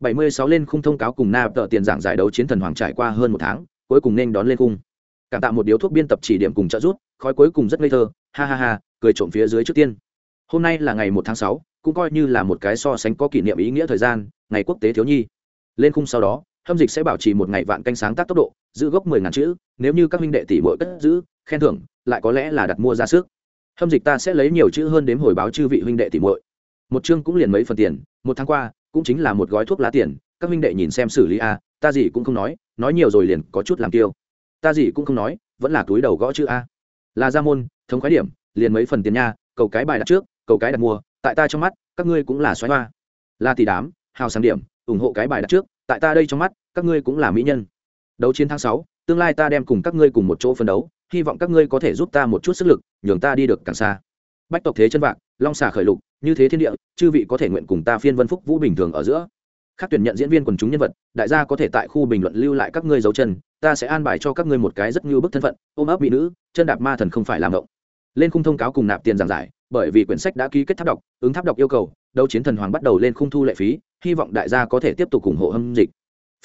76 lên khung thông cáo cùng Na tờ tiền giảng giải đấu chiến thần hoàng trải qua hơn một tháng, cuối cùng nên đón lên khung. Cảm tạ một điếu thuốc biên tập chỉ điểm cùng trợ giúp, khói cuối cùng rất ngây thơ, ha ha ha, cười trộm phía dưới trước tiên. Hôm nay là ngày một tháng sáu, cũng coi như là một cái so sánh có kỷ niệm ý nghĩa thời gian, ngày quốc tế thiếu nhi. Lên khung sau đó, hâm dịch sẽ bảo trì một ngày vạn canh sáng tác tốc độ, giữ gốc mười ngàn chữ, nếu như các huynh đệ tỷ muội cất giữ, khen thưởng, lại có lẽ là đặt mua ra sức. Hâm dịch ta sẽ lấy nhiều chữ hơn đếm hồi báo chư vị huynh đệ tỷ muội. Một chương cũng liền mấy phần tiền, một tháng qua cũng chính là một gói thuốc lá tiền, các minh đệ nhìn xem xử lý a, ta gì cũng không nói nói nhiều rồi liền có chút làm tiêu ta gì cũng không nói, vẫn là túi đầu gõ chữ a. Là ra môn, thống khái điểm, liền mấy phần tiền nha, cầu cái bài đặt trước, cầu cái đặt mua, tại ta trong mắt, các ngươi cũng là xoáy hoa. Là tỷ đám, hào sáng điểm, ủng hộ cái bài đặt trước, tại ta đây trong mắt, các ngươi cũng là mỹ nhân. Đấu chiến tháng sáu, tương lai ta đem cùng các ngươi cùng một chỗ phân đấu, hy vọng các ngươi có thể giúp ta một chút sức lực, nhường ta đi được càng xa bách tộc thế chân vạc, long xà khởi lục, như thế thiên địa, chư vị có thể nguyện cùng ta phiên vân phúc vũ bình thường ở giữa. Khác tuyển nhận diễn viên quần chúng nhân vật, đại gia có thể tại khu bình luận lưu lại các ngươi dấu chân, ta sẽ an bài cho các ngươi một cái rất ngưu bức thân phận, ôm ấp mỹ nữ, chân đạp ma thần không phải làm động. Lên khung thông cáo cùng nạp tiền giảng giải, bởi vì quyển sách đã ký kết tháp đọc, ứng tháp đọc yêu cầu, đấu chiến thần hoàng bắt đầu lên khung thu lệ phí, hy vọng đại gia có thể tiếp tục ủng hộ hâm dịch.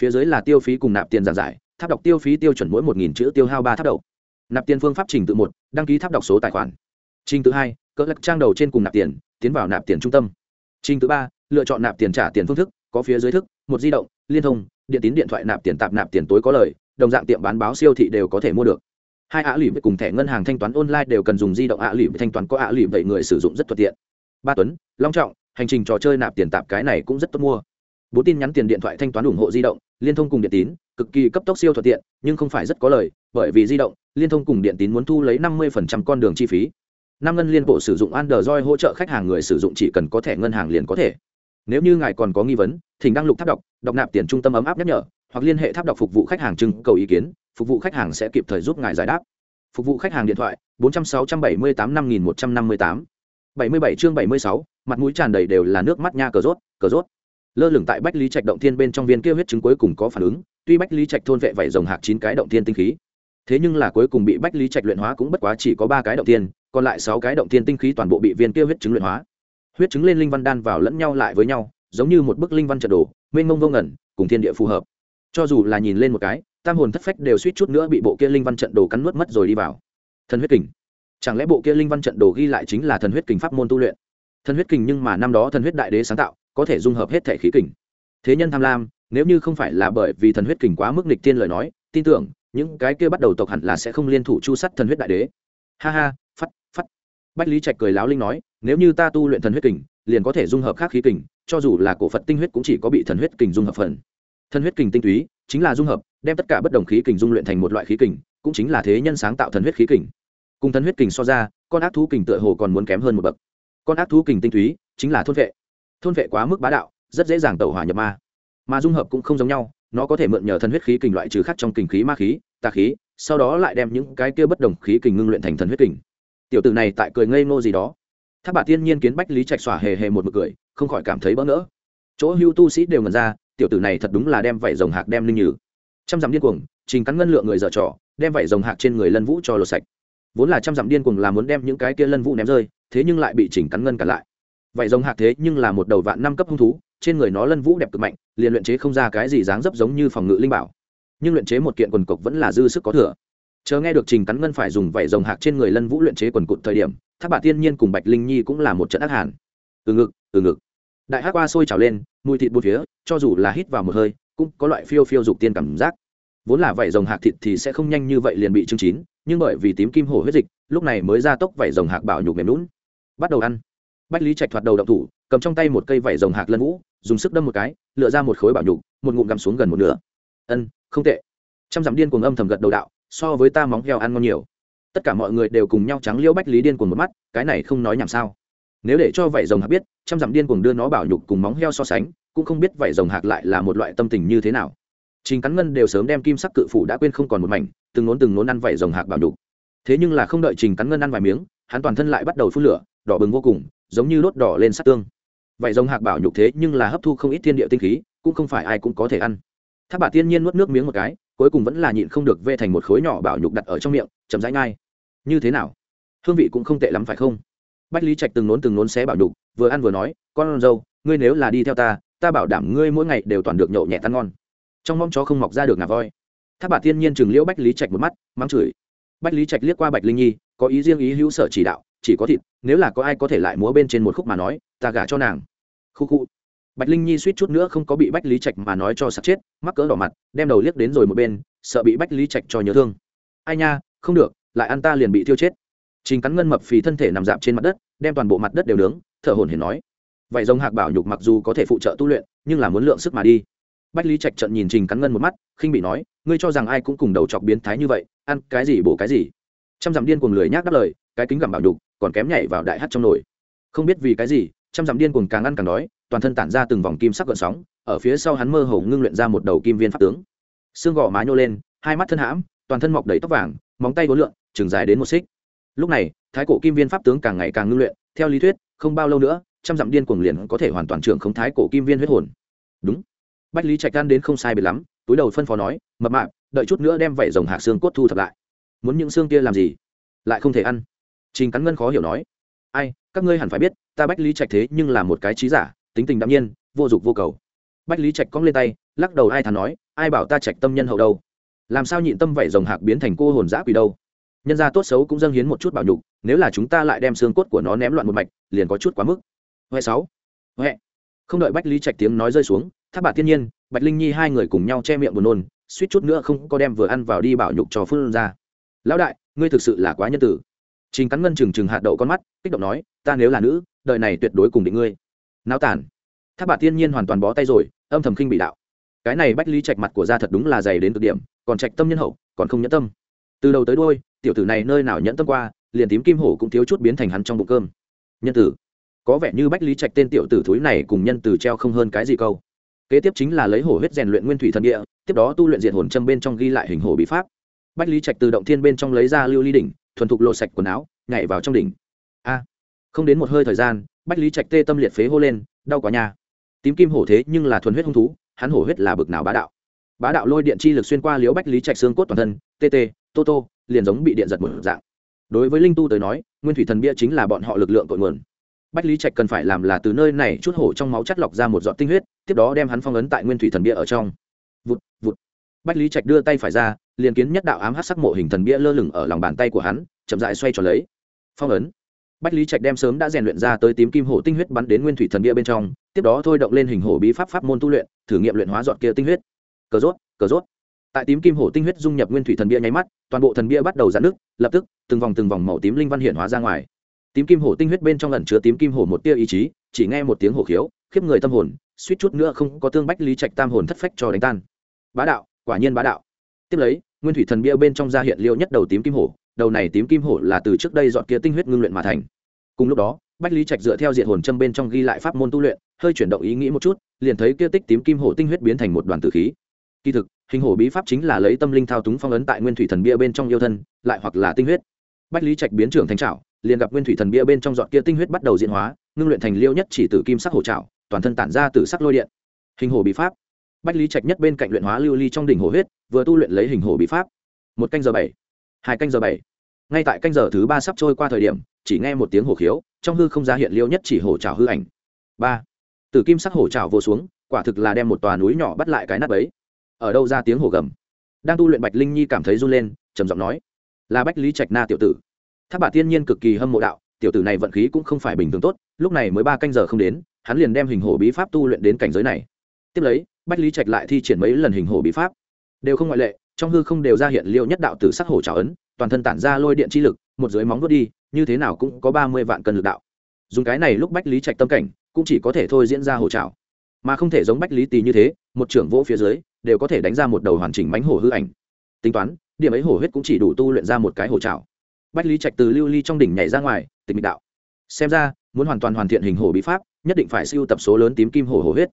Phía dưới là tiêu phí cùng nạp tiền giảng giải, tháp đọc tiêu phí tiêu chuẩn mỗi một nghìn chữ tiêu hao ba tháp đầu. nạp tiền phương pháp trình tự một, đăng ký tháp đọc số tài khoản. Trình tự hai cỡ lắc trang đầu trên cùng nạp tiền, tiến vào nạp tiền trung tâm. Trình thứ ba, lựa chọn nạp tiền trả tiền phương thức, có phía dưới thức, một di động, liên thông, điện tín điện thoại nạp tiền tạp nạp tiền tối có lời, đồng dạng tiệm bán báo siêu thị đều có thể mua được. Hai ạ lụy cùng thẻ ngân hàng thanh toán online đều cần dùng di động ạ lụy thanh toán, có ạ lụy vậy người sử dụng rất thuận tiện. Ba tuấn, long trọng, hành trình trò chơi nạp tiền tạp cái này cũng rất tốt mua. Bốn tin nhắn tiền điện thoại thanh toán ủng hộ di động, liên thông cùng điện tín, cực kỳ cấp tốc siêu thuận tiện, nhưng không phải rất có lời, bởi vì di động, liên thông cùng điện tín muốn thu lấy năm mươi con đường chi phí năm ngân liên bộ sử dụng android hỗ trợ khách hàng người sử dụng chỉ cần có thẻ ngân hàng liền có thể. Nếu như ngài còn có nghi vấn thỉnh đăng lục tháp đọc đọc nạp tiền trung tâm ấm áp nhắc nhở hoặc liên hệ tháp đọc phục vụ khách hàng trưng cầu ý kiến phục vụ khách hàng sẽ kịp thời giúp ngài giải đáp. Phục vụ khách hàng điện thoại 400-678 5158 77 chương 76, mặt mũi tràn đầy đều là nước mắt nha cờ rốt cờ rốt. Lơ lửng tại bách lý trạch động thiên bên trong viên kia huyết chứng cuối cùng có phản ứng tuy bách lý trạch thôn vệ vảy rồng hạc chín cái động thiên tinh khí thế nhưng là cuối cùng bị bách lý trạch luyện hóa cũng bất quá chỉ có ba cái động thiên còn lại sáu cái động thiên tinh khí toàn bộ bị viên kia huyết chứng luyện hóa. Huyết chứng lên linh văn đan vào lẫn nhau lại với nhau, giống như một bức linh văn trận đồ, mênh mông vô ngẩn cùng thiên địa phù hợp. Cho dù là nhìn lên một cái, tam hồn thất phách đều suýt chút nữa bị bộ kia linh văn trận đồ cắn nuốt mất rồi đi vào. Thần huyết kình. Chẳng lẽ bộ kia linh văn trận đồ ghi lại chính là thần huyết kình pháp môn tu luyện? Thần huyết kình nhưng mà năm đó thần huyết đại đế sáng tạo, có thể dung hợp hết thể khí kình. Thế nhân tham lam, nếu như không phải là bởi vì thần huyết kình quá mức nịch tiên lời nói, tin tưởng, những cái kia bắt đầu tộc hẳn là sẽ không liên thủ chu sắt thần huyết đại đế. Ha ha bách lý trạch cười láo linh nói, nếu như ta tu luyện thần huyết kình, liền có thể dung hợp khác khí kình, cho dù là cổ phật tinh huyết cũng chỉ có bị thần huyết kình dung hợp phần. Thần huyết kình tinh túy, chính là dung hợp, đem tất cả bất đồng khí kình dung luyện thành một loại khí kình, cũng chính là thế nhân sáng tạo thần huyết khí kình. Cùng thần huyết kình so ra, con ác thú kình tựa hồ còn muốn kém hơn một bậc. Con ác thú kình tinh túy, chính là thôn vệ. Thôn vệ quá mức bá đạo, rất dễ dàng tẩu hỏa nhập ma. Mà dung hợp cũng không giống nhau, nó có thể mượn nhờ thần huyết khí kình loại trừ khác trong kình khí ma khí, tà khí, sau đó lại đem những cái kia bất đồng khí kình ngưng luyện thành thần huyết kình tiểu tử này tại cười ngây ngô gì đó. Tháp bà tiên nhiên kiến bách lý trạch xỏa hề hề một mực cười, không khỏi cảm thấy bỡ ngỡ. Chỗ hưu tu sĩ đều ngần ra, tiểu tử này thật đúng là đem vảy rồng hạc đem linh nhử. Trăm dặm điên cuồng, trình cắn ngân lượng người dở trò, đem vảy rồng hạc trên người lân vũ cho lột sạch. Vốn là trăm dặm điên cuồng là muốn đem những cái kia lân vũ ném rơi, thế nhưng lại bị chỉnh cắn ngân cản lại. Vảy rồng hạc thế nhưng là một đầu vạn năm cấp hung thú, trên người nó lân vũ đẹp cực mạnh, liền luyện chế không ra cái gì dáng dấp giống như phòng ngự linh bảo. Nhưng luyện chế một kiện quần cộc vẫn là dư sức có thừa chờ nghe được trình cắn ngân phải dùng vảy rồng hạc trên người lân vũ luyện chế quần cụt thời điểm tháp bà tiên nhiên cùng bạch linh nhi cũng là một trận ác hàn. Từ ngực từ ngực. Đại hát qua sôi trào lên, mùi thịt bột phía, cho dù là hít vào một hơi, cũng có loại phiêu phiêu dục tiên cảm giác. Vốn là vảy rồng hạc thịt thì sẽ không nhanh như vậy liền bị chứng chín, nhưng bởi vì tím kim hổ huyết dịch, lúc này mới ra tốc vảy rồng hạc bảo nhục mềm lún bắt đầu ăn. Bách lý trạch thoạt đầu động thủ, cầm trong tay một cây vảy rồng hạc lân vũ, dùng sức đâm một cái, lựa ra một khối bảo nhục, một ngụm gặm xuống gần một nửa. Ân, không tệ. Trăm dặm điên cuồng âm thầm gật đầu đạo so với ta móng heo ăn ngon nhiều. Tất cả mọi người đều cùng nhau trắng liễu bách lý điên cuồng một mắt, cái này không nói nhảm sao? Nếu để cho vảy rồng hạc biết, trăm dặm điên cuồng đưa nó bảo nhục cùng móng heo so sánh, cũng không biết vảy rồng hạc lại là một loại tâm tình như thế nào. Trình cắn ngân đều sớm đem kim sắc cự phủ đã quên không còn một mảnh, từng nốn từng nốn ăn vảy rồng hạc bảo nhục. Thế nhưng là không đợi trình cắn ngân ăn vài miếng, hắn toàn thân lại bắt đầu phun lửa, đỏ bừng vô cùng, giống như đốt đỏ lên sát tương. Vảy rồng hạc bảo nhục thế nhưng là hấp thu không ít thiên địa tinh khí, cũng không phải ai cũng có thể ăn. Tháp bà tiên nhiên nuốt nước miếng một cái cuối cùng vẫn là nhịn không được vê thành một khối nhỏ bảo nhục đặt ở trong miệng, chậm rãi ngay. Như thế nào? Hương vị cũng không tệ lắm phải không? Bách lý trạch từng nốn từng nốn xé bảo nhục, vừa ăn vừa nói, con dâu, ngươi nếu là đi theo ta ta bảo đảm ngươi mỗi ngày đều toàn được nhậu nhẹ tan ngon. Trong mong chó không mọc ra được ngà voi. Tháp bà thiên nhiên chừng liễu bách lý trạch một mắt, mắng chửi. Bách lý trạch liếc qua bạch linh nhi, có ý riêng ý hữu sở chỉ đạo, chỉ có thịt, nếu là có ai có thể lại múa bên trên một khúc mà nói, ta gả cho nàng. Khu khu bạch linh nhi suýt chút nữa không có bị bách lý trạch mà nói cho sắp chết, mắc cỡ đỏ mặt, đem đầu liếc đến rồi một bên, sợ bị bách lý trạch cho nhớ thương. Ai nha, không được, lại ăn ta liền bị thiêu chết. Trình cắn ngân mập phì thân thể nằm dạp trên mặt đất, đem toàn bộ mặt đất đều nướng, thở hồn hển nói. Vậy giống hạc bảo nhục mặc dù có thể phụ trợ tu luyện, nhưng là muốn lượng sức mà đi. Bách lý trạch trận nhìn trình cắn ngân một mắt, khinh bị nói, ngươi cho rằng ai cũng cùng đầu chọc biến thái như vậy, ăn cái gì bổ cái gì. Trăm dặm điên cuồng lười nhác đáp lời, cái kính gặm bảo nhục, còn kém nhảy vào đại hát trong nồi. Không biết vì cái gì, trăm dặm điên cuồng càng ăn càng đói toàn thân tản ra từng vòng kim sắc gợn sóng, ở phía sau hắn mơ hồ ngưng luyện ra một đầu kim viên pháp tướng. Xương gò má nhô lên, hai mắt thân hãm, toàn thân mọc đầy tóc vàng, móng tay vốn lượn, chừng dài đến một xích. Lúc này, thái cổ kim viên pháp tướng càng ngày càng ngưng luyện, theo lý thuyết, không bao lâu nữa, trăm dặm điên cuồng liền có thể hoàn toàn trưởng không thái cổ kim viên huyết hồn. Đúng. Bách lý trạch gan đến không sai biệt lắm, túi đầu phân phó nói, mập mạp, đợi chút nữa đem vảy rồng hạc xương cốt thu thập lại. Muốn những xương kia làm gì? Lại không thể ăn. Trình cắn ngân khó hiểu nói, ai, các ngươi hẳn phải biết, ta bách lý trạch thế nhưng là một cái trí giả tính tình đạm nhiên, vô dụng vô cầu. Bách lý trạch cong lên tay, lắc đầu ai thà nói, ai bảo ta trạch tâm nhân hậu đâu? Làm sao nhịn tâm vậy rồng hạc biến thành cô hồn giã quỷ đâu? Nhân gia tốt xấu cũng dâng hiến một chút bảo nhục, nếu là chúng ta lại đem xương cốt của nó ném loạn một mạch, liền có chút quá mức. Huệ sáu. Huệ. Không đợi bách lý trạch tiếng nói rơi xuống tháp bà tiên nhiên, bạch linh nhi hai người cùng nhau che miệng buồn nôn, suýt chút nữa không có đem vừa ăn vào đi bảo nhục cho phương ra. Lão đại, ngươi thực sự là quá nhân tử. Trình cắn ngân chừng chừng hạt đậu con mắt, kích động nói, ta nếu là nữ, đời này tuyệt đối cùng định ngươi náo tản tháp bạt tiên nhiên hoàn toàn bó tay rồi, âm thầm khinh bị đạo. Cái này bách lý trạch mặt của gia thật đúng là dày đến cực điểm, còn trạch tâm nhân hậu, còn không nhẫn tâm. Từ đầu tới đôi tiểu tử này nơi nào nhẫn tâm qua, liền tím kim hổ cũng thiếu chút biến thành hắn trong bụng cơm. Nhân tử. Có vẻ như bách lý trạch tên tiểu tử thúi này cùng nhân tử treo không hơn cái gì câu. Kế tiếp chính là lấy hổ huyết rèn luyện nguyên thủy thần địa, tiếp đó tu luyện diện hồn châm bên trong ghi lại hình hổ bí pháp. Bách lý trạch từ động thiên bên trong lấy ra lưu ly đỉnh, thuần thục lộ sạch quần áo, nhảy vào trong đỉnh. A, không đến một hơi thời gian bách lý trạch tê tâm liệt phế hô lên, đau quá nha. Tím kim hổ thế nhưng là thuần huyết hung thú, hắn hổ huyết là bực nào bá đạo. Bá đạo lôi điện chi lực xuyên qua liễu bách lý trạch xương cốt toàn thân, tê tê, tô tô, liền giống bị điện giật một dạng. Đối với linh tu tới nói, nguyên thủy thần bia chính là bọn họ lực lượng cội nguồn. Bách lý trạch cần phải làm là từ nơi này chút hổ trong máu chất lọc ra một giọt tinh huyết, tiếp đó đem hắn phong ấn tại nguyên thủy thần bia ở trong. Vụt vụt. Bách lý trạch đưa tay phải ra, liền kiến nhất đạo ám hát sắc mộ hình thần bia lơ lửng ở lòng bàn tay của hắn, chậm dại xoay tròn lấy. Phong ấn bách lý trạch đem sớm đã rèn luyện ra tới tím kim hổ tinh huyết bắn đến nguyên thủy thần bia bên trong, tiếp đó thôi động lên hình hổ bí pháp pháp môn tu luyện, thử nghiệm luyện hóa dọn kia tinh huyết. Cờ rốt cờ rốt. Tại tím kim hổ tinh huyết dung nhập nguyên thủy thần bia nháy mắt, toàn bộ thần bia bắt đầu giãn nước lập tức, từng vòng từng vòng màu tím linh văn hiện hóa ra ngoài. Tím kim hổ tinh huyết bên trong lần chứa tím kim hổ một tia ý chí, chỉ nghe một tiếng hổ khiếu, khiếp người tâm hồn, suýt chút nữa không có tương bách lý trạch tam hồn thất phách cho đánh tan. Bá đạo, quả nhiên bá đạo. Tiếp lấy, nguyên thủy thần bia bên trong ra hiện liêu nhất đầu tím kim hổ, đầu này tím kim hổ là từ trước đây dọn kia tinh huyết ngưng luyện mà thành cùng lúc đó, bách lý trạch dựa theo diện hồn châm bên trong ghi lại pháp môn tu luyện, hơi chuyển động ý nghĩ một chút, liền thấy kia tích tím kim hổ tinh huyết biến thành một đoàn tử khí. Kỳ thực, hình hổ bí pháp chính là lấy tâm linh thao túng phong ấn tại nguyên thủy thần bia bên trong yêu thân, lại hoặc là tinh huyết. Bách lý trạch biến trưởng thành trảo, liền gặp nguyên thủy thần bia bên trong dọn kia tinh huyết bắt đầu diễn hóa, ngưng luyện thành liêu nhất chỉ tử kim sắc hổ trảo, toàn thân tản ra từ sắc lôi điện. Hình hổ bí pháp. Bách lý trạch nhất bên cạnh luyện hóa lưu ly trong đỉnh hổ huyết, vừa tu luyện lấy hình hổ bí pháp. Một canh giờ bảy. Hai canh giờ bảy ngay tại canh giờ thứ ba sắp trôi qua thời điểm, chỉ nghe một tiếng hổ khiếu, trong hư không ra hiện liêu nhất chỉ hổ trào hư ảnh. Ba. Từ kim sắc hổ trào vô xuống, quả thực là đem một tòa núi nhỏ bắt lại cái nắp ấy. Ở đâu ra tiếng hổ gầm? Đang tu luyện bạch linh nhi cảm thấy run lên, trầm giọng nói, là bách lý trạch na tiểu tử. Tháp bà tiên nhiên cực kỳ hâm mộ đạo, tiểu tử này vận khí cũng không phải bình thường tốt, lúc này mới ba canh giờ không đến, hắn liền đem hình hổ bí pháp tu luyện đến cảnh giới này. Tiếp lấy, bách lý trạch lại thi triển mấy lần hình hổ bí pháp. Đều không ngoại lệ trong hư không đều ra hiện liệu nhất đạo tử sắc hổ trào ấn, toàn thân tản ra lôi điện chi lực, một dưới móng vuốt đi, như thế nào cũng có ba mươi vạn cân lực đạo. Dùng cái này lúc bách lý trạch tâm cảnh, cũng chỉ có thể thôi diễn ra hổ trào. Mà không thể giống bách lý tì như thế, một trưởng vỗ phía dưới, đều có thể đánh ra một đầu hoàn chỉnh bánh hổ hư ảnh. Tính toán, điểm ấy hổ huyết cũng chỉ đủ tu luyện ra một cái hổ trào. Bách lý trạch từ lưu ly trong đỉnh nhảy ra ngoài, tịch mịch đạo. Xem ra, muốn hoàn toàn hoàn thiện hình hổ bí pháp, nhất định phải siêu tập số lớn tím kim hổ hổ huyết.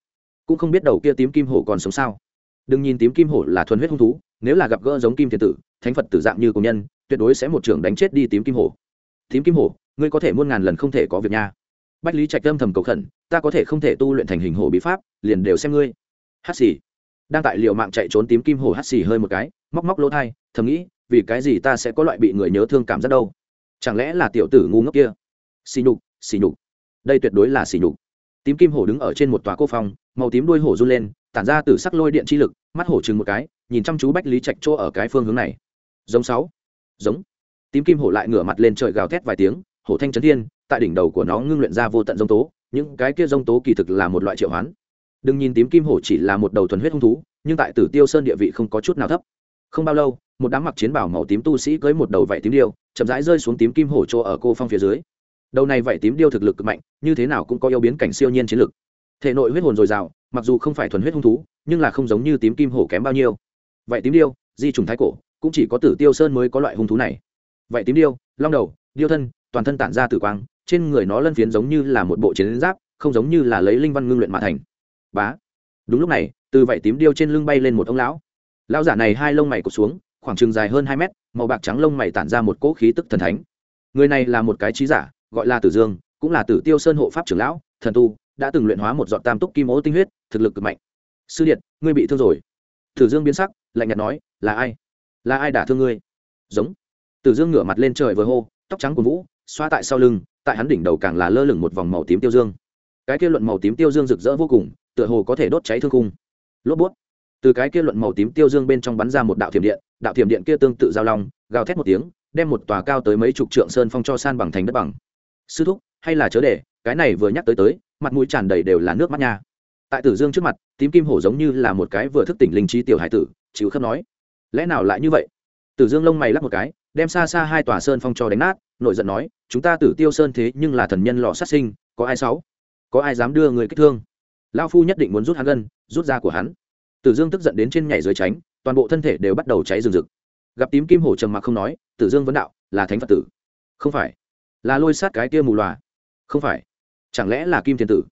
Cũng không biết đầu kia tím kim hổ còn sống sao. Đừng nhìn tím kim hổ là thuần huyết hung thú nếu là gặp gỡ giống kim thiên tử thánh phật tử dạng như công nhân tuyệt đối sẽ một trưởng đánh chết đi tím kim hổ. Tím kim hổ ngươi có thể muôn ngàn lần không thể có việc nha. Bách lý trạch âm thầm cầu khẩn ta có thể không thể tu luyện thành hình hổ bí pháp liền đều xem ngươi. Hát xì. Đang tại liệu mạng chạy trốn tím kim hổ hát xì hơi một cái móc móc lỗ thai thầm nghĩ vì cái gì ta sẽ có loại bị người nhớ thương cảm giác đâu? Chẳng lẽ là tiểu tử ngu ngốc kia? Xì nhục xì nhục. Đây tuyệt đối là xì nhục. Tím kim hổ đứng ở trên một tòa cô phòng, màu tím đuôi hổ run lên tản ra từ sắc lôi điện chi lực mắt hổ chừng một cái nhìn chăm chú bách lý trạch chỗ ở cái phương hướng này. Giống sáu. Giống. Tím kim hổ lại ngửa mặt lên trời gào thét vài tiếng, hổ thanh trấn thiên, tại đỉnh đầu của nó ngưng luyện ra vô tận dông tố, những cái kia dông tố kỳ thực là một loại triệu hoán. Đừng nhìn tím kim hổ chỉ là một đầu thuần huyết hung thú, nhưng tại tử tiêu sơn địa vị không có chút nào thấp. Không bao lâu, một đám mặc chiến bảo màu tím tu sĩ cưới một đầu vảy tím điêu, chậm rãi rơi xuống tím kim hổ chỗ ở cô phong phía dưới. Đầu này vảy tím điêu thực lực cực mạnh, như thế nào cũng có yêu biến cảnh siêu nhiên chiến lực. Thể nội huyết hồn dồi dào, mặc dù không phải thuần huyết hung thú, nhưng là không giống như tím kim hổ kém bao nhiêu vậy tím điêu, di trùng thái cổ, cũng chỉ có tử tiêu sơn mới có loại hung thú này. Vậy tím điêu, long đầu, điêu thân, toàn thân tản ra tử quang, trên người nó lân phiến giống như là một bộ chiến giáp, không giống như là lấy linh văn ngưng luyện mà thành. Bá. Đúng lúc này, từ vậy tím điêu trên lưng bay lên một ông lão. Lão giả này hai lông mày cụt xuống, khoảng chừng dài hơn hai mét, màu bạc trắng lông mày tản ra một cỗ khí tức thần thánh. Người này là một cái trí giả, gọi là tử dương, cũng là tử tiêu sơn hộ pháp trưởng lão, thần tu, đã từng luyện hóa một dọn tam túc kim ố tinh huyết, thực lực cực mạnh. Sư điện ngươi bị thương rồi tử dương biến sắc, lạnh nhạt nói, là ai? Là ai đả thương ngươi? Giống. Tử dương ngửa mặt lên trời với hô, tóc trắng của vũ, xoa tại sau lưng, tại hắn đỉnh đầu càng là lơ lửng một vòng màu tím tiêu dương. Cái kia luận màu tím tiêu dương rực rỡ vô cùng, tựa hồ có thể đốt cháy thương cung lốp bút. Từ cái kia luận màu tím tiêu dương bên trong bắn ra một đạo thiểm điện, đạo thiểm điện kia tương tự giao long, gào thét một tiếng, đem một tòa cao tới mấy chục trượng sơn phong cho san bằng thành đất bằng. Sư thúc, hay là chớ để, cái này vừa nhắc tới tới, mặt mũi tràn đầy đều là nước mắt nha tại tử dương trước mặt, tím kim hổ giống như là một cái vừa thức tỉnh linh trí tiểu hải tử, chịu khớp nói, lẽ nào lại như vậy? Tử dương lông mày lắp một cái, đem xa xa hai tòa sơn phong cho đánh nát nội giận nói, chúng ta tử tiêu sơn thế nhưng là thần nhân lò sát sinh, có ai sáu? Có ai dám đưa người kích thương? Lao phu nhất định muốn rút hắn gân, rút ra của hắn. Tử dương tức giận đến trên nhảy dưới tránh, toàn bộ thân thể đều bắt đầu cháy rừng rực. Gặp tím kim hổ trầm mặc không nói, tử dương vấn đạo, là thánh phật tử? Không phải. Là lôi sát cái kia mù loà. Không phải. Chẳng lẽ là kim thiên tử?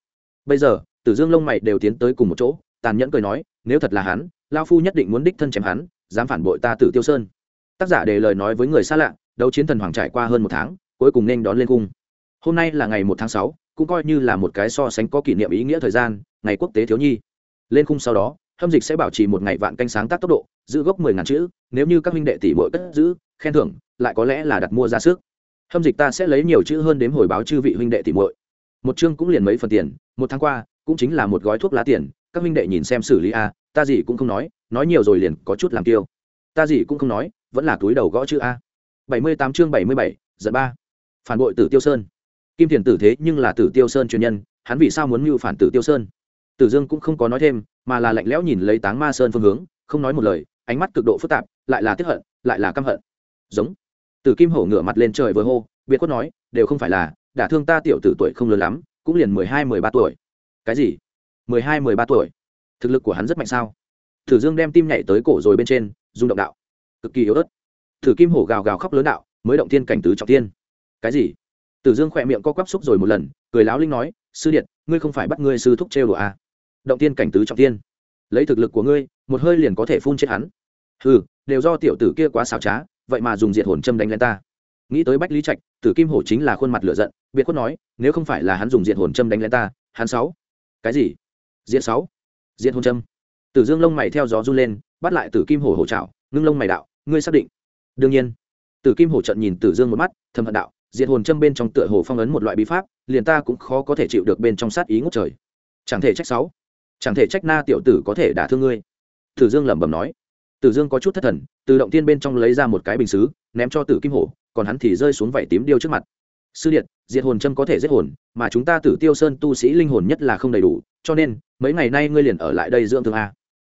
Bây giờ tử dương lông mày đều tiến tới cùng một chỗ, tàn nhẫn cười nói, nếu thật là hắn lao phu nhất định muốn đích thân chém hắn, dám phản bội ta tử tiêu sơn. Tác giả để lời nói với người xa lạ, đấu chiến thần hoàng trải qua hơn một tháng, cuối cùng nên đón lên cung. Hôm nay là ngày một tháng sáu, cũng coi như là một cái so sánh có kỷ niệm ý nghĩa thời gian, ngày quốc tế thiếu nhi. Lên khung sau đó, hâm dịch sẽ bảo trì một ngày vạn canh sáng tác tốc độ, giữ gốc mười ngàn chữ, nếu như các minh đệ tỷ bội cất giữ, khen thưởng, lại có lẽ là đặt mua ra sức. Hâm dịch ta sẽ lấy nhiều chữ hơn đếm hồi báo chư vị huynh đệ tỷ bội một chương cũng liền mấy phần tiền, một tháng qua cũng chính là một gói thuốc lá tiền, các minh đệ nhìn xem xử lý a, ta gì cũng không nói nói nhiều rồi liền có chút làm tiêu ta gì cũng không nói, vẫn là túi đầu gõ chữ a. Bảy mươi tám chương bảy mươi bảy, giận ba. Phản bội tử tiêu sơn. Kim thiền tử thế nhưng là tử tiêu sơn truyền nhân, hắn vì sao muốn mưu phản tử tiêu sơn? Tử dương cũng không có nói thêm, mà là lạnh lẽo nhìn lấy táng ma sơn phương hướng, không nói một lời, ánh mắt cực độ phức tạp, lại là tiếp hận, lại là căm hận. Giống. Tử kim hổ ngửa mặt lên trời vừa hô, biệt quất nói, đều không phải là, đả thương ta tiểu tử tuổi không lớn lắm, cũng liền mười hai, mười ba tuổi cái gì? Mười hai, mười ba tuổi. Thực lực của hắn rất mạnh sao? Tử dương đem tim nhảy tới cổ rồi bên trên, rung động đạo. Cực kỳ yếu ớt. Thử kim hổ gào gào khóc lớn đạo, mới động tiên cảnh tứ trọng tiên cái gì? Tử dương khỏe miệng co quắp xúc rồi một lần, cười láo linh nói, sư điện ngươi không phải bắt ngươi sư thúc trêu đồ à. động tiên cảnh tứ trọng tiên lấy thực lực của ngươi, một hơi liền có thể phun chết hắn. Ừ đều do tiểu tử kia quá xảo trá, vậy mà dùng diệt hồn châm đánh lên ta. Nghĩ tới bách lý trạch, tử kim hổ chính là khuôn mặt lửa giận, biệt khuất nói, nếu không phải là hắn dùng diệt hồn châm đánh lên ta, hắn sáu cái gì? Diệt sáu. Diệt hồn châm. Tử dương lông mày theo gió run lên, bắt lại tử kim hổ hổ trào ngưng lông mày đạo, ngươi xác định? Đương nhiên. Tử kim hổ trận nhìn tử dương một mắt, thầm hận đạo diệt hồn châm bên trong tựa hồ phong ấn một loại bí pháp, liền ta cũng khó có thể chịu được bên trong sát ý ngút trời. Chẳng thể trách sáu. Chẳng thể trách na tiểu tử có thể đả thương ngươi. Tử dương lẩm bẩm nói. Tử dương có chút thất thần, từ động tiên bên trong lấy ra một cái bình xứ, ném cho tử kim hổ, còn hắn thì rơi xuống vảy tím điêu trước mặt sư điện diệt hồn châm có thể giết hồn, mà chúng ta tử tiêu sơn tu sĩ linh hồn nhất là không đầy đủ, cho nên, mấy ngày nay ngươi liền ở lại đây dưỡng thương a.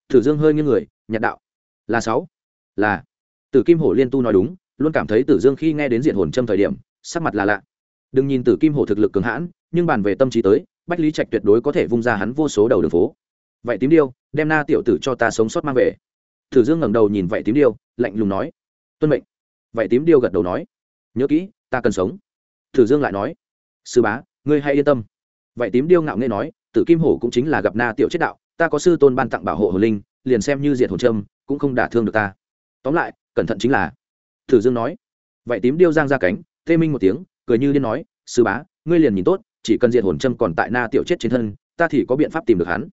Tử dương hơi như người, nhạt đạo. Là sáu. Là. Tử kim hổ liên tu nói đúng, luôn cảm thấy tử dương khi nghe đến diện hồn châm thời điểm, sắc mặt là lạ. Đừng nhìn tử kim hổ thực lực cường hãn, nhưng bàn về tâm trí tới, bách lý trạch tuyệt đối có thể vung ra hắn vô số đầu đường phố. Vậy tím điêu, đem na tiểu tử cho ta sống sót mang về. Tử dương ngẩng đầu nhìn vậy tím điêu, lạnh lùng nói. Tuân mệnh. Vậy tím điêu gật đầu nói. Nhớ kỹ, ta cần sống. Thử dương lại nói, sư bá, ngươi hãy yên tâm. Vậy tím điêu ngạo nghệ nói, tử kim hổ cũng chính là gặp na tiểu chết đạo, ta có sư tôn ban tặng bảo hộ hồ linh, liền xem như diệt hồn trâm cũng không đả thương được ta. Tóm lại, cẩn thận chính là, thử dương nói. Vậy tím điêu giang ra cánh tê minh một tiếng, cười như điên nói, sư bá, ngươi liền nhìn tốt, chỉ cần diệt hồn trâm còn tại na tiểu chết trên thân, ta thì có biện pháp tìm được hắn.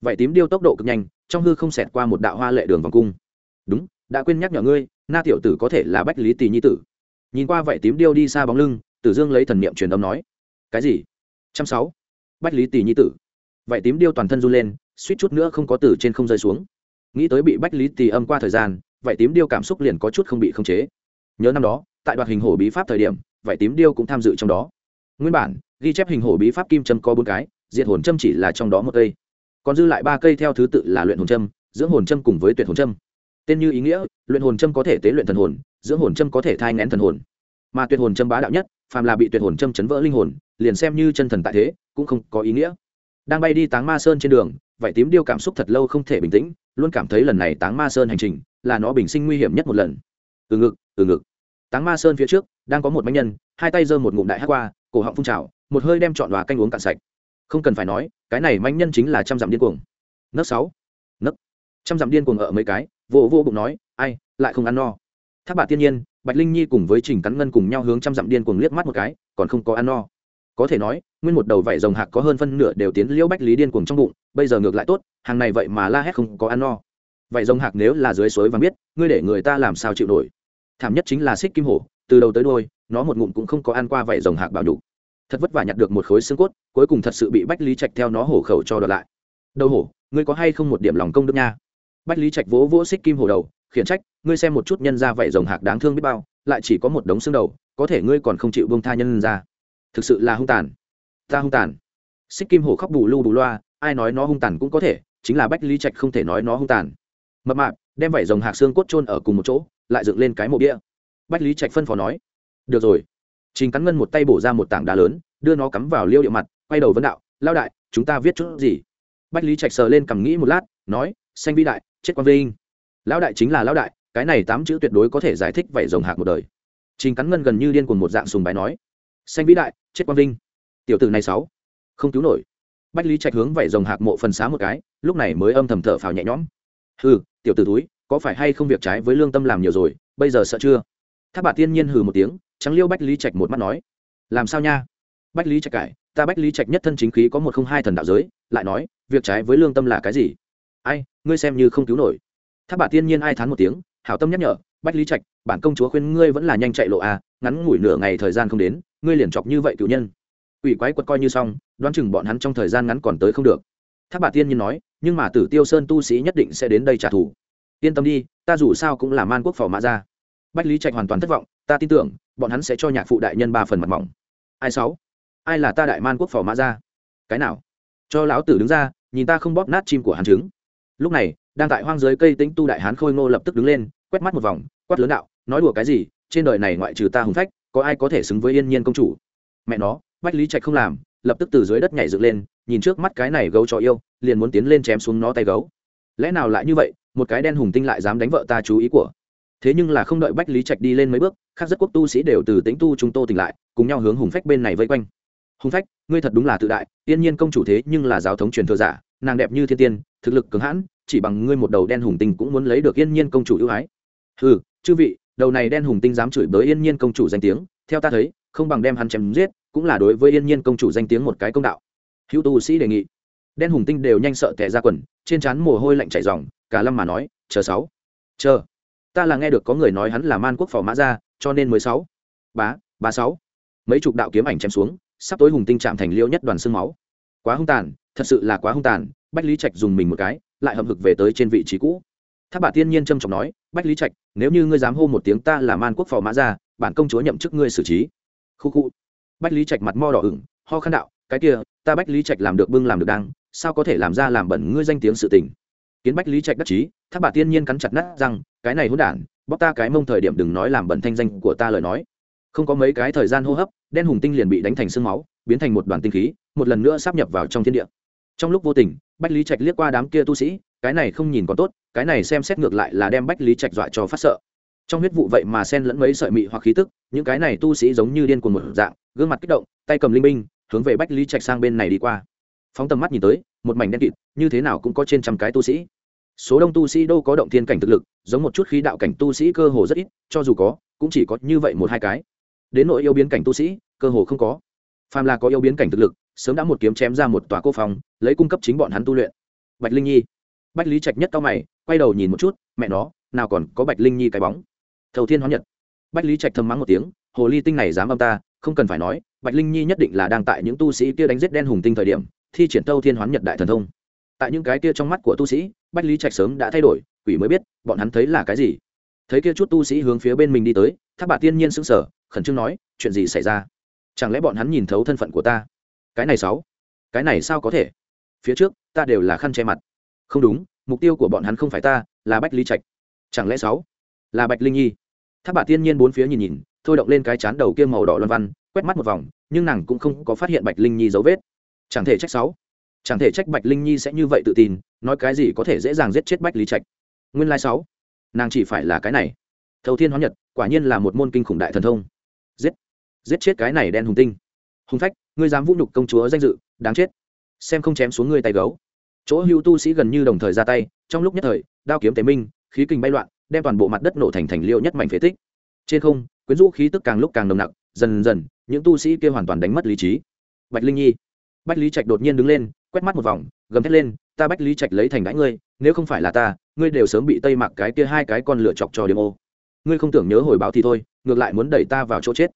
Vậy tím điêu tốc độ cực nhanh, trong hư không xẹt qua một đạo hoa lệ đường vòng cung. Đúng, đã quên nhắc nhở ngươi, na tiểu tử có thể là bách lý tỳ nhi tử. Nhìn qua vậy tím điêu đi xa bóng lưng tử dương lấy thần niệm truyền âm nói, cái gì? Trăm sáu? Bách lý tỷ nhi tử. Vậy tím điêu toàn thân run lên, suýt chút nữa không có từ trên không rơi xuống. Nghĩ tới bị bách lý tỷ âm qua thời gian, vậy tím điêu cảm xúc liền có chút không bị khống chế. Nhớ năm đó, tại đoạt hình hổ bí pháp thời điểm, vậy tím điêu cũng tham dự trong đó. Nguyên bản, ghi chép hình hổ bí pháp kim châm có bốn cái, diệt hồn châm chỉ là trong đó một cây. Còn dư lại ba cây theo thứ tự là luyện hồn châm, dưỡng hồn châm cùng với tuyệt hồn châm. Tên như ý nghĩa, luyện hồn châm có thể tế luyện thần hồn, dưỡng hồn châm có thể thai ngén thần hồn mà tuyệt hồn châm bá đạo nhất, phàm là bị tuyệt hồn châm chấn vỡ linh hồn, liền xem như chân thần tại thế, cũng không có ý nghĩa. Đang bay đi táng ma sơn trên đường vậy tím điêu cảm xúc thật lâu không thể bình tĩnh, luôn cảm thấy lần này táng ma sơn hành trình là nó bình sinh nguy hiểm nhất một lần. Từ ngực từ ngực. Táng ma sơn phía trước, đang có một bánh nhân, hai tay giơ một ngụm đại hát qua, cổ họng phun trào, một hơi đem trọn và canh uống cạn sạch. Không cần phải nói, cái này manh nhân chính là trăm dặm điên cuồng. Nấc sáu. Nấc. Trăm dặm điên cuồng ở mấy cái, vỗ vỗ bụng nói, ai, lại không ăn no. Thác bà tiên nhiên bạch linh nhi cùng với trình cắn ngân cùng nhau hướng trăm dặm điên cuồng liếc mắt một cái, còn không có ăn no. Có thể nói, nguyên một đầu vảy rồng hạc có hơn phân nửa đều tiến liễu bách lý điên cuồng trong bụng, bây giờ ngược lại tốt, hàng này vậy mà la hét không có ăn no. Vảy rồng hạc nếu là dưới suối vàng biết, ngươi để người ta làm sao chịu nổi. Thảm nhất chính là xích kim hổ, từ đầu tới đôi nó một ngụm cũng không có ăn qua vảy rồng hạc bảo nhục. Thật vất vả nhặt được một khối xương cốt, cuối cùng thật sự bị bách lý trạch theo nó hổ khẩu cho đợt lại. Đầu hổ, ngươi có hay không một điểm lòng công đức nha? Bách lý trạch vỗ vỗ xích kim hổ đầu khiển trách, ngươi xem một chút nhân ra vậy rồng hạc đáng thương biết bao, lại chỉ có một đống xương đầu, có thể ngươi còn không chịu bông tha nhân ra thực sự là hung tàn. Ta hung tàn. Xích kim hổ khóc bù lu bù loa, ai nói nó hung tàn cũng có thể, chính là bách lý trạch không thể nói nó hung tàn. Mập mạp, đem vảy rồng hạc xương cốt trôn ở cùng một chỗ, lại dựng lên cái mộ bia. Bách lý trạch phân phó nói, được rồi. Trình cắn ngân một tay bổ ra một tảng đá lớn, đưa nó cắm vào liêu địa mặt, quay đầu vấn đạo, lao đại, chúng ta viết chút gì? Bách lý trạch sờ lên cầm nghĩ một lát, nói, xanh vĩ đại, chết quang vinh lão đại chính là lão đại, cái này tám chữ tuyệt đối có thể giải thích vậy rồng hạc một đời. Trình cắn ngân gần như điên cuồng một dạng sùng bái nói, xanh vĩ đại, chết quang vinh. Tiểu tử này sáu, không cứu nổi. Bách lý trạch hướng vậy rồng hạc mộ phần xá một cái, lúc này mới âm thầm thở phào nhẹ nhõm. Hừ, tiểu tử túi có phải hay không việc trái với lương tâm làm nhiều rồi, bây giờ sợ chưa? Tháp bà tiên nhiên hừ một tiếng, trắng liêu bách lý trạch một mắt nói, làm sao nha? Bách lý trạch cải, ta bách lý trạch nhất thân chính khí có một không hai thần đạo giới, lại nói, việc trái với lương tâm là cái gì? Ai, ngươi xem như không cứu nổi tháp bà tiên nhiên ai thán một tiếng, hảo tâm nhắc nhở, bách lý trạch, bản công chúa khuyên ngươi vẫn là nhanh chạy lộ à ngắn ngủi nửa ngày thời gian không đến, ngươi liền chọc như vậy cựu nhân. Ủy quái quật coi như xong, đoán chừng bọn hắn trong thời gian ngắn còn tới không được. Tháp bà tiên nhiên nói, nhưng mà tử tiêu sơn tu sĩ nhất định sẽ đến đây trả thù. Yên tâm đi, ta dù sao cũng là man quốc phò mã ra bách lý trạch hoàn toàn thất vọng, ta tin tưởng, bọn hắn sẽ cho nhạc phụ đại nhân ba phần mặt mỏng. Ai sáu? Ai là ta đại man quốc phò mã ra cái nào? Cho lão tử đứng ra, nhìn ta không bóp nát chim của hắn trứng lúc này, đang tại hoang giới cây tĩnh tu đại hán khôi ngô lập tức đứng lên, quét mắt một vòng, quát lớn đạo, nói đùa cái gì? Trên đời này ngoại trừ ta hùng phách, có ai có thể xứng với yên nhiên công chủ? Mẹ nó, bách lý trạch không làm, lập tức từ dưới đất nhảy dựng lên, nhìn trước mắt cái này gấu trò yêu, liền muốn tiến lên chém xuống nó tay gấu. Lẽ nào lại như vậy, một cái đen hùng tinh lại dám đánh vợ ta chú ý của? Thế nhưng là không đợi bách lý trạch đi lên mấy bước, khác rất quốc tu sĩ đều từ tĩnh tu chúng tô tỉnh lại, cùng nhau hướng hùng phách bên này vây quanh. Hùng phách, ngươi thật đúng là tự đại, Yên nhiên công chủ thế nhưng là giáo thống truyền thừa giả nàng đẹp như thiên tiên, thực lực cứng hãn, chỉ bằng ngươi một đầu đen hùng tinh cũng muốn lấy được yên nhiên công chủ ưu ái. Ừ chư vị, đầu này đen hùng tinh dám chửi bới yên nhiên công chủ danh tiếng, theo ta thấy, không bằng đem hắn chém giết, cũng là đối với yên nhiên công chủ danh tiếng một cái công đạo. Hữu tu sĩ đề nghị. Đen hùng tinh đều nhanh sợ tẻ ra quần, trên trán mồ hôi lạnh chảy ròng, cả lâm mà nói, chờ sáu. Chờ. Ta là nghe được có người nói hắn là man quốc phò mã ra cho nên mới sáu. Bá ba sáu. Mấy chục đạo kiếm ảnh chém xuống, sắp tối hùng tinh chạm thành liêu nhất đoàn xương máu. Quá hung tàn thật sự là quá hung tàn, bách lý trạch dùng mình một cái, lại hậm hực về tới trên vị trí cũ. Tháp bà tiên nhiên trâm trọng nói, bách lý trạch, nếu như ngươi dám hô một tiếng ta là man quốc phò mã ra, bản công chúa nhậm chức ngươi xử trí. Khu khu. Bách lý trạch mặt mo đỏ ửng, ho khăn đạo, cái kia, ta bách lý trạch làm được bưng làm được đăng, sao có thể làm ra làm bẩn ngươi danh tiếng sự tình? Kiến bách lý trạch đắc chí tháp bà tiên nhiên cắn chặt nát rằng cái này hỗn đản bóc ta cái mông thời điểm đừng nói làm bẩn thanh danh của ta lời nói. Không có mấy cái thời gian hô hấp, đen hùng tinh liền bị đánh thành sương máu, biến thành một đoàn tinh khí, một lần nữa sắp nhập vào trong thiên địa trong lúc vô tình, bách lý trạch liếc qua đám kia tu sĩ, cái này không nhìn còn tốt, cái này xem xét ngược lại là đem bách lý trạch dọa cho phát sợ. Trong huyết vụ vậy mà sen lẫn mấy sợi mị hoặc khí tức, những cái này tu sĩ giống như điên cuồng một dạng, gương mặt kích động, tay cầm linh binh, hướng về bách lý trạch sang bên này đi qua. Phóng tầm mắt nhìn tới, một mảnh đen kịt, như thế nào cũng có trên trăm cái tu sĩ. Số đông tu sĩ đâu có động thiên cảnh thực lực, giống một chút khí đạo cảnh tu sĩ cơ hồ rất ít, cho dù có, cũng chỉ có như vậy một hai cái. Đến nội yêu biến cảnh tu sĩ, cơ hồ không có. Phàm là có yêu biến cảnh thực lực sớm đã một kiếm chém ra một tòa cô phòng, lấy cung cấp chính bọn hắn tu luyện. Bạch linh nhi. Bạch lý trạch nhất cao mày, quay đầu nhìn một chút, mẹ nó, nào còn có bạch linh nhi cái bóng. Thầu thiên hóa nhật. Bạch lý trạch thầm mắng một tiếng, hồ ly tinh này dám âm ta, không cần phải nói, bạch linh nhi nhất định là đang tại những tu sĩ kia đánh giết đen hùng tinh thời điểm, thi triển Thâu thiên hoán nhật đại thần thông. Tại những cái kia trong mắt của tu sĩ bách lý trạch sớm đã thay đổi, quỷ mới biết, bọn hắn thấy là cái gì. Thấy kia chút tu sĩ hướng phía bên mình đi tới tháp bà tiên nhiên sững sờ, khẩn trương nói, chuyện gì xảy ra? Chẳng lẽ bọn hắn nhìn thấu thân phận của ta? Cái này sáu. Cái này sao có thể? Phía trước, ta đều là khăn che mặt. Không đúng, mục tiêu của bọn hắn không phải ta, là bách lý trạch. Chẳng lẽ sáu? Là bạch linh nhi. Tháp bà tiên nhiên bốn phía nhìn nhìn, thôi động lên cái chán đầu kia màu đỏ loan văn, quét mắt một vòng, nhưng nàng cũng không có phát hiện bạch linh nhi dấu vết. Chẳng thể trách sáu. Chẳng thể trách bạch linh nhi sẽ như vậy tự tin, nói cái gì có thể dễ dàng giết chết bách lý trạch. Nguyên lai sáu. Nàng chỉ phải là cái này. Thầu thiên hóa nhật, quả nhiên là một môn kinh khủng đại thần thông. Giết. Giết chết cái này đen hùng tinh. Hùng phách ngươi dám vũ nhục công chúa danh dự, đáng chết. Xem không chém xuống ngươi tay gấu. Chỗ hưu tu sĩ gần như đồng thời ra tay, trong lúc nhất thời, đao kiếm tế minh, khí kình bay loạn, đem toàn bộ mặt đất nổ thành thành liệu nhất mảnh phế tích. Trên không, quyến rũ khí tức càng lúc càng nồng nặc, dần dần, những tu sĩ kia hoàn toàn đánh mất lý trí. Bạch linh nhi. Bách lý trạch đột nhiên đứng lên, quét mắt một vòng, gầm thét lên, ta bách lý trạch lấy thành đãi ngươi, nếu không phải là ta, ngươi đều sớm bị tây mặc cái kia hai cái con lửa chọc cho điểm ô. Ngươi không tưởng nhớ hồi báo thì thôi, ngược lại muốn đẩy ta vào chỗ chết.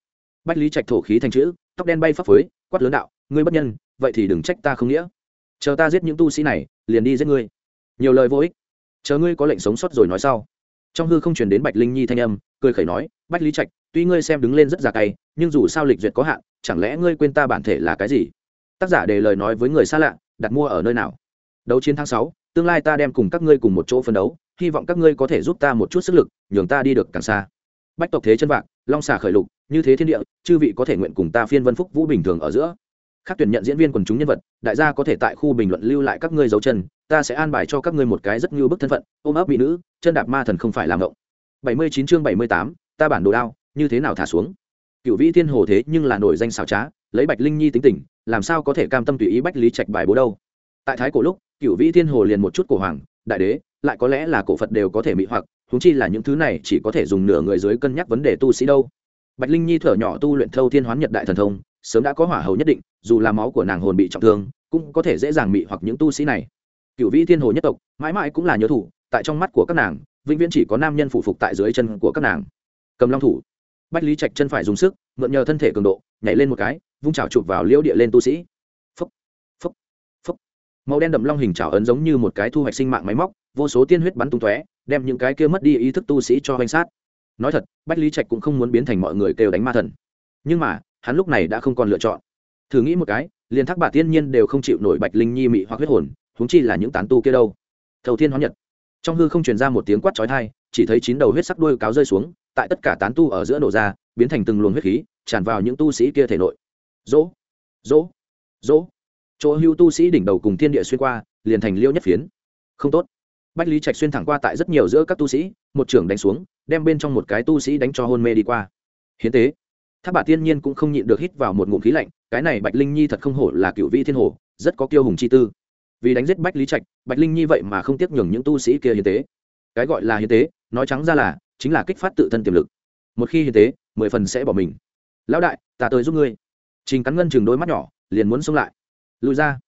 Bách lý trạch thổ khí thành chữ, tóc đen bay phấp phới quát lớn đạo, ngươi bất nhân, vậy thì đừng trách ta không nghĩa. Chờ ta giết những tu sĩ này, liền đi giết ngươi. Nhiều lời vô ích. Chờ ngươi có lệnh sống sót rồi nói sau. Trong hư không truyền đến bạch linh nhi thanh âm, cười khẩy nói, bách lý trạch, tuy ngươi xem đứng lên rất già cay, nhưng dù sao lịch duyệt có hạn, chẳng lẽ ngươi quên ta bản thể là cái gì? Tác giả để lời nói với người xa lạ, đặt mua ở nơi nào? Đấu chiến tháng sáu, tương lai ta đem cùng các ngươi cùng một chỗ phân đấu, hy vọng các ngươi có thể giúp ta một chút sức lực, nhường ta đi được càng xa. Bách tộc thế chân vạc long xà khởi lục, như thế thiên địa, chư vị có thể nguyện cùng ta phiên vân phúc vũ bình thường ở giữa. Khác tuyển nhận diễn viên quần chúng nhân vật, đại gia có thể tại khu bình luận lưu lại các ngươi dấu chân, ta sẽ an bài cho các ngươi một cái rất như bức thân phận, ôm ấp mỹ nữ, chân đạp ma thần không phải làm ngộng. Bảy mươi chín chương bảy mươi tám, ta bản đồ đao, như thế nào thả xuống? Cựu vĩ thiên hồ thế nhưng là nổi danh xảo trá, lấy bạch linh nhi tính tình, làm sao có thể cam tâm tùy ý bách lý trạch bài bố đâu? Tại thái cổ lúc cựu vĩ thiên hồ liền một chút cổ hoàng, đại đế, lại có lẽ là cổ phật đều có thể mị hoặc huống chi là những thứ này chỉ có thể dùng nửa người dưới cân nhắc vấn đề tu sĩ đâu. Bạch linh nhi thở nhỏ tu luyện thâu thiên hoán nhật đại thần thông sớm đã có hỏa hầu nhất định dù là máu của nàng hồn bị trọng thương cũng có thể dễ dàng mị hoặc những tu sĩ này. Cựu vĩ thiên hồ nhất tộc mãi mãi cũng là nhớ thủ tại trong mắt của các nàng vĩnh viễn chỉ có nam nhân phủ phục tại dưới chân của các nàng. Cầm long thủ. Bách lý trạch chân phải dùng sức mượn nhờ thân thể cường độ nhảy lên một cái vung trào chụp vào liễu địa lên tu sĩ. Phấp phấp phấp, màu đen đậm long hình trào ấn giống như một cái thu hoạch sinh mạng máy móc vô số tiên huyết bắn tung tóe đem những cái kia mất đi ý thức tu sĩ cho hoành sát. Nói thật, bách lý trạch cũng không muốn biến thành mọi người kêu đánh ma thần. Nhưng mà, hắn lúc này đã không còn lựa chọn. Thử nghĩ một cái, liền thác bà tiên nhiên đều không chịu nổi bạch linh nhi mị hoặc huyết hồn, huống chi là những tán tu kia đâu. Thầu thiên hóa nhật. Trong hư không truyền ra một tiếng quát chói tai, chỉ thấy chín đầu huyết sắc đuôi cáo rơi xuống, tại tất cả tán tu ở giữa nổ ra, biến thành từng luồng huyết khí, tràn vào những tu sĩ kia thể nội. Dỗ dỗ dỗ chỗ hưu tu sĩ đỉnh đầu cùng thiên địa xuyên qua, liền thành liêu nhất phiến. Không tốt bách lý trạch xuyên thẳng qua tại rất nhiều giữa các tu sĩ, một trưởng đánh xuống, đem bên trong một cái tu sĩ đánh cho hôn mê đi qua. Hiến tế. Tháp bà tiên nhiên cũng không nhịn được hít vào một ngụm khí lạnh, cái này bạch linh nhi thật không hổ là cựu Vi thiên hồ, rất có kiêu hùng chi tư. Vì đánh giết bách lý trạch, bạch linh nhi vậy mà không tiếc nhường những tu sĩ kia hiến tế. Cái gọi là hiến tế, nói trắng ra là, chính là kích phát tự thân tiềm lực. Một khi hiến tế, mười phần sẽ bỏ mình. Lão đại, ta tới giúp ngươi. Trình cắn ngân chừng đôi mắt nhỏ, liền muốn xông lại. Lùi ra.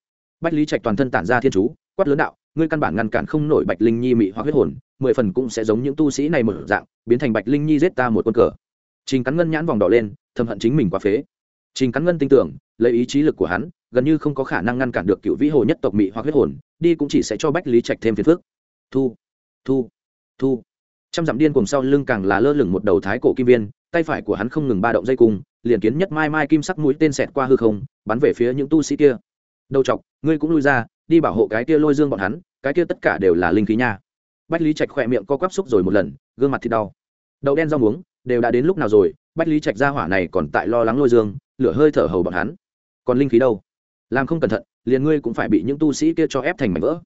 Bách lý trạch toàn thân tản ra thiên chú, quát lớn đạo ngươi căn bản ngăn cản không nổi bạch linh nhi mị hoặc huyết hồn, mười phần cũng sẽ giống những tu sĩ này mở dạng, biến thành bạch linh nhi giết ta một quân cờ. Trình cắn ngân nhãn vòng đỏ lên, thầm hận chính mình quá phế. Trình cắn ngân tin tưởng, lấy ý chí lực của hắn, gần như không có khả năng ngăn cản được cựu vĩ hồ nhất tộc mị hoặc huyết hồn, đi cũng chỉ sẽ cho bách lý trạch thêm phiền phức. Thu thu thu. Trăm dặm điên cùng sau lưng càng là lơ lửng một đầu thái cổ kim viên, tay phải của hắn không ngừng ba động dây cung, liền kiến nhất mai mai kim sắc mũi tên xẹt qua hư không, bắn về phía những tu sĩ kia. Đầu chọc, ngươi cũng lui ra đi bảo hộ cái kia lôi dương bọn hắn cái kia tất cả đều là linh khí nha. Bách lý trạch khỏe miệng co quắp xúc rồi một lần gương mặt thì đau. Đậu đen rau muống đều đã đến lúc nào rồi bách lý trạch ra hỏa này còn tại lo lắng lôi dương lửa hơi thở hầu bọn hắn. Còn linh khí đâu? Làm không cẩn thận liền ngươi cũng phải bị những tu sĩ kia cho ép thành mảnh vỡ.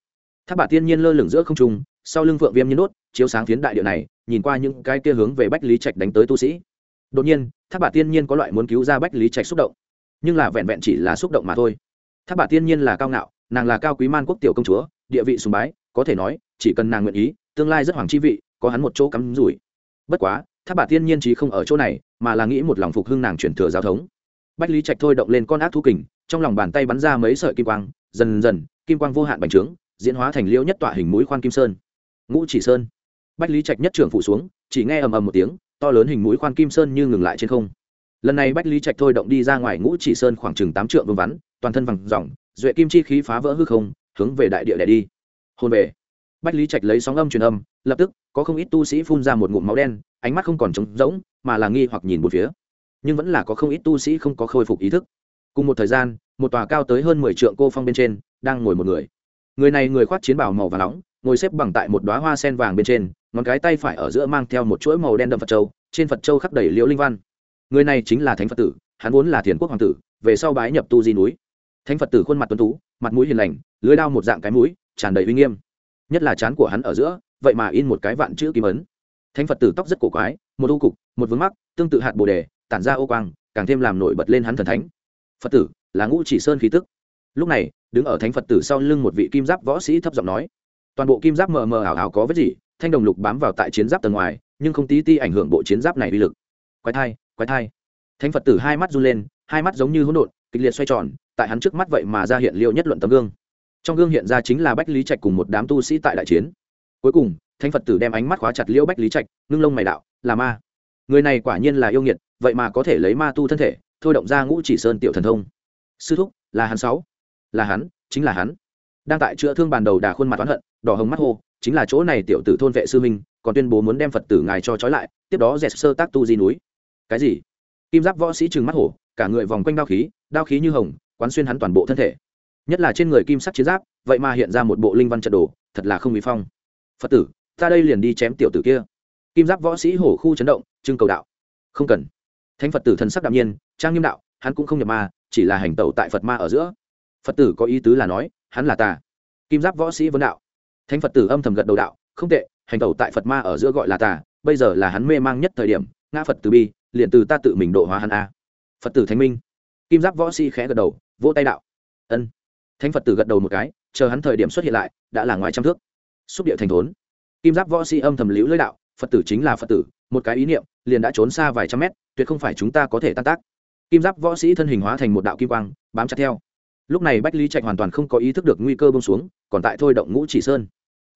Tháp bà tiên nhiên lơ lửng giữa không trung sau lưng phượng viêm như nốt, chiếu sáng phiến đại địa này nhìn qua những cái kia hướng về bách lý trạch đánh tới tu sĩ. Đột nhiên tháp bà tiên nhiên có loại muốn cứu ra bách lý trạch xúc động nhưng là vẹn vẹn chỉ là xúc động mà thôi. Tháp bà tiên nhiên là cao ngạo nàng là cao quý man quốc tiểu công chúa, địa vị sùng bái, có thể nói, chỉ cần nàng nguyện ý, tương lai rất hoàng chi vị, có hắn một chỗ cắm rủi. Bất quá tháp bà tiên nhiên trí không ở chỗ này, mà là nghĩ một lòng phục hưng nàng chuyển thừa giao thống. Bách lý trạch thôi động lên con ác thú kình, trong lòng bàn tay bắn ra mấy sợi kim quang, dần dần, kim quang vô hạn bành trướng, diễn hóa thành liễu nhất tọa hình mũi khoan kim sơn. Ngũ chỉ sơn. Bách lý trạch nhất trưởng phủ xuống, chỉ nghe ầm ầm một tiếng, to lớn hình mũi khoan kim sơn như ngừng lại trên không. Lần này bách lý trạch thôi động đi ra ngoài ngũ chỉ sơn khoảng chừng tám trượng vương vắn, toàn thân vằng dòng duệ kim chi khí phá vỡ hư không, hướng về đại địa đẻ đi. Hôn về. Bách lý trạch lấy sóng âm truyền âm, lập tức, có không ít tu sĩ phun ra một ngụm máu đen, ánh mắt không còn trống rỗng, mà là nghi hoặc nhìn một phía. Nhưng vẫn là có không ít tu sĩ không có khôi phục ý thức. Cùng một thời gian, một tòa cao tới hơn mười trượng cô phong bên trên, đang ngồi một người. Người này người khoác chiến bảo màu và nóng, ngồi xếp bằng tại một đoá hoa sen vàng bên trên, ngón cái tay phải ở giữa mang theo một chuỗi màu đen đậm phật châu, trên phật châu khắc đầy liễu linh văn. Người này chính là thánh phật tử, hắn vốn là thiền quốc hoàng tử, về sau bái nhập tu di núi thánh phật tử khuôn mặt tuấn tú, mặt mũi hiền lành, lưới đao một dạng cái mũi, tràn đầy uy nghiêm. Nhất là chán của hắn ở giữa, vậy mà in một cái vạn chữ kim ấn. Thánh phật tử tóc rất cổ quái, một ô cục, một vướng mắc, tương tự hạt bồ đề, tản ra ô quang, càng thêm làm nổi bật lên hắn thần thánh. Phật tử, là ngũ chỉ sơn khí tức. Lúc này, đứng ở thánh phật tử sau lưng một vị kim giáp võ sĩ thấp giọng nói, toàn bộ kim giáp mờ mờ ảo ảo có vết gì? Thanh đồng lục bám vào tại chiến giáp tầng ngoài, nhưng không tí ti ảnh hưởng bộ chiến giáp này uy lực. Quái thai quái thai. Thánh phật tử hai mắt run lên, hai mắt giống như hỗn độn, kịch liệt xoay tròn tại hắn trước mắt vậy mà ra hiện liệu nhất luận tấm gương. Trong gương hiện ra chính là bách lý trạch cùng một đám tu sĩ tại đại chiến. Cuối cùng, thánh phật tử đem ánh mắt khóa chặt liễu bách lý trạch, ngưng lông mày đạo, là ma. Người này quả nhiên là yêu nghiệt, vậy mà có thể lấy ma tu thân thể, thôi động ra ngũ chỉ sơn tiểu thần thông. Sư thúc, là hắn sáu. Là hắn, chính là hắn. Đang tại chữa thương bàn đầu đà khuôn mặt oán hận, đỏ hồng mắt hô, chính là chỗ này tiểu tử thôn vệ sư minh, còn tuyên bố muốn đem phật tử ngài cho trói lại, tiếp đó dẹt sơ tác tu di núi. Cái gì? Kim giáp võ sĩ trừng mắt hổ, cả người vòng quanh đao khí đao khí như hồng quán xuyên hắn toàn bộ thân thể. Nhất là trên người kim sắc chiến giáp, vậy mà hiện ra một bộ linh văn trận đồ, thật là không bị phong. Phật tử, ta đây liền đi chém tiểu tử kia. Kim giáp võ sĩ hổ khu chấn động, trưng cầu đạo. Không cần. Thánh phật tử thần sắc đạm nhiên, trang nghiêm đạo, hắn cũng không nhập ma, chỉ là hành tẩu tại phật ma ở giữa. Phật tử có ý tứ là nói, hắn là tà kim giáp võ sĩ vấn đạo. Thánh phật tử âm thầm gật đầu đạo, không tệ, hành tẩu tại phật ma ở giữa gọi là tà bây giờ là hắn mê mang nhất thời điểm, ngã phật từ bi, liền từ ta tự mình độ hóa hắn a. Phật tử thánh minh. Kim giáp võ sĩ khẽ gật đầu vỗ tay đạo. Ân. Thánh phật tử gật đầu một cái, chờ hắn thời điểm xuất hiện lại, đã là ngoài trăm thước. Xúc địa thành thốn. Kim giáp võ sĩ âm thầm liễu lưỡi đạo, phật tử chính là phật tử, một cái ý niệm, liền đã trốn xa vài trăm mét, tuyệt không phải chúng ta có thể tan tác. Kim giáp võ sĩ thân hình hóa thành một đạo kim quang, bám chặt theo. Lúc này bách lý trạch hoàn toàn không có ý thức được nguy cơ bông xuống, còn tại thôi động ngũ chỉ sơn.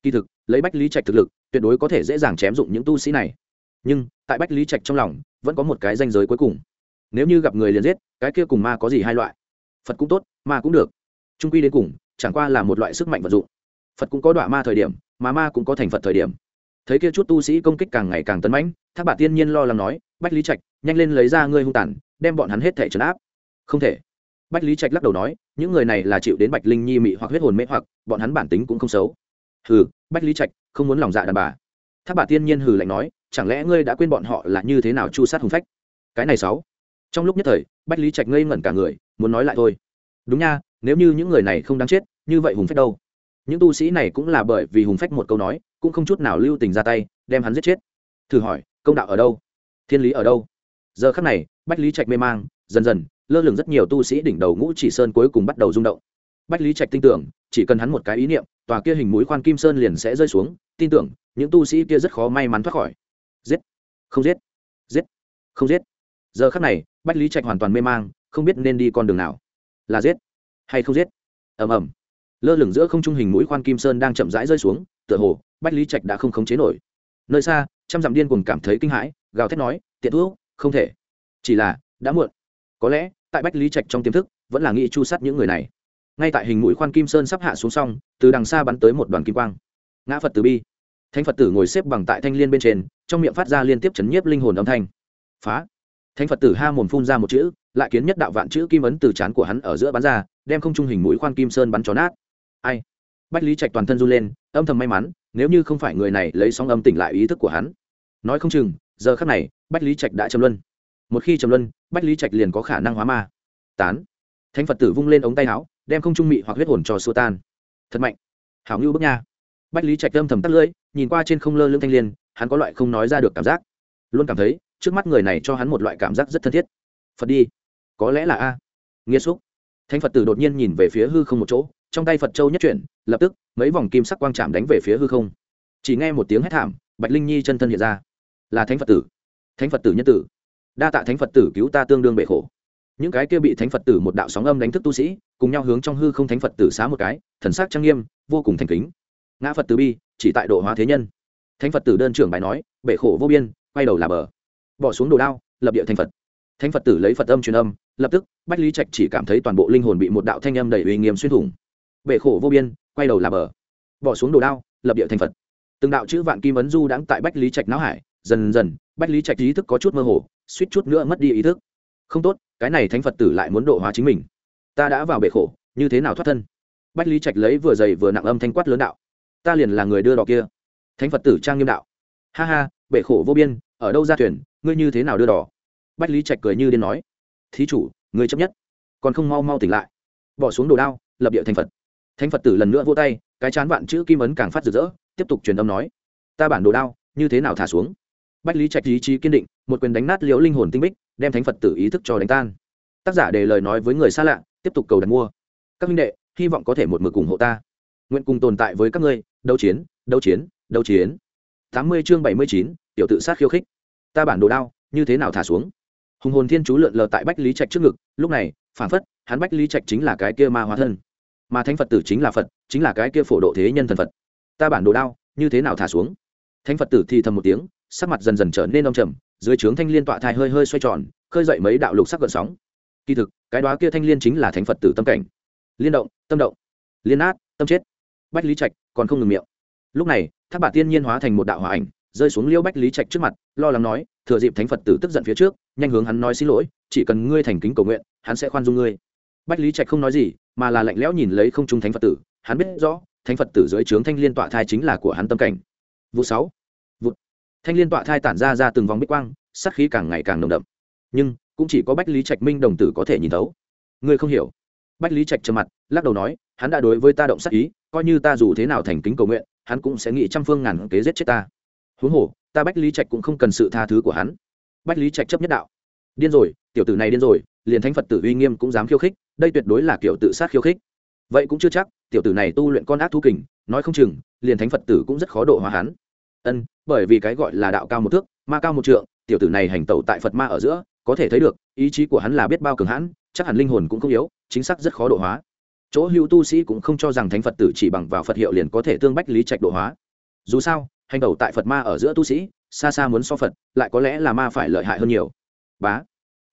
Kỳ thực, lấy bách lý trạch thực lực, tuyệt đối có thể dễ dàng chém dụng những tu sĩ này. Nhưng, tại bách lý trạch trong lòng, vẫn có một cái danh giới cuối cùng. Nếu như gặp người liền giết, cái kia cùng ma có gì hai loại? Phật cũng tốt, ma cũng được. Trung quy đến cùng, chẳng qua là một loại sức mạnh vật dụng. Phật cũng có đoạn ma thời điểm, mà ma cũng có thành phật thời điểm. Thấy kia chút tu sĩ công kích càng ngày càng tấn mãnh, thác bà tiên nhiên lo lắng nói, bách lý trạch, nhanh lên lấy ra ngươi hung tàn, đem bọn hắn hết thể trấn áp. Không thể. Bách lý trạch lắc đầu nói, những người này là chịu đến bạch linh nhi mị hoặc huyết hồn mê hoặc, bọn hắn bản tính cũng không xấu. Hừ, bách lý trạch, không muốn lòng dạ đàn bà. Thác bà tiên nhiên hừ lạnh nói, chẳng lẽ ngươi đã quên bọn họ là như thế nào chu sát hùng phách? Cái này sáu trong lúc nhất thời, bách lý trạch ngây ngẩn cả người muốn nói lại thôi. Đúng nha, nếu như những người này không đáng chết, như vậy hùng phách đâu? Những tu sĩ này cũng là bởi vì hùng phách một câu nói, cũng không chút nào lưu tình ra tay, đem hắn giết chết. Thử hỏi, công đạo ở đâu? Thiên lý ở đâu? Giờ khắc này, bách lý trạch mê mang, dần dần, lơ lửng rất nhiều tu sĩ đỉnh đầu ngũ chỉ sơn cuối cùng bắt đầu rung động. Bách lý trạch tin tưởng, chỉ cần hắn một cái ý niệm, tòa kia hình mũi khoan kim sơn liền sẽ rơi xuống, tin tưởng, những tu sĩ kia rất khó may mắn thoát khỏi. Giết! Không giết! Giết! Không giết! Giờ khắc này, bách lý trạch hoàn toàn mê mang không biết nên đi con đường nào. Là giết hay không giết? Ầm ầm. Lơ lửng giữa không trung hình mũi khoan kim sơn đang chậm rãi rơi xuống, tựa hồ, bách lý trạch đã không khống chế nổi. Nơi xa, trăm dặm điên cùng cảm thấy kinh hãi, gào thét nói, tiện thuốc không thể. Chỉ là, đã muộn. Có lẽ, tại bách lý trạch trong tiềm thức, vẫn là nghĩ chu sát những người này. Ngay tại hình mũi khoan kim sơn sắp hạ xuống xong, từ đằng xa bắn tới một đoàn kim quang. Ngã phật từ bi. Thánh phật tử ngồi xếp bằng tại thanh liên bên trên, trong miệng phát ra liên tiếp chấn nhiếp linh hồn âm thanh. Phá. Thánh phật tử ha mồm phun ra một chữ lại kiến nhất đạo vạn chữ kim ấn từ trán của hắn ở giữa bắn ra, đem không trung hình mũi khoan kim sơn bắn chó nát. Ai? Bách lý trạch toàn thân run lên, âm thầm may mắn, nếu như không phải người này lấy sóng âm tỉnh lại ý thức của hắn. Nói không chừng, giờ khắc này, bách lý trạch đã châm luân. Một khi trầm luân, bách lý trạch liền có khả năng hóa ma. Tán. Thánh phật tử vung lên ống tay áo, đem không trung mị hoặc huyết hồn cho xua tan. Thật mạnh. Hảo ngưu bước nha. Bách lý trạch âm thầm tắt lưỡi, nhìn qua trên không lơ lưng thanh liên, hắn có loại không nói ra được cảm giác. Luôn cảm thấy, trước mắt người này cho hắn một loại cảm giác rất thân thiết. Phật đi có lẽ là a. Nghĩa xúc. Thánh phật tử đột nhiên nhìn về phía hư không một chỗ, trong tay phật châu nhất chuyển, lập tức, mấy vòng kim sắc quang chạm đánh về phía hư không. Chỉ nghe một tiếng hét thảm, bạch linh nhi chân thân hiện ra. Là thánh phật tử. Thánh phật tử nhân tử. Đa tạ thánh phật tử cứu ta tương đương bệ khổ. Những cái kia bị thánh phật tử một đạo sóng âm đánh thức tu sĩ, cùng nhau hướng trong hư không thánh phật tử xá một cái, thần sắc trang nghiêm, vô cùng thành kính. Ngã phật tử bi, chỉ tại độ hóa thế nhân. Thánh phật tử đơn trưởng bài nói bệ khổ vô biên, quay đầu là bờ. Bỏ xuống đồ đao, lập địa thành phật thánh phật tử lấy phật âm truyền âm, lập tức, bách lý trạch chỉ cảm thấy toàn bộ linh hồn bị một đạo thanh âm đầy uy nghiêm xuyên thủng. Bệ khổ vô biên, quay đầu là bờ. Bỏ xuống đồ đao, lập địa thành phật. Từng đạo chữ vạn kim ấn du đãng tại bách lý trạch não hải, dần dần, bách lý trạch ý thức có chút mơ hồ, suýt chút nữa mất đi ý thức. Không tốt, cái này thánh phật tử lại muốn độ hóa chính mình. Ta đã vào bể khổ, như thế nào thoát thân? Bách lý trạch lấy vừa dày vừa nặng âm thanh quát lớn đạo. Ta liền là người đưa đò kia. Thánh phật tử trang nghiêm đạo. Ha ha, bể khổ vô biên, ở đâu ra thuyền, ngươi như thế nào đưa đò bách lý trạch cười như điên nói, thí chủ ngươi chấp nhất, còn không mau mau tỉnh lại. Bỏ xuống đồ đao, lập địa thành phật. Thánh phật tử lần nữa vô tay, cái chán vạn chữ kim ấn càng phát rực rỡ, tiếp tục truyền âm nói, ta bản đồ đao, như thế nào thả xuống? Bách lý trạch ý chí kiên định, một quyền đánh nát liễu linh hồn tinh bích, đem thánh phật tử ý thức cho đánh tan. Tác giả để lời nói với người xa lạ, tiếp tục cầu đặt mua. Các minh đệ, hy vọng có thể một mực cùng hộ ta. Nguyện cùng tồn tại với các ngươi, đấu chiến đấu chiến đấu chiến. Tám mươi chương bảy mươi chín, tiểu tự sát khiêu khích. Ta bản đồ đao, như thế nào thả xuống? Hùng hồn thiên chú lượn lờ tại bách lý trạch trước ngực, lúc này phản phất, hắn bách lý trạch chính là cái kia ma hóa thân. Mà thánh phật tử chính là phật, chính là cái kia phổ độ thế nhân thần phật. Ta bản đồ đao, như thế nào thả xuống? Thánh phật tử thì thầm một tiếng, sắc mặt dần dần trở nên đông trầm, dưới trướng thanh liên tọa thai hơi hơi xoay tròn, khơi dậy mấy đạo lục sắc gợn sóng. Kỳ thực, cái đó kia thanh liên chính là thánh phật tử tâm cảnh. Liên động, tâm động, liên át tâm chết. Bách lý trạch còn không ngừng miệng. Lúc này, thác bà tiên nhiên hóa thành một đạo hòa ảnh rơi xuống liêu bách lý trạch trước mặt, lo lắng nói, thừa dịp thánh phật tử tức giận phía trước, nhanh hướng hắn nói xin lỗi, chỉ cần ngươi thành kính cầu nguyện, hắn sẽ khoan dung ngươi. Bách lý trạch không nói gì, mà là lạnh lẽo nhìn lấy không trung thánh phật tử, hắn biết rõ, thánh phật tử dưới trướng thanh liên tọa thai chính là của hắn tâm cảnh. Vụ sáu. Vụ. Thanh liên tọa thai tản ra ra từng vòng bích quang sắc khí càng ngày càng nồng đậm. Nhưng, cũng chỉ có bách lý trạch minh đồng tử có thể nhìn thấu. Ngươi không hiểu. Bách lý trạch trầm mặt, lắc đầu nói, hắn đã đối với ta động sắc ý, coi như ta dù thế nào thành kính cầu nguyện, hắn cũng sẽ nghĩ trăm phương ngàn kế giết chết ta huống hồ, ta bách lý trạch cũng không cần sự tha thứ của hắn. Bách lý trạch chấp nhất đạo. Điên rồi, tiểu tử này điên rồi, liền thánh phật tử uy nghiêm cũng dám khiêu khích, đây tuyệt đối là kiểu tự sát khiêu khích. Vậy cũng chưa chắc, tiểu tử này tu luyện con ác thu kình, nói không chừng, liền thánh phật tử cũng rất khó độ hóa hắn. Ân, bởi vì cái gọi là đạo cao một thước, ma cao một trượng, tiểu tử này hành tẩu tại phật ma ở giữa, có thể thấy được, ý chí của hắn là biết bao cường hãn, chắc hẳn linh hồn cũng không yếu, chính xác rất khó độ hóa. Chỗ hữu tu sĩ cũng không cho rằng thánh phật tử chỉ bằng vào phật hiệu liền có thể tương bách lý trạch độ hóa. Dù sao hành tẩu tại phật ma ở giữa tu sĩ, xa xa muốn so phật, lại có lẽ là ma phải lợi hại hơn nhiều. Bá.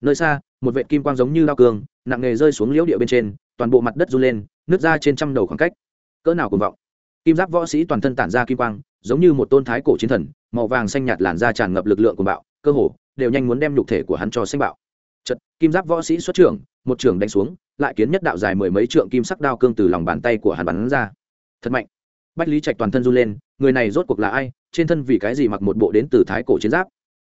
Nơi xa, một vệ kim quang giống như lao cường, nặng nghề rơi xuống liễu địa bên trên, toàn bộ mặt đất run lên nước ra trên trăm đầu khoảng cách. Cỡ nào cùng vọng. Kim giáp võ sĩ toàn thân tản ra kim quang, giống như một tôn thái cổ chiến thần, màu vàng xanh nhạt làn da tràn ngập lực lượng của bạo, cơ hồ, đều nhanh muốn đem nhục thể của hắn cho xanh bạo. Chật kim giáp võ sĩ xuất trưởng, một trưởng đánh xuống, lại kiến nhất đạo dài mười mấy trượng kim sắc đao cương từ lòng bàn tay của hắn bắn ra. Thật mạnh bách lý trạch toàn thân run lên, người này rốt cuộc là ai? Trên thân vì cái gì mặc một bộ đến từ thái cổ chiến giáp?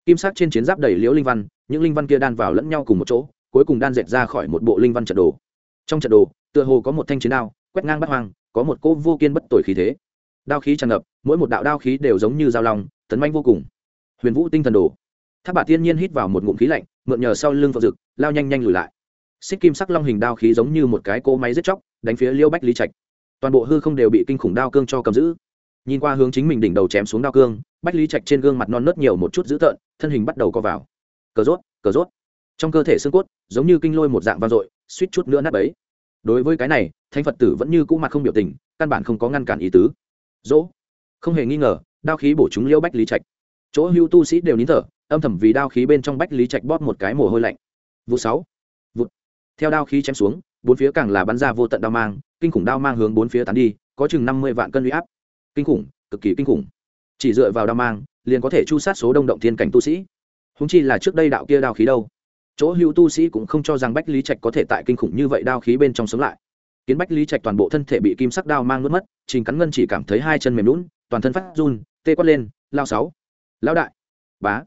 Kim sắc trên chiến giáp đầy liễu linh văn, những linh văn kia đan vào lẫn nhau cùng một chỗ, cuối cùng đan dệt ra khỏi một bộ linh văn trận đồ. Trong trận đồ, tựa hồ có một thanh chiến đao, quét ngang bắt hoang, có một cô vô kiên bất tội khí thế. Đao khí tràn ngập, mỗi một đạo đao khí đều giống như dao long, tấn manh vô cùng. Huyền vũ tinh thần đồ. Tháp bà tiên nhiên hít vào một ngụm khí lạnh, mượn nhờ sau lưng phật rực lao nhanh nhanh lùi lại. Xích kim sắc long hình đao khí giống như một cái cỗ máy giết chóc, đánh phía liêu bách lý trạch toàn bộ hư không đều bị kinh khủng đao cương cho cầm giữ. Nhìn qua hướng chính mình đỉnh đầu chém xuống đao cương, bách lý trạch trên gương mặt non nớt nhiều một chút dữ tợn, thân hình bắt đầu co vào. Cờ rốt cờ rốt. Trong cơ thể xương cốt, giống như kinh lôi một dạng vang dội, suýt chút nữa nát ấy đối với cái này thanh phật tử vẫn như cũ mặt không biểu tình, căn bản không có ngăn cản ý tứ. Dỗ. Không hề nghi ngờ, đao khí bổ chúng liêu bách lý trạch. Chỗ hưu tu sĩ đều nín thở, âm thầm vì đao khí bên trong bách lý trạch bóp một cái mồ hôi lạnh. Vụ sáu. Vụ theo đao khí chém xuống, bốn phía càng là bắn ra vô tận đao mang kinh khủng đao mang hướng bốn phía tán đi, có chừng năm mươi vạn cân huy áp. Kinh khủng, cực kỳ kinh khủng. Chỉ dựa vào đao mang, liền có thể chu sát số đông động thiên cảnh tu sĩ. Húng chi là trước đây đạo kia đao khí đâu? Chỗ hữu tu sĩ cũng không cho rằng bách lý trạch có thể tại kinh khủng như vậy đao khí bên trong sống lại. Kiến bách lý trạch toàn bộ thân thể bị kim sắc đao mang nuốt mất, trình cắn ngân chỉ cảm thấy hai chân mềm lún toàn thân phát run, tê quát lên lao sáu lao đại, bá.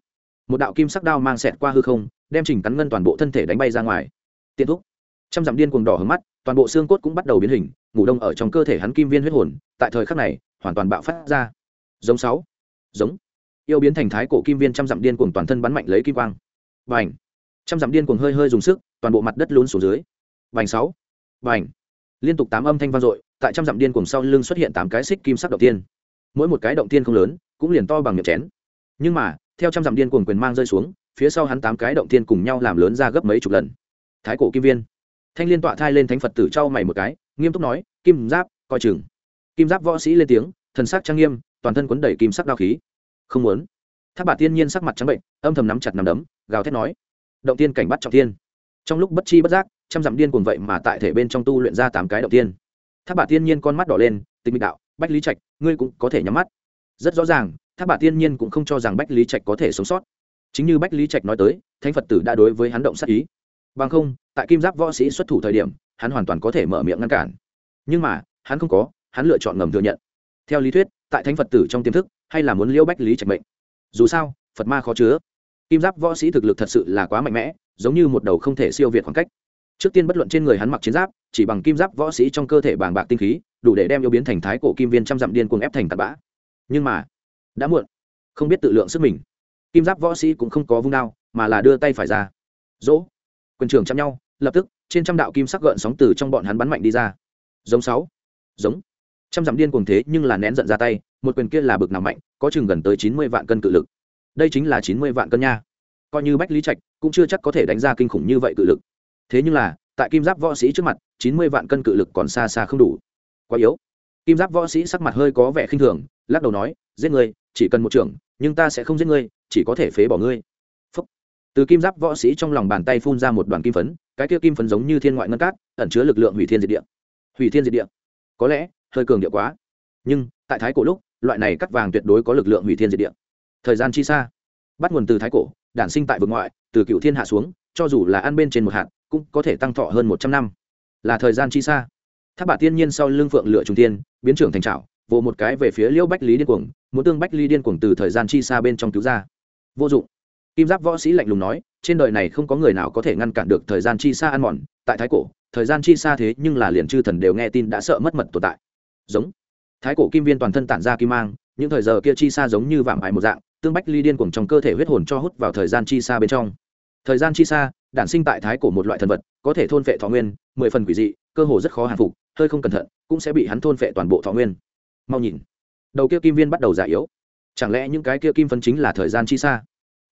Một đạo kim sắc đao mang xẹt qua hư không, đem trình cắn ngân toàn bộ thân thể đánh bay ra ngoài. Tiện thúc. Trăm dặm điên cuồng đỏ hướng mắt toàn bộ xương cốt cũng bắt đầu biến hình, ngủ đông ở trong cơ thể hắn kim viên huyết hồn, tại thời khắc này, hoàn toàn bạo phát ra. Giống sáu, giống. Yêu biến thành thái cổ kim viên trăm dặm điên cuồng toàn thân bắn mạnh lấy kim quang. Và trăm dặm điên cuồng hơi hơi dùng sức, toàn bộ mặt đất lún xuống dưới. Và sáu. Và liên tục tám âm thanh vang dội, tại trăm dặm điên cuồng sau lưng xuất hiện tám cái xích kim sắc động tiên. Mỗi một cái động tiên không lớn, cũng liền to bằng miệng chén. Nhưng mà, theo trăm dặm điên cuồng quyền mang rơi xuống, phía sau hắn tám cái động tiên cùng nhau làm lớn ra gấp mấy chục lần. Thái cổ kim viên thanh liên tọa thai lên thánh phật tử trao mày một cái, nghiêm túc nói, kim giáp, coi chừng. Kim giáp võ sĩ lên tiếng, thần sắc trang nghiêm, toàn thân quấn đẩy kim sắc đao khí. Không muốn. Tháp bà tiên nhiên sắc mặt trắng bệnh, âm thầm nắm chặt nằm đấm, gào thét nói, động tiên cảnh bắt trọng tiên trong lúc bất chi bất giác, trăm dặm điên cuồng vậy mà tại thể bên trong tu luyện ra tám cái động tiên. Tháp bà tiên nhiên con mắt đỏ lên tình mịch đạo, bách lý trạch, ngươi cũng có thể nhắm mắt. Rất rõ ràng tháp bà tiên nhiên cũng không cho rằng bách lý trạch có thể sống sót. Chính như bách lý trạch nói tới, thánh phật tử đã đối với hắn động sát ý. Bằng không tại kim giáp võ sĩ xuất thủ thời điểm, hắn hoàn toàn có thể mở miệng ngăn cản. Nhưng mà, hắn không có, hắn lựa chọn ngầm thừa nhận. Theo lý thuyết, tại thánh phật tử trong tiềm thức, hay là muốn liễu bách lý trạch mệnh. Dù sao, phật ma khó chứa. Kim giáp võ sĩ thực lực thật sự là quá mạnh mẽ, giống như một đầu không thể siêu việt khoảng cách. Trước tiên bất luận trên người hắn mặc chiến giáp, chỉ bằng kim giáp võ sĩ trong cơ thể bàng bạc tinh khí, đủ để đem yêu biến thành thái cổ kim viên trăm dặm điên cuồng ép thành tạt bã. Nhưng mà, đã muộn. Không biết tự lượng sức mình. Kim giáp võ sĩ cũng không có vung đao, mà là đưa tay phải ra. Dỗ. Quân trường chạm nhau lập tức, trên trăm đạo kim sắc gợn sóng từ trong bọn hắn bắn mạnh đi ra. Giống sáu. Giống. Trăm dặm điên cuồng thế nhưng là nén giận ra tay, một quyền kia là bực nào mạnh, có chừng gần tới chín mươi vạn cân cự lực. Đây chính là chín mươi vạn cân nha. Coi như bách lý trạch cũng chưa chắc có thể đánh ra kinh khủng như vậy cự lực. Thế nhưng là, tại kim giáp võ sĩ trước mặt, chín mươi vạn cân cự lực còn xa xa không đủ. Quá yếu. Kim giáp võ sĩ sắc mặt hơi có vẻ khinh thường, lắc đầu nói, giết người chỉ cần một trưởng, nhưng ta sẽ không giết ngươi, chỉ có thể phế bỏ ngươi. Phúc. từ kim giáp võ sĩ trong lòng bàn tay phun ra một đoàn kim phấn cái kia kim phấn giống như thiên ngoại ngân cát, ẩn chứa lực lượng hủy thiên diệt địa. Hủy thiên diệt địa. Có lẽ, hơi cường địa quá. Nhưng, tại thái cổ lúc, loại này cắt vàng tuyệt đối có lực lượng hủy thiên diệt địa. Thời gian chi xa. Bắt nguồn từ thái cổ, đản sinh tại vực ngoại, từ cựu thiên hạ xuống, cho dù là ăn bên trên một hạt, cũng có thể tăng thọ hơn một trăm năm. Là thời gian chi xa. Tháp bà tiên nhiên sau lưng phượng lựa trung tiên biến trưởng thành trào vỗ một cái về phía liễu bách lý điên cuồng, muốn tương bách lý điên cuồng từ thời gian chi xa bên trong cứu ra. Vô dụng kim giáp võ sĩ lạnh lùng nói, trên đời này không có người nào có thể ngăn cản được thời gian chi xa ăn mòn. Tại thái cổ, thời gian chi xa thế nhưng là liền chư thần đều nghe tin đã sợ mất mật tồn tại. Giống. Thái cổ kim viên toàn thân tản ra kim mang, những thời giờ kia chi xa giống như vạm ải một dạng, tương bách ly điên cuồng trong cơ thể huyết hồn cho hút vào thời gian chi xa bên trong. Thời gian chi xa, đản sinh tại thái cổ một loại thần vật, có thể thôn phệ thọ nguyên, mười phần quỷ dị, cơ hồ rất khó hạ phục, hơi không cẩn thận, cũng sẽ bị hắn thôn phệ toàn bộ thọ nguyên. Mau nhìn. Đầu kia kim viên bắt đầu già yếu. Chẳng lẽ những cái kia kim phấn chính là thời gian chi xa?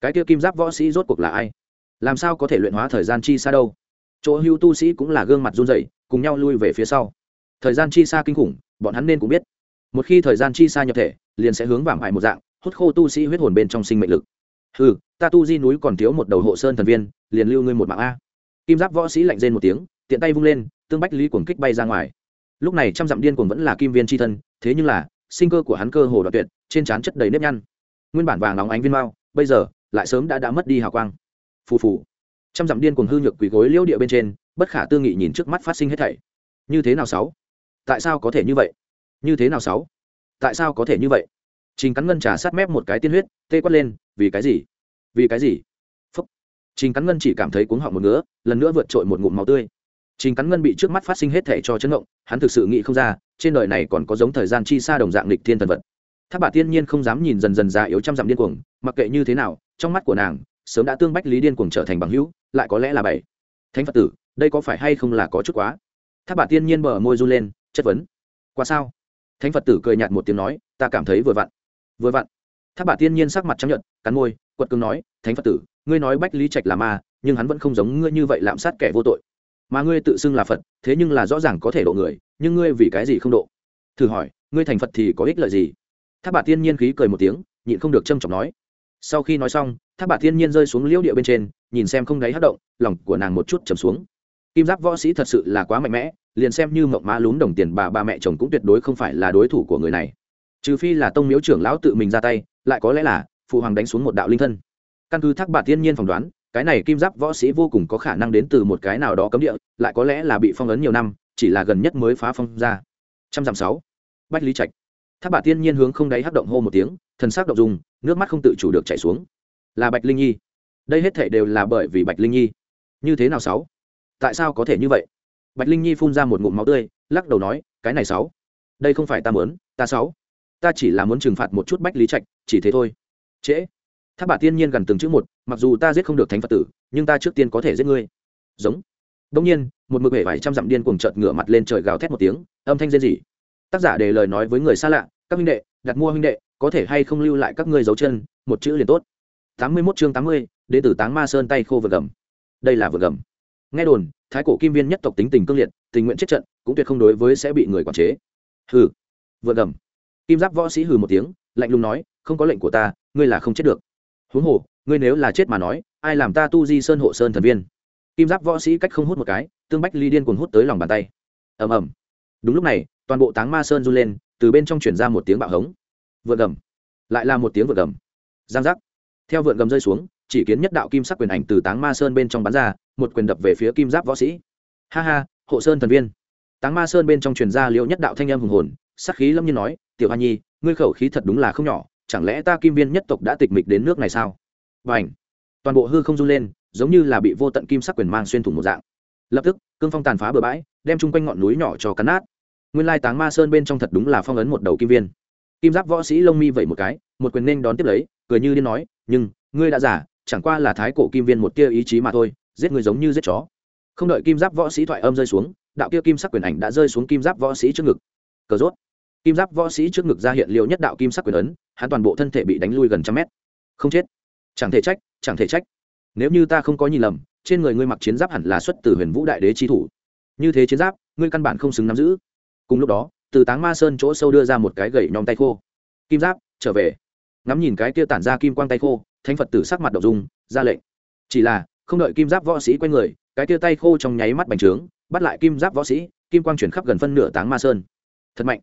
Cái kia kim giáp võ sĩ rốt cuộc là ai? Làm sao có thể luyện hóa thời gian chi xa đâu? Chỗ hưu tu sĩ cũng là gương mặt run rẩy, cùng nhau lui về phía sau. Thời gian chi xa kinh khủng, bọn hắn nên cũng biết. Một khi thời gian chi xa nhập thể, liền sẽ hướng vàng hại một dạng, hút khô tu sĩ huyết hồn bên trong sinh mệnh lực. Ừ ta tu di núi còn thiếu một đầu hộ sơn thần viên, liền lưu ngươi một mạng a. Kim giáp võ sĩ lạnh rên một tiếng, tiện tay vung lên, tương bách lý cuồng kích bay ra ngoài. Lúc này trăm dặm điên cuồng vẫn là kim viên tri thân, thế nhưng là, sinh cơ của hắn cơ hồ đoạn tuyệt, trên trán chất đầy nếp nhăn. Nguyên bản vàng nóng ánh viên mao, bây giờ lại sớm đã đã mất đi hào quang. Phù phù. Trăm dặm điên cuồng hư nhược quỳ gối liễu địa bên trên, bất khả tư nghị nhìn trước mắt phát sinh hết thảy. Như thế nào sáu? Tại sao có thể như vậy? Như thế nào sáu? Tại sao có thể như vậy? Trình cắn ngân trà sát mép một cái tiên huyết, tê quát lên, vì cái gì? Vì cái gì? Phúc. Trình cắn ngân chỉ cảm thấy cuống họng một ngứa, lần nữa vượt trội một ngụm máu tươi. Trình cắn ngân bị trước mắt phát sinh hết thảy cho chấn động, hắn thực sự nghĩ không ra, trên đời này còn có giống thời gian chi xa đồng dạng lịch thiên thần vật. Tháp bà tiên nhiên không dám nhìn dần dần già yếu trăm dặm điên cuồng, mặc kệ như thế nào trong mắt của nàng, sớm đã tương bách lý điên cuồng trở thành bằng hữu, lại có lẽ là bảy. Thánh phật tử, đây có phải hay không là có chút quá? Tháp bà tiên nhiên bờ môi run lên, chất vấn. Qua sao? Thánh phật tử cười nhạt một tiếng nói, ta cảm thấy vừa vặn. Vừa vặn. Tháp bà tiên nhiên sắc mặt chấp nhận cắn môi, quật cường nói, thánh phật tử, ngươi nói bách lý trạch là ma, nhưng hắn vẫn không giống ngươi như vậy lạm sát kẻ vô tội. Mà ngươi tự xưng là phật, thế nhưng là rõ ràng có thể độ người, nhưng ngươi vì cái gì không độ? Thử hỏi, ngươi thành phật thì có ích lợi gì? Tháp bà tiên nhiên khí cười một tiếng, nhịn không được trâm trọng nói sau khi nói xong tháp bà tiên nhiên rơi xuống liễu địa bên trên, nhìn xem không đáy hát động, lòng của nàng một chút trầm xuống. Kim giáp võ sĩ thật sự là quá mạnh mẽ, liền xem như mộng má lún đồng tiền bà ba mẹ chồng cũng tuyệt đối không phải là đối thủ của người này. Trừ phi là tông miếu trưởng lão tự mình ra tay, lại có lẽ là phụ hoàng đánh xuống một đạo linh thân. Căn cứ thác bà tiên nhiên phỏng đoán, cái này kim giáp võ sĩ vô cùng có khả năng đến từ một cái nào đó cấm địa, lại có lẽ là bị phong ấn nhiều năm, chỉ là gần nhất mới phá phong ra. Trăm dặm sáu. Bách lý trạch thác bà tiên nhiên hướng không đáy hắc động hô một tiếng, thần sắc động dùng nước mắt không tự chủ được chảy xuống. Là bạch linh nhi. Đây hết thể đều là bởi vì bạch linh nhi. Như thế nào sáu? Tại sao có thể như vậy? Bạch linh nhi phun ra một ngụm máu tươi, lắc đầu nói, cái này sáu. Đây không phải ta muốn, ta sáu. Ta chỉ là muốn trừng phạt một chút bách lý trạch, chỉ thế thôi. Trễ. Tháp bà tiên nhiên gần từng chữ một, mặc dù ta giết không được thánh phật tử, nhưng ta trước tiên có thể giết ngươi. Giống. Đông nhiên, một mực bể vải trăm dặm điên cuồng chợt ngửa mặt lên trời gào thét một tiếng, âm thanh rên rỉ. Tác giả để lời nói với người xa lạ các huynh đệ, đặt mua huynh đệ, có thể hay không lưu lại các ngươi dấu chân, một chữ liền tốt. Tám mươi 81 chương tám mươi đệ tử táng ma sơn tay khô vừa gầm. Đây là vừa gầm. Nghe đồn, thái cổ kim viên nhất tộc tính tình cương liệt, tình nguyện chết trận, cũng tuyệt không đối với sẽ bị người quản chế. Hừ vừa gầm. Kim giáp võ sĩ hừ một tiếng, lạnh lùng nói, không có lệnh của ta, ngươi là không chết được. Huống hồ, ngươi nếu là chết mà nói, ai làm ta tu di sơn hộ sơn thần viên? Kim giáp võ sĩ cách không hút một cái, tương bách ly điên cuồng hút tới lòng bàn tay. Ầm ầm. Đúng lúc này, toàn bộ táng ma sơn run lên từ bên trong chuyển ra một tiếng bạo hống. Vượn gầm. Lại là một tiếng vượn gầm. Giang giác. Theo vượn gầm rơi xuống, chỉ kiến nhất đạo kim sắc quyền ảnh từ táng ma sơn bên trong bắn ra, một quyền đập về phía kim giáp võ sĩ. Ha ha, hộ sơn thần viên. Táng ma sơn bên trong truyền ra liệu nhất đạo thanh âm hùng hồn, sắc khí lâm nhiên nói, tiểu hoa nhi, ngươi khẩu khí thật đúng là không nhỏ, chẳng lẽ ta kim viên nhất tộc đã tịch mịch đến nước này sao? Và ảnh toàn bộ hư không run lên, giống như là bị vô tận kim sắc quyền mang xuyên thủng một dạng. Lập tức, cương phong tàn phá bờ bãi, đem chung quanh ngọn núi nhỏ cho cắn nát nguyên lai táng ma sơn bên trong thật đúng là phong ấn một đầu kim viên. Kim giáp võ sĩ lông mi vẩy một cái, một quyền nên đón tiếp lấy, cười như điên nói, nhưng, ngươi đã giả, chẳng qua là thái cổ kim viên một tia ý chí mà thôi, giết người giống như giết chó. Không đợi kim giáp võ sĩ thoại âm rơi xuống, đạo kia kim sắc quyền ảnh đã rơi xuống kim giáp võ sĩ trước ngực. Cờ rốt. Kim giáp võ sĩ trước ngực ra hiện liệu nhất đạo kim sắc quyền ấn, hắn toàn bộ thân thể bị đánh lui gần trăm mét. Không chết. Chẳng thể trách, chẳng thể trách. Nếu như ta không có nhìn lầm, trên người ngươi mặc chiến giáp hẳn là xuất từ huyền vũ đại đế chi thủ. Như thế chiến giáp, ngươi căn bản không xứng nắm giữ cùng lúc đó, từ táng ma sơn chỗ sâu đưa ra một cái gậy nhom tay khô. Kim giáp, trở về. Ngắm nhìn cái kia tản ra kim quang tay khô, thánh phật tử sắc mặt đậu dung, ra lệnh. Chỉ là, không đợi kim giáp võ sĩ quay người, cái kia tay khô trong nháy mắt bành trướng, bắt lại kim giáp võ sĩ, kim quang chuyển khắp gần phân nửa táng ma sơn. Thật mạnh.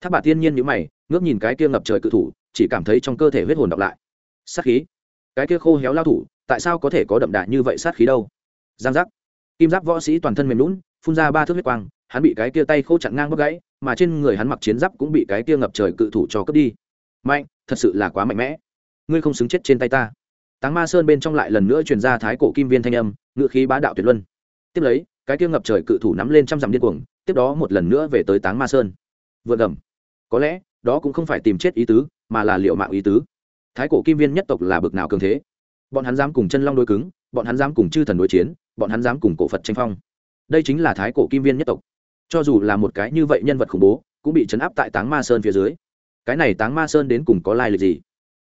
Tháp bà tiên nhiên nhữ mày, ngước nhìn cái kia ngập trời cự thủ, chỉ cảm thấy trong cơ thể huyết hồn đọc lại. Sát khí. Cái kia khô héo lao thủ, tại sao có thể có đậm đà như vậy sát khí đâu? Giang giác. Kim giáp võ sĩ toàn thân mềm lún phun ra ba thước huyết quang hắn bị cái kia tay khô chặn ngang bấc gãy, mà trên người hắn mặc chiến giáp cũng bị cái kia ngập trời cự thủ cho cướp đi. Mạnh, thật sự là quá mạnh mẽ. Ngươi không xứng chết trên tay ta. Táng ma sơn bên trong lại lần nữa truyền ra thái cổ kim viên thanh âm, ngự khí bá đạo tuyệt luân. Tiếp lấy, cái kia ngập trời cự thủ nắm lên trăm dặm điên cuồng, tiếp đó một lần nữa về tới táng ma sơn. Vượt gầm có lẽ, đó cũng không phải tìm chết ý tứ, mà là liệu mạng ý tứ. Thái cổ kim viên nhất tộc là bực nào cường thế? Bọn hắn dám cùng chân long đối cứng, bọn hắn dám cùng chư thần đối chiến, bọn hắn dám cùng cổ phật tranh phong. Đây chính là thái cổ kim viên nhất tộc cho dù là một cái như vậy nhân vật khủng bố, cũng bị chấn áp tại táng ma sơn phía dưới. Cái này táng ma sơn đến cùng có lai lịch gì?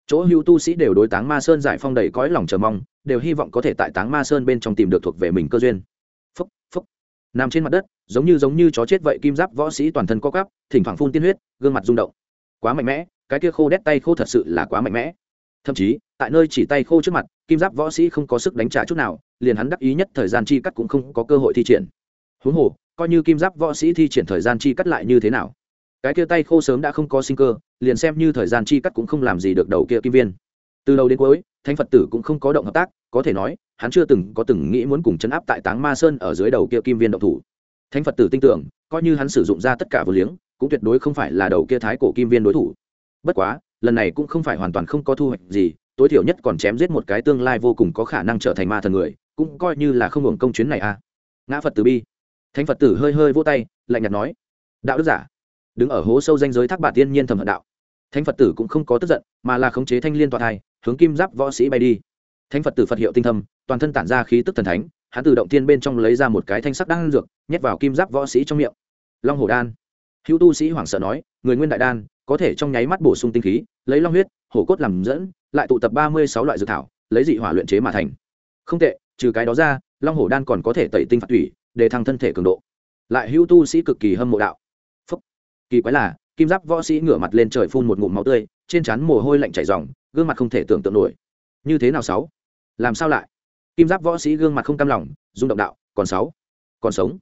Chỗ hữu tu sĩ đều đối táng ma sơn giải phong đầy cõi lòng chờ mong, đều hy vọng có thể tại táng ma sơn bên trong tìm được thuộc về mình cơ duyên. Phúc phúc. Nằm trên mặt đất, giống như giống như chó chết vậy, kim giáp võ sĩ toàn thân co cắp thỉnh thoảng phun tiên huyết, gương mặt rung động. Quá mạnh mẽ, cái kia khô đét tay khô thật sự là quá mạnh mẽ. Thậm chí, tại nơi chỉ tay khô trước mặt, kim giáp võ sĩ không có sức đánh trả chút nào, liền hắn đắc ý nhất thời gian chi cắt cũng không có cơ hội thi triển. Huống hồ coi như kim giáp võ sĩ thi triển thời gian chi cắt lại như thế nào. Cái kia tay khô sớm đã không có sinh cơ, liền xem như thời gian chi cắt cũng không làm gì được đầu kia kim viên. Từ đầu đến cuối, thánh phật tử cũng không có động hợp tác, có thể nói, hắn chưa từng có từng nghĩ muốn cùng chấn áp tại táng ma sơn ở dưới đầu kia kim viên động thủ. Thánh phật tử tin tưởng, coi như hắn sử dụng ra tất cả vừa liếng, cũng tuyệt đối không phải là đầu kia thái cổ kim viên đối thủ. Bất quá, lần này cũng không phải hoàn toàn không có thu hoạch gì, tối thiểu nhất còn chém giết một cái tương lai vô cùng có khả năng trở thành ma thần người, cũng coi như là không hưởng công chuyến này a à. ngã phật tử bi thánh phật tử hơi hơi vô tay, lạnh nhạt nói, đạo đức giả, đứng ở hố sâu danh giới thác bà tiên nhiên thầm hận đạo. Thánh phật tử cũng không có tức giận, mà là khống chế thanh liên tọa thai, hướng kim giáp võ sĩ bay đi. Thánh phật tử phật hiệu tinh thâm, toàn thân tản ra khí tức thần thánh, hắn tự động tiên bên trong lấy ra một cái thanh sắc đan dược, nhét vào kim giáp võ sĩ trong miệng. Long hồ đan. Hữu tu sĩ hoảng sợ nói, người nguyên đại đan, có thể trong nháy mắt bổ sung tinh khí, lấy long huyết, hổ cốt làm dẫn, lại tụ tập ba mươi sáu loại dược thảo, lấy dị hỏa luyện chế mà thành. Không tệ, trừ cái đó ra, long hổ đan còn có thể tẩy tinh phạt thủy để thăng thân thể cường độ. Lại hữu tu sĩ cực kỳ hâm mộ đạo. Phúc. Kỳ quái là, kim giáp võ sĩ ngửa mặt lên trời phun một ngụm máu tươi, trên trán mồ hôi lạnh chảy ròng, gương mặt không thể tưởng tượng nổi. Như thế nào sáu? Làm sao lại? Kim giáp võ sĩ gương mặt không cam lòng, rung động đạo, còn sáu? Còn sống?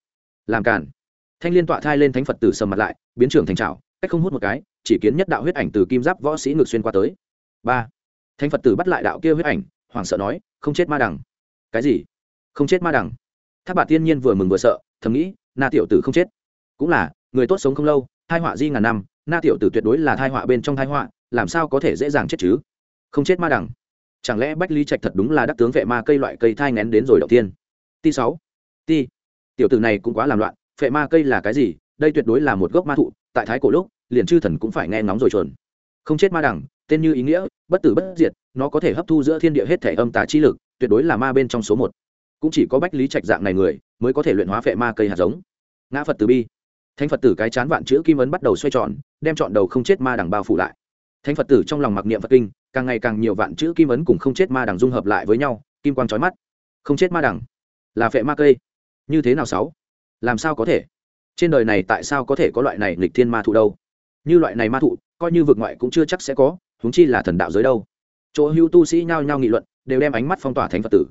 Làm càn. Thanh liên tọa thai lên thánh phật tử sầm mặt lại, biến trưởng thành trào cách không hút một cái, chỉ kiến nhất đạo huyết ảnh từ kim giáp võ sĩ ngược xuyên qua tới. Ba. Thánh phật tử bắt lại đạo kia huyết ảnh, hoảng sợ nói, không chết ma đằng. Cái gì? Không chết ma đằng tháp bà tiên nhiên vừa mừng vừa sợ, thầm nghĩ, na tiểu tử không chết. Cũng là, người tốt sống không lâu, thai họa di ngàn năm, na tiểu tử tuyệt đối là thai họa bên trong thai họa, làm sao có thể dễ dàng chết chứ? Không chết ma đằng. Chẳng lẽ bách lý trạch thật đúng là đắc tướng vệ ma cây loại cây thai ngén đến rồi đầu tiên ti sáu, ti. Tiểu tử này cũng quá làm loạn, phệ ma cây là cái gì? Đây tuyệt đối là một gốc ma thụ, tại thái cổ lúc, liền chư thần cũng phải nghe ngóng rồi chuẩn không chết ma đẳng tên như ý nghĩa, bất tử bất diệt, nó có thể hấp thu giữa thiên địa hết thể âm tà chi lực, tuyệt đối là ma bên trong số một cũng chỉ có bách lý trạch dạng này người mới có thể luyện hóa phệ ma cây hạt giống. Ngã phật từ bi. Thánh phật tử cái chán vạn chữ kim ấn bắt đầu xoay tròn, đem chọn đầu không chết ma đằng bao phủ lại. Thánh phật tử trong lòng mặc niệm phật kinh, càng ngày càng nhiều vạn chữ kim ấn cùng không chết ma đằng dung hợp lại với nhau, kim quang trói mắt. Không chết ma đằng là phệ ma cây. Như thế nào sáu? Làm sao có thể? Trên đời này tại sao có thể có loại này nghịch thiên ma thụ đâu? Như loại này ma thụ, coi như vực ngoại cũng chưa chắc sẽ có, huống chi là thần đạo giới đâu. Chỗ hưu tu sĩ nhao nhao nghị luận, đều đem ánh mắt phong tỏa thánh phật tử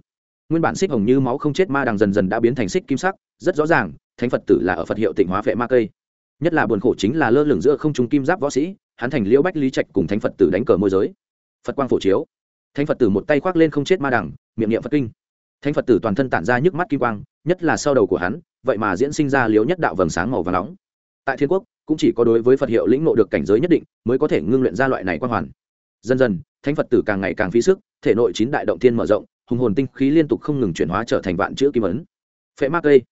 nguyên bản xích hồng như máu không chết ma đằng dần dần đã biến thành xích kim sắc, rất rõ ràng, thánh phật tử là ở phật hiệu tịnh hóa phệ ma cây. Nhất là buồn khổ chính là lơ lửng giữa không trung kim giáp võ sĩ, hắn thành liễu bách lý trạch cùng thánh phật tử đánh cờ môi giới. Phật quang phổ chiếu. Thánh phật tử một tay khoác lên không chết ma đằng, miệng niệm phật kinh. Thánh phật tử toàn thân tản ra nhức mắt kim quang, nhất là sau đầu của hắn, vậy mà diễn sinh ra liễu nhất đạo vầng sáng màu và nóng. Tại thiên quốc, cũng chỉ có đối với phật hiệu lĩnh ngộ được cảnh giới nhất định, mới có thể ngưng luyện ra loại này quang hoàn. Dần dần, thánh phật tử càng ngày càng phí sức, thể nội chín đại động thiên mở rộng hùng hồn tinh khí liên tục không ngừng chuyển hóa trở thành vạn chữ kim ấn. Phệ ma cây.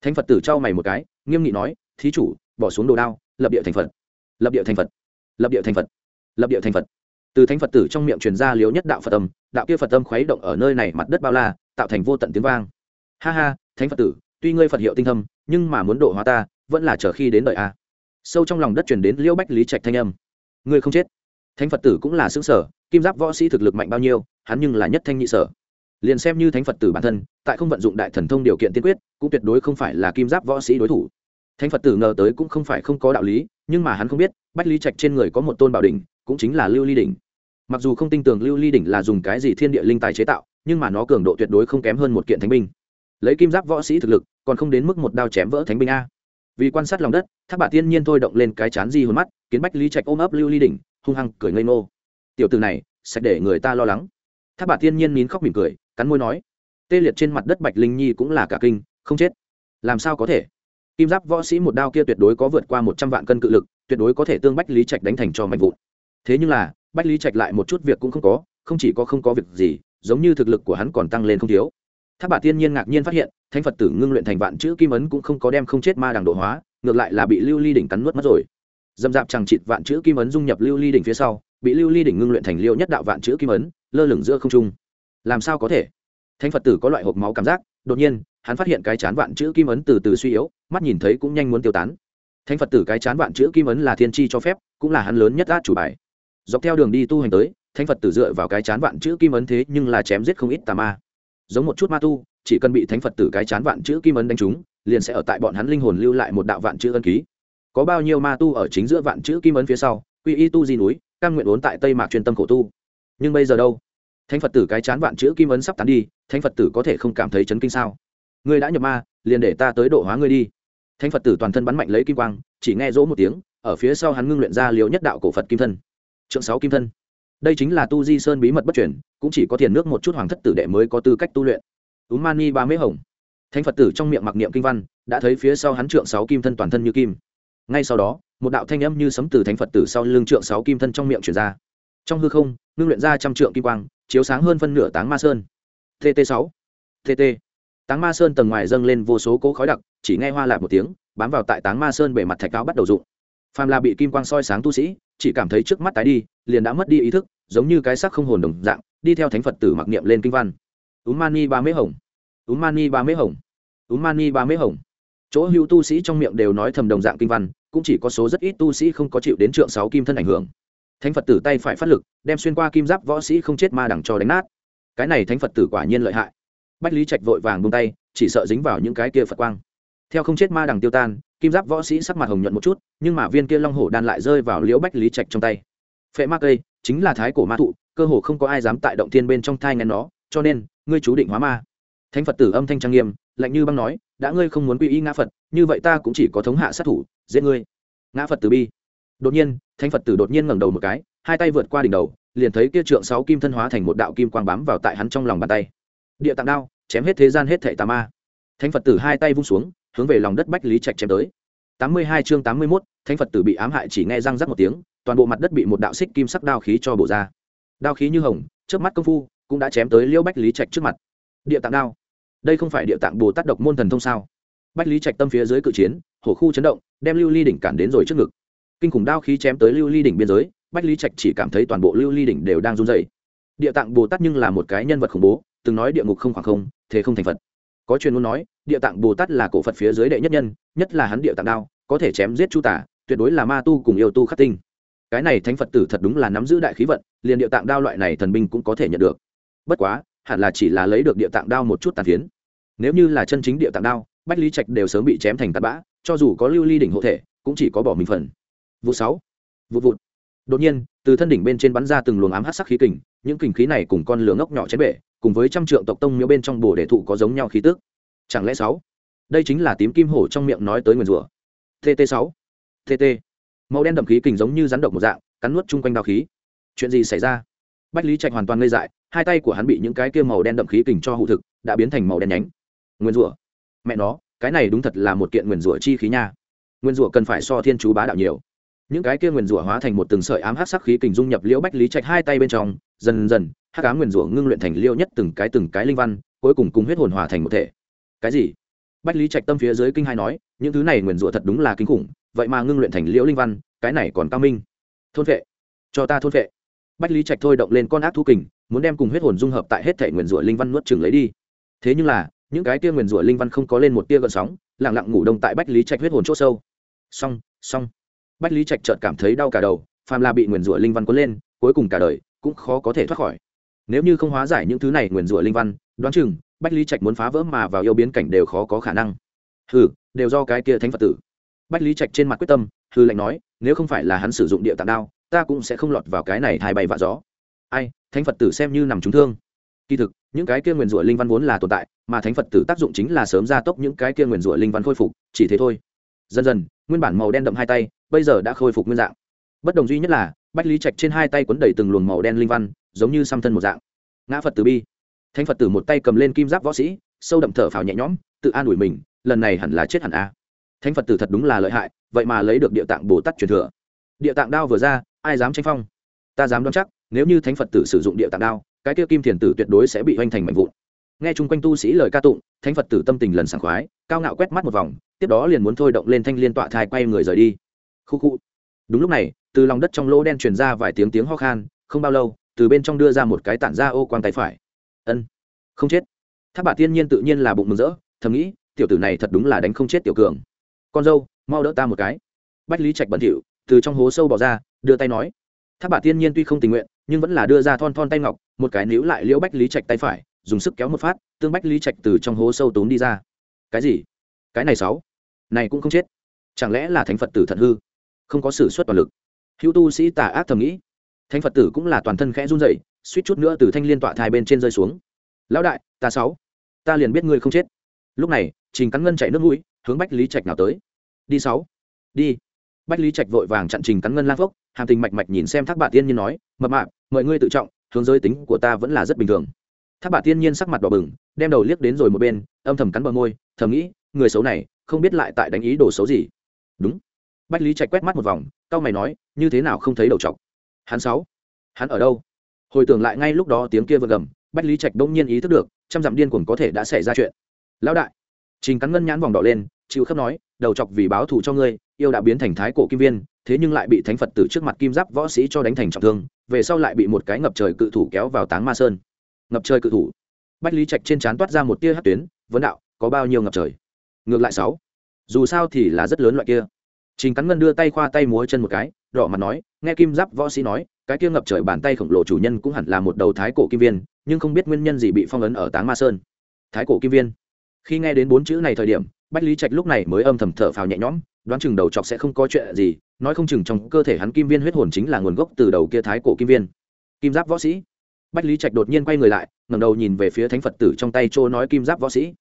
Thánh phật tử trao mày một cái, nghiêm nghị nói, thí chủ, bỏ xuống đồ đao, lập địa thành phật. Lập địa thành phật. Lập địa thành phật. Lập địa thành phật. Từ thánh phật tử trong miệng truyền ra liếu nhất đạo phật âm, đạo kia phật âm khuấy động ở nơi này mặt đất bao la, tạo thành vô tận tiếng vang. Ha ha, thánh phật tử, tuy ngươi phật hiệu tinh thâm, nhưng mà muốn độ hóa ta, vẫn là chờ khi đến đợi a. Sâu trong lòng đất truyền đến liễu bách lý trạch thanh âm. Ngươi không chết. Thánh phật tử cũng là xứng sở kim giáp võ sĩ thực lực mạnh bao nhiêu, hắn nhưng là nhất thanh nhị sở liền xem như thánh phật tử bản thân, tại không vận dụng đại thần thông điều kiện tiên quyết, cũng tuyệt đối không phải là kim giáp võ sĩ đối thủ. Thánh phật tử ngờ tới cũng không phải không có đạo lý, nhưng mà hắn không biết, bách lý trạch trên người có một tôn bảo đỉnh, cũng chính là lưu ly đỉnh. Mặc dù không tin tưởng lưu ly đỉnh là dùng cái gì thiên địa linh tài chế tạo, nhưng mà nó cường độ tuyệt đối không kém hơn một kiện thánh binh. Lấy kim giáp võ sĩ thực lực, còn không đến mức một đao chém vỡ thánh binh a. Vì quan sát lòng đất, thác bà tiên nhiên thôi động lên cái chán di hồn mắt, kiến bách lý trạch ôm ấp lưu ly đỉnh, hung hăng cười ngây ngô. Tiểu từ này, sẽ để người ta lo lắng. Thác bà tiên nhiên nín khóc mỉm cười cắn môi nói, tê liệt trên mặt đất bạch linh nhi cũng là cả kinh, không chết. Làm sao có thể? Kim giáp võ sĩ một đao kia tuyệt đối có vượt qua một trăm vạn cân cự lực, tuyệt đối có thể tương bách lý trạch đánh thành cho mạnh vụn. Thế nhưng là, bách lý trạch lại một chút việc cũng không có, không chỉ có không có việc gì, giống như thực lực của hắn còn tăng lên không thiếu. Tháp bà tiên nhiên ngạc nhiên phát hiện thanh phật tử ngưng luyện thành vạn chữ kim ấn cũng không có đem không chết ma đằng độ hóa, ngược lại là bị lưu ly đỉnh cắn nuốt mất rồi. Dầm dạp chẳng chịt vạn chữ kim ấn dung nhập lưu ly đỉnh phía sau, bị lưu ly đỉnh ngưng luyện thành liêu nhất đạo vạn chữ kim ấn, lơ lửng giữa không trung làm sao có thể? Thánh phật tử có loại hộp máu cảm giác, đột nhiên, hắn phát hiện cái chán vạn chữ kim ấn từ từ suy yếu, mắt nhìn thấy cũng nhanh muốn tiêu tán. Thánh phật tử cái chán vạn chữ kim ấn là thiên tri cho phép, cũng là hắn lớn nhất át chủ bài. Dọc theo đường đi tu hành tới, thánh phật tử dựa vào cái chán vạn chữ kim ấn thế nhưng là chém giết không ít tà ma. Giống một chút ma tu, chỉ cần bị thánh phật tử cái chán vạn chữ kim ấn đánh trúng, liền sẽ ở tại bọn hắn linh hồn lưu lại một đạo vạn chữ ân ký. Có bao nhiêu ma tu ở chính giữa vạn chữ kim ấn phía sau, quy y tu di núi căn nguyện ốn tại tây mạc truyền tâm khổ tu. Nhưng bây giờ đâu? Thánh phật tử cái chán vạn chữ kim ấn sắp tán đi, thánh phật tử có thể không cảm thấy chấn kinh sao? Ngươi đã nhập ma, liền để ta tới độ hóa ngươi đi. Thánh phật tử toàn thân bắn mạnh lấy kim quang, chỉ nghe rỗ một tiếng, ở phía sau hắn ngưng luyện ra liều nhất đạo cổ phật kim thân. Trượng sáu kim thân. Đây chính là tu di sơn bí mật bất chuyển cũng chỉ có tiền nước một chút hoàng thất tử đệ mới có tư cách tu luyện. Úm mani ba mễ hồng. Thánh phật tử trong miệng mặc niệm kinh văn, đã thấy phía sau hắn trượng sáu kim thân toàn thân như kim. Ngay sau đó, một đạo thanh âm như sấm từ thánh phật tử sau lưng trượng sáu kim thân trong miệng chuyển ra trong hư không, ngưng luyện ra trăm trượng kim quang, chiếu sáng hơn phân nửa táng ma sơn. Tt sáu. Tt táng ma sơn tầng ngoài dâng lên vô số cỗ khói đặc, chỉ nghe hoa lạc một tiếng, bám vào tại táng ma sơn bề mặt thạch cao bắt đầu rụng. Phàm là bị kim quang soi sáng tu sĩ, chỉ cảm thấy trước mắt tái đi, liền đã mất đi ý thức, giống như cái sắc không hồn đồng dạng, đi theo thánh phật tử mặc niệm lên kinh văn. Úm mani ba mễ hồng. Úm mani ba mễ hồng. Úm mani ba mễ hồng. Chỗ hữu tu sĩ trong miệng đều nói thầm đồng dạng kinh văn, cũng chỉ có số rất ít tu sĩ không có chịu đến trượng sáu kim thân ảnh hưởng thánh phật tử tay phải phát lực, đem xuyên qua kim giáp võ sĩ không chết ma đằng cho đánh nát. Cái này thánh phật tử quả nhiên lợi hại. Bách lý trạch vội vàng bung tay, chỉ sợ dính vào những cái kia phật quang. Theo không chết ma đằng tiêu tan, kim giáp võ sĩ sắc mặt hồng nhuận một chút, nhưng mà viên kia long hổ đan lại rơi vào liễu bách lý trạch trong tay. Phệ ma cây, chính là thái cổ ma thụ, cơ hồ không có ai dám tại động thiên bên trong thai ngén nó, cho nên, ngươi chú định hóa ma. Thánh phật tử âm thanh trang nghiêm, lạnh như băng nói, đã ngươi không muốn quy y ngã phật, như vậy ta cũng chỉ có thống hạ sát thủ, giết ngươi. Ngã phật tử bi. Đột nhiên thánh phật tử đột nhiên ngẩng đầu một cái hai tay vượt qua đỉnh đầu liền thấy kia trượng sáu kim thân hóa thành một đạo kim quang bám vào tại hắn trong lòng bàn tay. Địa tạng đao chém hết thế gian hết thệ tà ma. Thánh phật tử hai tay vung xuống hướng về lòng đất bách lý trạch chém tới. Tám mươi hai chương tám mươi 81, thánh phật tử bị ám hại chỉ nghe răng rắc một tiếng toàn bộ mặt đất bị một đạo xích kim sắc đao khí cho bổ ra. Đao khí như hồng trước mắt công phu cũng đã chém tới liễu bách lý trạch trước mặt. Địa tạng đao. Đây không phải địa tạng bồ tát độc môn thần thông sao? Bách lý trạch tâm phía dưới cự chiến hổ khu chấn động đem lưu ly đỉnh cản đến rồi trước ngực kinh khủng đao khí chém tới lưu ly đỉnh biên giới, bách lý trạch chỉ cảm thấy toàn bộ lưu ly đỉnh đều đang run dày địa tạng bồ tát nhưng là một cái nhân vật khủng bố, từng nói địa ngục không khoảng không, thế không thành phật. Có truyền muốn nói, địa tạng bồ tát là cổ phật phía dưới đệ nhất nhân, nhất là hắn địa tạng đao, có thể chém giết chu tả, tuyệt đối là ma tu cùng yêu tu khắc tinh. Cái này thánh phật tử thật đúng là nắm giữ đại khí vận, liền địa tạng đao loại này thần binh cũng có thể nhận được. Bất quá, hẳn là chỉ là lấy được địa tạng đao một chút tàn phiến. Nếu như là chân chính địa tạng đao, bách lý trạch đều sớm bị chém thành tạt bã, cho dù có lưu ly đỉnh hộ thể, cũng chỉ có bỏ mình phần vụ sáu. Vụ vụt. Đột nhiên, từ thân đỉnh bên trên bắn ra từng luồng ám hát sắc khí kình, những kình khí này cùng con lửa ngốc nhỏ chén bể, cùng với trăm trượng tộc tông miếu bên trong bồ đề thụ có giống nhau khí tức. Chẳng lẽ sáu? Đây chính là tím kim hổ trong miệng nói tới nguyền rủa. Tt sáu. Tt màu đen đậm khí kình giống như rắn độc một dạng, cắn nuốt chung quanh đao khí. Chuyện gì xảy ra? Bách lý trạch hoàn toàn ngây dại, hai tay của hắn bị những cái kia màu đen đậm khí kình cho hụ thực, đã biến thành màu đen nhánh. Nguyên rủa. Mẹ nó, cái này đúng thật là một kiện nguyên rủa chi khí nha. Nguyên rủa cần phải so thiên chú bá đạo nhiều những cái kia nguyên rủa hóa thành một từng sợi ám hắc sắc khí kình dung nhập liễu bách lý trạch hai tay bên trong, dần dần, hắc ám nguyên rủa ngưng luyện thành liễu nhất từng cái từng cái linh văn, cuối cùng cùng huyết hồn hòa thành một thể. Cái gì? Bách lý trạch tâm phía dưới kinh hai nói, những thứ này nguyên rủa thật đúng là kinh khủng, vậy mà ngưng luyện thành liễu linh văn, cái này còn cao minh. Thôn vệ. Cho ta thôn vệ. Bách lý trạch thôi động lên con ác thu kình, muốn đem cùng huyết hồn dung hợp tại hết thể nguyền rủa linh văn nuốt chừng lấy đi. Thế nhưng là, những cái tia nguyền rủa linh văn không có lên một tia gợn sóng lẳng lặng ngủ đông tại bách lý trạch huyết hồn c h ỗ sâu. Xong xong bách lý trạch chợt cảm thấy đau cả đầu, phàm là bị nguyền rủa linh văn cuốn lên, cuối cùng cả đời cũng khó có thể thoát khỏi. Nếu như không hóa giải những thứ này nguyền rủa linh văn, đoán chừng bách lý trạch muốn phá vỡ mà vào yêu biến cảnh đều khó có khả năng. Hừ, đều do cái kia thánh phật tử. Bách lý trạch trên mặt quyết tâm hư lệnh nói, nếu không phải là hắn sử dụng địa tạng đao, ta cũng sẽ không lọt vào cái này hai bay vạ gió. Ai, thánh phật tử xem như nằm trúng thương. Kỳ thực, những cái kia nguyền rủa linh văn vốn là tồn tại, mà thánh phật tử tác dụng chính là sớm gia tốc những cái kia nguyền rủa linh văn khôi phục, chỉ thế thôi. Dần dần, nguyên bản màu đen đậm hai tay bây giờ đã khôi phục nguyên dạng. Bất đồng duy nhất là, bách lý trạch trên hai tay quấn đầy từng luồng màu đen linh văn, giống như xăm thân một dạng. Ngã phật tử bi. Thánh phật tử một tay cầm lên kim giáp võ sĩ, sâu đậm thở phào nhẹ nhõm, tự an ủi mình, lần này hẳn là chết hẳn a. Thánh phật tử thật đúng là lợi hại, vậy mà lấy được địa tạng bồ tát truyền thừa. Địa tạng đao vừa ra, ai dám tranh phong? Ta dám đoán chắc, nếu như thánh phật tử sử dụng địa tạng đao, cái kia kim thiền tử tuyệt đối sẽ bị hoành thành mạnh vụn. Nghe chung quanh tu sĩ lời ca tụng, thánh phật tử tâm tình lần sảng khoái, cao ngạo quét mắt một vòng, tiếp đó liền muốn thôi động lên thanh liên tọa thai quay người rời đi khu khu. Đúng lúc này, từ lòng đất trong lỗ đen truyền ra vài tiếng tiếng ho khan, không bao lâu, từ bên trong đưa ra một cái tản ra ô quan tay phải. Ân, không chết. Tháp bà tiên nhiên tự nhiên là bụng mừng rỡ, thầm nghĩ, tiểu tử này thật đúng là đánh không chết tiểu cường. Con dâu, mau đỡ ta một cái. Bách lý trạch bẩn thỉu từ trong hố sâu bỏ ra, đưa tay nói. Tháp bà tiên nhiên tuy không tình nguyện, nhưng vẫn là đưa ra thon thon tay ngọc, một cái níu lại liễu bách lý trạch tay phải, dùng sức kéo một phát, tương bách lý trạch từ trong hố sâu tốn đi ra. Cái gì? Cái này sáu. Này cũng không chết. Chẳng lẽ là thánh phật tử thận hư? Không có sự xuất toàn lực. Hữu tu sĩ tà ác thầm nghĩ. Thánh phật tử cũng là toàn thân khẽ run rẩy, suýt chút nữa từ thanh liên tọa thai bên trên rơi xuống. Lão đại, ta sáu, ta liền biết ngươi không chết. Lúc này, trình cắn ngân chạy nước mũi, hướng bách lý trạch nào tới. Đi sáu, đi. Bách lý trạch vội vàng chặn trình cắn ngân lang phốc, hàm tình mạch mạch nhìn xem thác bà tiên nhiên nói, mập mạp, mời ngươi tự trọng, hướng giới tính của ta vẫn là rất bình thường. Thác bà tiên nhiên sắc mặt đỏ bừng, đem đầu liếc đến rồi một bên, âm thầm cắn bờ môi, thầm nghĩ, người xấu này, không biết lại tại đánh ý đồ xấu gì. Đúng bách lý trạch quét mắt một vòng, cau mày nói, như thế nào không thấy đầu trọc hắn sáu? Hắn ở đâu? Hồi tưởng lại ngay lúc đó tiếng kia vượt gầm, bách lý trạch đông nhiên ý thức được, trăm dặm điên cuồng có thể đã xảy ra chuyện. Lão đại. Trình cắn ngân nhãn vòng đỏ lên, chịu khớp nói, đầu chọc vì báo thù cho ngươi, yêu đã biến thành thái cổ kim viên, thế nhưng lại bị thánh phật từ trước mặt kim giáp võ sĩ cho đánh thành trọng thương, về sau lại bị một cái ngập trời cự thủ kéo vào táng ma sơn. Ngập trời cự thủ. Bách lý trạch trên trán toát ra một tia hát tuyến, vấn đạo, có bao nhiêu ngập trời? Ngược lại sáu. Dù sao thì là rất lớn loại kia trình cắn ngân đưa tay khoa tay múa chân một cái, đỏ mặt nói, nghe kim giáp võ sĩ nói, cái kia ngập trời bàn tay khổng lồ chủ nhân cũng hẳn là một đầu thái cổ kim viên, nhưng không biết nguyên nhân gì bị phong ấn ở táng ma sơn. Thái cổ kim viên. Khi nghe đến bốn chữ này thời điểm, bách lý trạch lúc này mới âm thầm thở phào nhẹ nhõm, đoán chừng đầu chọc sẽ không có chuyện gì, nói không chừng trong cơ thể hắn kim viên huyết hồn chính là nguồn gốc từ đầu kia thái cổ kim viên. Kim giáp võ sĩ. Bách lý trạch đột nhiên quay người lại, ngẩng đầu nhìn về phía thánh phật tử trong tay trô nói kim giáp võ sĩ.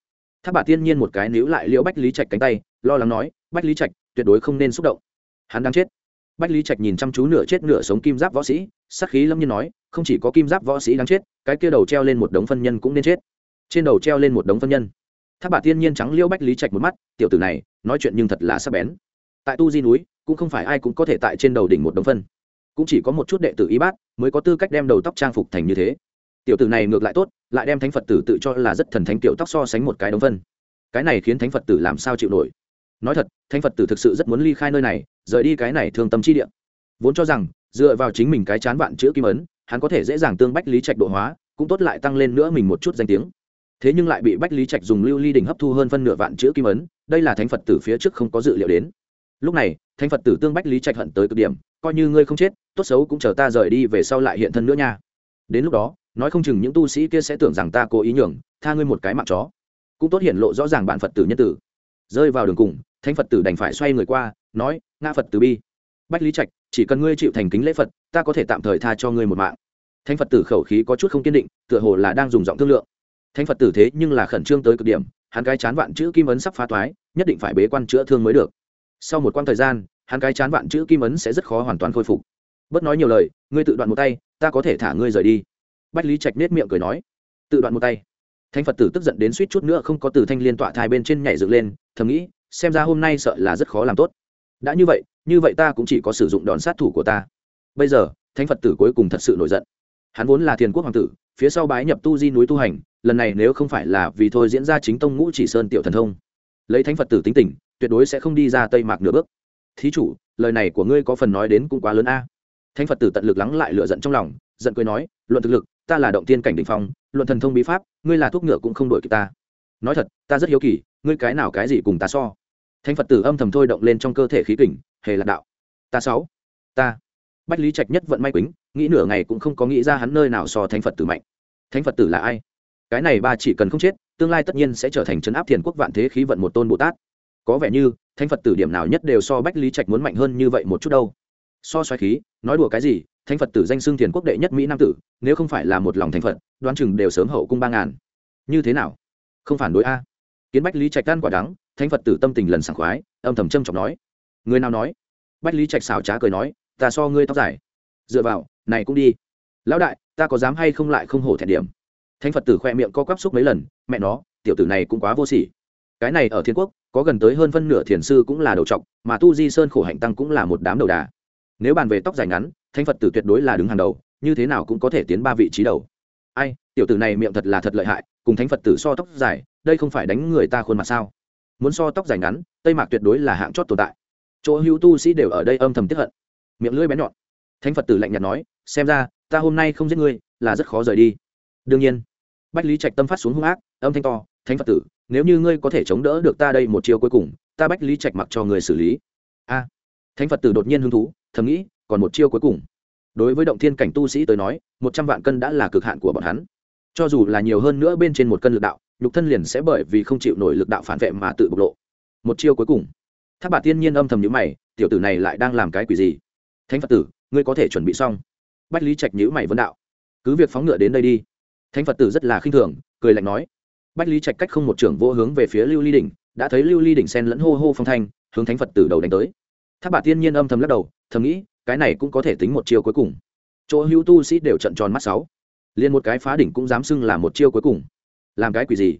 Tháp bà tiên nhiên một cái níu lại liễu bách lý trạch cánh tay lo lắng nói, bách lý trạch, tuyệt đối không nên xúc động. Hắn đang chết. Bách lý trạch nhìn chăm chú nửa chết nửa sống kim giáp võ sĩ, sắc khí lâm nhiên nói, không chỉ có kim giáp võ sĩ đang chết, cái kia đầu treo lên một đống phân nhân cũng nên chết. Trên đầu treo lên một đống phân nhân. Tháp bà tiên nhiên trắng liêu bách lý trạch một mắt, tiểu tử này, nói chuyện nhưng thật là sắc bén. Tại tu di núi, cũng không phải ai cũng có thể tại trên đầu đỉnh một đống phân. Cũng chỉ có một chút đệ tử y bát mới có tư cách đem đầu tóc trang phục thành như thế. Tiểu tử này ngược lại tốt, lại đem thánh phật tử tự cho là rất thần thánh tiểu tóc so sánh một cái đống phân. Cái này khiến thánh phật tử làm sao chịu nổi? Nói thật, thánh phật tử thực sự rất muốn ly khai nơi này, rời đi cái này thương tâm chi địa. Vốn cho rằng, dựa vào chính mình cái chán vạn chữ kim ấn, hắn có thể dễ dàng tương bách lý trạch độ hóa, cũng tốt lại tăng lên nữa mình một chút danh tiếng. Thế nhưng lại bị bách lý trạch dùng lưu ly đình hấp thu hơn phân nửa vạn chữ kim ấn, đây là thánh phật tử phía trước không có dự liệu đến. Lúc này, thánh phật tử tương bách lý trạch hận tới cực điểm, coi như ngươi không chết, tốt xấu cũng chờ ta rời đi về sau lại hiện thân nữa nha. Đến lúc đó, nói không chừng những tu sĩ kia sẽ tưởng rằng ta cố ý nhường, tha ngươi một cái mạng chó. Cũng tốt hiện lộ rõ ràng bạn phật tử nhân tử. Rơi vào đường cùng thánh phật tử đành phải xoay người qua, nói, Ngã phật tử bi. Bách lý trạch, chỉ cần ngươi chịu thành kính lễ phật, ta có thể tạm thời tha cho ngươi một mạng. Thánh phật tử khẩu khí có chút không kiên định, tựa hồ là đang dùng giọng thương lượng. Thánh phật tử thế nhưng là khẩn trương tới cực điểm, hắn cái chán vạn chữ kim ấn sắp phá toái, nhất định phải bế quan chữa thương mới được. Sau một quãng thời gian, hắn cái chán vạn chữ kim ấn sẽ rất khó hoàn toàn khôi phục. Bất nói nhiều lời, ngươi tự đoạn một tay, ta có thể thả ngươi rời đi. Bách lý trạch nết miệng cười nói. Tự đoạn một tay. Thánh phật tử tức giận đến suýt chút nữa không có từ thanh liên tọa thai bên trên nhảy dựng lên, thầm nghĩ xem ra hôm nay sợ là rất khó làm tốt. Đã như vậy như vậy ta cũng chỉ có sử dụng đòn sát thủ của ta. Bây giờ, thánh phật tử cuối cùng thật sự nổi giận. Hắn vốn là thiền quốc hoàng tử, phía sau bái nhập tu di núi tu hành, lần này nếu không phải là vì thôi diễn ra chính tông ngũ chỉ sơn tiểu thần thông. Lấy thánh phật tử tính tình, tuyệt đối sẽ không đi ra tây mạc nửa bước. Thí chủ, lời này của ngươi có phần nói đến cũng quá lớn a. Thánh phật tử tận lực lắng lại lựa giận trong lòng, giận cười nói, luận thực lực, ta là động tiên cảnh đ ỉ n h phong, luận thần thông bí pháp, ngươi là thuốc ngựa cũng không đổi kịp ta. Nói thật, ta rất hiếu kỳ ngươi cái nào cái gì cùng ta so? Thánh phật tử âm thầm thôi động lên trong cơ thể khí kình, hề lạc đạo. Ta sáu. Ta. Bách lý trạch nhất vận may quýnh nghĩ nửa ngày cũng không có nghĩ ra hắn nơi nào so thánh phật tử mạnh. Thánh phật tử là ai? Cái này ba chỉ cần không chết, tương lai tất nhiên sẽ trở thành trấn áp thiền quốc vạn thế khí vận một tôn bồ tát. Có vẻ như, thánh phật tử điểm nào nhất đều so bách lý trạch muốn mạnh hơn như vậy một chút đâu. So xoáy khí, nói đùa cái gì, thánh phật tử danh xưng thiền quốc đệ nhất mỹ nam tử, nếu không phải là một lòng thành phật, đoán chừng đều sớm hậu cung ba ngàn. Như thế nào? Không phản đối a kiến bách lý trạch gan quả đắng, thánh phật tử tâm tình lần sảng khoái, âm thầm trâm trọng nói. Người nào nói? Bách lý trạch xảo trá cười nói, ta so ngươi tóc dài. Dựa vào, này cũng đi. Lão đại, ta có dám hay không lại không hổ thẹn điểm? Thánh phật tử khoe miệng co quắp xúc mấy lần, mẹ nó, tiểu tử này cũng quá vô sỉ. Cái này ở thiên quốc, có gần tới hơn phân nửa thiền sư cũng là đầu trọc, mà tu di sơn khổ hạnh tăng cũng là một đám đầu đà. Nếu bàn về tóc dài ngắn, thánh phật tử tuyệt đối là đứng hàng đầu, như thế nào cũng có thể tiến ba vị trí đầu. Ai, tiểu tử này miệng thật là thật lợi hại, cùng thánh phật tử so tóc dài đây không phải đánh người ta khuôn mặt sao? Muốn so tóc dài ngắn, tây mạc tuyệt đối là hạng chót tồn tại. Chỗ hữu tu sĩ đều ở đây âm thầm tiếp hận. Miệng lưỡi bén nhọn. Thánh phật tử lạnh nhạt nói, xem ra, ta hôm nay không giết ngươi, là rất khó rời đi. Đương nhiên, bách lý trạch tâm phát xuống hung ác, âm thanh to, thánh phật tử, nếu như ngươi có thể chống đỡ được ta đây một chiều cuối cùng, ta bách lý trạch mặc cho người xử lý. A. À, thánh phật tử đột nhiên hứng thú, thầm nghĩ, còn một chiêu cuối cùng. Đối với động thiên cảnh tu sĩ tới nói, một trăm vạn cân đã là cực hạn của bọn hắn cho dù là nhiều hơn nữa bên trên một cân lực đạo, nhục thân liền sẽ bởi vì không chịu nổi lực đạo phản vệ mà tự bộc lộ. Một chiêu cuối cùng. Tháp bà tiên nhiên âm thầm nhữ mày, tiểu tử này lại đang làm cái quỷ gì? Thánh phật tử, ngươi có thể chuẩn bị xong. Bách lý trạch nhữ mày vấn đạo. Cứ việc phóng ngựa đến đây đi. Thánh phật tử rất là khinh thường, cười lạnh nói. Bách lý trạch cách không một trưởng vô hướng về phía lưu ly đỉnh, đã thấy lưu ly đỉnh sen lẫn hô hô phong thanh, hướng thánh phật tử đầu đánh tới. Tháp bà tiên nhiên âm thầm lắc đầu, thầm nghĩ, cái này cũng có thể tính một chiêu cuối cùng. Chỗ hữu tu sĩ đều trận tròn mắt sáu liền một cái phá đỉnh cũng dám xưng là một chiêu cuối cùng. Làm cái quỷ gì?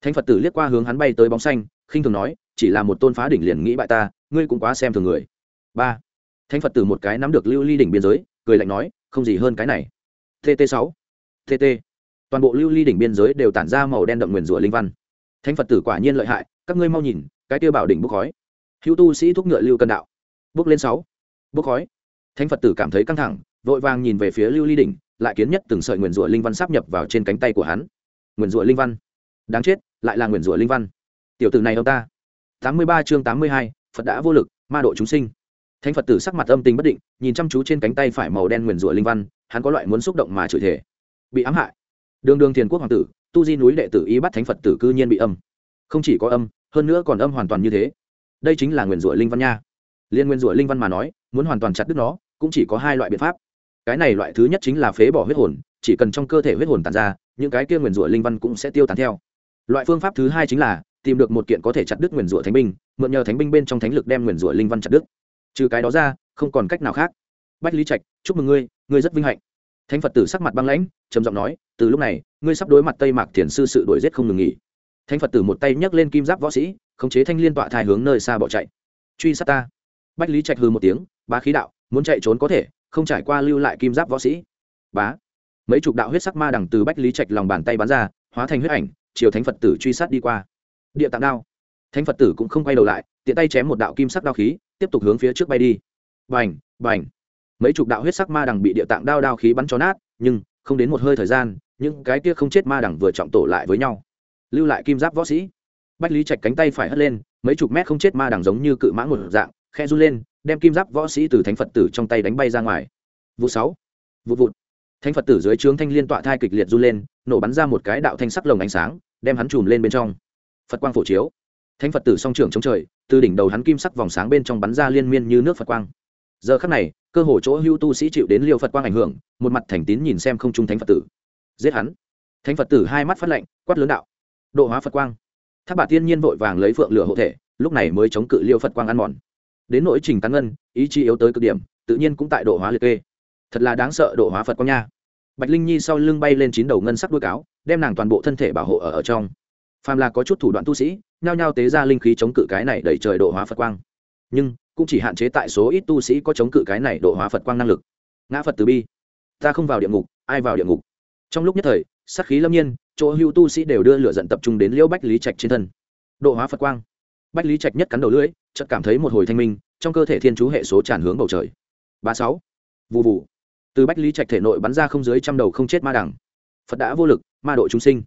Thánh phật tử liếc qua hướng hắn bay tới bóng xanh, khinh thường nói, chỉ là một tôn phá đỉnh liền nghĩ bại ta, ngươi cũng quá xem thường người. Ba. Thánh phật tử một cái nắm được lưu ly đỉnh biên giới, cười lạnh nói, không gì hơn cái này. Tt sáu. Tt toàn bộ lưu ly đỉnh biên giới đều tản ra màu đen đậm nguyền rủa linh văn. Thánh phật tử quả nhiên lợi hại, các ngươi mau nhìn, cái tiêu bảo đỉnh bốc khói. Hữu tu sĩ thúc ngựa lưu cân đạo. Bốc lên sáu. Bốc khói. Thánh phật tử cảm thấy căng thẳng, vội vàng nhìn về phía lưu ly đỉnh lại kiến nhất từng sợi nguyền rủa linh văn sắp nhập vào trên cánh tay của hắn. Nguyền rủa linh văn. Đáng chết, lại là nguyền rủa linh văn. Tiểu tử này ông ta. Tám mươi ba chương tám mươi hai, phật đã vô lực, ma độ chúng sinh. Thánh phật tử sắc mặt âm tình bất định, nhìn chăm chú trên cánh tay phải màu đen nguyền rủa linh văn, hắn có loại muốn xúc động mà chửi thể bị ám hại. Đường đường thiền quốc hoàng tử, tu di núi đệ tử y bắt thánh phật tử cư nhiên bị âm. Không chỉ có âm, hơn nữa còn âm hoàn toàn như thế. Đây chính là nguyền rủa linh văn nha. Liên nguyên rủa linh văn mà nói, muốn hoàn toàn chặt đứt nó, cũng chỉ có hai loại biện pháp cái này loại thứ nhất chính là phế bỏ huyết hồn, chỉ cần trong cơ thể huyết hồn tàn ra, những cái kia nguyền rủa linh văn cũng sẽ tiêu tán theo. Loại phương pháp thứ hai chính là, tìm được một kiện có thể chặt đứt nguyền rủa thánh binh, mượn nhờ thánh binh bên trong thánh lực đem nguyền rủa linh văn chặt đứt. Trừ cái đó ra, không còn cách nào khác. Bách lý trạch, chúc mừng ngươi ngươi rất vinh hạnh. Thánh phật tử sắc mặt băng lãnh, trầm giọng nói, từ lúc này, ngươi sắp đối mặt tây mạc thiền sư sự đổi giết không ngừng nghỉ. Thánh phật tử một tay nhấc lên kim giáp võ sĩ, khống chế thanh liên tọa thai hướng nơi xa bỏ chạy. Truy sát ta. Bách lý trạch hư một tiếng, bá khí đạo, muốn chạy trốn có thể không trải qua lưu lại kim giáp võ sĩ. Bá. Mấy chục đạo huyết sắc ma đằng từ bách lý trạch lòng bàn tay bắn ra, hóa thành huyết ảnh, chiều thánh phật tử truy sát đi qua. Địa tạng đao. Thánh phật tử cũng không quay đầu lại, tiện tay chém một đạo kim sắc đao khí, tiếp tục hướng phía trước bay đi. Bành bành. Mấy chục đạo huyết sắc ma đằng bị địa tạng đao đao khí bắn cho nát, nhưng không đến một hơi thời gian, những cái kia không chết ma đằng vừa trọng tổ lại với nhau. Lưu lại kim giáp võ sĩ. Bách lý trạch cánh tay phải hất lên, mấy chục mét không chết ma đằng giống như cự mãng một dạng khe run lên đem kim giáp võ sĩ từ thánh phật tử trong tay đánh bay ra ngoài vụ sáu vụ vụt thánh phật tử dưới trướng thanh liên tọa thai kịch liệt run lên nổ bắn ra một cái đạo thanh sắc lồng ánh sáng đem hắn chùm lên bên trong phật quang phổ chiếu thánh phật tử song trưởng chống trời từ đỉnh đầu hắn kim sắc vòng sáng bên trong bắn ra liên miên như nước phật quang giờ khắc này cơ hồ chỗ hưu tu sĩ chịu đến liều phật quang ảnh hưởng một mặt thành tín nhìn xem không trung thánh phật tử giết hắn thánh phật tử hai mắt phát lạnh quát lớn đạo độ hóa phật quang tháp bà tiên nhiên vội vàng lấy phượng lửa hộ thể lúc này mới chống cự liêu phật quang ăn mòn đến nỗi trình tán ngân ý chí yếu tới cực điểm tự nhiên cũng tại độ hóa liệt kê. Thật là đáng sợ độ hóa phật quang nha. Bạch linh nhi sau lưng bay lên chín đầu ngân sắc đuôi cáo đem nàng toàn bộ thân thể bảo hộ ở, ở trong. Phàm là có chút thủ đoạn tu sĩ nhao nhao tế ra linh khí chống cự cái này đẩy trời độ hóa phật quang. Nhưng cũng chỉ hạn chế tại số ít tu sĩ có chống cự cái này độ hóa phật quang năng lực. Ngã phật từ bi. Ta không vào địa ngục ai vào địa ngục? Trong lúc nhất thời sát khí lâm nhiên chỗ hưu tu sĩ đều đưa lửa giận tập trung đến liễu bách lý trạch trên thân. Độ hóa phật quang. Bách lý trạch nhất cắn đầu lưỡi chợt cảm thấy một hồi thanh minh, trong cơ thể thiên chú hệ số tràn hướng bầu trời. Ba sáu. Vụ vụ từ bách lý trạch thể nội bắn ra không dưới trăm đầu không chết ma đẳng. Phật đã vô lực, ma độ chúng sinh.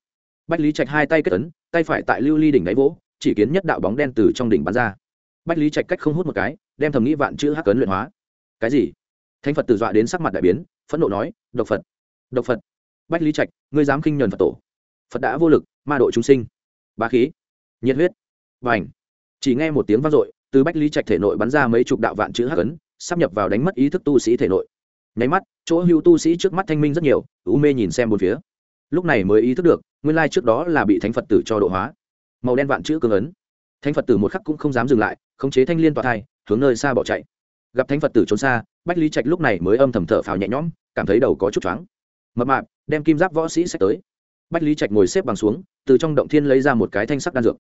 Bách lý trạch hai tay kết ấn, tay phải tại lưu ly đỉnh đáy vỗ, chỉ kiến nhất đạo bóng đen từ trong đỉnh bắn ra. Bách lý trạch cách không hút một cái, đem thầm nghĩ vạn chữ hắc ấn luyện hóa. Cái gì? Thánh phật từ dọa đến sắc mặt đại biến, phẫn nộ nói, độc phật độc phật. Bách lý trạch, ngươi dám khinh nhuần phật tổ. Phật đã vô lực, ma độ chúng sinh. Ba khí. Nhiệt huyết. Và ảnh chỉ nghe một tiếng vang dội từ bách lý trạch thể nội bắn ra mấy chục đạo vạn chữ hắc ấn, sắp nhập vào đánh mất ý thức tu sĩ thể nội. Nháy mắt, chỗ hưu tu sĩ trước mắt thanh minh rất nhiều, u mê nhìn xem một phía. Lúc này mới ý thức được, nguyên lai trước đó là bị thánh phật tử cho độ hóa. Màu đen vạn chữ cường ấn. Thánh phật tử một khắc cũng không dám dừng lại, khống chế thanh liên tọa thai, hướng nơi xa bỏ chạy. Gặp thánh phật tử trốn xa, bách lý trạch lúc này mới âm thầm thở phào nhẹ nhõm, cảm thấy đầu có chút choáng. Mập mạp, đem kim giáp võ sĩ sách tới. Bách lý trạch ngồi xếp bằng xuống, từ trong động thiên lấy ra một cái thanh sắc đan dược.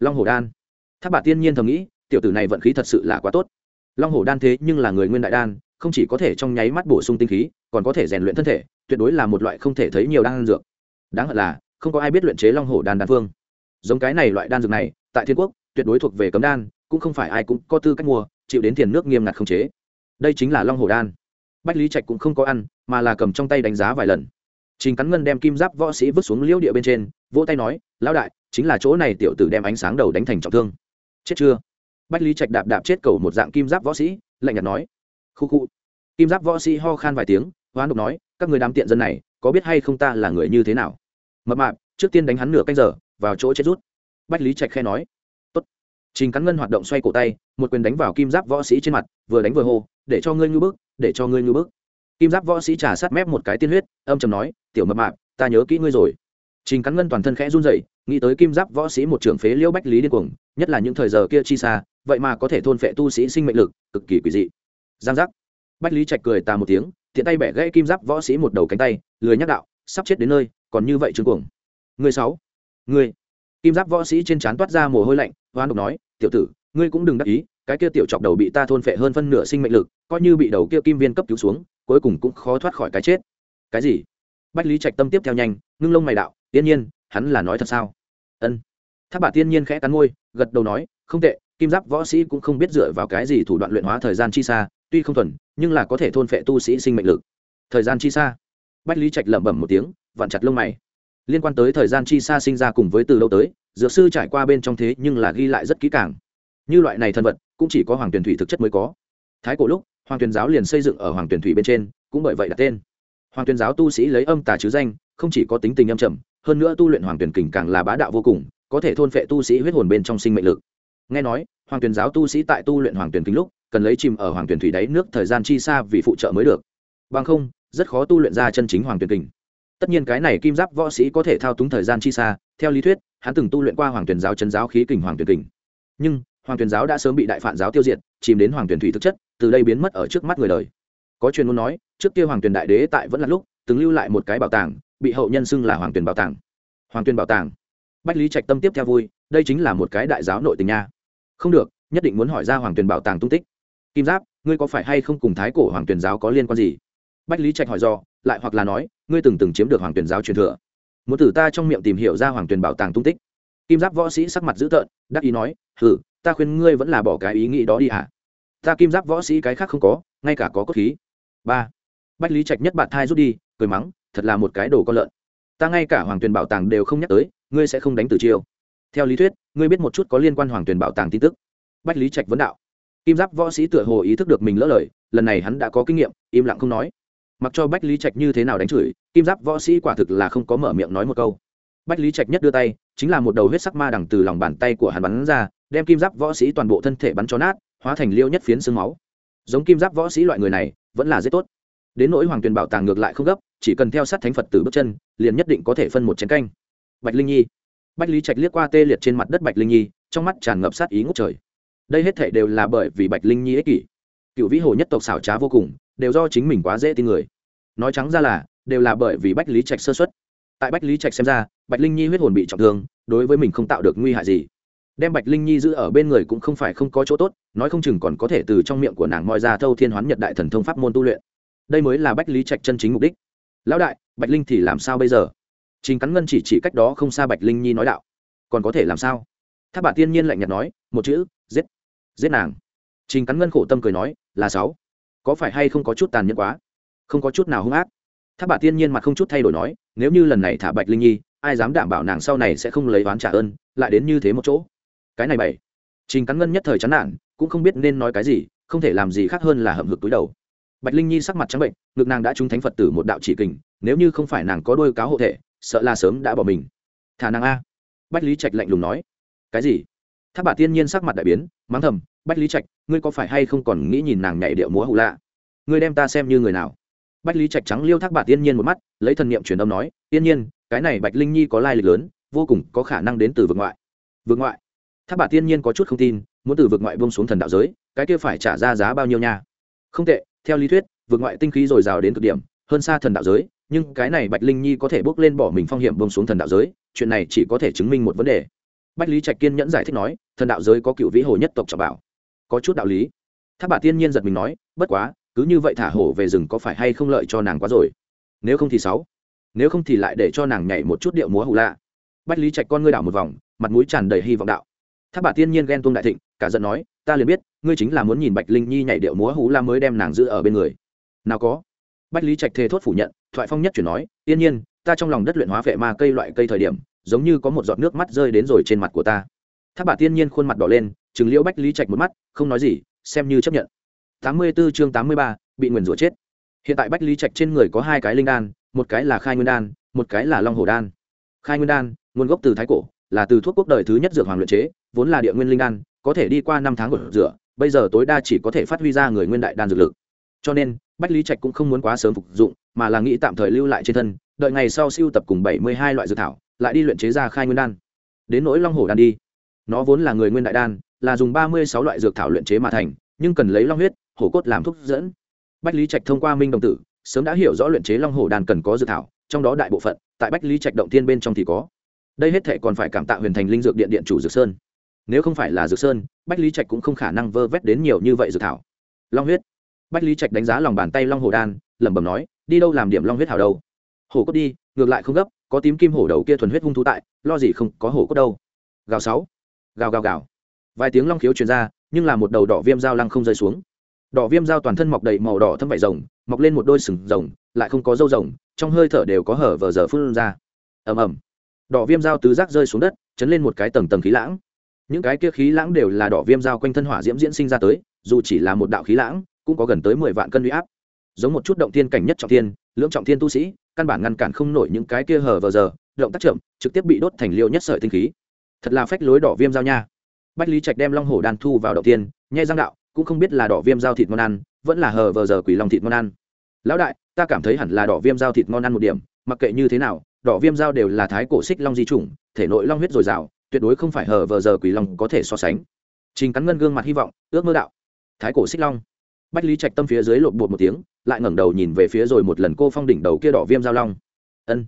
Long hồ đan. Tháp bà tiên nhiên thầm nghĩ tiểu tử này vận khí thật sự là quá tốt. Long hổ đan thế nhưng là người nguyên đại đan, không chỉ có thể trong nháy mắt bổ sung tinh khí, còn có thể rèn luyện thân thể, tuyệt đối là một loại không thể thấy nhiều đan dược. Đáng hận là, không có ai biết luyện chế long hổ đan đan phương. Giống cái này loại đan dược này, tại thiên quốc, tuyệt đối thuộc về cấm đan, cũng không phải ai cũng có tư cách mua, chịu đến tiền nước nghiêm ngặt không chế. Đây chính là long hổ đan. Bách lý trạch cũng không có ăn, mà là cầm trong tay đánh giá vài lần. Trình cắn ngân đem kim giáp võ sĩ vứt xuống liễu địa bên trên, vỗ tay nói, lão đại, chính là chỗ này tiểu tử đem ánh sáng đầu đánh thành trọng thương. Chết chưa? Bách lý trạch đạp đạp chết cầu một dạng kim giáp võ sĩ, lạnh nhạt nói. Khu khu. Kim giáp võ sĩ ho khan vài tiếng, hoán độc nói, các người đám tiện dân này, có biết hay không ta là người như thế nào? Mập mạp, trước tiên đánh hắn nửa canh giờ, vào chỗ chết rút. Bách lý trạch khe nói. Tốt. trình cắn ngân hoạt động xoay cổ tay, một quyền đánh vào kim giáp võ sĩ trên mặt, vừa đánh vừa hô, để cho ngươi ngư bước để cho ngươi ngư bước kim giáp võ sĩ trả sát mép một cái tiên huyết, âm chầm nói, tiểu mập mạp, ta nhớ kỹ ngươi rồi. Trình cắn ngân toàn thân khẽ run rẩy, nghĩ tới kim giáp võ sĩ một trưởng phế liễu bách lý điên cuồng, nhất là những thời giờ kia chi xa vậy mà có thể thôn phệ tu sĩ sinh mệnh lực, cực kỳ quỷ dị. Giang giác. Bách lý trạch cười ta một tiếng, tiện tay bẻ gãy kim giáp võ sĩ một đầu cánh tay, lười nhắc đạo, sắp chết đến nơi, còn như vậy trương cuồng. Người sáu. Người. Kim giáp võ sĩ trên trán toát ra mồ hôi lạnh, hoan độc nói, tiểu tử, ngươi cũng đừng đắc ý, cái kia tiểu chọc đầu bị ta thôn phệ hơn phân nửa sinh mệnh lực, coi như bị đầu kia kim viên cấp cứu xuống, cuối cùng cũng khó thoát khỏi cái chết. Cái gì? Bách lý trạch tâm tiếp theo nhanh, ngưng lông mày đạo, tiên nhiên, hắn là nói thật sao? Ân. Tháp bà tiên nhiên khẽ cắn môi, gật đầu nói, không tệ kim giáp võ sĩ cũng không biết dựa vào cái gì thủ đoạn luyện hóa thời gian chi xa, tuy không thuần, nhưng là có thể thôn phệ tu sĩ sinh mệnh lực. Thời gian chi xa. Bách lý trạch lẩm bẩm một tiếng, vặn chặt lông mày. Liên quan tới thời gian chi xa sinh ra cùng với từ lâu tới, dược sư trải qua bên trong thế nhưng là ghi lại rất kỹ càng. Như loại này thân vật, cũng chỉ có hoàng tuyển thủy thực chất mới có. Thái cổ lúc, hoàng tuyển giáo liền xây dựng ở hoàng tuyển thủy bên trên, cũng bởi vậy đặt tên. Hoàng tuyển giáo tu sĩ lấy âm tà chứ danh, không chỉ có tính tình âm trầm, hơn nữa tu luyện hoàng tuyển kình càng là bá đạo vô cùng, có thể thôn phệ tu sĩ huyết hồn bên trong sinh mệnh lực nghe nói hoàng tuyển giáo tu sĩ tại tu luyện hoàng tuyển kính lúc cần lấy chìm ở hoàng tuyển thủy đáy nước thời gian chi xa vì phụ trợ mới được bằng không rất khó tu luyện ra chân chính hoàng tuyển kình tất nhiên cái này kim giáp võ sĩ có thể thao túng thời gian chi xa theo lý thuyết hắn từng tu luyện qua hoàng tuyển giáo chân giáo khí kình hoàng tuyển kình nhưng hoàng tuyển giáo đã sớm bị đại phản giáo tiêu diệt chìm đến hoàng tuyển thủy thực chất từ đây biến mất ở trước mắt người đời có truyền muốn nói trước kia hoàng tuyển đại đế tại vẫn là lúc từng lưu lại một cái bảo tàng bị hậu nhân xưng là hoàng tuyển bảo tàng hoàng tuyển bảo tàng bách lý trạch tâm tiếp theo vui đây chính là một cái đại giáo nội tình nha không được, nhất định muốn hỏi ra hoàng Tuyền bảo tàng tung tích. Kim giáp, ngươi có phải hay không cùng thái cổ hoàng Tuyền giáo có liên quan gì? Bách lý trạch hỏi do lại hoặc là nói, ngươi từng từng chiếm được hoàng Tuyền giáo truyền thừa. Muốn thử ta trong miệng tìm hiểu ra hoàng Tuyền bảo tàng tung tích. Kim giáp võ sĩ sắc mặt dữ tợn, đắc ý nói hử ta khuyên ngươi vẫn là bỏ cái ý nghĩ đó đi ạ à? ta kim giáp võ sĩ cái khác không có, ngay cả có cốt khí. Ba. Bách lý trạch nhất bạn thai rút đi, cười mắng, thật là một cái đồ con lợn. Ta ngay cả hoàng Tuyền bảo tàng đều không nhắc tới, ngươi sẽ không đánh từ chiêu theo lý thuyết, ngươi biết một chút có liên quan hoàng tuyển bảo tàng tin tức. Bách lý trạch vấn đạo. Kim giáp võ sĩ tựa hồ ý thức được mình lỡ lời, lần này hắn đã có kinh nghiệm, im lặng không nói. Mặc cho bách lý trạch như thế nào đánh chửi, kim giáp võ sĩ quả thực là không có mở miệng nói một câu. Bách lý trạch nhất đưa tay, chính là một đầu huyết sắc ma đằng từ lòng bàn tay của hắn bắn ra, đem kim giáp võ sĩ toàn bộ thân thể bắn cho nát, hóa thành liêu nhất phiến xương máu. Giống kim giáp võ sĩ loại người này, vẫn là rất tốt. Đến nỗi hoàng tuyền bảo tàng ngược lại không gấp, chỉ cần theo sát thánh phật từ bước chân, liền nhất định có thể phân một chén canh. Bạch linh nhi bạch lý trạch liếc qua tê liệt trên mặt đất bạch linh nhi, trong mắt tràn ngập sát ý ngút trời. Đây hết thể đều là bởi vì bạch linh nhi ích kỷ. Cựu vĩ hồ nhất tộc xảo trá vô cùng, đều do chính mình quá dễ tin người. Nói trắng ra là, đều là bởi vì bách lý trạch sơ xuất tại bách lý trạch xem ra, bạch linh nhi huyết hồn bị trọng thương, đối với mình không tạo được nguy hại gì. Đem bạch linh nhi giữ ở bên người cũng không phải không có chỗ tốt, nói không chừng còn có thể từ trong miệng của nàng moi ra thâu thiên hoán nhật đại thần thông pháp môn tu luyện. Đây mới là bách lý trạch chân chính mục đích. Lão đại, bạch linh thì làm sao bây giờ? Trình cắn ngân chỉ chỉ cách đó không xa bạch linh nhi nói đạo. Còn có thể làm sao? Tháp Bà tiên nhiên lạnh nhạt nói, một chữ, giết. Giết nàng. Trình cắn ngân khổ tâm cười nói, là sáu. Có phải hay không có chút tàn nhẫn quá? Không có chút nào hung ác. Tháp Bà tiên nhiên mặt không chút thay đổi nói, nếu như lần này thả bạch linh nhi, ai dám đảm bảo nàng sau này sẽ không lấy oán trả ơn, lại đến như thế một chỗ? Cái này bảy. Trình cắn ngân nhất thời chán nản, cũng không biết nên nói cái gì, không thể làm gì khác hơn là hậm hực túi đầu. Bạch linh nhi sắc mặt trắng bệnh, ngực nàng đã trúng thánh phật tử một đạo chỉ kình, nếu như không phải nàng có đôi cáo hộ thể sợ là sớm đã bỏ mình. Thả nàng a. Bách lý trạch lạnh lùng nói. Cái gì? Tháp bà tiên nhiên sắc mặt đại biến, mắng thầm, bách lý trạch, ngươi có phải hay không còn nghĩ nhìn nàng nhảy điệu múa hụ lạ? Ngươi đem ta xem như người nào? Bách lý trạch trắng liêu thác bà tiên nhiên một mắt, lấy thần niệm truyền âm nói, tiên nhiên, cái này bạch linh nhi có lai lịch lớn, vô cùng có khả năng đến từ vực ngoại. Vực ngoại? Thác bà tiên nhiên có chút không tin, muốn từ vực ngoại bông xuống thần đạo giới, cái kia phải trả ra giá bao nhiêu nha? Không tệ, theo lý thuyết, vực ngoại tinh khí dồi dào đến cực điểm, hơn xa thần đạo giới nhưng cái này bạch linh nhi có thể bước lên bỏ mình phong hiểm bông xuống thần đạo giới, chuyện này chỉ có thể chứng minh một vấn đề. Bách lý trạch kiên nhẫn giải thích nói, thần đạo giới có cựu vĩ hồ nhất tộc trọng bảo. Có chút đạo lý. Tháp bà tiên nhiên giật mình nói, bất quá, cứ như vậy thả hổ về rừng có phải hay không lợi cho nàng quá rồi? Nếu không thì sáu. Nếu không thì lại để cho nàng nhảy một chút điệu múa hù lạ. Bách lý trạch con ngươi đảo một vòng, mặt mũi tràn đầy hy vọng đạo. Tháp bà tiên nhiên ghen tuông đại thịnh, cả giận nói, ta liền biết, ngươi chính là muốn nhìn bạch linh nhi nhảy điệu múa hú la mới đem nàng giữ ở bên người. Nào có. Bách lý trạch thề thốt phủ nhận thoại phong nhất chuyển nói yên nhiên ta trong lòng đất luyện hóa vệ ma cây loại cây thời điểm giống như có một giọt nước mắt rơi đến rồi trên mặt của ta. Tháp bà tiên nhiên khuôn mặt đỏ lên chừng liễu bách lý trạch một mắt không nói gì xem như chấp nhận. Tám mươi 84 chương tám mươi ba, bị nguyền rủa chết. Hiện tại bách lý trạch trên người có hai cái linh đan một cái là khai nguyên đan một cái là long hồ đan. Khai nguyên đan nguồn gốc từ thái cổ là từ thuốc quốc đời thứ nhất dược hoàng luyện chế vốn là địa nguyên linh đan có thể đi qua năm tháng của rửa bây giờ tối đa chỉ có thể phát huy ra người nguyên đại đan dược lực. Cho nên bách lý trạch cũng không muốn quá sớm phục dụng mà là nghĩ tạm thời lưu lại trên thân, đợi ngày sau siêu tập cùng bảy mươi hai loại dược thảo, lại đi luyện chế ra khai nguyên đan. Đến nỗi long hổ đan đi. Nó vốn là người nguyên đại đan, là dùng ba mươi sáu loại dược thảo luyện chế mà thành, nhưng cần lấy long huyết, hổ cốt làm thuốc dẫn. Bách lý trạch thông qua minh đồng tử, sớm đã hiểu rõ luyện chế long hổ đan cần có dược thảo, trong đó đại bộ phận, tại bách lý trạch động thiên bên trong thì có. Đây hết thể còn phải cảm tạ huyền thành linh dược điện điện chủ dược sơn. Nếu không phải là dược sơn, bách lý trạch cũng không khả năng vơ vét đến nhiều như vậy dược thảo. Long huyết. Bách lý trạch đánh giá lòng bàn tay long hồ đan, lẩm bẩm nói đi đâu làm điểm long huyết hảo đâu. Hổ cốt đi, ngược lại không gấp, có tím kim hổ đầu kia thuần huyết hung thú tại, lo gì không, có hổ cốt đâu. Gào sáu, gào gào gào. Vài tiếng long khiếu truyền ra, nhưng là một đầu đỏ viêm dao lăng không rơi xuống. Đỏ viêm dao toàn thân mọc đầy màu đỏ thâm vải rồng, mọc lên một đôi sừng rồng, lại không có dâu rồng, trong hơi thở đều có hở vờ giờ phun ra. Ầm ầm. Đỏ viêm dao tứ giác rơi xuống đất, chấn lên một cái tầng tầng khí lãng. Những cái kia khí lãng đều là đỏ viêm dao quanh thân hỏa diễm diễn sinh ra tới, dù chỉ là một đạo khí lãng, cũng có gần tới mười vạn cân uy áp giống một chút động thiên cảnh nhất trọng thiên, lưỡng trọng thiên tu sĩ, căn bản ngăn cản không nổi những cái kia hở vờ giờ, động tác chậm, trực tiếp bị đốt thành liêu nhất sợi tinh khí. Thật là phách lối đỏ viêm dao nha. Bách lý trạch đem long hổ đan thu vào đầu tiên nhai răng đạo, cũng không biết là đỏ viêm dao thịt ngon ăn, vẫn là hờ vờ giờ quỷ lòng thịt ngon ăn. Lão đại, ta cảm thấy hẳn là đỏ viêm dao thịt ngon ăn một điểm, mặc kệ như thế nào, đỏ viêm dao đều là thái cổ xích long di chủng, thể nội long huyết dồi dào, tuyệt đối không phải hờ vờ giờ quỷ long có thể so sánh. Trình cắn ngân gương mặt hy vọng, ước mơ đạo. Thái cổ xích long bách lý trạch tâm phía dưới lộn bột một tiếng, lại ngẩng đầu nhìn về phía rồi một lần cô phong đỉnh đầu kia đỏ viêm giao long. Ân.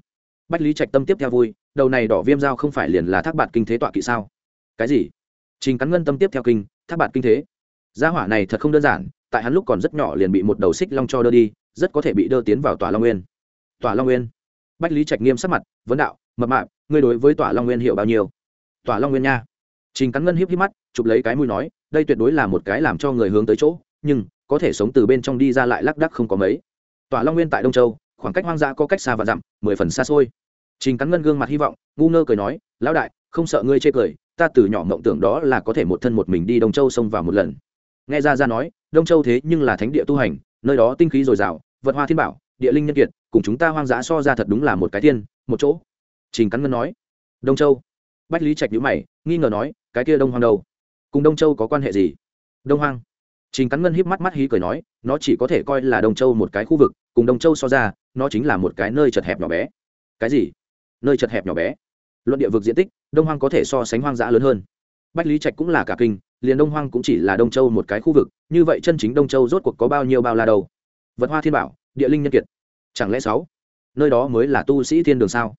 Bách lý trạch tâm tiếp theo vui, đầu này đỏ viêm giao không phải liền là thác bạt kinh thế tọa kỵ sao? Cái gì? Trình cắn ngân tâm tiếp theo kinh, thác bạt kinh thế. Gia hỏa này thật không đơn giản, tại hắn lúc còn rất nhỏ liền bị một đầu xích long cho đưa đi, rất có thể bị đưa tiến vào tòa long nguyên. Tòa long nguyên. Bách lý trạch nghiêm sắc mặt, vấn đạo, mập mạp, ngươi đối với tòa long nguyên hiểu bao nhiêu? Tòa long nguyên nha. Trình cắn ngân hiếp híp mắt, chụp lấy cái mũi nói, đây tuyệt đối là một cái làm cho người hướng tới chỗ, nhưng có thể sống từ bên trong đi ra lại lác đắc không có mấy. Tòa long nguyên tại đông châu, khoảng cách hoang dã có cách xa và dặm, mười phần xa xôi. Trình cắn ngân gương mặt hy vọng, ngu ngơ cười nói, lão đại, không sợ ngươi chê cười, ta từ nhỏ mộng tưởng đó là có thể một thân một mình đi đông châu xông vào một lần. Nghe ra ra nói, đông châu thế nhưng là thánh địa tu hành, nơi đó tinh khí dồi dào, vật hoa thiên bảo, địa linh nhân kiệt, cùng chúng ta hoang dã so ra thật đúng là một cái tiên một chỗ. Trình cắn ngân nói, đông châu. Bách lý trạch nhữ mày, nghi ngờ nói, cái kia đông hoang đâu? Cùng đông châu có quan hệ gì? Đông hoang trình cắn ngân híp mắt mắt hí cười nói, nó chỉ có thể coi là đông châu một cái khu vực, cùng đông châu so ra, nó chính là một cái nơi chật hẹp nhỏ bé. Cái gì? Nơi chật hẹp nhỏ bé? Luận địa vực diện tích, đông hoang có thể so sánh hoang dã lớn hơn. Bách lý trạch cũng là cả kinh, liền đông hoang cũng chỉ là đông châu một cái khu vực, như vậy chân chính đông châu rốt cuộc có bao nhiêu bao la đâu? Vật hoa thiên bảo, địa linh nhân kiệt, chẳng lẽ sáu? Nơi đó mới là tu sĩ thiên đường sao?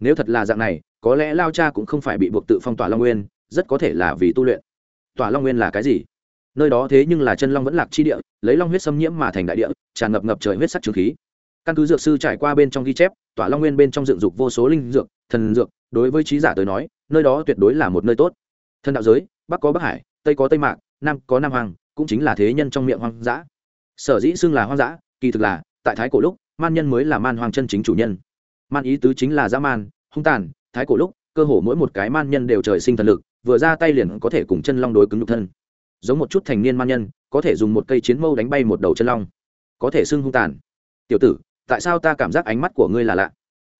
Nếu thật là dạng này, có lẽ lao cha cũng không phải bị buộc tự phong tỏa long nguyên, rất có thể là vì tu luyện. Tỏa long nguyên là cái gì? Nơi đó thế nhưng là chân long vẫn lạc chi địa, lấy long huyết xâm nhiễm mà thành đại địa, tràn ngập ngập trời huyết sắc trường khí. Căn cứ dược sư trải qua bên trong ghi chép, tỏa long nguyên bên trong dựng dục vô số linh dược, thần dược, đối với trí giả tới nói, nơi đó tuyệt đối là một nơi tốt. Thần đạo giới, bắc có bắc hải, tây có tây mạc, nam có nam hoàng, cũng chính là thế nhân trong miệng hoang dã. Sở dĩ xưng là hoang dã, kỳ thực là, tại thái cổ lúc, man nhân mới là man hoàng chân chính chủ nhân. Man ý tứ chính là dã man, hung tàn, thái cổ lúc, cơ hồ mỗi một cái man nhân đều trời sinh thần lực, vừa ra tay liền có thể cùng chân long đối cứng nhục thân giống một chút thành niên man nhân, có thể dùng một cây chiến mâu đánh bay một đầu chân long. Có thể xưng hung tàn. Tiểu tử, tại sao ta cảm giác ánh mắt của ngươi là lạ?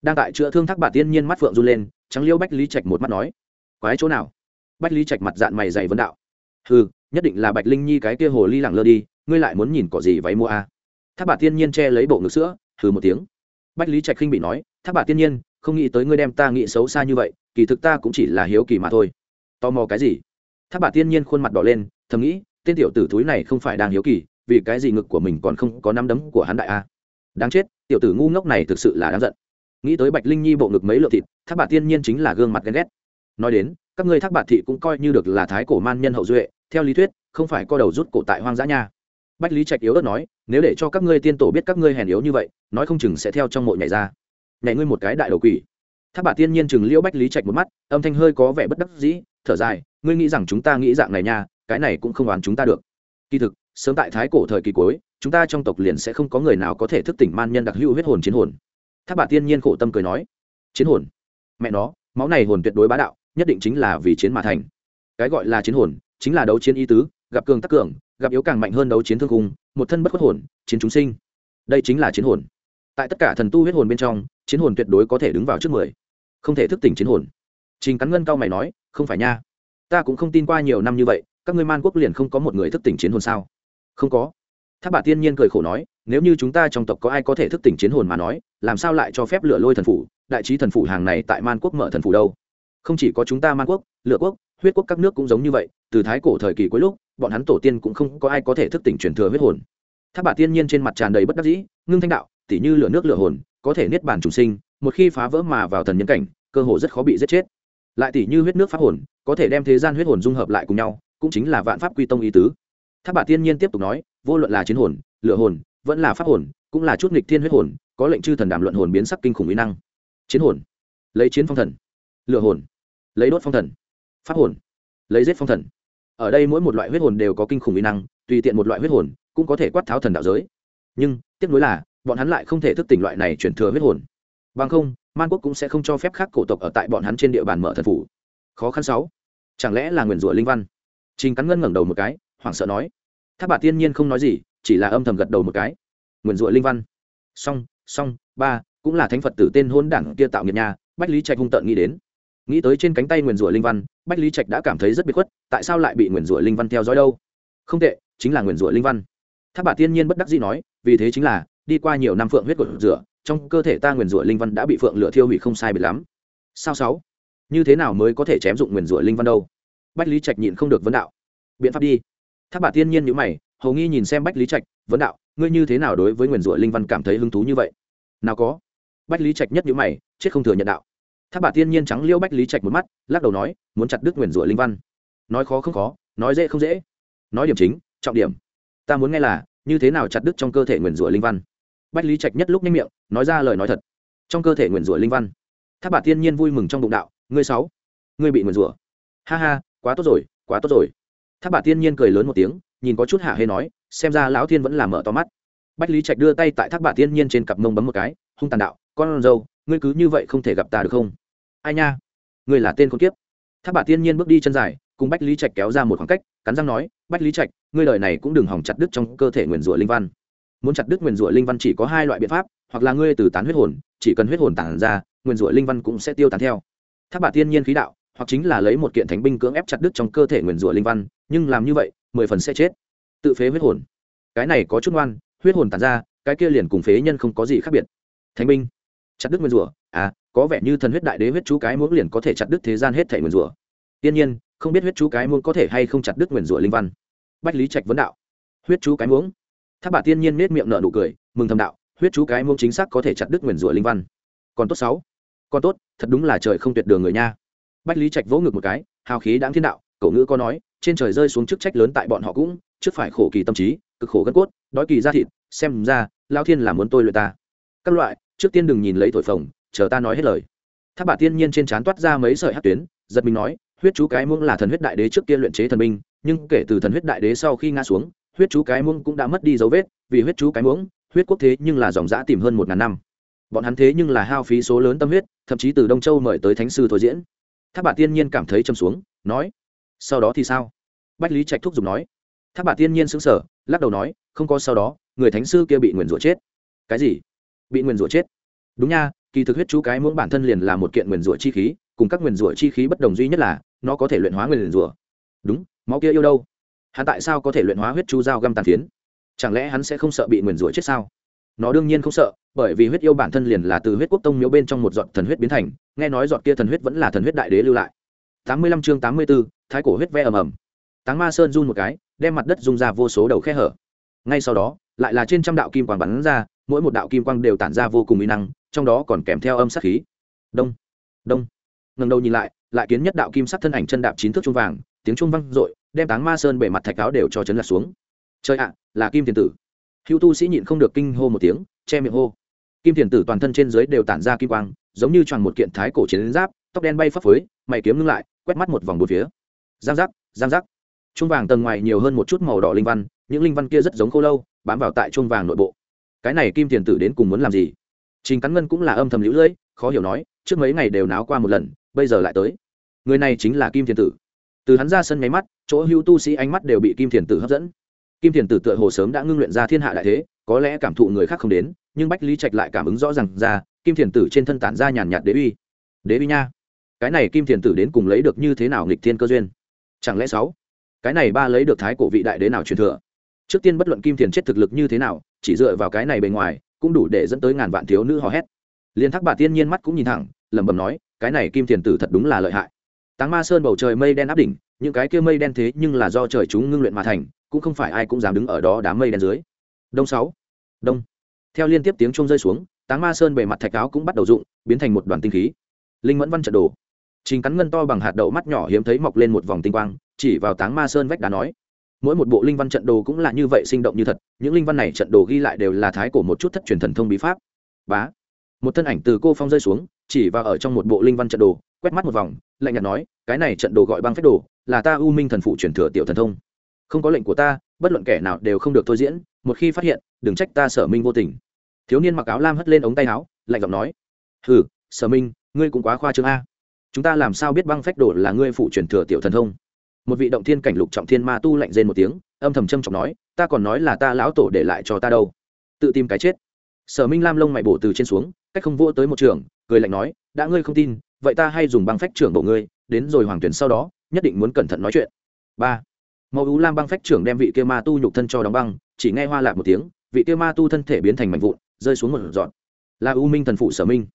Đang tại chữa thương thác bà tiên nhiên mắt phượng run lên, trắng liêu bách lý trạch một mắt nói. Quái chỗ nào? Bách lý trạch mặt dạng mày dày vấn đạo. Ừ nhất định là bạch linh nhi cái kia hồ ly lẳng lơ đi, ngươi lại muốn nhìn cỏ gì váy mua a? À? thác bà tiên nhiên che lấy bộ ngực sữa, hừ một tiếng. Bách lý trạch khinh bị nói, thác bà tiên nhiên, không nghĩ tới ngươi đem ta nghĩ xấu xa như vậy, kỳ thực ta cũng chỉ là hiếu kỳ mà thôi. Tò mò cái gì? Thác bà tiên nhiên khuôn mặt đỏ lên, thầm nghĩ, tên tiểu tử thúi này không phải đang hiếu kỳ, vì cái gì ngực của mình còn không có nắm đấm của hắn đại a? Đáng chết, tiểu tử ngu ngốc này thực sự là đáng giận. Nghĩ tới bạch linh nhi bộ ngực mấy lượng thịt, thác bà tiên nhiên chính là gương mặt ghen ghét. Nói đến, các ngươi thác bà thị cũng coi như được là thái cổ man nhân hậu duệ, theo lý thuyết, không phải co đầu rút cổ tại hoang dã nha. Bách lý trạch yếu ớt nói, nếu để cho các ngươi tiên tổ biết các ngươi hèn yếu như vậy, nói không chừng sẽ theo trong mộ nhảy ra. Nhảy ngươi một cái đại đầu quỷ. Thác bà tiên nhiên chừng liễu bách lý trạch một mắt, âm thanh hơi có vẻ bất đắc dĩ thở dài, ngươi nghĩ rằng chúng ta nghĩ dạng này nha, cái này cũng không oán chúng ta được. Kỳ thực, sớm tại thái cổ thời kỳ cuối, chúng ta trong tộc liền sẽ không có người nào có thể thức tỉnh man nhân đặc hữu huyết hồn chiến hồn. Tháp bà tiên nhiên khổ tâm cười nói, chiến hồn? Mẹ nó, máu này hồn tuyệt đối bá đạo, nhất định chính là vì chiến mà thành. Cái gọi là chiến hồn, chính là đấu chiến ý tứ, gặp cường tắc cường, gặp yếu càng mạnh hơn đấu chiến thương cung một thân bất khuất hồn, chiến chúng sinh. Đây chính là chiến hồn. Tại tất cả thần tu huyết hồn bên trong, chiến hồn tuyệt đối có thể đứng vào trước mười, không thể thức tỉnh chiến hồn. Trình cắn ngân cao mày nói không phải nha. Ta cũng không tin qua nhiều năm như vậy, các ngươi man quốc liền không có một người thức tỉnh chiến hồn sao? Không có. Tháp bà tiên nhiên cười khổ nói, nếu như chúng ta trong tộc có ai có thể thức tỉnh chiến hồn mà nói, làm sao lại cho phép lựa lôi thần phủ, đại trí thần phủ hàng này tại man quốc mở thần phủ đâu? Không chỉ có chúng ta man quốc lựa quốc, huyết quốc các nước cũng giống như vậy, từ thái cổ thời kỳ cuối lúc, bọn hắn tổ tiên cũng không có ai có thể thức tỉnh truyền thừa huyết hồn. Tháp bà tiên nhiên trên mặt tràn đầy bất đắc dĩ, ngưng thanh đạo, tỉ như lửa nước lửa hồn, có thể niết bàn trùng sinh, một khi phá vỡ mà vào thần nhân cảnh, cơ hồ rất khó bị giết chết lại tỉ như huyết nước pháp hồn, có thể đem thế gian huyết hồn dung hợp lại cùng nhau, cũng chính là vạn pháp quy tông ý tứ. Tháp bà tiên nhiên tiếp tục nói, vô luận là chiến hồn lựa hồn, vẫn là pháp hồn, cũng là chút nghịch thiên huyết hồn, có lệnh chư thần đàm luận hồn biến sắc kinh khủng mỹ năng. Chiến hồn, lấy chiến phong thần. Lựa hồn, lấy đốt phong thần. Pháp hồn, lấy giết phong thần. Ở đây mỗi một loại huyết hồn đều có kinh khủng mỹ năng, tùy tiện một loại huyết hồn, cũng có thể quát tháo thần đạo giới. Nhưng, tiếc nuối là, bọn hắn lại không thể thức tỉnh loại này chuyển thừa huyết hồn bằng không, man quốc cũng sẽ không cho phép khác cổ tộc ở tại bọn hắn trên địa bàn mở thần phủ. Khó khăn sáu. Chẳng lẽ là nguyền rủa linh văn? Trình cắn ngân ngẩng đầu một cái, hoảng sợ nói. Tháp bà tiên nhiên không nói gì, chỉ là âm thầm gật đầu một cái. Nguyền rủa linh văn. Song song ba, cũng là thánh phật tử tên hôn đảng kia tạo nghiệt nhà, bách lý trạch hung tợn nghĩ đến. Nghĩ tới trên cánh tay nguyền rủa linh văn, bách lý trạch đã cảm thấy rất biệt khuất, tại sao lại bị nguyền rủa linh văn theo dõi đâu? Không tệ, chính là nguyền rủa linh văn. Tháp bà tiên nhiên bất đắc dĩ nói, vì thế chính là, đi qua nhiều năm phượng huyết của rửa trong cơ thể ta nguyền rủa linh văn đã bị phượng lửa thiêu hủy không sai bị lắm. Sao sáu? Như thế nào mới có thể chém dụng nguyền rủa linh văn đâu? Bách lý trạch nhịn không được vấn đạo. Biện pháp đi. Tháp bà tiên nhiên nhữ mày, hầu nghi nhìn xem bách lý trạch, vấn đạo, ngươi như thế nào đối với nguyền rủa linh văn cảm thấy hứng thú như vậy? Nào có. Bách lý trạch nhất nhữ mày, chết không thừa nhận đạo. Tháp bà tiên nhiên trắng liêu bách lý trạch một mắt, lắc đầu nói, muốn chặt đứt nguyền rủa linh văn. Nói khó không khó, nói dễ không dễ. Nói điểm chính, trọng điểm. Ta muốn nghe là, như thế nào chặt đứt trong cơ thể nguyền rủa linh văn? Bách lý trạch nhất lúc nhanh miệng, nói ra lời nói thật. Trong cơ thể nguyền rủa linh văn. Tháp bà tiên nhiên vui mừng trong bụng đạo, ngươi sáu, ngươi bị nguyền rủa. Ha ha, quá tốt rồi, quá tốt rồi. Tháp bà tiên nhiên cười lớn một tiếng, nhìn có chút hạ hê nói, xem ra lão thiên vẫn làm mở to mắt. Bách lý trạch đưa tay tại thác bà tiên nhiên trên cặp mông bấm một cái, hung tàn đạo, con dâu ngươi cứ như vậy không thể gặp ta được không? Ai nha, ngươi là tên con kiếp. Thác bà tiên nhiên bước đi chân dài, cùng bách lý trạch kéo ra một khoảng cách, cắn răng nói, bách lý trạch, ngươi lời này cũng đừng hỏng chặt đứt trong cơ thể nguyền rủa linh văn muốn chặt đứt nguyền rủa linh văn chỉ có hai loại biện pháp, hoặc là ngươi từ tán huyết hồn, chỉ cần huyết hồn tản ra, nguyền rủa linh văn cũng sẽ tiêu tán theo. Thác bà tiên nhiên khí đạo, hoặc chính là lấy một kiện thánh binh cưỡng ép chặt đứt trong cơ thể nguyền rủa linh văn, nhưng làm như vậy, mười phần sẽ chết. Tự phế huyết hồn. Cái này có chút ngoan, huyết hồn tàn ra, cái kia liền cùng phế nhân không có gì khác biệt. Thánh binh. Chặt đứt nguyên rủa. À có vẻ như thần huyết đại đế huyết chú cái muỗng liền có thể chặt đứt thế gian hết thể nguyên rủa. Tiên nhiên, không biết huyết chú cái muỗng có thể hay không chặt đứt nguyên rủa linh văn. Bách lý trạch vấn đạo. Huyết chú cái muỗng tháp bà tiên nhiên nết miệng nở nụ cười mừng thầm đạo huyết chú cái mông chính xác có thể chặt đứt nguyền rủa linh văn. Còn tốt sáu. Còn tốt thật đúng là trời không tuyệt đường người nha. Bách lý trạch vỗ ngực một cái hào khí đáng thiên đạo cậu ngữ có nói trên trời rơi xuống chức trách lớn tại bọn họ cũng trước phải khổ kỳ tâm trí cực khổ gân cốt đói kỳ ra thịt xem ra lao thiên là muốn tôi luyện ta. Các loại trước tiên đừng nhìn lấy thổi phồng chờ ta nói hết lời. Tháp bà tiên nhiên trên trán toát ra mấy sợi hát tuyến giật mình nói huyết chú cái muông là thần huyết đại đế trước kia luyện chế thần minh, nhưng kể từ thần huyết đại đế sau khi ngã xuống huyết chú cái muỗng cũng đã mất đi dấu vết, vì huyết chú cái muỗng, huyết quốc thế nhưng là dòng giã tìm hơn một ngàn năm. Bọn hắn thế nhưng là hao phí số lớn tâm huyết, thậm chí từ đông châu mời tới thánh sư thôi diễn. Tháp bà tiên nhiên cảm thấy châm xuống, nói, sau đó thì sao? Bách lý trạch thúc giục nói. Tháp bà tiên nhiên xứng sở lắc đầu nói, không có sau đó, người thánh sư kia bị nguyền rủa chết. Cái gì? Bị nguyền rủa chết? Đúng nha, kỳ thực huyết chú cái muỗng bản thân liền là một kiện nguyền rủa chi khí, cùng các nguyền rủa chi khí bất đồng duy nhất là, nó có thể luyện hóa nguyền rủa. Đúng, máu kia yêu đâu? Hắn tại sao có thể luyện hóa huyết chú dao găm tàn phiến? Chẳng lẽ hắn sẽ không sợ bị nguyền rủa chết sao? Nó đương nhiên không sợ, bởi vì huyết yêu bản thân liền là từ huyết quốc tông miếu bên trong một giọt thần huyết biến thành, nghe nói giọt kia thần huyết vẫn là thần huyết đại đế lưu lại. Tám mươi lăm chương tám mươi b ố thái cổ huyết ve ầm ầm. Táng ma sơn run một cái, đem mặt đất rung ra vô số đầu khe hở. Ngay sau đó, lại là trên trăm đạo kim quang bắn ra, mỗi một đạo kim quang đều tản ra vô cùng uy năng, trong đó còn kèm theo âm sát khí. Đông đông. Ngần đầu nhìn lại lại kiến nhất đạo kim sắc thân ảnh chân đạp chín thước chuông vàng, tiếng chuông vang dội đem táng ma sơn bề mặt thạch áo đều cho chấn lạc xuống. Chơi ạ, là kim tiền tử. Hữu tu sĩ nhịn không được kinh hô một tiếng, che miệng hô. Kim tiền tử toàn thân trên dưới đều tản ra kim quang, giống như tròn một kiện thái cổ chiến giáp, tóc đen bay phấp phới, mày kiếm ngưng lại, quét mắt một vòng bốn phía. Giang giác giang giác. Chuông vàng tầng ngoài nhiều hơn một chút màu đỏ linh văn, những linh văn kia rất giống khô lâu, bám vào tại chuông vàng nội bộ. Cái này kim tiền tử đến cùng muốn làm gì? Trình cắn ngân cũng là âm thầm lũ lưỡi, khó hiểu nói, trước mấy ngày đều náo qua một lần, bây giờ lại tới. Người này chính là kim tiền tử từ hắn ra sân nháy mắt, chỗ hữu tu sĩ ánh mắt đều bị kim thiền tử hấp dẫn. Kim thiền tử tựa hồ sớm đã ngưng luyện ra thiên hạ đại thế, có lẽ cảm thụ người khác không đến, nhưng bách lý trạch lại cảm ứng rõ r à n g ra, kim thiền tử trên thân tản ra nhàn nhạt đế uy. Đế uy nha. Cái này kim thiền tử đến cùng lấy được như thế nào nghịch thiên cơ duyên? Chẳng lẽ sáu? Cái này ba lấy được thái cổ vị đại đế nào truyền thừa? Trước tiên bất luận kim thiền chết thực lực như thế nào, chỉ dựa vào cái này bề ngoài, cũng đủ để dẫn tới ngàn vạn thiếu nữ hò hét. Liên thác bà tiên nhiên mắt cũng nhìn thẳng, lẩm bẩm nói, cái này kim thiền tử thật đúng là lợi hại táng ma sơn bầu trời mây đen áp đỉnh, những cái kia mây đen thế nhưng là do trời chúng ngưng luyện mà thành, cũng không phải ai cũng dám đứng ở đó đám mây đen dưới. Đông sáu, đông. Theo liên tiếp tiếng trung rơi xuống, táng ma sơn bề mặt thạch áo cũng bắt đầu rụng, biến thành một đoàn tinh khí. Linh mẫn văn trận đồ. Trình cắn ngân to bằng hạt đậu mắt nhỏ hiếm thấy mọc lên một vòng tinh quang, chỉ vào táng ma sơn vách đá nói. Mỗi một bộ linh văn trận đồ cũng là như vậy sinh động như thật, những linh văn này trận đồ ghi lại đều là thái cổ một chút thất truyền thần thông bí pháp. Bá. Một thân ảnh từ cô phong rơi xuống, chỉ vào ở trong một bộ linh văn trận đồ quét mắt một vòng, lạnh nhạt nói, cái này trận đồ gọi băng phép đồ, là ta u minh thần phụ truyền thừa tiểu thần thông. Không có lệnh của ta, bất luận kẻ nào đều không được thôi diễn, một khi phát hiện, đừng trách ta sở minh vô tình. Thiếu niên mặc áo lam hất lên ống tay áo, lạnh giọng nói, hừ, sở minh, ngươi cũng quá khoa trương a. Chúng ta làm sao biết băng phách đồ là ngươi phụ truyền thừa tiểu thần thông? Một vị động thiên cảnh lục trọng thiên ma tu lạnh rên một tiếng, âm thầm trâm trọng nói, ta còn nói là ta lão tổ để lại cho ta đâu. Tự tìm cái chết. Sở minh lam lông mày bổ từ trên xuống, cách không vô tới một trường cười lạnh nói, đã ngươi không tin, vậy ta hay dùng băng phách trưởng bộ ngươi, đến rồi hoàng tuyển sau đó, nhất định muốn cẩn thận nói chuyện. Ba. Màu ú lam băng phách trưởng đem vị kia ma tu nhục thân cho đóng băng, chỉ nghe hoa lạc một tiếng, vị kia ma tu thân thể biến thành mảnh vụn, rơi xuống một dọn là u minh thần phụ sở minh.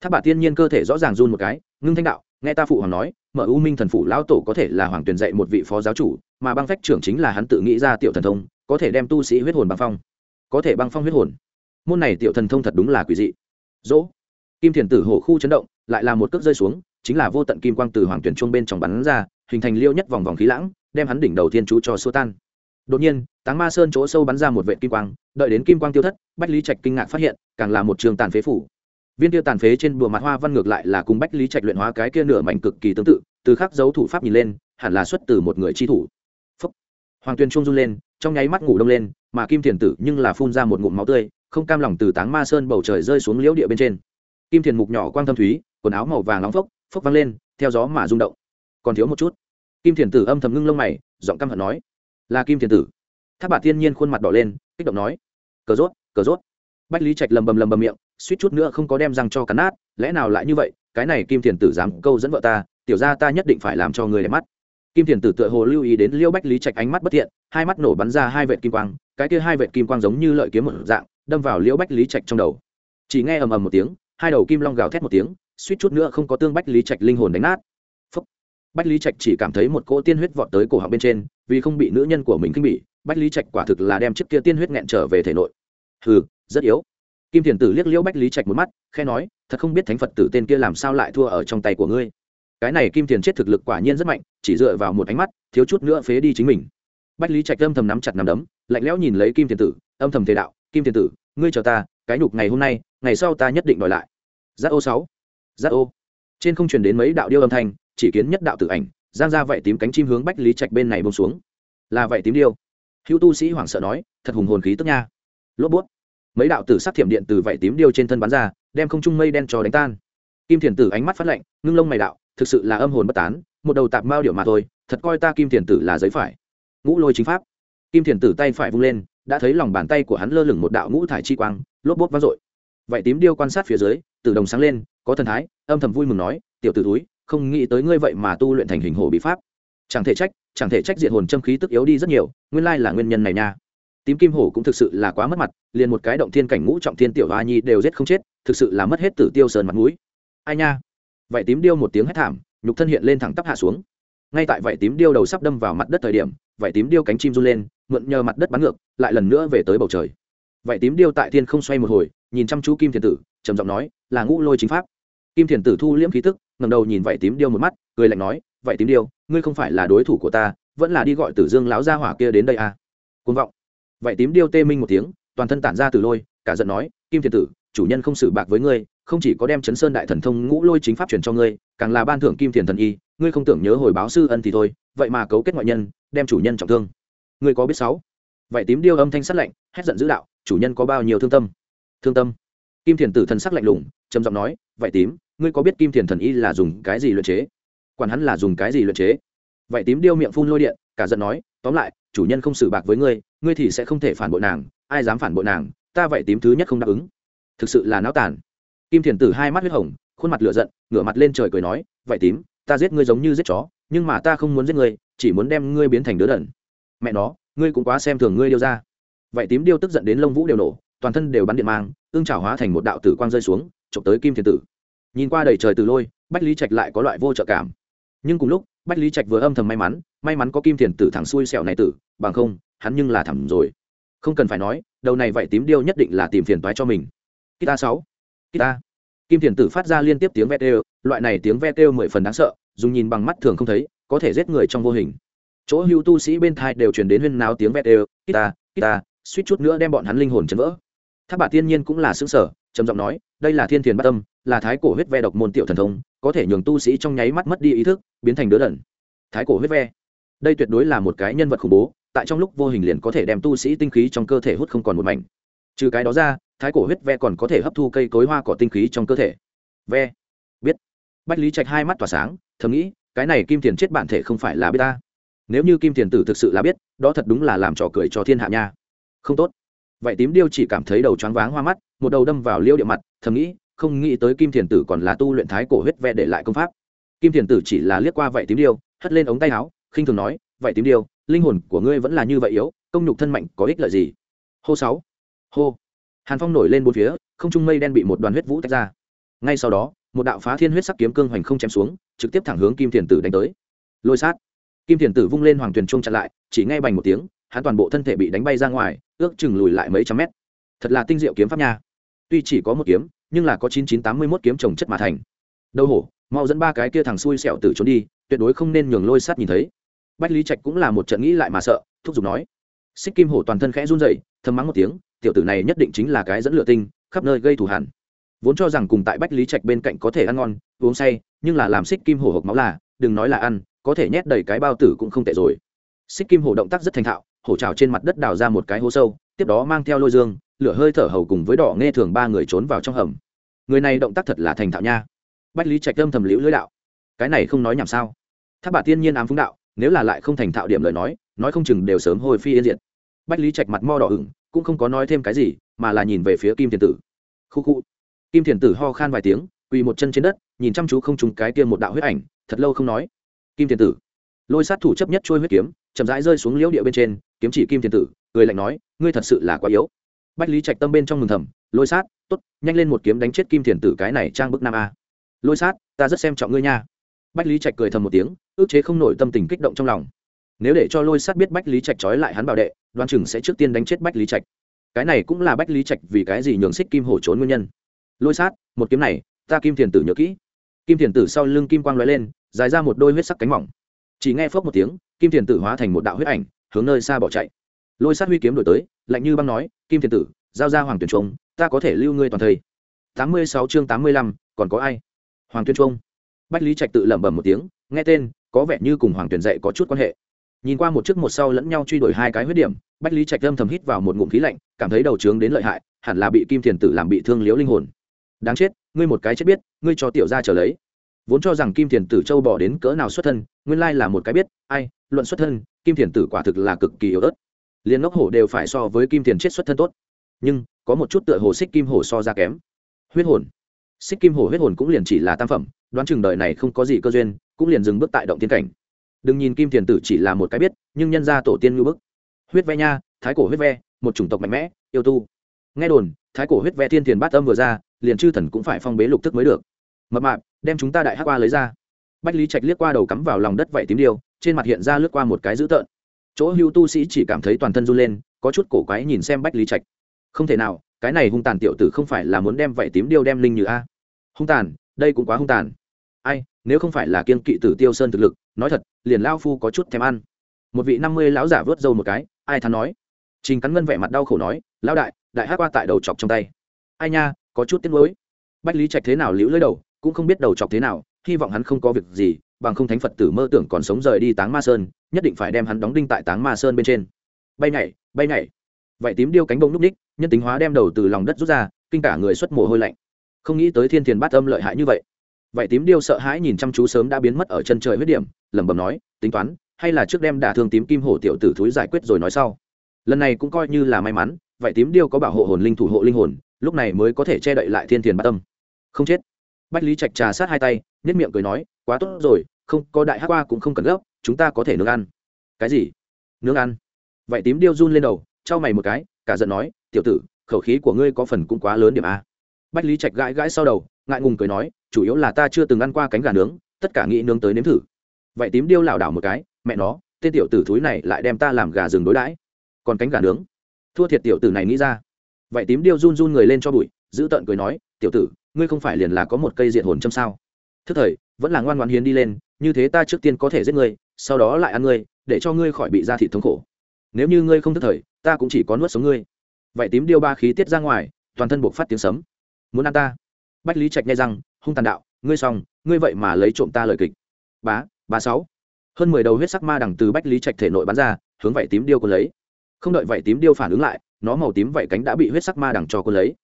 Tháp bà tiên nhiên cơ thể rõ ràng run một cái, ngưng thanh đạo, nghe ta phụ hoàng nói, mở u minh thần phụ lão tổ có thể là hoàng tuyển dạy một vị phó giáo chủ, mà băng phách trưởng chính là hắn tự nghĩ ra tiểu thần thông, có thể đem tu sĩ huyết hồn băng phong, có thể băng phong huyết hồn. Môn này tiểu thần thông thật đúng là quỷ dị. Dỗ kim thiền tử hổ khu chấn động, lại là một cước rơi xuống, chính là vô tận kim quang từ hoàng tuyển chuông bên trong bắn ra, hình thành liêu nhất vòng vòng khí lãng, đem hắn đỉnh đầu thiên chú cho xua tan. Đột nhiên, táng ma sơn chỗ sâu bắn ra một vệ kim quang, đợi đến kim quang tiêu thất, bách lý trạch kinh ngạc phát hiện, càng là một trường tàn phế phủ. Viên tiêu tàn phế trên bùa mặt hoa văn ngược lại là cùng bách lý trạch luyện hóa cái kia nửa mảnh cực kỳ tương tự, từ khắc dấu thủ pháp nhìn lên, hẳn là xuất từ một người chi thủ. Phúc. hoàng tuyên trung run lên, trong nháy mắt ngủ đông lên, mà kim thiền tử nhưng là phun ra một ngụm máu tươi, không cam lòng từ táng ma sơn bầu trời rơi xuống liễu địa bên trên kim thiền mục nhỏ quang thâm thúy, quần áo màu vàng nóng phốc phốc văng lên, theo gió mà rung động. Còn thiếu một chút. Kim thiền tử âm thầm ngưng lông mày, giọng căm hận nói, là kim thiền tử. Tháp bà thiên nhiên khuôn mặt đỏ lên, kích động nói, cờ rốt cờ rốt. Bách lý trạch lầm bầm lầm bầm miệng, suýt chút nữa không có đem răng cho cắn nát, lẽ nào lại như vậy? Cái này kim thiền tử dám câu dẫn vợ ta, tiểu ra ta nhất định phải làm cho người đẹp mắt. Kim thiền tử tựa hồ lưu ý đến liêu bách lý trạch ánh mắt bất thiện, hai mắt nổ bắn ra hai vệt kim quang, cái kia hai vệt kim quang giống như lợi kiếm một dạng, đâm vào liễu bách lý trạch trong đầu. Chỉ nghe ầm ầm một tiếng hai đầu kim long gào thét một tiếng, suýt chút nữa không có tương bách lý trạch linh hồn đánh nát. Phúc. bách lý trạch chỉ cảm thấy một cỗ tiên huyết vọt tới cổ họng bên trên, vì không bị nữ nhân của mình kinh bỉ, bách lý trạch quả thực là đem chiếc kia tiên huyết nghẹn trở về thể nội. Hừ, rất yếu. Kim thiền tử liếc liễu bách lý trạch một mắt khe nói, thật không biết thánh phật tử tên kia làm sao lại thua ở trong tay của ngươi. Cái này kim thiền chết thực lực quả nhiên rất mạnh, chỉ dựa vào một ánh mắt, thiếu chút nữa phế đi chính mình. Bách lý trạch âm thầm nắm chặt nắm đấm, lạnh lẽo nhìn lấy kim thiền tử, âm thầm thế đạo, kim thiền tử, ngươi chờ ta cái nhục ngày hôm nay, ngày sau ta nhất định đòi lại. Giác ô sáu. Giác ô. Trên không truyền đến mấy đạo điêu âm thanh, chỉ kiến nhất đạo tử ảnh, giang ra vậy tím cánh chim hướng bách lý trạch bên này bông xuống. Là vậy tím điêu. Hữu tu sĩ hoảng sợ nói, thật hùng hồn khí tức nha. Lốp bút. Mấy đạo tử sắc thiểm điện từ vậy tím điêu trên thân bắn ra, đem không trung mây đen trò đánh tan. Kim thiền tử ánh mắt phát lạnh, ngưng lông mày đạo, thực sự là âm hồn bất tán, một đầu tạp mao điệu mà thôi, thật coi ta kim thiền tử là giấy phải. Ngũ lôi chính pháp. Kim thiền tử tay phải vung lên đã thấy lòng bàn tay của hắn lơ lửng một đạo ngũ thải chi quang, lốp bút vang dội. Vậy tím điêu quan sát phía dưới, từ đồng sáng lên, có thần thái, âm thầm vui mừng nói, tiểu t ử túi không nghĩ tới ngươi vậy mà tu luyện thành hình hồ bị pháp. Chẳng thể trách, chẳng thể trách diện hồn châm khí tức yếu đi rất nhiều, nguyên lai là nguyên nhân này nha. Tím kim hổ cũng thực sự là quá mất mặt, liền một cái động thiên cảnh ngũ trọng thiên tiểu hoa nhi đều giết không chết, thực sự là mất hết tử tiêu sơn mặt mũi. Ai nha? Vậy tím điêu một tiếng hét thảm, nhục thân hiện lên thẳng tắp hạ xuống. Ngay tại vậy tím điêu đầu sắp đâm vào mặt đất thời điểm, vậy tím điêu cánh chim run lên mượn nhờ mặt đất bắn ngược, lại lần nữa về tới bầu trời. Vậy tím điêu tại thiên không xoay một hồi, nhìn chăm chú kim thiền tử, trầm giọng nói, là ngũ lôi chính pháp. Kim thiền tử thu liễm khí tức ngầm đầu nhìn vậy tím điêu một mắt, cười lạnh nói vậy tím điêu, ngươi không phải là đối thủ của ta, vẫn là đi gọi tử dương láo ra hỏa kia đến đây à? Côn vọng. Vậy tím điêu tê minh một tiếng, toàn thân tản ra từ lôi, cả giận nói, kim thiền tử, chủ nhân không xử bạc với ngươi, không chỉ có đem chấn sơn đại thần thông ngũ lôi chính pháp truyền cho ngươi, càng là ban thưởng kim thiền thần y, ngươi không tưởng nhớ hồi báo sư ân thì thôi, vậy mà cấu kết ngoại nhân, đem chủ nhân trọng thương ngươi có biết sáu? Vậy tím điêu âm thanh sắt lạnh, hét giận dữ đạo, chủ nhân có bao nhiêu thương tâm? Thương tâm? Kim thiền tử thần sắc lạnh lùng, trầm giọng nói, vậy tím, ngươi có biết kim thiền thần y là dùng cái gì luyện chế? Quản hắn là dùng cái gì luyện chế? Vậy tím điêu miệng phun lôi điện, cả giận nói, tóm lại, chủ nhân không xử bạc với ngươi ngươi thì sẽ không thể phản bội nàng, ai dám phản bội nàng, ta vậy tím thứ nhất không đáp ứng. Thực sự là náo tàn. Kim thiền tử hai mắt huyết hồng, khuôn mặt lửa giận, ngửa mặt lên trời cười nói, vậy tím, ta giết ngươi giống như giết chó, nhưng mà ta không muốn giết ngươi, chỉ muốn đem ngươi biến thành đứa đần mẹ nó, ngươi cũng quá xem thường ngươi điêu ra. Vậy tím điêu tức giận đến lông vũ đều nổ, toàn thân đều bắn điện mang, ương trào hóa thành một đạo tử quang rơi xuống, chụp tới kim thiền tử. Nhìn qua đầy trời từ lôi, bách lý trạch lại có loại vô trợ cảm. Nhưng cùng lúc, bách lý trạch vừa âm thầm may mắn may mắn có kim thiền tử thẳng xuôi sẹo này tử, bằng không, hắn nhưng là thẳng rồi. Không cần phải nói, đầu này vậy tím điêu nhất định là tìm phiền toái cho mình. Kita sáu, kita. Kim thiền tử phát ra liên tiếp tiếng ve têu, loại này tiếng ve têu mười phần đáng sợ, dùng nhìn bằng mắt thường không thấy, có thể giết người trong vô hình chỗ hưu tu sĩ bên thai đều truyền đến huyên náo tiếng vét đều kita kita suýt chút nữa đem bọn hắn linh hồn chấn vỡ. Tháp bà tiên nhiên cũng là xứng sở trầm giọng nói, đây là thiên thiền bát tâm, là thái cổ huyết ve độc môn tiểu thần thông, có thể nhường tu sĩ trong nháy mắt mất đi ý thức, biến thành đứa đần. Thái cổ huyết ve. Đây tuyệt đối là một cái nhân vật khủng bố, tại trong lúc vô hình liền có thể đem tu sĩ tinh khí trong cơ thể hút không còn một mảnh. Trừ cái đó ra, thái cổ huyết ve còn có thể hấp thu cây cối hoa cỏ tinh khí trong cơ thể. Ve. Biết. Bách lý trạch hai mắt tỏa sáng, thầm nghĩ, cái này kim tiền chết bản thể không phải là biết ta nếu như kim thiền tử thực sự là biết, đó thật đúng là làm trò cười cho thiên hạ nha. Không tốt. Vậy tím điêu chỉ cảm thấy đầu choáng váng hoa mắt, một đầu đâm vào liêu địa mặt, thầm nghĩ, không nghĩ tới kim thiền tử còn là tu luyện thái cổ huyết ve để lại công pháp. Kim thiền tử chỉ là liếc qua vậy tím điêu, hất lên ống tay áo, khinh thường nói, vậy tím điêu, linh hồn của ngươi vẫn là như vậy yếu, công nhục thân mạnh có ích lợi gì? Hô sáu. Hô. Hàn phong nổi lên bốn phía, không trung mây đen bị một đoàn huyết vũ tách ra. Ngay sau đó, một đạo phá thiên huyết sắc kiếm cương hoành không chém xuống, trực tiếp thẳng hướng kim thiền tử đánh tới. Lôi sát kim thiền tử vung lên hoàng tuyền trung chặn lại, chỉ ngay bành một tiếng, hắn toàn bộ thân thể bị đánh bay ra ngoài, ước chừng lùi lại mấy trăm mét. Thật là tinh diệu kiếm pháp nha. Tuy chỉ có một kiếm, nhưng là có chín chín tám mươi mốt kiếm trồng chất mà thành. Đâu hổ, mau dẫn ba cái kia thằng xui xẹo tử trốn đi, tuyệt đối không nên nhường lôi sát nhìn thấy. Bách lý trạch cũng là một trận nghĩ lại mà sợ, thúc giục nói. Xích kim hổ toàn thân khẽ run dậy thầm mắng một tiếng, tiểu tử này nhất định chính là cái dẫn lựa tinh, khắp nơi gây thù hẳn vốn cho rằng cùng tại bách lý trạch bên cạnh có thể ăn ngon, uống say, nhưng là làm xích kim hổ hộp máu là, đừng nói là ăn có thể nhét đầy cái bao tử cũng không tệ rồi. Xích kim hổ động tác rất thành thạo, hổ trào trên mặt đất đào ra một cái hố sâu, tiếp đó mang theo lôi dương, lửa hơi thở hầu cùng với đỏ nghe thường ba người trốn vào trong hầm. Người này động tác thật là thành thạo nha. Bách lý trạch âm thầm liễu lưỡi đạo. Cái này không nói nhảm sao? Tháp bà tiên nhiên ám phúng đạo, nếu là lại không thành thạo điểm lời nói nói không chừng đều sớm hồi phi yên diệt. Bách lý trạch mặt mo đỏ ửng, cũng không có nói thêm cái gì, mà là nhìn về phía kim thiền tử. Khu khu. Kim thiền tử ho khan vài tiếng, quỳ một chân trên đất, nhìn chăm chú không trúng cái kia một đạo huyết ảnh, thật lâu không nói kim Thiên tử. Lôi sát thủ chấp nhất trôi huyết kiếm, chậm rãi rơi xuống liễu địa bên trên, kiếm chỉ kim Thiên tử, cười lạnh nói, ngươi thật sự là quá yếu. Bách lý trạch tâm bên trong mừng thầm, lôi sát t ố t nhanh lên một kiếm đánh chết kim Thiên tử cái này trang bức nam a. Lôi sát, ta rất xem trọng ngươi nha. Bách lý trạch cười thầm một tiếng, ước chế không nổi tâm tình kích động trong lòng. Nếu để cho lôi sát biết bách lý trạch trói lại hắn bảo đệ, đoan chừng sẽ trước tiên đánh chết bách lý trạch. Cái này cũng là bách lý trạch vì cái gì nhường xích kim hổ trốn nguyên nhân. Lôi sát, một kiếm này, ta kim thiền tử nhớ kỹ kim thiền tử sau lưng kim quang lóe lên, dài ra một đôi huyết sắc cánh mỏng. Chỉ nghe phốc một tiếng, kim thiền tử hóa thành một đạo huyết ảnh, hướng nơi xa bỏ chạy. Lôi sát huy kiếm đổi tới, lạnh như băng nói, kim thiền tử, giao ra hoàng tuyển trung, ta có thể lưu ngươi toàn thây. Tám mươi sáu chương tám mươi lăm, còn có ai? Hoàng tuyên trung. Bách lý trạch tự lẩm bẩm một tiếng, nghe tên, có vẻ như cùng hoàng tuyển dạy có chút quan hệ. Nhìn qua một trước một sau lẫn nhau truy đuổi hai cái huyết điểm, bách lý trạch âm thầm hít vào một ngụm khí lạnh, cảm thấy đầu trướng đến lợi hại, hẳn là bị kim thiền tử làm bị thương liếu linh hồn. Đáng chết ngươi một cái chết biết, ngươi cho tiểu ra trở lấy. Vốn cho rằng kim thiền tử châu bỏ đến cỡ nào xuất thân, nguyên lai là một cái biết, ai, luận xuất thân, kim thiền tử quả thực là cực kỳ yếu ớt. Liền ngốc hổ đều phải so với kim thiền chết xuất thân tốt. Nhưng, có một chút tựa hồ xích kim hổ so ra kém. Huyết hồn. Xích kim hổ huyết hồn cũng liền chỉ là tam phẩm, đoán chừng đời này không có gì cơ duyên, cũng liền dừng bước tại động tiên cảnh. Đừng nhìn kim thiền tử chỉ là một cái biết, nhưng nhân ra tổ tiên ngư bức. Huyết ve nha, thái cổ huyết ve một chủng tộc mạnh mẽ, yêu tu. Nghe đồn, thái cổ huyết ve thiên thiền bát âm vừa ra liền chư thần cũng phải phong bế lục tức mới được. Mập mạp, đem chúng ta đại hắc qua lấy ra. Bách lý trạch liếc qua đầu cắm vào lòng đất vậy tím điêu, trên mặt hiện ra lướt qua một cái dữ tợn. Chỗ hưu tu sĩ chỉ cảm thấy toàn thân run lên, có chút cổ quái nhìn xem bách lý trạch. Không thể nào, cái này hung tàn tiểu tử không phải là muốn đem vậy tím điêu đem linh như a. Hung tàn, đây cũng quá hung tàn. Ai, nếu không phải là kiên kỵ tử tiêu sơn thực lực, nói thật, liền lao phu có chút thèm ăn. Một vị năm mươi lão giả vớt dâu một cái, ai thắn nói. Trình cắn ngân vẻ mặt đau khổ nói, lão đại đại hát qua tại đầu chọc trong tay. Ai nha có chút tiếc nuối. Bách lý trạch thế nào liễu lưỡi đầu, cũng không biết đầu chọc thế nào, hy vọng hắn không có việc gì, bằng không thánh phật tử mơ tưởng còn sống rời đi táng ma sơn, nhất định phải đem hắn đóng đinh tại táng ma sơn bên trên. Bay nhảy bay nhảy. Vậy tím điêu cánh bông núp ních nhân tính hóa đem đầu từ lòng đất rút ra, kinh cả người xuất mồ hôi lạnh. Không nghĩ tới thiên thiền bát âm lợi hại như vậy. Vậy tím điêu sợ hãi nhìn chăm chú sớm đã biến mất ở chân trời huyết điểm, lẩm bẩm nói, tính toán, hay là trước đem đả thương tím kim hổ tiểu tử thúi giải quyết rồi nói sau. Lần này cũng coi như là may mắn, vậy tím điêu có bảo hộ hồn linh thủ hộ linh hồn lúc này mới có thể che đậy lại thiên thiền bát tâm. Không chết. Bách lý trạch trà sát hai tay nhất miệng cười nói, quá tốt rồi, không, có đại hát qua cũng không cần gấp, chúng ta có thể nướng ăn. Cái gì? Nướng ăn? Vậy tím điêu run lên đầu, trao mày một cái, cả giận nói, tiểu tử, khẩu khí của ngươi có phần cũng quá lớn điểm a. Bách lý trạch gãi gãi sau đầu, ngại ngùng cười nói, chủ yếu là ta chưa từng ăn qua cánh gà nướng, tất cả nghĩ nướng tới nếm thử. Vậy tím điêu lảo đảo một cái, mẹ nó, tên tiểu tử thúi này lại đem ta làm gà rừng đối đãi. Còn cánh gà nướng? Thua thiệt tiểu tử này nghĩ ra vậy tím điêu run run người lên cho bụi, giữ tợn cười nói, tiểu tử, ngươi không phải liền là có một cây diện hồn châm sao? Thức thời, vẫn là ngoan ngoan hiến đi lên, như thế ta trước tiên có thể giết ngươi, sau đó lại ăn ngươi, để cho ngươi khỏi bị ra thị thống khổ. Nếu như ngươi không thức thời, ta cũng chỉ có nuốt sống ngươi. Vậy tím điêu ba khí tiết ra ngoài, toàn thân buộc phát tiếng sấm. Muốn ăn ta? Bách lý trạch nghe rằng, hung tàn đạo, ngươi xong, ngươi vậy mà lấy trộm ta lời kịch. Bá ba sáu. Hơn mười đầu huyết sắc ma đằng từ bách lý trạch thể nội bắn ra, hướng vậy tím điêu còn lấy. Không đợi vậy tím điêu phản ứng lại nó màu tím vậy cánh đã bị huyết sắc ma đằng cho cô lấy.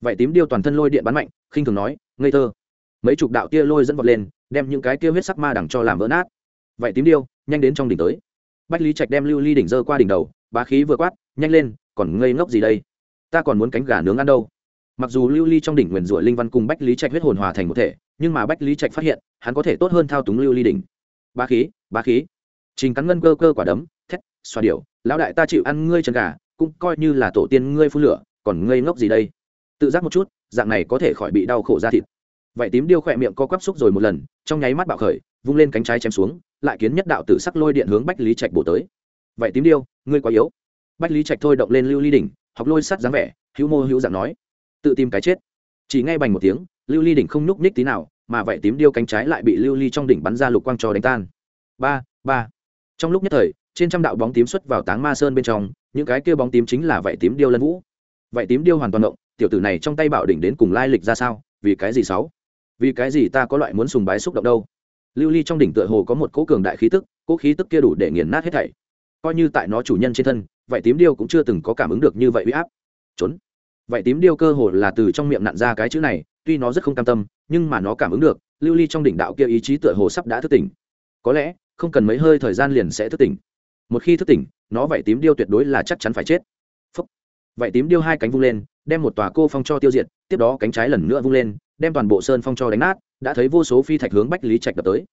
Vậy tím điêu toàn thân lôi điện bắn mạnh, khinh thường nói, ngây thơ. Mấy chục đạo tia lôi dẫn vọt lên, đem những cái tia huyết sắc ma đằng cho làm vỡ nát. Vậy tím điêu, nhanh đến trong đỉnh tới. Bách lý trạch đem lưu ly đỉnh dơ qua đỉnh đầu, bá khí vừa quát, nhanh lên, còn ngây ngốc gì đây? Ta còn muốn cánh gà nướng ăn đâu. Mặc dù lưu ly trong đỉnh nguyền rủa linh văn cùng bách lý trạch huyết hồn hòa thành một thể, nhưng mà bách lý trạch phát hiện, hắn có thể tốt hơn thao túng lưu ly đỉnh. Bá khí bá khí. Trình cắn ngân cơ cơ quả đấm, thét, xoa điệu lão đại ta chịu ăn ngươi chân gà cũng coi như là tổ tiên ngươi phun lửa, còn ngây ngốc gì đây? Tự giác một chút, dạng này có thể khỏi bị đau khổ da thịt. Vậy tím điêu khỏe miệng co quắp xúc rồi một lần, trong nháy mắt bạo khởi, vung lên cánh trái chém xuống, lại kiến nhất đạo tử sắc lôi điện hướng bách lý trạch bổ tới. Vậy tím điêu, ngươi quá yếu. Bách lý trạch thôi động lên lưu ly đỉnh, học lôi sắt dáng vẻ, hữu mô hữu dạng nói. Tự tìm cái chết. Chỉ ngay bành một tiếng, lưu ly đỉnh không nhúc nhích tí nào, mà vậy tím điêu cánh trái lại bị lưu ly trong đỉnh bắn ra lục quang trò đánh tan. Ba ba. Trong lúc nhất thời, trên trăm đạo bóng tím xuất vào táng ma sơn bên trong những cái kia bóng tím chính là vậy tím điêu lân vũ. Vậy tím điêu hoàn toàn động, tiểu tử này trong tay bảo đỉnh đến cùng lai lịch ra sao, vì cái gì sáu? Vì cái gì ta có loại muốn sùng bái xúc động đâu? Lưu ly trong đỉnh tựa hồ có một cỗ cường đại khí tức, cỗ khí tức kia đủ để nghiền nát hết thảy. Coi như tại nó chủ nhân trên thân, vậy tím điêu cũng chưa từng có cảm ứng được như vậy uy áp. Trốn. Vậy tím điêu cơ hồ là từ trong miệng nặn ra cái chữ này, tuy nó rất không cam tâm, nhưng mà nó cảm ứng được, lưu ly trong đỉnh đạo kia ý chí tựa hồ sắp đã thức tỉnh. Có lẽ, không cần mấy hơi thời gian liền sẽ thức tỉnh. Một khi thức tỉnh nó vậy tím điêu tuyệt đối là chắc chắn phải chết. Phúc. vậy tím điêu hai cánh vung lên, đem một tòa cô phong cho tiêu diệt, tiếp đó cánh trái lần nữa vung lên, đem toàn bộ sơn phong cho đánh nát, đã thấy vô số phi thạch hướng bách lý trạch đập tới.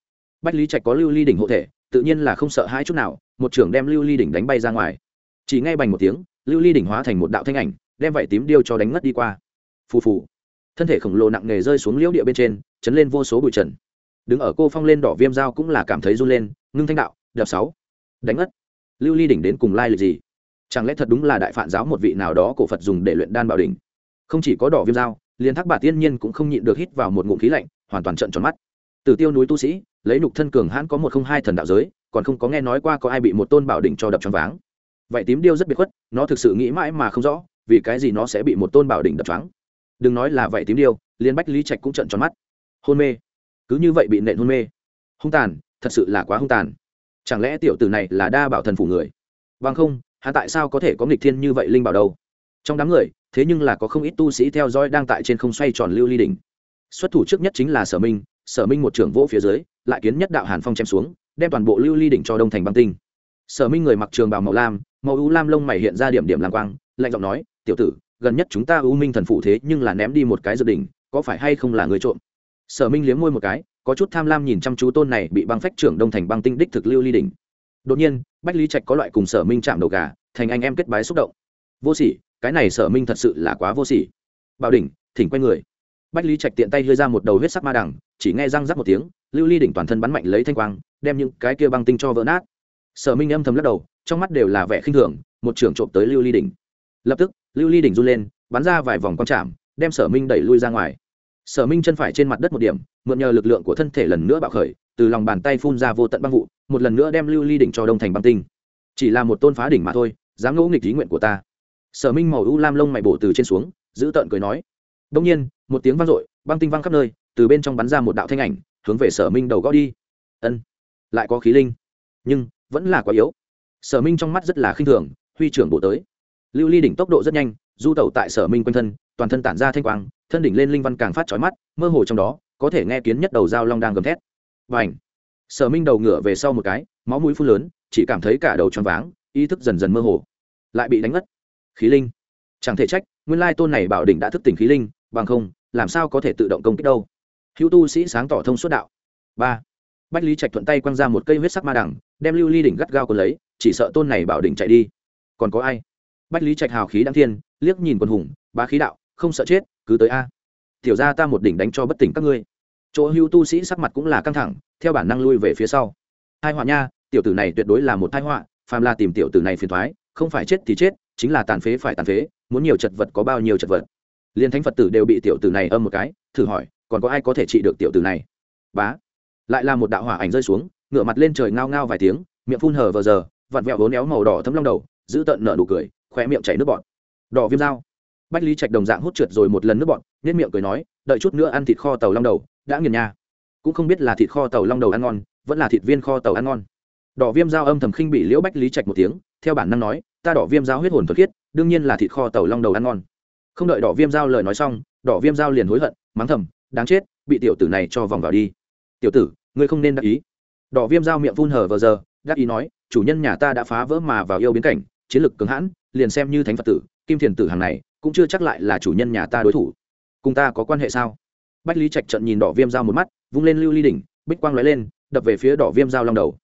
Bách lý trạch có lưu ly đỉnh hộ thể, tự nhiên là không sợ hai chút nào, một trưởng đem lưu ly đỉnh đánh bay ra ngoài. Chỉ ngay bành một tiếng, lưu ly đỉnh hóa thành một đạo thanh ảnh, đem vảy tím điêu cho đánh ngất đi qua. Phù phù. Thân thể khổng lồ nặng nề rơi xuống liễu địa bên trên, chấn lên vô số bụi trần. Đứng ở cô phong lên đỏ viêm dao cũng là cảm thấy run lên, ngưng thanh đạo, đập sáu. Đánh ngất lưu ly đỉnh đến cùng lai lịch gì? Chẳng lẽ thật đúng là đại phản giáo một vị nào đó cổ phật dùng để luyện đan bảo đỉnh? Không chỉ có đỏ viêm dao, liền thác bà tiên nhiên cũng không nhịn được hít vào một ngụm khí lạnh, hoàn toàn trận tròn mắt. Từ tiêu núi tu sĩ, lấy nục thân cường hãn có một không hai thần đạo giới, còn không có nghe nói qua có ai bị một tôn bảo đỉnh cho đập choáng váng. Vậy tím điêu rất biệt khuất, nó thực sự nghĩ mãi mà không rõ, vì cái gì nó sẽ bị một tôn bảo đỉnh đập choáng. Đừng nói là vậy tím điêu liên bách lý trạch cũng trận tròn mắt. Hôn mê. Cứ như vậy bị nện hôn mê. Hung tàn, thật sự là quá hung tàn chẳng lẽ tiểu tử này là đa bảo thần phủ người? Bằng không hạ tại sao có thể có nghịch thiên như vậy linh bảo đâu? Trong đám người, thế nhưng là có không ít tu sĩ theo dõi đang tại trên không xoay tròn lưu ly đỉnh. Xuất thủ trước nhất chính là sở minh sở minh một trưởng vỗ phía dưới, lại kiến nhất đạo hàn phong chém xuống, đem toàn bộ lưu ly đỉnh cho đông thành băng tinh. Sở minh người mặc trường bào màu lam, màu u lam lông mày hiện ra điểm điểm làm quang, lạnh giọng nói, tiểu tử, gần nhất chúng ta u minh thần phụ thế nhưng là ném đi một cái dự đỉnh, có phải hay không là người trộm? Sở minh liếm môi một cái có chút tham lam nhìn chăm chú tôn này bị băng phách trưởng đông thành băng tinh đích thực lưu ly đỉnh. Đột nhiên, bách lý trạch có loại cùng sở minh chạm đầu gà, thành anh em kết bái xúc động. Vô sỉ, cái này sở minh thật sự là quá vô sỉ. Bảo đỉnh, thỉnh quay người. Bách lý trạch tiện tay đưa ra một đầu huyết sắc ma đằng, chỉ nghe răng rắc một tiếng, lưu ly đỉnh toàn thân bắn mạnh lấy thanh quang, đem những cái kia băng tinh cho vỡ nát. Sở minh âm thầm lắc đầu, trong mắt đều là vẻ khinh thường, một trưởng trộm tới lưu ly đỉnh. Lập tức, lưu ly đỉnh run lên, bắn ra vài vòng quang chạm, đem sở minh đẩy lui ra ngoài. Sở minh chân phải trên mặt đất một điểm mượn nhờ lực lượng của thân thể lần nữa bạo khởi, từ lòng bàn tay phun ra vô tận băng vụ, một lần nữa đem lưu ly đỉnh cho đông thành băng tinh. Chỉ là một tôn phá đỉnh mà thôi, dám ngẫu nghịch ý nguyện của ta. Sở minh màu u lam lông mày bổ từ trên xuống, giữ tợn cười nói. Đông nhiên, một tiếng vang dội, băng tinh văng khắp nơi, từ bên trong bắn ra một đạo thanh ảnh, hướng về sở minh đầu gõ đi. Ân, lại có khí linh. Nhưng, vẫn là quá yếu. Sở minh trong mắt rất là khinh thường, huy trưởng bổ tới. Lưu ly đỉnh tốc độ rất nhanh, du tẩu tại sở minh quanh thân, toàn thân tản ra thanh quang, thân đỉnh lên linh văn càng phát trói mắt, mơ hồ trong đó có thể nghe kiến nhất đầu dao long đang gầm thét. Và sở minh đầu ngửa về sau một cái, máu mũi phun lớn, chỉ cảm thấy cả đầu tròn váng, ý thức dần dần mơ hồ. Lại bị đánh mất khí linh. Chẳng thể trách, nguyên lai tôn này bảo đỉnh đã thức tỉnh khí linh, bằng không, làm sao có thể tự động công kích đâu. Hữu tu sĩ sáng tỏ thông suốt đạo. Ba! Bách lý trạch thuận tay quăng ra một cây huyết sắc ma đẳng, đem lưu ly đỉnh gắt gao còn lấy, chỉ sợ tôn này bảo đỉnh chạy đi. Còn có ai? Bách lý trạch hào khí đăng thiên, liếc nhìn quân hùng ba khí đạo, không sợ chết, cứ tới a tiểu ra ta một đỉnh đánh cho bất tỉnh các ngươi. Chỗ hưu tu sĩ sắc mặt cũng là căng thẳng, theo bản năng lui về phía sau. Hai họa nha, tiểu tử này tuyệt đối là một thai họa, phàm là tìm tiểu tử này phiền thoái không phải chết thì chết, chính là tàn phế phải tàn phế, muốn nhiều chật vật có bao nhiêu chật vật. Liên thánh phật tử đều bị tiểu tử này âm một cái, thử hỏi, còn có ai có thể trị được tiểu tử này? Bá. Lại là một đạo hỏa ảnh rơi xuống, ngửa mặt lên trời ngao ngao vài tiếng, miệng phun hờ vờ giờ, vặn vẹo vốn éo màu đỏ thấm long đầu, giữ tận nở nụ cười khoe miệng chảy nước bọt. Đỏ viêm dao bách lý trạch đồng dạng hút trượt rồi một lần nước bọt nhất miệng cười nói, đợi chút nữa ăn thịt kho tàu long đầu, đã nghiền nha cũng không biết là thịt kho tàu long đầu ăn ngon, vẫn là thịt viên kho tàu ăn ngon. Đỏ viêm dao âm thầm khinh bị liễu bách lý trạch một tiếng, theo bản năng nói, ta đỏ viêm dao huyết hồn thuật khiết, đương nhiên là thịt kho tàu long đầu ăn ngon. Không đợi đỏ viêm dao lời nói xong, đỏ viêm dao liền hối hận, mắng thầm, đáng chết, bị tiểu tử này cho vòng vào đi. Tiểu tử, ngươi không nên đắc ý. Đỏ viêm dao miệng phun hở vờ giờ, đắc ý nói, chủ nhân nhà ta đã phá vỡ mà vào yêu biến cảnh, chiến lực cứng hãn, liền xem như thánh phật tử, kim thiền tử hàng này cũng chưa chắc lại là chủ nhân nhà ta đối thủ. Cùng ta có quan hệ sao? Bách lý trạch trận nhìn đỏ viêm dao một mắt, vung lên lưu ly đỉnh, bích quang lóe lên, đập về phía đỏ viêm dao long đầu.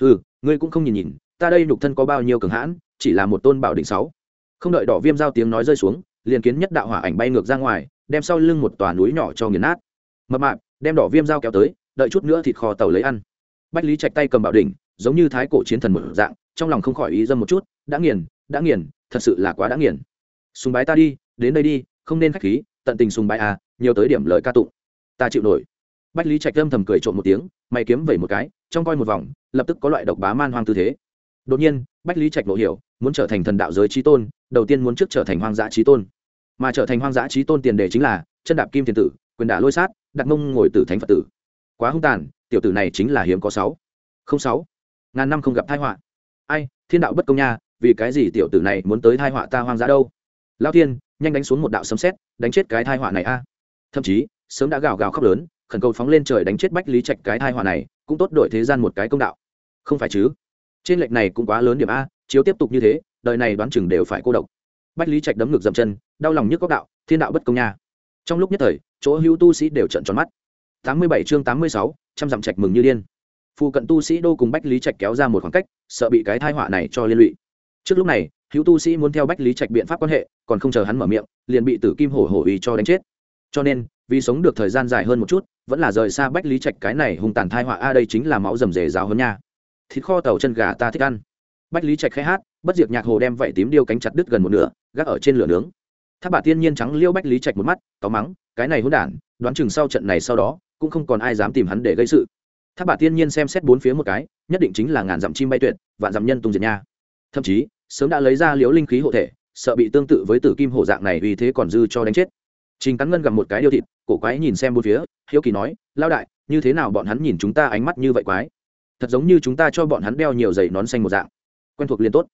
Ừ ngươi cũng không nhìn nhìn, ta đây nhục thân có bao nhiêu cường hãn, chỉ là một tôn bảo đỉnh sáu. Không đợi đỏ viêm dao tiếng nói rơi xuống, liền kiến nhất đạo hỏa ảnh bay ngược ra ngoài, đem sau lưng một tòa núi nhỏ cho nghiền nát. Mập mạp, đem đỏ viêm dao kéo tới, đợi chút nữa thịt kho tàu lấy ăn. Bách lý trạch tay cầm bảo đỉnh, giống như thái cổ chiến thần một dạng, trong lòng không khỏi ý dâm một chút, đã nghiền đã nghiền, thật sự là quá đã nghiền sùng bái ta đi, đến đây đi, không nên khách khí, tận tình sùng bái à nhiều tới điểm lời ca tụng. Ta chịu nổi. Bách lý trạch âm thầm cười trộm một tiếng, mày kiếm vẩy một cái, trong coi một vòng, lập tức có loại độc bá man hoang tư thế. Đột nhiên, bách lý trạch ngộ hiểu, muốn trở thành thần đạo giới trí tôn, đầu tiên muốn trước trở thành hoang dã trí tôn. Mà trở thành hoang dã trí tôn tiền đề chính là, chân đạp kim tiền tử, quyền đả lôi sát, đặt mông ngồi tử thánh phật tử. Quá hung tàn, tiểu tử này chính là hiếm có sáu. Không sáu. Ngàn năm không gặp thai họa. Ai, thiên đạo bất công nha, vì cái gì tiểu tử này muốn tới thai họa ta hoang dã đâu? Lao thiên, nhanh đánh xuống một đạo sấm xét đánh chết cái thai họa này a. Thậm chí, sớm đã gào gào khóc lớn, khẩn cầu phóng lên trời đánh chết bách lý trạch cái thai họa này, cũng tốt đổi thế gian một cái công đạo. Không phải chứ? Trên lệch này cũng quá lớn điểm a, chiếu tiếp tục như thế, đời này đoán chừng đều phải cô độc. Bách lý trạch đấm ngược dậm chân, đau lòng nhức góc đạo, thiên đạo bất công nha. Trong lúc nhất thời, chỗ hữu tu sĩ đều trận tròn mắt. Tám mươi bảy chương tám mươi sáu, trăm dặm trạch mừng như điên. Phụ cận tu sĩ đô cùng bách lý trạch kéo ra một khoảng cách, sợ bị cái thai họa này cho liên lụy. Trước lúc này hữu tu sĩ muốn theo bách lý trạch biện pháp quan hệ, còn không chờ hắn mở miệng, liền bị tử kim hổ hổ ý cho đánh chết. Cho nên, vì sống được thời gian dài hơn một chút, vẫn là rời xa bách lý trạch cái này hung tàn thai họa, a, đây chính là máu rầm rề giáo hơn nha. Thịt kho tàu chân gà ta thích ăn. Bách lý trạch khai hát, bất diệt nhạc hồ đem vảy tím điêu cánh chặt đứt gần một nửa, gác ở trên lửa nướng. Tháp bà tiên nhiên trắng liêu bách lý trạch một mắt có mắng, cái này hôn đản, đoán chừng sau trận này sau đó, cũng không còn ai dám tìm hắn để gây sự. Tháp bà tiên nhiên xem xét bốn phía một cái, nhất định chính là ngàn dặm chim bay tuyệt, vạn dặm nhân tung diệt nha. Thậm chí sớm đã lấy ra liễu linh khí hộ thể, sợ bị tương tự với tử kim hổ dạng này vì thế còn dư cho đánh chết. Trình cắn ngân gặp một cái điêu thịt, cổ quái nhìn xem bốn phía, hiếu kỳ nói lao đại, như thế nào bọn hắn nhìn chúng ta ánh mắt như vậy quái? Thật giống như chúng ta cho bọn hắn đeo nhiều giày nón xanh một dạng. Quen thuộc liền tốt.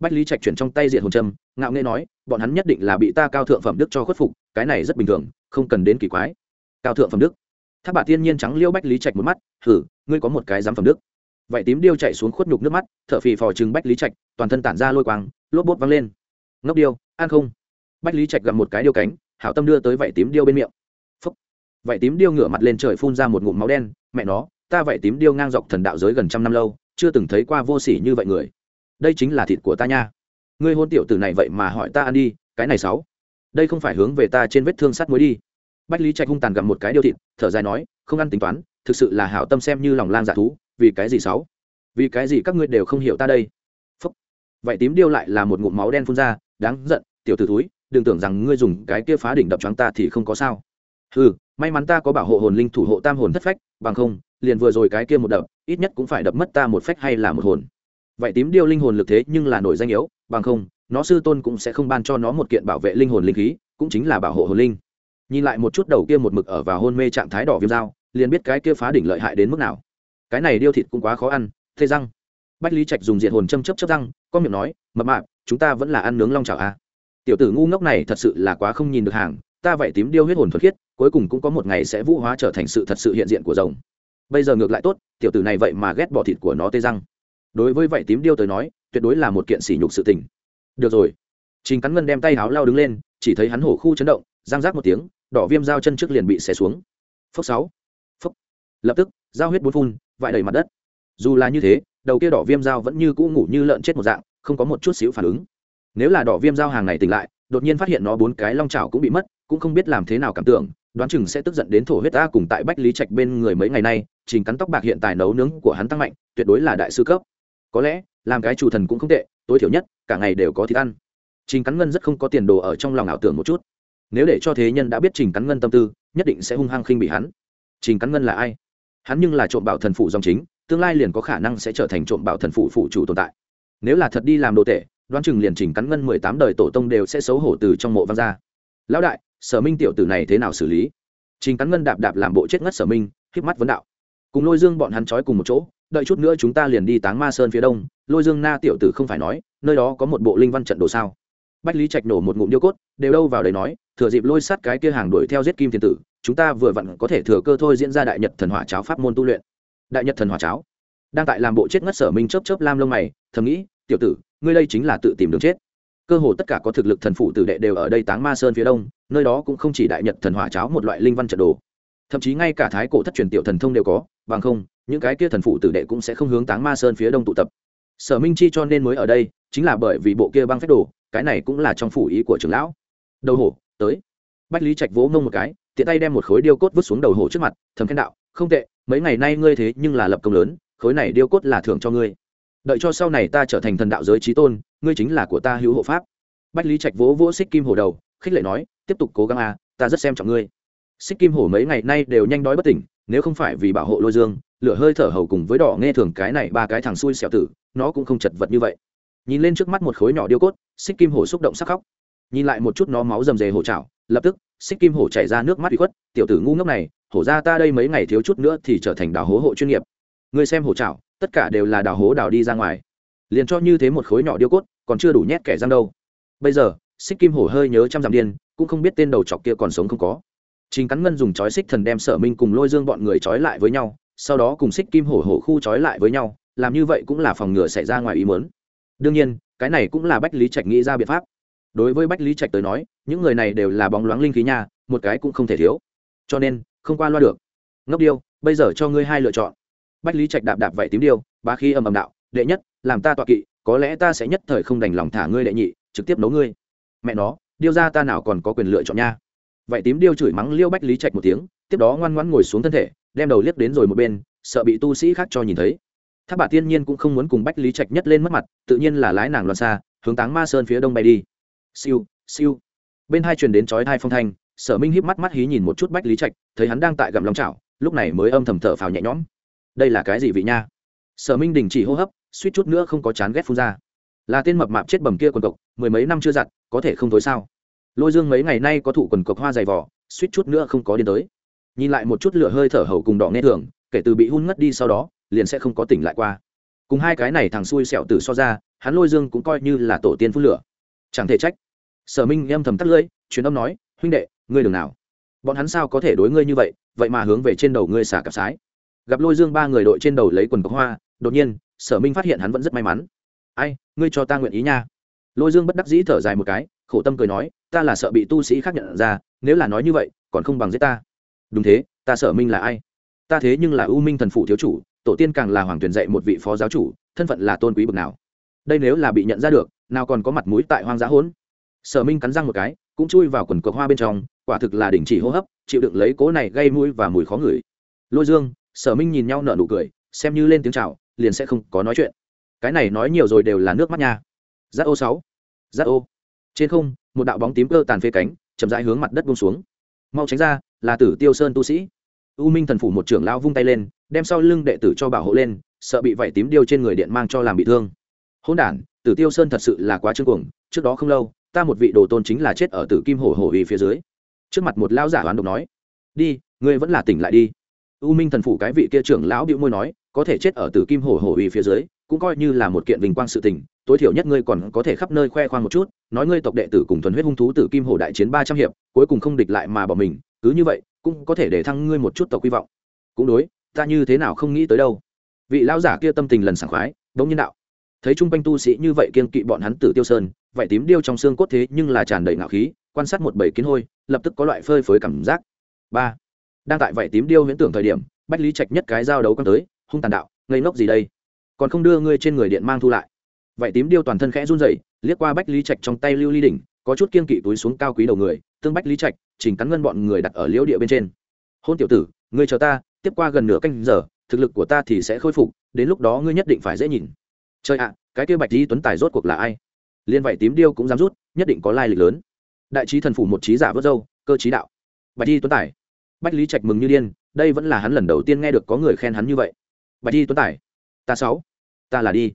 Bách lý trạch chuyển trong tay diện hồn trâm ngạo nghê nói, bọn hắn nhất định là bị ta cao thượng phẩm đức cho khuất phục, cái này rất bình thường, không cần đến kỳ quái. Cao thượng phẩm đức? Tháp bà tiên nhiên trắng liêu bách lý trạch một mắt thử ngươi có một cái dám phẩm đức? Vậy tím điêu chạy xuống khuất nhục nước mắt, thở phì phò chừng bách lý trạch, toàn thân tản ra lôi quang, lốp bốt văng lên. Ngốc điêu, ăn không? Bách lý trạch gặm một cái điêu cánh, hảo tâm đưa tới vảy tím điêu bên miệng. Phúc. Vảy tím điêu ngửa mặt lên trời phun ra một ngụm máu đen, mẹ nó, ta vảy tím điêu ngang dọc thần đạo giới gần trăm năm lâu, chưa từng thấy qua vô sỉ như vậy người. Đây chính là thịt của ta nha. Ngươi hôn tiểu tử này vậy mà hỏi ta ăn đi, cái này sáu đây không phải hướng về ta trên vết thương sắt muối đi. Bách lý trạch hung tàn gặm một cái điêu thịt, thở dài nói, không ăn tính toán, thực sự là hảo tâm xem như lòng lang dạ thú vì cái gì sáu? Vì cái gì các ngươi đều không hiểu ta đây? Phúc. Vậy tím điêu lại là một ngụm máu đen phun ra, đáng giận, tiểu tử túi đừng tưởng rằng ngươi dùng cái kia phá đỉnh đập choáng ta thì không có sao. Ừ may mắn ta có bảo hộ hồn linh thủ hộ tam hồn thất phách, bằng không, liền vừa rồi cái kia một đập, ít nhất cũng phải đập mất ta một phách hay là một hồn. Vậy tím điêu linh hồn lực thế nhưng là nổi danh yếu, bằng không, nó sư tôn cũng sẽ không ban cho nó một kiện bảo vệ linh hồn linh khí, cũng chính là bảo hộ hồn linh. Nhìn lại một chút đầu kia một mực ở vào hôn mê trạng thái đỏ viêm dao, liền biết cái kia phá đỉnh lợi hại đến mức nào cái này điêu thịt cũng quá khó ăn, thê răng. Bách lý trạch dùng diện hồn châm chấp chấp răng con miệng nói, mập mạp, chúng ta vẫn là ăn nướng long chảo à. tiểu tử ngu ngốc này thật sự là quá không nhìn được hàng, ta vậy tím điêu huyết hồn thuật khiết, cuối cùng cũng có một ngày sẽ vũ hóa trở thành sự thật sự hiện diện của rồng. Bây giờ ngược lại tốt, tiểu tử này vậy mà ghét bỏ thịt của nó tê răng. Đối với vậy tím điêu tới nói, tuyệt đối là một kiện sỉ nhục sự tình. Được rồi. Trình cắn ngân đem tay háo lao đứng lên, chỉ thấy hắn hổ khu chấn động giang rác một tiếng, đỏ viêm dao chân trước liền bị xé xuống. Phốc sáu. Phốc. Lập tức, dao huyết bốn phun vại đầy mặt đất. Dù là như thế, đầu kia đỏ viêm dao vẫn như cũ ngủ như lợn chết một dạng, không có một chút xíu phản ứng. Nếu là đỏ viêm dao hàng này tỉnh lại, đột nhiên phát hiện nó bốn cái long trào cũng bị mất, cũng không biết làm thế nào cảm tưởng, đoán chừng sẽ tức giận đến thổ huyết ta cùng tại bách lý trạch bên người mấy ngày nay, trình cắn tóc bạc hiện tại nấu nướng của hắn tăng mạnh, tuyệt đối là đại sư cấp. Có lẽ, làm cái chủ thần cũng không tệ, tối thiểu nhất, cả ngày đều có thịt ăn. Trình cắn ngân rất không có tiền đồ ở trong lòng ảo tưởng một chút. Nếu để cho thế nhân đã biết trình cắn ngân tâm tư, nhất định sẽ hung hăng khinh bị hắn. Trình cắn ngân là ai? Hắn nhưng là trộm bảo thần phụ dòng chính, tương lai liền có khả năng sẽ trở thành trộm bảo thần phụ phụ chủ tồn tại. Nếu là thật đi làm đồ tệ đoán chừng liền trình cắn ngân mười tám đời tổ tông đều sẽ xấu hổ từ trong mộ văn ra. Lão đại, sở minh tiểu tử này thế nào xử lý? Trình cắn ngân đạp đạp làm bộ chết ngất sở minh híp mắt vấn đạo. Cùng lôi dương bọn hắn trói cùng một chỗ, đợi chút nữa chúng ta liền đi táng ma sơn phía đông, lôi dương na tiểu tử không phải nói, nơi đó có một bộ linh văn trận đồ sao? Bách lý trạch nổ một ngụm điêu cốt, đều đâu vào đấy nói, thừa dịp lôi sát cái kia hàng đuổi theo giết kim thiên tử chúng ta vừa vặn có thể thừa cơ thôi diễn ra đại nhật thần hỏa cháo pháp môn tu luyện. Đại nhật thần hỏa cháo. Đang tại làm bộ chết ngất sở minh chớp chớp lam lông mày, thầm nghĩ, tiểu tử, ngươi đây chính là tự tìm đường chết. Cơ hồ tất cả có thực lực thần phụ tử đệ đều ở đây táng ma sơn phía đông, nơi đó cũng không chỉ đại nhật thần hỏa cháo một loại linh văn trận đồ. Thậm chí ngay cả thái cổ thất truyền tiểu thần thông đều có, bằng không, những cái kia thần phụ tử đệ cũng sẽ không hướng táng ma sơn phía đông tụ tập. Sở minh chi cho nên mới ở đây, chính là bởi vì bộ kia băng phép đồ, cái này cũng là trong phủ ý của trưởng lão. Đầu hổ, tới. Bách lý trạch vỗ mông một cái tiện tay đem một khối điêu cốt vứt xuống đầu hổ trước mặt thầm khen đạo không tệ mấy ngày nay ngươi thế nhưng là lập công lớn khối này điêu cốt là thưởng cho ngươi. Đợi cho sau này ta trở thành thần đạo giới trí tôn ngươi chính là của ta hữu hộ pháp. Bách lý trạch vỗ vỗ xích kim hổ đầu khích lệ nói tiếp tục cố gắng à, ta rất xem trọng ngươi. Xích kim hổ mấy ngày nay đều nhanh đói bất tỉnh nếu không phải vì bảo hộ lôi dương lửa hơi thở hầu cùng với đỏ nghe thường cái này ba cái thằng xui xẻo tử nó cũng không chật vật như vậy. Nhìn lên trước mắt một khối nhỏ điêu cốt xích kim hổ xúc động sắc khóc. Nhìn lại một chút nó máu rầm rề hổ chảo lập tức xích kim hổ chảy ra nước mắt bị khuất tiểu tử ngu ngốc này hổ ra ta đây mấy ngày thiếu chút nữa thì trở thành đào hố hộ chuyên nghiệp người xem hổ chảo tất cả đều là đào hố đào đi ra ngoài liền cho như thế một khối nhỏ điêu cốt còn chưa đủ nhét kẻ răng đâu bây giờ xích kim hổ hơi nhớ trăm dặm điên cũng không biết tên đầu chọc kia còn sống không có Trình Cắn Ngân dùng chói xích thần đem Sở Minh cùng Lôi Dương bọn người chói lại với nhau, sau đó cùng xích kim hổ hổ khu chói lại với nhau, làm như vậy cũng là phòng ngừa xảy ra ngoài ý muốn. Đương nhiên, cái này cũng là Bách Lý Trạch nghĩ ra biện pháp. Đối với Bách Lý Trạch tới nói, những người này đều là bóng loáng linh khí nha, một cái cũng không thể thiếu. Cho nên, không qua loa được. Ngốc điêu, bây giờ cho ngươi hai lựa chọn. bách lý trạch đạp đạp vậy tím điêu ba khi ầm ầm đạo đệ nhất làm ta tọa kỵ có lẽ ta sẽ nhất thời không đành lòng thả ngươi đệ nhị trực tiếp nấu ngươi mẹ nó điêu ra ta nào còn có quyền lựa chọn nha vậy tím điêu chửi mắng liêu bách lý trạch một tiếng tiếp đó ngoan ngoãn ngồi xuống thân thể đem đầu liếc đến rồi một bên sợ bị tu sĩ khác cho nhìn thấy tháp bà tiên nhiên cũng không muốn cùng bách lý trạch nhất lên mất mặt tự nhiên là lái nàng loạn xa hướng táng ma sơn phía đông bay đi siêu siêu. Bên hai truyền đến chói thai phong thanh, sở minh híp mắt mắt hí nhìn một chút bách lý trạch, thấy hắn đang tại gặm lòng chảo, lúc này mới âm thầm thở phào nhẹ nhõm. Đây là cái gì vị nha? Sở minh đình chỉ hô hấp, suýt chút nữa không có chán ghét phun ra. Là tên mập mạp chết bầm kia quần cộc, mười mấy năm chưa giặt, có thể không thối sao? Lôi dương mấy ngày nay có thụ quần cộc hoa dày vỏ suýt chút nữa không có điên tới. Nhìn lại một chút lửa hơi thở hầu cùng đỏ nghe thường, kể từ bị hun ngất đi sau đó, liền sẽ không có tỉnh lại qua. Cùng hai cái này thằng xui xẹo tử so ra, hắn lôi dương cũng coi như là tổ tiên phun lửa chẳng thể trách. Sở minh âm thầm tắt lưỡi, truyền âm nói, huynh đệ, ngươi đường nào? Bọn hắn sao có thể đối ngươi như vậy? Vậy mà hướng về trên đầu ngươi xả cặp sái. Gặp lôi dương ba người đội trên đầu lấy quần cọc hoa, đột nhiên, sở minh phát hiện hắn vẫn rất may mắn. Ai, ngươi cho ta nguyện ý nha. Lôi dương bất đắc dĩ thở dài một cái, khổ tâm cười nói, ta là sợ bị tu sĩ khác nhận ra, nếu là nói như vậy, còn không bằng giết ta. Đúng thế, ta sở minh là ai? Ta thế nhưng là ưu minh thần phụ thiếu chủ, tổ tiên càng là hoàng tuyển dạy một vị phó giáo chủ, thân phận là tôn quý bậc nào? Đây nếu là bị nhận ra được nào còn có mặt mũi tại hoang dã hỗn. Sở minh cắn răng một cái, cũng chui vào quần cược hoa bên trong, quả thực là đình chỉ hô hấp, chịu đựng lấy cố này gây mũi và mùi khó ngửi. Lôi dương, sở minh nhìn nhau nở nụ cười, xem như lên tiếng chào, liền sẽ không có nói chuyện. Cái này nói nhiều rồi đều là nước mắt nha. Giáp ô sáu. Giáp ô. Trên không, một đạo bóng tím cơ tàn phê cánh, chậm rãi hướng mặt đất bông xuống. Mau tránh ra, là tử tiêu sơn tu sĩ. U minh thần phủ một trưởng lão vung tay lên, đem sau lưng đệ tử cho bảo hộ lên, sợ bị vảy tím điêu trên người điện mang cho làm bị thương. Hôn đản tử tiêu sơn thật sự là quá trương cuồng, trước đó không lâu, ta một vị đồ tôn chính là chết ở tử kim hổ hổ vì phía dưới. Trước mặt một lão giả hoán độc nói, đi, ngươi vẫn là tỉnh lại đi. U minh thần phủ cái vị kia trưởng lão bĩu môi nói, có thể chết ở tử kim hổ hổ vì phía dưới, cũng coi như là một kiện vinh quang sự tình, tối thiểu nhất ngươi còn có thể khắp nơi khoe khoang một chút, nói ngươi tộc đệ tử cùng thuần huyết hung thú tử kim hổ đại chiến ba trăm hiệp, cuối cùng không địch lại mà bỏ mình, cứ như vậy, cũng có thể để thăng ngươi một chút tộc hy vọng. Cũng đối, ta như thế nào không nghĩ tới đâu. Vị lão giả kia tâm tình lần sảng khoái, đống nhân đạo thấy chung quanh tu sĩ như vậy kiên kỵ bọn hắn tử tiêu sơn vậy tím điêu trong xương cốt thế nhưng là tràn đầy ngạo khí, quan sát một bầy kiến hôi, lập tức có loại phơi phới cảm giác. Ba, đang tại vậy tím điêu huyễn tưởng thời điểm, bách lý trạch nhất cái giao đấu căng tới, hung tàn đạo, ngây ngốc gì đây? Còn không đưa ngươi trên người điện mang thu lại. Vậy tím điêu toàn thân khẽ run rẩy, liếc qua bách lý trạch trong tay lưu ly đỉnh, có chút kiên kỵ túi xuống cao quý đầu người, tương bách lý trạch, chỉnh cắn ngân bọn người đặt ở liễu địa bên trên. Hôn tiểu tử, ngươi chờ ta, tiếp qua gần nửa canh giờ, thực lực của ta thì sẽ khôi phục, đến lúc đó ngươi nhất định phải dễ nhìn trời ạ, cái kia bạch di tuấn tài rốt cuộc là ai? Liên vậy tím điêu cũng dám rút, nhất định có lai lịch lớn. Đại trí thần phủ một trí giả vớt dâu cơ trí đạo. Bạch di tuấn tài. Bách lý trạch mừng như điên, đây vẫn là hắn lần đầu tiên nghe được có người khen hắn như vậy. Bạch di tuấn tài. Ta sáu. Ta là đi.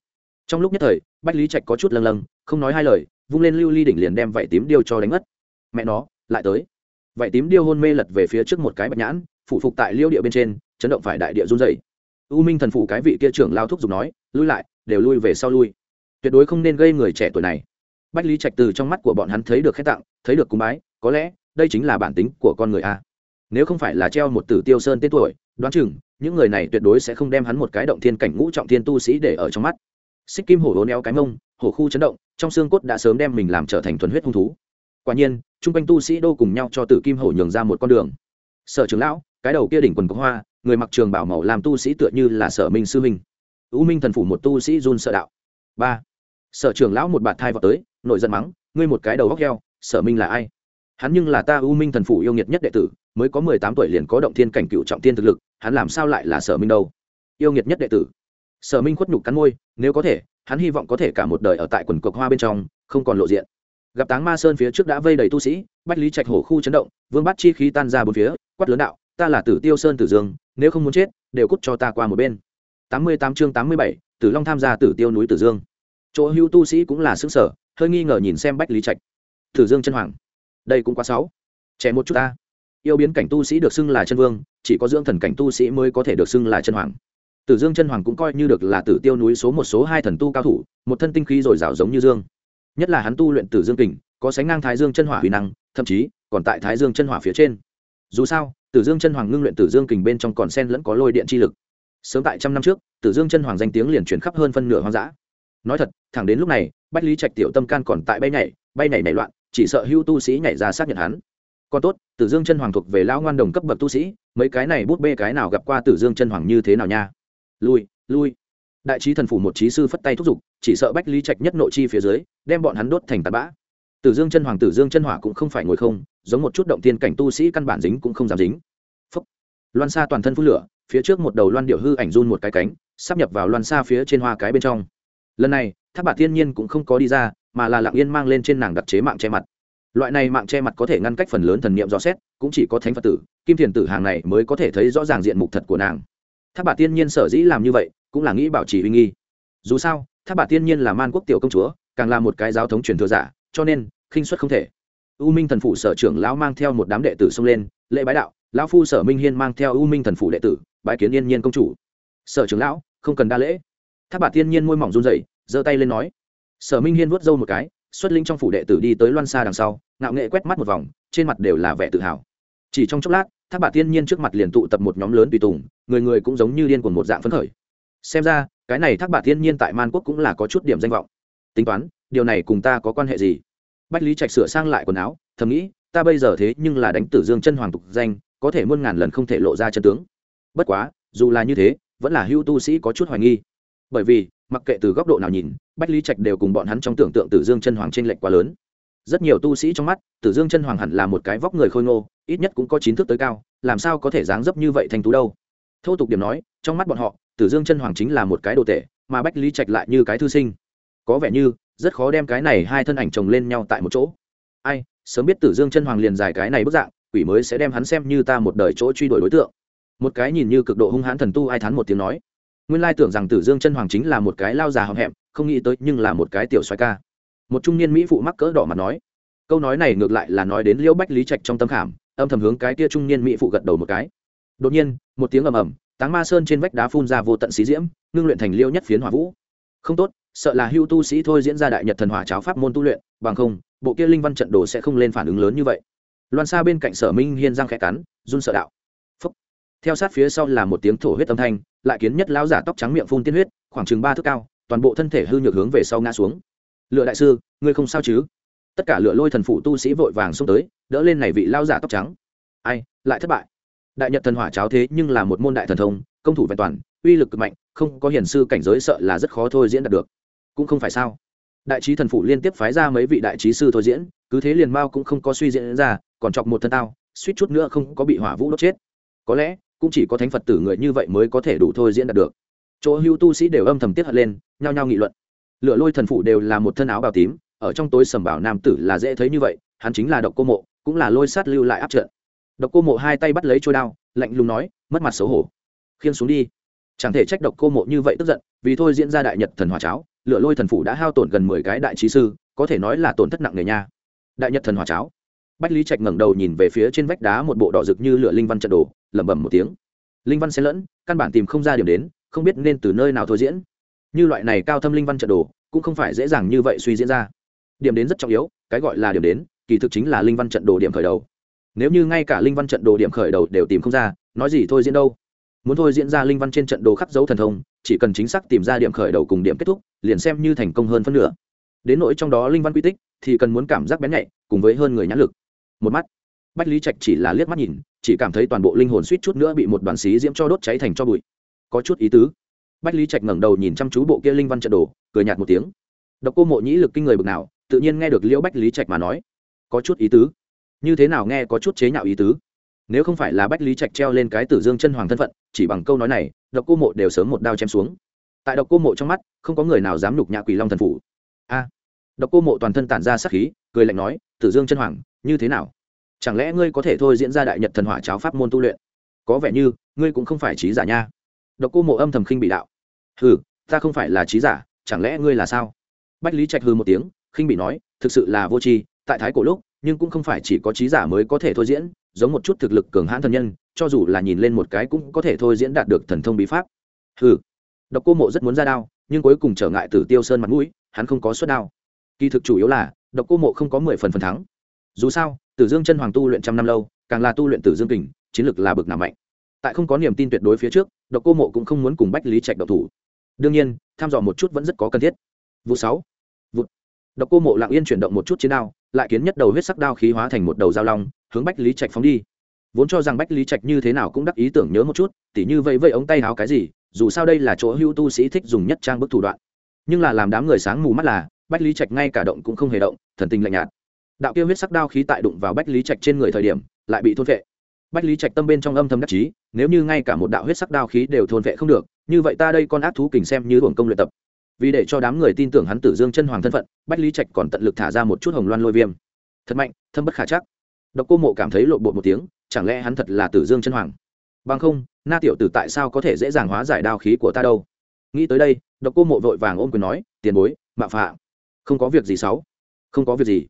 Trong lúc nhất thời, bách lý trạch có chút lâng lâng, không nói hai lời, vung lên lưu ly đỉnh liền đem vảy tím điêu cho đánh mất. Mẹ nó, lại tới. Vảy tím điêu hôn mê lật về phía trước một cái bạch nhãn, phủ phục tại liêu địa bên trên, chấn động phải đại địa run dày u minh thần phủ cái vị kia trưởng lao thúc giục nói, lui lại đều lui về sau lui. Tuyệt đối không nên gây người trẻ tuổi này. Bách lý trạch từ trong mắt của bọn hắn thấy được khét tặng, thấy được cung bái, có lẽ đây chính là bản tính của con người a. Nếu không phải là treo một tử tiêu sơn tên tuổi, đoán chừng, những người này tuyệt đối sẽ không đem hắn một cái động thiên cảnh ngũ trọng thiên tu sĩ để ở trong mắt. Xích kim hổ hố neo cái mông, hổ khu chấn động, trong xương cốt đã sớm đem mình làm trở thành thuần huyết hung thú. Quả nhiên, chung quanh tu sĩ đô cùng nhau cho tử kim hổ nhường ra một con đường. Sở trưởng lão, cái đầu kia đỉnh quần có hoa, người mặc trường bảo màu làm tu sĩ tựa như là sở minh sư minh U minh thần phủ một tu sĩ run sợ đạo. Ba. Sở trưởng lão một bạt thai vào tới nội giận mắng, ngươi một cái đầu góc heo, sở minh là ai? Hắn nhưng là ta U minh thần phủ yêu nghiệt nhất đệ tử, mới có mười tám tuổi liền có động thiên cảnh cựu trọng thiên thực lực, hắn làm sao lại là sở minh đâu? Yêu nghiệt nhất đệ tử. Sở minh khuất nhục cắn môi, nếu có thể, hắn hy vọng có thể cả một đời ở tại quần cộc hoa bên trong, không còn lộ diện. Gặp táng ma sơn phía trước đã vây đầy tu sĩ, bách lý trạch hổ khu chấn động, vương bắt chi khí tan ra bốn phía, quát lớn đạo, ta là tử tiêu sơn tử dương, nếu không muốn chết, đều cút cho ta qua một bên tám mươi tám chương tám mươi bảy, tử long tham gia tử tiêu núi tử dương. Chỗ hưu tu sĩ cũng là xứng sở hơi nghi ngờ nhìn xem bách lý trạch. Tử dương chân hoàng. Đây cũng quá sáu trẻ một chút ta. Yêu biến cảnh tu sĩ được xưng là chân vương, chỉ có dưỡng thần cảnh tu sĩ mới có thể được xưng là chân hoàng. Tử dương chân hoàng cũng coi như được là tử tiêu núi số một số hai thần tu cao thủ, một thân tinh khí dồi dào giống như dương. Nhất là hắn tu luyện tử dương kình, có sánh ngang thái dương chân hỏa huy năng, thậm chí còn tại thái dương chân hỏa phía trên. Dù sao, tử dương chân hoàng ngưng luyện tử dương kình bên trong còn sen lẫn có lôi điện chi lực sớm tại trăm năm trước, tử dương chân hoàng danh tiếng liền chuyển khắp hơn phân nửa hoang dã. Nói thật, thẳng đến lúc này, bách lý trạch tiểu tâm can còn tại bay nhảy bay nhảy nảy loạn, chỉ sợ hưu tu sĩ nhảy ra xác nhận hắn. Còn tốt, tử dương chân hoàng thuộc về lão ngoan đồng cấp bậc tu sĩ, mấy cái này bút bê cái nào gặp qua tử dương chân hoàng như thế nào nha? Lui lui. Đại trí thần phủ một trí sư phất tay thúc giục, chỉ sợ bách lý trạch nhất nội chi phía dưới, đem bọn hắn đốt thành tạt bã. Tử dương chân hoàng, tử dương chân hỏa cũng không phải ngồi không, giống một chút động tiên cảnh tu sĩ căn bản dính cũng không dám dính. Phúc. loan xa toàn thân phun lửa phía trước một đầu loan điệu hư ảnh run một cái cánh, sắp nhập vào loan xa phía trên hoa cái bên trong. Lần này, thác bạc thiên nhiên cũng không có đi ra, mà là lặng yên mang lên trên nàng đặc chế mạng che mặt. Loại này mạng che mặt có thể ngăn cách phần lớn thần niệm rõ xét, cũng chỉ có thánh phật tử, kim thiền tử hàng này mới có thể thấy rõ ràng diện mục thật của nàng. Tháp bạc thiên nhiên sở dĩ làm như vậy, cũng là nghĩ bảo trì uy nghi. Dù sao tháp bạc thiên nhiên là man quốc tiểu công chúa, càng là một cái giáo thống truyền thừa giả, cho nên, khinh suất không thể. U minh thần phủ sở trưởng lão mang theo một đám đệ tử xông lên, lễ bái đạo, lão phu sở minh hiên mang theo u minh thần phủ đệ tử bái kiến yên nhiên công chủ. Sở trưởng lão, không cần đa lễ. Tháp bạc tiên nhiên môi mỏng run rẩy, giơ tay lên nói. Sở minh hiên vuốt râu một cái, xuất linh trong phủ đệ tử đi tới loan xa đằng sau, ngạo nghệ quét mắt một vòng, trên mặt đều là vẻ tự hào. Chỉ trong chốc lát, tháp bạc tiên nhiên trước mặt liền tụ tập một nhóm lớn tùy tùng, người người cũng giống như điên cuồng một dạng phấn khởi. Xem ra, cái này thác bạc tiên nhiên tại man quốc cũng là có chút điểm danh vọng. Tính toán, điều này cùng ta có quan hệ gì? Bách lý trạch sửa sang lại quần áo, thầm nghĩ, ta bây giờ thế nhưng là đánh tử dương chân hoàng tục danh, có thể muôn ngàn lần không thể lộ ra chân tướng bất quá, dù là như thế, vẫn là hưu tu sĩ có chút hoài nghi. Bởi vì, mặc kệ từ góc độ nào nhìn, bách lý trạch đều cùng bọn hắn trong tưởng tượng tử dương chân hoàng t r ê n lệch quá lớn. Rất nhiều tu sĩ trong mắt, tử dương chân hoàng hẳn là một cái vóc người khôi ngô, ít nhất cũng có chín thước tới cao, làm sao có thể dáng dấp như vậy thành tú đâu. Thô tục điểm nói, trong mắt bọn họ, tử dương chân hoàng chính là một cái đồ tệ mà bách lý trạch lại như cái thư sinh. Có vẻ như, rất khó đem cái này hai thân ảnh chồng lên nhau tại một chỗ. Ai, sớm biết tử dương chân hoàng liền dài cái này bức dạng, quỷ mới sẽ đem hắn xem như ta một đời chỗ truy đuổi đối tượng một cái nhìn như cực độ hung hãn thần tu ai thán một tiếng nói. Nguyên lai tưởng rằng tử dương chân hoàng chính là một cái lao già hậm hẹm không nghĩ tới nhưng là một cái tiểu xoay ca. Một trung niên mỹ phụ mắc cỡ đỏ mặt nói. Câu nói này ngược lại là nói đến liễu bách lý trạch trong tâm khảm, âm thầm hướng cái tia trung niên mỹ phụ gật đầu một cái. Đột nhiên, một tiếng ầm ầm, táng ma sơn trên vách đá phun ra vô tận xí diễm, ngưng luyện thành liêu nhất phiến hỏa vũ. Không tốt, sợ là hưu tu sĩ thôi diễn ra đại nhật thần hỏa cháo pháp môn tu luyện, bằng không, bộ kia linh văn trận đồ sẽ không lên phản ứng lớn như vậy. Loan xa bên cạnh sở minh hiên răng khẽ cắn, run sợ đạo theo sát phía sau là một tiếng thổ huyết âm thanh, lại kiến nhất lão giả tóc trắng miệng phun tiên huyết, khoảng chừng ba thước cao, toàn bộ thân thể hư nhược hướng về sau ngã xuống. Lựa đại sư, ngươi không sao chứ? Tất cả lựa lôi thần phụ tu sĩ vội vàng xông tới, đỡ lên này vị lao giả tóc trắng. Ai, lại thất bại. Đại nhật thần hỏa cháo thế nhưng là một môn đại thần thông, công thủ vẹn toàn, uy lực cực mạnh, không có hiển sư cảnh giới sợ là rất khó thôi diễn đạt được. Cũng không phải sao. Đại trí thần phụ liên tiếp phái ra mấy vị đại trí sư thôi diễn, cứ thế liền mao cũng không có suy diễn ra, còn chọc một thân tao, suýt chút nữa không có bị hỏa vũ đốt chết. Có lẽ cũng chỉ có thánh phật tử người như vậy mới có thể đủ thôi diễn đạt được. Chỗ hưu tu sĩ đều âm thầm tiết hận lên, nhao nhao nghị luận. Lựa lôi thần phụ đều là một thân áo bào tím, ở trong tối sầm bảo nam tử là dễ thấy như vậy, hắn chính là độc cô mộ, cũng là lôi sát lưu lại áp trận. Độc cô mộ hai tay bắt lấy trôi đao, lạnh lùng nói, mất mặt xấu hổ. Khiên xuống đi. Chẳng thể trách độc cô mộ như vậy tức giận, vì thôi diễn ra đại nhật thần hòa cháo lựa lôi thần phụ đã hao tổn gần mười cái đại trí sư, có thể nói là tổn thất nặng nề nha. Đại nhật thần hòa cháo. Bách lý trạch ngẩng đầu nhìn về phía trên vách đá một bộ đỏ rực như lửa linh văn trận đồ lẩm bẩm một tiếng. Linh văn xen lẫn, căn bản tìm không ra điểm đến, không biết nên từ nơi nào thôi diễn. Như loại này cao thâm linh văn trận đồ, cũng không phải dễ dàng như vậy suy diễn ra. Điểm đến rất trọng yếu, cái gọi là điểm đến, kỳ thực chính là linh văn trận đồ điểm khởi đầu. Nếu như ngay cả linh văn trận đồ điểm khởi đầu đều tìm không ra, nói gì thôi diễn đâu. Muốn thôi diễn ra linh văn trên trận đồ khắc dấu thần thông, chỉ cần chính xác tìm ra điểm khởi đầu cùng điểm kết thúc, liền xem như thành công hơn phân nửa. Đến nỗi trong đó linh văn quy tích, thì cần muốn cảm giác bén nhạy, cùng với hơn người nhãn lực. Một mắt bách lý trạch chỉ là liếc mắt nhìn, chỉ cảm thấy toàn bộ linh hồn suýt chút nữa bị một đoàn xí diễm cho đốt cháy thành cho bụi. Có chút ý tứ. Bách lý trạch ngẩng đầu nhìn chăm chú bộ kia linh văn trận đồ, cười nhạt một tiếng. Độc cô mộ nhĩ lực kinh người bực nào, tự nhiên nghe được liễu bách lý trạch mà nói. Có chút ý tứ. Như thế nào nghe có chút chế nhạo ý tứ? Nếu không phải là bách lý trạch treo lên cái tử dương chân hoàng thân phận, chỉ bằng câu nói này, độc cô mộ đều sớm một đao chém xuống. Tại độc cô mộ trong mắt, không có người nào dám nhục nhã quỷ long thần phủ. A. Độc cô mộ toàn thân tản ra sắc khí, cười lạnh nói, tử dương chân hoàng, như thế nào? Chẳng lẽ ngươi có thể thôi diễn ra đại nhật thần hỏa cháo pháp môn tu luyện? Có vẻ như, ngươi cũng không phải trí giả nha. Độc cô mộ âm thầm khinh bị đạo. Hừ, ta không phải là trí giả, chẳng lẽ ngươi là sao? Bách lý trạch hư một tiếng, khinh bị nói, thực sự là vô tri, tại thái cổ lúc, nhưng cũng không phải chỉ có trí giả mới có thể thôi diễn, giống một chút thực lực cường hãn thần nhân, cho dù là nhìn lên một cái cũng có thể thôi diễn đạt được thần thông bí pháp. Hừ. Độc cô mộ rất muốn ra đao, nhưng cuối cùng trở ngại tử tiêu sơn mặt mũi, hắn không có suất đao. Kỳ thực chủ yếu là, độc cô mộ không có mười phần phần thắng dù sao, tử dương chân hoàng tu luyện trăm năm lâu, càng là tu luyện tử dương kình, chiến lực là bực nào mạnh. Tại không có niềm tin tuyệt đối phía trước, độc cô mộ cũng không muốn cùng bách lý trạch độc thủ. Đương nhiên, tham dò một chút vẫn rất có cần thiết. Vụ sáu. Vụ. Độc cô mộ lặng yên chuyển động một chút chiến đao, lại kiến nhất đầu huyết sắc đao khí hóa thành một đầu dao long, hướng bách lý trạch phóng đi. Vốn cho rằng bách lý trạch như thế nào cũng đắc ý tưởng nhớ một chút, tỉ như vậy vậy ống tay háo cái gì, dù sao đây là chỗ hưu tu sĩ thích dùng nhất trang bức thủ đoạn. Nhưng là làm đám người sáng mù mắt là, bách lý trạch ngay cả động cũng không hề động, thần tình lạnh nhạt đạo kia huyết sắc đao khí tại đụng vào bách lý trạch trên người thời điểm, lại bị thôn vệ. Bách lý trạch tâm bên trong âm thầm đắc chí, nếu như ngay cả một đạo huyết sắc đao khí đều thôn vệ không được, như vậy ta đây con ác thú kình xem như hưởng công luyện tập. Vì để cho đám người tin tưởng hắn tử dương chân hoàng thân phận, bách lý trạch còn tận lực thả ra một chút hồng loan lôi viêm. Thật mạnh, thâm bất khả chắc. Độc cô mộ cảm thấy lộn bột một tiếng, chẳng lẽ hắn thật là tử dương chân hoàng? Bằng không, na tiểu tử tại sao có thể dễ dàng hóa giải đao khí của ta đâu? Nghĩ tới đây, độc cô mộ vội vàng ôm quyền nói, tiền bối, mạ phạ. Không có việc gì xấu không có việc gì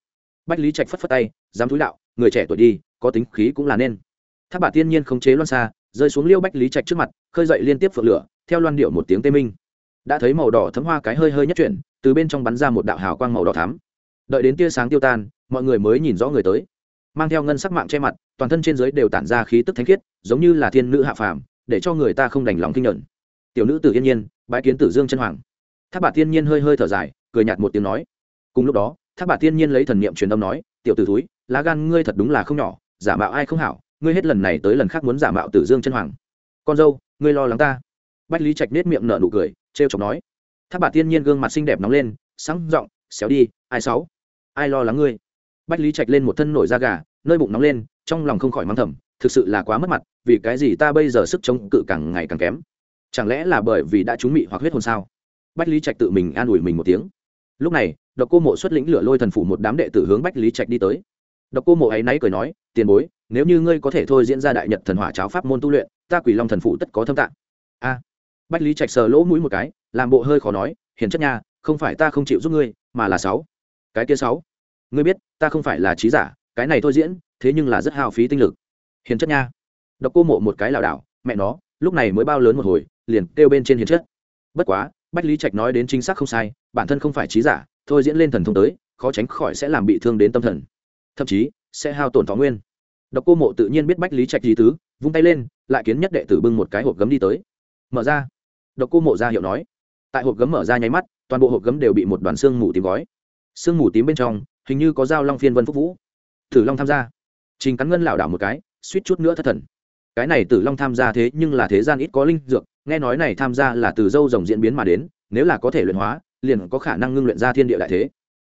bách lý trạch phất phất tay, dám thúi đạo, người trẻ tuổi đi, có tính khí cũng là nên. Tháp bà tiên nhiên không chế loan xa, rơi xuống liêu bách lý trạch trước mặt, khơi dậy liên tiếp phượng lửa, theo loan điệu một tiếng tê minh. Đã thấy màu đỏ thấm hoa cái hơi hơi nhất chuyển, từ bên trong bắn ra một đạo hào quang màu đỏ thắm. Đợi đến tia sáng tiêu tan, mọi người mới nhìn rõ người tới. Mang theo ngân sắc mạng che mặt, toàn thân trên dưới đều tản ra khí tức thánh khiết, giống như là thiên nữ hạ phàm, để cho người ta không đành lòng kinh nhận. Tiểu nữ tử yên nhiên bãi kiến tử dương chân hoàng. Tháp bà tiên nhiên hơi hơi thở dài, cười nhạt một tiếng nói, cùng lúc đó thác bà tiên nhiên lấy thần niệm truyền âm nói, tiểu tử túi lá gan ngươi thật đúng là không nhỏ, giả mạo ai không hảo, ngươi hết lần này tới lần khác muốn giả mạo tử dương chân hoàng. Con dâu, ngươi lo lắng ta. Bách lý trạch nết miệng nở nụ cười, trêu chọc nói, thác bà tiên nhiên gương mặt xinh đẹp nóng lên, sáng giọng, xéo đi, ai sáu ai lo lắng ngươi? Bách lý trạch lên một thân nổi da gà, nơi bụng nóng lên, trong lòng không khỏi mắng thầm, thực sự là quá mất mặt, vì cái gì ta bây giờ sức chống cự càng ngày càng kém? Chẳng lẽ là bởi vì đã trúng mị hoặc huyết hồn sao? Bách lý trạch tự mình an ủi mình một tiếng lúc này, độc cô mộ xuất lĩnh lửa lôi thần phủ một đám đệ tử hướng bách lý trạch đi tới. Độc cô mộ ấy náy cười nói, tiền bối, nếu như ngươi có thể thôi diễn ra đại nhật thần hỏa cháo pháp môn tu luyện, ta quỷ long thần phủ tất có thâm tạng. A. Bách lý trạch sờ lỗ mũi một cái, làm bộ hơi khó nói, hiền chất nha, không phải ta không chịu giúp ngươi, mà là sáu. Cái kia sáu? Ngươi biết, ta không phải là trí giả, cái này thôi diễn, thế nhưng là rất hao phí tinh lực. Hiền chất nha. Độc cô mộ một cái lảo đảo, mẹ nó, lúc này mới bao lớn một hồi, liền kêu bên trên hiền chất. Bất quá bách lý trạch nói đến chính xác không sai, bản thân không phải trí giả, thôi diễn lên thần thông tới, khó tránh khỏi sẽ làm bị thương đến tâm thần. Thậm chí, sẽ hao tổn thọ nguyên. Độc cô mộ tự nhiên biết bách lý trạch gì tứ, vung tay lên, lại kiến nhất đệ tử bưng một cái hộp gấm đi tới. Mở ra. Độc cô mộ ra hiệu nói. Tại hộp gấm mở ra nháy mắt, toàn bộ hộp gấm đều bị một đoàn xương mù tím gói. Xương mù tím bên trong, hình như có dao long phiên vân phúc vũ. Thử long tham gia. Trình cắn ngân lảo đảo một cái, suýt chút nữa thất thần cái này tử long tham gia thế nhưng là thế gian ít có linh dược, nghe nói này tham gia là từ dâu rồng diễn biến mà đến, nếu là có thể luyện hóa, liền có khả năng ngưng luyện ra thiên địa đại thế.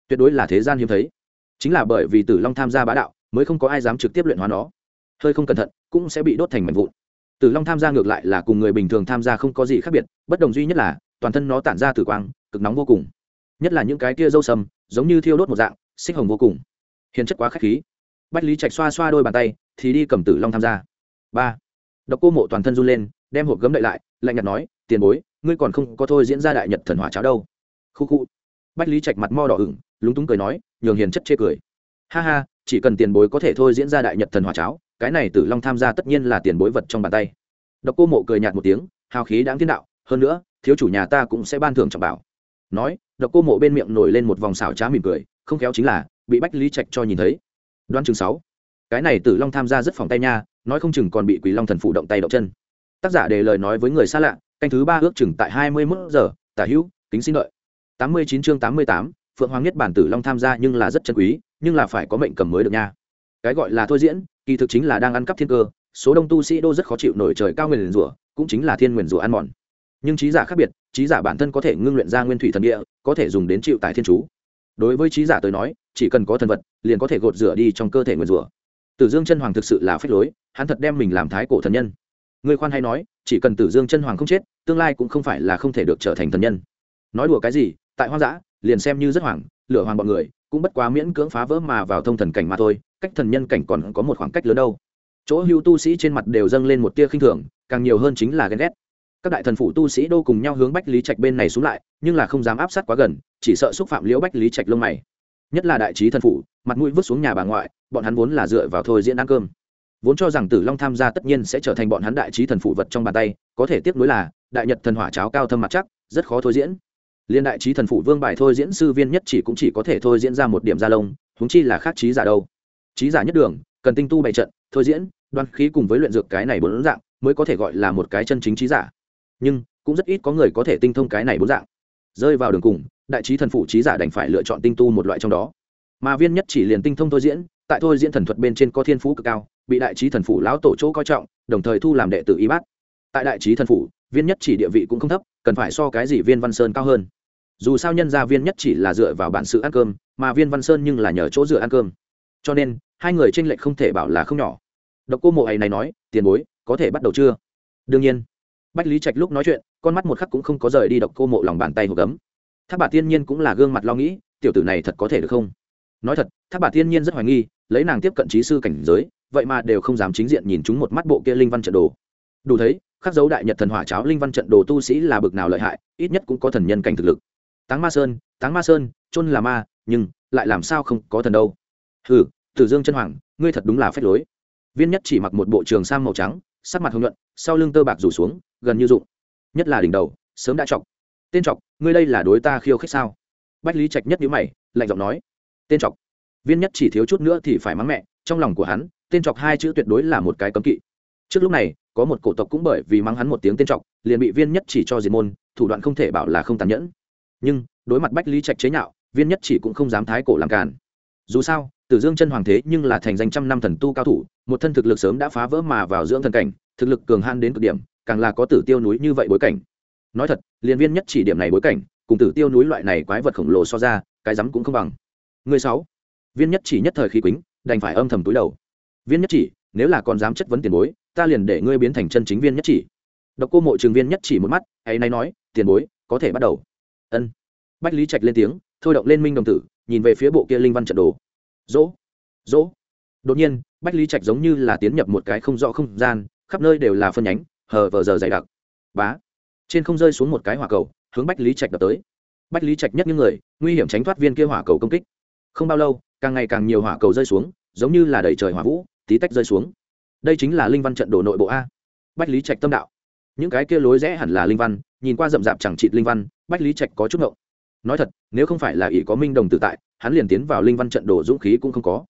Tuyệt đối là thế gian hiếm thấy. Chính là bởi vì tử long tham gia bá đạo, mới không có ai dám trực tiếp luyện hóa nó. Hơi không cẩn thận, cũng sẽ bị đốt thành mảnh vụn. Tử long tham gia ngược lại là cùng người bình thường tham gia không có gì khác biệt, bất đồng duy nhất là, toàn thân nó tản ra tử quang, cực nóng vô cùng. Nhất là những cái kia dâu sầm giống như thiêu đốt một dạng, xích hồng vô cùng. Hiền chất quá khắc khí. Bách lý trạch xoa xoa đôi bàn tay, thì đi cầm tử long tham gia ba độc cô mộ toàn thân run lên, đem hộp gấm đậy lại, lạnh nhạt nói, tiền bối, ngươi còn không có thôi diễn ra đại nhật thần hỏa cháo đâu. Khu khu. Bách lý trạch mặt mo đỏ ửng, lúng túng cười nói, nhường hiền chất chê cười. Ha ha, chỉ cần tiền bối có thể thôi diễn ra đại nhật thần hỏa cháo, cái này tử long tham gia tất nhiên là tiền bối vật trong bàn tay. Độc cô mộ cười nhạt một tiếng, hào khí đáng thiên đạo, hơn nữa, thiếu chủ nhà ta cũng sẽ ban thưởng trọng bảo. Nói, độc cô mộ bên miệng nổi lên một vòng xảo trá mỉm cười, không khéo chính là, bị bách lý trạch cho nhìn thấy. Đoan chương sáu. Cái này tử long tham gia rất phòng tay nha nói không chừng còn bị quỷ long thần phụ động tay động chân. Tác giả đề lời nói với người xa lạ, canh thứ ba ước chừng tại hai mươi mốt giờ, tả hữu, kính xin lợi tám mươi chín chương tám mươi tám, phượng hoàng nhất bản tử long tham gia nhưng là rất chân quý, nhưng là phải có mệnh cầm mới được nha. Cái gọi là thôi diễn, kỳ thực chính là đang ăn cắp thiên cơ, số đông tu sĩ đô rất khó chịu nổi trời cao nguyền rủa, cũng chính là thiên nguyền rủa ăn mòn. Nhưng trí giả khác biệt, trí giả bản thân có thể ngưng luyện ra nguyên thủy thần địa, có thể dùng đến chịu tại thiên chú. Đối với trí giả tới nói, chỉ cần có thần vật, liền có thể gột rửa đi trong cơ thể nguyền rủa tử dương chân hoàng thực sự là phép lối, hắn thật đem mình làm thái cổ thần nhân. Người khoan hay nói, chỉ cần tử dương chân hoàng không chết, tương lai cũng không phải là không thể được trở thành thần nhân. Nói đùa cái gì, tại hoang dã, liền xem như rất hoàng, lửa hoàng bọn người, cũng bất quá miễn cưỡng phá vỡ mà vào thông thần cảnh mà thôi, cách thần nhân cảnh còn có một khoảng cách lớn đâu. Chỗ hưu tu sĩ trên mặt đều dâng lên một tia khinh thường, càng nhiều hơn chính là ghen ghét. Các đại thần phủ tu sĩ đô cùng nhau hướng bách lý trạch bên này xuống lại, nhưng là không dám áp sát quá gần, chỉ sợ xúc phạm liễu bách lý trạch lông mày nhất là đại trí thần phụ mặt mũi vứt xuống nhà bà ngoại, bọn hắn vốn là dựa vào thôi diễn ăn cơm. Vốn cho rằng tử long tham gia tất nhiên sẽ trở thành bọn hắn đại trí thần phụ vật trong bàn tay, có thể tiếp nối là, đại nhật thần hỏa cháo cao thâm mặt chắc, rất khó thôi diễn. Liên đại trí thần phụ vương bài thôi diễn sư viên nhất chỉ cũng chỉ có thể thôi diễn ra một điểm gia lông húng chi là khác trí giả đâu. Trí giả nhất đường, cần tinh tu bày trận, thôi diễn, đoan khí cùng với luyện dược cái này bốn dạng, mới có thể gọi là một cái chân chính trí giả. Nhưng, cũng rất ít có người có thể tinh thông cái này bốn dạng. Rơi vào đường cùng đại trí thần phụ trí giả đành phải lựa chọn tinh tu một loại trong đó. Mà viên nhất chỉ liền tinh thông thôi diễn, tại thôi diễn thần thuật bên trên có thiên phú cực cao, bị đại trí thần phụ lão tổ chỗ coi trọng, đồng thời thu làm đệ tử y bát. Tại đại trí thần phủ, viên nhất chỉ địa vị cũng không thấp, cần phải so cái gì viên văn sơn cao hơn. Dù sao nhân gia viên nhất chỉ là dựa vào bản sự ăn cơm, mà viên văn sơn nhưng là nhờ chỗ dựa ăn cơm. Cho nên, hai người tranh lệch không thể bảo là không nhỏ. Độc cô mộ ấy này nói, tiền bối, có thể bắt đầu chưa? Đương nhiên. Bách lý trạch lúc nói chuyện, con mắt một khắc cũng không có rời đi độc cô mộ lòng bàn tay hộp gấm tháp bà tiên nhiên cũng là gương mặt lo nghĩ, tiểu tử này thật có thể được không? Nói thật tháp bà tiên nhiên rất hoài nghi, lấy nàng tiếp cận trí sư cảnh giới, vậy mà đều không dám chính diện nhìn chúng một mắt bộ kia linh văn trận đồ. Đủ thấy, khắc dấu đại nhật thần hỏa cháo linh văn trận đồ tu sĩ là bực nào lợi hại, ít nhất cũng có thần nhân cảnh thực lực. Táng ma sơn, táng ma sơn, chôn là ma, nhưng lại làm sao không có thần đâu? Hừ, tử dương chân hoàng, ngươi thật đúng là phép lối. Viên nhất chỉ mặc một bộ trường sam màu trắng, sắc mặt hồng nhuận, sau lưng tơ bạc rủ xuống, gần như rụng nhất là đỉnh đầu, sớm đã chọc tên chọc ngươi đây là đối ta khiêu khích sao? Bách lý trạch nhất nhữ mày, lạnh giọng nói. Tên chọc. Viên nhất chỉ thiếu chút nữa thì phải mắng mẹ, trong lòng của hắn, tên chọc hai chữ tuyệt đối là một cái cấm kỵ. Trước lúc này, có một cổ tộc cũng bởi vì mắng hắn một tiếng tên chọc, liền bị viên nhất chỉ cho diệt môn, thủ đoạn không thể bảo là không tàn nhẫn. Nhưng, đối mặt bách lý trạch chế nhạo, viên nhất chỉ cũng không dám thái cổ làm càn. Dù sao, tử dương chân hoàng thế nhưng là thành danh trăm năm thần tu cao thủ, một thân thực lực sớm đã phá vỡ mà vào dưỡng thần cảnh, thực lực cường han đến cực điểm, càng là có tử tiêu núi như vậy bối cảnh nói thật liên viên nhất chỉ điểm này bối cảnh, cùng tử tiêu núi loại này quái vật khổng lồ so ra, cái rắm cũng không bằng. Người sáu, viên nhất chỉ nhất thời khí quýnh đành phải âm thầm túi đầu. Viên nhất chỉ, nếu là còn dám chất vấn tiền bối, ta liền để ngươi biến thành chân chính viên nhất chỉ. Độc cô mộ trường viên nhất chỉ một mắt, ấy nay nói, tiền bối, có thể bắt đầu. Ân. Bách lý trạch lên tiếng, thôi động lên minh đồng tử, nhìn về phía bộ kia linh văn trận đồ. Dỗ dỗ. Đột nhiên, bách lý trạch giống như là tiến nhập một cái không rõ không gian, khắp nơi đều là phân nhánh, hờ vờ giờ dày đặc. Bá trên không rơi xuống một cái hỏa cầu, hướng bách lý trạch đập tới. Bách lý trạch nhất những người, nguy hiểm tránh thoát viên kia hỏa cầu công kích. Không bao lâu, càng ngày càng nhiều hỏa cầu rơi xuống, giống như là đầy trời hỏa vũ, tí tách rơi xuống. Đây chính là linh văn trận đồ nội bộ a. Bách lý trạch tâm đạo. Những cái kia lối rẽ hẳn là linh văn, nhìn qua rậm rạp chẳng trị linh văn, bách lý trạch có chút ngộng. Nói thật, nếu không phải là ỷ có minh đồng tự tại, hắn liền tiến vào linh văn trận đồ dũng khí cũng không có.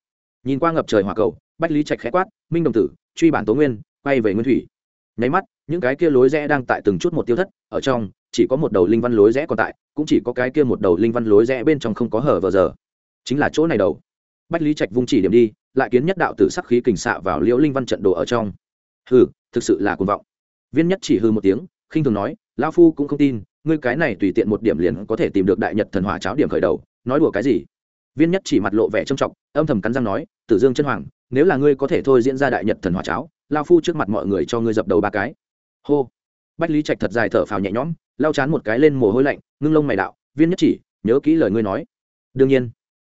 Nhìn qua ngập trời hỏa cầu, bách lý trạch khẽ quát, minh đồng tử, truy bản tố nguyên, quay về nguyên thủy. Nháy mắt những cái kia lối rẽ đang tại từng chút một tiêu thất, ở trong, chỉ có một đầu linh văn lối rẽ còn tại, cũng chỉ có cái kia một đầu linh văn lối rẽ bên trong không có hở vờ giờ. Chính là chỗ này đầu. Bách lý trạch vung chỉ điểm đi, lại kiến nhất đạo tử sắc khí kình xạ vào liễu linh văn trận đồ ở trong. Hừ, thực sự là cuồng vọng. Viên nhất chỉ hư một tiếng, khinh thường nói lao phu cũng không tin, ngươi cái này tùy tiện một điểm liền có thể tìm được đại nhật thần hỏa cháo điểm khởi đầu, nói đùa cái gì? Viên nhất chỉ mặt lộ vẻ trông trọng âm thầm cắn răng nói, tử dương chân hoàng, nếu là ngươi có thể thôi diễn ra đại nhật thần hỏa cháo lao phu trước mặt mọi người cho ngươi dập đầu ba cái hô. Bách lý trạch thật dài thở phào nhẹ nhõm lao chán một cái lên mồ hôi lạnh, ngưng lông mày đạo, viên nhất chỉ, nhớ kỹ lời ngươi nói. Đương nhiên.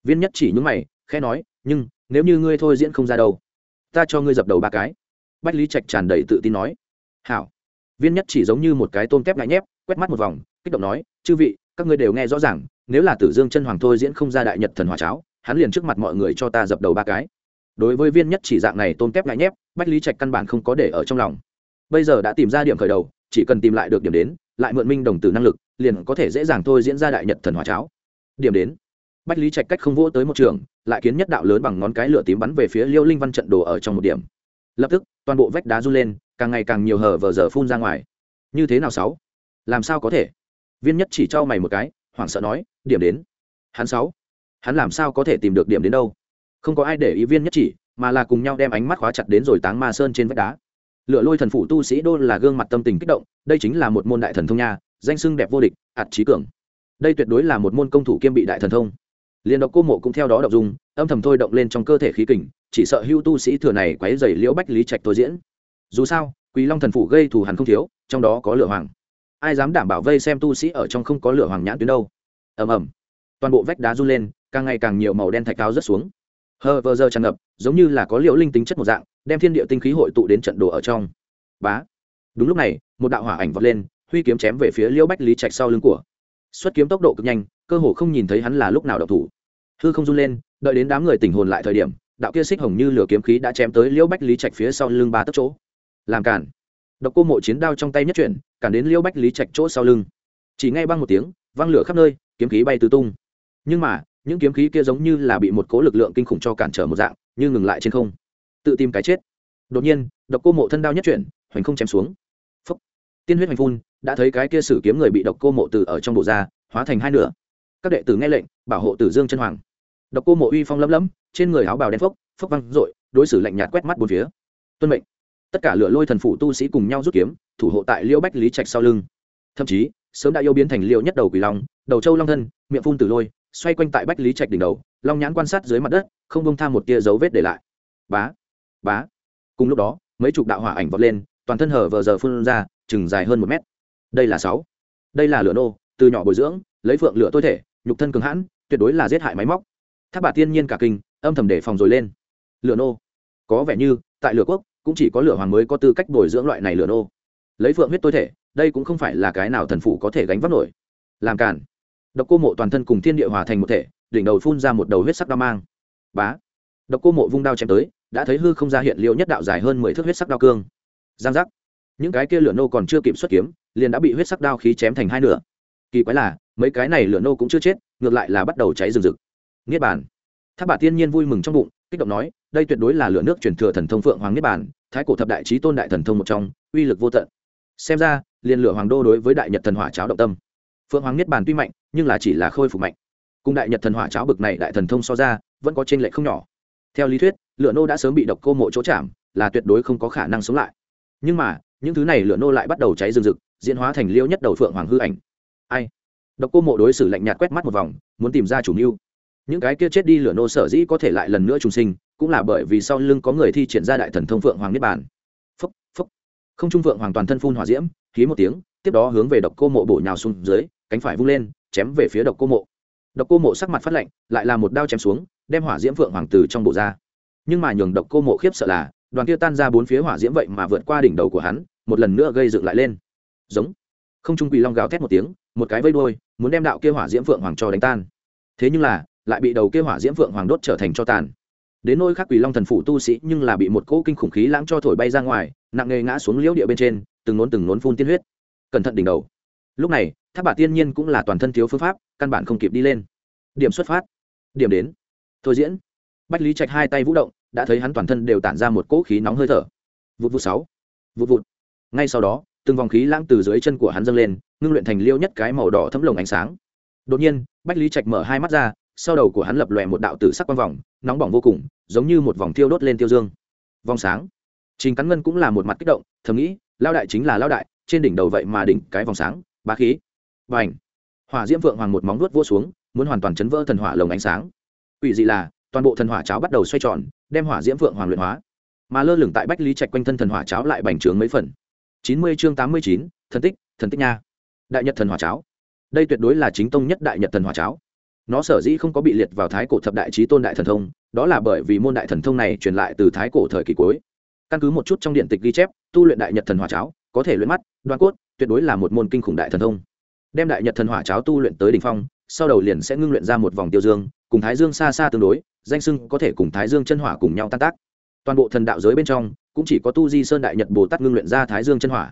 Viên nhất chỉ nhúng mày, khẽ nói, nhưng, nếu như ngươi thôi diễn không ra đâu, ta cho ngươi dập đầu ba cái. Bách lý trạch tràn đầy tự tin nói. Hảo. Viên nhất chỉ giống như một cái tôm kép ngại nhép, quét mắt một vòng, kích động nói, chư vị, các ngươi đều nghe rõ ràng, nếu là tử dương chân hoàng thôi diễn không ra đại nhật thần hòa cháo, hắn liền trước mặt mọi người cho ta dập đầu ba cái. Đối với viên nhất chỉ dạng này tôm kép ngại nhép, bách lý trạch căn bản không có để ở trong lòng bây giờ đã tìm ra điểm khởi đầu, chỉ cần tìm lại được điểm đến, lại mượn minh đồng từ năng lực, liền có thể dễ dàng thôi diễn ra đại nhật thần hòa cháo. Điểm đến. Bách lý trạch cách không vỗ tới một trường, lại kiến nhất đạo lớn bằng ngón cái lửa tím bắn về phía liêu linh văn trận đồ ở trong một điểm. Lập tức, toàn bộ vách đá run lên, càng ngày càng nhiều hở vờ giờ phun ra ngoài. Như thế nào sáu? Làm sao có thể? Viên nhất chỉ cho mày một cái, hoảng sợ nói, điểm đến. Hắn sáu? Hắn làm sao có thể tìm được điểm đến đâu? Không có ai để ý viên nhất chỉ, mà là cùng nhau đem ánh mắt khóa chặt đến rồi táng ma sơn trên vách đá lựa lôi thần phủ tu sĩ đô là gương mặt tâm tình kích động, đây chính là một môn đại thần thông nha, danh sưng đẹp vô địch, ạt trí cường. Đây tuyệt đối là một môn công thủ kiêm bị đại thần thông. Liên độc cô mộ cũng theo đó đọc dùng âm thầm thôi động lên trong cơ thể khí kình, chỉ sợ hưu tu sĩ thừa này quấy dày liễu bách lý trạch tôi diễn. Dù sao, quý long thần phủ gây thù hẳn không thiếu, trong đó có lửa hoàng. Ai dám đảm bảo vây xem tu sĩ ở trong không có lửa hoàng nhãn tuyến đâu? Ầm ầm. Toàn bộ vách đá run lên, càng ngày càng nhiều màu đen thạch cao rất xuống hờ vờ giờ tràn ngập, giống như là có liễu linh tính chất một dạng, đem thiên địa tinh khí hội tụ đến trận đồ ở trong. Bá. Đúng lúc này, một đạo hỏa ảnh vọt lên, huy kiếm chém về phía liễu bách lý trạch sau lưng của. Xuất kiếm tốc độ cực nhanh, cơ hồ không nhìn thấy hắn là lúc nào độc thủ. Hư không run lên, đợi đến đám người tỉnh hồn lại thời điểm, đạo kia xích hồng như lửa kiếm khí đã chém tới liễu bách lý trạch phía sau lưng ba tấc chỗ. Làm cản. Độc cô mộ chiến đao trong tay nhất chuyển, cản đến liễu bách lý trạch chỗ sau lưng. Chỉ ngay băng một tiếng, văng lửa khắp nơi, kiếm khí bay tứ tung. Nhưng mà những kiếm khí kia giống như là bị một cố lực lượng kinh khủng cho cản trở một dạng, như ngừng lại trên không. Tự tìm cái chết. Đột nhiên, độc cô mộ thân đao nhất chuyển, hoành không chém xuống. Phúc. Tiên huyết hoành phun, đã thấy cái kia sử kiếm người bị độc cô mộ từ ở trong bộ da hóa thành hai nửa. Các đệ tử nghe lệnh, bảo hộ tử dương chân hoàng. Độc cô mộ uy phong lấm lấm, trên người áo bào đen phốc phốc văng dội đối xử lạnh nhạt quét mắt bốn phía. Tuân mệnh. Tất cả lửa lôi thần phủ tu sĩ cùng nhau rút kiếm, thủ hộ tại liễu bách lý trạch sau lưng. Thậm chí, sớm đã yêu biến thành liễu nhất đầu quỷ long, đầu châu long thân, miệng phun tử lôi xoay quanh tại bách lý trạch đỉnh đầu, long nhãn quan sát dưới mặt đất, không bông tham một tia dấu vết để lại. Bá bá. Cùng lúc đó, mấy chục đạo hỏa ảnh vọt lên, toàn thân hở vờ giờ phun ra, chừng dài hơn một mét. Đây là sáu. Đây là lửa nô, từ nhỏ bồi dưỡng, lấy phượng lửa tôi thể, nhục thân cường hãn, tuyệt đối là giết hại máy móc. Tháp bà tiên nhiên cả kinh, âm thầm để phòng rồi lên. Lửa nô. Có vẻ như, tại lửa quốc, cũng chỉ có lửa hoàng mới có tư cách bồi dưỡng loại này lửa nô. Lấy phượng huyết tôi thể, đây cũng không phải là cái nào thần phụ có thể gánh vác nổi. Làm cản độc cô mộ toàn thân cùng thiên địa hòa thành một thể, đỉnh đầu phun ra một đầu huyết sắc đao mang. Bá! Độc cô mộ vung đao chém tới, đã thấy hư không ra hiện liệu nhất đạo dài hơn mười thước huyết sắc đao cương. Giang giác! Những cái kia lửa nô còn chưa kịp xuất kiếm, liền đã bị huyết sắc đao khí chém thành hai nửa. Kỳ quái là, mấy cái này lửa nô cũng chưa chết, ngược lại là bắt đầu cháy rừng rực. Niết bàn! Tháp bà tiên nhiên vui mừng trong bụng, kích động nói, đây tuyệt đối là lửa nước truyền thừa thần thông phượng hoàng niết bàn, thái cổ thập đại chí tôn đại thần thông một trong, uy lực vô tận. Xem ra, liền lửa hoàng đô đối với đại nhật thần hỏa cháo động tâm phượng hoàng niết bàn tuy mạnh, nhưng là chỉ là khôi phục mạnh. Cùng đại nhật thần hỏa cháo bực này đại thần thông so ra, vẫn có trên lệ không nhỏ. Theo lý thuyết, lửa nô đã sớm bị độc cô mộ chỗ chạm, là tuyệt đối không có khả năng sống lại. Nhưng mà, những thứ này lửa nô lại bắt đầu cháy rừng rực, diễn hóa thành liêu nhất đầu phượng hoàng hư ảnh. Ai? Độc cô mộ đối xử lạnh nhạt quét mắt một vòng, muốn tìm ra chủ mưu. Những cái kia chết đi lửa nô sở dĩ có thể lại lần nữa trùng sinh, cũng là bởi vì sau lưng có người thi triển ra đại thần thông phượng hoàng niết bàn. Phúc phúc. Không trung phượng hoàng toàn thân phun hỏa diễm khí một tiếng, tiếp đó hướng về độc cô mộ bổ nhào xuống dưới cánh phải vung lên, chém về phía độc cô mộ. Độc cô mộ sắc mặt phát lạnh, lại là một đao chém xuống, đem hỏa diễm phượng hoàng từ trong bộ ra. Nhưng mà nhường độc cô mộ khiếp sợ là, đoàn kia tan ra bốn phía hỏa diễm vậy mà vượt qua đỉnh đầu của hắn, một lần nữa gây dựng lại lên. Giống. Không trung quỳ long gào thét một tiếng, một cái vây đôi muốn đem đạo kia hỏa diễm phượng hoàng cho đánh tan. Thế nhưng là, lại bị đầu kia hỏa diễm phượng hoàng đốt trở thành cho tàn. Đến nôi khác quỳ long thần phủ tu sĩ nhưng là bị một cỗ kinh khủng khí lãng cho thổi bay ra ngoài, nặng nề ngã xuống liễu địa bên trên, từng nốn từng nốn phun tiên huyết. Cẩn thận đỉnh đầu. Lúc này tháp bà tiên nhiên cũng là toàn thân thiếu phương pháp, căn bản không kịp đi lên. Điểm xuất phát. Điểm đến. Thôi diễn. Bách lý trạch hai tay vũ động, đã thấy hắn toàn thân đều tản ra một cỗ khí nóng hơi thở. Vụt vụt sáu. Vụt vụt. Ngay sau đó, từng vòng khí lãng từ dưới chân của hắn dâng lên, ngưng luyện thành liêu nhất cái màu đỏ thấm lồng ánh sáng. Đột nhiên, bách lý trạch mở hai mắt ra, sau đầu của hắn lập lòe một đạo tử sắc quang vòng, nóng bỏng vô cùng, giống như một vòng thiêu đốt lên tiêu dương. Vòng sáng. Trình cắn ngân cũng là một mặt kích động, thầm nghĩ lao đại chính là lao đại, trên đỉnh đầu vậy mà đỉnh cái vòng sáng, bá khí b à hỏa diễm vượng hoàng một móng nuốt vua xuống, muốn hoàn toàn chấn vỡ thần hỏa lồng ánh sáng. Ủy dị là, toàn bộ thần hỏa cháo bắt đầu xoay tròn, đem hỏa diễm vượng hoàng luyện hóa. Mà lơ lửng tại bách lý trạch quanh thân thần hỏa cháo lại bành trướng mấy phần. Chín mươi chương tám mươi chín, thần tích thần tích nha. Đại nhật thần hỏa cháo. Đây tuyệt đối là chính tông nhất đại nhật thần hỏa cháo. Nó sở dĩ không có bị liệt vào thái cổ thập đại trí tôn đại thần thông, đó là bởi vì môn đại thần thông này truyền lại từ thái cổ thời kỳ cuối. Căn cứ một chút trong điện tịch ghi chép, tu luyện đại nhật thần hỏa cháo, có thể luyện mắt đoan cốt, tuyệt đối là một môn kinh khủng đại thần thông đem đại nhật thần hỏa cháo tu luyện tới đ ỉ n h phong, sau đầu liền sẽ ngưng luyện ra một vòng tiêu dương, cùng thái dương xa xa tương đối, danh sưng có thể cùng thái dương chân hỏa cùng nhau tan tác. Toàn bộ thần đạo giới bên trong, cũng chỉ có tu di sơn đại nhật bồ tát ngưng luyện ra thái dương chân hỏa.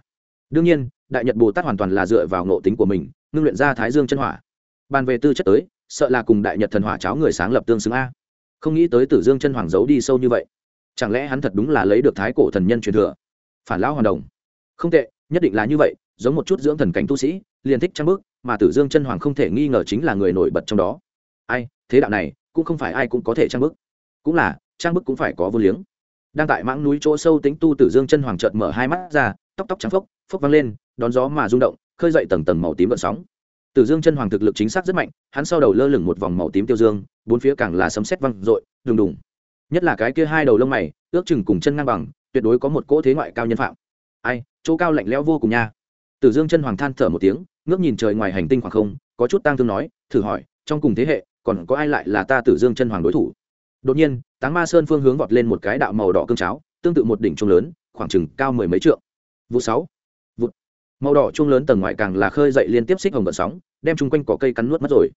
Đương nhiên, đại nhật bồ tát hoàn toàn là dựa vào ngộ tính của mình, ngưng luyện ra thái dương chân hỏa. Bàn về tư chất tới, sợ là cùng đại nhật thần hỏa cháo người sáng lập tương xứng a. Không nghĩ tới tử dương chân hoàng giấu đi sâu như vậy. Chẳng lẽ hắn thật đúng là lấy được thái cổ thần nhân truyền thừa? Phản lão hoàn đồng. Không tệ, nhất định là như vậy, giống một chút dưỡng thần cảnh tu sĩ liền thích trang bức mà tử dương chân hoàng không thể nghi ngờ chính là người nổi bật trong đó. Ai, thế đạo này, cũng không phải ai cũng có thể trang bức cũng là trang bức cũng phải có vô liếng. Đang tại mãng núi chỗ sâu tính tu tử dương chân hoàng trợt mở hai mắt ra, tóc tóc trắng phốc phốc văng lên, đón gió mà rung động, khơi dậy tầng tầng màu tím vận sóng. Tử dương chân hoàng thực lực chính xác rất mạnh, hắn sau đầu lơ lửng một vòng màu tím tiêu dương, bốn phía càng là sấm sét văng r ộ i đùng đùng. Nhất là cái kia hai đầu lông mày, ước chừng cùng chân ngang bằng, tuyệt đối có một cỗ thế ngoại cao nhân phạm. Ai, chỗ cao lạnh lẽo vô cùng nha. Tử dương chân hoàng than thở một tiếng ngước nhìn trời ngoài hành tinh khoảng không, có chút tang thương nói, thử hỏi, trong cùng thế hệ, còn có ai lại là ta tử dương chân hoàng đối thủ? Đột nhiên, táng ma sơn phương hướng vọt lên một cái đạo màu đỏ cương cháo, tương tự một đỉnh trung lớn, khoảng chừng cao mười mấy trượng. Vụ sáu vụ màu đỏ trung lớn tầng ngoài càng là khơi dậy liên tiếp xích hồng vận sóng, đem chung quanh cỏ cây cắn nuốt mất rồi.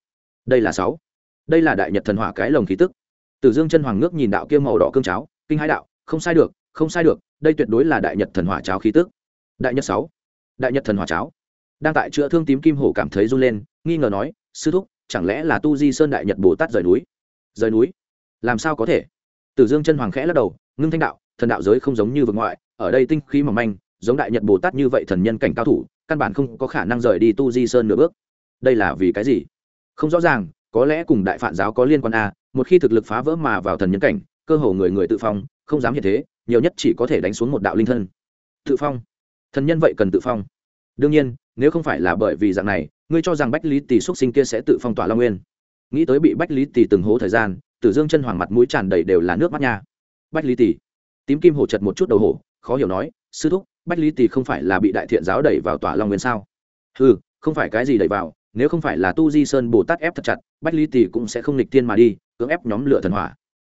Đây là sáu. Đây là đại nhật thần hỏa cái lồng khí tức. Tử dương chân hoàng ngước nhìn đạo kia màu đỏ cương cháo, kinh hãi đạo, không sai được, không sai được, đây tuyệt đối là đại nhật thần hỏa cháo khí tức. Đại nhật sáu. Đại nhật thần hỏa cháo đang tại chữa thương tím kim hổ cảm thấy run lên, nghi ngờ nói, sư thúc, chẳng lẽ là tu di sơn đại nhật bồ tát rời núi? Rời núi? Làm sao có thể? Tử dương chân hoàng khẽ lắc đầu, ngưng thanh đạo, thần đạo giới không giống như vực ngoại, ở đây tinh khí mỏng manh, giống đại nhật bồ tát như vậy thần nhân cảnh cao thủ, căn bản không có khả năng rời đi tu di sơn nửa bước. Đây là vì cái gì? Không rõ ràng, có lẽ cùng đại phản giáo có liên quan a một khi thực lực phá vỡ mà vào thần nhân cảnh, cơ hồ người người tự phong, không dám hiện thế, nhiều nhất chỉ có thể đánh xuống một đạo linh thân. Tự phong? Thần nhân vậy cần tự phong? Đương nhiên nếu không phải là bởi vì dạng này, ngươi cho rằng bách lý tỷ xuất sinh kia sẽ tự phong tỏa long nguyên. Nghĩ tới bị bách lý tỷ từng hố thời gian, tử dương chân hoàng mặt mũi tràn đầy đều là nước mắt nha. Bách lý tỷ tím kim hổ chật một chút đầu hổ, khó hiểu nói, sư thúc, bách lý tỷ không phải là bị đại thiện giáo đẩy vào tỏa long nguyên sao? Ừ không phải cái gì đẩy vào, nếu không phải là tu di sơn bồ tát ép thật chặt, bách lý tỷ cũng sẽ không lịch tiên mà đi, cưỡng ép nhóm lửa thần hỏa.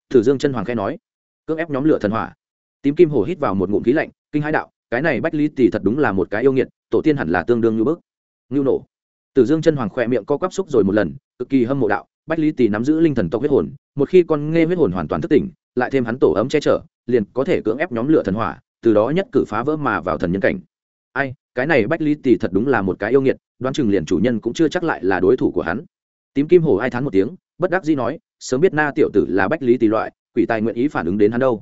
Tử dương chân hoàng khai nói. Cưỡng ép nhóm lửa thần hỏa. Tím kim hổ hít vào một ngụm khí lạnh, kinh hãi đạo cái này bách lý tỷ thật đúng là một cái yêu nghiệt, tổ tiên hẳn là tương đương như bước ngưu nổ. Tử dương chân hoàng khỏe miệng co quắp xúc rồi một lần, cực kỳ hâm mộ đạo, bách lý tỷ nắm giữ linh thần tộc huyết hồn, một khi con nghe huyết hồn hoàn toàn thức tỉnh, lại thêm hắn tổ ấm che chở, liền có thể cưỡng ép nhóm lửa thần hỏa, từ đó nhất cử phá vỡ mà vào thần nhân cảnh. Ai, cái này bách lý tỷ thật đúng là một cái yêu nghiệt, đoán chừng liền chủ nhân cũng chưa chắc lại là đối thủ của hắn. Tím kim hổ ai thán một tiếng, bất đắc dĩ nói, sớm biết na tiểu tử là bách lý tỷ loại, quỷ tài nguyện ý phản ứng đến hắn đâu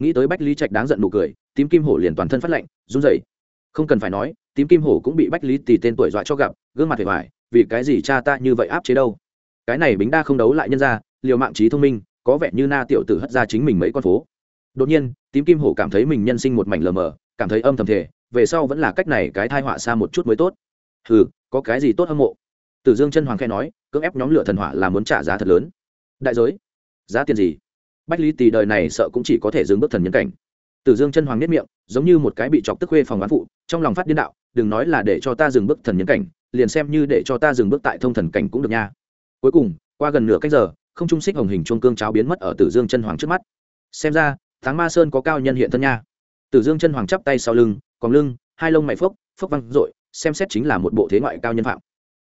nghĩ tới bách lý trạch đáng giận nụ cười, tím kim hổ liền toàn thân phát lạnh, run rẩy. Không cần phải nói, tím kim hổ cũng bị bách lý tì tên tuổi dọa cho gặp, gương mặt vẻ vải vì cái gì cha ta như vậy áp chế đâu? Cái này bính đa không đấu lại nhân ra liều mạng trí thông minh, có vẻ như na tiểu tử hất ra chính mình mấy con phố. Đột nhiên, tím kim hổ cảm thấy mình nhân sinh một mảnh lờ mờ, cảm thấy âm thầm thể về sau vẫn là cách này cái thai họa xa một chút mới tốt. Ừ có cái gì tốt hâm mộ? Tử dương chân hoàng khe nói, cưỡng ép nhóm lửa thần hỏa là muốn trả giá thật lớn. Đại giới, giá tiền gì? Bách lý tỳ đời này sợ cũng chỉ có thể dừng bước thần nhân cảnh. Tử dương chân hoàng nhất miệng, giống như một cái bị chọc tức khuê phòng bán phụ, trong lòng phát điên đạo, đừng nói là để cho ta dừng bước thần nhân cảnh, liền xem như để cho ta dừng bước tại thông thần cảnh cũng được nha. Cuối cùng, qua gần nửa cách giờ, không trung xích hồng hình chuông cương cháo biến mất ở tử dương chân hoàng trước mắt. Xem ra tháng ma sơn có cao nhân hiện thân nha. Tử dương chân hoàng chắp tay sau lưng, còn lưng, hai lông mày phốc phốc văng r xem xét chính là một bộ thế ngoại cao nhân phạm.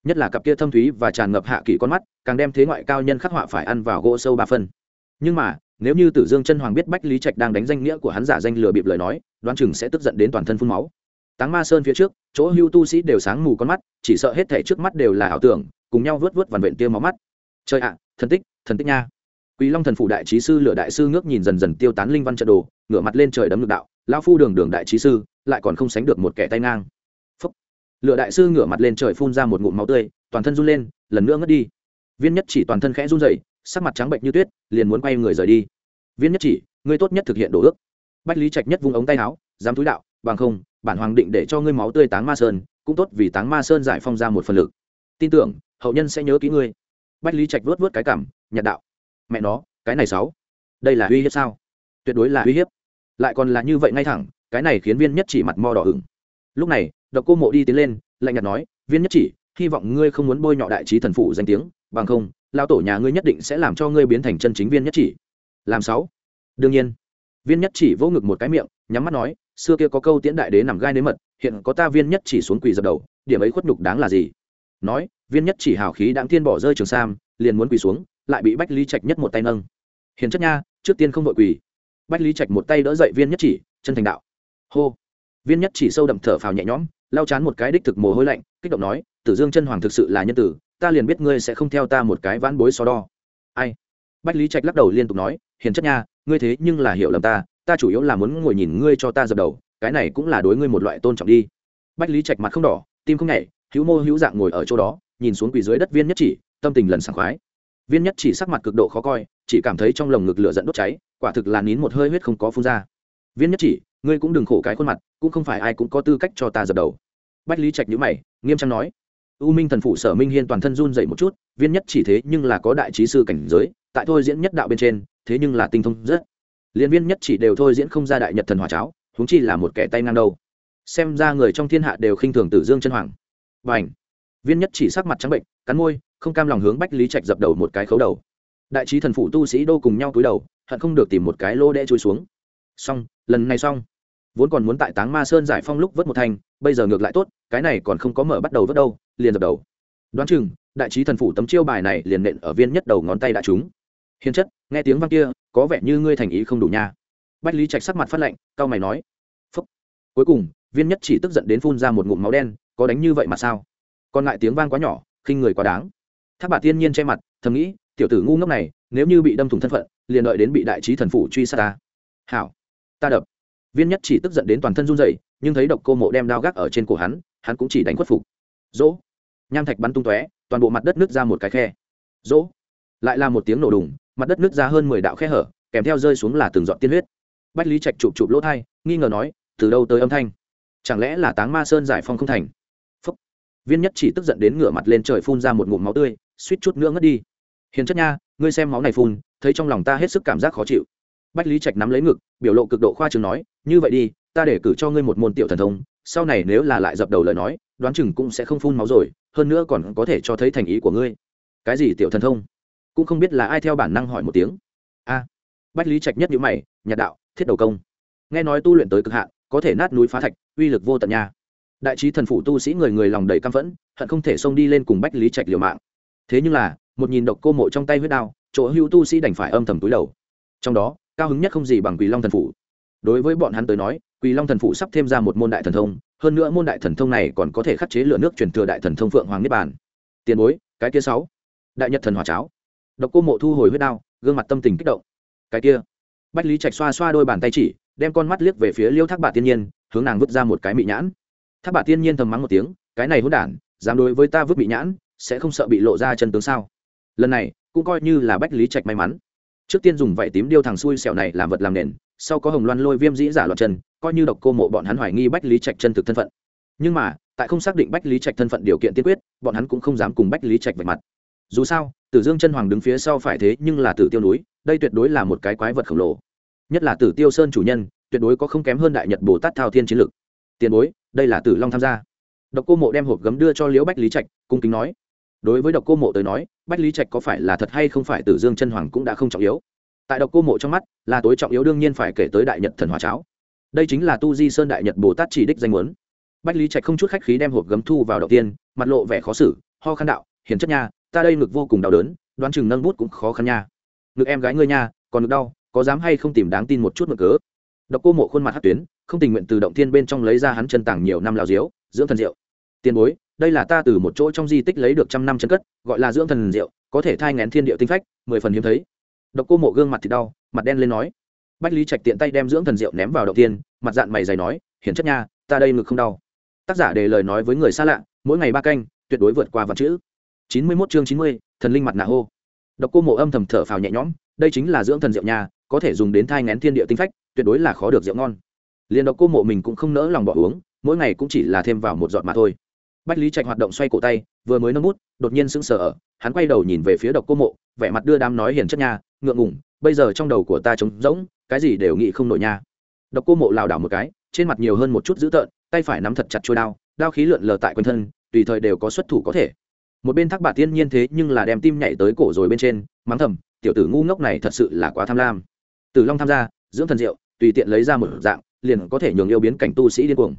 Nhất là cặp kia thâm thúy và tràn ngập hạ kỷ con mắt, càng đem thế ngoại cao nhân khắc họa phải ăn vào gỗ sâu ba phân. Nhưng mà nếu như tử dương chân hoàng biết bách lý trạch đang đánh danh nghĩa của hắn giả danh lừa bịp lời nói đoán chừng sẽ tức giận đến toàn thân phun máu táng ma sơn phía trước chỗ hưu tu sĩ đều sáng mù con mắt chỉ sợ hết thể trước mắt đều là ảo tưởng cùng nhau vớt vớt vằn vện tiêu máu mắt trời ạ thần tích thần tích nha Quỷ Long thần phủ đại trí sư lửa đại sư ngước nhìn dần dần tiêu tán linh văn trận đồ, ngửa mặt lên trời đấm lực đạo, lão phu đường đường đại trí sư, lại còn không sánh được một kẻ tay ngang. Phốc. Lửa đại sư ngửa mặt lên trời phun ra một ngụm máu tươi, toàn thân run lên, lần nữa ngất đi. Viên Nhất chỉ toàn thân khẽ run rẩy, sắc mặt trắng bệnh như tuyết, liền muốn quay người rời đi. Viên Nhất chỉ, ngươi tốt nhất thực hiện đồ ước. Bách Lý Trạch nhất vung ống tay áo, dám túi đạo, bằng không, bản hoàng định để cho ngươi máu tươi táng ma sơn, cũng tốt vì táng ma sơn giải phong ra một phần lực. Tin tưởng, hậu nhân sẽ nhớ kỹ ngươi. Bách Lý Trạch vớt vớt cái cảm, nhạt đạo mẹ nó cái này sáu đây là uy hiếp sao tuyệt đối là uy hiếp lại còn là như vậy ngay thẳng cái này khiến viên nhất chỉ mặt mò đỏ hửng. lúc này độc cô mộ đi tiến lên lạnh nhạt nói viên nhất chỉ hy vọng ngươi không muốn bôi nhọ đại trí thần phụ danh tiếng bằng không lao tổ nhà ngươi nhất định sẽ làm cho ngươi biến thành chân chính viên nhất chỉ. Làm sáu. Đương nhiên, viên nhất chỉ vỗ ngực một cái miệng, nhắm mắt nói, xưa kia có câu tiễn đại đế nằm gai nếm mật, hiện có ta viên nhất chỉ xuống quỳ dập đầu, điểm ấy khuất nhục đáng là gì? Nói, viên nhất chỉ hào khí đáng thiên bỏ rơi trường sam, liền muốn quỳ xuống, lại bị bách lý trạch nhất một tay nâng. Hiền chất nha, trước tiên không vội quỳ. Bách lý trạch một tay đỡ dậy viên nhất chỉ, chân thành đạo. Hô. Viên nhất chỉ sâu đậm thở phào nhẹ nhõm lao chán một cái đích thực mồ hôi lạnh, kích động nói, tử dương chân hoàng thực sự là nhân tử ta liền biết ngươi sẽ không theo ta một cái vãn bối so đo. Ai? Bách lý trạch lắc đầu liên tục nói, hiền chất nha, ngươi thế nhưng là hiểu lầm ta ta chủ yếu là muốn ngồi nhìn ngươi cho ta dập đầu, cái này cũng là đối ngươi một loại tôn trọng đi. Bách lý trạch mặt không đỏ, tim không nhảy, hữu mô hữu dạng ngồi ở chỗ đó, nhìn xuống quỳ dưới đất viên nhất chỉ, tâm tình lần sảng khoái. Viên nhất chỉ sắc mặt cực độ khó coi, chỉ cảm thấy trong lồng ngực lửa dẫn đốt cháy, quả thực là nín một hơi huyết không có phun ra. Viên nhất chỉ, ngươi cũng đừng khổ cái khuôn mặt, cũng không phải ai cũng có tư cách cho ta dập đầu. Bách lý trạch nhữ mày, nghiêm trang nói u minh thần phụ sở minh hiên toàn thân run dậy một chút, viên nhất chỉ thế nhưng là có đại trí sư cảnh giới, tại thôi diễn nhất đạo bên trên, thế nhưng là tinh thông rất. Liên viên nhất chỉ đều thôi diễn không ra đại nhật thần hòa cháo húng chi là một kẻ tay ngang đâu xem ra người trong thiên hạ đều khinh thường tử dương chân hoàng. Và ảnh viên nhất chỉ sắc mặt trắng bệnh, cắn môi, không cam lòng hướng bách lý trạch dập đầu một cái khấu đầu. Đại trí thần phụ tu sĩ đô cùng nhau cúi đầu, hận không được tìm một cái lô đe trôi xuống. Xong, lần này xong vốn còn muốn tại táng ma sơn giải phong lúc vớt một thanh, bây giờ ngược lại tốt, cái này còn không có mở bắt đầu vớt đâu, liền dập đầu. Đoán chừng, đại trí thần phụ tấm chiêu bài này liền nện ở viên nhất đầu ngón tay đã trúng hiền chất, nghe tiếng văn kia, có vẻ như ngươi thành ý không đủ nha. Bách lý trạch sắc mặt phát lạnh cao mày nói. Phúc. Cuối cùng, viên nhất chỉ tức giận đến phun ra một ngụm máu đen, có đánh như vậy mà sao? Còn lại tiếng vang quá nhỏ, khinh người quá đáng. Tháp bà tiên nhiên che mặt, thầm nghĩ, tiểu tử ngu ngốc này, nếu như bị đâm thủng thân phận, liền đợi đến bị đại trí thần phủ truy sát ta. Hảo. Ta đập viên nhất chỉ tức giận đến toàn thân run rẩy, nhưng thấy độc cô mộ đem đao gác ở trên cổ hắn hắn cũng chỉ đánh khuất phục. Dỗ. Nham thạch bắn tung tóe, toàn bộ mặt đất nứt ra một cái khe. Dỗ. Lại là một tiếng nổ đùng, mặt đất nứt ra hơn mười đạo khe hở, kèm theo rơi xuống là từng dọn tiên huyết. Bách lý trạch chụp chụp lỗ thai, nghi ngờ nói, từ đâu tới âm thanh? Chẳng lẽ là táng ma sơn giải phong không thành? Phúc. viên nhất chỉ tức giận đến ngửa mặt lên trời phun ra một ngụm máu tươi, suýt chút nữa ngất đi. Hiền chất nha, ngươi xem máu này phun, thấy trong lòng ta hết sức cảm giác khó chịu. Bách lý trạch nắm lấy ngực, biểu lộ cực độ khoa trường nói như vậy đi, ta để cử cho ngươi một môn tiểu thần thông, sau này nếu là lại dập đầu lời nói, đoán chừng cũng sẽ không phun máu rồi, hơn nữa còn có thể cho thấy thành ý của ngươi. Cái gì tiểu thần thông? Cũng không biết là ai theo bản năng hỏi một tiếng. A. Bách lý trạch nhất nhữ mày nhạt đạo, thiết đầu công. Nghe nói tu luyện tới cực hạn, có thể nát núi phá thạch, uy lực vô tận nha. Đại trí thần phủ tu sĩ người người lòng đầy căm phẫn, hận không thể xông đi lên cùng bách lý trạch liều mạng. Thế nhưng là, một nhìn độc cô mộ trong tay huyết đao, chỗ hữu tu sĩ đành phải âm thầm túi đầu. Trong đó, cao hứng nhất không gì bằng quỳ long thần phủ đối với bọn hắn tới nói, quỳ long thần Phụ sắp thêm ra một môn đại thần thông, hơn nữa môn đại thần thông này còn có thể khắc chế lửa nước truyền thừa đại thần thông phượng hoàng niết bàn. Tiền bối, cái kia sáu. Đại nhật thần hòa cháo. Độc cô mộ thu hồi huyết đao, gương mặt tâm tình kích động. Cái kia. Bách lý trạch xoa xoa đôi bàn tay chỉ, đem con mắt liếc về phía liêu thác bà tiên nhiên, hướng nàng vứt ra một cái mị nhãn. Thác bà tiên nhiên thầm mắng một tiếng, cái này hỗn đản, dám đối với ta vứt mị nhãn, sẽ không sợ bị lộ ra chân tướng sao? Lần này, cũng coi như là bách lý trạch may mắn. Trước tiên dùng vảy tím điêu thằng xui xẻo này làm vật làm nền sau có hồng loan lôi viêm dĩ giả loạn chân, coi như độc cô mộ bọn hắn hoài nghi bách lý trạch chân thực thân phận. Nhưng mà, tại không xác định bách lý trạch thân phận điều kiện tiên quyết, bọn hắn cũng không dám cùng bách lý trạch vạch mặt. Dù sao, tử dương chân hoàng đứng phía sau phải thế nhưng là tử tiêu núi, đây tuyệt đối là một cái quái vật khổng lồ. Nhất là tử tiêu sơn chủ nhân, tuyệt đối có không kém hơn đại nhật bồ tát thao thiên chiến lực. Tiền bối, đây là tử long tham gia. Độc cô mộ đem hộp gấm đưa cho liễu bách lý trạch, cung kính nói. Đối với độc cô mộ tới nói, bách lý trạch có phải là thật hay không phải tử dương chân hoàng cũng đã không trọng yếu tại độc cô mộ trong mắt, là tối trọng yếu đương nhiên phải kể tới đại nhật thần hòa cháo. Đây chính là tu di sơn đại nhật bồ tát chỉ đích danh muốn. Bách lý trạch không chút khách khí đem hộp gấm thu vào đầu tiên, mặt lộ vẻ khó xử, ho khăn đạo, hiền chất nha, ta đây ngực vô cùng đau đớn, đoán chừng nâng bút cũng khó khăn nha. Ngực em gái ngươi nha, còn ngực đau, có dám hay không tìm đáng tin một chút mực cớ? Độc cô mộ khuôn mặt hát tuyến, không tình nguyện từ động thiên bên trong lấy ra hắn chân tảng nhiều năm lào diếu, dưỡng thần rượu tiền bối, đây là ta từ một chỗ trong di tích lấy được trăm năm chân cất, gọi là dưỡng thần rượu có thể thai ngén thiên địa tinh phách, mười phần hiếm thấy độc cô mộ gương mặt thì đau, mặt đen lên nói. Bách lý trạch tiện tay đem dưỡng thần rượu ném vào đầu tiên, mặt dạn mày dày nói, hiển chất nha, ta đây ngực không đau. Tác giả để lời nói với người xa lạ, mỗi ngày ba canh, tuyệt đối vượt qua văn chữ. Chín mươi mốt chương chín mươi, thần linh mặt nạ hô. Độc cô mộ âm thầm thở phào nhẹ nhõm, đây chính là dưỡng thần rượu nha, có thể dùng đến thai ngén thiên địa tinh phách, tuyệt đối là khó được rượu ngon. Liền độc cô mộ mình cũng không nỡ lòng bỏ uống, mỗi ngày cũng chỉ là thêm vào một giọt mà thôi. Bách lý trạch hoạt động xoay cổ tay, vừa mới nâng bút, đột nhiên sững sờ ở, hắn quay đầu nhìn về phía độc cô mộ, vẻ mặt đưa đám nói hiền chất nha ngượng ngủng bây giờ trong đầu của ta trống rỗng, cái gì đều nghĩ không nổi nha. Độc cô mộ lảo đảo một cái, trên mặt nhiều hơn một chút dữ tợn, tay phải nắm thật chặt trôi đao đao khí lượn lờ tại quanh thân, tùy thời đều có xuất thủ có thể. Một bên thác bà tiên nhiên thế nhưng là đem tim nhảy tới cổ rồi bên trên, mắng thầm, tiểu tử ngu ngốc này thật sự là quá tham lam. Tử long tham gia, dưỡng thần diệu, tùy tiện lấy ra một dạng, liền có thể nhường yêu biến cảnh tu sĩ điên cuồng.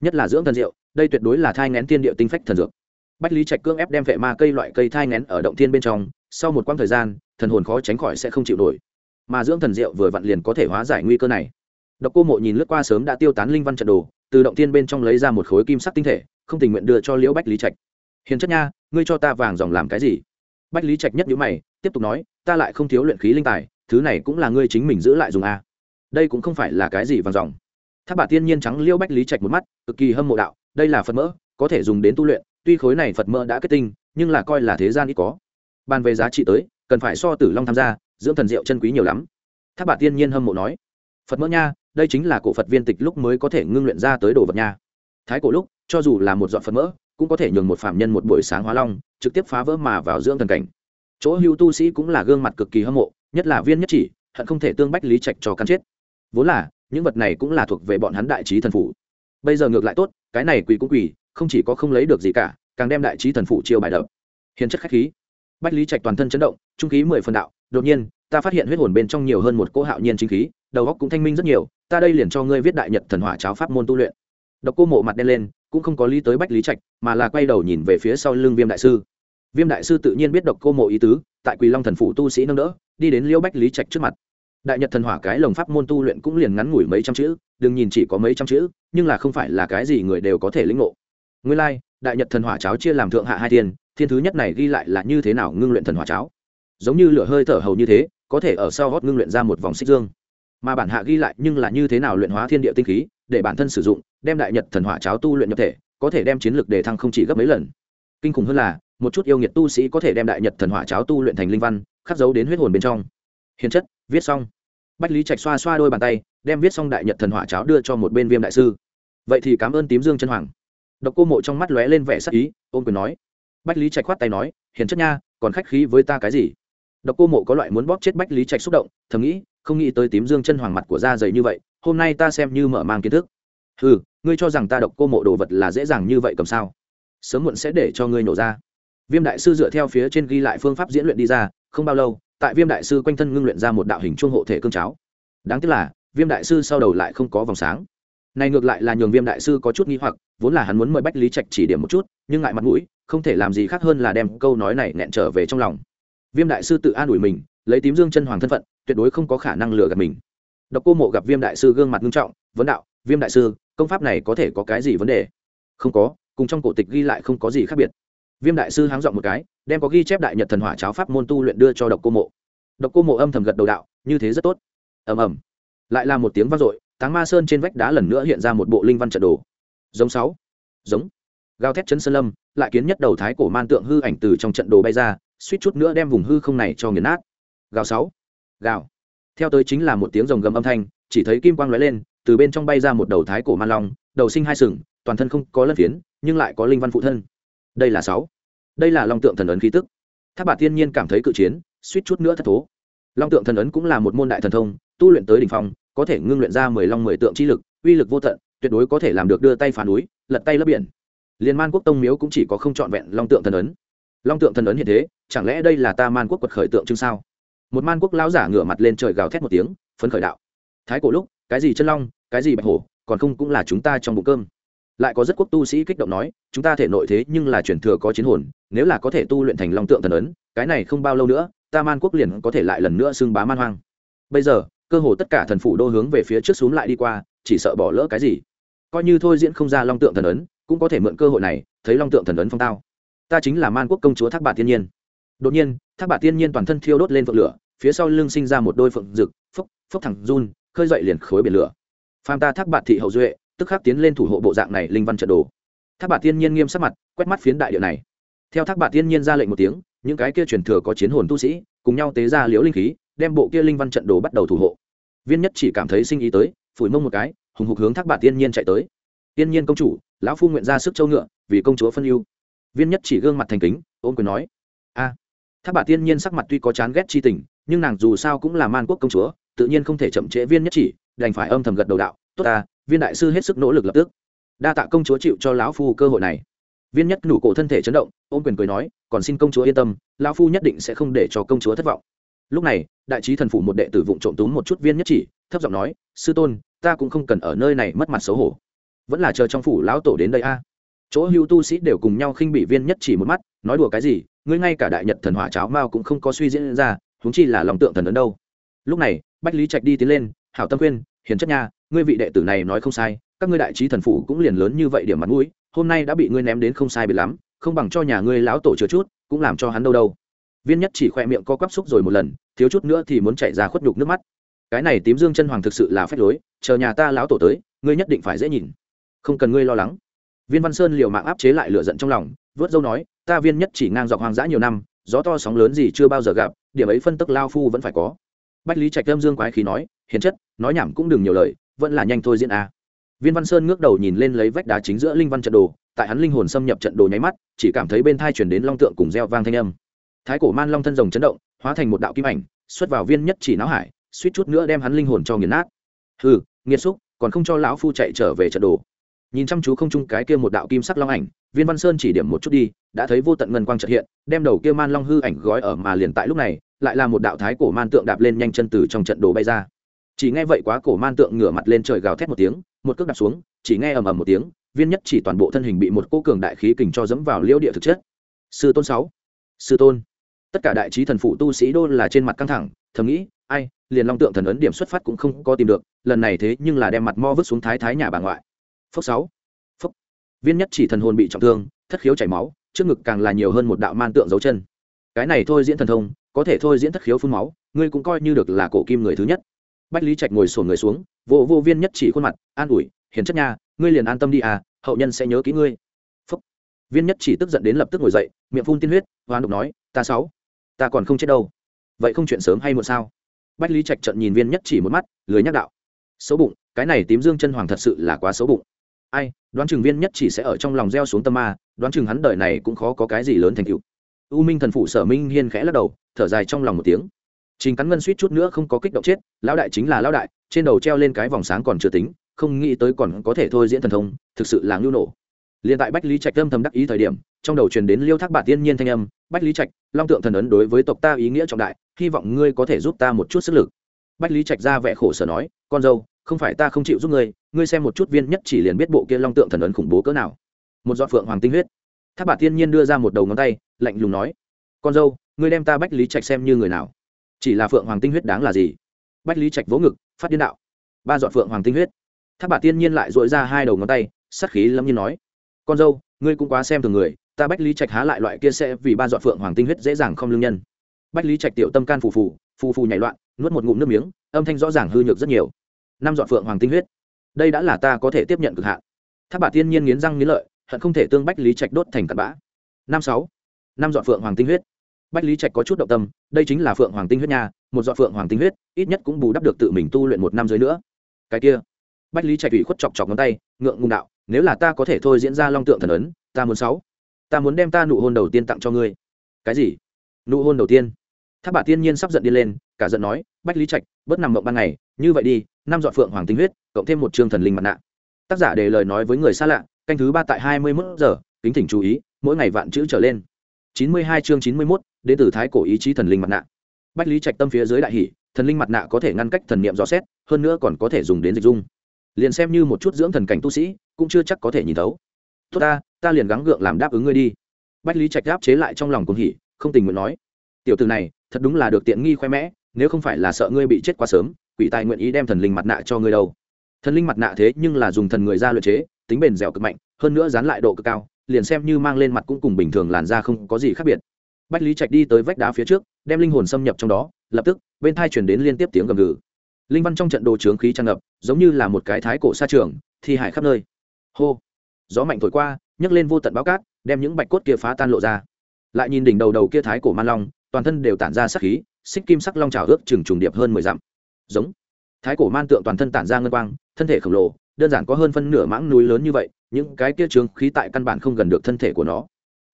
Nhất là dưỡng thần diệu, đây tuyệt đối là thai ngén tiên địa tinh phách thần dược. Bách lý trạch cương ép đem vệ ma cây loại cây thai ngén ở động thiên bên trong, sau một quãng thời gian thần hồn khó tránh khỏi sẽ không chịu nổi. Mà dưỡng thần diệu vừa vặn liền có thể hóa giải nguy cơ này. Độc cô mộ nhìn lướt qua sớm đã tiêu tán linh văn trận đồ, từ động thiên bên trong lấy ra một khối kim sắc tinh thể, không tình nguyện đưa cho liễu bách lý trạch. Hiền chất nha, ngươi cho ta vàng dòng làm cái gì? Bách lý trạch nhất nhữ mày, tiếp tục nói, ta lại không thiếu luyện khí linh tài, thứ này cũng là ngươi chính mình giữ lại dùng a đây cũng không phải là cái gì vàng dòng. Tháp bà tiên nhiên trắng Liễu bách lý trạch một mắt, cực kỳ hâm mộ đạo, đây là phật mỡ, có thể dùng đến tu luyện, tuy khối này phật mỡ đã kết tinh, nhưng là coi là thế gian ít có. Bàn về giá trị tới cần phải so tử long tham gia, dưỡng thần diệu chân quý nhiều lắm. Tháp bà tiên nhiên hâm mộ nói, phật mỡ nha, đây chính là cổ phật viên tịch lúc mới có thể ngưng luyện ra tới đồ vật nha. Thái cổ lúc, cho dù là một dọn phật mỡ, cũng có thể nhường một phạm nhân một buổi sáng hóa long, trực tiếp phá vỡ mà vào dưỡng thần cảnh. Chỗ hưu tu sĩ cũng là gương mặt cực kỳ hâm mộ, nhất là viên nhất chỉ, hận không thể tương bách lý trạch cho cắn chết. Vốn là, những vật này cũng là thuộc về bọn hắn đại trí thần phủ. Bây giờ ngược lại tốt, cái này quỳ cũng quỳ, không chỉ có không lấy được gì cả, càng đem đại trí thần phủ chiêu bài đập. Hiền chất khách khí. Bách lý trạch toàn thân chấn động trung khí mười phần đạo đột nhiên ta phát hiện huyết hồn bên trong nhiều hơn một cỗ hạo nhiên chính khí đầu óc cũng thanh minh rất nhiều ta đây liền cho ngươi viết đại nhật thần hỏa cháo pháp môn tu luyện. Độc cô mộ mặt đen lên cũng không có lý tới bách lý trạch mà là quay đầu nhìn về phía sau lưng viêm đại sư. Viêm đại sư tự nhiên biết độc cô mộ ý tứ tại quỳ long thần phủ tu sĩ nâng đỡ đi đến liễu bách lý trạch trước mặt. Đại nhật thần hỏa cái lồng pháp môn tu luyện cũng liền ngắn ngủi mấy trăm chữ đừng nhìn chỉ có mấy trăm chữ nhưng là không phải là cái gì người đều có thể lĩnh ngộ. Nguyên lai、like, đại nhật thần hỏa cháo chia làm thượng hạ hai thiên thiên thứ nhất này ghi lại là như thế nào ngưng luyện thần hỏa cháo? Giống như lửa hơi thở hầu như thế, có thể ở sau gót ngưng luyện ra một vòng xích dương. Mà bản hạ ghi lại nhưng là như thế nào luyện hóa thiên địa tinh khí, để bản thân sử dụng, đem đại nhật thần hỏa cháo tu luyện nhập thể, có thể đem chiến lược đề thăng không chỉ gấp mấy lần. Kinh khủng hơn là, một chút yêu nghiệt tu sĩ có thể đem đại nhật thần hỏa cháo tu luyện thành linh văn, khắc dấu đến huyết hồn bên trong. Hiền chất, viết xong. Bách lý trạch xoa xoa đôi bàn tay, đem viết xong đại nhật thần hỏa cháo đưa cho một bên viêm đại sư. Vậy thì cảm ơn tím dương chân hoàng. Độc cô mộ trong mắt lóe lên vẻ sắc ý ôm quyền nói. Bách lý trạch khoát tay nói, hiền chất nha, còn khách khí với ta cái gì? Độc cô mộ có loại muốn bóp chết bách lý trạch xúc động thầm nghĩ không nghĩ tới tím dương chân hoàng mặt của da dày như vậy hôm nay ta xem như mở mang kiến thức. Hừ, ngươi cho rằng ta độc cô mộ đồ vật là dễ dàng như vậy cầm sao? Sớm muộn sẽ để cho ngươi nổ ra. Viêm đại sư dựa theo phía trên ghi lại phương pháp diễn luyện đi ra không bao lâu tại viêm đại sư quanh thân ngưng luyện ra một đạo hình trung hộ thể cương cháo. Đáng tiếc là viêm đại sư sau đầu lại không có vòng sáng. Này ngược lại là nhường viêm đại sư có chút nghi hoặc vốn là hắn muốn mời bách lý trạch chỉ điểm một chút nhưng ngại mặt mũi không thể làm gì khác hơn là đem câu nói này nẹn trở về trong lòng viêm đại sư tự an ủi mình, lấy tím dương chân hoàng thân phận, tuyệt đối không có khả năng lừa gạt mình. Độc cô mộ gặp viêm đại sư gương mặt nghiêm trọng, vấn đạo, viêm đại sư, công pháp này có thể có cái gì vấn đề? Không có, cùng trong cổ tịch ghi lại không có gì khác biệt. Viêm đại sư háng dọn một cái, đem có ghi chép đại nhật thần hỏa cháo pháp môn tu luyện đưa cho độc cô mộ. Độc cô mộ âm thầm gật đầu đạo, như thế rất tốt. Ầm ầm. Lại là một tiếng vang dội, táng ma sơn trên vách đá lần nữa hiện ra một bộ linh văn trận đồ. Giống sáu. Giống. Gào thét chấn sơn lâm, lại kiến nhất đầu thái cổ man tượng hư ảnh từ trong trận đồ bay ra suýt chút nữa đem vùng hư không này cho nghiền nát. Gào sáu. Gào. Theo tới chính là một tiếng rồng gầm âm thanh, chỉ thấy kim quang lóe lên, từ bên trong bay ra một đầu thái cổ man long, đầu sinh hai sừng, toàn thân không có lân phiến, nhưng lại có linh văn phụ thân. Đây là sáu. Đây là long tượng thần ấn khí tức. Tháp bà thiên nhiên cảm thấy cự chiến, suýt chút nữa thất thố. Long tượng thần ấn cũng là một môn đại thần thông, tu luyện tới đỉnh phong, có thể ngưng luyện ra mười long mười tượng chi lực, uy lực vô tận, tuyệt đối có thể làm được đưa tay phá núi, lật tay lấp biển. Liên man quốc tông miếu cũng chỉ có không trọn vẹn long tượng thần ấn. Long tượng thần ấn hiện thế chẳng lẽ đây là ta man quốc quật khởi tượng trưng sao? Một man quốc lão giả ngửa mặt lên trời gào thét một tiếng, phấn khởi đạo. Thái cổ lúc, cái gì chân long, cái gì bạch hổ, còn không cũng là chúng ta trong bụng cơm. Lại có rất quốc tu sĩ kích động nói, chúng ta thể nội thế nhưng là truyền thừa có chiến hồn, nếu là có thể tu luyện thành long tượng thần ấn, cái này không bao lâu nữa, ta man quốc liền có thể lại lần nữa xưng bá man hoang. Bây giờ, cơ hồ tất cả thần phủ đô hướng về phía trước xuống lại đi qua, chỉ sợ bỏ lỡ cái gì. Coi như thôi diễn không ra long tượng thần ấn, cũng có thể mượn cơ hội này, thấy long tượng thần ấn phong tao. Ta chính là man quốc công chúa thác bạt thiên nhiên đột nhiên, thác bà tiên nhiên toàn thân thiêu đốt lên phượng lửa, phía sau lưng sinh ra một đôi phượng rực, phốc phốc thẳng run, khơi dậy liền khối biển lửa. Phàm ta thác bạt thị hậu duệ, tức khắc tiến lên thủ hộ bộ dạng này linh văn trận đồ. Thác bạt tiên nhiên nghiêm sắc mặt, quét mắt phiến đại địa này. Theo thác bạt tiên nhiên ra lệnh một tiếng, những cái kia truyền thừa có chiến hồn tu sĩ, cùng nhau tế ra liễu linh khí, đem bộ kia linh văn trận đồ bắt đầu thủ hộ. Viên nhất chỉ cảm thấy sinh ý tới, phủi mông một cái, hùng hục hướng thác bạt tiên nhiên chạy tới. Tiên nhiên công chủ, lão phu nguyện ra sức châu ngựa, vì công chúa phân ưu. Viên nhất chỉ gương mặt thành kính ôm quyền nói, a tháp bà tiên nhiên sắc mặt tuy có chán ghét chi tình, nhưng nàng dù sao cũng là man quốc công chúa, tự nhiên không thể chậm trễ viên nhất chỉ, đành phải âm thầm gật đầu đạo, tốt ta, viên đại sư hết sức nỗ lực lập tức. Đa tạ công chúa chịu cho lão phu cơ hội này. Viên nhất nụ cổ thân thể chấn động, ôm quyền cười nói, còn xin công chúa yên tâm, lão phu nhất định sẽ không để cho công chúa thất vọng. Lúc này, đại trí thần phủ một đệ tử vụng trộm túm một chút viên nhất chỉ, thấp giọng nói, sư tôn, ta cũng không cần ở nơi này mất mặt xấu hổ. Vẫn là chờ trong phủ lão tổ đến đây a chỗ hưu tu sĩ đều cùng nhau khinh bị viên nhất chỉ một mắt, nói đùa cái gì, ngươi ngay cả đại nhật thần hỏa cháo mao cũng không có suy diễn ra, huống chi là lòng tượng thần ấn đâu. Lúc này, bách lý trạch đi tiến lên, hảo tâm khuyên hiền chất nha, ngươi vị đệ tử này nói không sai, các ngươi đại trí thần phủ cũng liền lớn như vậy điểm mặt mũi, hôm nay đã bị ngươi ném đến không sai biệt lắm, không bằng cho nhà ngươi lão tổ chứa chút, cũng làm cho hắn đâu đâu. Viên nhất chỉ khoe miệng co quắp xúc rồi một lần, thiếu chút nữa thì muốn chạy ra khuất nhục nước mắt. Cái này tím dương chân hoàng thực sự là phép lối, chờ nhà ta lão tổ tới, ngươi nhất định phải dễ nhìn. Không cần ngươi lo lắng viên văn sơn liều mạng áp chế lại lửa giận trong lòng, vớt dâu nói, ta viên nhất chỉ ngang dọc hoang dã nhiều năm, gió to sóng lớn gì chưa bao giờ gặp, điểm ấy phân tức lao phu vẫn phải có. Bách lý trạch lâm dương quái khí nói, hiền chất, nói nhảm cũng đừng nhiều lời, vẫn là nhanh thôi diễn a. Viên văn sơn ngước đầu nhìn lên lấy vách đá chính giữa linh văn trận đồ, tại hắn linh hồn xâm nhập trận đồ nháy mắt, chỉ cảm thấy bên thai chuyển đến long tượng cùng reo vang thanh âm. Thái cổ man long thân rồng chấn động, hóa thành một đạo kim ảnh, xuất vào viên nhất chỉ não hải, suýt chút nữa đem hắn linh hồn cho nghiền nát. Hừ nghiệt xúc, còn không cho lão phu chạy trở về trận đồ nhìn chăm chú không chung cái kia một đạo kim sắc long ảnh, viên văn sơn chỉ điểm một chút đi, đã thấy vô tận ngân quang trợ hiện, đem đầu kia man long hư ảnh gói ở mà liền tại lúc này, lại là một đạo thái cổ man tượng đạp lên nhanh chân từ trong trận đồ bay ra. Chỉ nghe vậy quá cổ man tượng ngửa mặt lên trời gào thét một tiếng, một cước đạp xuống, chỉ nghe ầm ầm một tiếng, viên nhất chỉ toàn bộ thân hình bị một cô cường đại khí kình cho dẫm vào liễu địa thực chất. Sư tôn sáu, sư tôn. Tất cả đại trí thần phụ tu sĩ đô là trên mặt căng thẳng, thầm nghĩ, ai, liền long tượng thần ấn điểm xuất phát cũng không có tìm được, lần này thế nhưng là đem mặt mo vứt xuống thái thái nhà bà ngoại phốc sáu. Phốc viên nhất chỉ thần hồn bị trọng thương, thất khiếu chảy máu, trước ngực càng là nhiều hơn một đạo man tượng dấu chân. Cái này thôi diễn thần thông, có thể thôi diễn thất khiếu phun máu, ngươi cũng coi như được là cổ kim người thứ nhất. Bách lý trạch ngồi sổn người xuống, vô vô viên nhất chỉ khuôn mặt, an ủi, hiền chất nha, ngươi liền an tâm đi à hậu nhân sẽ nhớ kỹ ngươi. Phúc. viên nhất chỉ tức giận đến lập tức ngồi dậy, miệng phun tiên huyết hoán độc nói, ta sáu, ta còn không chết đâu. Vậy không chuyện sớm hay muộn sao? Bách lý trạch trận nhìn viên nhất chỉ một mắt, lười nhắc đạo, xấu bụng, cái này tím dương chân hoàng thật sự là quá xấu bụng ai, đoán chừng viên nhất chỉ sẽ ở trong lòng gieo xuống tâm ma, đoán chừng hắn đời này cũng khó có cái gì lớn thành tựu. U minh thần phụ sở minh hiên khẽ lắc đầu, thở dài trong lòng một tiếng. Trình cắn ngân suýt chút nữa không có kích động chết, lão đại chính là lão đại, trên đầu treo lên cái vòng sáng còn chưa tính, không nghĩ tới còn có thể thôi diễn thần thông, thực sự là ngưu nổ. Liền tại bách lý trạch âm thầm đắc ý thời điểm, trong đầu truyền đến liêu thác bản tiên nhiên thanh âm, bách lý trạch, long tượng thần ấn đối với tộc ta ý nghĩa trọng đại, hy vọng ngươi có thể giúp ta một chút sức lực. Bách lý trạch ra vẻ khổ sở nói, con dâu không phải ta không chịu giúp ngươi ngươi xem một chút viên nhất chỉ liền biết bộ kia long tượng thần ấn khủng bố cỡ nào. Một giọt phượng hoàng tinh huyết. Thác bà tiên nhiên đưa ra một đầu ngón tay, lạnh lùng nói, con dâu, ngươi đem ta bách lý trạch xem như người nào? Chỉ là phượng hoàng tinh huyết đáng là gì? Bách lý trạch vỗ ngực, phát điên đạo, ba giọt phượng hoàng tinh huyết. Thác bà tiên nhiên lại dội ra hai đầu ngón tay, sát khí lâm nhiên nói, con dâu, ngươi cũng quá xem thường người, ta bách lý trạch há lại loại kia sẽ vì ba giọt phượng hoàng tinh huyết dễ dàng không lương nhân. Bách lý trạch tiểu tâm can phù phù phù phù nhảy loạn, nuốt một ngụm nước miếng, âm thanh rõ ràng hư nhược rất nhiều năm dọn phượng hoàng tinh huyết. Đây đã là ta có thể tiếp nhận cực hạn. Tháp bà tiên nhiên nghiến răng nghiến lợi, hận không thể tương bách lý trạch đốt thành cặn bã. Năm sáu, năm dọn phượng hoàng tinh huyết. Bách lý trạch có chút động tâm, đây chính là phượng hoàng tinh huyết nha, một dọn phượng hoàng tinh huyết, ít nhất cũng bù đắp được tự mình tu luyện một năm dưới nữa. Cái kia, bách lý trạch ủy khuất chọc chọc ngón tay, ngượng ngùng đạo, nếu là ta có thể thôi diễn ra long tượng thần ấn, ta muốn sáu, ta muốn đem ta nụ hôn đầu tiên tặng cho ngươi. Cái gì? Nụ hôn đầu tiên? Tháp bà tiên nhiên sắp giận đi lên, cả giận nói, bách lý trạch, bớt nằm mộng ban ngày, như vậy đi năm dọn phượng hoàng tinh huyết, cộng thêm một chương thần linh mặt nạ. Tác giả để lời nói với người xa lạ, canh thứ ba tại hai mươi mốt giờ, kính thỉnh chú ý, mỗi ngày vạn chữ trở lên. chín mươi hai chương chín mươi mốt đến từ thái cổ ý chí thần linh mặt nạ. Bách lý trạch tâm phía dưới đại hỷ, thần linh mặt nạ có thể ngăn cách thần niệm rõ xét, hơn nữa còn có thể dùng đến dịch dung. Liền xem như một chút dưỡng thần cảnh tu sĩ, cũng chưa chắc có thể nhìn thấu. Tốt ta ta liền gắng gượng làm đáp ứng ngươi đi. Bách lý trạch đáp chế lại trong lòng cuồng hỉ, không tình nguyện nói. Tiểu từ này, thật đúng là được tiện nghi khoe mẽ, nếu không phải là sợ ngươi bị chết quá sớm quỷ tài nguyện ý đem thần linh mặt nạ cho ngươi đâu. Thần linh mặt nạ thế nhưng là dùng thần người ra luyện chế, tính bền dẻo cực mạnh, hơn nữa dán lại độ cực cao, liền xem như mang lên mặt cũng cùng bình thường làn da không có gì khác biệt. Bách lý trạch đi tới vách đá phía trước, đem linh hồn xâm nhập trong đó, lập tức, bên thai chuyển đến liên tiếp tiếng gầm gừ. Linh văn trong trận đồ trướng khí tràn ngập, giống như là một cái thái cổ sa trường, thi hải khắp nơi. Hô! Gió mạnh thổi qua, nhấc lên vô tận báo cát, đem những bạch cốt kia phá tan lộ ra. Lại nhìn đỉnh đầu đầu kia thái cổ man long, toàn thân đều tản ra sắc khí, xích kim sắc long trào ước chừng trùng điệp hơn mười dặm giống. Thái cổ man tượng toàn thân tản ra ngân quang, thân thể khổng lồ, đơn giản có hơn phân nửa mãng núi lớn như vậy, những cái kia trướng khí tại căn bản không gần được thân thể của nó.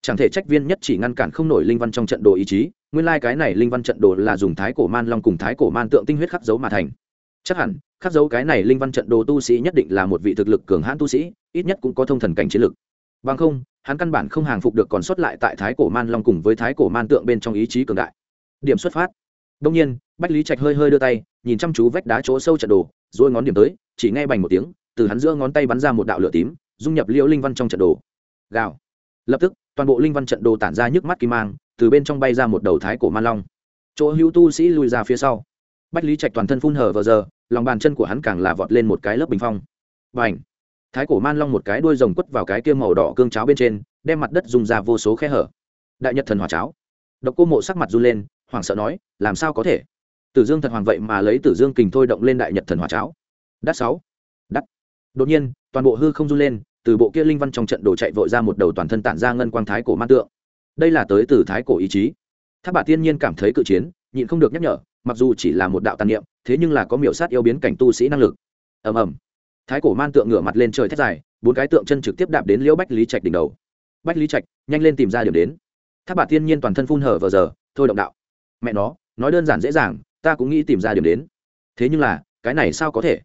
Chẳng thể trách viên nhất chỉ ngăn cản không nổi linh văn trong trận đồ ý chí, nguyên lai、like、cái này linh văn trận đồ là dùng thái cổ man long cùng thái cổ man tượng tinh huyết khắc dấu mà thành. Chắc hẳn, khắc dấu cái này linh văn trận đồ tu sĩ nhất định là một vị thực lực cường hãn tu sĩ, ít nhất cũng có thông thần cảnh chiến lực. Bằng không, hắn căn bản không hàng phục được còn sót lại tại thái cổ man long cùng với thái cổ man tượng bên trong ý chí cường đại. Điểm xuất phát. Đông nhiên, bách lý trạch hơi hơi đưa tay nhìn chăm chú vách đá chỗ sâu trận đồ rồi ngón điểm tới, chỉ nghe bành một tiếng, từ hắn giữa ngón tay bắn ra một đạo lửa tím, dung nhập liễu linh văn trong trận đồ. Gào. Lập tức, toàn bộ linh văn trận đồ tản ra nhức mắt kim mang, từ bên trong bay ra một đầu thái cổ man long. Chỗ hữu tu sĩ lùi ra phía sau. Bách lý trạch toàn thân phun hở vờ giờ, lòng bàn chân của hắn càng là vọt lên một cái lớp bình phong. Và ảnh thái cổ man long một cái đuôi rồng quất vào cái kia màu đỏ cương cháo bên trên, đem mặt đất dùng ra vô số khe hở. Đại nhật thần hỏa cháo. Độc cô mộ sắc mặt run lên, hoảng sợ nói, làm sao có thể? Tử dương thần hoàng vậy mà lấy tử dương kình thôi động lên đại nhật thần hỏa cháo. Đắt sáu. Đắt. Đột nhiên, toàn bộ hư không run lên, từ bộ kia linh văn trong trận đồ chạy vội ra một đầu toàn thân tản ra ngân quang thái cổ man tượng. Đây là tới từ thái cổ ý chí. Tháp bà tiên nhiên cảm thấy cự chiến, nhịn không được nhắc nhở, mặc dù chỉ là một đạo tàn niệm, thế nhưng là có miểu sát yêu biến cảnh tu sĩ năng lực. Ầm ầm. Thái cổ man tượng ngửa mặt lên trời thét dài, bốn cái tượng chân trực tiếp đạp đến liễu bách lý trạch đỉnh đầu. Bách lý trạch, nhanh lên tìm ra điểm đến. Tháp bà tiên nhiên toàn thân phun hở vào giờ, thôi động đạo. Mẹ nó, nói đơn giản dễ dàng ta cũng nghĩ tìm ra điểm đến. Thế nhưng là, cái này sao có thể?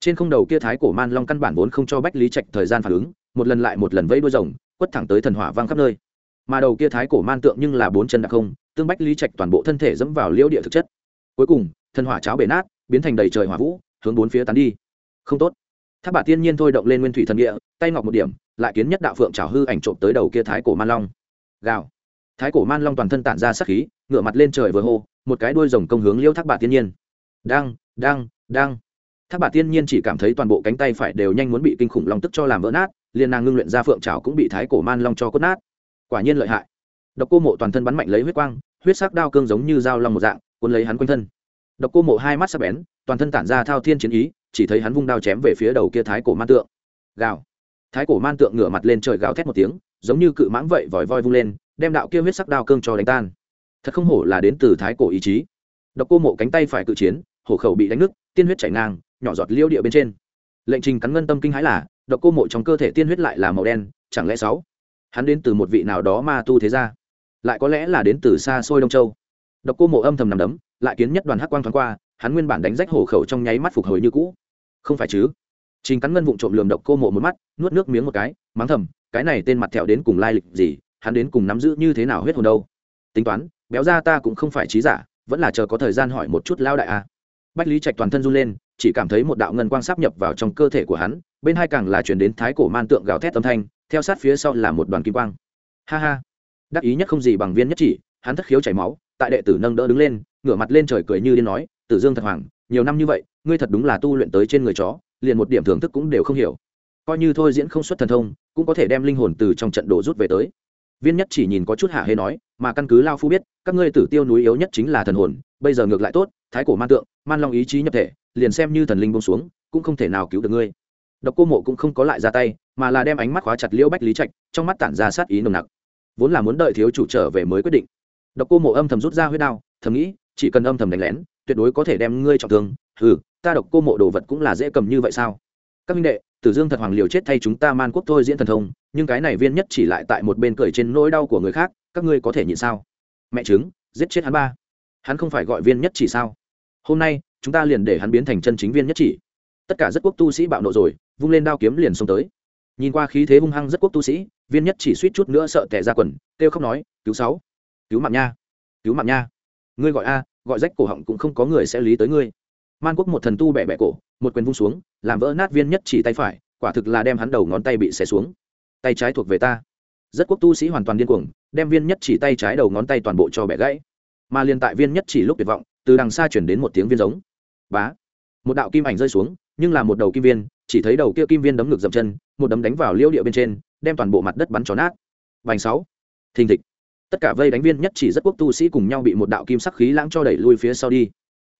Trên không đầu kia thái cổ man long căn bản vốn không cho bách lý trạch thời gian phản ứng, một lần lại một lần vẫy đuôi rồng, quất thẳng tới thần hỏa vang khắp nơi. Mà đầu kia thái cổ man tượng nhưng là bốn chân đặc không, tương bách lý trạch toàn bộ thân thể dẫm vào liễu địa thực chất. Cuối cùng, thần hỏa cháo bể nát, biến thành đầy trời hỏa vũ, hướng bốn phía tán đi. Không tốt. Tháp bà tiên nhiên thôi động lên nguyên thủy thần địa, tay ngọc một điểm, lại kiến nhất đạo phượng trào hư ảnh trộm tới đầu kia thái cổ man long. Gào. Thái cổ man long toàn thân tản ra sắc khí ngửa mặt lên trời vừa hô, một cái đuôi rồng công hướng liêu thác bà tiên nhiên. Đang đang đang. Thác bà tiên nhiên chỉ cảm thấy toàn bộ cánh tay phải đều nhanh muốn bị kinh khủng long tức cho làm vỡ nát, liền nàng ngưng luyện ra phượng trào cũng bị thái cổ man long cho cốt nát. Quả nhiên lợi hại. Độc cô mộ toàn thân bắn mạnh lấy huyết quang, huyết sắc đao cương giống như dao long một dạng, cuốn lấy hắn quanh thân. Độc cô mộ hai mắt sắc bén, toàn thân tản ra thao thiên chiến ý, chỉ thấy hắn vung đao chém về phía đầu kia thái cổ man tượng. Gào. Thái cổ man tượng ngửa mặt lên trời gào thét một tiếng, giống như cự mãng vậy vòi voi vung lên, đem đạo kia huyết sắc đao cương cho đánh tan thật không hổ là đến từ thái cổ ý chí. Độc cô mộ cánh tay phải cự chiến, hổ khẩu bị đánh nứt, tiên huyết chảy ngang, nhỏ giọt liêu địa bên trên. Lệnh trình cắn ngân tâm kinh hãi là, độc cô mộ trong cơ thể tiên huyết lại là màu đen, chẳng lẽ sáu? Hắn đến từ một vị nào đó ma tu thế gia, lại có lẽ là đến từ xa xôi đông châu. Độc cô mộ âm thầm nằm đấm, lại kiến nhất đoàn hắc quang thoáng qua, hắn nguyên bản đánh rách hổ khẩu trong nháy mắt phục hồi như cũ. Không phải chứ? Trình cắn ngân vụng trộm lườm độc cô mộ một mắt, nuốt nước miếng một cái, mắng thầm, cái này tên mặt thẹo đến cùng lai lịch gì, hắn đến cùng nắm giữ như thế nào huyết hồn đâu? Tính toán béo ra ta cũng không phải trí giả, vẫn là chờ có thời gian hỏi một chút lao đại a. Bách lý trạch toàn thân run lên, chỉ cảm thấy một đạo ngân quang sắp nhập vào trong cơ thể của hắn, bên hai càng là chuyển đến thái cổ man tượng gào thét âm thanh, theo sát phía sau là một đoàn kim quang. Ha ha. Đắc ý nhất không gì bằng viên nhất chỉ, hắn thất khiếu chảy máu, tại đệ tử nâng đỡ đứng lên, ngửa mặt lên trời cười như điên nói, tử dương thật hoàng nhiều năm như vậy, ngươi thật đúng là tu luyện tới trên người chó, liền một điểm thưởng thức cũng đều không hiểu. Coi như thôi diễn không xuất thần thông, cũng có thể đem linh hồn từ trong trận đồ rút về tới viên nhất chỉ nhìn có chút hạ hê nói, mà căn cứ lao phu biết, các ngươi tử tiêu núi yếu nhất chính là thần hồn, bây giờ ngược lại tốt, thái cổ man tượng, man long ý chí nhập thể, liền xem như thần linh bông xuống, cũng không thể nào cứu được ngươi. Độc cô mộ cũng không có lại ra tay, mà là đem ánh mắt khóa chặt liễu bách lý trạch, trong mắt tản ra sát ý nồng nặc. Vốn là muốn đợi thiếu chủ trở về mới quyết định. Độc cô mộ âm thầm rút ra huyết đao, thầm nghĩ, chỉ cần âm thầm đánh lén, tuyệt đối có thể đem ngươi trọng thương. Ừ ta độc cô mộ đồ vật cũng là dễ cầm như vậy sao? Các minh đệ, tử dương thật hoàng liều chết thay chúng ta man quốc thôi diễn thần thông nhưng cái này viên nhất chỉ lại tại một bên cười trên nỗi đau của người khác, các ngươi có thể nhịn sao? Mẹ chứng giết chết hắn ba. Hắn không phải gọi viên nhất chỉ sao? Hôm nay, chúng ta liền để hắn biến thành chân chính viên nhất chỉ. Tất cả rất quốc tu sĩ bạo nộ rồi, vung lên đao kiếm liền xông tới. Nhìn qua khí thế hung hăng rất quốc tu sĩ, viên nhất chỉ suýt chút nữa sợ tẻ ra quần, kêu không nói, cứu sáu, cứu mạng nha, cứu mạng nha. Ngươi gọi a, gọi rách cổ họng cũng không có người sẽ lý tới ngươi. Man quốc một thần tu bẻ bẻ cổ, một quyền vung xuống, làm vỡ nát viên nhất chỉ tay phải, quả thực là đem hắn đầu ngón tay bị xẻ xuống tay trái thuộc về ta. Rất quốc tu sĩ hoàn toàn điên cuồng, đem viên nhất chỉ tay trái đầu ngón tay toàn bộ cho bẻ gãy. Mà liền tại viên nhất chỉ lúc tuyệt vọng, từ đằng xa chuyển đến một tiếng viên giống. Bá! Một đạo kim ảnh rơi xuống, nhưng là một đầu kim viên, chỉ thấy đầu kia kim viên đấm ngực dậm chân, một đấm đánh vào liêu địa bên trên, đem toàn bộ mặt đất bắn tròn nát. Vành sáu! Thình thịch! Tất cả vây đánh viên nhất chỉ rất quốc tu sĩ cùng nhau bị một đạo kim sắc khí lãng cho đẩy lui phía sau đi.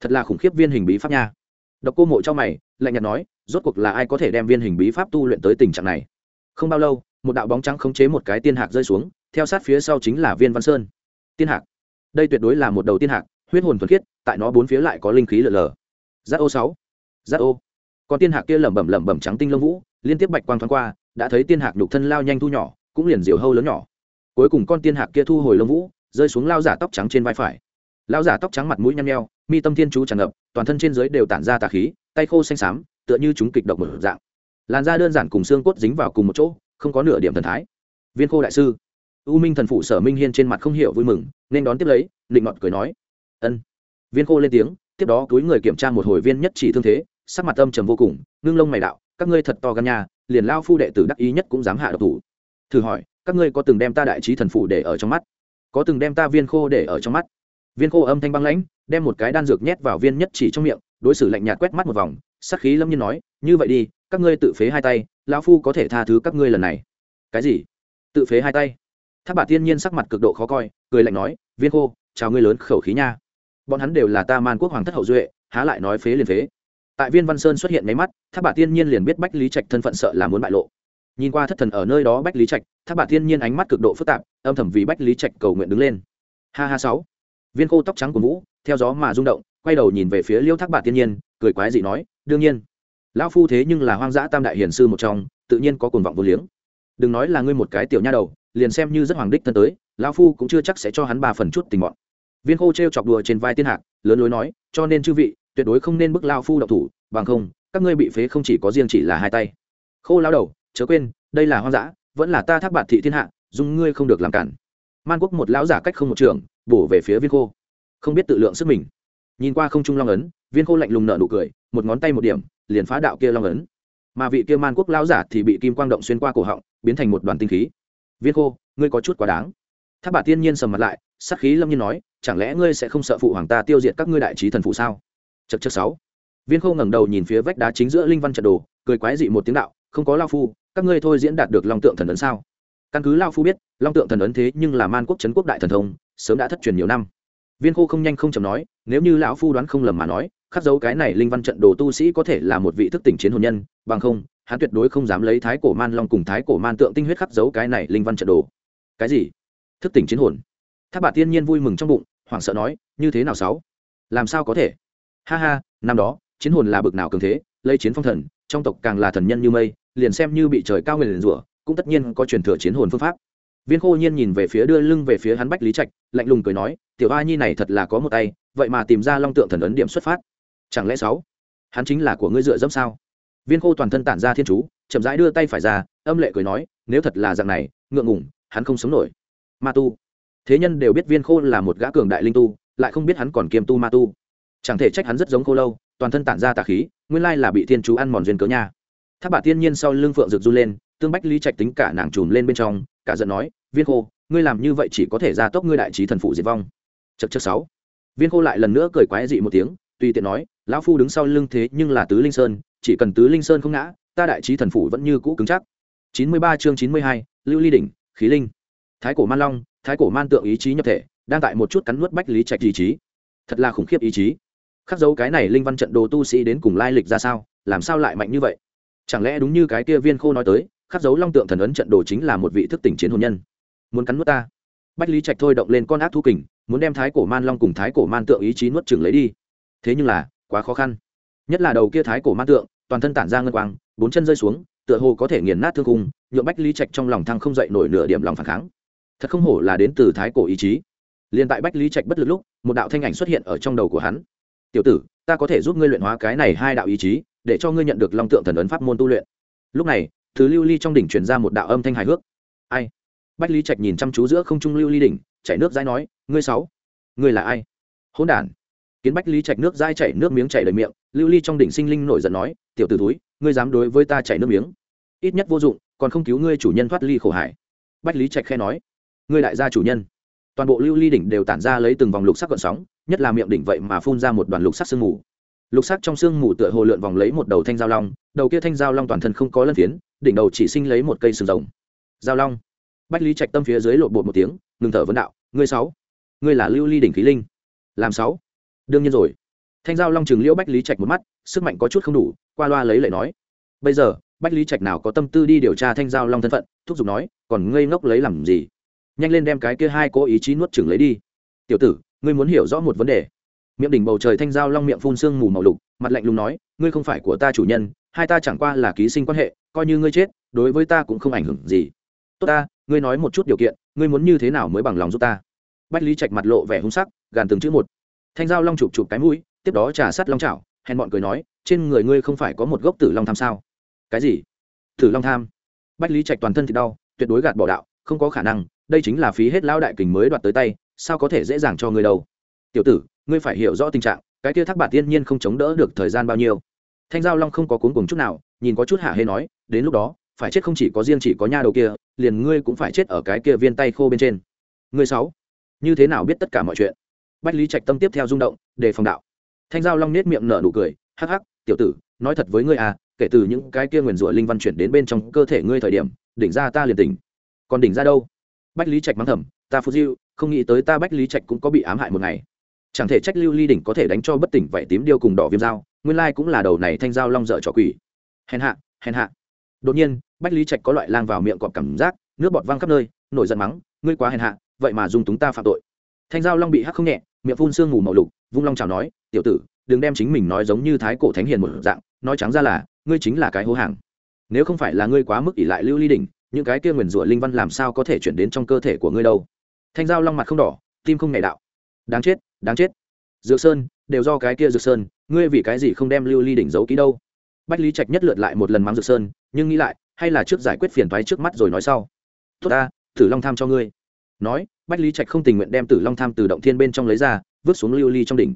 Thật là khủng khiếp viên hình bí pháp nha. Độc cô mộ cho mày, lạnh nhạt nói, rốt cuộc là ai có thể đem viên hình bí pháp tu luyện tới tình trạng này? Không bao lâu một đạo bóng trắng khống chế một cái tiên hạc rơi xuống, theo sát phía sau chính là viên văn sơn. Tiên hạc. Đây tuyệt đối là một đầu tiên hạc, huyết hồn thuần khiết, tại nó bốn phía lại có linh khí lở lở. Giác ô sáu. Giác ô còn tiên hạc kia lẩm bẩm lẩm bẩm trắng tinh lông vũ, liên tiếp bạch quang thoáng qua, đã thấy tiên hạc nhục thân lao nhanh thu nhỏ, cũng liền diều hâu lớn nhỏ. Cuối cùng con tiên hạc kia thu hồi lông vũ, rơi xuống lao giả tóc trắng trên vai phải. Lao giả tóc trắng mặt mũi nhăn nheo, mi tâm thiên chú tràn ngập, toàn thân trên dưới đều tản ra tà khí, tay khô xanh xám, tựa như chúng kịch độc một dạng. Làn da đơn giản cùng xương cốt dính vào cùng một chỗ không có nửa điểm thần thái. Viên khô đại sư, u minh thần phụ sở minh hiên trên mặt không hiểu vui mừng, nên đón tiếp lấy định ngọt cười nói. Ân. Viên khô lên tiếng, tiếp đó túi người kiểm tra một hồi viên nhất chỉ thương thế, sắc mặt âm trầm vô cùng, ngưng lông mày đạo, các ngươi thật to gan nha, liền lao phu đệ tử đắc ý nhất cũng dám hạ độc thủ. Thử hỏi, các ngươi có từng đem ta đại trí thần phụ để ở trong mắt? Có từng đem ta viên khô để ở trong mắt? Viên khô âm thanh băng lãnh, đem một cái đan dược nhét vào viên nhất chỉ trong miệng, đối xử lạnh nhạt quét mắt một vòng, sắc khí lâm nhiên nói, như vậy đi các ngươi tự phế hai tay, lão phu có thể tha thứ các ngươi lần này. Cái gì? Tự phế hai tay? Tháp bà tiên nhiên sắc mặt cực độ khó coi, cười lạnh nói, viên khô, chào ngươi lớn khẩu khí nha. Bọn hắn đều là ta man quốc hoàng thất hậu duệ, há lại nói phế liền phế. Tại viên văn sơn xuất hiện máy mắt tháp bà tiên nhiên liền biết bách lý trạch thân phận sợ là muốn bại lộ. Nhìn qua thất thần ở nơi đó bách lý trạch tháp bà tiên nhiên ánh mắt cực độ phức tạp, âm thầm vì bách lý trạch cầu nguyện đứng lên. Ha ha sáu. Viên khô tóc trắng của vũ theo gió mà rung động, quay đầu nhìn về phía liêu thác bà tiên nhiên, cười quái dị nói, đương nhiên lão phu thế nhưng là hoang dã tam đại hiền sư một trong, tự nhiên có cuồng vọng vô liếng. Đừng nói là ngươi một cái tiểu nha đầu, liền xem như rất hoàng đích thân tới, lão phu cũng chưa chắc sẽ cho hắn ba phần chút tình bọn. viên khô t r e o chọc đùa trên vai tiên hạc, lớn lối nói, cho nên chư vị, tuyệt đối không nên bức lao phu độc thủ, bằng không, các ngươi bị phế không chỉ có riêng chỉ là hai tay. Khô lao đầu, chớ quên, đây là hoang dã, vẫn là ta thác bạt thị thiên hạ, dùng ngươi không được làm cản. Man quốc một lão giả cách không một trường, bổ về phía viên khô. Không biết tự lượng sức mình. Nhìn qua không trung long ấn viên khô lạnh lùng nở nụ cười, một ngón tay một điểm, liền phá đạo kia long ấn. Mà vị kia man quốc lão giả thì bị kim quang động xuyên qua cổ họng, biến thành một đoàn tinh khí. Viên khô, ngươi có chút quá đáng. Tháp bà tiên nhiên sầm mặt lại, sắc khí lâm nhiên nói, chẳng lẽ ngươi sẽ không sợ phụ hoàng ta tiêu diệt các ngươi đại trí thần phụ sao? Chật chật sáu. Viên khô ngẩng đầu nhìn phía vách đá chính giữa linh văn trận đồ, cười quái dị một tiếng đạo, không có lao phu, các ngươi thôi diễn đạt được long tượng thần ấn sao? Căn cứ lao phu biết, long tượng thần ấn thế nhưng là man quốc trấn quốc đại thần thông, sớm đã thất truyền nhiều năm. Viên khô không nhanh không chầm nói, nếu như lão phu đoán không lầm mà nói khắc dấu cái này linh văn trận đồ tu sĩ có thể là một vị thức tỉnh chiến hồn nhân, bằng không, hắn tuyệt đối không dám lấy thái cổ man long cùng thái cổ man tượng tinh huyết khắc dấu cái này linh văn trận đồ. Cái gì? Thức tỉnh chiến hồn? Tháp bà tiên nhiên vui mừng trong bụng, hoảng sợ nói, như thế nào sáu? Làm sao có thể? Ha ha, năm đó, chiến hồn là bực nào cường thế, lấy chiến phong thần, trong tộc càng là thần nhân như mây, liền xem như bị trời cao người liền rủa, cũng tất nhiên có truyền thừa chiến hồn phương pháp. Viên khô nhiên nhìn về phía đưa lưng về phía hắn bách lý trạch, lạnh lùng cười nói, tiểu a nhi này thật là có một tay, vậy mà tìm ra long tượng thần ấn điểm xuất phát chẳng lẽ sáu? Hắn chính là của ngươi dựa dẫm sao? Viên khô toàn thân tản ra thiên chú, chậm rãi đưa tay phải ra, âm lệ cười nói, nếu thật là dạng này, ngượng ngủng hắn không sống nổi. Ma tu. Thế nhân đều biết viên khô là một gã cường đại linh tu, lại không biết hắn còn kiêm tu ma tu. Chẳng thể trách hắn rất giống khô lâu, toàn thân tản ra tà khí, nguyên lai là bị thiên chú ăn mòn duyên cớ nha. Tháp bà tiên nhiên sau lưng phượng rực run lên, tương bách lý trạch tính cả nàng trùm lên bên trong, cả giận nói, viên khô, ngươi làm như vậy chỉ có thể gia tốc ngươi đại trí thần phụ diệt vong. Chật chật sáu. Viên khô lại lần nữa cười quái dị một tiếng tùy tiện nói, lão phu đứng sau lưng thế nhưng là tứ linh sơn, chỉ cần tứ linh sơn không ngã, ta đại trí thần phủ vẫn như cũ cứng chắc. Chín mươi ba chương chín mươi hai, lưu ly đỉnh, khí linh. Thái cổ man long, thái cổ man tượng ý chí nhập thể, đang tại một chút cắn nuốt bách lý trạch ý chí. Thật là khủng khiếp ý chí. Khắc dấu cái này linh văn trận đồ tu sĩ đến cùng lai lịch ra sao, làm sao lại mạnh như vậy? Chẳng lẽ đúng như cái kia viên khô nói tới, khắc dấu long tượng thần ấn trận đồ chính là một vị thức tỉnh chiến hồn nhân? Muốn cắn nuốt ta? Bách lý trạch thôi động lên con ác thu kình, muốn đem thái cổ man long cùng thái cổ man tượng ý chí nuốt chừng lấy đi thế nhưng là, quá khó khăn. Nhất là đầu kia thái cổ man tượng, toàn thân tản ra ngân quang, bốn chân rơi xuống, tựa hồ có thể nghiền nát thương cung nhuộm bách lý trạch trong lòng thăng không dậy nổi nửa điểm lòng phản kháng. Thật không hổ là đến từ thái cổ ý chí. Liền tại bách lý trạch bất lực lúc, một đạo thanh ảnh xuất hiện ở trong đầu của hắn. Tiểu tử, ta có thể giúp ngươi luyện hóa cái này hai đạo ý chí, để cho ngươi nhận được long tượng thần ấn pháp môn tu luyện. Lúc này, thứ lưu ly trong đỉnh truyền ra một đạo âm thanh hài hước. Ai? Bách lý trạch nhìn chăm chú giữa không trung lưu ly đỉnh, chảy nước dãi nói, ngươi sáu, ngươi là ai? Hỗn đản kiến bách lý trạch nước dai chảy nước miếng chảy đầy miệng, lưu ly trong đỉnh sinh linh nổi giận nói, tiểu t ử túi ngươi dám đối với ta chảy nước miếng? Ít nhất vô dụng, còn không cứu ngươi chủ nhân thoát ly khổ hải. Bách lý trạch khe nói, ngươi đại gia chủ nhân. Toàn bộ lưu ly đỉnh đều tản ra lấy từng vòng lục sắc gọn sóng, nhất là miệng đỉnh vậy mà phun ra một đoàn lục sắc sương mù. Lục sắc trong sương mù tựa hồ lượn vòng lấy một đầu thanh giao long, đầu kia thanh giao long toàn thân không có lân phiến, đỉnh đầu chỉ sinh lấy một cây sừng rồng. Giao long. Bách lý trạch tâm phía dưới lộn bột một tiếng, ngừng thở vấn đạo, ngươi sáu, ngươi là lưu ly đỉnh khí linh, làm sáu đương nhiên rồi. Thanh giao long chừng liễu bách lý trạch một mắt, sức mạnh có chút không đủ, qua loa lấy lệ nói. Bây giờ, bách lý trạch nào có tâm tư đi điều tra thanh giao long thân phận, thúc giục nói, còn ngây ngốc lấy làm gì? Nhanh lên đem cái kia hai cố ý chí nuốt chừng lấy đi. Tiểu tử, ngươi muốn hiểu rõ một vấn đề. Miệng đỉnh bầu trời thanh giao long miệng phun sương mù màu lục, mặt lạnh lùng nói, ngươi không phải của ta chủ nhân, hai ta chẳng qua là ký sinh quan hệ, coi như ngươi chết, đối với ta cũng không ảnh hưởng gì. Tốt ta, ngươi nói một chút điều kiện, ngươi muốn như thế nào mới bằng lòng giúp ta? Bách lý trạch mặt lộ vẻ hung sắc, gàn từng chữ một thanh giao long chụp chụp cái mũi, tiếp đó trà sắt long chảo hèn bọn cười nói, trên người ngươi không phải có một gốc tử long tham sao? Cái gì? Tử long tham? Bách lý trạch toàn thân thì đau, tuyệt đối gạt bỏ đạo, không có khả năng, đây chính là phí hết lão đại kình mới đoạt tới tay, sao có thể dễ dàng cho ngươi đâu? Tiểu tử, ngươi phải hiểu rõ tình trạng, cái kia thác bản tiên nhiên không chống đỡ được thời gian bao nhiêu. Thanh giao long không có cuốn cùng chút nào, nhìn có chút hạ hê nói, đến lúc đó, phải chết không chỉ có riêng chỉ có nha đầu kia, liền ngươi cũng phải chết ở cái kia viên tay khô bên trên. Ngươi sáu, như thế nào biết tất cả mọi chuyện? Bách lý trạch tâm tiếp theo rung động để phòng đạo. Thanh giao long nết miệng nở nụ cười, hắc hắc, tiểu tử, nói thật với ngươi à kể từ những cái kia nguyền rủa linh văn chuyển đến bên trong cơ thể ngươi thời điểm, đỉnh ra ta liền tỉnh. Còn đỉnh ra đâu? Bách lý trạch mắng thầm, ta phú diêu, không nghĩ tới ta bách lý trạch cũng có bị ám hại một ngày. Chẳng thể trách lưu ly đỉnh có thể đánh cho bất tỉnh vậy tím điêu cùng đỏ viêm dao, nguyên lai cũng là đầu này thanh giao long dở trò quỷ. Hèn hạ hèn hạ. Đột nhiên, bách lý trạch có loại lang vào miệng cọp cảm giác, nước bọt văng khắp nơi, nổi giận mắng, ngươi quá hèn hạ, vậy mà dùng chúng ta phạm tội. Thanh giao long bị hắc không nhẹ miệng phun sương mù màu lục, vung long chào nói, tiểu tử, đừng đem chính mình nói giống như thái cổ thánh hiền một dạng, nói trắng ra là, ngươi chính là cái hố hàng. Nếu không phải là ngươi quá mức ỷ lại lưu ly đỉnh những cái kia nguyền rủa linh văn làm sao có thể chuyển đến trong cơ thể của ngươi đâu? Thanh giao long mặt không đỏ, tim không ngày đạo. Đáng chết đáng chết. Dược sơn, đều do cái kia dược sơn, ngươi vì cái gì không đem lưu ly đỉnh giấu ký đâu? Bách lý trạch nhất lượt lại một lần mắng dược sơn, nhưng nghĩ lại, hay là trước giải quyết phiền thoái trước mắt rồi nói sau. Tốt ta thử long tham cho ngươi. Nói bách lý trạch không tình nguyện đem tử long tham từ động thiên bên trong lấy ra, vứt xuống lưu ly trong đỉnh.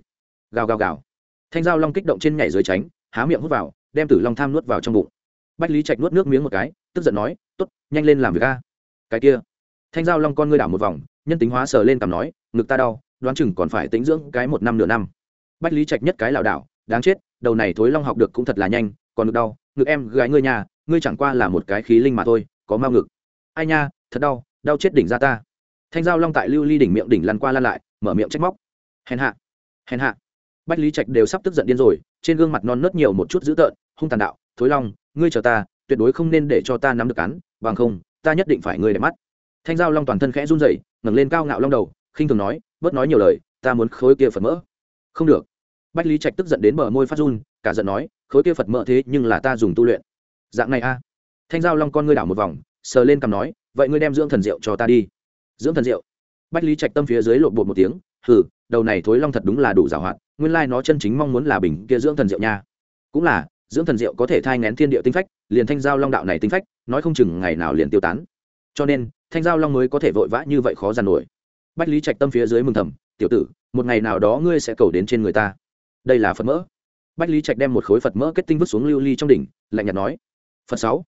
Gào gào gào. Thanh giao long kích động trên nhảy dưới tránh, há miệng hút vào, đem tử long tham nuốt vào trong bụng. Bách lý trạch nuốt nước miếng một cái, tức giận nói t ố t nhanh lên làm việc ca cái kia. Thanh giao long con ngươi đảo một vòng, nhân tính hóa sờ lên cằm nói, ngực ta đau, đoán chừng còn phải tính dưỡng cái một năm nửa năm. Bách lý trạch nhất cái lảo đảo, đáng chết, đầu này thối long học được cũng thật là nhanh, còn ngực đau, ngực em, gái ngươi nhà, ngươi chẳng qua là một cái khí linh mà thôi, có mau ngực. Ai nha, thật đau đau chết đỉnh ra ta thanh giao long tại lưu ly đỉnh miệng đỉnh lăn qua lăn lại, mở miệng trách móc. Hèn hạ hèn hạ. Bách lý trạch đều sắp tức giận điên rồi, trên gương mặt non nớt nhiều một chút dữ tợn, hung tàn đạo, thối long, ngươi chờ ta, tuyệt đối không nên để cho ta nắm được cắn, bằng không, ta nhất định phải ngươi để mắt. Thanh giao long toàn thân khẽ run rẩy, ngẩng lên cao ngạo long đầu, khinh thường nói, bớt nói nhiều lời, ta muốn khối kia phật mỡ. Không được. Bách lý trạch tức giận đến bờ môi phát run, cả giận nói, khối kia phật mỡ thế nhưng là ta dùng tu luyện. Dạng này a thanh giao long con ngươi đảo một vòng, sờ lên cằm nói, vậy ngươi đem dưỡng thần rượu cho ta đi dưỡng thần rượu. Bách lý trạch tâm phía dưới lộn bột một tiếng, hừ, đầu này thối long thật đúng là đủ giàu hoạt nguyên lai nó chân chính mong muốn là bình kia dưỡng thần rượu nha. Cũng là, dưỡng thần rượu có thể thai ngén thiên địa tinh phách, liền thanh giao long đạo này tinh phách, nói không chừng ngày nào liền tiêu tán. Cho nên, thanh giao long mới có thể vội vã như vậy khó giàn nổi. Bách lý trạch tâm phía dưới mừng thầm, tiểu tử, một ngày nào đó ngươi sẽ cầu đến trên người ta. Đây là phật mỡ. Bách lý trạch đem một khối phật mỡ kết tinh vứt xuống lưu ly trong đỉnh, lạnh nhạt nói, phật sáu,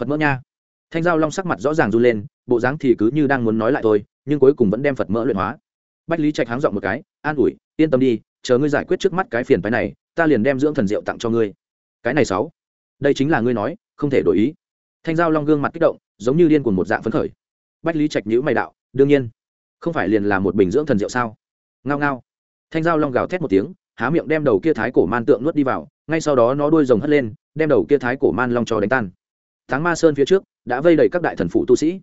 phật mỡ nha thanh giao long sắc mặt rõ ràng run lên, bộ dáng thì cứ như đang muốn nói lại thôi, nhưng cuối cùng vẫn đem phật mỡ luyện hóa. Bách lý trạch háng dọn một cái, an ủi, yên tâm đi, chờ ngươi giải quyết trước mắt cái phiền phái này, ta liền đem dưỡng thần rượu tặng cho ngươi. Cái này sáu, đây chính là ngươi nói, không thể đổi ý. Thanh giao long gương mặt kích động, giống như điên cuồng một dạng phấn khởi. Bách lý trạch nhữ mày đạo, đương nhiên, không phải liền là một bình dưỡng thần rượu sao? Ngao ngao. Thanh giao long gào thét một tiếng, há miệng đem đầu kia thái cổ man tượng nuốt đi vào, ngay sau đó nó đuôi rồng hất lên, đem đầu kia thái cổ man long cho đánh tan. Tháng ma sơn phía trước đã vây đầy các đại thần phụ tu sĩ.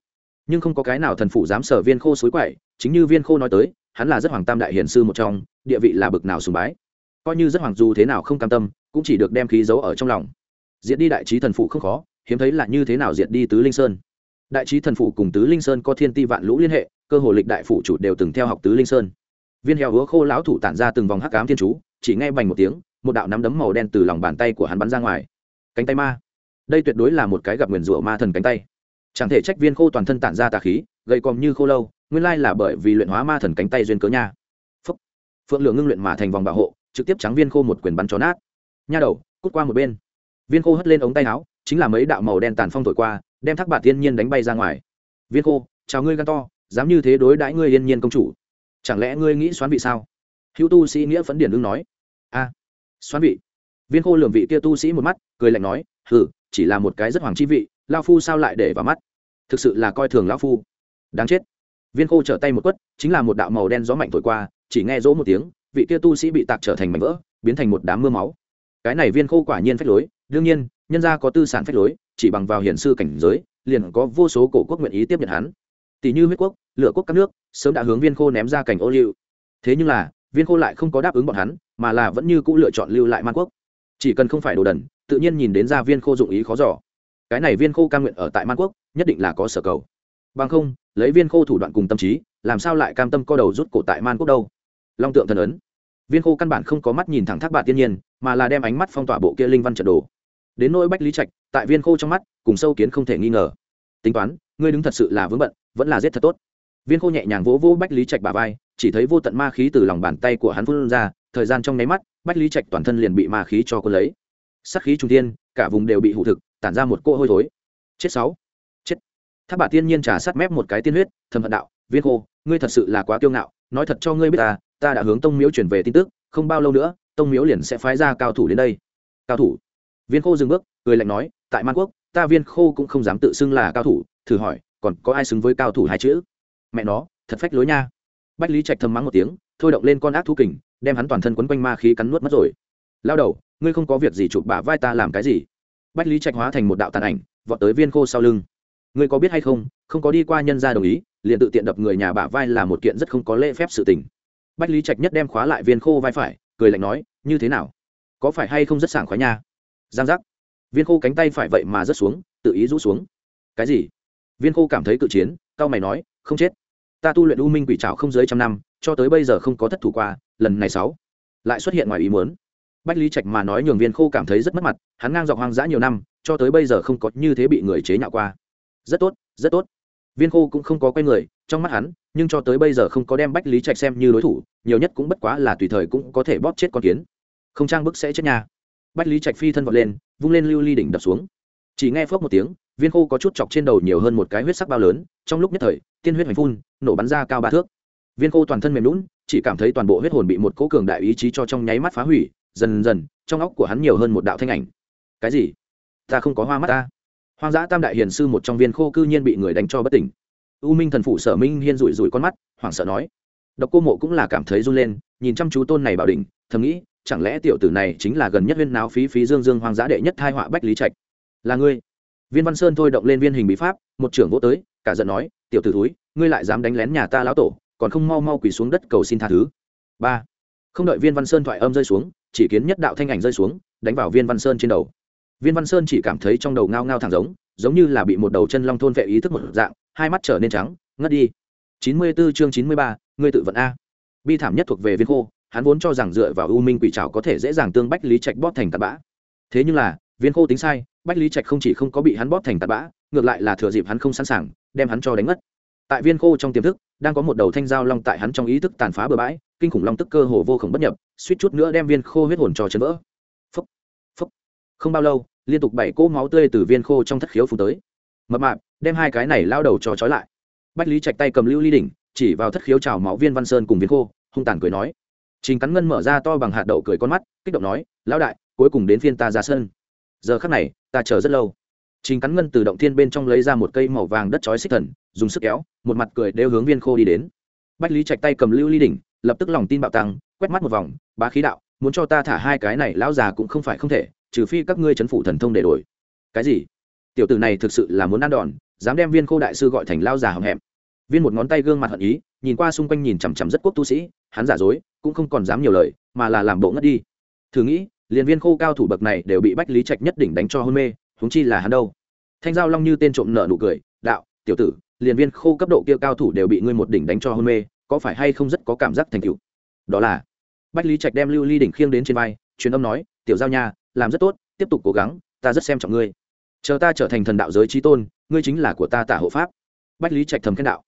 Nhưng không có cái nào thần phụ dám sở viên khô suối quậy, chính như viên khô nói tới, hắn là rất hoàng tam đại hiền sư một trong, địa vị là bực nào sùng bái. Coi như rất hoàng dù thế nào không cam tâm, cũng chỉ được đem khí giấu ở trong lòng. Diệt đi đại trí thần phụ không khó, hiếm thấy là như thế nào diệt đi tứ linh sơn. Đại trí thần phụ cùng tứ linh sơn có thiên ti vạn lũ liên hệ, cơ hồ lịch đại phụ chủ đều từng theo học tứ linh sơn. Viên heo hứa khô lão thủ tản ra từng vòng hắc ám thiên chú, chỉ nghe bành một tiếng, một đạo nắm đấm màu đen từ lòng bàn tay của hắn bắn ra ngoài. Cánh tay ma đây tuyệt đối là một cái gặp nguyền rủa ma thần cánh tay. Chẳng thể trách viên khô toàn thân tản ra tà khí, gầy còm như khô lâu, nguyên lai là bởi vì luyện hóa ma thần cánh tay duyên cớ nha. Phúc. phượng lượng ngưng luyện mà thành vòng bảo hộ, trực tiếp trắng viên khô một quyền bắn chó nát. Nha đầu, cút qua một bên. Viên khô hất lên ống tay áo, chính là mấy đạo màu đen tàn phong thổi qua, đem thác bạc thiên nhiên đánh bay ra ngoài. Viên khô, chào ngươi gan to, dám như thế đối đãi ngươi yên nhiên công chủ. Chẳng lẽ ngươi nghĩ xoán vị sao? Hữu tu sĩ nghĩa phấn điển đương nói. A, xoán vị. Viên khô lường vị kia tu sĩ một mắt, cười lạnh nói, hừ chỉ là một cái rất hoàng chi vị lao phu sao lại để vào mắt? Thực sự là coi thường lão phu. Đáng chết. Viên khô trở tay một quất, chính là một đạo màu đen gió mạnh thổi qua, chỉ nghe rỗ một tiếng, vị kia tu sĩ bị tạc trở thành mảnh vỡ, biến thành một đám mưa máu. Cái này viên khô quả nhiên phách lối, đương nhiên, nhân gia có tư sản phách lối, chỉ bằng vào hiển sư cảnh giới, liền có vô số cổ quốc nguyện ý tiếp nhận hắn. Tỷ như huyết quốc lựa quốc các nước, sớm đã hướng viên khô ném ra cảnh ô liu. Thế nhưng là, viên khô lại không có đáp ứng bọn hắn, mà là vẫn như cũ lựa chọn lưu lại man quốc. Chỉ cần không phải đồ đần tự nhiên nhìn đến ra viên khô dụng ý khó giỏ cái này viên khô ca nguyện ở tại man quốc, nhất định là có sở cầu. Bằng không, lấy viên khô thủ đoạn cùng tâm trí, làm sao lại cam tâm co đầu rút cổ tại man quốc đâu? Long tượng thần ấn. Viên khô căn bản không có mắt nhìn thẳng thác bạn tiên nhiên, mà là đem ánh mắt phong tỏa bộ kia linh văn trận đồ. Đến nỗi bách lý trạch, tại viên khô trong mắt, cùng sâu kiến không thể nghi ngờ. Tính toán, ngươi đứng thật sự là vướng bận, vẫn là giết thật tốt. Viên khô nhẹ nhàng vỗ vỗ bách lý trạch bà vai, chỉ thấy vô tận ma khí từ lòng bàn tay của hắn phun ra, thời gian trong nháy mắt, bách lý trạch toàn thân liền bị ma khí cho cô lấy sắc khí trung thiên, cả vùng đều bị hụ thực, tản ra một cỗ hôi thối. Chết sáu. Chết. Tháp bà tiên nhiên trà sát mép một cái tiên huyết, thầm hận đạo, viên khô, ngươi thật sự là quá kiêu ngạo, nói thật cho ngươi biết ta ta đã hướng tông miếu chuyển về tin tức, không bao lâu nữa, tông miếu liền sẽ phái ra cao thủ đến đây. Cao thủ? Viên khô dừng bước, cười lạnh nói, tại man quốc, ta viên khô cũng không dám tự xưng là cao thủ, thử hỏi, còn có ai xứng với cao thủ hai chữ? Mẹ nó, thật phách lối nha. Bách lý trạch thầm mắng một tiếng, thôi động lên con ác thú kình, đem hắn toàn thân quấn quanh ma khí cắn nuốt mất rồi lao đầu, ngươi không có việc gì chụp bả vai ta làm cái gì? Bách lý trạch hóa thành một đạo tàn ảnh, vọt tới viên khô sau lưng. Ngươi có biết hay không không có đi qua nhân gia đồng ý, liền tự tiện đập người nhà bả vai là một kiện rất không có lễ phép sự tình. Bách lý trạch nhất đem khóa lại viên khô vai phải, cười lạnh nói, như thế nào? Có phải hay không rất sảng khoái nha? Giang giác. Viên khô cánh tay phải vậy mà rất xuống, tự ý rũ xuống. Cái gì? Viên khô cảm thấy cự chiến cao mày nói, không chết. Ta tu luyện u minh quỷ trào không dưới trăm năm, cho tới bây giờ không có thất thủ qua, lần này sáu. Lại xuất hiện ngoài ý muốn bách lý trạch mà nói nhường viên khô cảm thấy rất mất mặt, hắn ngang dọc hoang dã nhiều năm, cho tới bây giờ không có như thế bị người chế nhạo qua. Rất tốt rất tốt. Viên khô cũng không có quay người, trong mắt hắn, nhưng cho tới bây giờ không có đem bách lý trạch xem như đối thủ, nhiều nhất cũng bất quá là tùy thời cũng có thể bóp chết con kiến. Không trang bức sẽ chết nhà bách lý trạch phi thân vọt lên, vung lên lưu ly đỉnh đập xuống. Chỉ nghe phước một tiếng, viên khô có chút chọc trên đầu nhiều hơn một cái huyết sắc bao lớn, trong lúc nhất thời, tiên huyết hoành phun, nổ bắn ra cao ba thước. Viên khô toàn thân mềm lún chỉ cảm thấy toàn bộ huyết hồn bị một cỗ cường đại ý chí cho trong nháy mắt phá hủy dần dần, trong óc của hắn nhiều hơn một đạo thanh ảnh. Cái gì? Ta không có hoa mắt ta. Hoang dã tam đại hiền sư một trong viên khô cư nhiên bị người đánh cho bất tỉnh. U minh thần phụ sở minh hiên rủi rủi con mắt, hoảng sợ nói. Độc cô mộ cũng là cảm thấy run lên, nhìn chăm chú tôn này bảo đình thầm nghĩ, chẳng lẽ tiểu tử này chính là gần nhất viên náo phí phí dương dương hoang dã đệ nhất thai họa bách lý trạch? Là ngươi. Viên văn sơn thôi động lên viên hình bí pháp, một trưởng vỗ tới, cả giận nói, tiểu tử túi ngươi lại dám đánh lén nhà ta lão tổ, còn không mau mau quỳ xuống đất cầu xin tha thứ. Ba. Không đợi viên văn sơn thoại âm rơi xuống chỉ kiến nhất đạo thanh ảnh rơi xuống đánh vào viên văn sơn trên đầu. Viên văn sơn chỉ cảm thấy trong đầu ngao ngao thẳng giống giống như là bị một đầu chân long thôn vệ ý thức một dạng hai mắt trở nên trắng ngất đi. Chín mươi 94 chương chín mươi ba, ngươi tự vận a. Bi thảm nhất thuộc về viên khô hắn vốn cho rằng dựa vào u minh quỷ trào có thể dễ dàng tương bách lý trạch bóp thành tạt bã. Thế nhưng là viên khô tính sai bách lý trạch không chỉ không có bị hắn bóp thành tạt bã ngược lại là thừa dịp hắn không sẵn sàng đem hắn cho đánh mất tại viên khô trong tiềm thức, đang có một đầu thanh dao long tại hắn trong ý thức tàn phá bừa bãi, kinh khủng long tức cơ hồ vô khổng bất nhập, suýt chút nữa đem viên khô huyết hồn cho chấn vỡ. Phấp phấp không bao lâu, liên tục bảy cỗ máu tươi từ viên khô trong thất khiếu phù tới. Mập mạp, đem hai cái này lao đầu cho trói lại. Bách lý chạch tay cầm lưu ly đỉnh, chỉ vào thất khiếu trào máu viên văn sơn cùng viên khô, hung tàn cười nói. Trình cắn ngân mở ra to bằng hạt đậu cười con mắt, kích động nói, lão đại, cuối cùng đến phiên ta ra sân. Giờ khắc này, ta chờ rất lâu. Trình cắn ngân từ động thiên bên trong lấy ra một cây màu vàng đất chói xích thần dùng sức kéo, một mặt cười đều hướng viên khô đi đến. Bách lý chạch tay cầm lưu ly đỉnh, lập tức lòng tin bạo tăng, quét mắt một vòng, bá khí đạo, muốn cho ta thả hai cái này lão già cũng không phải không thể, trừ phi các ngươi chấn phủ thần thông để đổi. Cái gì? Tiểu tử này thực sự là muốn ăn đòn, dám đem viên khô đại sư gọi thành lao già hậm hẹm. Viên một ngón tay gương mặt hận ý, nhìn qua xung quanh nhìn chằm chằm rất quốc tu sĩ, hắn giả dối, cũng không còn dám nhiều lời, mà là làm bộ ngất đi. Thử nghĩ, liền viên khô cao thủ bậc này đều bị bách lý trạch nhất đỉnh đánh cho hôn mê, huống chi là hắn đâu? Thanh giao long như tên trộm nợ nụ cười, đạo, tiểu tử liền viên khô cấp độ kia cao thủ đều bị ngươi một đỉnh đánh cho hôn mê, có phải hay không rất có cảm giác thành tựu? Đó là, bách lý trạch đem lưu ly đỉnh khiêng đến trên vai, truyền âm nói, tiểu giao nha, làm rất tốt, tiếp tục cố gắng, ta rất xem trọng ngươi. Chờ ta trở thành thần đạo giới trí tôn, ngươi chính là của ta tả hộ pháp. Bách lý trạch thầm khen đạo.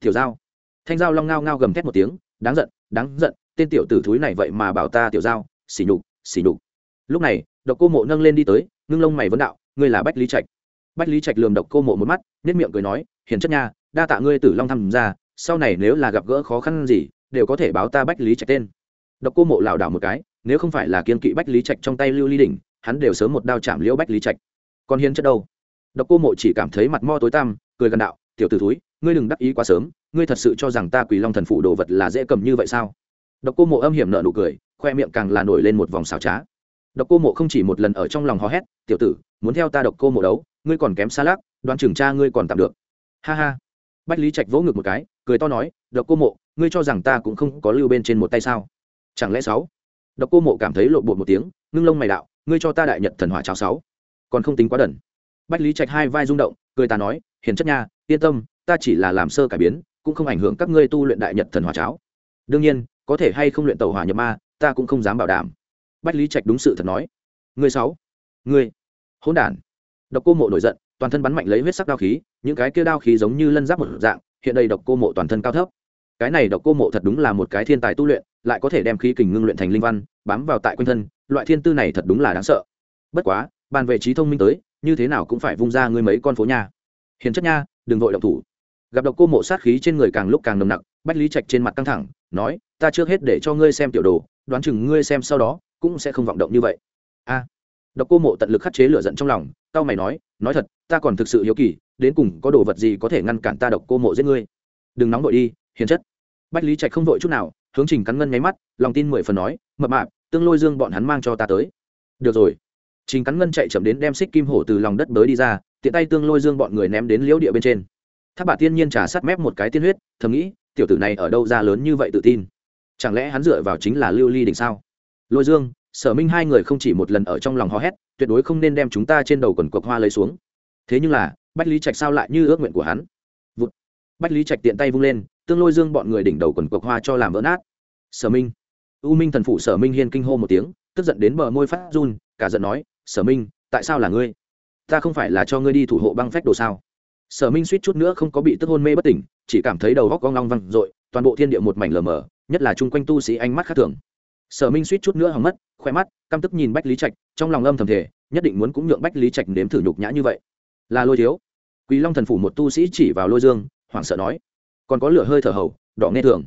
Tiểu giao. Thanh giao long ngao ngao gầm thét một tiếng, đáng giận đáng giận, tên tiểu tử thúi này vậy mà bảo ta tiểu giao xỉ nhục xỉ nhục. Lúc này, độc cô mộ nâng lên đi tới, ngưng lông mày vấn đạo, ngươi là bách lý trạch? Bách lý trạch lườm độc cô mộ một mắt nết miệng cười nói, hiền chất nha, đa tạ ngươi tử long thăm ra, sau này nếu là gặp gỡ khó khăn gì, đều có thể báo ta bách lý trạch tên. Độc cô mộ lảo đảo một cái, nếu không phải là kiên kỵ bách lý trạch trong tay lưu ly đỉnh, hắn đều sớm một đao chạm liễu bách lý trạch. Còn hiền chất đâu? Độc cô mộ chỉ cảm thấy mặt mo tối tăm, cười gần đạo, tiểu t ử thúi, ngươi đừng đắc ý quá sớm, ngươi thật sự cho rằng ta quỳ long thần phụ đồ vật là dễ cầm như vậy sao? Độc cô mộ âm hiểm nợ nụ cười, khoe miệng càng là nổi lên một vòng xào trá. Độc cô mộ không chỉ một lần ở trong lòng hò hét, tiểu tử, muốn theo ta độc cô mộ đấu ngươi còn kém xa lắc, đoán trưởng cha ngươi còn tạm được. Ha ha. Bách lý trạch vỗ ngực một cái, cười to nói, độc cô mộ, ngươi cho rằng ta cũng không có lưu bên trên một tay sao? Chẳng lẽ sáu? Độc cô mộ cảm thấy lộn bột một tiếng, ngưng lông mày đạo, ngươi cho ta đại nhật thần hỏa cháo sáu. Còn không tính quá đần. Bách lý trạch hai vai rung động, cười ta nói, hiền chất nha, yên tâm, ta chỉ là làm sơ cải biến, cũng không ảnh hưởng các ngươi tu luyện đại nhật thần hỏa cháo. Đương nhiên, có thể hay không luyện tàu hỏa nhập ma, ta cũng không dám bảo đảm. Bách lý trạch đúng sự thật nói, ngươi sáu, ngươi, hỗn đản độc cô mộ nổi giận, toàn thân bắn mạnh lấy huyết sắc đao khí, những cái kia đao khí giống như lân giáp một dạng, hiện đây độc cô mộ toàn thân cao thấp. Cái này độc cô mộ thật đúng là một cái thiên tài tu luyện, lại có thể đem khí kình ngưng luyện thành linh văn, bám vào tại quanh thân, loại thiên tư này thật đúng là đáng sợ. Bất quá, bàn về trí thông minh tới, như thế nào cũng phải vung ra ngươi mấy con phố nhà hiền chất nha, đừng vội động thủ. Gặp độc cô mộ sát khí trên người càng lúc càng nồng nặc, bách lý trạch trên mặt căng thẳng, nói, ta trước hết để cho ngươi xem tiểu đồ, đoán chừng ngươi xem sau đó cũng sẽ không vọng động như vậy. A độc cô mộ tận lực khắc chế lửa giận trong lòng tao mày nói nói thật, ta còn thực sự hiếu kỳ, đến cùng có đồ vật gì có thể ngăn cản ta độc cô mộ giết ngươi? Đừng nóng vội đi, hiền chất. Bách lý trạch không vội chút nào, hướng trình cắn ngân nháy mắt, lòng tin mười phần nói, mập mạp, tương lôi dương bọn hắn mang cho ta tới. Được rồi. Trình cắn ngân chạy chậm đến đem xích kim hổ từ lòng đất bới đi ra, tiện tay tương lôi dương bọn người ném đến liễu địa bên trên. Thác bà tiên nhiên trà sát mép một cái tiên huyết, thầm nghĩ, tiểu tử này ở đâu ra lớn như vậy tự tin? Chẳng lẽ hắn dựa vào chính là lưu ly đỉnh sao? Lôi dương sở minh hai người không chỉ một lần ở trong lòng hò hét, tuyệt đối không nên đem chúng ta trên đầu quần cuộc hoa lấy xuống. Thế nhưng là, bách lý trạch sao lại như ước nguyện của hắn? Vụt. bách lý trạch tiện tay vung lên, tương lôi dương bọn người đỉnh đầu quần cuộc hoa cho làm vỡ nát. Sở minh. U minh thần phụ sở minh hiên kinh hô một tiếng, tức giận đến bờ môi phát run, cả giận nói, sở minh, tại sao là ngươi? Ta không phải là cho ngươi đi thủ hộ băng phách đồ sao? Sở minh suýt chút nữa không có bị tức hôn mê bất tỉnh, chỉ cảm thấy đầu góc con long văng r ộ i toàn bộ thiên địa một mảnh lờ mờ, nhất là chung quanh tu sĩ ánh mắt khác thường. Sở minh suýt chút nữa hỏng mất khoe mắt, căm tức nhìn bách lý trạch, trong lòng âm thầm thể nhất định muốn cũng nhượng bách lý trạch nếm thử nhục nhã như vậy. Là lôi thiếu. Quý long thần phủ một tu sĩ chỉ vào lôi dương, hoảng sợ nói, còn có lửa hơi thở hầu, đỏ nghe thường.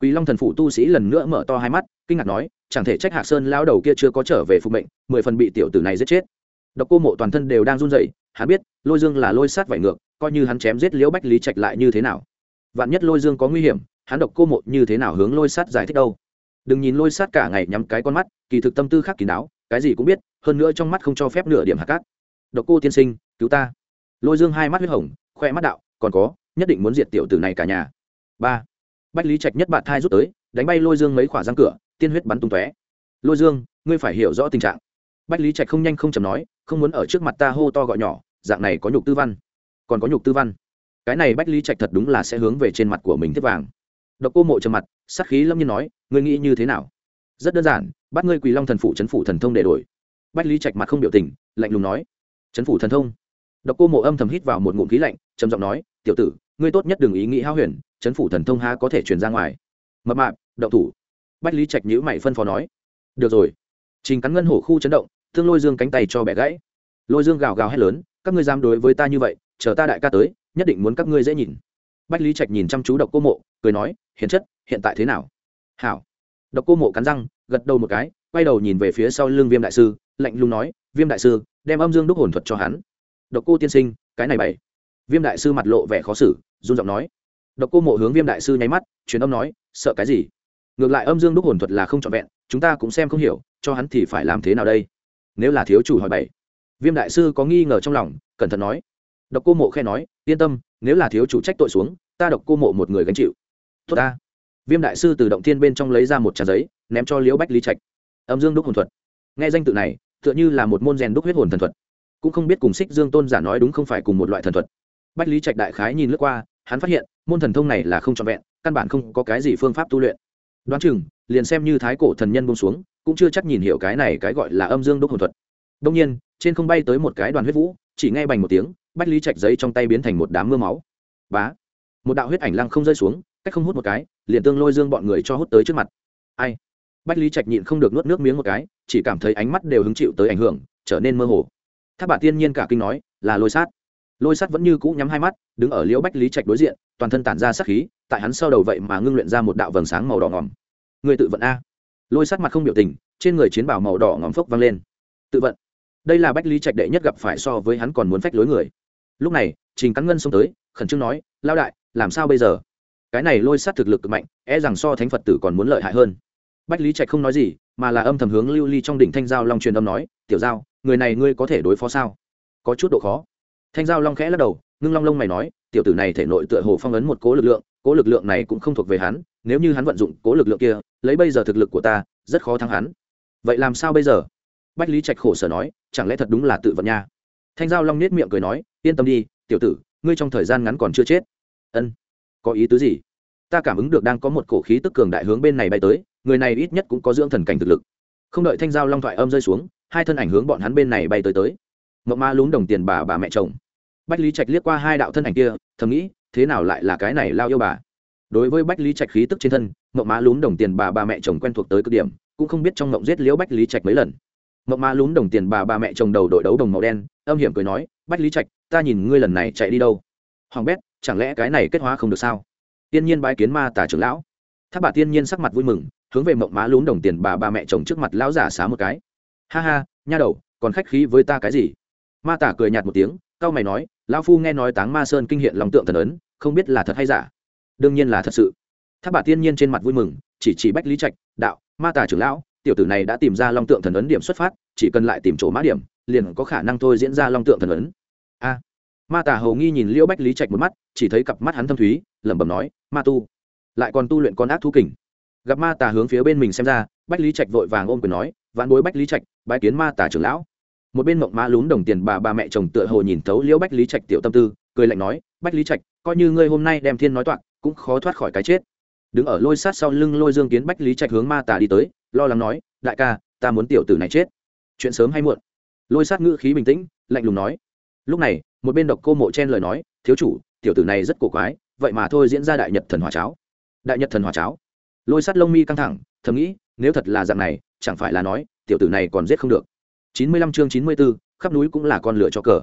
Quý long thần phủ tu sĩ lần nữa mở to hai mắt, kinh ngạc nói, chẳng thể trách hạc sơn lao đầu kia chưa có trở về phục mệnh, mười phần bị tiểu tử này giết chết. Độc cô mộ toàn thân đều đang run rẩy, hắn biết, lôi dương là lôi sát vải ngược, coi như hắn chém giết liễu bách lý trạch lại như thế nào. Vạn nhất lôi dương có nguy hiểm, hắn độc cô mộ như thế nào hướng lôi sát giải thích đâu? Đừng nhìn lôi sát cả ngày nhắm cái con mắt, kỳ thực tâm tư khác kỳ đáo, cái gì cũng biết, hơn nữa trong mắt không cho phép nửa điểm hạt cát. Độc cô tiên sinh, cứu ta. Lôi dương hai mắt huyết hồng, khoe mắt đạo, còn có, nhất định muốn diệt tiểu tử này cả nhà. Ba. Bách lý trạch nhất bạn thai rút tới, đánh bay lôi dương mấy khỏa răng cửa, tiên huyết bắn tung tóe. Lôi dương, ngươi phải hiểu rõ tình trạng. Bách lý trạch không nhanh không chầm nói, không muốn ở trước mặt ta hô to gọi nhỏ, dạng này có nhục tư văn. Còn có nhục tư văn. Cái này bách lý trạch thật đúng là sẽ hướng về trên mặt của mình tiếp vàng độc cô mộ trầm mặt sắc khí lâm nhiên nói, ngươi nghĩ như thế nào? Rất đơn giản, bắt ngươi quỳ long thần phụ Trấn phủ thần thông để đổi. Bách lý trạch mặt không biểu tình, lạnh lùng nói Trấn phủ thần thông? Độc cô mộ âm thầm hít vào một ngụm khí lạnh, trầm giọng nói, tiểu tử, ngươi tốt nhất đừng ý nghĩ hao huyền Trấn phủ thần thông ha có thể truyền ra ngoài. Mập mạp, động thủ. Bách lý trạch nhíu mày phân phó nói, được rồi. Trình cắn ngân hổ khu chấn động, thương lôi dương cánh tay cho bẻ gãy. Lôi dương gào gào hét lớn, các ngươi dám đối với ta như vậy, chờ ta đại ca tới, nhất định muốn các ngươi dễ nhìn bách lý trạch nhìn chăm chú độc cô mộ, cười nói hiện chất, hiện tại thế nào? Hảo. Độc cô mộ cắn răng, gật đầu một cái, quay đầu nhìn về phía sau lưng viêm đại sư, lạnh lùng nói, viêm đại sư, đem âm dương đúc hồn thuật cho hắn. Độc cô tiên sinh, cái này bảy viêm đại sư mặt lộ vẻ khó xử, run giọng nói. Độc cô mộ hướng viêm đại sư nháy mắt, truyền âm nói, sợ cái gì? Ngược lại âm dương đúc hồn thuật là không trọn vẹn, chúng ta cũng xem không hiểu, cho hắn thì phải làm thế nào đây? Nếu là thiếu chủ hỏi bảy viêm đại sư có nghi ngờ trong lòng, cẩn thận nói. Độc cô mộ khe nói, yên tâm nếu là thiếu chủ trách tội xuống, ta độc cô mộ một người gánh chịu. Tốt ta. Viêm đại sư từ động thiên bên trong lấy ra một trà giấy, ném cho liễu bách lý trạch. Âm dương đúc hồn thuật. Nghe danh tự này, tựa như là một môn rèn đúc huyết hồn thần thuật. Cũng không biết cùng xích dương tôn giả nói đúng không phải cùng một loại thần thuật. Bách lý trạch đại khái nhìn lướt qua, hắn phát hiện, môn thần thông này là không trọn vẹn, căn bản không có cái gì phương pháp tu luyện. Đoán chừng, liền xem như thái cổ thần nhân bông xuống, cũng chưa chắc nhìn hiểu cái này cái gọi là âm dương đúc hồn thuật. Đông nhiên, trên không bay tới một cái đoàn huyết vũ, chỉ nghe bành một tiếng bách lý trạch giấy trong tay biến thành một đám mưa máu. Bá. Một đạo huyết ảnh lăng không rơi xuống, cách không hút một cái, liền tương lôi dương bọn người cho hút tới trước mặt. Ai? Bách lý trạch nhịn không được nuốt nước miếng một cái, chỉ cảm thấy ánh mắt đều hứng chịu tới ảnh hưởng, trở nên mơ hồ. Tháp bà tiên nhiên cả kinh nói, là lôi sát. Lôi sát vẫn như cũ nhắm hai mắt, đứng ở liễu bách lý trạch đối diện, toàn thân tản ra sát khí, tại hắn sau đầu vậy mà ngưng luyện ra một đạo vầng sáng màu đỏ ngỏm người tự vận a. Lôi sát mặt không biểu tình, trên người chiến bảo màu đỏ ngỏm phốc vang lên. Tự vận đây là bách lý trạch đệ nhất gặp phải so với hắn còn muốn phách lối người. Lúc này, trình cắn ngân xông tới, khẩn trương nói lao đại, làm sao bây giờ? Cái này lôi sát thực lực cực mạnh e rằng so thánh phật tử còn muốn lợi hại hơn. Bách lý trạch không nói gì, mà là âm thầm hướng lưu ly trong đỉnh thanh giao long truyền âm nói, tiểu giao, người này ngươi có thể đối phó sao? Có chút độ khó. Thanh giao long khẽ lắc đầu, ngưng long lông mày nói, tiểu tử này thể nội tựa hồ phong ấn một cố lực lượng, cố lực lượng này cũng không thuộc về hắn, nếu như hắn vận dụng cố lực lượng kia, lấy bây giờ thực lực của ta, rất khó thắng hắn. Vậy làm sao bây giờ? Bách lý trạch khổ sở nói, chẳng lẽ thật đúng là tự vận nha? Thanh giao long nết miệng cười nói, yên tâm đi, tiểu tử, ngươi trong thời gian ngắn còn chưa chết. Ân, có ý tứ gì? Ta cảm ứng được đang có một cổ khí tức cường đại hướng bên này bay tới, người này ít nhất cũng có dưỡng thần cảnh thực lực. Không đợi thanh giao long thoại âm rơi xuống, hai thân ảnh hướng bọn hắn bên này bay tới tới. Mộng ma lún đồng tiền bà bà mẹ chồng. Bách lý trạch liếc qua hai đạo thân ảnh kia, thầm nghĩ, thế nào lại là cái này lao yêu bà? Đối với bách lý trạch khí tức trên thân mộng Ma lún đồng tiền bà bà mẹ chồng quen thuộc tới cực điểm, cũng không biết trong mộng giết liễu bách lý trạch mấy lần mộng ma lún đồng tiền bà bà mẹ chồng đầu đội đấu đồng màu đen, âm hiểm cười nói, bách lý trạch, ta nhìn ngươi lần này chạy đi đâu? Hoàng bét, chẳng lẽ cái này kết hóa không được sao? Tiên nhiên bái kiến ma tà trưởng lão. Tháp bà tiên nhiên sắc mặt vui mừng, hướng về mộng má lún đồng tiền bà bà mẹ chồng trước mặt lão giả xá một cái. Ha ha, nha đầu, còn khách khí với ta cái gì? Ma tả cười nhạt một tiếng cao mày nói, lão phu nghe nói táng ma sơn kinh hiện lòng tượng thần ấn, không biết là thật hay giả? Đương nhiên là thật sự. Tháp bà tiên nhiên trên mặt vui mừng, chỉ chỉ bách lý trạch, đạo, ma tả trưởng lão tiểu tử này đã tìm ra long tượng thần ấn điểm xuất phát, chỉ cần lại tìm chỗ mã điểm, liền có khả năng thôi diễn ra long tượng thần ấn. A. Ma tả hầu nghi nhìn liễu bách lý trạch một mắt, chỉ thấy cặp mắt hắn thâm thúy, lẩm bẩm nói, ma tu, lại còn tu luyện con ác thú kình. Gặp ma tà hướng phía bên mình xem ra, bách lý trạch vội vàng ôm quyền nói ván bối bách lý trạch, bái kiến ma tà trưởng lão. Một bên mộng ma lún đồng tiền bà bà mẹ chồng tựa hồ nhìn thấu liễu bách lý trạch tiểu tâm tư, cười lạnh nói, bách lý trạch, coi như ngươi hôm nay đem thiên nói toạc, cũng khó thoát khỏi cái chết đứng ở lôi sát sau lưng lôi dương kiến bách lý trạch hướng ma tà đi tới, lo lắng nói, đại ca, ta muốn tiểu tử này chết. Chuyện sớm hay muộn? Lôi sát ngữ khí bình tĩnh, lạnh lùng nói. Lúc này, một bên độc cô mộ chen lời nói, thiếu chủ, tiểu tử này rất cổ quái, vậy mà thôi diễn ra đại nhật thần hòa cháo. Đại nhật thần hòa cháo? Lôi sát lông mi căng thẳng, thầm nghĩ, nếu thật là dạng này, chẳng phải là nói, tiểu tử này còn giết không được. Chín mươi lăm chương chín mươi b ố khắp núi cũng là con lửa cho cờ.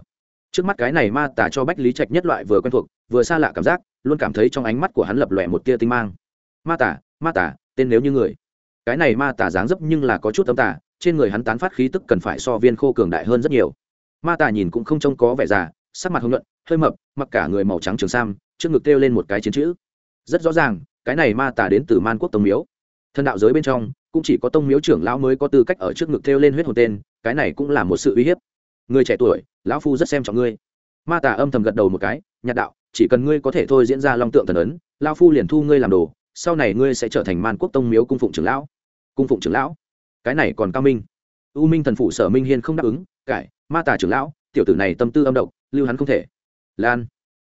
Trước mắt cái này ma tả cho bách lý trạch nhất loại vừa quen thuộc, vừa xa lạ cảm giác, luôn cảm thấy trong ánh mắt của hắn lập lòe một tia tinh mang ma tả ma tả, tên nếu như người. Cái này ma tả dáng dấp nhưng là có chút âm tả, trên người hắn tán phát khí tức cần phải so viên khô cường đại hơn rất nhiều. Ma tả nhìn cũng không trông có vẻ già, sắc mặt hồng luận hơi mập, mặc cả người màu trắng trường sam, trước ngực kêu lên một cái chiến chữ. Rất rõ ràng, cái này ma tả đến từ man quốc tông miếu. Thân đạo giới bên trong, cũng chỉ có tông miếu trưởng lão mới có tư cách ở trước ngực kêu lên huyết hồn tên, cái này cũng là một sự uy hiếp. Người trẻ tuổi, lão phu rất xem trọng ngươi. Ma tả âm thầm gật đầu một cái, nhạt đạo, chỉ cần ngươi có thể thôi diễn ra long tượng thần ấn, lão phu liền thu ngươi làm đồ sau này ngươi sẽ trở thành man quốc tông miếu cung phụng trưởng lão. Cung phụng trưởng lão? Cái này còn cao minh. U minh thần phụ sở minh hiên không đáp ứng, cải, ma tà trưởng lão, tiểu tử này tâm tư âm độc, lưu hắn không thể. Lan.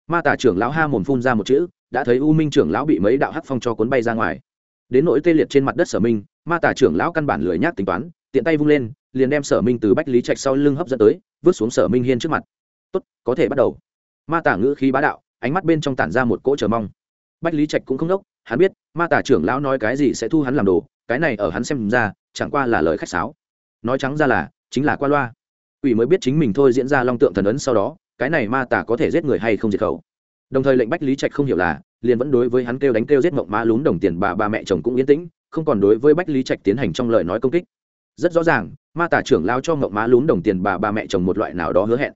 Ma tà trưởng lão ha mồm phun ra một chữ, đã thấy u minh trưởng lão bị mấy đạo hắc phong cho cuốn bay ra ngoài. Đến nỗi tê liệt trên mặt đất sở minh, ma tà trưởng lão căn bản lười nhác tính toán, tiện tay vung lên, liền đem sở minh từ bách lý trạch sau lưng hấp dẫn tới, vứt xuống sở minh hiên trước mặt. Tốt, có thể bắt đầu. Ma tà ngữ khí bá đạo, ánh mắt bên trong tản ra một cỗ chờ mong. Bách lý trạch cũng không đốc hắn biết, ma tà trưởng lão nói cái gì sẽ thu hắn làm đồ, cái này ở hắn xem ra, chẳng qua là lời khách sáo. Nói trắng ra là, chính là qua loa. Ủy mới biết chính mình thôi diễn ra long tượng thần ấn sau đó, cái này ma tà có thể giết người hay không diệt khẩu. Đồng thời lệnh bách lý trạch không hiểu là, liền vẫn đối với hắn kêu đánh kêu giết mộng ma lún đồng tiền bà ba mẹ chồng cũng yên tĩnh, không còn đối với bách lý trạch tiến hành trong lời nói công kích. Rất rõ ràng, ma tà trưởng lao cho mộng ma lún đồng tiền bà ba mẹ chồng một loại nào đó hứa hẹn.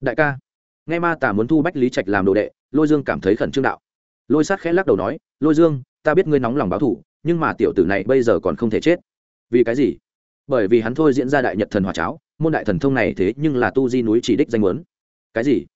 Đại ca, nghe ma tà muốn thu bách lý trạch làm đồ đệ, lôi dương cảm thấy khẩn trương đạo. Lôi sát khẽ lắc đầu nói lôi dương, ta biết ngươi nóng lòng báo thủ, nhưng mà tiểu tử này bây giờ còn không thể chết. Vì cái gì? Bởi vì hắn thôi diễn ra đại nhật thần hòa cháo, môn đại thần thông này thế nhưng là tu di núi chỉ đích danh muốn. Cái gì?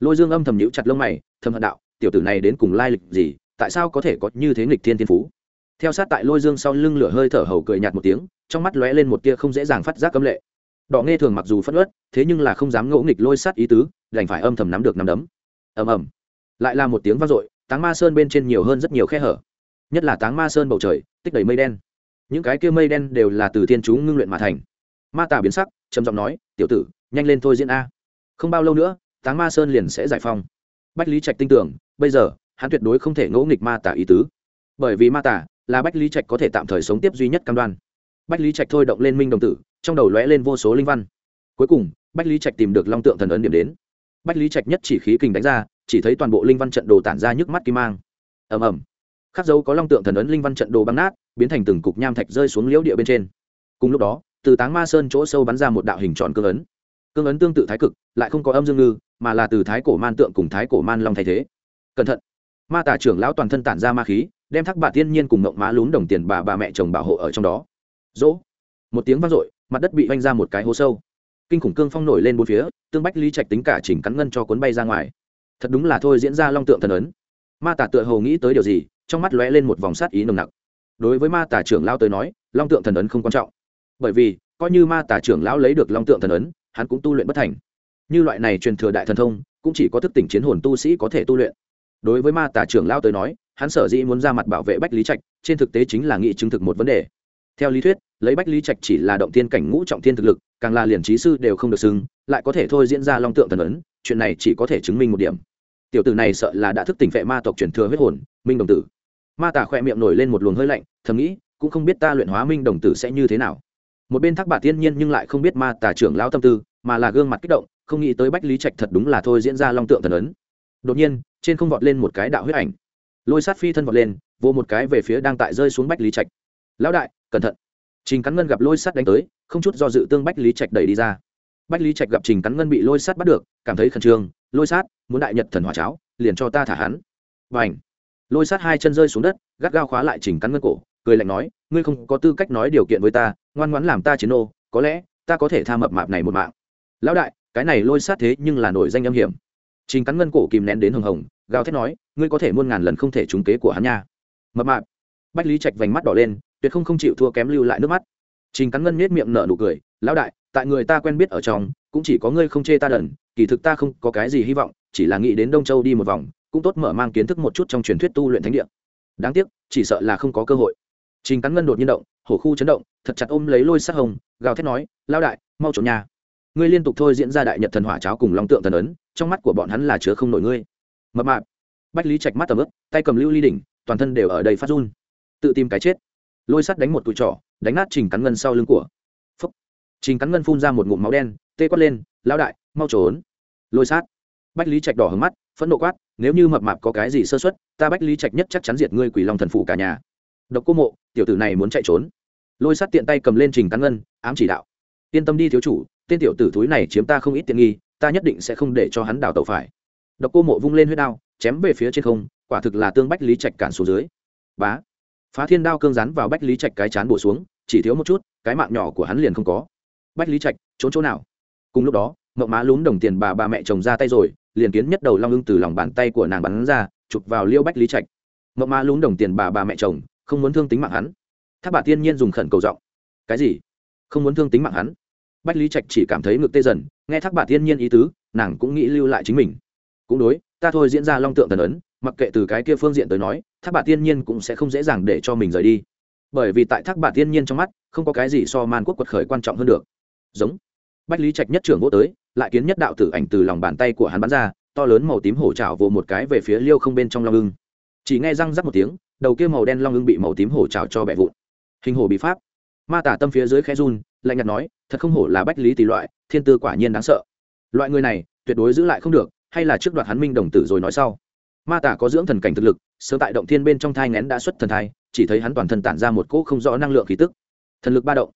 Lôi dương âm thầm nhíu chặt lông mày, thầm hận đạo, tiểu tử này đến cùng lai lịch gì, tại sao có thể có như thế nghịch thiên thiên phú? Theo sát tại lôi dương sau lưng lửa hơi thở hầu cười nhạt một tiếng, trong mắt lóe lên một tia không dễ dàng phát giác âm lệ. Đỏ nghe thường mặc dù phất ớt thế nhưng là không dám ngỗ nghịch lôi sát ý tứ, đành phải âm thầm nắm được nắm đấm. Ầm ầm. Lại là một tiếng vang dội táng ma sơn bên trên nhiều hơn rất nhiều khe hở. Nhất là táng ma sơn bầu trời, tích đầy mây đen. Những cái kia mây đen đều là từ thiên chú ngưng luyện mà thành. Ma tà biến sắc, trầm giọng nói, tiểu tử, nhanh lên thôi diễn a. Không bao lâu nữa, táng ma sơn liền sẽ giải phong bách lý trạch tin tưởng, bây giờ, hắn tuyệt đối không thể ngỗ nghịch ma tà ý tứ. Bởi vì ma tà là bách lý trạch có thể tạm thời sống tiếp duy nhất cam đoan. Bách lý trạch thôi động lên minh đồng tử, trong đầu lóe lên vô số linh văn. Cuối cùng, bách lý trạch tìm được long tượng thần ấn điểm đến. Bách lý trạch nhất chỉ khí kình đánh ra chỉ thấy toàn bộ linh văn trận đồ tản ra nhức mắt kim mang. Ầm ầm. Khắc dấu có long tượng thần ấn linh văn trận đồ băng nát, biến thành từng cục nham thạch rơi xuống liễu địa bên trên. Cùng lúc đó, từ táng ma sơn chỗ sâu bắn ra một đạo hình tròn cương ấn. Cương ấn tương tự thái cực, lại không có âm dương ngư, mà là từ thái cổ man tượng cùng thái cổ man long thay thế. Cẩn thận. Ma tả trưởng lão toàn thân tản ra ma khí, đem thác bà thiên nhiên cùng mộng mã lún đồng tiền bà bà mẹ chồng bảo hộ ở trong đó. Dỗ một tiếng vang dội, mặt đất bị oanh ra một cái hố sâu. Kinh khủng cương phong nổi lên bốn phía, tương bách lý trạch tính cả chỉnh cắn ngân cho cuốn bay ra ngoài thật đúng là thôi diễn ra long tượng thần ấn. Ma tả tựa hồ nghĩ tới điều gì, trong mắt lóe lên một vòng sát ý nồng nặc. Đối với ma tả trưởng lao tới nói, long tượng thần ấn không quan trọng. Bởi vì, coi như ma tả trưởng lão lấy được long tượng thần ấn, hắn cũng tu luyện bất thành. Như loại này truyền thừa đại thần thông, cũng chỉ có thức tỉnh chiến hồn tu sĩ có thể tu luyện. Đối với ma tả trưởng lao tới nói, hắn sở dĩ muốn ra mặt bảo vệ bách lý trạch, trên thực tế chính là nghị chứng thực một vấn đề. Theo lý thuyết, lấy bách lý trạch chỉ là động thiên cảnh ngũ trọng thiên thực lực, càng là liền trí sư đều không được xưng, lại có thể thôi diễn ra long tượng thần ấn chuyện này chỉ có thể chứng minh một điểm. Tiểu tử này sợ là đã thức tỉnh vệ ma tộc truyền thừa huyết hồn, minh đồng tử. Ma tả khỏe miệng nổi lên một luồng hơi lạnh, thầm nghĩ, cũng không biết ta luyện hóa minh đồng tử sẽ như thế nào. Một bên thác bà tiên nhiên nhưng lại không biết ma tả trưởng lão tâm tư, mà là gương mặt kích động, không nghĩ tới bách lý trạch thật đúng là thôi diễn ra long tượng thần ấn. Đột nhiên, trên không vọt lên một cái đạo huyết ảnh. Lôi sát phi thân vọt lên vô một cái về phía đang tại rơi xuống bách lý trạch. Lão đại, cẩn thận. Trình cắn ngân gặp lôi sát đánh tới, không chút do dự tương bách lý trạch đẩy đi ra bách lý trạch gặp trình cắn ngân bị lôi Sát bắt được, cảm thấy khẩn trương, lôi sát, muốn đại nhật thần hỏa cháo, liền cho ta thả hắn. Và ảnh lôi sát hai chân rơi xuống đất, gắt gao khóa lại trình cắn ngân cổ, cười lạnh nói, ngươi không có tư cách nói điều kiện với ta, ngoan ngoãn làm ta chiến ô có lẽ, ta có thể tha mập mạp này một mạng. Lão đại, cái này lôi sát thế nhưng là nổi danh âm hiểm. Trình cắn ngân cổ kìm nén đến hồng hồng, gào thét nói, ngươi có thể muôn ngàn lần không thể trúng kế của hắn nha. Mập mạp! Bách lý trạch vành mắt đỏ lên, tuyệt không không chịu thua kém lưu lại nước mắt. Trình cắn ngân nhếch miệng nở nụ cười, lão đại tại người ta quen biết ở trong, cũng chỉ có ngươi không chê ta đần, kỳ thực ta không có cái gì hy vọng, chỉ là nghĩ đến đông châu đi một vòng, cũng tốt mở mang kiến thức một chút trong truyền thuyết tu luyện thánh địa. Đáng tiếc, chỉ sợ là không có cơ hội. Trình cắn ngân đột nhiên động, hổ khu chấn động, thật chặt ôm lấy lôi sát hồng, gào thét nói lao đại, mau trốn nhà. Ngươi liên tục thôi diễn ra đại nhật thần hỏa cháo cùng long tượng thần ấn, trong mắt của bọn hắn là chứa không nổi ngươi. Mập mạp. Bách lý chạch mắt tầm ướp tay cầm lưu ly đỉnh, toàn thân đều ở đây phát run. Tự tìm cái chết. Lôi sắt đánh một tụi trỏ, đánh nát trình cắn ngân sau lưng của trình cắn ngân phun ra một ngụm máu đen, tê quát lên, lão đại, mau trốn. Lôi sát. Bách lý trạch đỏ hứng mắt, phẫn nộ quát, nếu như mập mạp có cái gì sơ xuất ta bách lý trạch nhất chắc chắn diệt ngươi quỷ long thần phủ cả nhà. Độc cô mộ, tiểu tử này muốn chạy trốn. Lôi sát tiện tay cầm lên trình cắn ngân, ám chỉ đạo, yên tâm đi thiếu chủ, tên tiểu tử thúi này chiếm ta không ít tiện nghi, ta nhất định sẽ không để cho hắn đào tẩu phải. Độc cô mộ vung lên huyết đao, chém về phía trên không, quả thực là tương bách lý trạch cản xuống dưới. Bá! Phá thiên đao cương rắn vào bách lý trạch cái chán bổ xuống, chỉ thiếu một chút, cái mạng nhỏ của hắn liền không có bách lý trạch, trốn chỗ nào? Cùng lúc đó mậu má lún đồng tiền bà bà mẹ chồng ra tay rồi, liền kiến nhất đầu long ưng từ lòng bàn tay của nàng bắn ra, chụp vào liêu bách lý trạch. Mậu má lún đồng tiền bà bà mẹ chồng, không muốn thương tính mạng hắn. Tháp bà tiên nhiên dùng khẩn cầu giọng. Cái gì? Không muốn thương tính mạng hắn? Bách lý trạch chỉ cảm thấy ngực tê dần, nghe thác bà Tiên nhiên ý tứ, nàng cũng nghĩ lưu lại chính mình. Cũng đối, ta thôi diễn ra long tượng thần ấn, mặc kệ từ cái kia phương diện tới nói, thác bà Tiên nhiên cũng sẽ không dễ dàng để cho mình rời đi. Bởi vì tại thác bà Tiên nhiên trong mắt, không có cái gì so man quốc quật khởi quan trọng hơn được giống. Bách lý trạch nhất trưởng vô tới, lại kiến nhất đạo tử ảnh từ lòng bàn tay của hắn bắn ra, to lớn màu tím hổ trào vồ một cái về phía liêu không bên trong long ưng. Chỉ nghe răng rắc một tiếng, đầu kia màu đen long ưng bị màu tím hổ trào cho bẹ vụn. Hình hổ bị pháp. Ma tả tâm phía dưới khe run, lạnh nhạt nói, thật không hổ là bách lý tỷ loại, thiên tư quả nhiên đáng sợ. Loại người này, tuyệt đối giữ lại không được, hay là trước đoạt hắn minh đồng tử rồi nói sau. Ma tả có dưỡng thần cảnh thực lực, sớm tại động thiên bên trong thai ngén đã xuất thần thai, chỉ thấy hắn toàn thân tản ra một cỗ không rõ năng lượng khí tức. Thần lực ba động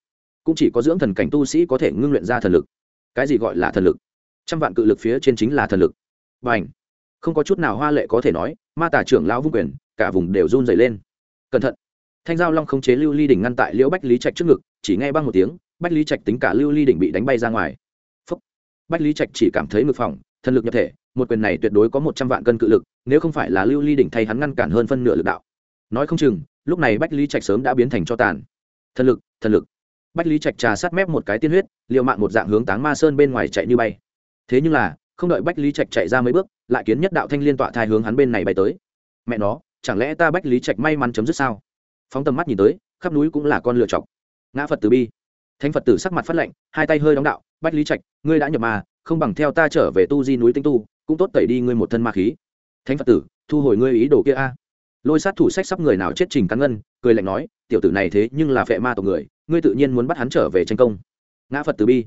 cũng chỉ có dưỡng thần cảnh tu sĩ có thể ngưng luyện ra thần lực. Cái gì gọi là thần lực? Trăm vạn cự lực phía trên chính là thần lực. B à n h không có chút nào hoa lệ có thể nói, ma tả trưởng lão vung quyền, cả vùng đều run dày lên. Cẩn thận! Thanh giao long không chế lưu ly đỉnh ngăn tại liễu bách lý trạch trước ngực, chỉ nghe băng một tiếng, bách lý trạch tính cả lưu ly đỉnh bị đánh bay ra ngoài. Phúc. bách lý trạch chỉ cảm thấy ngực phòng thần lực nhập thể, một quyền này tuyệt đối có một trăm vạn cân cự lực, nếu không phải là lưu ly đỉnh thay hắn ngăn cản hơn phân nửa lực đạo. Nói không chừng, lúc này bách lý trạch sớm đã biến thành cho tàn. Thần lực thần lực! Bách lý trạch trà sát mép một cái tiên huyết liệu mạng một dạng hướng táng ma sơn bên ngoài chạy như bay. Thế nhưng là, không đợi bách lý trạch chạy ra mấy bước, lại kiến nhất đạo thanh liên tọa thai hướng hắn bên này bay tới. Mẹ nó, chẳng lẽ ta bách lý trạch may mắn chấm dứt sao? Phóng tầm mắt nhìn tới, khắp núi cũng là con lựa chọc. Ngã phật từ bi. Thánh phật tử sắc mặt phát lạnh, hai tay hơi đóng đạo, bách lý trạch, ngươi đã nhập mà không bằng theo ta trở về tu di núi tinh tu, cũng tốt tẩy đi ngươi một thân ma khí. Thánh phật tử, thu hồi ngươi ý đồ kia a. Lôi sát thủ sách sắp người nào chết trình cắn ngân, cười lạnh nói, tiểu tử này thế nhưng là phệ ma tộc người ngươi tự nhiên muốn bắt hắn trở về tranh công. Ngã phật từ bi.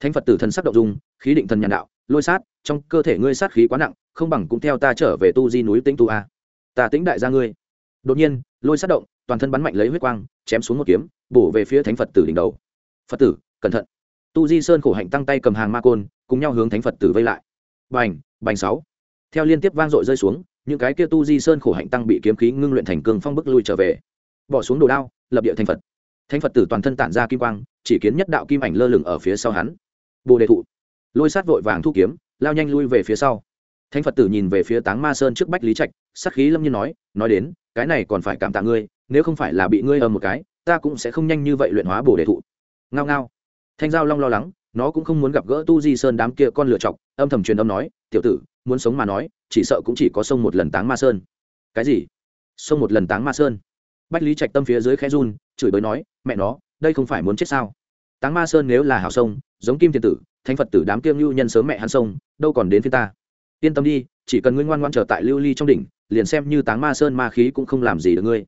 Thánh phật tử thần sắc động dung, khí định thần nhàn đạo, lôi sát, trong cơ thể ngươi sát khí quá nặng, không bằng cũng theo ta trở về tu di núi tĩnh tu a. Ta tĩnh đại gia ngươi. Đột nhiên, lôi sát động, toàn thân bắn mạnh lấy huyết quang, chém xuống một kiếm, bổ về phía thánh phật tử đỉnh đầu. Phật tử, cẩn thận. Tu di sơn khổ hạnh tăng tay cầm hàng ma côn, cùng nhau hướng thánh phật tử vây lại. Bành bành sáu. Theo liên tiếp vang dội rơi xuống, những cái kia tu di sơn khổ hạnh tăng bị kiếm khí ngưng luyện thành cương phong bức lui trở về. Bỏ xuống đồ đao, lập địa thành phật thánh phật tử toàn thân tản ra kim quang, chỉ kiến nhất đạo kim ảnh lơ lửng ở phía sau hắn. Bồ đề thụ. Lôi sát vội vàng thu kiếm, lao nhanh lui về phía sau. Thánh phật tử nhìn về phía táng ma sơn trước bách lý trạch, sắc khí lâm nhiên nói nói đến, cái này còn phải cảm tạ ngươi, nếu không phải là bị ngươi ầm một cái, ta cũng sẽ không nhanh như vậy luyện hóa bồ đề thụ. Ngao ngao. Thanh giao long lo lắng, nó cũng không muốn gặp gỡ tu di sơn đám kia con lựa chọc, âm thầm truyền âm nói, tiểu tử, muốn sống mà nói, chỉ sợ cũng chỉ có sông một lần táng ma sơn. Cái gì? Sông một lần táng ma sơn? Bách lý trạch tâm phía dưới khe run chửi bới nói, mẹ nó, đây không phải muốn chết sao? Táng ma sơn nếu là hào sông, giống kim thiên tử, Thánh phật tử đám kiêng lưu nhân sớm mẹ hắn sông, đâu còn đến phía ta. Yên tâm đi, chỉ cần ngươi ngoan ngoan trở tại lưu ly trong đỉnh, liền xem như táng ma sơn ma khí cũng không làm gì được ngươi.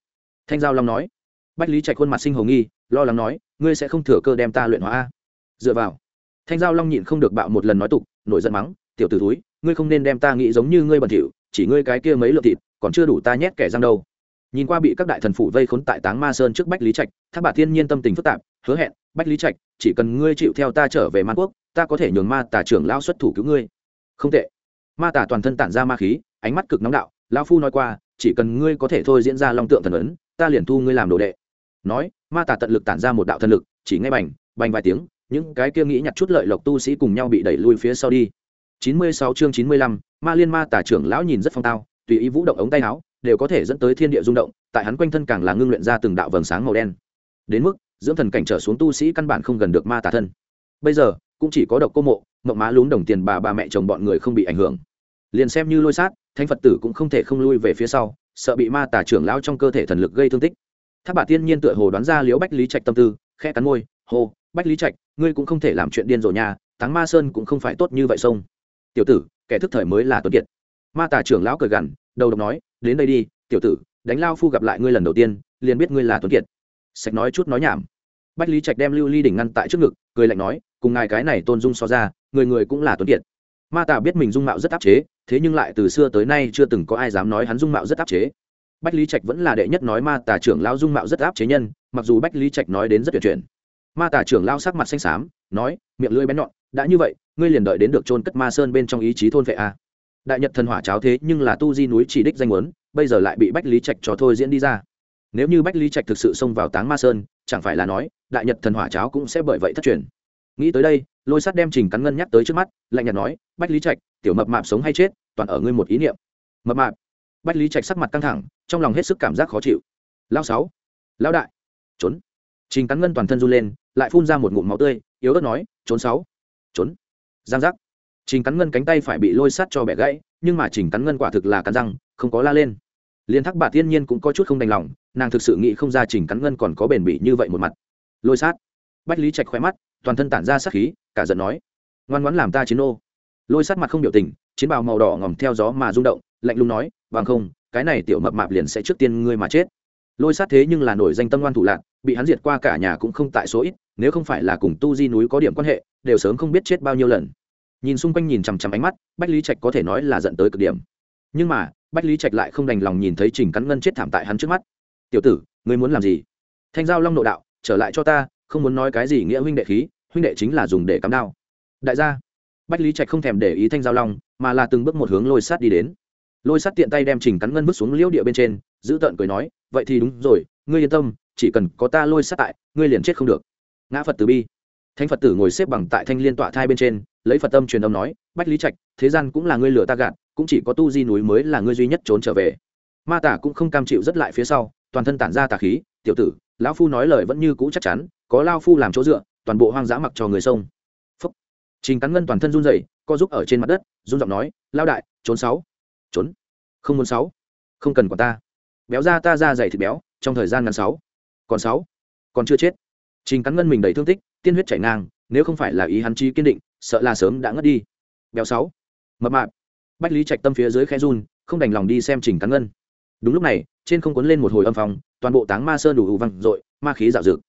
Thanh giao long nói. Bách lý trạch khuôn mặt sinh hồng nghi, lo lắng nói, ngươi sẽ không thừa cơ đem ta luyện hóa a? Dựa vào. Thanh giao long nhịn không được bạo một lần nói tục, nổi giận mắng, tiểu t ử túi ngươi không nên đem ta nghĩ giống như ngươi bẩn thỉu, chỉ ngươi cái kia mấy lượng thịt, còn chưa đủ ta nhét kẻ răng đâu nhìn qua bị các đại thần phủ vây khốn tại táng ma sơn trước bách lý trạch thác bà thiên nhiên tâm tình phức tạp hứa hẹn bách lý trạch chỉ cần ngươi chịu theo ta trở về man quốc ta có thể nhường ma tả trưởng lao xuất thủ cứu ngươi. Không tệ. Ma tả toàn thân tản ra ma khí ánh mắt cực nóng đạo lao phu nói qua chỉ cần ngươi có thể thôi diễn ra long tượng thần ấn ta liền thu ngươi làm đồ đệ. Nói ma tà tận lực tản ra một đạo thần lực chỉ ngay bành bành vài tiếng những cái kia nghĩ nhặt chút lợi lộc tu sĩ cùng nhau bị đẩy lui phía sau đi. Chín mươi sáu chương chín mươi lăm, ma liên ma tà trưởng lão nhìn rất phong tao tùy ý vũ động ống tay áo đều có thể dẫn tới thiên địa rung động, tại hắn quanh thân càng là ngưng luyện ra từng đạo vầng sáng màu đen. Đến mức, dưỡng thần cảnh trở xuống tu sĩ căn bản không gần được ma tà thân. Bây giờ, cũng chỉ có độc cô mộ, mộng má lún đồng tiền bà bà mẹ chồng bọn người không bị ảnh hưởng. Liền xem như lôi sát thanh phật tử cũng không thể không lui về phía sau, sợ bị ma tà trưởng lão trong cơ thể thần lực gây thương tích. Tháp bà tiên nhiên tựa hồ đoán ra liễu bách lý trạch tâm tư khe cắn môi, hô, bách lý trạch, ngươi cũng không thể làm chuyện điên rồ nhà thắng ma sơn cũng không phải tốt như vậy sông. Tiểu tử, kẻ thức thời mới là tuấn kiệt. Ma tà trưởng lão cười gằn đầu độc nói, đến đây đi, tiểu tử, đánh lao phu gặp lại ngươi lần đầu tiên, liền biết ngươi là tuấn kiệt. Sạch nói chút nói nhảm. Bách lý trạch đem lưu ly đỉnh ngăn tại trước ngực, cười lạnh nói, cùng ngài cái này tôn dung so ra, người người cũng là tuấn kiệt. Ma tà biết mình dung mạo rất áp chế, thế nhưng lại từ xưa tới nay chưa từng có ai dám nói hắn dung mạo rất áp chế. Bách lý trạch vẫn là đệ nhất nói ma tà trưởng lao dung mạo rất áp chế nhân, mặc dù bách lý trạch nói đến rất tuyệt chuyển ma tà trưởng lao sắc mặt xanh xám, nói, miệng lưỡi bén nhọn, đã như vậy, ngươi liền đợi đến được trôn cất ma sơn bên trong ý chí thôn vệ a đại nhật thần hỏa cháo thế nhưng là tu di núi chỉ đích danh muốn, bây giờ lại bị bách lý trạch cho thôi diễn đi ra. Nếu như bách lý trạch thực sự xông vào táng ma sơn, chẳng phải là nói, đại nhật thần hỏa cháo cũng sẽ bởi vậy thất truyền. Nghĩ tới đây, lôi sắt đem trình cắn ngân nhắc tới trước mắt, lạnh nhạt nói, bách lý trạch, tiểu mập mạp sống hay chết, toàn ở ngươi một ý niệm. Mập mạp? Bách lý trạch sắc mặt căng thẳng, trong lòng hết sức cảm giác khó chịu. Lao sáu lao đại, trốn. Trình cắn ngân toàn thân run lên, lại phun ra một ngụm máu tươi, yếu ớt nói, trốn sáu, trốn. Giang giác trình cắn ngân cánh tay phải bị lôi sát cho bẻ gãy, nhưng mà trình cắn ngân quả thực là cắn răng, không có la lên. Liên thác bà thiên nhiên cũng có chút không đành lòng, nàng thực sự nghĩ không ra trình cắn ngân còn có bền bỉ như vậy một mặt. Lôi sát. Bách lý trạch khoe mắt, toàn thân tản ra sát khí, cả giận nói, ngoan ngoãn làm ta chiến ô. Lôi sát mặt không biểu tình, chiến bào màu đỏ ngòm theo gió mà rung động, lạnh lùng nói, bằng không, cái này tiểu mập mạp liền sẽ trước tiên ngươi mà chết. Lôi sát thế nhưng là nổi danh tâm ngoan thủ lạc, bị hắn diệt qua cả nhà cũng không tại số ít, nếu không phải là cùng tu di núi có điểm quan hệ, đều sớm không biết chết bao nhiêu lần nhìn xung quanh nhìn chằm chằm ánh mắt, bách lý trạch có thể nói là dẫn tới cực điểm. Nhưng mà, bách lý trạch lại không đành lòng nhìn thấy trình cắn ngân chết thảm tại hắn trước mắt. Tiểu tử, ngươi muốn làm gì? Thanh giao long nộ đạo, trở lại cho ta, không muốn nói cái gì nghĩa huynh đệ khí, huynh đệ chính là dùng để cắm đao. Đại gia. Bách lý trạch không thèm để ý thanh giao long, mà là từng bước một hướng lôi sát đi đến. Lôi sát tiện tay đem trình cắn ngân bước xuống liễu địa bên trên, giữ tợn cười nói, vậy thì đúng rồi, ngươi yên tâm, chỉ cần có ta lôi sát tại, ngươi liền chết không được. Ngã phật từ bi thánh phật tử ngồi xếp bằng tại thanh liên tọa thai bên trên, lấy phật tâm truyền âm nói, bách lý trạch, thế gian cũng là ngươi lửa ta gạt, cũng chỉ có tu di núi mới là ngươi duy nhất trốn trở về. Ma tả cũng không cam chịu rất lại phía sau, toàn thân tản ra tà khí, tiểu tử, lão phu nói lời vẫn như cũ chắc chắn, có lao phu làm chỗ dựa, toàn bộ hoang dã mặc cho người sông phúc. Trình cắn ngân toàn thân run rẩy, co giúp ở trên mặt đất, run giọng nói lao đại, trốn sáu. Trốn? Không muốn sáu? Không cần quản ta. Béo ra ta ra dày thịt béo, trong thời gian ngắn sáu. Còn sáu? Còn chưa chết. Trình cắn ngân mình đầy thương tích tiên huyết chảy ngang, nếu không phải là ý hắn chi kiên định, sợ là sớm đã ngất đi. Béo sáu. Mập mạp. Bách lý trạch tâm phía dưới khe run, không đành lòng đi xem trình cắn ngân. Đúng lúc này, trên không cuốn lên một hồi âm phong, toàn bộ táng ma sơn đủ hữu văng dội, ma khí dạo dực.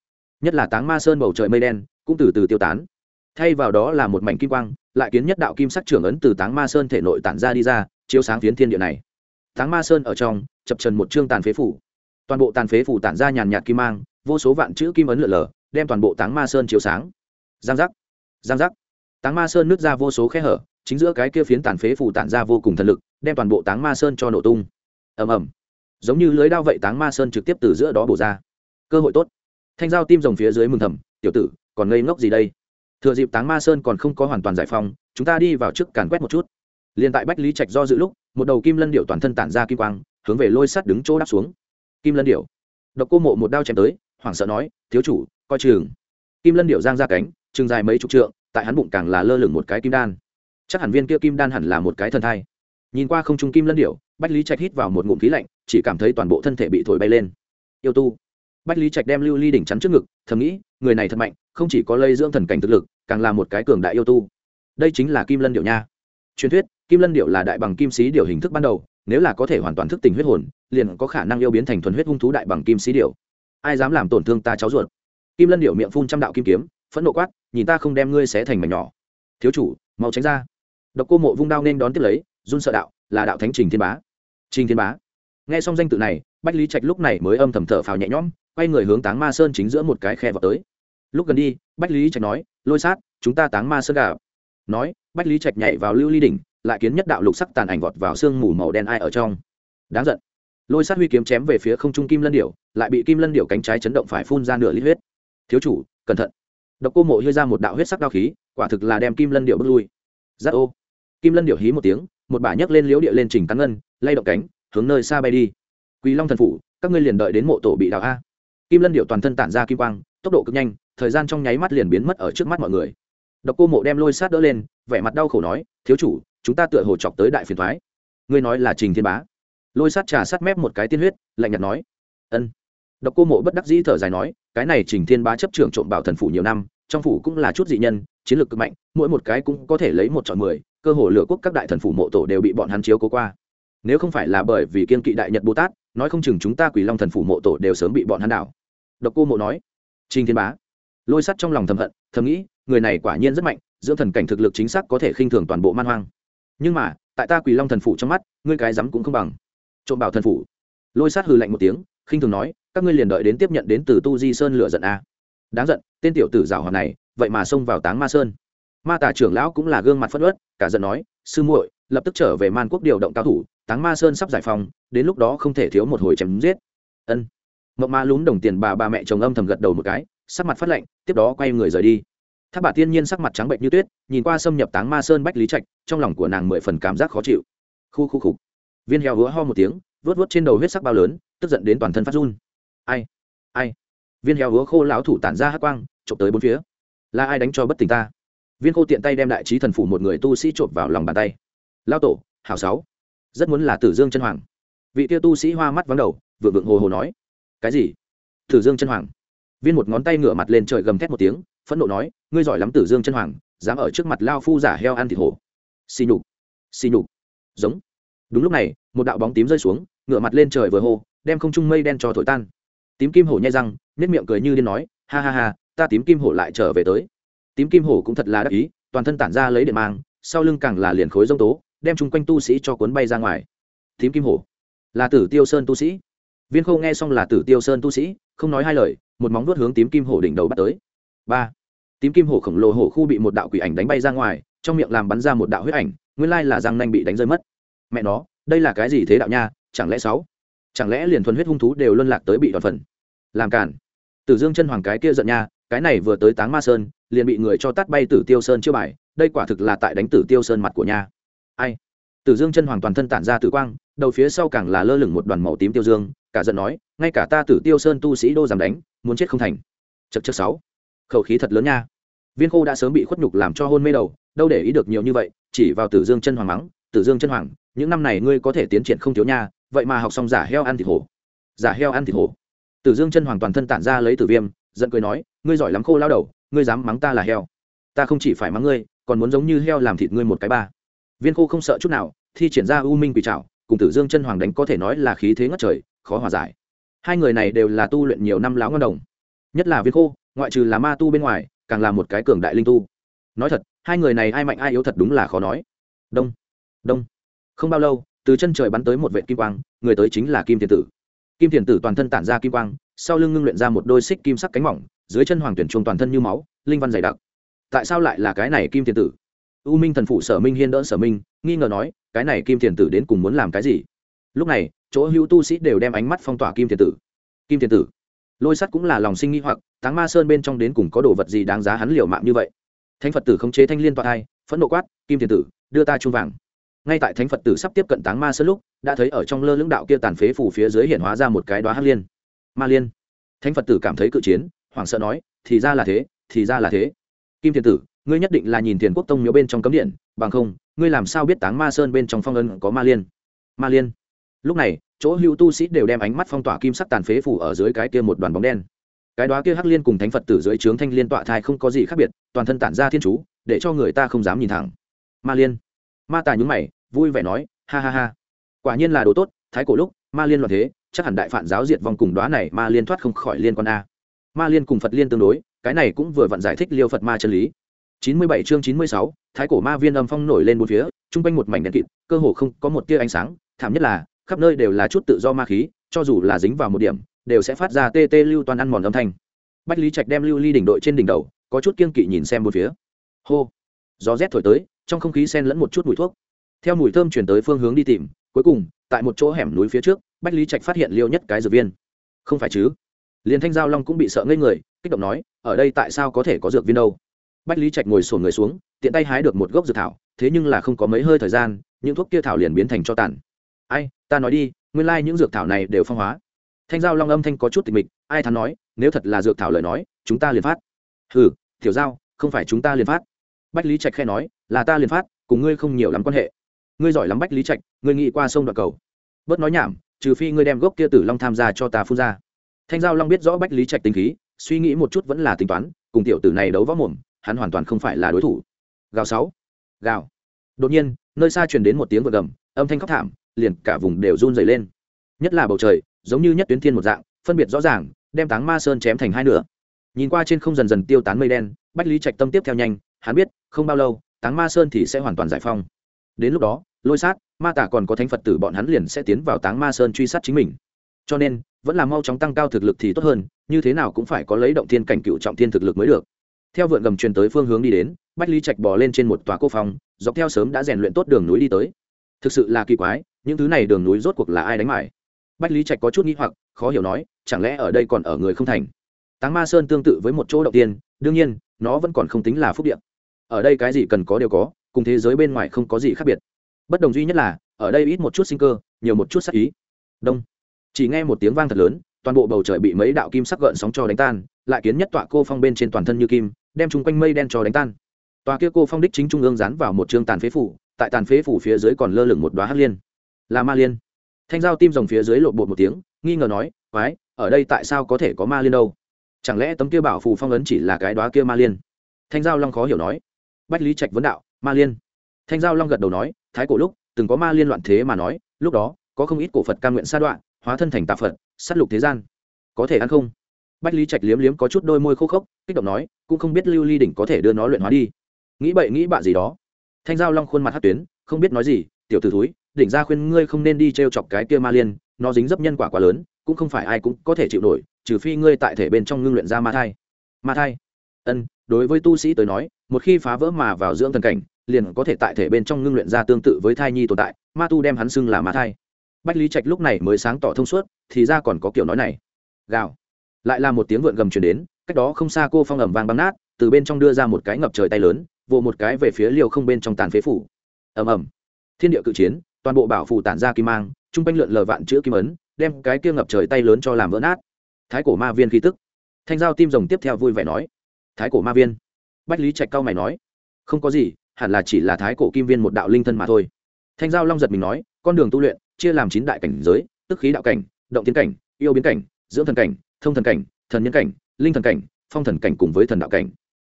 Nhất là táng ma sơn bầu trời mây đen, cũng từ từ tiêu tán. Thay vào đó là một mảnh kim quang, lại kiến nhất đạo kim sắc trưởng ấn từ táng ma sơn thể nội tản ra đi ra, chiếu sáng phiến thiên địa này. Táng ma sơn ở trong, chập trần một chương tàn phế phủ. Toàn bộ tàn phế phủ tản ra nhàn nhạt kim mang, vô số vạn chữ kim ấn lượn lờ đem toàn bộ táng ma sơn chiếu sáng. Giang giác giang giác. Táng ma sơn nứt ra vô số khe hở, chính giữa cái kia phiến tàn phế phủ tản ra vô cùng thần lực, đem toàn bộ táng ma sơn cho nổ tung. Ầm ầm. Giống như lưới đao vậy táng ma sơn trực tiếp từ giữa đó bổ ra. Cơ hội tốt. Thanh giao tim rồng phía dưới mừng thầm, tiểu tử, còn ngây ngốc gì đây? Thừa dịp táng ma sơn còn không có hoàn toàn giải phóng, chúng ta đi vào trước càn quét một chút. Liền tại bách lý trạch do dự lúc, một đầu kim lân điệu toàn thân tản ra kim quang, hướng về lôi sắt đứng chỗ đáp xuống. Kim lân điệu độc cô mộ một đao chém tới, hoảng sợ nói, thiếu chủ coi chừng. Kim lân điệu giang ra cánh, chừng dài mấy chục trượng, tại hắn bụng càng là lơ lửng một cái kim đan. Chắc hẳn viên kia kim đan hẳn là một cái thần thai. Nhìn qua không trung kim lân điệu bách lý trạch hít vào một ngụm khí lạnh, chỉ cảm thấy toàn bộ thân thể bị thổi bay lên. Yêu tu. Bách lý trạch đem lưu ly đỉnh chắn trước ngực, thầm nghĩ, người này thật mạnh, không chỉ có lây dưỡng thần cảnh thực lực, càng là một cái cường đại yêu tu. Đây chính là kim lân điệu nha. Truyền thuyết, kim lân điệu là đại bằng kim sĩ điệu hình thức ban đầu, nếu là có thể hoàn toàn thức tỉnh huyết hồn, liền có khả năng yêu biến thành thuần huyết hung thú đại bằng kim sĩ điệu ai dám làm tổn thương ta cháu ruột? Kim lân điệu miệng phun trăm đạo kim kiếm, phẫn nộ quát, nhìn ta không đem ngươi xé thành mảnh nhỏ. Thiếu chủ, mau tránh ra. Độc cô mộ vung đao nên đón tiếp lấy, run sợ đạo, là đạo thánh trình thiên bá. Trình thiên bá? Nghe xong danh tự này, bách lý trạch lúc này mới âm thầm thở phào nhẹ nhõm, quay người hướng táng ma sơn chính giữa một cái khe vào tới. Lúc gần đi, bách lý trạch nói, lôi sát, chúng ta táng ma sơn gà nói, bách lý trạch nhảy vào lưu ly đỉnh, lại kiến nhất đạo lục sắc tàn ảnh vọt vào sương mù màu đen ai ở trong. Đáng giận. Lôi sát huy kiếm chém về phía không trung kim lân điểu, lại bị kim lân điểu cánh trái chấn động phải phun ra nửa lít huyết thiếu chủ, cẩn thận. Độc cô mộ hơi ra một đạo huyết sắc đao khí, quả thực là đem kim lân điệu bước lui. Giác ô. Kim lân điệu hí một tiếng, một bả nhấc lên liếu địa lên trình cắn ngân, lay động cánh, hướng nơi xa bay đi. Quý long thần phủ, các ngươi liền đợi đến mộ tổ bị đào a. Kim lân điệu toàn thân tản ra kim quang, tốc độ cực nhanh, thời gian trong nháy mắt liền biến mất ở trước mắt mọi người. Độc cô mộ đem lôi sát đỡ lên, vẻ mặt đau khổ nói, thiếu chủ, chúng ta tựa hồ chọc tới đại phiền thoái. Ngươi nói là trình thiên bá. Lôi sát trà sát mép một cái tiên huyết, lạnh nhạt nói, ân độc cô mộ bất đắc dĩ thở dài nói, cái này trình thiên bá chấp trưởng trộm bảo thần phủ nhiều năm, trong phủ cũng là chút dị nhân, chiến lược cực mạnh, mỗi một cái cũng có thể lấy một chọn mười, cơ hồ lửa quốc các đại thần phủ mộ tổ đều bị bọn hắn chiếu cố qua. Nếu không phải là bởi vì kiên kỵ đại nhật bồ tát, nói không chừng chúng ta quỷ long thần phủ mộ tổ đều sớm bị bọn hắn đảo. Độc cô mộ nói. Trình thiên bá lôi sắt trong lòng thầm hận, thầm nghĩ, người này quả nhiên rất mạnh, dưỡng thần cảnh thực lực chính xác có thể khinh thường toàn bộ man hoang. Nhưng mà, tại ta quỷ long thần phủ trong mắt, ngươi cái rắm cũng không bằng. Trộm bảo thần phủ, lôi sát hừ lạnh một tiếng, khinh thường nói các ngươi liền đợi đến tiếp nhận đến từ tu di sơn lửa giận a. Đáng giận, tên tiểu tử rào hòa này, vậy mà xông vào táng ma sơn. Ma tả trưởng lão cũng là gương mặt phất ớt cả giận nói, sư muội, lập tức trở về man quốc điều động cao thủ, táng ma sơn sắp giải phóng, đến lúc đó không thể thiếu một hồi chém giết. Ân. Mộng ma lún đồng tiền bà ba mẹ chồng âm thầm gật đầu một cái, sắc mặt phát lạnh, tiếp đó quay người rời đi. Tháp bà tiên nhiên sắc mặt trắng bệnh như tuyết, nhìn qua xâm nhập táng ma sơn bách lý trạch, trong lòng của nàng mười phần cảm giác khó chịu. Khu khu khục viên heo hứa ho một tiếng vớt vớt trên đầu huyết sắc bao lớn, tức giận đến toàn thân phát run ai ai? Viên heo hứa khô lão thủ tản ra hắc quang trộm tới bốn phía. Là ai đánh cho bất tỉnh ta? Viên khô tiện tay đem đại trí thần phủ một người tu sĩ trộm vào lòng bàn tay. Lao tổ, hảo sáu. Rất muốn là tử dương chân hoàng. Vị tiêu tu sĩ hoa mắt vắng đầu vượng vượng hồ hồ nói. Cái gì? Tử dương chân hoàng. Viên một ngón tay ngửa mặt lên trời gầm thét một tiếng, phẫn nộ nói, ngươi giỏi lắm tử dương chân hoàng, dám ở trước mặt lao phu giả heo ăn thịt hổ. Xì nhục xì nhục. Giống. Đúng lúc này, một đạo bóng tím rơi xuống, ngửa mặt lên trời vừa hô, đem không trung mây đen cho thổi tan tím kim hổ nhai răng nếp miệng cười như điên nói, ha ha ha, ta tím kim hổ lại trở về tới. Tím kim hổ cũng thật là đắc ý, toàn thân tản ra lấy điện mang, sau lưng càng là liền khối dông tố, đem chung quanh tu sĩ cho cuốn bay ra ngoài. Tím kim hổ, là tử tiêu sơn tu sĩ. Viên khâu nghe xong là tử tiêu sơn tu sĩ, không nói hai lời, một móng vuốt hướng tím kim hổ đỉnh đầu bắt tới. Ba, tím kim hổ khổng lồ hổ khu bị một đạo quỷ ảnh đánh bay ra ngoài, trong miệng làm bắn ra một đạo huyết ảnh, nguyên lai là răng nanh bị đánh rơi mất. Mẹ nó, đây là cái gì thế đạo nha, chẳng lẽ sáu? Chẳng lẽ liền thuần huyết hung thú đều luân lạc tới bị đoạt phần? Làm cản tử dương chân hoàng cái kia giận nha, cái này vừa tới táng ma sơn, liền bị người cho tát bay tử tiêu sơn chưa bài, đây quả thực là tại đánh tử tiêu sơn mặt của nha. Ai? Tử dương chân hoàng toàn thân tản ra tử quang, đầu phía sau càng là lơ lửng một đoàn màu tím tiêu dương, cả giận nói, ngay cả ta tử tiêu sơn tu sĩ đô dám đánh, muốn chết không thành. Chật chật sáu. Khẩu khí thật lớn nha. Viên khô đã sớm bị khuất nhục làm cho hôn mê đầu, đâu để ý được nhiều như vậy, chỉ vào tử dương chân hoàng mắng, tử dương chân hoàng, những năm này ngươi có thể tiến triển không thiếu nha vậy mà học xong giả heo ăn thịt hổ. Giả heo ăn thịt hổ. Tử dương chân hoàng toàn thân tản ra lấy tử viêm, giận cười nói, ngươi giỏi lắm khô lao đầu, ngươi dám mắng ta là heo. Ta không chỉ phải mắng ngươi, còn muốn giống như heo làm thịt ngươi một cái ba. Viên khô không sợ chút nào, thi triển ra u minh quỷ trảo, cùng tử dương chân hoàng đánh có thể nói là khí thế ngất trời, khó hòa giải. Hai người này đều là tu luyện nhiều năm láo ngân đồng. Nhất là viên khô, ngoại trừ là ma tu bên ngoài, càng là một cái cường đại linh tu. Nói thật, hai người này ai mạnh ai yếu thật đúng là khó nói. Đông đông. Không bao lâu từ chân trời bắn tới một vệ kim quang, người tới chính là kim thiền tử. Kim thiền tử toàn thân tản ra kim quang, sau lưng ngưng luyện ra một đôi xích kim sắc cánh mỏng, dưới chân hoàng tuyển trung toàn thân như máu, linh văn dày đặc. Tại sao lại là cái này kim thiền tử? U minh thần phụ sở minh hiên đỡ sở minh, nghi ngờ nói, cái này kim thiền tử đến cùng muốn làm cái gì? Lúc này, chỗ hữu tu sĩ đều đem ánh mắt phong tỏa kim thiền tử. Kim thiền tử. Lôi sắt cũng là lòng sinh nghi hoặc, táng ma sơn bên trong đến cùng có đồ vật gì đáng giá hắn liều mạng như vậy? Thánh phật tử khống chế thanh liên toàn hai phẫn nộ quát, kim thiền tử, đưa ta chuông vàng ngay tại thánh phật tử sắp tiếp cận táng ma sơn lúc, đã thấy ở trong lơ lưỡng đạo kia tàn phế phủ phía dưới hiện hóa ra một cái đoá hắc liên. Ma liên. Thánh phật tử cảm thấy cự chiến, hoảng sợ nói, thì ra là thế, thì ra là thế. Kim thiền tử, ngươi nhất định là nhìn thiền quốc tông miếu bên trong cấm điện, bằng không, ngươi làm sao biết táng ma sơn bên trong phong ân có ma liên? Ma liên. Lúc này, chỗ hữu tu sĩ đều đem ánh mắt phong tỏa kim sắc tàn phế phủ ở dưới cái kia một đoàn bóng đen. Cái đó kia hắc liên cùng thánh phật tử dưới trướng thanh liên tọa thai không có gì khác biệt, toàn thân tản ra thiên chú, để cho người ta không dám nhìn thẳng. Ma liên. Ma tài nhúng mày vui vẻ nói, ha ha ha. Quả nhiên là đồ tốt, thái cổ lúc, ma liên loạn thế, chắc hẳn đại phản giáo diệt vong cùng đoá này ma liên thoát không khỏi liên quan a. Ma liên cùng phật liên tương đối, cái này cũng vừa vặn giải thích liêu phật ma chân lý. Chín mươi bảy chương chín mươi sáu, thái cổ ma viên âm phong nổi lên một phía, chung quanh một mảnh đèn kịt, cơ hồ không có một tia ánh sáng, thảm nhất là, khắp nơi đều là chút tự do ma khí, cho dù là dính vào một điểm, đều sẽ phát ra tê tê lưu toàn ăn mòn âm thanh. Bách lý trạch đem lưu ly đỉnh đội trên đỉnh đầu, có chút kiên kỵ nhìn xem một phía. Hô. Gió rét thổi tới, trong không khí sen lẫn một chút mùi thuốc theo mùi thơm chuyển tới phương hướng đi tìm, cuối cùng, tại một chỗ hẻm núi phía trước, bách lý trạch phát hiện liêu nhất cái dược viên. Không phải chứ? Liền thanh giao long cũng bị sợ ngây người, kích động nói, ở đây tại sao có thể có dược viên đâu? Bách lý trạch ngồi sổn người xuống, tiện tay hái được một gốc dược thảo, thế nhưng là không có mấy hơi thời gian, những thuốc kia thảo liền biến thành cho tàn. Ai, ta nói đi, nguyên lai、like、những dược thảo này đều phong hóa. Thanh giao long âm thanh có chút tịch mịch, ai thắn nói, nếu thật là dược thảo lời nói, chúng ta liền phát. Hừ, tiểu giao, không phải chúng ta liền phát. Bách lý trạch khe nói, là ta liền phát, cùng ngươi không nhiều lắm quan hệ ngươi giỏi lắm bách lý trạch, ngươi nghĩ qua sông đoạn cầu. Bớt nói nhảm, trừ phi ngươi đem gốc kia tử long tham gia cho ta phun ra. Thanh giao long biết rõ bách lý trạch tính khí, suy nghĩ một chút vẫn là tính toán, cùng tiểu tử này đấu võ mồm, hắn hoàn toàn không phải là đối thủ. Gào sáu, gào. Đột nhiên, nơi xa truyền đến một tiếng vượt gầm, âm thanh khóc thảm, liền cả vùng đều run dày lên. Nhất là bầu trời, giống như nhất tuyến thiên một dạng, phân biệt rõ ràng, đem táng ma sơn chém thành hai nửa. Nhìn qua trên không dần dần tiêu tán mây đen, bách lý trạch tâm tiếp theo nhanh, hắn biết, không bao lâu, táng ma sơn thì sẽ hoàn toàn giải phong đến lúc đó lôi sát, ma tả còn có thánh phật tử bọn hắn liền sẽ tiến vào táng ma sơn truy sát chính mình. Cho nên, vẫn là mau chóng tăng cao thực lực thì tốt hơn, như thế nào cũng phải có lấy động thiên cảnh cựu trọng thiên thực lực mới được. Theo vượn gầm truyền tới phương hướng đi đến, bách lý trạch bò lên trên một tòa cô phòng, dọc theo sớm đã rèn luyện tốt đường núi đi tới. Thực sự là kỳ quái, những thứ này đường núi rốt cuộc là ai đánh mải bách lý trạch có chút n g h i hoặc, khó hiểu nói, chẳng lẽ ở đây còn ở người không thành? Táng ma sơn tương tự với một chỗ động tiên, đương nhiên, nó vẫn còn không tính là phúc điện ở đây cái gì cần có đều có, cùng thế giới bên ngoài không có gì khác biệt bất đồng duy nhất là, ở đây ít một chút sinh cơ, nhiều một chút sắc ý. Đông. Chỉ nghe một tiếng vang thật lớn, toàn bộ bầu trời bị mấy đạo kim sắc gợn sóng cho đánh tan, lại kiến nhất tọa cô phong bên trên toàn thân như kim, đem chung quanh mây đen cho đánh tan. Tòa kia cô phong đích chính trung ương dán vào một chương tàn phế phủ, tại tàn phế phủ phía dưới còn lơ lửng một đoá hắc liên. Là ma liên. Thanh giao tim rồng phía dưới lộn bột một tiếng, nghi ngờ nói, quái, ở đây tại sao có thể có ma liên đâu? Chẳng lẽ tấm kia bảo phù phong ấn chỉ là cái đoá kia ma liên? Thanh giao long khó hiểu nói, bách lý trạch vấn đạo, ma liên thanh giao long gật đầu nói, thái cổ lúc, từng có ma liên loạn thế mà nói, lúc đó, có không ít cổ phật ca nguyện sa đoạn, hóa thân thành tạ phật s á t lục thế gian. Có thể ăn không? Bách lý trạch liếm liếm có chút đôi môi khô khốc, kích động nói, cũng không biết lưu ly đỉnh có thể đưa nó luyện hóa đi. Nghĩ bậy, nghĩ bạ gì đó. Thanh giao long khuôn mặt hát tuyến, không biết nói gì, tiểu t ử thúi, đỉnh ra khuyên ngươi không nên đi t r e o chọc cái kia ma liên, nó dính dấp nhân quả quá lớn, cũng không phải ai cũng có thể chịu nổi, trừ phi ngươi tại thể bên trong ngưng luyện ra ma thai. Ma thai? Ân, đối với tu sĩ tới nói, một khi phá vỡ mà vào dưỡng thần cảnh liền có thể tại thể bên trong ngưng luyện ra tương tự với thai nhi tồn tại, ma tu đem hắn xưng là ma thai. Bách lý trạch lúc này mới sáng tỏ thông suốt, thì ra còn có kiểu nói này. Gào. Lại là một tiếng vượn gầm chuyển đến, cách đó không xa cô phong ẩm vang băng nát, từ bên trong đưa ra một cái ngập trời tay lớn vỗ một cái về phía liều không bên trong tàn phế phủ. Ầm ầm. Thiên địa cự chiến, toàn bộ bảo phủ tản ra kim mang, trung quanh lượn lờ vạn chữ kim ấn, đem cái kia ngập trời tay lớn cho làm vỡ nát. Thái cổ ma viên khí tức. Thanh giao tim rồng tiếp theo vui vẻ nói. Thái cổ ma viên. Bách lý trạch cao mày nói. Không có gì hẳn là chỉ là thái cổ kim viên một đạo linh thân mà thôi. Thanh giao long giật mình nói, con đường tu luyện, chia làm chín đại cảnh giới, tức khí đạo cảnh, động tiến cảnh, yêu biến cảnh, dưỡng thần cảnh, thông thần cảnh, thần nhân cảnh, linh thần cảnh, phong thần cảnh cùng với thần đạo cảnh.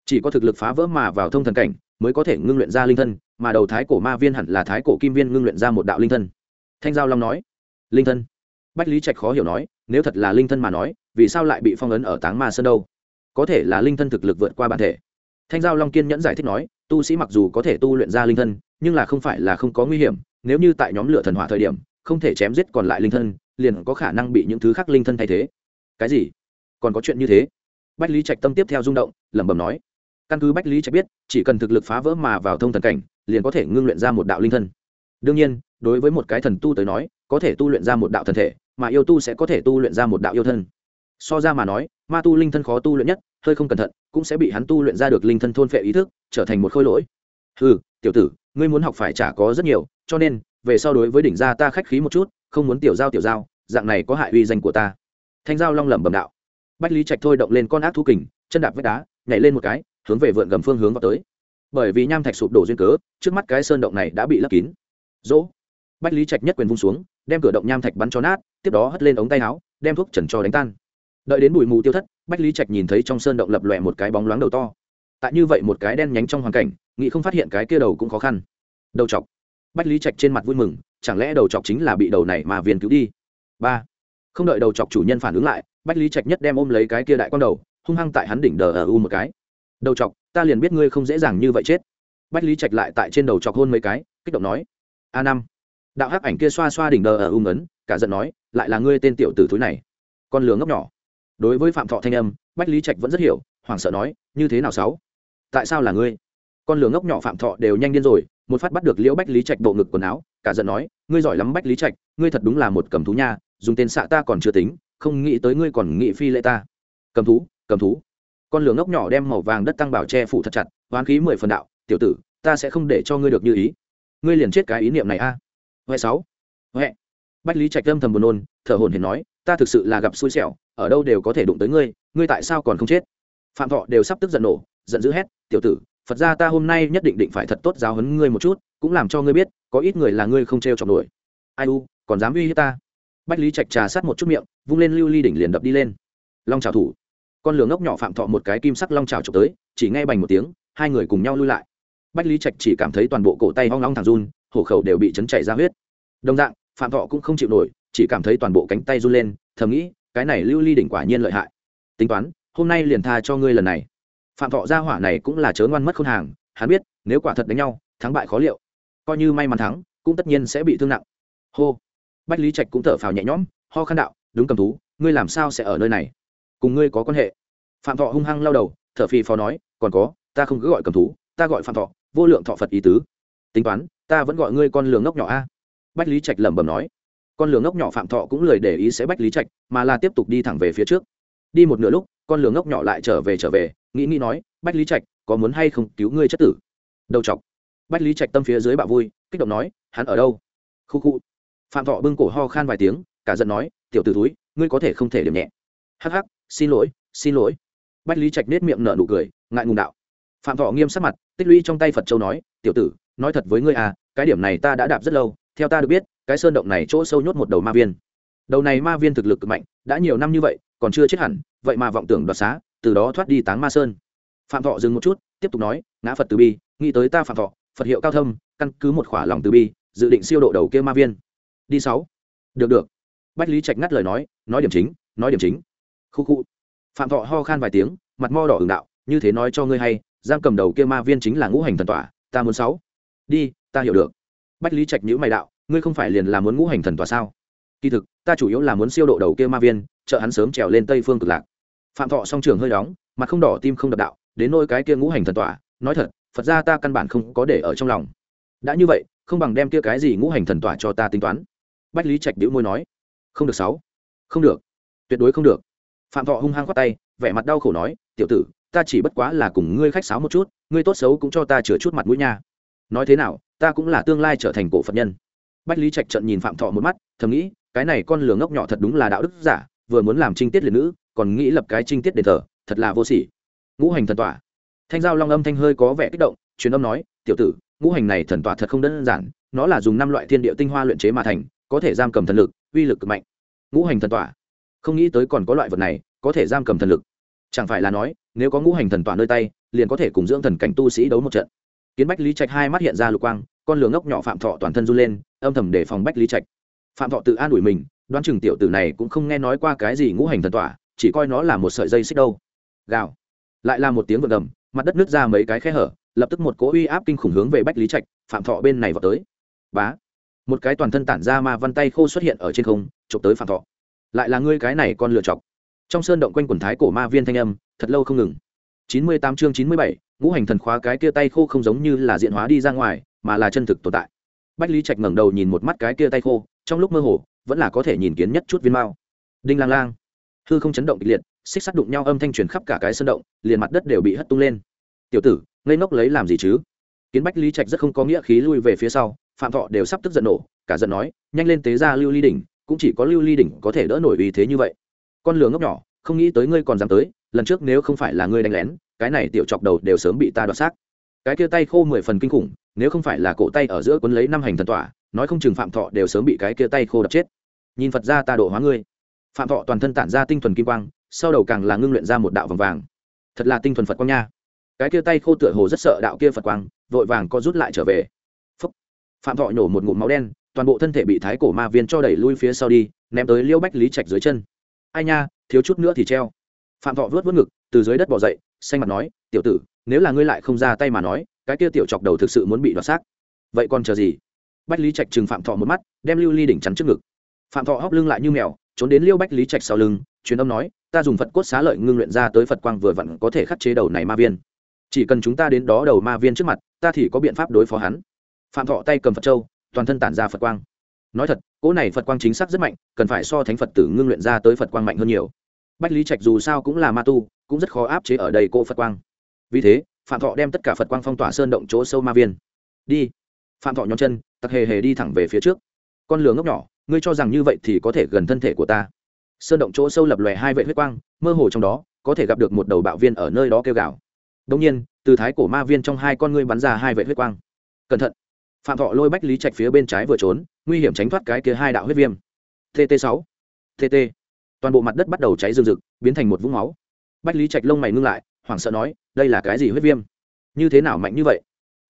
Chỉ có thực lực phá vỡ mà vào thông thần cảnh mới có thể ngưng luyện ra linh thân, mà đầu thái cổ ma viên hẳn là thái cổ kim viên ngưng luyện ra một đạo linh thân. Thanh giao long nói. Linh thân? Bách lý trạch khó hiểu nói, nếu thật là linh thân mà nói, vì sao lại bị phong ấn ở táng ma sơn đâu? Có thể là linh thân thực lực vượt qua bản thể thanh giao long kiên nhẫn giải thích nói, tu sĩ mặc dù có thể tu luyện ra linh thân, nhưng là không phải là không có nguy hiểm, nếu như tại nhóm lửa thần hỏa thời điểm, không thể chém giết còn lại linh thân, liền có khả năng bị những thứ khác linh thân thay thế. Cái gì? Còn có chuyện như thế? Bách lý trạch tâm tiếp theo rung động, lẩm bẩm nói. Căn cứ bách lý trạch biết, chỉ cần thực lực phá vỡ mà vào thông thần cảnh, liền có thể ngưng luyện ra một đạo linh thân. Đương nhiên, đối với một cái thần tu tới nói, có thể tu luyện ra một đạo thần thể, mà yêu tu sẽ có thể tu luyện ra một đạo yêu thân. So ra mà nói, ma tu linh thân khó tu luyện nhất, hơi không cẩn thận cũng sẽ bị hắn tu luyện ra được linh thân thôn phệ ý thức, trở thành một khôi lỗi. Ừ tiểu tử, ngươi muốn học phải trả có rất nhiều, cho nên, về sau đối với đỉnh gia ta khách khí một chút, không muốn tiểu giao tiểu giao, dạng này có hại uy danh của ta. Thanh giao long lẩm bẩm đạo. Bách lý trạch thôi động lên con ác thú kình, chân đạp vách đá, nhảy lên một cái, hướng về vượn gầm phương hướng vào tới. Bởi vì nham thạch sụp đổ duyên cớ, trước mắt cái sơn động này đã bị lấp kín. Dỗ. Bách lý trạch nhất quyền vung xuống, đem cửa động nham thạch bắn cho nát, tiếp đó hất lên ống tay áo, đem thuốc trần cho đánh tan. Đợi đến bụi mù tiêu thất bách lý trạch nhìn thấy trong sơn động lập lòe một cái bóng loáng đầu to. Tại như vậy một cái đen nhánh trong hoàn cảnh nghị không phát hiện cái kia đầu cũng khó khăn. Đầu chọc. Bách lý trạch trên mặt vui mừng, chẳng lẽ đầu chọc chính là bị đầu này mà viên cứu đi? Ba. Không đợi đầu chọc chủ nhân phản ứng lại, bách lý trạch nhất đem ôm lấy cái kia đại con đầu, hung hăng tại hắn đỉnh đờ ở u một cái. Đầu chọc, ta liền biết ngươi không dễ dàng như vậy chết. Bách lý trạch lại tại trên đầu chọc hôn mấy cái, kích động nói. A năm. Đạo hắc ảnh kia xoa xoa đỉnh đờ ở u ngấn, cả giận nói, lại là ngươi tên tiểu tử thúi này. Con lừa ngốc nhỏ đối với phạm thọ thanh âm, bách lý trạch vẫn rất hiểu, hoảng sợ nói, như thế nào sáu? Tại sao là ngươi? Con lửa ngốc nhỏ phạm thọ đều nhanh điên rồi, một phát bắt được liễu bách lý trạch bộ ngực quần áo, cả giận nói, ngươi giỏi lắm bách lý trạch, ngươi thật đúng là một cầm thú nha, dùng tên xạ ta còn chưa tính, không nghĩ tới ngươi còn nghĩ phi lệ ta. Cầm thú cầm thú. Con lửa ngốc nhỏ đem màu vàng đất tăng bảo che phủ thật chặt, hoán khí mười phần đạo, tiểu tử, ta sẽ không để cho ngươi được như ý. Ngươi liền chết cái ý niệm này a. Huệ sáu, huệ bách lý trạch âm thầm buồn nôn, thở hồn hển nói, ta thực sự là gặp xui xẻo, ở đâu đều có thể đụng tới ngươi ngươi tại sao còn không chết? Phạm thọ đều sắp tức giận nổ, giận dữ hét, tiểu tử, phật ra ta hôm nay nhất định định phải thật tốt giáo hấn ngươi một chút, cũng làm cho ngươi biết, có ít người là ngươi không t r e o chọc nổi. Ai u, còn dám uy hiếp ta? Bách lý trạch trà sát một chút miệng, vung lên lưu ly đỉnh liền đập đi lên. Long trào thủ. Con lửa ngốc nhỏ phạm thọ một cái kim sắc long trào trộm tới, chỉ nghe bành một tiếng, hai người cùng nhau lui lại. Bách lý trạch chỉ cảm thấy toàn bộ cổ tay hoang long thẳng run, hổ khẩu đều bị chấn chảy ra huyết. Đồng dạng phạm thọ cũng không chịu nổi, chỉ cảm thấy toàn bộ cánh tay run lên, thầm nghĩ, cái này lưu ly đỉnh quả nhiên lợi hại. Tính toán, hôm nay liền tha cho ngươi lần này. Phạm thọ gia hỏa này cũng là chớ ngoan mất khôn hàng, hắn biết, nếu quả thật đánh nhau, thắng bại khó liệu. Coi như may mắn thắng, cũng tất nhiên sẽ bị thương nặng. Hô. Bách lý trạch cũng thở phào nhẹ nhõm, ho khăn đạo, đúng cầm thú, ngươi làm sao sẽ ở nơi này? Cùng ngươi có quan hệ. Phạm thọ hung hăng lao đầu, thở phì phò nói, còn có, ta không cứ gọi cầm thú, ta gọi phạm thọ, vô lượng thọ phật ý tứ. Tính toán, ta vẫn gọi ngươi con lường ngốc nhỏ a bách lý trạch lẩm bẩm nói, con lường ngốc nhỏ phạm thọ cũng lười để ý sẽ bách lý trạch, mà là tiếp tục đi thẳng về phía trước. Đi một nửa lúc, con lường ngốc nhỏ lại trở về trở về, nghĩ nghĩ nói, bách lý trạch, có muốn hay không cứu ngươi chất tử? Đầu chọc. Bách lý trạch tâm phía dưới bạo vui, kích động nói, hắn ở đâu? Khu khu. Phạm thọ bưng cổ ho khan vài tiếng, cả giận nói, tiểu t ử túi ngươi có thể không thể điểm nhẹ. Hắc hắc, xin lỗi xin lỗi. Bách lý trạch nết miệng nở nụ cười, ngại ngùng đạo. Phạm thọ nghiêm sắc mặt, tích lũy trong tay phật châu nói, tiểu tử, nói thật với ngươi à cái điểm này ta đã đạp rất lâu theo ta được biết, cái sơn động này chỗ sâu nhốt một đầu ma viên. Đầu này ma viên thực lực cực mạnh, đã nhiều năm như vậy, còn chưa chết hẳn, vậy mà vọng tưởng đoạt xá, từ đó thoát đi táng ma sơn. Phạm thọ dừng một chút, tiếp tục nói, ngã phật từ bi, nghĩ tới ta phạm thọ, phật hiệu cao thâm, căn cứ một khỏa lòng từ bi, dự định siêu độ đầu kia ma viên. Đi sáu. Được được. Bách lý trạch ngắt lời nói nói điểm chính, nói điểm chính. Khu khu. Phạm thọ ho khan vài tiếng, mặt mo đỏ ửng đạo, như thế nói cho ngươi hay, giam cầm đầu kia ma viên chính là ngũ hành thần tỏa ta muốn sáu. Đi, ta hiểu được bách lý trạch nhữ mày đạo, ngươi không phải liền là muốn ngũ hành thần tòa sao? Kỳ thực, ta chủ yếu là muốn siêu độ đầu kia ma viên, trợ hắn sớm trèo lên tây phương cực lạc. Phạm thọ song trường hơi đóng, mặt không đỏ tim không đập đạo, đến nôi cái kia ngũ hành thần tỏa nói thật, phật ra ta căn bản không có để ở trong lòng. Đã như vậy, không bằng đem kia cái gì ngũ hành thần tỏa cho ta tính toán. Bách lý trạch đĩu môi nói, không được sáu, không được, tuyệt đối không được. Phạm thọ hung hăng khoát tay, vẻ mặt đau khổ nói, tiểu tử, ta chỉ bất quá là cùng ngươi khách sáo một chút, ngươi tốt xấu cũng cho ta chừa chút mặt mũi nha nói thế nào, ta cũng là tương lai trở thành cổ phật nhân. Bách lý trạch trận nhìn phạm thọ một mắt, thầm nghĩ, cái này con lường ngốc nhỏ thật đúng là đạo đức giả, vừa muốn làm trinh tiết liệt nữ, còn nghĩ lập cái trinh tiết đền thờ, thật là vô sỉ. Ngũ hành thần tỏa thanh giao long âm thanh hơi có vẻ kích động, truyền âm nói, tiểu tử, ngũ hành này thần tỏa thật không đơn giản, nó là dùng năm loại thiên địa tinh hoa luyện chế mà thành, có thể giam cầm thần lực, uy lực cực mạnh. Ngũ hành thần tỏa không nghĩ tới còn có loại vật này, có thể giam cầm thần lực. Chẳng phải là nói, nếu có ngũ hành thần tỏa nơi tay, liền có thể cùng dưỡng thần cảnh tu sĩ đấu một trận kiến bách lý trạch hai mắt hiện ra lục quang, con lửa ngốc nhỏ phạm thọ toàn thân run lên, âm thầm để phòng bách lý trạch. Phạm thọ tự an ủi mình, đoán chừng tiểu tử này cũng không nghe nói qua cái gì ngũ hành thần tỏa chỉ coi nó là một sợi dây xích đâu. Gào. Lại là một tiếng vượt đầm mặt đất nước ra mấy cái khe hở, lập tức một cỗ uy áp kinh khủng hướng về bách lý trạch, phạm thọ bên này vào tới. Bá. Một cái toàn thân tản ra ma văn tay khô xuất hiện ở trên không, chụp tới phạm thọ. Lại là ngươi cái này con lựa chọc. Trong sơn động quanh quần thái cổ ma viên thanh âm, thật lâu không ngừng. Chín mươi tám chương chín mươi bảy ngũ hành thần khóa cái kia tay khô không giống như là diện hóa đi ra ngoài, mà là chân thực tồn tại. Bách lý trạch ngẩng đầu nhìn một mắt cái kia tay khô, trong lúc mơ hồ, vẫn là có thể nhìn kiến nhất chút viên mao. Đinh lang lang. Hư không chấn động kịch liệt, xích sắt đụng nhau âm thanh truyền khắp cả cái sân động, liền mặt đất đều bị hất tung lên. Tiểu tử, ngây ngốc lấy làm gì chứ? Kiến bách lý trạch rất không có nghĩa khí lui về phía sau, phạm thọ đều sắp tức giận nổ, cả giận nói, nhanh lên tế ra lưu ly đỉnh, cũng chỉ có lưu ly đỉnh có thể đỡ nổi vì thế như vậy. Con lửa ngốc nhỏ, không nghĩ tới ngươi còn dám tới, lần trước nếu không phải là ngươi đánh lén cái này tiểu chọc đầu đều sớm bị ta đoạt xác. Cái kia tay khô mười phần kinh khủng, nếu không phải là cổ tay ở giữa quấn lấy năm hành thần tỏa nói không chừng phạm thọ đều sớm bị cái kia tay khô đập chết. Nhìn phật ra ta độ hóa ngươi. Phạm thọ toàn thân tản ra tinh thuần kim quang, sau đầu càng là ngưng luyện ra một đạo vòng vàng. Thật là tinh thuần phật quang nha. Cái kia tay khô tựa hồ rất sợ đạo kia phật quang, vội vàng co rút lại trở về. Phúc. phạm thọ nhổ một ngụm máu đen, toàn bộ thân thể bị thái cổ ma viên cho đẩy lui phía sau đi, ném tới liêu bách lý trạch dưới chân. Ai nha, thiếu chút nữa thì treo. Phạm thọ vớt vớt ngực, từ dưới đất bỏ dậy xanh mặt nói, tiểu tử, nếu là ngươi lại không ra tay mà nói, cái kia tiểu chọc đầu thực sự muốn bị đoạt xác. Vậy còn chờ gì? Bách lý trạch trừng phạm thọ một mắt, đem lưu ly đỉnh chắn trước ngực. Phạm thọ hóc lưng lại như mèo, trốn đến liêu bách lý trạch sau lưng, truyền âm nói, ta dùng phật cốt xá lợi ngưng luyện ra tới phật quang vừa vặn có thể khắc chế đầu này ma viên. Chỉ cần chúng ta đến đó đầu ma viên trước mặt, ta thì có biện pháp đối phó hắn. Phạm thọ tay cầm phật châu, toàn thân tản ra phật quang. Nói thật, cỗ này phật quang chính xác rất mạnh, cần phải so thánh phật tử ngưng luyện ra tới phật quang mạnh hơn nhiều. Bách lý trạch dù sao cũng là ma tu cũng rất khó áp chế ở đây cô phật quang. Vì thế, phạm thọ đem tất cả phật quang phong tỏa sơn động chỗ sâu ma viên. Đi. Phạm thọ nhón chân, tặc hề hề đi thẳng về phía trước. Con lửa ngốc nhỏ, ngươi cho rằng như vậy thì có thể gần thân thể của ta. Sơn động chỗ sâu lập lòe hai vệ huyết quang, mơ hồ trong đó, có thể gặp được một đầu bạo viên ở nơi đó kêu gào. Đông nhiên, từ thái cổ ma viên trong hai con ngươi bắn ra hai vệ huyết quang. Cẩn thận. Phạm thọ lôi bách lý trạch phía bên trái vừa trốn, nguy hiểm tránh thoát cái kia hai đạo huyết viêm. Tt sáu. Tt toàn bộ mặt đất bắt đầu cháy rừng rực, biến thành một vũng máu bách lý trạch lông mày ngưng lại, hoảng sợ nói, đây là cái gì huyết viêm? Như thế nào mạnh như vậy?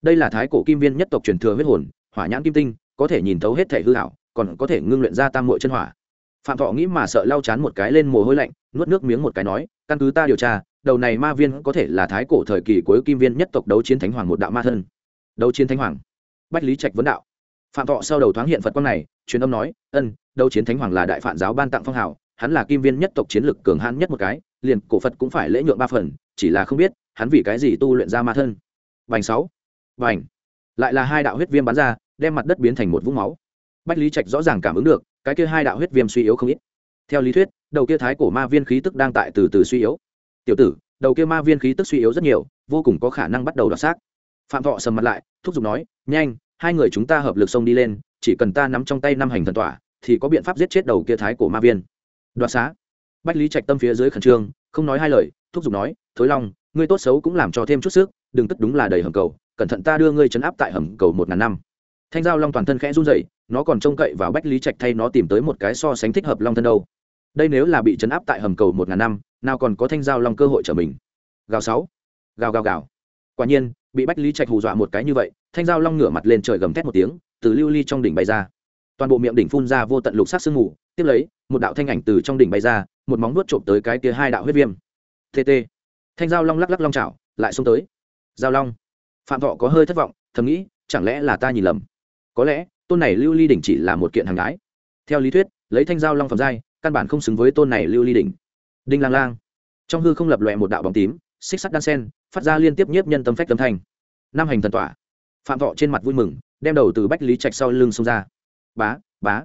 Đây là thái cổ kim viên nhất tộc truyền thừa huyết hồn, hỏa nhãn kim tinh, có thể nhìn thấu hết thể hư hảo còn có thể ngưng luyện ra tam mội chân hỏa. Phạm thọ nghĩ mà sợ lau chán một cái lên mồ hôi lạnh, nuốt nước miếng một cái nói, căn cứ ta điều tra, đầu này ma viên có thể là thái cổ thời kỳ cuối kim viên nhất tộc đấu chiến thánh hoàng một đạo ma thân. Đấu chiến thánh hoàng? Bách lý trạch vấn đạo. Phạm thọ sau đầu thoáng hiện phật quang này, truyền âm nói, ân, đấu chiến thánh hoàng là đại phản giáo ban tặng phong hào, hắn là kim viên nhất tộc chiến lực cường hãn nhất một cái liền cổ phật cũng phải lễ nhượng ba phần, chỉ là không biết, hắn vì cái gì tu luyện ra ma thân. Vành sáu. Vành. Lại là hai đạo huyết viêm bắn ra, đem mặt đất biến thành một vũng máu. Bách lý trạch rõ ràng cảm ứng được, cái kia hai đạo huyết viêm suy yếu không ít. Theo lý thuyết, đầu kia thái cổ ma viên khí tức đang tại từ từ suy yếu. Tiểu tử, đầu kia ma viên khí tức suy yếu rất nhiều, vô cùng có khả năng bắt đầu đoạt xác. Phạm thọ sầm mặt lại, thúc giục nói, nhanh, hai người chúng ta hợp lực xông đi lên, chỉ cần ta nắm trong tay năm hành thần tỏa, thì có biện pháp giết chết đầu kia thái cổ ma viên. Đoạt xá bách lý trạch tâm phía dưới khẩn trương, không nói hai lời, thúc giục nói, thối long, ngươi tốt xấu cũng làm cho thêm chút sức, đừng tức đúng là đầy hầm cầu, cẩn thận ta đưa ngươi chấn áp tại hầm cầu một ngàn năm. Thanh giao long toàn thân khẽ run dậy nó còn trông cậy vào bách lý trạch thay nó tìm tới một cái so sánh thích hợp long thân đâu. Đây nếu là bị chấn áp tại hầm cầu một ngàn năm, nào còn có thanh giao long cơ hội trở mình. Gào sáu, gào gào gào. Quả nhiên, bị bách lý trạch hù dọa một cái như vậy, thanh giao long ngửa mặt lên trời gầm thét một tiếng, từ lưu ly trong đỉnh bay ra toàn bộ miệng đỉnh phun ra vô tận lục sắc sương mù, tiếp lấy, một đạo thanh ảnh từ trong đỉnh bay ra, một móng nuốt trộm tới cái kia hai đạo huyết viêm. Tt thanh giao long lắc lắc long chảo, lại xông tới. Giao long, phạm thọ có hơi thất vọng, thầm nghĩ, chẳng lẽ là ta nhìn lầm? Có lẽ, tôn này lưu ly đỉnh chỉ là một kiện hàng gái theo lý thuyết, lấy thanh giao long phẩm giai, căn bản không xứng với tôn này lưu ly đỉnh. Đinh lang lang, trong hư không lập lòe một đạo bóng tím, xích sắt đan sen, phát ra liên tiếp nhiếp nhân tâm phách tâm thanh. Nam hành thần tỏa phạm thọ trên mặt vui mừng, đem đầu từ bách lý trạch sau lưng xông ra bá bá.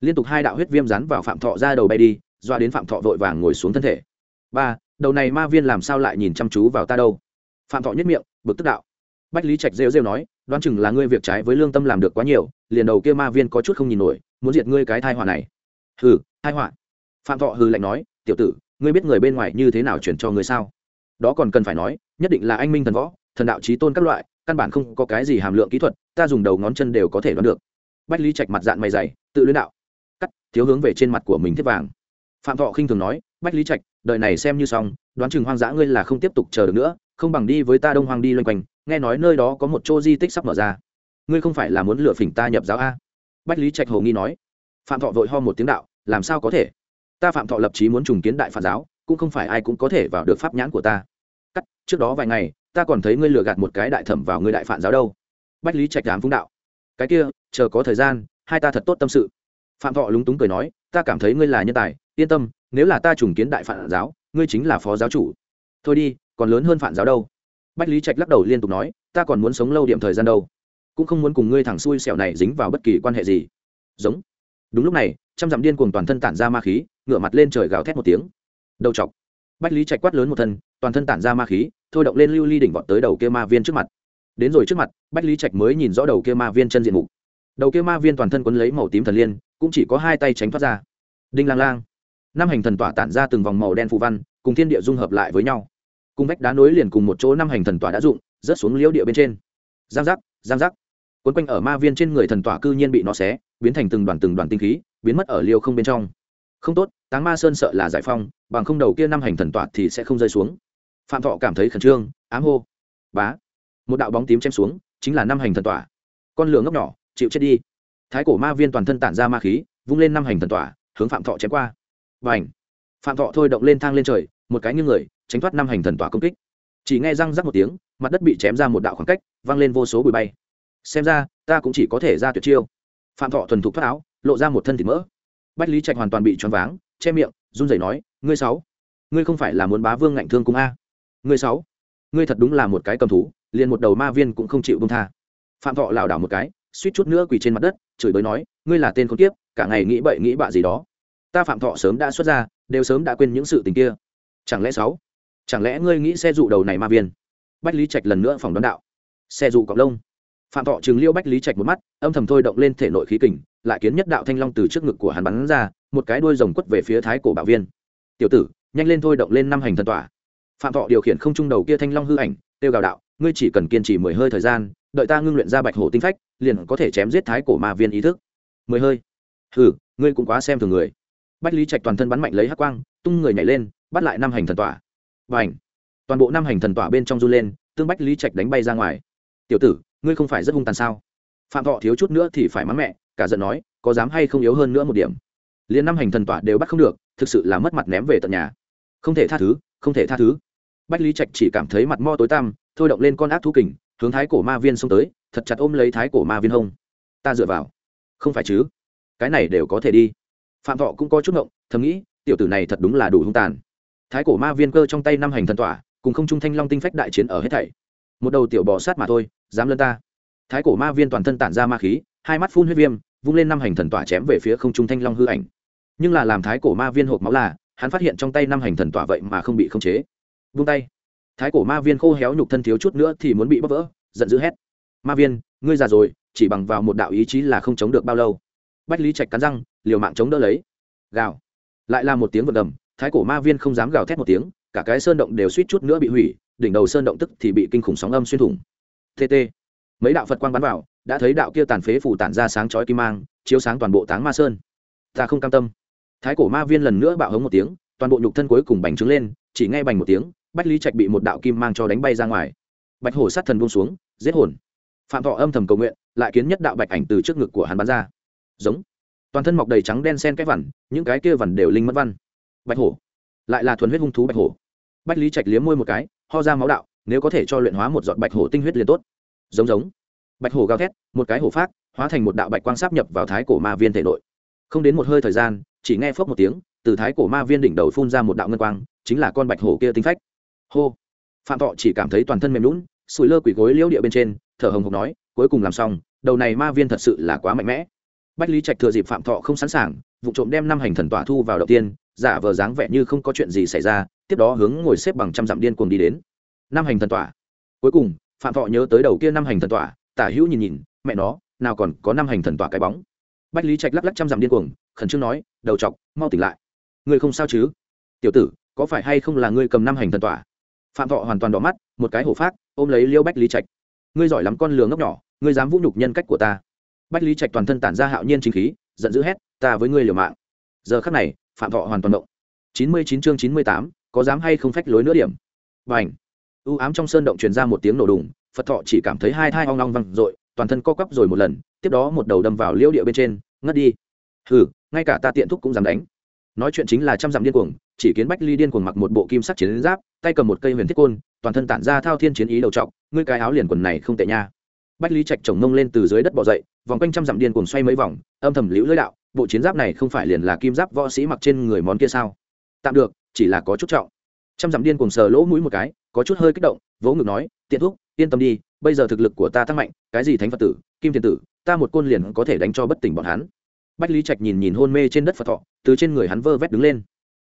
Liên tục hai đạo huyết viêm rắn vào phạm thọ ra đầu bay đi, doa đến phạm thọ vội vàng ngồi xuống thân thể. Ba, đầu này ma viên làm sao lại nhìn chăm chú vào ta đâu? Phạm thọ nhất miệng, bực tức đạo. Bách lý trạch rêu rêu nói, đoán chừng là ngươi việc trái với lương tâm làm được quá nhiều, liền đầu kia ma viên có chút không nhìn nổi, muốn diệt ngươi cái thai họa này. Hừ thai họa. Phạm thọ hừ lạnh nói, tiểu tử, ngươi biết người bên ngoài như thế nào chuyển cho ngươi sao? Đó còn cần phải nói, nhất định là anh minh thần võ, thần đạo trí tôn các loại, căn bản không có cái gì hàm lượng kỹ thuật, ta dùng đầu ngón chân đều có thể đoán được bách lý trạch mặt dạng mày dày, tự luyến đạo. Cắt, thiếu hướng về trên mặt của mình thiết vàng. Phạm thọ khinh thường nói, bách lý trạch đợi này xem như xong, đoán chừng hoang dã ngươi là không tiếp tục chờ được nữa, không bằng đi với ta đông hoang đi loanh quanh, nghe nói nơi đó có một chỗ di tích sắp mở ra. Ngươi không phải là muốn lựa phỉnh ta nhập giáo a? Bách lý trạch hồ nghi nói. Phạm thọ vội ho một tiếng đạo, làm sao có thể? Ta phạm thọ lập chí muốn trùng kiến đại phản giáo, cũng không phải ai cũng có thể vào được pháp nhãn của ta. Cắt, trước đó vài ngày, ta còn thấy ngươi lừa gạt một cái đại thẩm vào ngươi đại phản giáo đâu. Bách lý trạch đám phúng đạo cái kia, chờ có thời gian, hai ta thật tốt tâm sự. Phạm thọ lúng túng cười nói, ta cảm thấy ngươi là nhân tài, yên tâm, nếu là ta trùng kiến đại phản giáo, ngươi chính là phó giáo chủ. Thôi đi, còn lớn hơn phản giáo đâu? Bách lý trạch lắc đầu liên tục nói, ta còn muốn sống lâu điểm thời gian đâu? Cũng không muốn cùng ngươi thẳng xui xẻo này dính vào bất kỳ quan hệ gì. Giống. Đúng lúc này, trăm dặm điên cuồng toàn thân tản ra ma khí, ngửa mặt lên trời gào thét một tiếng. Đầu chọc. Bách lý trạch quát lớn một thân, toàn thân tản ra ma khí, thôi động lên lưu ly đỉnh vọt tới đầu kia ma viên trước mặt đến rồi trước mặt, bách lý trạch mới nhìn rõ đầu kia ma viên chân diện mục. Đầu kia ma viên toàn thân quấn lấy màu tím thần liên, cũng chỉ có hai tay tránh thoát ra. Đinh lang lang. Năm hành thần tỏa tản ra từng vòng màu đen phù văn, cùng thiên địa dung hợp lại với nhau. Cùng vách đá nối liền cùng một chỗ năm hành thần tỏa đã dụng, rớt xuống liễu địa bên trên. Giang giác giang giác. Quấn quanh ở ma viên trên người thần tỏa cư nhiên bị nó xé, biến thành từng đoàn từng đoàn tinh khí, biến mất ở liêu không bên trong. Không tốt, táng ma sơn sợ là giải phong bằng không đầu kia năm hành thần tỏa thì sẽ không rơi xuống. Phạm thọ cảm thấy khẩn trương, ám hô. Bá một đạo bóng tím chém xuống, chính là năm hành thần tỏa. Con lửa ngốc nhỏ, chịu chết đi. Thái cổ ma viên toàn thân tản ra ma khí, vung lên năm hành thần tỏa, hướng phạm thọ chém qua. Và ảnh phạm thọ thôi động lên thang lên trời, một cái như người, tránh thoát năm hành thần tỏa công kích. Chỉ nghe răng rắc một tiếng, mặt đất bị chém ra một đạo khoảng cách văng lên vô số bụi bay. Xem ra, ta cũng chỉ có thể ra tuyệt chiêu. Phạm thọ thuần thục thoát áo, lộ ra một thân thịt mỡ. Bách lý trạch hoàn toàn bị choáng váng, che miệng, run rẩy nói, ngươi sáu, ngươi không phải là muốn bá vương ngạnh thương cung a? Ngươi sáu ngươi thật đúng là một cái cầm thú, liền một đầu ma viên cũng không chịu bông tha. Phạm thọ lảo đảo một cái, suýt chút nữa quỳ trên mặt đất, chửi bới nói, ngươi là tên con tiếp cả ngày nghĩ bậy nghĩ bạ gì đó. Ta phạm thọ sớm đã xuất ra, đều sớm đã quên những sự tình kia. Chẳng lẽ sáu? Chẳng lẽ ngươi nghĩ xe dụ đầu này ma viên? Bách lý trạch lần nữa phòng đón đạo. Xe dụ cọc lông. Phạm thọ chừng liêu bách lý trạch một mắt, âm thầm thôi động lên thể nội khí kình, lại kiến nhất đạo thanh long từ trước ngực của hắn bắn ra, một cái đuôi rồng quất về phía thái cổ bảo viên. Tiểu tử, nhanh lên thôi động lên năm hành thần tỏa phạm thọ điều khiển không trung đầu kia thanh long hư ảnh tiêu gào đạo, ngươi chỉ cần kiên trì mười hơi thời gian, đợi ta ngưng luyện ra bạch hổ tinh phách, liền có thể chém giết thái cổ ma viên ý thức. Mười hơi. Hừ, ngươi cũng quá xem thường người. Bách lý trạch toàn thân bắn mạnh lấy hắc quang, tung người nhảy lên, bắt lại năm hành thần tỏa. Và ảnh toàn bộ năm hành thần tỏa bên trong run lên, tương bách lý trạch đánh bay ra ngoài. Tiểu tử, ngươi không phải rất hung tàn sao? Phạm thọ thiếu chút nữa thì phải mắng mẹ, cả giận nói, có dám hay không yếu hơn nữa một điểm? Liền năm hành thần tỏa đều bắt không được, thực sự là mất mặt ném về tận nhà không thể tha thứ, không thể tha thứ. Bách lý trạch chỉ cảm thấy mặt mo tối tăm, thôi động lên con ác thú kình, hướng thái cổ ma viên xông tới, thật chặt ôm lấy thái cổ ma viên hông. Ta dựa vào. Không phải chứ? Cái này đều có thể đi. Phạm thọ cũng có chút ngộng, thầm nghĩ, tiểu tử này thật đúng là đủ hung tàn. Thái cổ ma viên cơ trong tay năm hành thần tỏa, cùng không trung thanh long tinh phách đại chiến ở hết thảy. Một đầu tiểu bò sát mà thôi, dám lân ta. Thái cổ ma viên toàn thân tản ra ma khí, hai mắt phun huyết viêm, vung lên năm hành thần tỏa chém về phía không trung thanh long hư ảnh. Nhưng là làm thái cổ ma viên hộp máu là hắn phát hiện trong tay năm hành thần tỏa vậy mà không bị khống chế. Vung tay. Thái cổ ma viên khô héo nhục thân thiếu chút nữa thì muốn bị bóc vỡ, giận dữ hét. Ma viên, ngươi già rồi, chỉ bằng vào một đạo ý chí là không chống được bao lâu. Bách lý trạch cắn răng, liều mạng chống đỡ lấy. Gào. Lại là một tiếng vật đầm thái cổ ma viên không dám gào thét một tiếng, cả cái sơn động đều suýt chút nữa bị hủy, đỉnh đầu sơn động tức thì bị kinh khủng sóng âm xuyên thủng. Tt mấy đạo phật quang bắn vào, đã thấy đạo kia tàn phế phủ tản ra sáng chói kim mang, chiếu sáng toàn bộ táng ma sơn. Ta không cam tâm thái cổ ma viên lần nữa bạo hống một tiếng, toàn bộ nhục thân cuối cùng bành trướng lên, chỉ nghe bành một tiếng, bách lý trạch bị một đạo kim mang cho đánh bay ra ngoài. Bạch hổ sát thần buông xuống, giết hồn. Phạm thọ âm thầm cầu nguyện, lại kiến nhất đạo bạch ảnh từ trước ngực của hắn bắn ra. Giống. Toàn thân mọc đầy trắng đen sen cái vằn, những cái kia vằn đều linh mất văn. Bạch hổ. Lại là thuần huyết hung thú bạch hổ. Bách lý trạch liếm môi một cái, ho ra máu đạo, nếu có thể cho luyện hóa một giọt bạch hổ tinh huyết liền tốt. Giống giống. Bạch hổ gào thét, một cái hổ phát hóa thành một đạo bạch quang sáp nhập vào thái cổ ma viên thể nội. Không đến một hơi thời gian chỉ nghe phốc một tiếng, từ thái cổ ma viên đỉnh đầu phun ra một đạo ngân quang, chính là con bạch hổ kia tinh phách. Hô! Phạm thọ chỉ cảm thấy toàn thân mềm lún sủi lơ quỷ gối liễu địa bên trên, thở hồng hộc nói, cuối cùng làm xong, đầu này ma viên thật sự là quá mạnh mẽ. Bách lý trạch thừa dịp phạm thọ không sẵn sàng, vụ trộm đem năm hành thần tỏa thu vào đầu tiên, giả vờ dáng vẻ như không có chuyện gì xảy ra, tiếp đó hướng ngồi xếp bằng trăm dặm điên cuồng đi đến. Năm hành thần tỏa. Cuối cùng, phạm thọ nhớ tới đầu kia năm hành thần tỏa, tả hữu nhìn nhìn, mẹ nó, nào còn có năm hành thần tỏa cái bóng? Bách lý trạch lắc lắc trăm dặm điên cuồng khẩn trương nói, đầu chọc, mau tỉnh lại. Ngươi không sao chứ? Tiểu tử, có phải hay không là ngươi cầm năm hành thần tỏa phạm thọ hoàn toàn đỏ mắt, một cái hổ phát ôm lấy liêu bách lý trạch. Ngươi giỏi lắm con lừa ngốc nhỏ, ngươi dám vũ nhục nhân cách của ta. Bách lý trạch toàn thân tản ra hạo nhiên chính khí, giận dữ hét, ta với ngươi liều mạng. Giờ khắc này, phạm thọ hoàn toàn động. Chín mươi chín chương chín mươi tám, có dám hay không phách lối nữa điểm? B à n h u ám trong sơn động truyền ra một tiếng nổ đùng, phật thọ chỉ cảm thấy hai thai hoang long văng r ộ i toàn thân co quắp rồi một lần, tiếp đó một đầu đâm vào liêu địa bên trên, ngất đi. Hừ! Ngay cả ta tiện thúc cũng dám đánh. Nói chuyện chính là trăm dặm điên cuồng, chỉ kiến bách ly điên cuồng mặc một bộ kim sắc chiến giáp, tay cầm một cây huyền thiết côn, toàn thân tản ra thao thiên chiến ý đầu trọc, ngươi cái áo liền quần này không tệ nha. Bách lý trạch chồng mông lên từ dưới đất bỏ dậy, vòng quanh trăm dặm điên cuồng xoay mấy vòng, âm thầm liễu lưỡi đạo, bộ chiến giáp này không phải liền là kim giáp võ sĩ mặc trên người món kia sao? Tạm được, chỉ là có chút trọng. Trăm dặm điên cuồng sờ lỗ mũi một cái, có chút hơi kích động, vỗ ngực nói, tiện thúc, yên tâm đi, bây giờ thực lực của ta tăng mạnh, cái gì thánh phật tử, kim thiên tử, ta một côn liền có thể đánh cho bất tỉnh bọn hắn bách lý trạch nhìn nhìn hôn mê trên đất phật thọ, từ trên người hắn vơ vét đứng lên.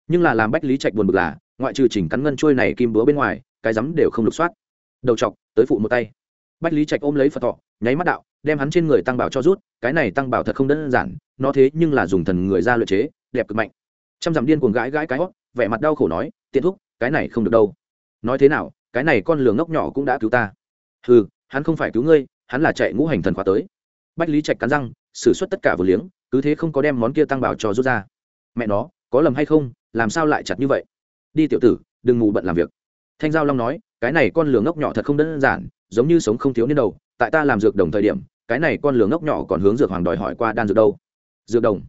Nhưng là làm bách lý trạch buồn bực là, ngoại trừ chỉnh cắn ngân trôi này kim búa bên ngoài, cái rắm đều không lục soát. Đầu chọc, tới phụ một tay. Bách lý trạch ôm lấy phật thọ, nháy mắt đạo, đem hắn trên người tăng bảo cho rút, cái này tăng bảo thật không đơn giản, nó thế nhưng là dùng thần người ra luyện chế, đẹp cực mạnh. Trăm dặm điên cuồng gãi gãi cái hót, vẻ mặt đau khổ nói, tiện thúc, cái này không được đâu. Nói thế nào, cái này con lường ngốc nhỏ cũng đã cứu ta. Ừ hắn không phải cứu ngươi, hắn là chạy ngũ hành thần khóa tới. Bách lý trạch cắn răng xử suất tất cả vừa liếng cứ thế không có đem món kia tăng bảo cho rút ra. Mẹ nó, có lầm hay không, làm sao lại chặt như vậy? Đi tiểu tử, đừng ngủ bận làm việc. Thanh giao long nói, cái này con lửa ngốc nhỏ thật không đơn giản, giống như sống không thiếu niên đầu. Tại ta làm dược đồng thời điểm, cái này con lửa ngốc nhỏ còn hướng dược hoàng đòi hỏi qua đan dược đâu? Dược đồng.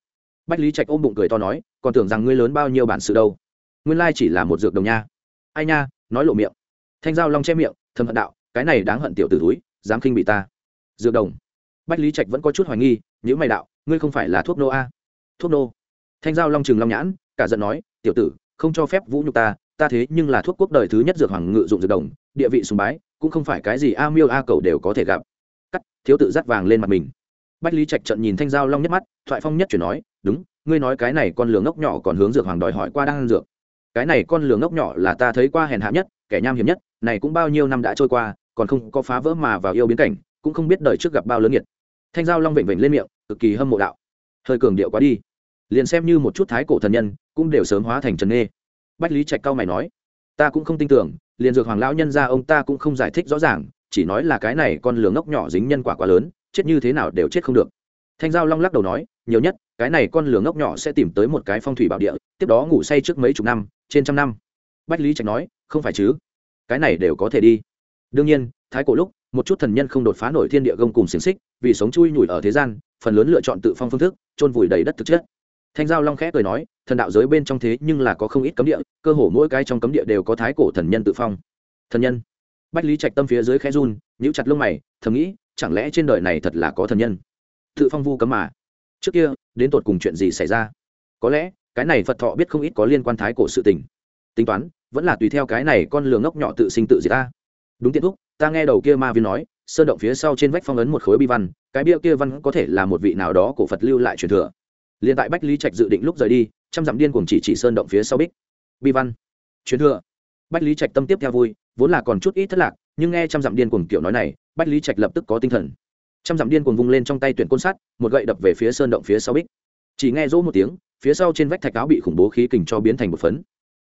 Bách lý trạch ôm bụng cười to nói, còn tưởng rằng ngươi lớn bao nhiêu bản sự đâu? Nguyên lai chỉ là một dược đồng nha. Ai nha, nói lộ miệng. Thanh giao long che miệng, thầm hận đạo, cái này đáng hận tiểu t ử túi dám khinh bị ta. Dược đồng. Bách lý trạch vẫn có chút hoài nghi những mày đạo ngươi không phải là thuốc nô a? Thuốc nô? Thanh giao long chừng long nhãn, cả giận nói, tiểu tử, không cho phép vũ nhục ta ta thế nhưng là thuốc quốc đời thứ nhất dược hoàng ngự dụng dược đồng, địa vị sùng bái, cũng không phải cái gì a miêu a cầu đều có thể gặp. Cắt, thiếu tự dắt vàng lên mặt mình. Bách lý trạch trận nhìn thanh giao long nhất mắt, thoại phong nhất chuyển nói, đúng, ngươi nói cái này con lường ngốc nhỏ còn hướng dược hoàng đòi hỏi qua đang ăn dược. Cái này con lường ngốc nhỏ là ta thấy qua hèn hạ nhất, kẻ nham hiểm nhất, này cũng bao nhiêu năm đã trôi qua, còn không có phá vỡ mà vào yêu biến cảnh, cũng không biết đời trước gặp bao lớn nhiệt thanh giao long vịnh vịnh lên miệng cực kỳ hâm mộ đạo. Hơi cường điệu quá đi. Liền xem như một chút thái cổ thần nhân, cũng đều sớm hóa thành trần nghê. Bách lý trạch cao mày nói, ta cũng không tin tưởng, liền dược hoàng lão nhân ra ông ta cũng không giải thích rõ ràng, chỉ nói là cái này con lửa ngốc nhỏ dính nhân quả quá lớn, chết như thế nào đều chết không được. Thanh giao long lắc đầu nói, nhiều nhất, cái này con lửa ngốc nhỏ sẽ tìm tới một cái phong thủy bảo địa, tiếp đó ngủ say trước mấy chục năm, trên trăm năm. Bách lý trạch nói, không phải chứ? Cái này đều có thể đi. Đương nhiên, thái cổ lúc, một chút thần nhân không đột phá nổi thiên địa gông cùng xiềng xích, vì sống chui nhủi ở thế gian phần lớn lựa chọn tự phong phương thức, chôn vùi đầy đất thực chất. Thanh giao long khẽ cười nói, thần đạo giới bên trong thế nhưng là có không ít cấm địa, cơ hồ mỗi cái trong cấm địa đều có thái cổ thần nhân tự phong. Thần nhân? Bách lý trạch tâm phía dưới khẽ run, nhíu chặt lông mày, thầm nghĩ, chẳng lẽ trên đời này thật là có thần nhân? Tự phong vu cấm mà. Trước kia, đến tột cùng chuyện gì xảy ra? Có lẽ, cái này phật thọ biết không ít có liên quan thái cổ sự tình. Tính toán, vẫn là tùy theo cái này con lừa ngốc nhỏ tự sinh tự diệt ta. Đúng tiện thúc, ta nghe đầu kia ma viên nói sơn động phía sau trên vách phong ấn một khối bi văn, cái bia kia văn có thể là một vị nào đó cổ phật lưu lại truyền thừa. Liền tại bách lý trạch dự định lúc rời đi, trăm dặm điên cùng chỉ chỉ sơn động phía sau bích. Bi văn. Truyền thừa. Bách lý trạch tâm tiếp theo vui, vốn là còn chút ít thất lạc, nhưng nghe trăm dặm điên cuồng kiểu nói này, bách lý trạch lập tức có tinh thần. Trăm dặm điên cuồng vung lên trong tay tuyển côn sắt, một gậy đập về phía sơn động phía sau bích. Chỉ nghe rỗ một tiếng, phía sau trên vách thạch áo bị khủng bố khí kình cho biến thành một phấn.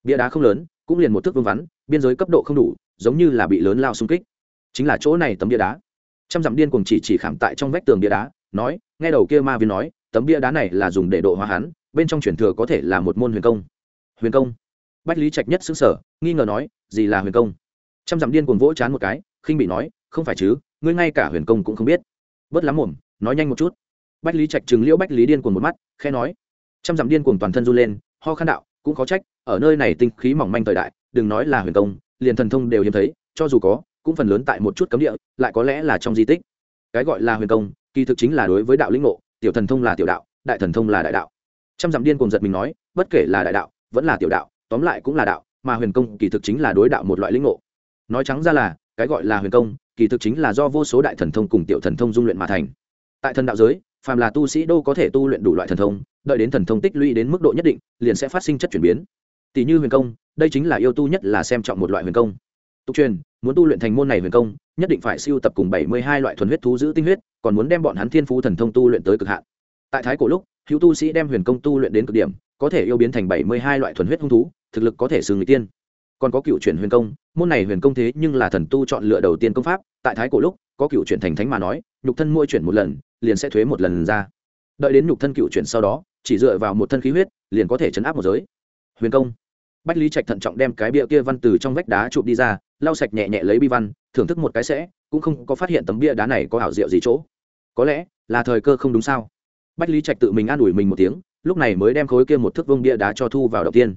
Bia đá không lớn, cũng liền một thước vương vắn, biên giới cấp độ không đủ, giống như là bị lớn lao xung kích chính là chỗ này tấm bia đá. Trăm dặm điên cùng chỉ chỉ khảm tại trong vách tường bia đá, nói, nghe đầu kia ma viên nói, tấm bia đá này là dùng để độ hóa hắn, bên trong truyền thừa có thể là một môn huyền công. Huyền công? Bách lý trạch nhất xứng sở nghi ngờ nói, gì là huyền công? Trăm dặm điên cuồng vỗ chán một cái, khinh bị nói, không phải chứ, ngươi ngay cả huyền công cũng không biết. Bớt lắm mồm, nói nhanh một chút. Bách lý trạch chừng liễu bách lý điên cuồng một mắt khe nói. Trăm dặm điên cuồng toàn thân run lên, ho khan đạo, cũng khó trách, ở nơi này tinh khí mỏng manh thời đại, đừng nói là huyền công, liền thần thông đều hiếm thấy, cho dù có cũng phần lớn tại một chút cấm địa, lại có lẽ là trong di tích. Cái gọi là huyền công, kỳ thực chính là đối với đạo lĩnh ngộ, tiểu thần thông là tiểu đạo, đại thần thông là đại đạo. Trăm dặm điên cùng giật mình nói, bất kể là đại đạo, vẫn là tiểu đạo, tóm lại cũng là đạo, mà huyền công kỳ thực chính là đối đạo một loại lĩnh ngộ. Nói trắng ra là, cái gọi là huyền công, kỳ thực chính là do vô số đại thần thông cùng tiểu thần thông dung luyện mà thành. Tại thần đạo giới, phàm là tu sĩ đô có thể tu luyện đủ loại thần thông, đợi đến thần thông tích lũy đến mức độ nhất định, liền sẽ phát sinh chất chuyển biến. Tỷ như huyền công, đây chính là yêu tu nhất là xem trọng một loại huyền công tục truyền, muốn tu luyện thành môn này huyền công, nhất định phải siêu tập cùng bảy mươi hai loại thuần huyết thú giữ tinh huyết, còn muốn đem bọn hắn thiên phú thần thông tu luyện tới cực hạn. Tại thái cổ lúc, hữu tu sĩ đem huyền công tu luyện đến cực điểm, có thể yêu biến thành bảy mươi hai loại thuần huyết hung thú, thực lực có thể xưng người tiên. Còn có cựu chuyển huyền công, môn này huyền công thế nhưng là thần tu chọn lựa đầu tiên công pháp, tại thái cổ lúc, có cựu chuyển thành thánh mà nói, nhục thân mỗi chuyển một lần, liền sẽ thuế một lần ra. Đợi đến nhục thân cựu chuyển sau đó, chỉ dựa vào một thân khí huyết, liền có thể chấn áp một giới. Huyền công. Bách lý trạch thận trọng đem cái bia kia văn từ trong vách đá chụp đi ra lau sạch nhẹ nhẹ lấy bi văn, thưởng thức một cái sẽ, cũng không có phát hiện tấm bia đá này có ảo diệu gì chỗ. Có lẽ là thời cơ không đúng sao? Bách lý trạch tự mình an ủi mình một tiếng, lúc này mới đem khối kia một thước vông bia đá cho thu vào đầu tiên.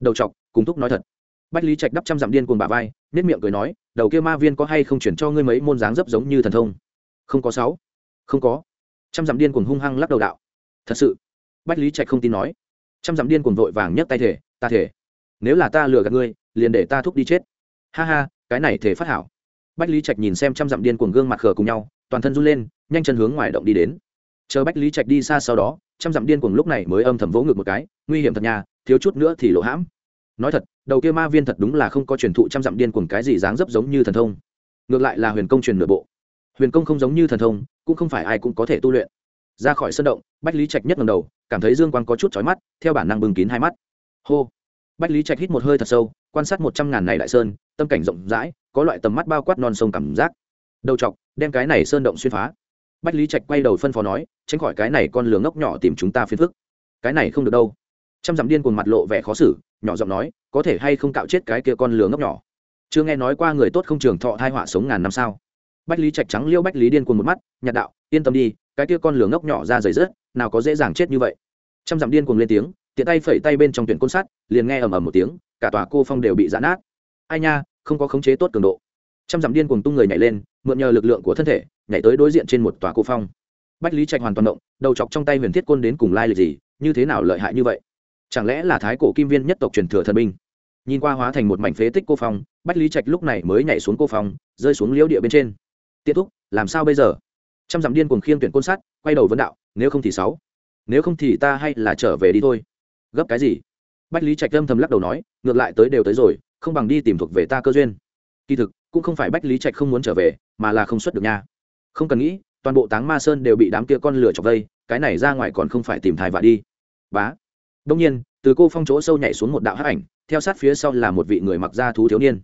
Đầu chọc, cùng thúc nói thật. Bách lý trạch đắp trăm dặm điên cuồng bà vai nết miệng cười nói, đầu kia ma viên có hay không chuyển cho ngươi mấy môn dáng dấp giống như thần thông? Không có sáu. Không có. Trăm dặm điên cuồng hung hăng lắc đầu đạo. Thật sự? Bách lý trạch không tin nói. Trăm dặm điên cuồng vội vàng nhấc tay thể, ta thể, nếu là ta lừa gạt ngươi, liền để ta thúc đi chết ha ha, cái này thể phát hảo. Bách lý trạch nhìn xem trăm dặm điên cuồng gương mặt khờ cùng nhau, toàn thân run lên, nhanh chân hướng ngoài động đi đến. Chờ bách lý trạch đi xa sau đó, trăm dặm điên cuồng lúc này mới âm thầm vỗ ngực một cái, nguy hiểm thật nhà thiếu chút nữa thì lộ hãm. Nói thật, đầu kia ma viên thật đúng là không có truyền thụ trăm dặm điên cuồng cái gì dáng dấp giống như thần thông. Ngược lại là huyền công truyền nửa bộ. Huyền công không giống như thần thông, cũng không phải ai cũng có thể tu luyện. Ra khỏi sân động, bách lý trạch nhất ngầm đầu, cảm thấy dương quang có chút chói mắt, theo bản năng bưng kín hai mắt. Hô bách lý trạch hít một hơi thật sâu, quan sát một trăm ngàn này đại sơn, tâm cảnh rộng rãi, có loại tầm mắt bao quát non sông cảm giác. Đầu chọc, đem cái này sơn động xuyên phá. Bách lý trạch quay đầu phân phó nói, tránh khỏi cái này con lường ngốc nhỏ tìm chúng ta phiền phức. Cái này không được đâu. Trăm dặm điên cuồng mặt lộ vẻ khó xử, nhỏ giọng nói, có thể hay không cạo chết cái kia con lường ngốc nhỏ? Chưa nghe nói qua người tốt không trường thọ thai họa sống ngàn năm sao? Bách lý trạch trắng liêu bách lý điên cuồng một mắt, nhạt đạo, yên tâm đi, cái kia con lường ngốc nhỏ ra dày rớt, nào có dễ dàng chết như vậy. Trăm dặm điên cuồng lên tiếng tiện tay phẩy tay bên trong tuyển côn sắt, liền nghe ầm ầm một tiếng, cả tòa cô phong đều bị giãn nát. Ai nha, không có khống chế tốt cường độ. Trăm dặm điên cuồng tung người nhảy lên, mượn nhờ lực lượng của thân thể, nhảy tới đối diện trên một tòa cô phong. Bách lý trạch hoàn toàn động, đầu chọc trong tay huyền thiết côn đến cùng lai lịch gì, như thế nào lợi hại như vậy? Chẳng lẽ là thái cổ kim viên nhất tộc truyền thừa thần binh? Nhìn qua hóa thành một mảnh phế tích cô phong, bách lý trạch lúc này mới nhảy xuống cô phong, rơi xuống liễu địa bên trên. Tiết thúc, làm sao bây giờ? Trăm dặm điên cuồng khiêng tuyển côn sắt, quay đầu vấn đạo, nếu không thì sáu, nếu không thì ta hay là trở về đi thôi gấp cái gì? Bách lý trạch âm thầm lắc đầu nói, ngược lại tới đều tới rồi, không bằng đi tìm thuộc về ta cơ duyên. Kỳ thực, cũng không phải bách lý trạch không muốn trở về, mà là không xuất được nha. Không cần nghĩ, toàn bộ táng ma sơn đều bị đám kia con lửa chọc vây, cái này ra ngoài còn không phải tìm thai vạ đi. Bá. Đông nhiên, từ cô phong chỗ sâu nhảy xuống một đạo hắc ảnh, theo sát phía sau là một vị người mặc da thú thiếu niên.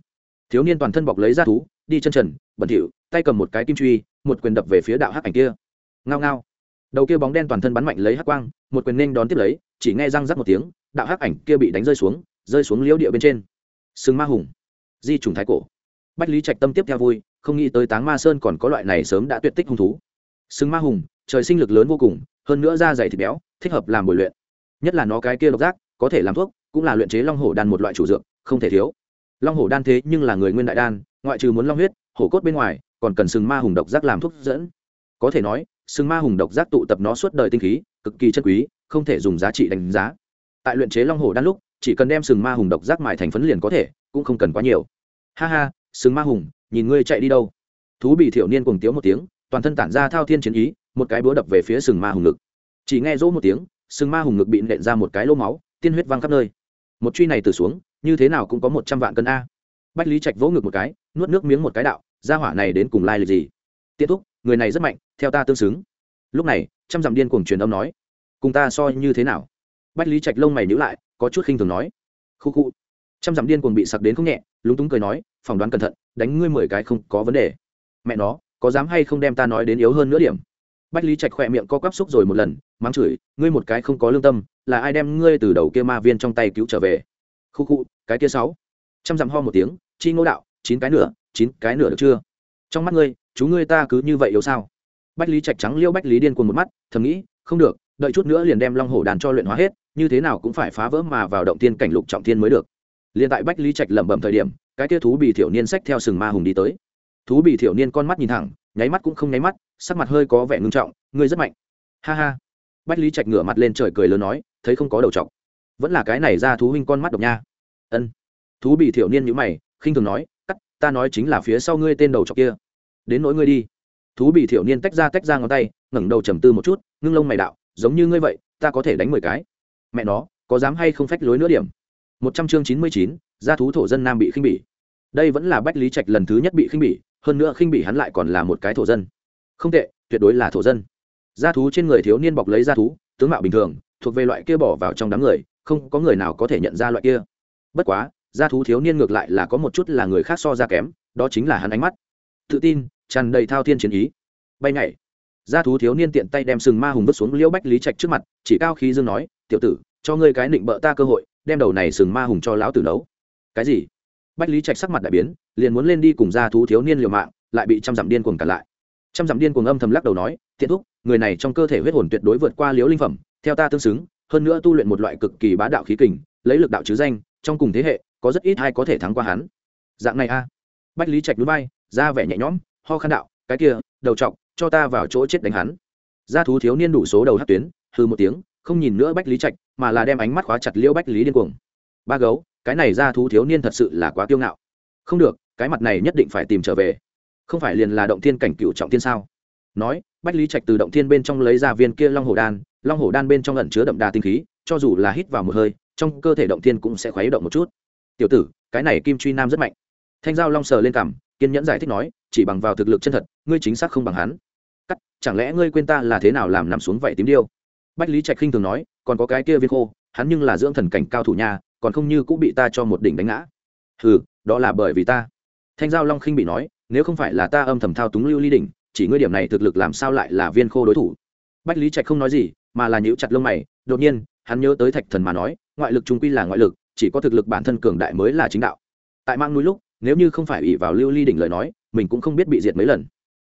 Thiếu niên toàn thân bọc lấy da thú, đi chân trần, bẩn thỉu, tay cầm một cái kim truy, một quyền đập về phía đạo hắc ảnh kia. Ngao ngao. Đầu kia bóng đen toàn thân bắn mạnh lấy hắc quang, một quyền nên đón tiếp lấy chỉ nghe răng rắc một tiếng, đạo hắc ảnh kia bị đánh rơi xuống rơi xuống liễu địa bên trên. Sừng ma hùng, di trùng thái cổ. Bách lý trạch tâm tiếp theo vui, không nghĩ tới táng ma sơn còn có loại này sớm đã tuyệt tích hung thú. Sừng ma hùng, trời sinh lực lớn vô cùng, hơn nữa da dày thịt béo, thích hợp làm bồi luyện. Nhất là nó cái kia độc giác, có thể làm thuốc, cũng là luyện chế long hổ đan một loại chủ dược, không thể thiếu. Long hổ đan thế nhưng là người nguyên đại đan, ngoại trừ muốn long huyết, hổ cốt bên ngoài, còn cần sừng ma hùng độc giác làm thuốc dẫn. Có thể nói, sừng ma hùng độc giác tụ tập nó suốt đời tinh khí, cực kỳ chân quý không thể dùng giá trị đánh giá. Tại luyện chế long hổ đan lúc, chỉ cần đem sừng ma hùng độc giác mài thành phấn liền có thể, cũng không cần quá nhiều. Ha ha, sừng ma hùng, nhìn ngươi chạy đi đâu. Thú bị thiểu niên cùng tiếu một tiếng, toàn thân tản ra thao thiên chiến ý, một cái búa đập về phía sừng ma hùng ngực. Chỉ nghe rỗ một tiếng, sừng ma hùng ngực bị nện ra một cái lô máu, tiên huyết văng khắp nơi. Một truy này từ xuống, như thế nào cũng có một trăm vạn cân a. Bách lý trạch vỗ ngực một cái, nuốt nước miếng một cái đạo ra hỏa này đến cùng lai lịch gì? Tiết thúc, người này rất mạnh, theo ta tương xứng. Lúc này, trăm dặm điên cuồng truyền âm nói cùng ta so như thế nào? Bách lý trạch lông mày nhữ lại, có chút khinh thường nói. Khu khu. Trăm dặm điên cuồng bị sặc đến không nhẹ, lúng túng cười nói, phỏng đoán cẩn thận, đánh ngươi mười cái không có vấn đề. Mẹ nó, có dám hay không đem ta nói đến yếu hơn nữa điểm? Bách lý trạch khỏe miệng co quắp xúc rồi một lần, mắng chửi, ngươi một cái không có lương tâm, là ai đem ngươi từ đầu kia ma viên trong tay cứu trở về? Khu khu, cái kia sáu. Trăm dặm ho một tiếng, chi ngô đạo, chín cái nửa, chín cái nửa được chưa? Trong mắt ngươi, chú ngươi ta cứ như vậy yếu sao? Bách lý trạch trắng liêu bách lý điên cuồng một mắt, thầm nghĩ, không được đợi chút nữa liền đem long hổ đàn cho luyện hóa hết, như thế nào cũng phải phá vỡ mà vào động tiên cảnh lục trọng thiên mới được. Liền tại bách lý trạch lẩm bẩm thời điểm, cái kia thú bị thiểu niên sách theo sừng ma hùng đi tới. Thú bị thiểu niên con mắt nhìn thẳng, nháy mắt cũng không nháy mắt, sắc mặt hơi có vẻ ngưng trọng, ngươi rất mạnh. Ha ha. Bách lý trạch ngửa mặt lên trời cười lớn nói, thấy không có đầu trọc. Vẫn là cái này ra thú huynh con mắt độc nha. Ân. Thú bị thiểu niên nhữ mày, khinh thường nói, cắt, ta nói chính là phía sau ngươi tên đầu trọc kia. Đến nỗi ngươi đi. Thú bị thiểu niên tách ra tách ra ngón tay, ngẩng đầu trầm tư một chút, ngưng lông mày đạo giống như ngươi vậy, ta có thể đánh mười cái. Mẹ nó, có dám hay không phách lối nữa điểm? Một trăm chương chín mươi chín, gia thú thổ dân nam bị khinh bỉ. Đây vẫn là bách lý trạch lần thứ nhất bị khinh bỉ, hơn nữa khinh bỉ hắn lại còn là một cái thổ dân. Không tệ, tuyệt đối là thổ dân. Gia thú trên người thiếu niên bọc lấy gia thú, tướng mạo bình thường, thuộc về loại kia bỏ vào trong đám người, không có người nào có thể nhận ra loại kia. Bất quá, gia thú thiếu niên ngược lại là có một chút là người khác so ra kém, đó chính là hắn ánh mắt. Tự tin, tràn đầy thao thiên chiến ý. Bay nhảy gia thú thiếu niên tiện tay đem sừng ma hùng vứt xuống liễu bách lý trạch trước mặt, chỉ cao khí dương nói, tiểu tử, cho ngươi cái định bợ ta cơ hội, đem đầu này sừng ma hùng cho lão tử nấu. Cái gì? Bách lý trạch sắc mặt đại biến, liền muốn lên đi cùng gia thú thiếu niên liều mạng, lại bị trăm dặm điên cuồng cản lại. Trăm dặm điên cuồng âm thầm lắc đầu nói thiện thúc, người này trong cơ thể huyết hồn tuyệt đối vượt qua liễu linh phẩm, theo ta tương xứng, hơn nữa tu luyện một loại cực kỳ bá đạo khí kình, lấy lực đạo chứ danh, trong cùng thế hệ, có rất ít ai có thể thắng qua hắn. Dạng này a. Bách lý trạch núi bay ra vẻ nhẹ nhõm, ho khăn đạo, cái kia, đầu trọc cho ta vào chỗ chết đánh hắn. Gia thú thiếu niên đủ số đầu hát tuyến hư một tiếng, không nhìn nữa bách lý trạch, mà là đem ánh mắt khóa chặt liễu bách lý điên cuồng. Ba gấu, cái này gia thú thiếu niên thật sự là quá kiêu ngạo. Không được, cái mặt này nhất định phải tìm trở về. Không phải liền là động thiên cảnh cựu trọng thiên sao? Nói, bách lý trạch từ động thiên bên trong lấy ra viên kia long hồ đan, long hồ đan bên trong ẩn chứa đậm đà tinh khí, cho dù là hít vào một hơi, trong cơ thể động thiên cũng sẽ khuấy động một chút. Tiểu tử, cái này kim truy nam rất mạnh. Thanh giao long sờ lên cằm kiên nhẫn giải thích nói, chỉ bằng vào thực lực chân thật, ngươi chính xác không bằng hắn. Cắt, chẳng lẽ ngươi quên ta là thế nào làm nằm xuống vậy tím điêu? Bách lý trạch khinh thường nói, còn có cái kia viên khô, hắn nhưng là dưỡng thần cảnh cao thủ nhà còn không như cũng bị ta cho một đỉnh đánh ngã. Ừ đó là bởi vì ta. Thanh giao long khinh bị nói, nếu không phải là ta âm thầm thao túng lưu ly đỉnh, chỉ ngươi điểm này thực lực làm sao lại là viên khô đối thủ? Bách lý trạch không nói gì, mà là nhíu chặt lông mày, đột nhiên, hắn nhớ tới thạch thần mà nói, ngoại lực trung quy là ngoại lực, chỉ có thực lực bản thân cường đại mới là chính đạo. Tại mang núi lúc nếu như không phải ủy vào lưu ly đỉnh lời nói, mình cũng không biết bị diệt mấy lần.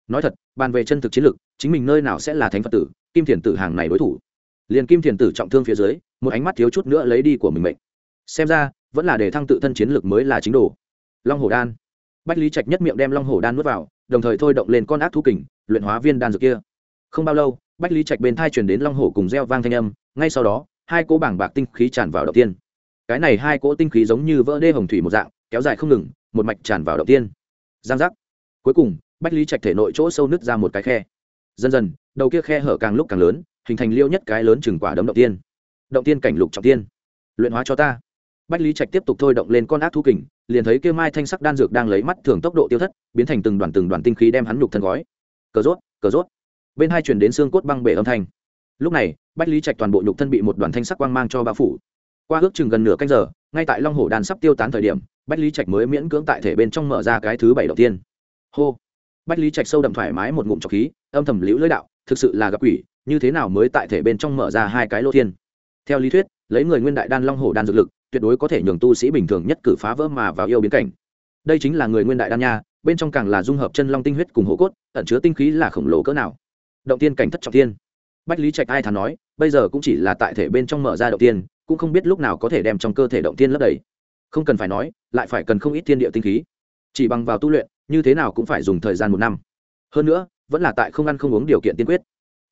Nói thật, bàn về chân thực chiến lực chính mình nơi nào sẽ là thánh phật tử, kim thiền tử hàng này đối thủ. Liền kim thiền tử trọng thương phía dưới, một ánh mắt thiếu chút nữa lấy đi của mình mệnh. Xem ra, vẫn là để thăng tự thân chiến lực mới là chính đồ. Long hồ đan. Bách lý trạch nhất miệng đem long hồ đan nuốt vào, đồng thời thôi động lên con ác thú kình, luyện hóa viên đan dược kia. Không bao lâu, bách lý trạch bên thai truyền đến long hồ cùng gieo vang thanh âm, ngay sau đó, hai cỗ bảng bạc tinh khí tràn vào đầu tiên. Cái này hai cỗ tinh khí giống như vỡ đê hồng thủy một dạng, kéo dài không ngừng một mạch tràn vào động tiên. Giang giác. Cuối cùng, bách lý trạch thể nội chỗ sâu nứt ra một cái khe. Dần dần, đầu kia khe hở càng lúc càng lớn, hình thành liêu nhất cái lớn chừng quả đấm động tiên. Động tiên cảnh lục trọng tiên. Luyện hóa cho ta. Bách lý trạch tiếp tục thôi động lên con ác thú kình, liền thấy kia mai thanh sắc đan dược đang lấy mắt thường tốc độ tiêu thất, biến thành từng đoàn từng đoàn tinh khí đem hắn nhục thân gói. Cờ rốt cờ rốt. Bên hai chuyển đến xương cốt băng bể âm thanh. Lúc này, bách lý trạch toàn bộ nhục thân bị một đoàn thanh sắc quang mang cho bao phủ. Qua ước chừng gần nửa canh giờ, ngay tại long hồ đàn sắp tiêu tán thời điểm bách lý trạch mới miễn cưỡng tại thể bên trong mở ra cái thứ bảy đầu tiên. Hô. Bách lý trạch sâu đậm thoải mái một ngụm trọc khí, âm thầm liễu lưỡi đạo, thực sự là gặp quỷ, như thế nào mới tại thể bên trong mở ra hai cái lô thiên? Theo lý thuyết, lấy người nguyên đại đan long hổ đan dược lực, tuyệt đối có thể nhường tu sĩ bình thường nhất cử phá vỡ mà vào yêu biến cảnh. Đây chính là người nguyên đại đan nha, bên trong càng là dung hợp chân long tinh huyết cùng hổ cốt, ẩn chứa tinh khí là khổng lồ cỡ nào. Động tiên cảnh thất trọng tiên bách lý trạch ai thà nói, bây giờ cũng chỉ là tại thể bên trong mở ra động tiên, cũng không biết lúc nào có thể đem trong cơ thể động tiên lấp đầy không cần phải nói, lại phải cần không ít thiên địa tinh khí. Chỉ bằng vào tu luyện, như thế nào cũng phải dùng thời gian một năm. Hơn nữa, vẫn là tại không ăn không uống điều kiện tiên quyết.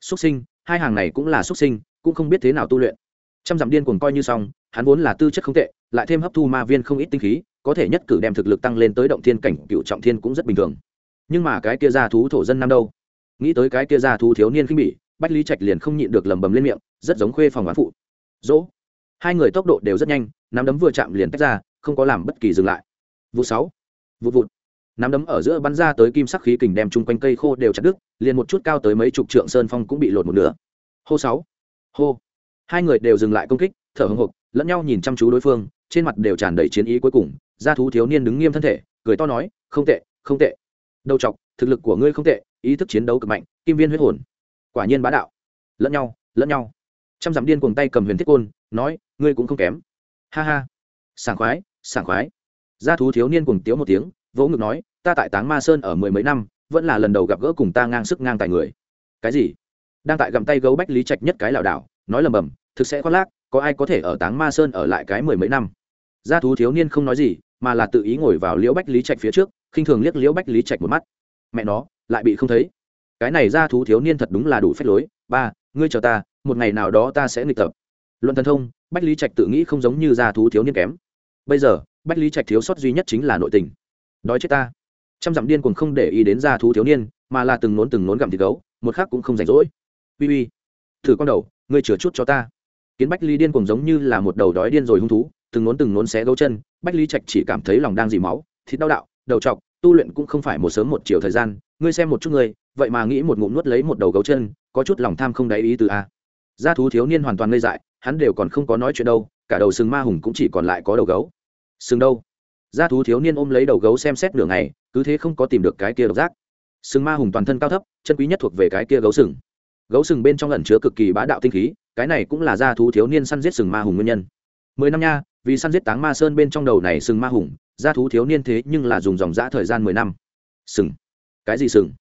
Xuất sinh, hai hàng này cũng là xuất sinh, cũng không biết thế nào tu luyện. Trăm dặm điên cuồng coi như xong, hắn vốn là tư chất không tệ, lại thêm hấp thu ma viên không ít tinh khí, có thể nhất cử đem thực lực tăng lên tới động thiên cảnh, cựu trọng thiên cũng rất bình thường. Nhưng mà cái kia ra thú thổ dân năm đâu? Nghĩ tới cái kia ra thú thiếu niên khinh bỉ, bách lý trạch liền không nhịn được lầm bầm lên miệng, rất giống khuê phòng bán phụ. Dỗ. Hai người tốc độ đều rất nhanh, nắm đấm vừa chạm liền tách ra không có làm bất kỳ dừng lại. Vụ sáu, vụ vụt. Nắm đấm ở giữa bắn ra tới kim sắc khí kình đem chung quanh cây khô đều chặt đứt, liền một chút cao tới mấy chục trượng sơn phong cũng bị lột một nửa. Hô sáu, hô. Hai người đều dừng lại công kích, thở hồng hộc, lẫn nhau nhìn chăm chú đối phương, trên mặt đều tràn đầy chiến ý cuối cùng, gia thú thiếu niên đứng nghiêm thân thể, cười to nói, không tệ không tệ. Đầu chọc, thực lực của ngươi không tệ, ý thức chiến đấu cực mạnh, kim viên huyết hồn. Quả nhiên bá đạo. Lẫn nhau lẫn nhau. Trăm dặm điên cuồng tay cầm huyền thiết côn, nói, ngươi cũng không kém. Ha ha. Sảng khoái sảng khoái. Gia thú thiếu niên cùng tiếu một tiếng, vỗ ngực nói, ta tại táng ma sơn ở mười mấy năm, vẫn là lần đầu gặp gỡ cùng ta ngang sức ngang tài người. Cái gì? Đang tại gầm tay gấu bách lý trạch nhất cái lảo đảo, nói lầm bầm, thực sẽ khoác lác, có ai có thể ở táng ma sơn ở lại cái mười mấy năm? Gia thú thiếu niên không nói gì, mà là tự ý ngồi vào liễu bách lý trạch phía trước, khinh thường liếc liễu bách lý trạch một mắt. Mẹ nó, lại bị không thấy. Cái này gia thú thiếu niên thật đúng là đủ phép lối. Ba, ngươi chờ ta, một ngày nào đó ta sẽ nghịch tập. Luận thần thông, bách lý trạch tự nghĩ không giống như gia thú thiếu niên kém bây giờ, bách lý trạch thiếu sót duy nhất chính là nội tình. Đói chết ta. Trăm dặm điên cuồng không để ý đến gia thú thiếu niên, mà là từng nốn từng nốn gặm thịt gấu, một khác cũng không rảnh rỗi. Uy uy, thử con đầu, ngươi chừa chút cho ta. Kiến bách lý điên cuồng giống như là một đầu đói điên rồi hung thú, từng nốn từng nốn xé gấu chân, bách lý trạch chỉ cảm thấy lòng đang dì máu, thịt đau đạo, đầu trọc, tu luyện cũng không phải một sớm một chiều thời gian, ngươi xem một chút ngươi, vậy mà nghĩ một ngụm nuốt lấy một đầu gấu chân, có chút lòng tham không đáy ý từ a. Gia thú thiếu niên hoàn toàn ngây dại, hắn đều còn không có nói chuyện đâu, cả đầu sừng ma hùng cũng chỉ còn lại có đầu gấu sừng đâu? Gia thú thiếu niên ôm lấy đầu gấu xem xét nửa ngày, cứ thế không có tìm được cái kia độc giác. Sừng ma hùng toàn thân cao thấp, chân quý nhất thuộc về cái kia gấu sừng. Gấu sừng bên trong ẩn chứa cực kỳ bá đạo tinh khí, cái này cũng là gia thú thiếu niên săn giết sừng ma hùng nguyên nhân. Mười năm nha, vì săn giết táng ma sơn bên trong đầu này sừng ma hùng, gia thú thiếu niên thế nhưng là dùng dòng giã thời gian mười năm. Sừng? Cái gì sừng?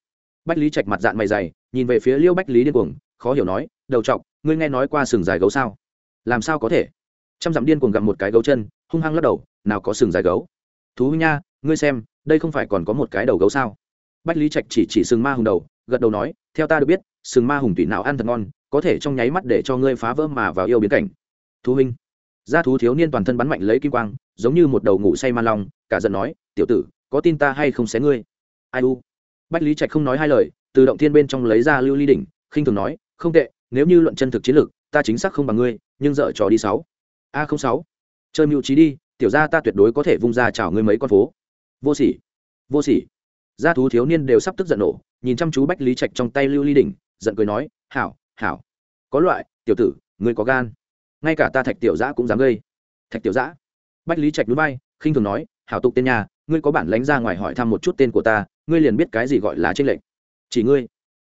Bách lý trạch mặt dạng mày dày, nhìn về phía liêu bách lý điên cuồng, khó hiểu nói, đầu trọc, ngươi nghe nói qua sừng dài gấu sao? Làm sao có thể? Trăm dặm điên cuồng gặm một cái gấu chân, hung hăng lắc đầu nào có sừng dài gấu. Thú huynh nha, ngươi xem, đây không phải còn có một cái đầu gấu sao? Bách lý trạch chỉ chỉ sừng ma hùng đầu, gật đầu nói, theo ta được biết, sừng ma hùng tủy nào ăn thật ngon, có thể trong nháy mắt để cho ngươi phá vỡ mà vào yêu biến cảnh. Thú huynh. Gia thú thiếu niên toàn thân bắn mạnh lấy kim quang, giống như một đầu ngủ say man long, cả giận nói, tiểu tử, có tin ta hay không xé ngươi? Ai u? Bách lý trạch không nói hai lời, từ động thiên bên trong lấy ra lưu ly đỉnh, khinh thường nói, không tệ, nếu như luận chân thực chiến lược, ta chính xác không bằng ngươi, nhưng dợ trò đi sáu. A không sáu. Chơi mưu trí đi tiểu ra ta tuyệt đối có thể vung ra chào ngươi mấy con phố. Vô sỉ vô sỉ. Gia thú thiếu niên đều sắp tức giận nổ, nhìn chăm chú bách lý trạch trong tay lưu ly đỉnh, giận cười nói, hảo hảo. Có loại, tiểu tử, ngươi có gan. Ngay cả ta thạch tiểu giã cũng dám gây. Thạch tiểu giã. Bách lý trạch núi bay, khinh thường nói, hảo tục tên nhà, ngươi có bản lánh ra ngoài hỏi thăm một chút tên của ta, ngươi liền biết cái gì gọi là tranh lệch. Chỉ ngươi.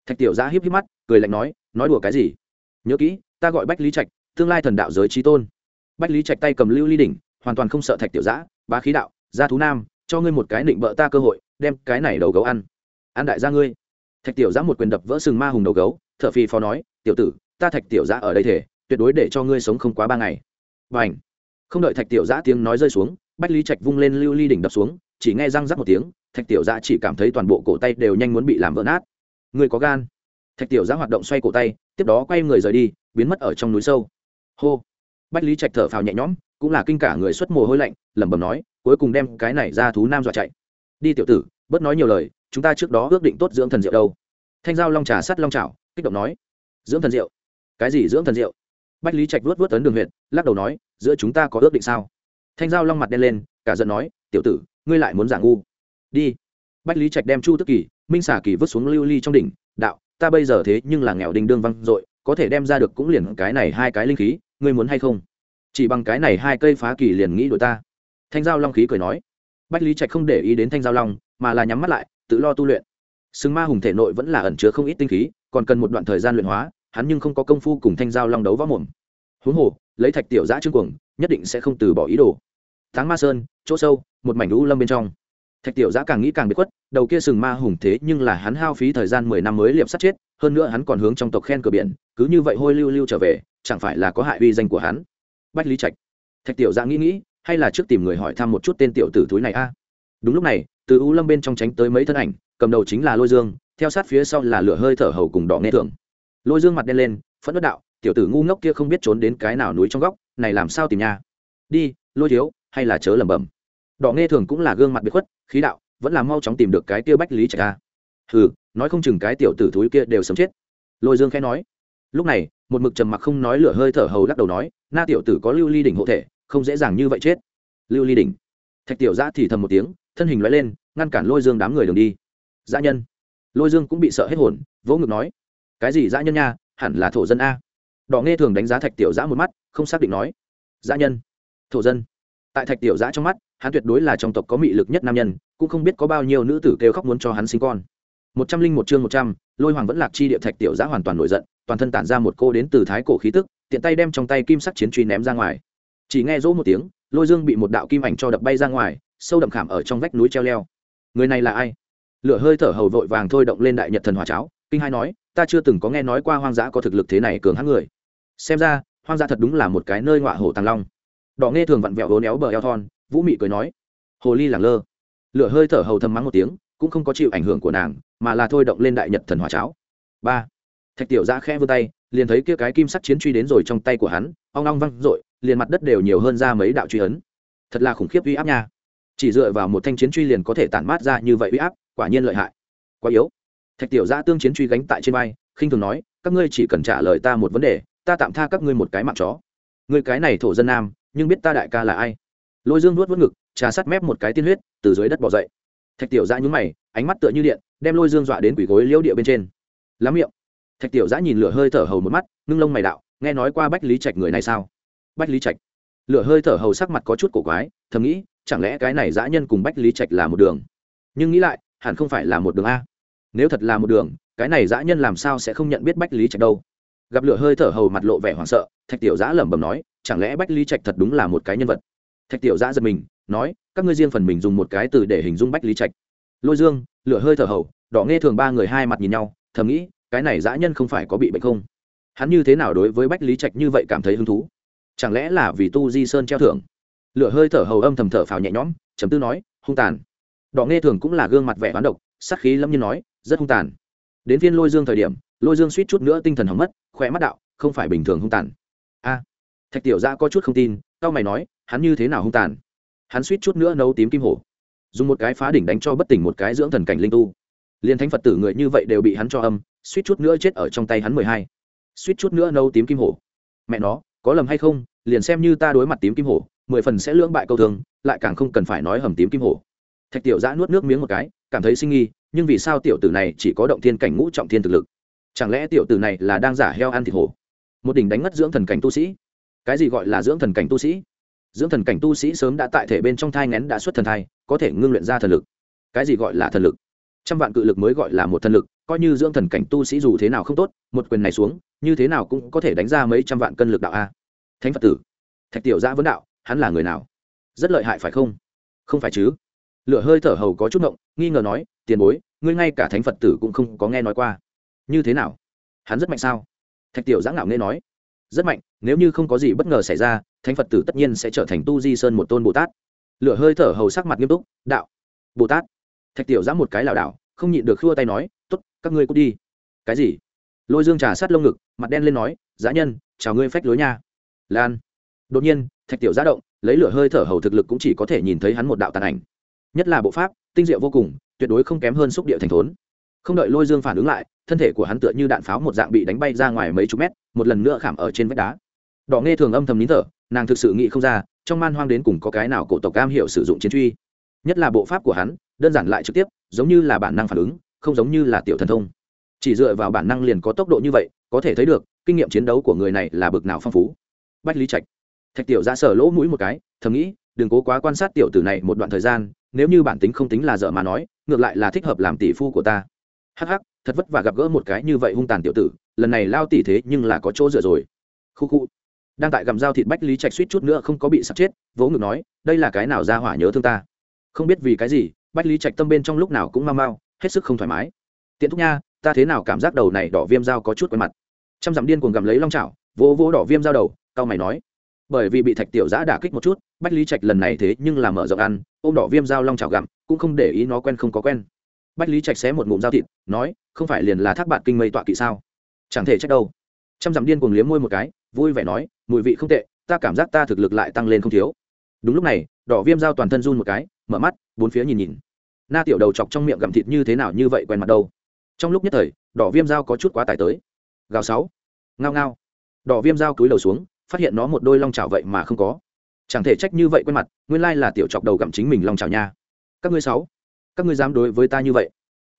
Thạch tiểu giã híp híp mắt, cười lạnh nói nói đùa cái gì? Nhớ kỹ, ta gọi bách lý trạch, tương lai thần đạo giới trí tôn. Bách lý trạch tay cầm lưu ly đỉnh hoàn toàn không sợ thạch tiểu giã, bá khí đạo, gia thú nam, cho ngươi một cái định bợ ta cơ hội, đem cái này đầu gấu ăn. Ăn đại gia ngươi. Thạch tiểu giã một quyền đập vỡ sừng ma hùng đầu gấu t h ở phì phò nói, tiểu tử, ta thạch tiểu giã ở đây thể tuyệt đối để cho ngươi sống không quá ba ngày. Và ảnh không đợi thạch tiểu giã tiếng nói rơi xuống, bách lý trạch vung lên lưu ly đỉnh đập xuống, chỉ nghe răng rắc một tiếng, thạch tiểu giã chỉ cảm thấy toàn bộ cổ tay đều nhanh muốn bị làm vỡ nát. Ngươi có gan. Thạch tiểu giã hoạt động xoay cổ tay, tiếp đó quay người rời đi, biến mất ở trong núi sâu. Hô. Bách lý trạch thở phào nhẹ nhõm cũng là kinh cả người xuất mồ hôi lạnh, lẩm bẩm nói, cuối cùng đem cái này ra thú nam dọa chạy. Đi tiểu tử, bớt nói nhiều lời, chúng ta trước đó ước định tốt dưỡng thần rượu đâu. Thanh giao long trà sắt long trào kích động nói, dưỡng thần rượu? Cái gì dưỡng thần rượu? Bách lý trạch vuốt vuốt tấn đường huyện lắc đầu nói, giữa chúng ta có ước định sao? Thanh giao long mặt đen lên, cả giận nói, tiểu tử, ngươi lại muốn giả ngu. Đi. Bách lý trạch đem chu tức kỳ, minh xả kỳ vứt xuống lưu ly trong đỉnh, đạo, ta bây giờ thế nhưng là nghèo đình đương văng dội, có thể đem ra được cũng liền cái này hai cái linh khí, ngươi muốn hay không? Chỉ bằng cái này hai cây phá kỳ liền nghĩ đội ta. Thanh giao long khí cười nói. Bách lý trạch không để ý đến thanh giao long, mà là nhắm mắt lại, tự lo tu luyện. Sừng ma hùng thể nội vẫn là ẩn chứa không ít tinh khí, còn cần một đoạn thời gian luyện hóa, hắn nhưng không có công phu cùng thanh giao long đấu võ mồm. Huống hồ, lấy thạch tiểu giã trương cuồng, nhất định sẽ không từ bỏ ý đồ. Tháng ma sơn, chỗ sâu, một mảnh lũ lâm bên trong. Thạch tiểu giã càng nghĩ càng bị khuất, đầu kia sừng ma hùng thế nhưng là hắn hao phí thời gian mười năm mới liệp sát chết, hơn nữa hắn còn hướng trong tộc khen cửa biển, cứ như vậy hôi lưu lưu trở về, chẳng phải là có hại uy danh của hắn bách lý trạch. Thạch tiểu giã nghĩ nghĩ, hay là trước tìm người hỏi thăm một chút tên tiểu tử túi này a? Đúng lúc này, từ u lâm bên trong tránh tới mấy thân ảnh, cầm đầu chính là lôi dương, theo sát phía sau là lửa hơi thở hầu cùng đỏ nghe thường lôi dương mặt đen lên, phẫn đất đạo, tiểu tử ngu ngốc kia không biết trốn đến cái nào núi trong góc, này làm sao tìm nha? Đi, lôi thiếu, hay là chớ lẩm bẩm. Đỏ nghe thường cũng là gương mặt biệt khuất, khí đạo, vẫn là mau chóng tìm được cái kia bách lý trạch a. Hừ, nói không chừng cái tiểu tử thúi kia đều sống chết. Lôi dương khẽ nói lúc này, một mực trầm mặc không nói lửa hơi thở hầu lắc đầu nói, na tiểu tử có lưu ly đỉnh hộ thể, không dễ dàng như vậy chết. Lưu ly đỉnh? Thạch tiểu giã thì thầm một tiếng, thân hình loại lên, ngăn cản lôi dương đám người đường đi. Dã nhân. Lôi dương cũng bị sợ hết hồn, vỗ ngực nói, cái gì dã nhân nha, hẳn là thổ dân a. Đỏ nghe thường đánh giá thạch tiểu giã một mắt, không xác định nói, dã nhân, thổ dân. Tại thạch tiểu giã trong mắt, hắn tuyệt đối là trong tộc có mị lực nhất nam nhân, cũng không biết có bao nhiêu nữ tử kêu khóc muốn cho hắn sinh con một trăm linh một chương một trăm, lôi hoàng vẫn lạc chi địa thạch tiểu giã hoàn toàn nổi giận, toàn thân tản ra một cô đến từ thái cổ khí tức, tiện tay đem trong tay kim sắc chiến truy ném ra ngoài. Chỉ nghe rỗ một tiếng, lôi dương bị một đạo kim ảnh cho đập bay ra ngoài, sâu đậm khảm ở trong vách núi treo leo. Người này là ai? Lửa hơi thở hầu vội vàng thôi động lên đại nhật thần hòa cháo, kinh hai nói, ta chưa từng có nghe nói qua hoang dã có thực lực thế này cường hãn người. Xem ra, hoang dã thật đúng là một cái nơi ngọa hổ tàng long. Đỏ nghe thường vặn vẹo hố néo bờ eo thon, vũ mị cười nói, hồ ly làng lơ. Lửa hơi thở hầu thầm mắng một tiếng, cũng không có chịu ảnh hưởng của nàng mà là thôi động lên đại nhật thần hỏa cháo. Ba. Thạch tiểu giã khẽ vươn tay, liền thấy kia cái kim sắt chiến truy đến rồi trong tay của hắn, ong ong văng r ộ i liền mặt đất đều nhiều hơn ra mấy đạo truy ấn. Thật là khủng khiếp uy áp nha. Chỉ dựa vào một thanh chiến truy liền có thể tản mát ra như vậy uy áp, quả nhiên lợi hại. Quá yếu. Thạch tiểu giã tương chiến truy gánh tại trên vai, khinh thường nói, các ngươi chỉ cần trả lời ta một vấn đề, ta tạm tha các ngươi một cái mạng chó. Người cái này thổ dân nam, nhưng biết ta đại ca là ai? Lôi dương nuốt vớt ngực, trà sắt mép một cái tiên huyết, từ dưới đất bỏ dậy. Thạch tiểu giã nhúng mày, ánh mắt tựa như điện đem lôi dương dọa đến quỷ gối liễu địa bên trên. Lắm miệng. Thạch tiểu giã nhìn lửa hơi thở hầu một mắt, ngưng lông mày đạo, nghe nói qua bách lý trạch người này sao? Bách lý trạch? Lửa hơi thở hầu sắc mặt có chút cổ quái, thầm nghĩ, chẳng lẽ cái này Giã nhân cùng bách lý trạch là một đường? Nhưng nghĩ lại, hẳn không phải là một đường a. Nếu thật là một đường, cái này dã nhân làm sao sẽ không nhận biết bách lý trạch đâu? Gặp lửa hơi thở hầu mặt lộ vẻ hoảng sợ, thạch tiểu giã lẩm bẩm nói, chẳng lẽ bách lý trạch thật đúng là một cái nhân vật? Thạch tiểu giã giật mình, nói, các ngươi riêng phần mình dùng một cái từ để hình dung bách lý trạch. Lôi dương lửa hơi thở hầu, đỏ nghe thường ba người hai mặt nhìn nhau, thầm nghĩ, cái này dã nhân không phải có bị bệnh không? Hắn như thế nào đối với bách lý trạch như vậy cảm thấy hứng thú? Chẳng lẽ là vì tu di sơn treo thưởng? Lửa hơi thở hầu âm thầm thở phào nhẹ nhõm chấm tư nói, hung tàn. Đỏ nghe thường cũng là gương mặt vẻ hoán độc sắc khí lâm nhiên nói, rất hung tàn. Đến phiên lôi dương thời điểm, lôi dương suýt chút nữa tinh thần hỏng mất khỏe mắt đạo, không phải bình thường hung tàn. A. Thạch tiểu ra có chút không tin tao mày nói, hắn như thế nào hung tàn? Hắn suýt chút nữa nấu tím kim hổ dùng một cái phá đỉnh đánh cho bất tỉnh một cái dưỡng thần cảnh linh tu. Liên thánh phật tử người như vậy đều bị hắn cho âm, suýt chút nữa chết ở trong tay hắn mười hai. Suýt chút nữa nâu tím kim hổ. Mẹ nó, có lầm hay không, liền xem như ta đối mặt tím kim hổ, mười phần sẽ lưỡng bại câu thường, lại càng không cần phải nói hầm tím kim hổ. Thạch tiểu giã nuốt nước miếng một cái, cảm thấy sinh nghi, nhưng vì sao tiểu tử này chỉ có động thiên cảnh ngũ trọng thiên thực lực? Chẳng lẽ tiểu tử này là đang giả heo ăn thịt hổ? Một đỉnh đánh ngất dưỡng thần cảnh tu sĩ? Cái gì gọi là dưỡng thần cảnh tu sĩ? Dưỡng thần cảnh tu sĩ sớm đã tại thể bên trong thai ngén đã xuất thần thai, có thể ngưng luyện ra thần lực. Cái gì gọi là thần lực? Trăm vạn cự lực mới gọi là một thần lực, coi như dưỡng thần cảnh tu sĩ dù thế nào không tốt, một quyền này xuống, như thế nào cũng có thể đánh ra mấy trăm vạn cân lực đạo a. Thánh phật tử, thạch tiểu giã vấn đạo, hắn là người nào? Rất lợi hại phải không? Không phải chứ. Lửa hơi thở hầu có chút ngộng, nghi ngờ nói, tiền bối, ngươi ngay cả thánh phật tử cũng không có nghe nói qua. Như thế nào? Hắn rất mạnh sao? Thạch tiểu giã ngạo nghe nói rất mạnh, nếu như không có gì bất ngờ xảy ra, thánh phật tử tất nhiên sẽ trở thành tu di sơn một tôn bồ tát. Lửa hơi thở hầu sắc mặt nghiêm túc, đạo, bồ tát. Thạch tiểu giã một cái lảo đảo, không nhịn được khua tay nói t ố t các ngươi cút đi. Cái gì? Lôi dương trà sát lông ngực, mặt đen lên nói, giã nhân, chào ngươi phách lối nha. Lan. Đột nhiên, thạch tiểu giã động, lấy lửa hơi thở hầu thực lực cũng chỉ có thể nhìn thấy hắn một đạo tàn ảnh. Nhất là bộ pháp, tinh diệu vô cùng, tuyệt đối không kém hơn xúc địa thành thốn. Không đợi lôi dương phản ứng lại, thân thể của hắn tựa như đạn pháo một dạng bị đánh bay ra ngoài mấy chục mét một lần nữa khảm ở trên vách đá. Đỏ nghe thường âm thầm nín thở, nàng thực sự nghĩ không ra, trong man hoang đến cùng có cái nào cổ tộc cam hiệu sử dụng chiến truy. Nhất là bộ pháp của hắn, đơn giản lại trực tiếp, giống như là bản năng phản ứng, không giống như là tiểu thần thông. Chỉ dựa vào bản năng liền có tốc độ như vậy, có thể thấy được, kinh nghiệm chiến đấu của người này là bực nào phong phú. Bách lý trạch. Thạch tiểu ra sở lỗ mũi một cái, thầm nghĩ, đừng cố quá quan sát tiểu tử này một đoạn thời gian, nếu như bản tính không tính là dở mà nói, ngược lại là thích hợp làm tỷ phu của ta. Hắc hắc, thật vất vả gặp gỡ một cái như vậy hung tàn tiểu tử lần này lao tỷ thế nhưng là có chỗ dựa rồi. Khu khu. Đang tại gầm dao thịt bách lý trạch suýt chút nữa không có bị sắp chết, vỗ ngực nói, đây là cái nào ra hỏa nhớ thương ta? Không biết vì cái gì, bách lý trạch tâm bên trong lúc nào cũng mau mau, hết sức không thoải mái. Tiện thúc nha, ta thế nào cảm giác đầu này đỏ viêm dao có chút quen mặt. Trăm dặm điên cuồng gầm lấy long chảo, vỗ vỗ đỏ viêm dao đầu cao mày nói. Bởi vì bị thạch tiểu giã đả kích một chút, bách lý trạch lần này thế nhưng là mở rộng ăn, ôm đỏ viêm dao long chảo gặm, cũng không để ý nó quen không có quen. Bách lý trạch xé một ngụm dao thịt, nói, không phải liền là thác bạn kinh mây tọa kỵ sao? Chẳng thể trách đâu. Trăm dặm điên cuồng liếm môi một cái, vui vẻ nói, mùi vị không tệ, ta cảm giác ta thực lực lại tăng lên không thiếu. Đúng lúc này, đỏ viêm dao toàn thân run một cái, mở mắt, bốn phía nhìn nhìn. Na tiểu đầu chọc trong miệng gặm thịt như thế nào như vậy quen mặt đâu. Trong lúc nhất thời, đỏ viêm dao có chút quá tải tới. Gào sáu. Ngao ngao. Đỏ viêm dao cúi đầu xuống, phát hiện nó một đôi long trào vậy mà không có. Chẳng thể trách như vậy quen mặt, nguyên lai là tiểu chọc đầu gặm chính mình long trào nha. Các ngươi sáu, các ngươi dám đối với ta như vậy?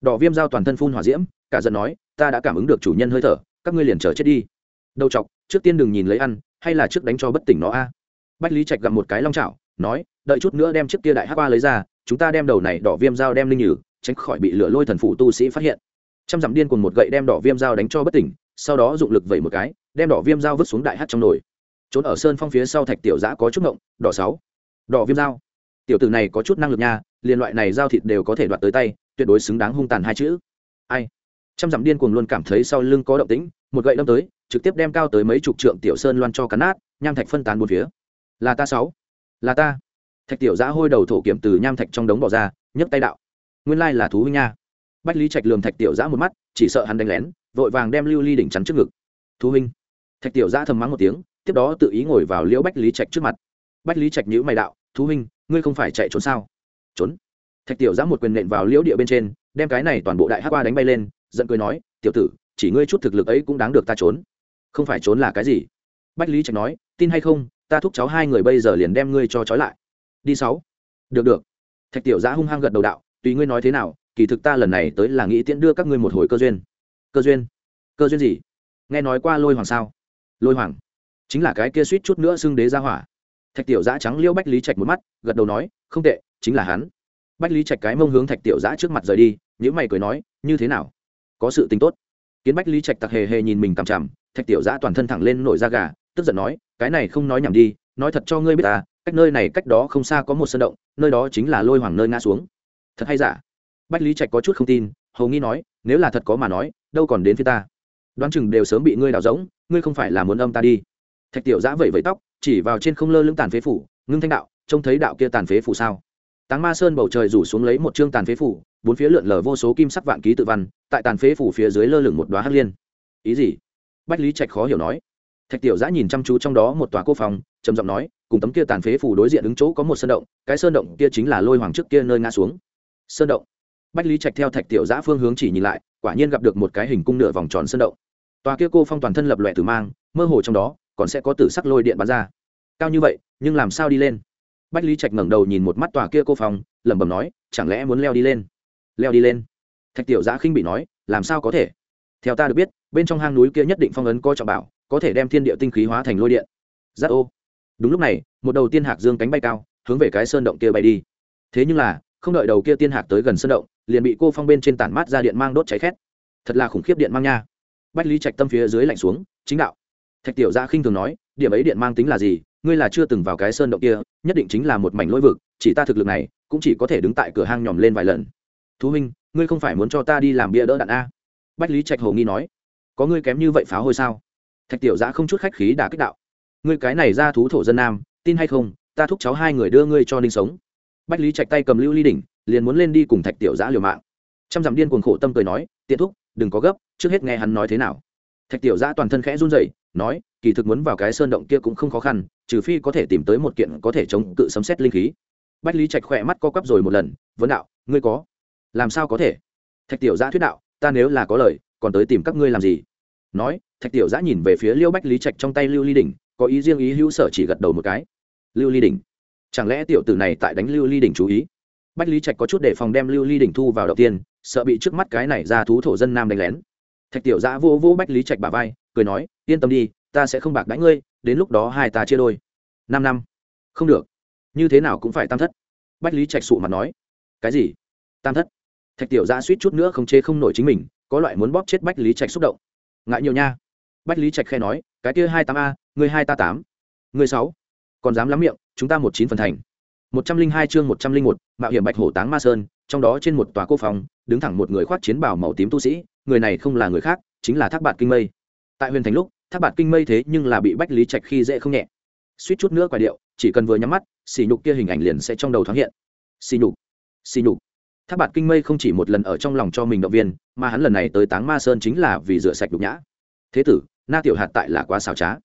Đỏ viêm dao toàn thân phun hỏa diễm, cả giận nói, ta đã cảm ứng được chủ nhân hơi thở, các ngươi liền chờ chết đi. Đầu chọc, trước tiên đừng nhìn lấy ăn, hay là trước đánh cho bất tỉnh nó a. Bách lý trạch gặp một cái long chảo, nói, đợi chút nữa đem chiếc kia đại hát qua lấy ra, chúng ta đem đầu này đỏ viêm dao đem linh nhử, tránh khỏi bị lửa lôi thần phủ tu sĩ phát hiện. Trăm dặm điên cùng một gậy đem đỏ viêm dao đánh cho bất tỉnh, sau đó dụng lực vẩy một cái, đem đỏ viêm dao vứt xuống đại hát trong nồi. Trốn ở sơn phong phía sau thạch tiểu giã có chút ngộng, đỏ sáu, đỏ viêm dao tiểu tử này có chút năng lực nha liên loại này dao thịt đều có thể đoạt tới tay tuyệt đối xứng đáng hung tàn hai chữ. Ai? Trăm dặm điên cuồng luôn cảm thấy sau lưng có động tĩnh, một gậy đâm tới, trực tiếp đem cao tới mấy chục trượng tiểu sơn loan cho cắn nát, nham thạch phân tán bốn phía. Là ta sáu. Là ta. Thạch tiểu giã hôi đầu thổ kiểm từ nham thạch trong đống bỏ ra, nhấc tay đạo. Nguyên lai là thú huynh nha. Bách lý trạch lường thạch tiểu giã một mắt, chỉ sợ hắn đánh lén, vội vàng đem lưu ly đỉnh chắn trước ngực. Thú huynh. Thạch tiểu giã thầm mắng một tiếng, tiếp đó tự ý ngồi vào liễu bách lý trạch trước mặt. Bách lý trạch nhữ mày đạo, thú huynh, ngươi không phải chạy trốn sao? Trốn thạch tiểu giã một quyền nện vào liễu địa bên trên, đem cái này toàn bộ đại hát qua đánh bay lên, giận cười nói, tiểu tử, chỉ ngươi chút thực lực ấy cũng đáng được ta trốn. Không phải trốn là cái gì? Bách lý trạch nói, tin hay không, ta thúc cháu hai người bây giờ liền đem ngươi cho trói lại. Đi sáu. Được được. Thạch tiểu giã hung hăng gật đầu đạo, tùy ngươi nói thế nào, kỳ thực ta lần này tới là nghĩ tiễn đưa các ngươi một hồi cơ duyên. Cơ duyên? Cơ duyên gì? Nghe nói qua lôi hoàng sao? Lôi hoàng? Chính là cái kia suýt chút nữa xưng đế ra hỏa. Thạch tiểu giã trắng liêu bách lý trạch một mắt, gật đầu nói, không tệ, chính là hắn bách lý trạch cái mông hướng thạch tiểu giã trước mặt rời đi những mày cười nói, như thế nào? Có sự tính tốt. Kiến bách lý trạch tặc hề hề nhìn mình cằm chằm, thạch tiểu giã toàn thân thẳng lên nổi da gà, tức giận nói, cái này không nói nhảm đi, nói thật cho ngươi biết ta, cách nơi này cách đó không xa có một sân động, nơi đó chính là lôi hoàng nơi ngã xuống. Thật hay giả? Bách lý trạch có chút không tin, hầu nghi nói, nếu là thật có mà nói, đâu còn đến phía ta. Đoán chừng đều sớm bị ngươi đào rỗng, ngươi không phải là muốn âm ta đi. Thạch tiểu giã vẩy vẩy tóc, chỉ vào trên không lơ lưng tàn phế phủ, ngưng thanh đạo, trông thấy đạo kia tàn phế phủ sao? Táng ma sơn bầu trời rủ xuống lấy một chương tàn phế phủ, bốn phía lượn lờ vô số kim sắc vạn ký tự văn, tại tàn phế phủ phía dưới lơ lửng một đoá hắc liên. Ý gì? Bách lý trạch khó hiểu nói. Thạch tiểu giã nhìn chăm chú trong đó một tòa cô phòng, trầm giọng nói, cùng tấm kia tàn phế phủ đối diện đứng chỗ có một sơn động, cái sơn động kia chính là lôi hoàng trước kia nơi ngã xuống. Sơn động. Bách lý trạch theo thạch tiểu giã phương hướng chỉ nhìn lại, quả nhiên gặp được một cái hình cung nửa vòng tròn sơn động. Tòa kia cô phong toàn thân lập lòe tử mang, mơ hồ trong đó còn sẽ có tử sắc lôi điện bắn ra. Cao như vậy, nhưng làm sao đi lên? Bách lý trạch ngẩng đầu nhìn một mắt tòa kia cô phòng, lẩm bẩm nói, chẳng lẽ muốn leo đi lên? Leo đi lên. Thạch tiểu giã khinh bị nói, làm sao có thể? Theo ta được biết, bên trong hang núi kia nhất định phong ấn coi trọng bảo, có thể đem thiên địa tinh khí hóa thành lôi điện. Giáp ô. Đúng lúc này, một đầu tiên hạc dương cánh bay cao, hướng về cái sơn động kia bay đi. Thế nhưng là, không đợi đầu kia tiên hạc tới gần sơn động, liền bị cô phong bên trên tản mát ra điện mang đốt cháy khét. Thật là khủng khiếp điện mang nha. Bách lý trạch tâm phía dưới lạnh xuống, chính đạo. Thạch tiểu gia khinh thường nói, điểm ấy điện mang tính là gì? Ngươi là chưa từng vào cái sơn động kia, nhất định chính là một mảnh lôi vực, chỉ ta thực lực này, cũng chỉ có thể đứng tại cửa hang nhòm lên vài lần. Thú huynh, ngươi không phải muốn cho ta đi làm bia đỡ đạn a? Bách lý trạch hồ nghi nói. Có ngươi kém như vậy phá hôi sao? Thạch tiểu giã không chút khách khí đã kích đạo. Ngươi cái này ra thú thổ dân nam, tin hay không, ta thúc cháu hai người đưa ngươi cho ninh sống. Bách lý trạch tay cầm lưu ly đỉnh, liền muốn lên đi cùng thạch tiểu giã liều mạng. Trăm dặm điên cuồng khổ tâm cười nói, tiện thúc, đừng có gấp, trước hết nghe hắn nói thế nào. Thạch tiểu giã toàn thân khẽ run rẩy, nói, kỳ thực muốn vào cái sơn động kia cũng không khó khăn trừ phi có thể tìm tới một kiện có thể chống cự sấm xét linh khí. Bách lý trạch khỏe mắt co quắp rồi một lần, vấn đạo, ngươi có? Làm sao có thể? Thạch tiểu giã thuyết đạo, ta nếu là có lời, còn tới tìm các ngươi làm gì? Nói, thạch tiểu giã nhìn về phía liêu bách lý trạch trong tay lưu ly đỉnh, có ý riêng ý hữu sở chỉ gật đầu một cái. Lưu ly đỉnh? Chẳng lẽ tiểu tử này tại đánh lưu ly đỉnh chú ý? Bách lý trạch có chút để phòng đem lưu ly đỉnh thu vào đầu tiên, sợ bị trước mắt cái này ra thú thổ dân nam đánh lén. Thạch tiểu giã vô vô bách lý trạch bà vai, cười nói, yên tâm đi ta sẽ không bạc đánh ngươi, đến lúc đó hai ta chia đôi. Năm năm. Không được. Như thế nào cũng phải tam thất. Bách lý trạch sụ mặt nói. Cái gì? Tam thất. Thạch tiểu ra suýt chút nữa không chê không nổi chính mình, có loại muốn bóp chết bách lý trạch xúc động. Ngại nhiều nha. Bách lý trạch khe nói, cái kia hai tám a người hai ta tám người sáu. Còn dám lắm miệng, chúng ta một chín phần thành. Một trăm linh hai chương một trăm linh một, mạo hiểm bạch hổ táng ma sơn, trong đó trên một tòa cô phòng, đứng thẳng một người khoác chiến bào màu tím tu sĩ, người này không là người khác, chính là thác bạn kinh mây. Tại huyền thành lúc tháp bạt kinh mây thế nhưng là bị bách lý trạch khi dễ không nhẹ. Suýt chút nữa quả điệu, chỉ cần vừa nhắm mắt xì nhục kia hình ảnh liền sẽ trong đầu thoáng hiện. Xì nhục xì nhục. Tháp bạt kinh mây không chỉ một lần ở trong lòng cho mình động viên, mà hắn lần này tới táng ma sơn chính là vì rửa sạch đục nhã. Thế tử, na tiểu hạt tại là quá xảo trá.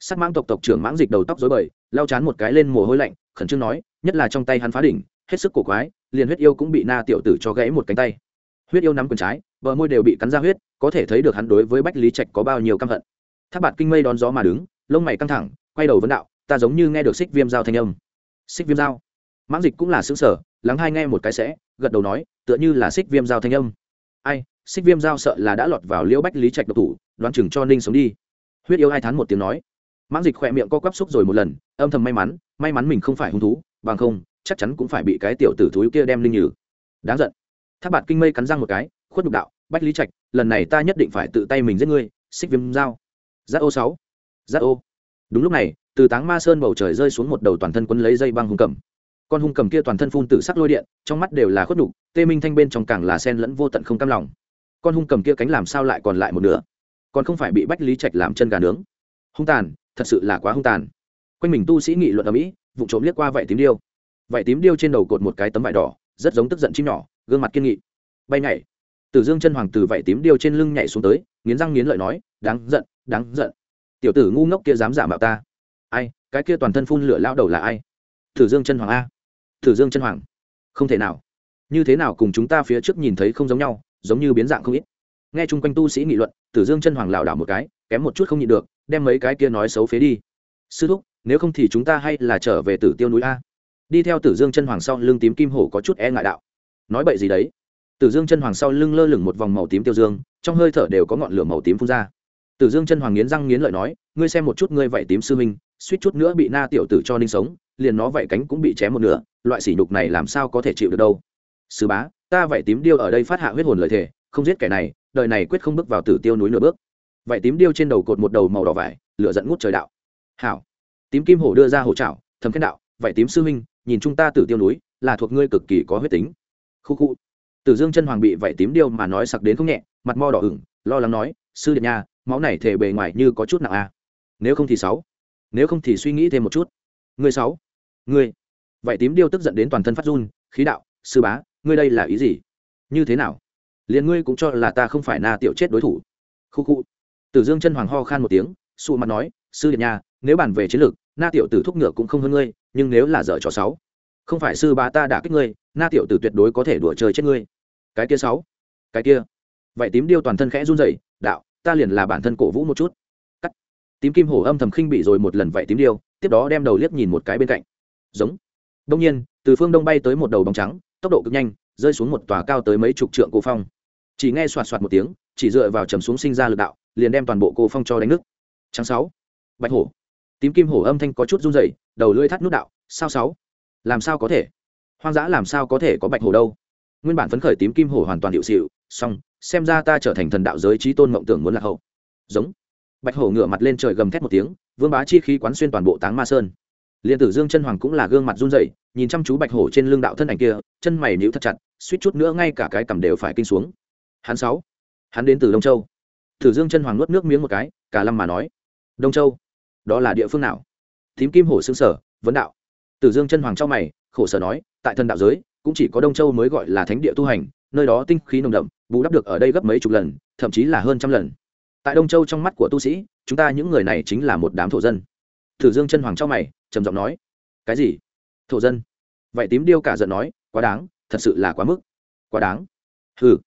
Sắc mãng tộc tộc trưởng mãng dịch đầu tóc dối bời lao chán một cái lên mồ hôi lạnh, khẩn trương nói, nhất là trong tay hắn phá đỉnh, hết sức cổ quái, liền huyết yêu cũng bị na tiểu tử cho gãy một cánh tay. Huyết yêu nắm quần trái, bờ môi đều bị cắn ra huyết, có thể thấy được hắn đối với bách lý trạch có bao nhiêu căm hận tháp bạt kinh mây đón gió mà đứng, lông mày căng thẳng, quay đầu vấn đạo, ta giống như nghe được xích viêm dao thanh âm. Xích viêm dao mãng dịch cũng là xứng sở lắng hai nghe một cái sẽ, gật đầu nói, tựa như là xích viêm dao thanh âm. Ai, xích viêm dao sợ là đã lọt vào liễu bách lý trạch độc thủ, đoán chừng cho ninh sống đi. Huyết yêu hai thán một tiếng nói. Mãng dịch khỏe miệng co quắp xúc rồi một lần, âm thầm may mắn may mắn mình không phải hung thú, bằng không, chắc chắn cũng phải bị cái tiểu tử thúi kia đem linh nhử đáng giận. Tháp bạt kinh mây cắn răng một cái, khuất nhục đạo, bách lý trạch, lần này ta nhất định phải tự tay mình giết ngươi, xích viêm dao giác ô sáu. Giác ô. Đúng lúc này, từ táng ma sơn bầu trời rơi xuống một đầu toàn thân quấn lấy dây băng hung cầm. Con hung cầm kia toàn thân phun tử sắc lôi điện, trong mắt đều là khuất nhục, tê minh thanh bên trong càng là sen lẫn vô tận không cam lòng. Con hung cầm kia cánh làm sao lại còn lại một nửa? Còn không phải bị bách lý trạch làm chân gà nướng. Hung tàn, thật sự là quá hung tàn. Quanh mình tu sĩ nghị luận ở mỹ vụ trộm liếc qua vải tím điêu. Vải tím điêu trên đầu cột một cái tấm vải đỏ, rất giống tức giận chim nhỏ, gương mặt kiên nghị. Bay nhảy. Từ dương chân hoàng từ vải tím điêu trên lưng nhảy xuống tới, nghiến răng nghiến lợi nói, đáng giận đáng giận. Tiểu tử ngu ngốc kia dám giả mạo ta. Ai, cái kia toàn thân phun lửa lao đầu là ai? Tử dương chân hoàng a. Tử dương chân hoàng. Không thể nào. Như thế nào cùng chúng ta phía trước nhìn thấy không giống nhau, giống như biến dạng không ít. Nghe chung quanh tu sĩ nghị luận tử dương chân hoàng lảo đảo một cái, kém một chút không nhịn được, đem mấy cái kia nói xấu phế đi. Sư thúc, nếu không thì chúng ta hay là trở về tử tiêu núi a. Đi theo tử dương chân hoàng sau lưng tím kim hổ có chút e ngại đạo. Nói bậy gì đấy? Tử dương chân hoàng sau lưng lơ lửng một vòng màu tím tiêu dương, trong hơi thở đều có ngọn lửa màu tím phun ra tử dương chân hoàng nghiến răng nghiến lợi nói ngươi xem một chút ngươi vậy tím sư huynh, suýt chút nữa bị na tiểu tử cho ninh sống liền nó vậy cánh cũng bị chém một nửa loại sỉ nhục này làm sao có thể chịu được đâu? Sư bá ta vậy tím điêu ở đây phát hạ huyết hồn lời thề không giết kẻ này đời này quyết không bước vào tử tiêu núi nửa bước. Vậy tím điêu trên đầu cột một đầu màu đỏ vải lửa giận ngút trời đạo. Hảo. Tím kim hổ đưa ra hổ trảo thầm khen đạo vậy tím sư huynh nhìn chúng ta tử tiêu núi là thuộc ngươi cực kỳ có huyết tính. Khu khu. Tử dương chân hoàng bị vậy tím điêu mà nói sặc đến không nhẹ mặt mo đỏ ửng lo lắng nói sư điện nha máu này thể bề ngoài như có chút nặng a à. nếu không thì sáu. Nếu không thì suy nghĩ thêm một chút. Ngươi sáu. Ngươi. Vậy tím điêu tức giận đến toàn thân phát run, khí đạo, sư bá, ngươi đây là ý gì? Như thế nào? Liền ngươi cũng cho là ta không phải na tiểu chết đối thủ. Khu khu. Tử dương chân hoàng ho khan một tiếng, sụ mặt nói, sư điện nha, nếu bàn về chiến lược, na tiểu tử thúc ngựa cũng không hơn ngươi, nhưng nếu là dở trò sáu không phải sư bá ta đã kích ngươi, na tiểu tử tuyệt đối có thể đùa chơi chết ngươi. Cái kia sáu. Cái kia. Vậy tím điêu toàn thân khẽ run rẩy, đạo ta liền là bản thân cổ vũ một chút. Cắt. Tím kim hổ âm thầm khinh bị rồi một lần vậy tím điêu, tiếp đó đem đầu liếc nhìn một cái bên cạnh. Giống. Đông nhiên, từ phương đông bay tới một đầu bóng trắng, tốc độ cực nhanh, rơi xuống một tòa cao tới mấy chục trượng cô phong. Chỉ nghe soạt soạt một tiếng, chỉ dựa vào trầm xuống sinh ra lực đạo, liền đem toàn bộ cô phong cho đánh nước trắng sáu. Bạch hổ. Tím kim hổ âm thanh có chút run rẩy, đầu lưỡi thắt nút đạo, sao sáu? Làm sao có thể? Hoang dã làm sao có thể có bạch hổ đâu? Nguyên bản phấn khởi tím kim hổ hoàn toàn điệu xịu, xong xem ra ta trở thành thần đạo giới trí tôn mộng tưởng muốn lạc hậu. Giống. Bạch hổ ngửa mặt lên trời gầm thét một tiếng, vương bá chi khí quán xuyên toàn bộ táng ma sơn. Liền tử dương chân hoàng cũng là gương mặt run rẩy, nhìn chăm chú bạch hổ trên lưng đạo thân ảnh kia, chân mày nhíu thật chặt, suýt chút nữa ngay cả cái cầm đều phải kinh xuống. Hắn sáu. Hắn đến từ đông châu. Tử dương chân hoàng nuốt nước miếng một cái, cả lâm mà nói. Đông châu? Đó là địa phương nào? Thím kim hổ xương sở, vấn đạo. Tử dương chân hoàng trong mày, khổ sở nói, tại thần đạo giới, cũng chỉ có đông châu mới gọi là thánh địa tu hành, nơi đó tinh khí nồng đậm bù đắp được ở đây gấp mấy chục lần, thậm chí là hơn trăm lần. Tại đông châu trong mắt của tu sĩ, chúng ta những người này chính là một đám thổ dân. Thử dương chân hoàng trong mày, trầm giọng nói, cái gì? Thổ dân? Vậy tím điêu cả giận nói, quá đáng, thật sự là quá mức, quá đáng. Hừ.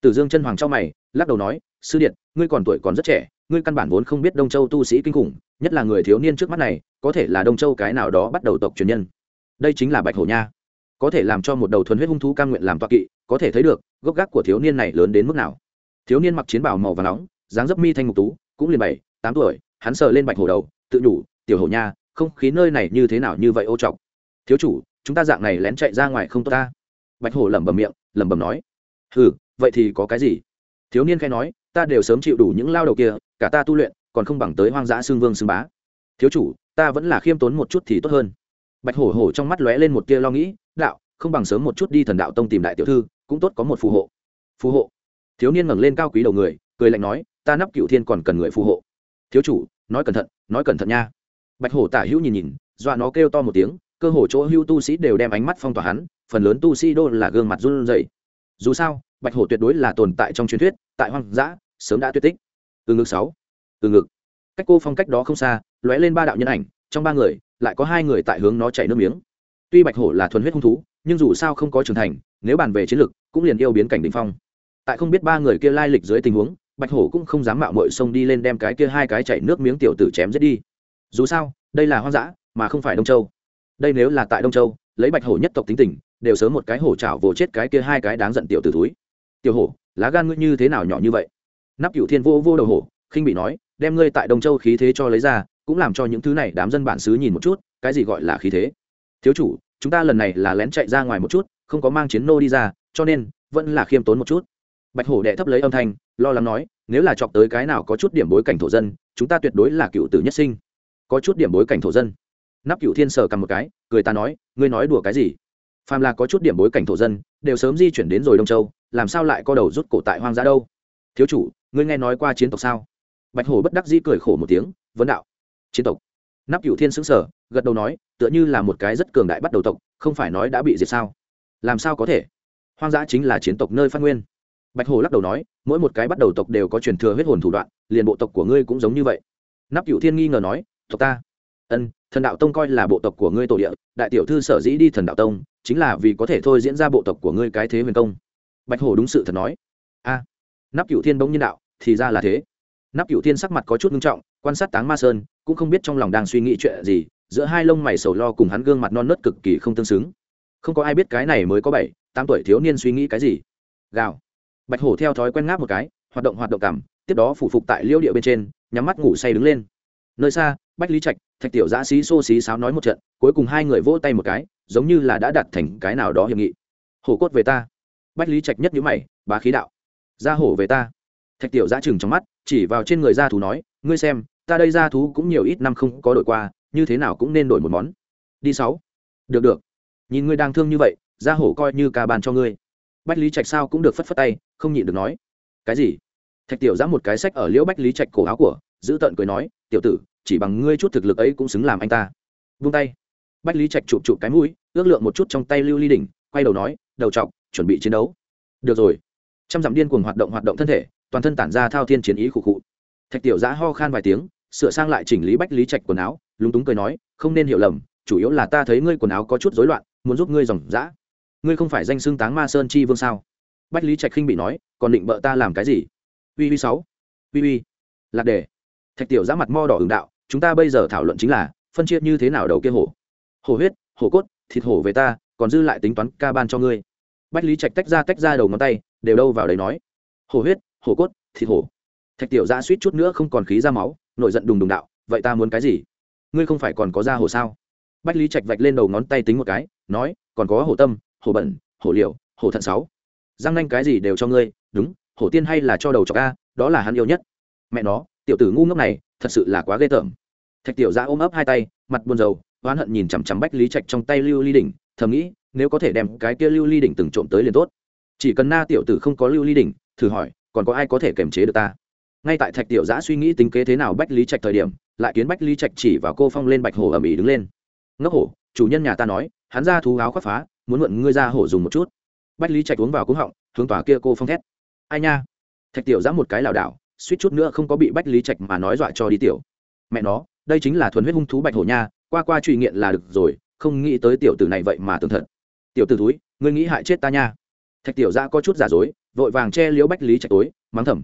Tử dương chân hoàng trong mày, lắc đầu nói, sư điện, ngươi còn tuổi còn rất trẻ, ngươi căn bản vốn không biết đông châu tu sĩ kinh khủng, nhất là người thiếu niên trước mắt này, có thể là đông châu cái nào đó bắt đầu tộc truyền nhân. Đây chính là bạch hổ nha có thể làm cho một đầu thuần huyết hung thú cam nguyện làm toa kỵ, có thể thấy được, gốc gác của thiếu niên này lớn đến mức nào. Thiếu niên mặc chiến bào màu và nóng, dáng dấp mi thanh ngục tú, cũng liền bảy, tám tuổi, hắn sờ lên bạch hổ đầu, tự nhủ, tiểu hổ nha, không khí nơi này như thế nào như vậy ô trọc? Thiếu chủ, chúng ta dạng này lén chạy ra ngoài không tốt ta. Bạch hổ lẩm bẩm miệng, lẩm bẩm nói, hừ, vậy thì có cái gì? Thiếu niên khai nói, ta đều sớm chịu đủ những lao đầu kia, cả ta tu luyện, còn không bằng tới hoang dã xương vương xương bá. Thiếu chủ, ta vẫn là khiêm tốn một chút thì tốt hơn. Bạch hổ hổ trong mắt lóe lên một tia lo nghĩ đạo, không bằng sớm một chút đi thần đạo tông tìm đại tiểu thư, cũng tốt có một phù hộ. Phù hộ? Thiếu niên ngẩng lên cao quý đầu người, cười lạnh nói, ta nắp cựu thiên còn cần người phù hộ. Thiếu chủ, nói cẩn thận, nói cẩn thận nha. Bạch hổ tả hữu nhìn nhìn, dọa nó kêu to một tiếng, cơ hồ chỗ hưu tu sĩ đều đem ánh mắt phong tỏa hắn, phần lớn tu sĩ đô là gương mặt run rẩy. Dù sao, bạch hổ tuyệt đối là tồn tại trong truyền thuyết, tại hoang dã, sớm đã tuyệt tích. Từ ngực sáu, từ ngực. Cách cô phong cách đó không xa, lóe lên ba đạo nhân ảnh, trong ba người, lại có hai người tại hướng nó chảy nước miếng tuy bạch hổ là thuần huyết hung thú, nhưng dù sao không có trưởng thành, nếu bàn về chiến lược cũng liền yêu biến cảnh đình phong. Tại không biết ba người kia lai lịch dưới tình huống, bạch hổ cũng không dám mạo mội xông đi lên đem cái kia hai cái chảy nước miếng tiểu tử chém giết đi. Dù sao, đây là hoang dã, mà không phải đông châu. Đây nếu là tại đông châu, lấy bạch hổ nhất tộc tính tình, đều sớm một cái hổ chảo vồ chết cái kia hai cái đáng giận tiểu tử túi tiểu hổ, lá gan ngươi như thế nào nhỏ như vậy? Nắp cựu thiên vô vô đầu hổ, khinh bị nói, đem ngươi tại đông châu khí thế cho lấy ra, cũng làm cho những thứ này đám dân bản xứ nhìn một chút, cái gì gọi là khí thế? Thiếu chủ, chúng ta lần này là lén chạy ra ngoài một chút, không có mang chiến nô đi ra, cho nên, vẫn là khiêm tốn một chút. Bạch hổ đệ thấp lấy âm thanh, lo lắng nói, nếu là chọc tới cái nào có chút điểm bối cảnh thổ dân, chúng ta tuyệt đối là cựu tử nhất sinh. Có chút điểm bối cảnh thổ dân. Nắp cựu thiên sở cầm một cái, cười ta nói, ngươi nói đùa cái gì? Phàm là có chút điểm bối cảnh thổ dân, đều sớm di chuyển đến rồi đông châu, làm sao lại co đầu rút cổ tại hoang dã đâu? Thiếu chủ, ngươi nghe nói qua chiến tộc sao? Bạch hổ bất đắc dĩ cười khổ một tiếng, vấn đạo. Chiến tộc. Nắp cựu thiên xứng sở gật đầu nói, tựa như là một cái rất cường đại bắt đầu tộc, không phải nói đã bị diệt sao? Làm sao có thể? Hoang dã chính là chiến tộc nơi phát nguyên. Bạch hồ lắc đầu nói, mỗi một cái bắt đầu tộc đều có truyền thừa huyết hồn thủ đoạn, liền bộ tộc của ngươi cũng giống như vậy. Nắp cựu thiên nghi ngờ nói, tộc ta? Ân, thần đạo tông coi là bộ tộc của ngươi tổ địa, đại tiểu thư sở dĩ đi thần đạo tông, chính là vì có thể thôi diễn ra bộ tộc của ngươi cái thế huyền công. Bạch hồ đúng sự thật nói. A, nắp cựu thiên bỗng nhiên đạo, thì ra là thế. Nắp cựu thiên sắc mặt có chút nghiêm trọng, quan sát táng ma sơn, cũng không biết trong lòng đang suy nghĩ chuyện gì giữa hai lông mày sầu lo cùng hắn gương mặt non nớt cực kỳ không tương xứng. Không có ai biết cái này mới có bảy, tám tuổi thiếu niên suy nghĩ cái gì. Gào. Bạch hổ theo thói quen ngáp một cái, hoạt động hoạt động cảm, tiếp đó phủ phục tại liêu địa bên trên, nhắm mắt ngủ say đứng lên. Nơi xa, bách lý trạch, thạch tiểu giã xí xô xí sáo nói một trận, cuối cùng hai người vỗ tay một cái, giống như là đã đặt thành cái nào đó hiệp nghị. Hổ cốt về ta. Bách lý trạch nhất nhữ mày, bá khí đạo. Ra hổ về ta. Thạch tiểu giã chừng trong mắt, chỉ vào trên người gia thú nói, ngươi xem, ta đây gia thú cũng nhiều ít năm không có đổi qua như thế nào cũng nên đổi một món. Đi sáu. Được được. Nhìn ngươi đang thương như vậy gia hổ coi như ca bàn cho ngươi. Bách lý trạch sao cũng được phất phất tay, không nhịn được nói. Cái gì? Thạch tiểu giã một cái sách ở liễu bách lý trạch cổ áo của, giữ tợn cười nói, tiểu tử, chỉ bằng ngươi chút thực lực ấy cũng xứng làm anh ta. Vung tay. Bách lý trạch chụp chụp cái mũi, ước lượng một chút trong tay lưu ly đỉnh, quay đầu nói, đầu trọc chuẩn bị chiến đấu. Được rồi. Trăm dặm điên cuồng hoạt động hoạt động thân thể, toàn thân tản ra thao thiên chiến ý khụ khụ. Thạch tiểu giã ho khan vài tiếng, sửa sang lại chỉnh lý bách lý trạch quần áo lúng túng cười nói, không nên hiểu lầm, chủ yếu là ta thấy ngươi quần áo có chút rối loạn, muốn giúp ngươi dòng dã. Ngươi không phải danh xưng táng ma sơn chi vương sao? Bách lý trạch khinh bị nói, còn định bợ ta làm cái gì? Uy uy sáu, uy uy, lạc đề. Thạch tiểu giã mặt mo đỏ hưởng đạo, chúng ta bây giờ thảo luận chính là, phân chia như thế nào đầu kia hổ? Hổ huyết, hổ cốt, thịt hổ về ta, còn dư lại tính toán ca ban cho ngươi. Bách lý trạch tách ra tách ra đầu ngón tay, đều đâu vào đấy nói, hổ huyết, hổ cốt, thịt hổ. Thạch tiểu giã suýt chút nữa không còn khí ra máu, nổi giận đùng đùng đạo, vậy ta muốn cái gì? Ngươi không phải còn có ra hổ sao? Bách lý trạch vạch lên đầu ngón tay tính một cái, nói, còn có hổ tâm hổ bẩn hổ liệu hổ thận sáu. Răng nanh cái gì đều cho ngươi, đúng hổ tiên hay là cho đầu cho ca đó là hắn yêu nhất. Mẹ nó, tiểu tử ngu ngốc này, thật sự là quá ghê tởm. Thạch tiểu ra ôm ấp hai tay, mặt buồn rầu, oán hận nhìn chằm chằm bách lý trạch trong tay lưu ly đỉnh, thầm nghĩ, nếu có thể đem cái kia lưu ly đỉnh từng trộm tới liền tốt. Chỉ cần na tiểu tử không có lưu ly đỉnh, thử hỏi, còn có ai có thể kiềm chế được ta? Ngay tại thạch tiểu giã suy nghĩ tính kế thế nào bách lý trạch thời điểm, lại kiến bách lý trạch chỉ vào cô phong lên bạch hổ ầm ĩ đứng lên. Ngốc hổ, chủ nhân nhà ta nói, hắn ra thú áo khoác phá, muốn mượn ngươi ra hổ dùng một chút. Bách lý trạch uống vào cúng họng, hướng tòa kia cô phong thét. Ai nha? Thạch tiểu giã một cái lảo đảo, suýt chút nữa không có bị bách lý trạch mà nói dọa cho đi tiểu. Mẹ nó, đây chính là thuần huyết hung thú bạch hổ nha, qua qua truy nghiện là được rồi, không nghĩ tới tiểu tử này vậy mà tương thật. Tiểu tử túi ngươi nghĩ hại chết ta nha. Thạch tiểu giã có chút giả dối, vội vàng che liễu bách lý trạch tối, mắng thầm.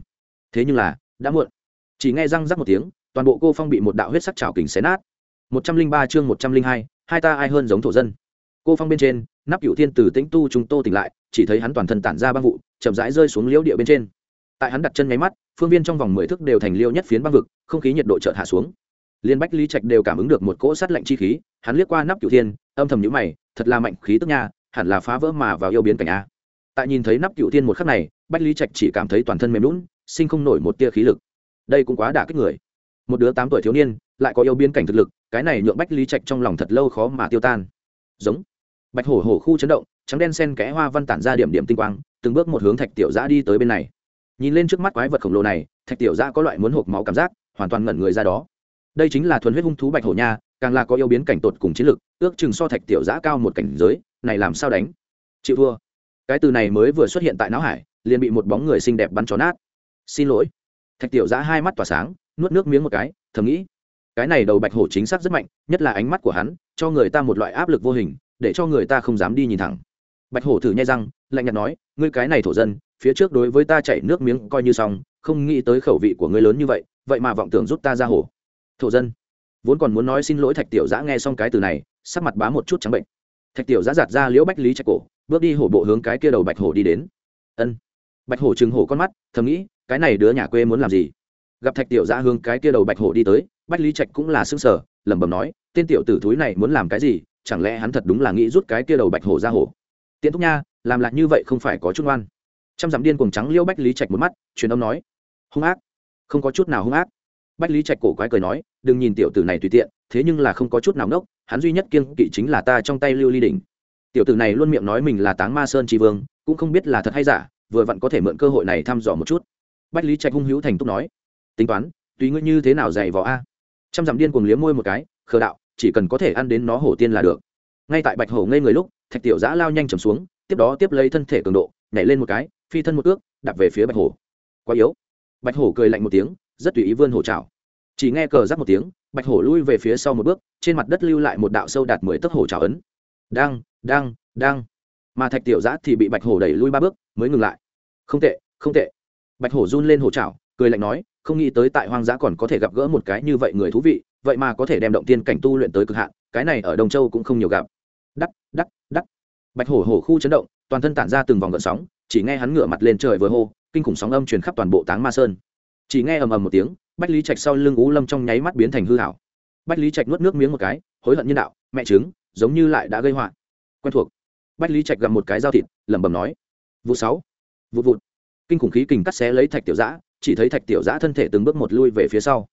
Thế nhưng là đã muộn. Chỉ nghe răng rắc một tiếng, toàn bộ cô phong bị một đạo huyết sắc trào kình xé nát. Một trăm linh ba chương một trăm linh hai hai ta ai hơn giống thổ dân. Cô phong bên trên, nắp cựu thiên từ tĩnh tu chúng tô tỉnh lại, chỉ thấy hắn toàn thân tản ra băng vụ, chậm rãi rơi xuống liễu địa bên trên. Tại hắn đặt chân nháy mắt, phương viên trong vòng mười thước đều thành liêu nhất phiến băng vực, không khí nhiệt độ chợt hạ xuống. Liên bách lý trạch đều cảm ứng được một cỗ sát lạnh chi khí, hắn liếc qua nắp cựu thiên, âm thầm nhữ mày, thật là mạnh khí tức nha, hẳn là phá vỡ mà vào yêu biến cảnh a. Tại nhìn thấy nắp cựu thiên một khắc này, bách lý trạch chỉ cảm thấy toàn thân mềm lún sinh không nổi một tia khí lực. Đây cũng quá đả kích người. Một đứa tám tuổi thiếu niên, lại có yêu biến cảnh thực lực, cái này nhượng bách lý trạch trong lòng thật lâu khó mà tiêu tan. Giống. Bạch hổ hổ khu chấn động, trắng đen sen kẽ hoa văn tản ra điểm điểm tinh quang, từng bước một hướng thạch tiểu giã đi tới bên này. Nhìn lên trước mắt quái vật khổng lồ này, thạch tiểu giã có loại muốn hộp máu cảm giác, hoàn toàn ngẩn người ra đó. Đây chính là thuần huyết hung thú bạch hổ nha, càng là có yêu biến cảnh tột cùng chiến lực, ước chừng so thạch tiểu giã cao một cảnh giới, này làm sao đánh? Chịu thua. Cái từ này mới vừa xuất hiện tại não hải, liền bị một bóng người xinh đẹp bắn chó nát xin lỗi. Thạch tiểu giã hai mắt tỏa sáng, nuốt nước miếng một cái, thầm nghĩ, cái này đầu bạch hổ chính xác rất mạnh, nhất là ánh mắt của hắn, cho người ta một loại áp lực vô hình, để cho người ta không dám đi nhìn thẳng. Bạch hổ thử nhai răng, lạnh nhạt nói, ngươi cái này thổ dân, phía trước đối với ta chảy nước miếng coi như xong, không nghĩ tới khẩu vị của ngươi lớn như vậy vậy mà vọng tưởng rút ta ra hổ. Thổ dân, vốn còn muốn nói xin lỗi thạch tiểu giã nghe xong cái từ này, sắc mặt bá một chút trắng bệnh. Thạch tiểu giã giạt ra liễu bách lý trạch cổ, bước đi hổ bộ hướng cái kia đầu bạch hổ đi đến. Ân bạch hổ chừng hổ con mắt, thầm nghĩ, cái này đứa nhà quê muốn làm gì? Gặp thạch tiểu giã hướng cái kia đầu bạch hổ đi tới, bách lý trạch cũng là xương sở lẩm bẩm nói, tên tiểu tử thúi này muốn làm cái gì? Chẳng lẽ hắn thật đúng là nghĩ rút cái kia đầu bạch hổ ra hổ? Tiễn thúc nha, làm lại như vậy không phải có chút ngoan. Trăm dặm điên cuồng trắng liêu bách lý trạch một mắt, truyền âm nói, hung ác, không có chút nào hung ác. Bách lý trạch cổ quái cười nói, đừng nhìn tiểu tử này tùy tiện, thế nhưng là không có chút nào ngốc, hắn duy nhất kiên kỵ chính là ta trong tay lưu ly đỉnh. Tiểu tử này luôn miệng nói mình là táng ma sơn tri vương, cũng không biết là thật hay giả vừa vặn có thể mượn cơ hội này thăm dò một chút. Bách lý trạch hung hữu thành túc nói, tính toán, tùy ngươi như thế nào dày vỏ a? Trăm dặm điên cuồng liếm môi một cái, khờ đạo, chỉ cần có thể ăn đến nó hổ tiên là được. Ngay tại bạch hổ ngây người lúc, thạch tiểu giã lao nhanh chầm xuống, tiếp đó tiếp lấy thân thể cường độ, nhảy lên một cái, phi thân một ước, đạp về phía bạch hổ. Quá yếu. Bạch hổ cười lạnh một tiếng, rất tùy ý vươn hổ trào chỉ nghe cờ rắc một tiếng, bạch hổ lui về phía sau một bước, trên mặt đất lưu lại một đạo sâu đạt mười tấc hổ trào ấn. Đang đang đang mà thạch tiểu giã thì bị bạch hổ đẩy lui ba bước, mới ngừng lại. Không tệ không tệ. Bạch hổ run lên hổ trào cười lạnh nói, không nghĩ tới tại hoang dã còn có thể gặp gỡ một cái như vậy người thú vị, vậy mà có thể đem động tiên cảnh tu luyện tới cực hạn, cái này ở đông châu cũng không nhiều gặp. Đắc đắc đắc. Bạch hổ hổ khu chấn động, toàn thân tản ra từng vòng gợn sóng, chỉ nghe hắn ngửa mặt lên trời vừa hô, kinh khủng sóng âm truyền khắp toàn bộ táng ma sơn. Chỉ nghe ầm ầm một tiếng, bách lý trạch sau lưng ú lâm trong nháy mắt biến thành hư hảo bách lý trạch nuốt nước miếng một cái, hối hận nhân đạo, mẹ chứng giống như lại đã gây họa. Quen thuộc bách lý trạch gặp một cái dao thịt, lẩm bẩm nói, vụ sáu, vụ vụt. Kinh khủng khí kình cắt xé lấy thạch tiểu giã, chỉ thấy thạch tiểu giã thân thể từng bước một lui về phía sau.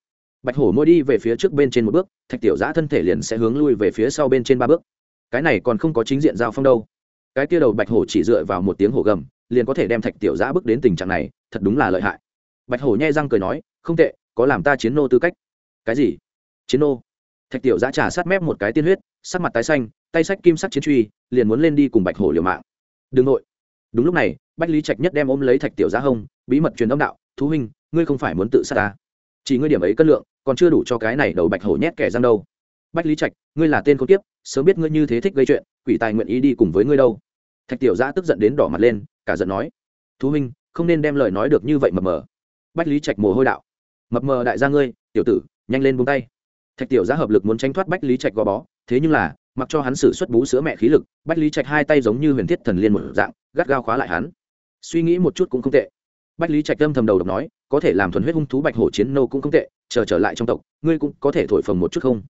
Bạch hổ môi đi về phía trước bên trên một bước, thạch tiểu giã thân thể liền sẽ hướng lui về phía sau bên trên ba bước. Cái này còn không có chính diện giao phong đâu. Cái kia đầu bạch hổ chỉ dựa vào một tiếng hổ gầm, liền có thể đem thạch tiểu giã bước đến tình trạng này, thật đúng là lợi hại. Bạch hổ nhai răng cười nói, không tệ, có làm ta chiến nô tư cách. Cái gì? Chiến nô. Thạch tiểu giã trà sát mép một cái tiên huyết, sắc mặt tái xanh tay sách kim sắc chiến truy, liền muốn lên đi cùng bạch hổ liều mạng. Đừng nội. Đúng lúc này, bách lý trạch nhất đem ôm lấy thạch tiểu giá hông, bí mật truyền âm đạo, thú huynh, ngươi không phải muốn tự sát ta. Chỉ ngươi điểm ấy cân lượng, còn chưa đủ cho cái này đầu bạch hổ nhét kẻ răng đâu. Bách lý trạch, ngươi là tên con tiếp sớm biết ngươi như thế thích gây chuyện, quỷ tài nguyện ý đi cùng với ngươi đâu. Thạch tiểu giã tức giận đến đỏ mặt lên, cả giận nói, thú huynh, không nên đem lời nói được như vậy mập mờ. Bách lý trạch mồ hôi đạo, mập mờ đại gia ngươi, tiểu tử, nhanh lên buông tay. Thạch tiểu giã hợp lực muốn tranh thoát bách lý trạch gò bó thế nhưng là, mặc cho hắn xử xuất bú sữa mẹ khí lực, bách lý trạch hai tay giống như huyền thiết thần liên một dạng, gắt gao khóa lại hắn. Suy nghĩ một chút cũng không tệ. Bách lý trạch âm thầm đầu độc nói, có thể làm thuần huyết hung thú bạch hổ chiến nâu cũng không tệ, chờ trở lại trong tộc, ngươi cũng có thể thổi phồng một chút không?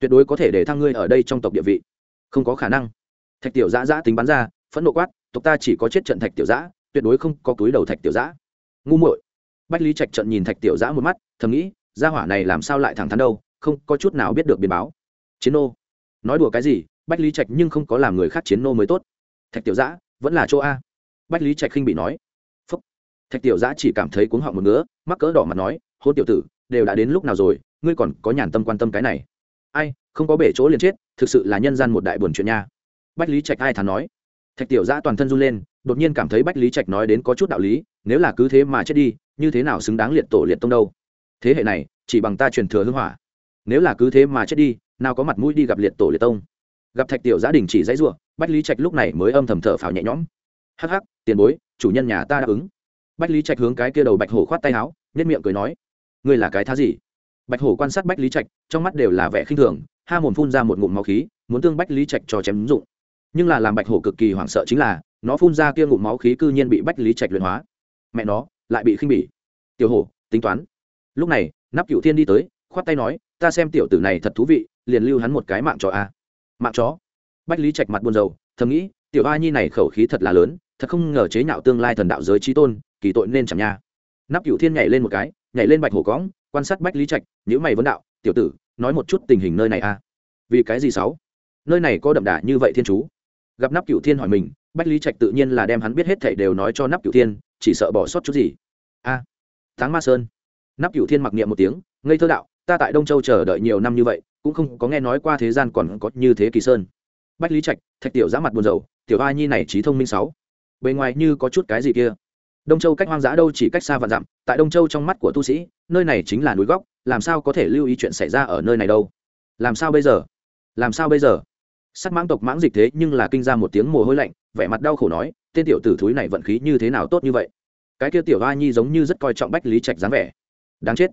Tuyệt đối có thể để thăng ngươi ở đây trong tộc địa vị. Không có khả năng. Thạch tiểu giã giã tính bắn ra, phẫn nộ quát, tộc ta chỉ có chết trận thạch tiểu giã, tuyệt đối không có túi đầu thạch tiểu giã. Ngu muội. Bách lý trạch trận nhìn thạch tiểu giã một mắt, thầm nghĩ, gia hỏa này làm sao lại thẳng thắn đâu, không có chút nào biết được biến báo. Chiến nô nói đùa cái gì bách lý trạch nhưng không có làm người khác chiến nô mới tốt. Thạch tiểu giã vẫn là chỗ a. Bách lý trạch khinh bị nói. Phúc. Thạch tiểu giã chỉ cảm thấy cuống họng một nữa, mắc cỡ đỏ mặt nói hôn tiểu tử đều đã đến lúc nào rồi ngươi còn có nhàn tâm quan tâm cái này. Ai không có bể chỗ liền chết thực sự là nhân gian một đại buồn chuyện nha. Bách lý trạch ai thắn nói. Thạch tiểu giã toàn thân run lên đột nhiên cảm thấy bách lý trạch nói đến có chút đạo lý nếu là cứ thế mà chết đi như thế nào xứng đáng liệt tổ liệt tông đâu? Thế hệ này chỉ bằng ta truyền thừa hưng hỏa. Nếu là cứ thế mà chết đi nào có mặt mũi đi gặp liệt tổ liệt tông. Gặp thạch tiểu gia đình chỉ dãy rủa, bách lý trạch lúc này mới âm thầm thở phào nhẹ nhõm. Hắc hắc, tiền bối, chủ nhân nhà ta đáp ứng. Bách lý trạch hướng cái kia đầu bạch hổ khoát tay áo nhất miệng cười nói, ngươi là cái thá gì? Bạch hổ quan sát bách lý trạch, trong mắt đều là vẻ khinh thường, ha mồm phun ra một ngụm máu khí, muốn tương bách lý trạch cho chém ứng dụng. Nhưng là làm bạch hổ cực kỳ hoảng sợ chính là, nó phun ra kia ngụm máu khí cư nhiên bị bách lý trạch luyện hóa. Mẹ nó, lại bị khinh bỉ. Tiểu hổ, tính toán. Lúc này, nắp cựu thiên đi tới, khoát tay nói, ta xem tiểu tử này thật thú vị liền lưu hắn một cái mạng chó a. Mạng chó? Bách lý trạch mặt buồn rầu thầm nghĩ tiểu a nhi này khẩu khí thật là lớn thật không ngờ chế nhạo tương lai thần đạo giới trí tôn kỳ tội nên chẳng nha. Nắp cửu thiên nhảy lên một cái nhảy lên bạch hổ cõng quan sát bách lý trạch nhữ mày vấn đạo tiểu tử nói một chút tình hình nơi này a. Vì cái gì sáu? Nơi này có đậm đà như vậy thiên chú? Gặp nắp cửu thiên hỏi mình bách lý trạch tự nhiên là đem hắn biết hết thảy đều nói cho nắp cửu thiên chỉ sợ bỏ sót chút gì. A à, tháng ma sơn. Nắp cửu thiên mặc niệm một tiếng ngây thơ đạo ta tại đông châu chờ đợi nhiều năm như vậy cũng không có nghe nói qua thế gian còn có như thế kỳ sơn. Bách lý trạch, thạch tiểu giã mặt buồn rầu, tiểu a nhi này trí thông minh sáu. Bề ngoài như có chút cái gì kia? Đông châu cách hoang dã đâu chỉ cách xa vạn dặm, tại đông châu trong mắt của tu sĩ, nơi này chính là núi góc, làm sao có thể lưu ý chuyện xảy ra ở nơi này đâu? Làm sao bây giờ? Làm sao bây giờ? Sắc mãng tộc mãng dịch thế nhưng là kinh ra một tiếng mồ hôi lạnh, vẻ mặt đau khổ nói, tên tiểu tử thúi này vận khí như thế nào tốt như vậy? Cái kia tiểu a nhi giống như rất coi trọng bách lý trạch dáng vẻ. Đáng chết.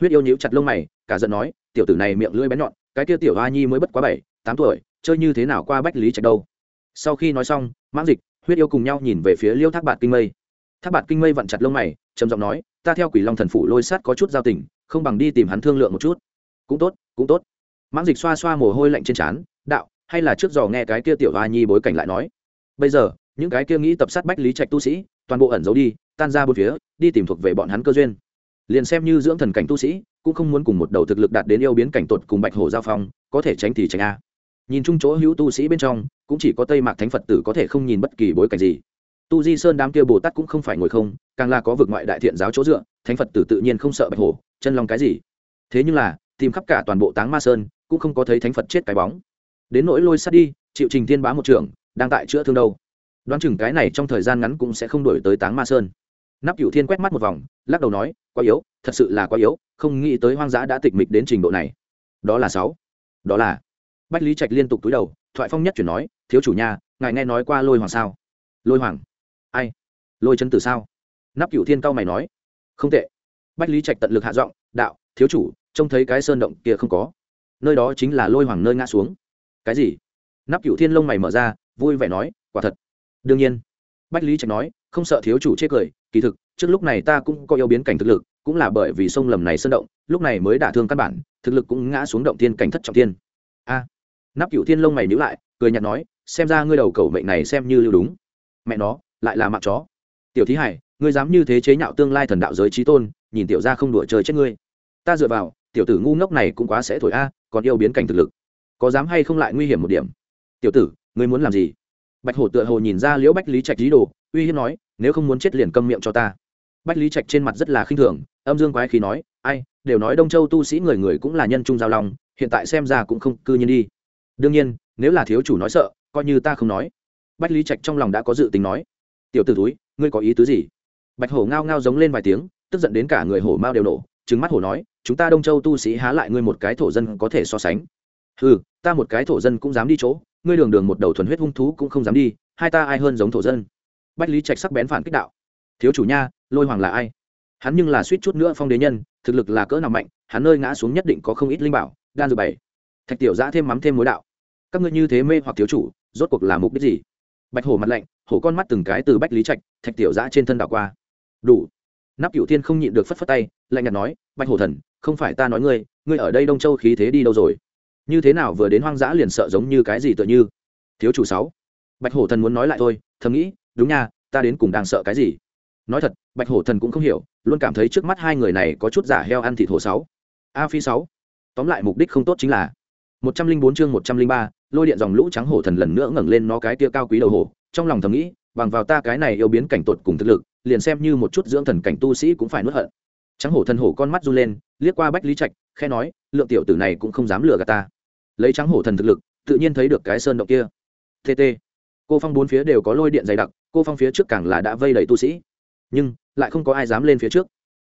Huyết yêu nhíu chặt lông mày, cả giận nói tiểu tử này miệng lưỡi bén nhọn, cái kia tiểu a nhi mới bất quá bảy, tám tuổi, chơi như thế nào qua bách lý trạch đâu? Sau khi nói xong, mãng dịch, huyết yêu cùng nhau nhìn về phía liêu thác bạt kinh mây. Thác bạt kinh mây vặn chặt lông mày, trầm giọng nói, ta theo quỷ long thần phủ lôi sát có chút giao tình, không bằng đi tìm hắn thương lượng một chút. Cũng tốt cũng tốt. Mãng dịch xoa xoa mồ hôi lạnh trên trán, đạo, hay là trước giờ nghe cái kia tiểu hoa nhi bối cảnh lại nói. Bây giờ, những cái kia nghĩ tập sát bách lý trạch tu sĩ, toàn bộ ẩn giấu đi, tan ra bốn phía, đi tìm thuộc về bọn hắn cơ duyên liền xem như dưỡng thần cảnh tu sĩ, cũng không muốn cùng một đầu thực lực đạt đến yêu biến cảnh tột cùng bạch hổ giao phong, có thể tránh thì tránh a. Nhìn chung chỗ hữu tu sĩ bên trong, cũng chỉ có tây mạc thánh phật tử có thể không nhìn bất kỳ bối cảnh gì. Tu di sơn đám kia bồ tát cũng không phải ngồi không, càng là có vực ngoại đại thiện giáo chỗ dựa, thánh phật tử tự nhiên không sợ bạch hổ, chân lòng cái gì. Thế nhưng là, tìm khắp cả toàn bộ táng ma sơn, cũng không có thấy thánh phật chết cái bóng. Đến nỗi lôi sát đi chịu trình tiên bá một trưởng, đang tại chữa thương đâu? Đoán chừng cái này trong thời gian ngắn cũng sẽ không đổi tới táng ma sơn nắp cựu thiên quét mắt một vòng, lắc đầu nói, quá yếu, thật sự là quá yếu, không nghĩ tới hoang dã đã tịch mịch đến trình độ này. Đó là sáu. Đó là. Bách lý trạch liên tục túi đầu, thoại phong nhất chuyển nói, thiếu chủ nhà ngài nghe nói qua lôi hoàng sao? Lôi hoàng? Ai? Lôi chân từ sao? Nắp cựu thiên cao mày nói, không tệ. Bách lý trạch tận lực hạ giọng, đạo, thiếu chủ, trông thấy cái sơn động kia không có. Nơi đó chính là lôi hoàng nơi ngã xuống. Cái gì? Nắp cựu thiên lông mày mở ra, vui vẻ nói, quả thật. Đương nhiên. Bách lý trạch nói không sợ thiếu chủ chê cười, kỳ thực, trước lúc này ta cũng có yêu biến cảnh thực lực, cũng là bởi vì sông lầm này sơn động, lúc này mới đả thương căn bản, thực lực cũng ngã xuống động thiên cảnh thất trọng thiên. A. Nắp cựu thiên lông mày nhữ lại, cười nhạt nói, xem ra ngươi đầu cầu mệnh này xem như lưu đúng. Mẹ nó, lại là mạng chó. Tiểu thí hải, ngươi dám như thế chế nhạo tương lai thần đạo giới trí tôn, nhìn tiểu ra không đùa chơi chết ngươi. Ta dựa vào, tiểu tử ngu ngốc này cũng quá sẽ thổi a, còn yêu biến cảnh thực lực. Có dám hay không lại nguy hiểm một điểm. Tiểu tử, ngươi muốn làm gì? Bạch hổ tựa hồ nhìn ra liễu bách lý trạch lý đồ uy hiếp nói nếu không muốn chết liền câm miệng cho ta. Bách lý trạch trên mặt rất là khinh thường âm dương quái khí nói ai đều nói đông châu tu sĩ người người cũng là nhân trung giao lòng, hiện tại xem ra cũng không cư nhiên đi. Đương nhiên nếu là thiếu chủ nói sợ coi như ta không nói. Bách lý trạch trong lòng đã có dự tính nói tiểu t ử túi ngươi có ý tứ gì? Bạch hổ ngao ngao giống lên vài tiếng tức giận đến cả người hổ mao đều nổ trứng mắt hổ nói chúng ta đông châu tu sĩ há lại ngươi một cái thổ dân có thể so sánh? Ừ ta một cái thổ dân cũng dám đi chỗ ngươi đường đường một đầu thuần huyết hung thú cũng không dám đi hai ta ai hơn giống thổ dân? Bách lý trạch sắc bén phản kích đạo. Thiếu chủ nha, lôi hoàng là ai? Hắn nhưng là suýt chút nữa phong đế nhân, thực lực là cỡ nào mạnh, hắn nơi ngã xuống nhất định có không ít linh bảo, đan dược bảy. Thạch tiểu giã thêm mắm thêm mối đạo. Các ngươi như thế mê hoặc thiếu chủ, rốt cuộc là mục đích gì? Bạch hổ mặt lạnh, hổ con mắt từng cái từ bách lý trạch, thạch tiểu giã trên thân đảo qua. Đủ. Nắp cựu thiên không nhịn được phất phất tay, lạnh nhạt nói, bạch hổ thần, không phải ta nói ngươi ngươi ở đây đông châu khí thế đi đâu rồi? Như thế nào vừa đến hoang dã liền sợ giống như cái gì tựa như? Thiếu chủ sáu. Bạch hổ thần muốn nói lại thôi, thầm nghĩ đúng nha, ta đến cùng đang sợ cái gì? Nói thật, bạch hổ thần cũng không hiểu, luôn cảm thấy trước mắt hai người này có chút giả heo ăn thịt hổ sáu. A phi sáu. Tóm lại mục đích không tốt chính là một trăm linh bốn chương một trăm linh ba, lôi điện dòng lũ trắng hổ thần lần nữa ngẩng lên nó cái tia cao quý đầu hổ, trong lòng thầm nghĩ, bằng vào ta cái này yêu biến cảnh tột cùng thực lực, liền xem như một chút dưỡng thần cảnh tu sĩ cũng phải nuốt hận. Trắng hổ thần hổ con mắt run lên, liếc qua bách lý trạch khe nói, lượng tiểu tử này cũng không dám lừa gạt ta. Lấy trắng hổ thần thực lực, tự nhiên thấy được cái sơn động kia. Tt cô phong bốn phía đều có lôi điện dày đặc cô phong phía trước càng là đã vây đầy tu sĩ nhưng lại không có ai dám lên phía trước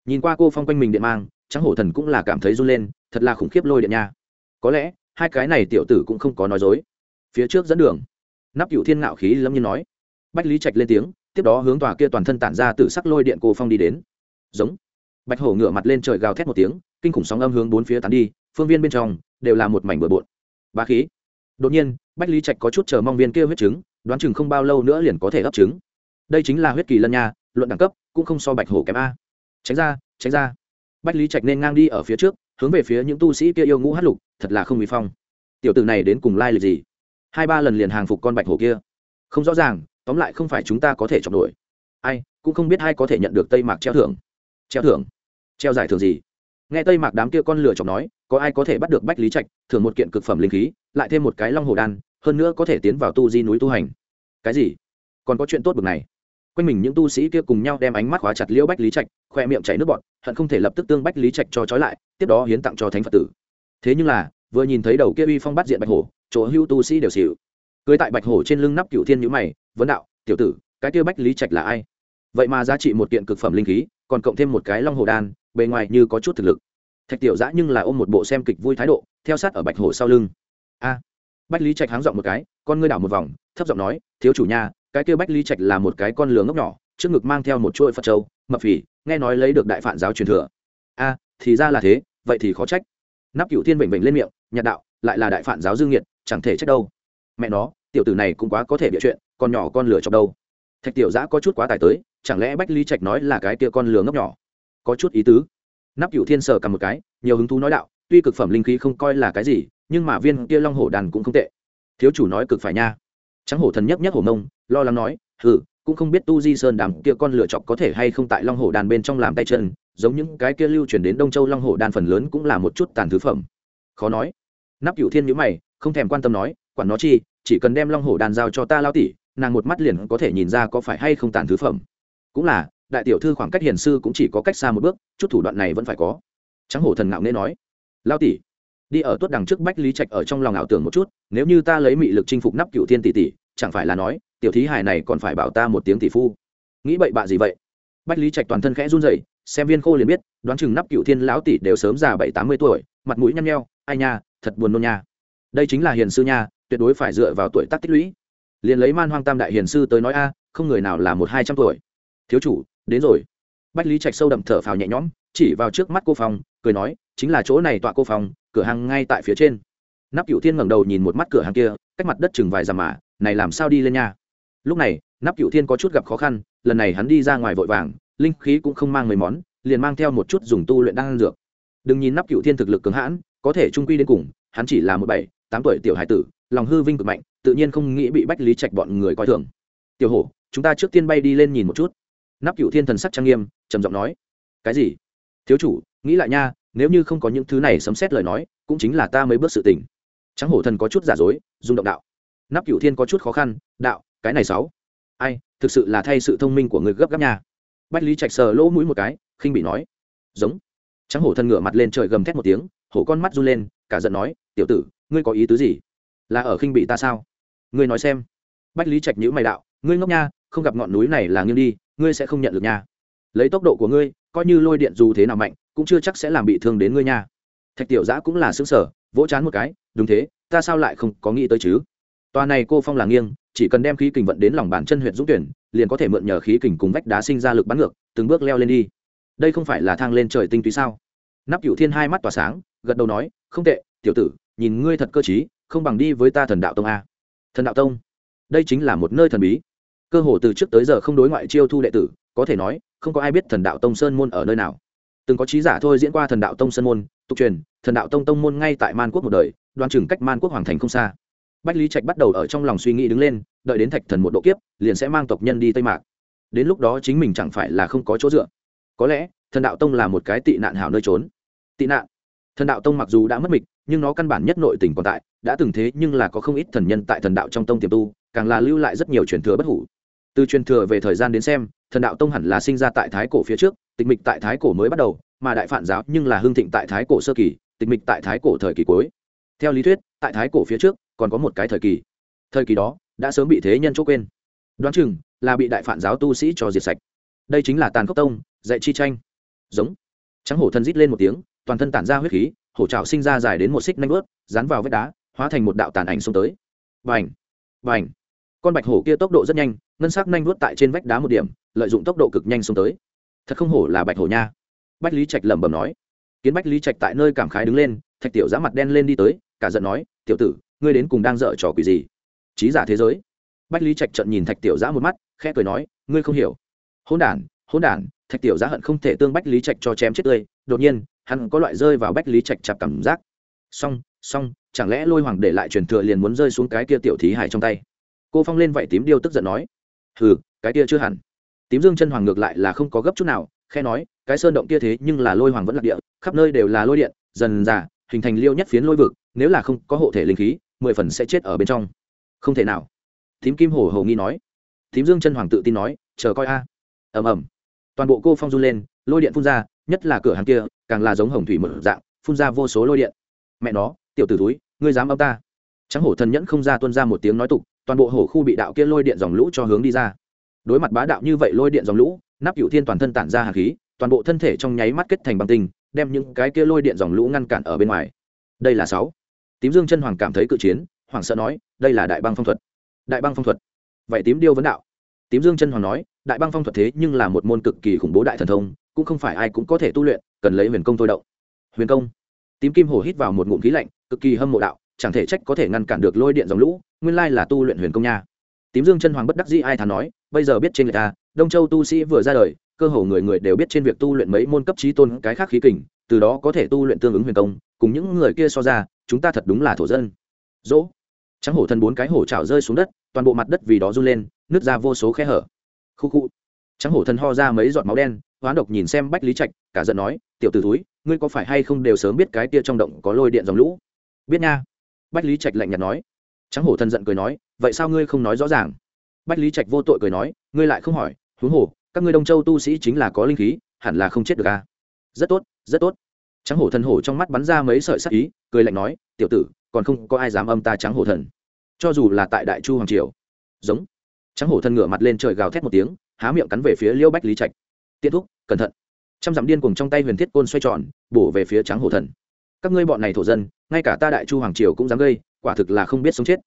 nhìn qua cô phong quanh mình điện mang trắng hổ thần cũng là cảm thấy run lên thật là khủng khiếp lôi điện nha có lẽ hai cái này tiểu tử cũng không có nói dối phía trước dẫn đường nắp cựu thiên ngạo khí lâm nhiên nói bách lý trạch lên tiếng tiếp đó hướng tòa kia toàn thân tản ra từ sắc lôi điện cô phong đi đến giống bạch hổ ngửa mặt lên trời gào thét một tiếng kinh khủng sóng âm hướng bốn phía tán đi phương viên bên trong đều là một mảnh bừa bộn ba khí đột nhiên bách lý trạch có chút chờ mong viên kia huyết trứng đoán chừng không bao lâu nữa liền có thể ấp trứng. Đây chính là huyết kỳ lân nha, luận đẳng cấp, cũng không so bạch hổ kém a. Tránh ra tránh ra. Bách lý trạch nên ngang đi ở phía trước, hướng về phía những tu sĩ kia yêu ngũ hát lục, thật là không bị phong. Tiểu tử này đến cùng lai lịch gì? Hai ba lần liền hàng phục con bạch hổ kia. Không rõ ràng, tóm lại không phải chúng ta có thể chọn đuổi. Ai, cũng không biết ai có thể nhận được tây mạc treo thưởng. Treo thưởng? Treo giải thưởng gì? Nghe tây mạc đám kia con lửa chọc nói, có ai có thể bắt được bách lý trạch, thưởng một kiện cực phẩm linh khí, lại thêm một cái long hồ đan hơn nữa có thể tiến vào tu di núi tu hành. Cái gì? Còn có chuyện tốt bực này. Quanh mình những tu sĩ kia cùng nhau đem ánh mắt khóa chặt liễu bách lý trạch, khoe miệng chảy nước bọt, hận không thể lập tức tương bách lý trạch cho trói lại, tiếp đó hiến tặng cho thánh phật tử. Thế nhưng là, vừa nhìn thấy đầu kia uy phong bắt diện bạch hổ, chỗ hưu tu sĩ đều xịu cưới tại bạch hổ trên lưng nắp cựu thiên nhữ mày, vấn đạo, tiểu tử, cái kia bách lý trạch là ai? Vậy mà giá trị một kiện cực phẩm linh khí, còn cộng thêm một cái long hồ đan, bề ngoài như có chút thực lực. Thạch tiểu giã nhưng là ôm một bộ xem kịch vui thái độ, theo sát ở bạch hổ sau lưng. A bách lý trạch háng giọng một cái, con ngươi đảo một vòng, thấp giọng nói, thiếu chủ nhà cái kia bách lý trạch là một cái con lừa ngốc nhỏ, trước ngực mang theo một chuỗi phật trâu mập phì, nghe nói lấy được đại phản giáo truyền thừa. A, thì ra là thế, vậy thì khó trách. Nắp cựu thiên bệnh bệnh lên miệng nhạt đạo, lại là đại phản giáo dương nhiệt chẳng thể trách đâu. Mẹ nó, tiểu tử này cũng quá có thể bịa chuyện, con nhỏ con lừa trong đâu. Thạch tiểu giã có chút quá tài tới, chẳng lẽ bách lý trạch nói là cái kia con lừa ngốc nhỏ? Có chút ý tứ. Nắp cựu thiên sờ cầm một cái, nhiều hứng thú nói đạo tuy cực phẩm linh khí không coi là cái gì, nhưng mà viên kia long hổ đàn cũng không tệ. Thiếu chủ nói cực phải nha. Trắng hổ thần nhấc nhấc hổ mông, lo lắng nói, hừ, cũng không biết tu di sơn đàm kia con lựa chọc có thể hay không tại long hổ đàn bên trong làm tay chân, giống những cái kia lưu truyền đến đông châu long hổ đàn phần lớn cũng là một chút tàn thứ phẩm. Khó nói. Nắp cựu thiên nhữ mày, không thèm quan tâm nói, quản nó chi, chỉ cần đem long hổ đàn giao cho ta lao tỉ nàng một mắt liền có thể nhìn ra có phải hay không tàn thứ phẩm. Cũng là, đại tiểu thư khoảng cách hiền sư cũng chỉ có cách xa một bước, chút thủ đoạn này vẫn phải có. Trắng hổ thần ngạo nghễ nói lao tỷ, đi ở tuốt đằng trước bách lý trạch ở trong lòng ảo tưởng một chút, nếu như ta lấy mị lực chinh phục nắp cựu thiên tỷ tỷ, chẳng phải là nói, tiểu thí hài này còn phải bảo ta một tiếng tỷ phu. Nghĩ bậy bạ gì vậy? Bách lý trạch toàn thân khẽ run rẩy, xem viên khô liền biết, đoán chừng nắp cựu thiên lão tỷ đều sớm già bảy tám mươi tuổi, mặt mũi nhăn nheo, ai nha, thật buồn nôn nha. Đây chính là hiền sư nha, tuyệt đối phải dựa vào tuổi tác tích lũy. Liền lấy man hoang tam đại hiền sư tới nói a, không người nào là một hai trăm tuổi. Thiếu chủ, đến rồi. Bách lý trạch sâu đậm thở phào nhẹ nhõm chỉ vào trước mắt cô phòng cười nói, chính là chỗ này tọa cô phòng cửa hàng ngay tại phía trên. Nắp cựu thiên ngẩng đầu nhìn một mắt cửa hàng kia, cách mặt đất chừng vài dặm mà, này làm sao đi lên nha? Lúc này, nắp cựu thiên có chút gặp khó khăn, lần này hắn đi ra ngoài vội vàng, linh khí cũng không mang mấy món, liền mang theo một chút dùng tu luyện đan dược. Đừng nhìn nắp cựu thiên thực lực cứng hãn, có thể trung quy đến cùng, hắn chỉ là một bảy, tám tuổi tiểu hải tử, lòng hư vinh cực mạnh, tự nhiên không nghĩ bị bách lý trạch bọn người coi thường. Tiểu hổ, chúng ta trước tiên bay đi lên nhìn một chút. Nắp cựu thiên thần sắc trang nghiêm, trầm giọng nói, cái gì? Thiếu chủ, nghĩ lại nha, nếu như không có những thứ này sấm xét lời nói, cũng chính là ta mới bước sự tình. Trắng hổ thần có chút giả dối rung động đạo. Nắp cựu thiên có chút khó khăn, đạo, cái này sáu. Ai, thực sự là thay sự thông minh của người gấp gáp nha. Bách lý trạch sờ lỗ mũi một cái, khinh bị nói. Giống. Trắng hổ thần ngửa mặt lên trời gầm thét một tiếng, hổ con mắt run lên, cả giận nói, tiểu tử, ngươi có ý tứ gì? Là ở khinh bị ta sao? Ngươi nói xem. Bách lý trạch nhữ mày đạo, ngươi ngốc nha, không gặp ngọn núi này là nghiêng đi, ngươi sẽ không nhận được nha. Lấy tốc độ của ngươi coi như lôi điện dù thế nào mạnh, cũng chưa chắc sẽ làm bị thương đến ngươi nha. Thạch tiểu giã cũng là xứng sở vỗ chán một cái, đúng thế, ta sao lại không có nghĩ tới chứ? Tòa này cô phong là nghiêng, chỉ cần đem khí kình vận đến lòng bàn chân huyện dũng tuyển, liền có thể mượn nhờ khí kình cùng vách đá sinh ra lực bắn ngược, từng bước leo lên đi. Đây không phải là thang lên trời tinh túy sao? Nắp cựu thiên hai mắt tỏa sáng, gật đầu nói, không tệ, tiểu tử, nhìn ngươi thật cơ t không bằng đi với ta thần đạo tông a. Thần đạo tông? Đây chính là một nơi thần bí. Cơ hồ từ trước tới giờ không đối ngoại chiêu thu đệ tử, có thể nói không có ai biết thần đạo tông sơn môn ở nơi nào. Từng có trí giả thôi diễn qua thần đạo tông sơn môn, tục truyền, thần đạo tông tông môn ngay tại man quốc một đời đoan chừng cách man quốc hoàng thành không xa. Bách lý trạch bắt đầu ở trong lòng suy nghĩ đứng lên, đợi đến thạch thần một độ kiếp, liền sẽ mang tộc nhân đi tây mạc. Đến lúc đó chính mình chẳng phải là không có chỗ dựa. Có lẽ, thần đạo tông là một cái tị nạn hảo nơi trốn. Tị nạn. Thần đạo tông mặc dù đã mất mịch, nhưng nó căn bản nhất nội tình còn tại, đã từng thế nhưng là có không ít thần nhân tại thần đạo trong tông tiềm tu, càng là lưu lại rất nhiều truyền thừa bất hủ. Từ truyền thừa về thời gian đến xem thần đạo tông hẳn là sinh ra tại thái cổ phía trước, tịch mịch tại thái cổ mới bắt đầu, mà đại phản giáo nhưng là hưng thịnh tại thái cổ sơ kỳ, tịch mịch tại thái cổ thời kỳ cuối. Theo lý thuyết, tại thái cổ phía trước, còn có một cái thời kỳ. Thời kỳ đó, đã sớm bị thế nhân chỗ quên. Đoán chừng, là bị đại phản giáo tu sĩ cho diệt sạch. Đây chính là tàn khốc tông, dạy chi tranh. Giống. Trắng hổ thân rít lên một tiếng, toàn thân tản ra huyết khí, hổ trào sinh ra dài đến một xích nanh ướt dán vào vách đá, hóa thành một đạo tàn ảnh xông tới. Vành vành con bạch hổ kia tốc độ rất nhanh, ngân sắc nanh vuốt tại trên vách đá một điểm, lợi dụng tốc độ cực nhanh xuống tới. Thật không hổ là bạch hổ nha. Bách lý trạch lẩm bẩm nói. Kiến bách lý trạch tại nơi cảm khái đứng lên, thạch tiểu giã mặt đen lên đi tới, cả giận nói, tiểu tử, ngươi đến cùng đang dở trò quỷ gì? Trí giả thế giới. Bách lý trạch trận nhìn thạch tiểu giã một mắt, khẽ cười nói, ngươi không hiểu. Hôn đản hôn đản. Thạch tiểu giã hận không thể tương bách lý trạch cho chém chết tươi, đột nhiên, hắn có loại rơi vào bách lý trạch chạp cảm giác. Xong xong, chẳng lẽ lôi hoàng để lại truyền thừa liền muốn rơi xuống cái kia tiểu thí hải trong tay? Cô phong lên vậy tím điêu tức giận nói, hừ, cái kia chưa hẳn. Tím dương chân hoàng ngược lại là không có gấp chút nào khe nói, cái sơn động kia thế nhưng là lôi hoàng vẫn là địa, khắp nơi đều là lôi điện, dần dà, hình thành liêu nhất phiến lôi vực, nếu là không có hộ thể linh khí, mười phần sẽ chết ở bên trong. Không thể nào. Tím kim hổ hầu nghi nói. Tím dương chân hoàng tự tin nói, chờ coi a. Ầm ầm. Toàn bộ cô phong run lên, lôi điện phun ra, nhất là cửa hàng kia, càng là giống hồng thủy mở dạng, phun ra vô số lôi điện. Mẹ nó, tiểu t ử túi ngươi dám âm ta? Trắng hổ thần nhẫn không ra tuân ra một tiếng nói tục toàn bộ hổ khu bị đạo kia lôi điện dòng lũ cho hướng đi ra. Đối mặt bá đạo như vậy lôi điện dòng lũ nắp cựu thiên toàn thân tản ra hạt khí, toàn bộ thân thể trong nháy mắt kết thành bằng tinh, đem những cái kia lôi điện dòng lũ ngăn cản ở bên ngoài. Đây là sáu. Tím dương chân hoàng cảm thấy cự chiến hoàng sợ nói, đây là đại băng phong thuật. Đại băng phong thuật? Vậy tím điêu vấn đạo. Tím dương chân hoàng nói, đại băng phong thuật thế nhưng là một môn cực kỳ khủng bố đại thần thông, cũng không phải ai cũng có thể tu luyện, cần lấy huyền công thôi động. Huyền công? Tím kim hồ hít vào một ngụm khí lạnh, cực kỳ hâm mộ đạo, chẳng thể trách có thể ngăn cản được lôi điện dòng lũ nguyên lai là tu luyện huyền công nha. Tím dương chân hoàng bất đắc dĩ ai thà nói, bây giờ biết trên người ta, đông châu tu sĩ vừa ra đời, cơ hồ người người đều biết trên việc tu luyện mấy môn cấp trí tôn cái khác khí kình, từ đó có thể tu luyện tương ứng huyền công, cùng những người kia so ra, chúng ta thật đúng là thổ dân. Dỗ. Trắng hổ thần bốn cái hổ trào rơi xuống đất, toàn bộ mặt đất vì đó run lên, nứt ra vô số khe hở. Khu khu. Trắng hổ thần ho ra mấy giọt máu đen, hoán độc nhìn xem bách lý trạch, cả giận nói, tiểu t ử túi ngươi có phải hay không đều sớm biết cái tia trong động có lôi điện dòng lũ? Biết nha. Bách lý trạch lạnh nhạt nói trắng hổ thần giận cười nói, vậy sao ngươi không nói rõ ràng? Bách lý trạch vô tội cười nói, ngươi lại không hỏi, huống hồ, các ngươi đông châu tu sĩ chính là có linh khí, hẳn là không chết được à. rất tốt rất tốt. Trắng hổ thần hổ trong mắt bắn ra mấy sợi sắc ý, cười lạnh nói, tiểu tử, còn không có ai dám âm ta trắng hổ thần. Cho dù là tại đại chu hoàng triều. Giống. Trắng hổ thần ngửa mặt lên trời gào thét một tiếng, há miệng cắn về phía liêu bách lý trạch. Tiết thúc, cẩn thận. Trăm dặm điên cùng trong tay huyền thiết côn xoay tròn, bổ về phía trắng hổ thần. Các ngươi bọn này thổ dân, ngay cả ta đại chu hoàng triều cũng dám gây quả thực là không biết sống chết.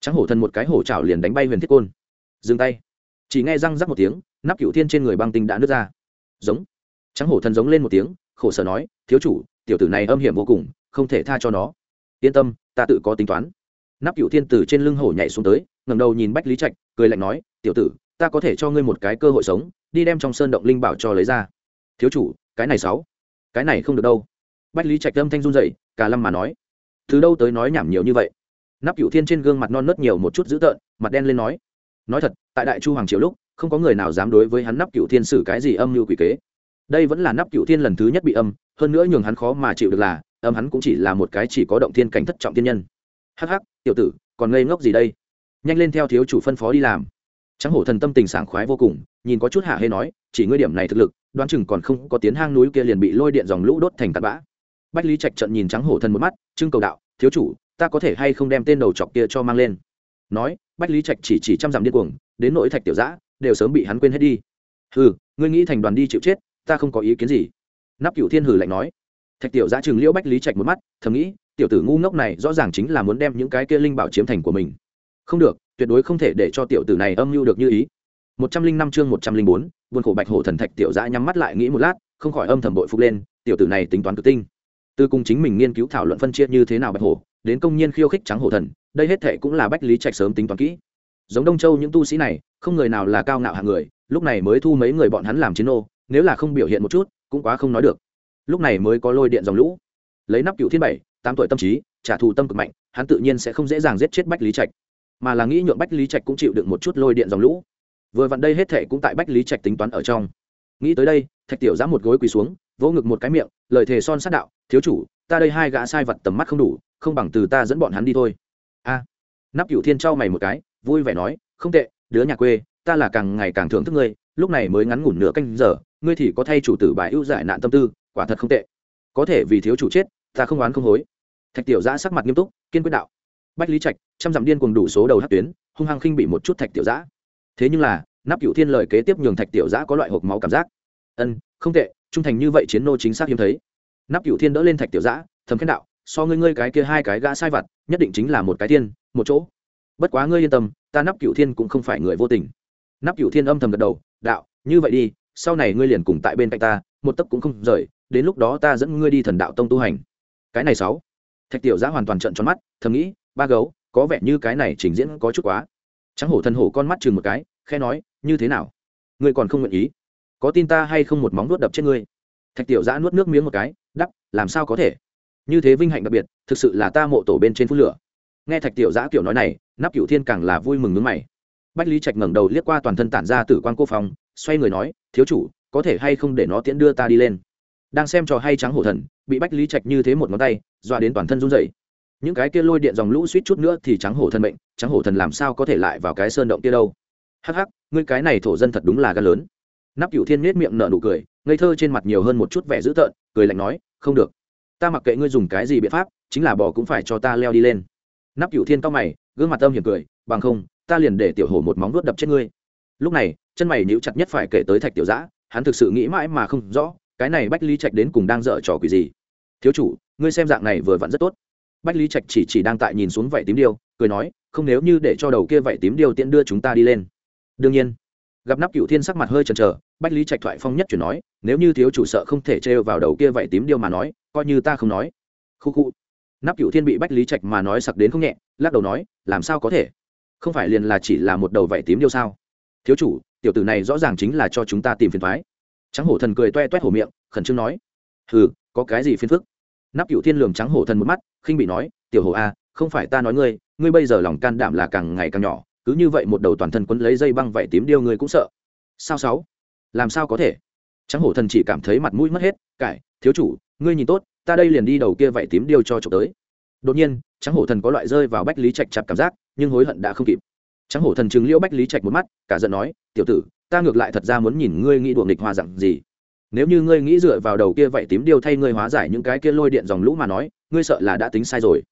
Trắng hổ thần một cái hổ trào liền đánh bay huyền thiết côn. Dừng tay. Chỉ nghe răng rắc một tiếng, nắp cựu thiên trên người băng tinh đã nứt ra. Giống. Trắng hổ thần giống lên một tiếng, khổ sở nói, thiếu chủ, tiểu tử này âm hiểm vô cùng, không thể tha cho nó. Yên tâm, ta tự có tính toán. Nắp cựu thiên từ trên lưng hổ nhảy xuống tới ngầm đầu nhìn bách lý trạch, cười lạnh nói, tiểu tử, ta có thể cho ngươi một cái cơ hội sống, đi đem trong sơn động linh bảo cho lấy ra. Thiếu chủ, cái này sáu, cái này không được đâu. Bách lý trạch âm thanh run dậy cả lâm mà nói, từ đâu tới nói nhảm nhiều như vậy? Nắp cựu thiên trên gương mặt non nớt nhiều một chút dữ tợn, mặt đen lên nói nói thật, tại đại chu hoàng triều lúc, không có người nào dám đối với hắn nắp cựu thiên xử cái gì âm mưu quỷ kế. Đây vẫn là nắp cựu thiên lần thứ nhất bị âm, hơn nữa nhường hắn khó mà chịu được là, âm hắn cũng chỉ là một cái chỉ có động thiên cảnh thất trọng thiên nhân. Hắc hắc, tiểu tử, còn ngây ngốc gì đây? Nhanh lên theo thiếu chủ phân phó đi làm. Trắng hổ thần tâm tình sảng khoái vô cùng, nhìn có chút hạ hê nói, chỉ ngươi điểm này thực lực, đoán chừng còn không có tiến hang núi kia liền bị lôi điện dòng lũ đốt thành tạt bã. Bách lý trạch trận nhìn trắng hổ thần một mắt, trưng cầu đạo, thiếu chủ ta có thể hay không đem tên đầu chọc kia cho mang lên? Nói, bách lý trạch chỉ chỉ trăm dặm điên cuồng, đến nỗi thạch tiểu giã, đều sớm bị hắn quên hết đi. Hừ, ngươi nghĩ thành đoàn đi chịu chết, ta không có ý kiến gì. Nắp cựu thiên hử lạnh nói. Thạch tiểu giã chừng liễu bách lý trạch một mắt, thầm nghĩ, tiểu tử ngu ngốc này rõ ràng chính là muốn đem những cái kia linh bảo chiếm thành của mình. Không được, tuyệt đối không thể để cho tiểu tử này âm mưu được như ý. Một trăm linh năm chương một trăm linh bốn, buồn khổ bạch hổ thần thạch tiểu giã nhắm mắt lại nghĩ một lát, không khỏi âm thầm bội phục lên, tiểu tử này tính toán cực tinh từ cùng chính mình nghiên cứu thảo luận phân chia như thế nào bạch hổ, đến công nhiên khiêu khích trắng hổ thần, đây hết thệ cũng là bách lý trạch sớm tính toán kỹ. Giống đông châu những tu sĩ này, không người nào là cao ngạo hạng người, lúc này mới thu mấy người bọn hắn làm chiến ô nếu là không biểu hiện một chút, cũng quá không nói được. Lúc này mới có lôi điện dòng lũ. Lấy nắp cựu thiên bảy, tám tuổi tâm trí, trả thù tâm cực mạnh, hắn tự nhiên sẽ không dễ dàng giết chết bách lý trạch. Mà là nghĩ nhượng bách lý trạch cũng chịu được một chút lôi điện dòng lũ. Vừa vặn đây hết thệ cũng tại bách lý trạch tính toán ở trong. Nghĩ tới đây, thạch tiểu giã một gối quỳ xuống vỗ ngực một cái miệng, lời thề son sát đạo, thiếu chủ, ta đây hai gã sai vật tầm mắt không đủ, không bằng từ ta dẫn bọn hắn đi thôi. A. Nắp cựu thiên trao mày một cái, vui vẻ nói, không tệ, đứa nhà quê, ta là càng ngày càng thưởng thức ngươi, lúc này mới ngắn ngủn nửa canh giờ, ngươi thì có thay chủ tử bài ưu giải nạn tâm tư, quả thật không tệ. Có thể vì thiếu chủ chết, ta không oán không hối. Thạch tiểu giã sắc mặt nghiêm túc, kiên quyết đạo, bách lý trạch, trăm dặm điên cùng đủ số đầu hát tuyến, hung hăng khinh bị một chút thạch tiểu giã. Thế nhưng là, nắp cựu thiên lời kế tiếp nhường thạch tiểu giã có loại hộp máu cảm giác. Ân, không tệ trung thành như vậy chiến nô chính xác hiếm thấy. Nắp cựu thiên đỡ lên thạch tiểu giã thầm khen đạo so ngươi ngươi cái kia hai cái gã sai vặt nhất định chính là một cái tiên, một chỗ. Bất quá ngươi yên tâm ta nắp cựu thiên cũng không phải người vô tình. Nắp cựu thiên âm thầm gật đầu đạo như vậy đi sau này ngươi liền cùng tại bên cạnh ta một tấc cũng không rời đến lúc đó ta dẫn ngươi đi thần đạo tông tu hành. Cái này sáu. Thạch tiểu giã hoàn toàn trợn tròn mắt thầm nghĩ ba gấu có vẻ như cái này trình diễn có chút quá. Trắng hổ thần hổ con mắt chừng một cái khe nói như thế nào? Ngươi còn không nguyện ý? Có tin ta hay không một móng nuốt đập chết ngươi? Thạch tiểu giã nuốt nước miếng một cái, đắp, làm sao có thể? Như thế vinh hạnh đặc biệt, thực sự là ta mộ tổ bên trên phút lửa. Nghe thạch tiểu giã kiểu nói này, nắp cựu thiên càng là vui mừng ngứng mày. Bách lý trạch ngẩng đầu liếc qua toàn thân tản ra tử quan cô phong, xoay người nói, thiếu chủ, có thể hay không để nó tiễn đưa ta đi lên? Đang xem trò hay trắng hổ thần, bị bách lý trạch như thế một ngón tay, dọa đến toàn thân run rẩy. Những cái kia lôi điện dòng lũ suýt chút nữa thì trắng hổ thần mệnh, trắng hổ thần làm sao có thể lại vào cái sơn động kia đâu? Hắc hắc, ngươi cái này thổ dân thật đúng là gan lớn nắp cựu thiên nết miệng nở nụ cười, ngây thơ trên mặt nhiều hơn một chút vẻ dữ tợn, cười lạnh nói, không được. Ta mặc kệ ngươi dùng cái gì biện pháp, chính là bỏ cũng phải cho ta leo đi lên. Nắp cựu thiên cao mày, gương mặt âm hiểm cười, bằng không, ta liền để tiểu hổ một móng vuốt đập chết ngươi. Lúc này, chân mày níu chặt nhất phải kể tới thạch tiểu giã, hắn thực sự nghĩ mãi mà không rõ, cái này bách lý trạch đến cùng đang dở trò quỷ gì. Thiếu chủ, ngươi xem dạng này vừa vặn rất tốt. Bách lý trạch chỉ chỉ đang tại nhìn xuống vảy tím điêu, cười nói, không, nếu như để cho đầu kia vảy tím điêu tiện đưa chúng ta đi lên. Đương nhiên gặp nắp cựu thiên sắc mặt hơi chần chờ, bách lý trạch thoại phong nhất chuyển nói, nếu như thiếu chủ sợ không thể trêu vào đầu kia vảy tím điêu mà nói, coi như ta không nói. Khu khu. Nắp cựu thiên bị bách lý trạch mà nói sặc đến không nhẹ, lắc đầu nói, làm sao có thể? Không phải liền là chỉ là một đầu vảy tím điêu sao? Thiếu chủ, tiểu tử này rõ ràng chính là cho chúng ta tìm phiền thoái. Trắng hổ thần cười toe toét hổ miệng, khẩn trương nói, hừ, có cái gì phiền phức? Nắp cựu thiên lường trắng hổ thần một mắt, khinh bị nói, tiểu hổ a, không phải ta nói ngươi ngươi bây giờ lòng can đảm là càng ngày càng nhỏ cứ như vậy một đầu toàn thân quấn lấy dây băng vảy tím điêu người cũng sợ. Sao sáu? Làm sao có thể? Trắng hổ thần chỉ cảm thấy mặt mũi mất hết, cải, thiếu chủ, ngươi nhìn tốt, ta đây liền đi đầu kia vảy tím điêu cho trộm tới. Đột nhiên, trắng hổ thần có loại rơi vào bách lý trạch chặt cảm giác, nhưng hối hận đã không kịp. Trắng hổ thần chứng liễu bách lý trạch một mắt, cả giận nói, tiểu tử, ta ngược lại thật ra muốn nhìn ngươi nghĩ đuổi nghịch hoa dặn gì. Nếu như ngươi nghĩ dựa vào đầu kia vậy tím điêu thay ngươi hóa giải những cái kia lôi điện dòng lũ mà nói, ngươi sợ là đã tính sai rồi.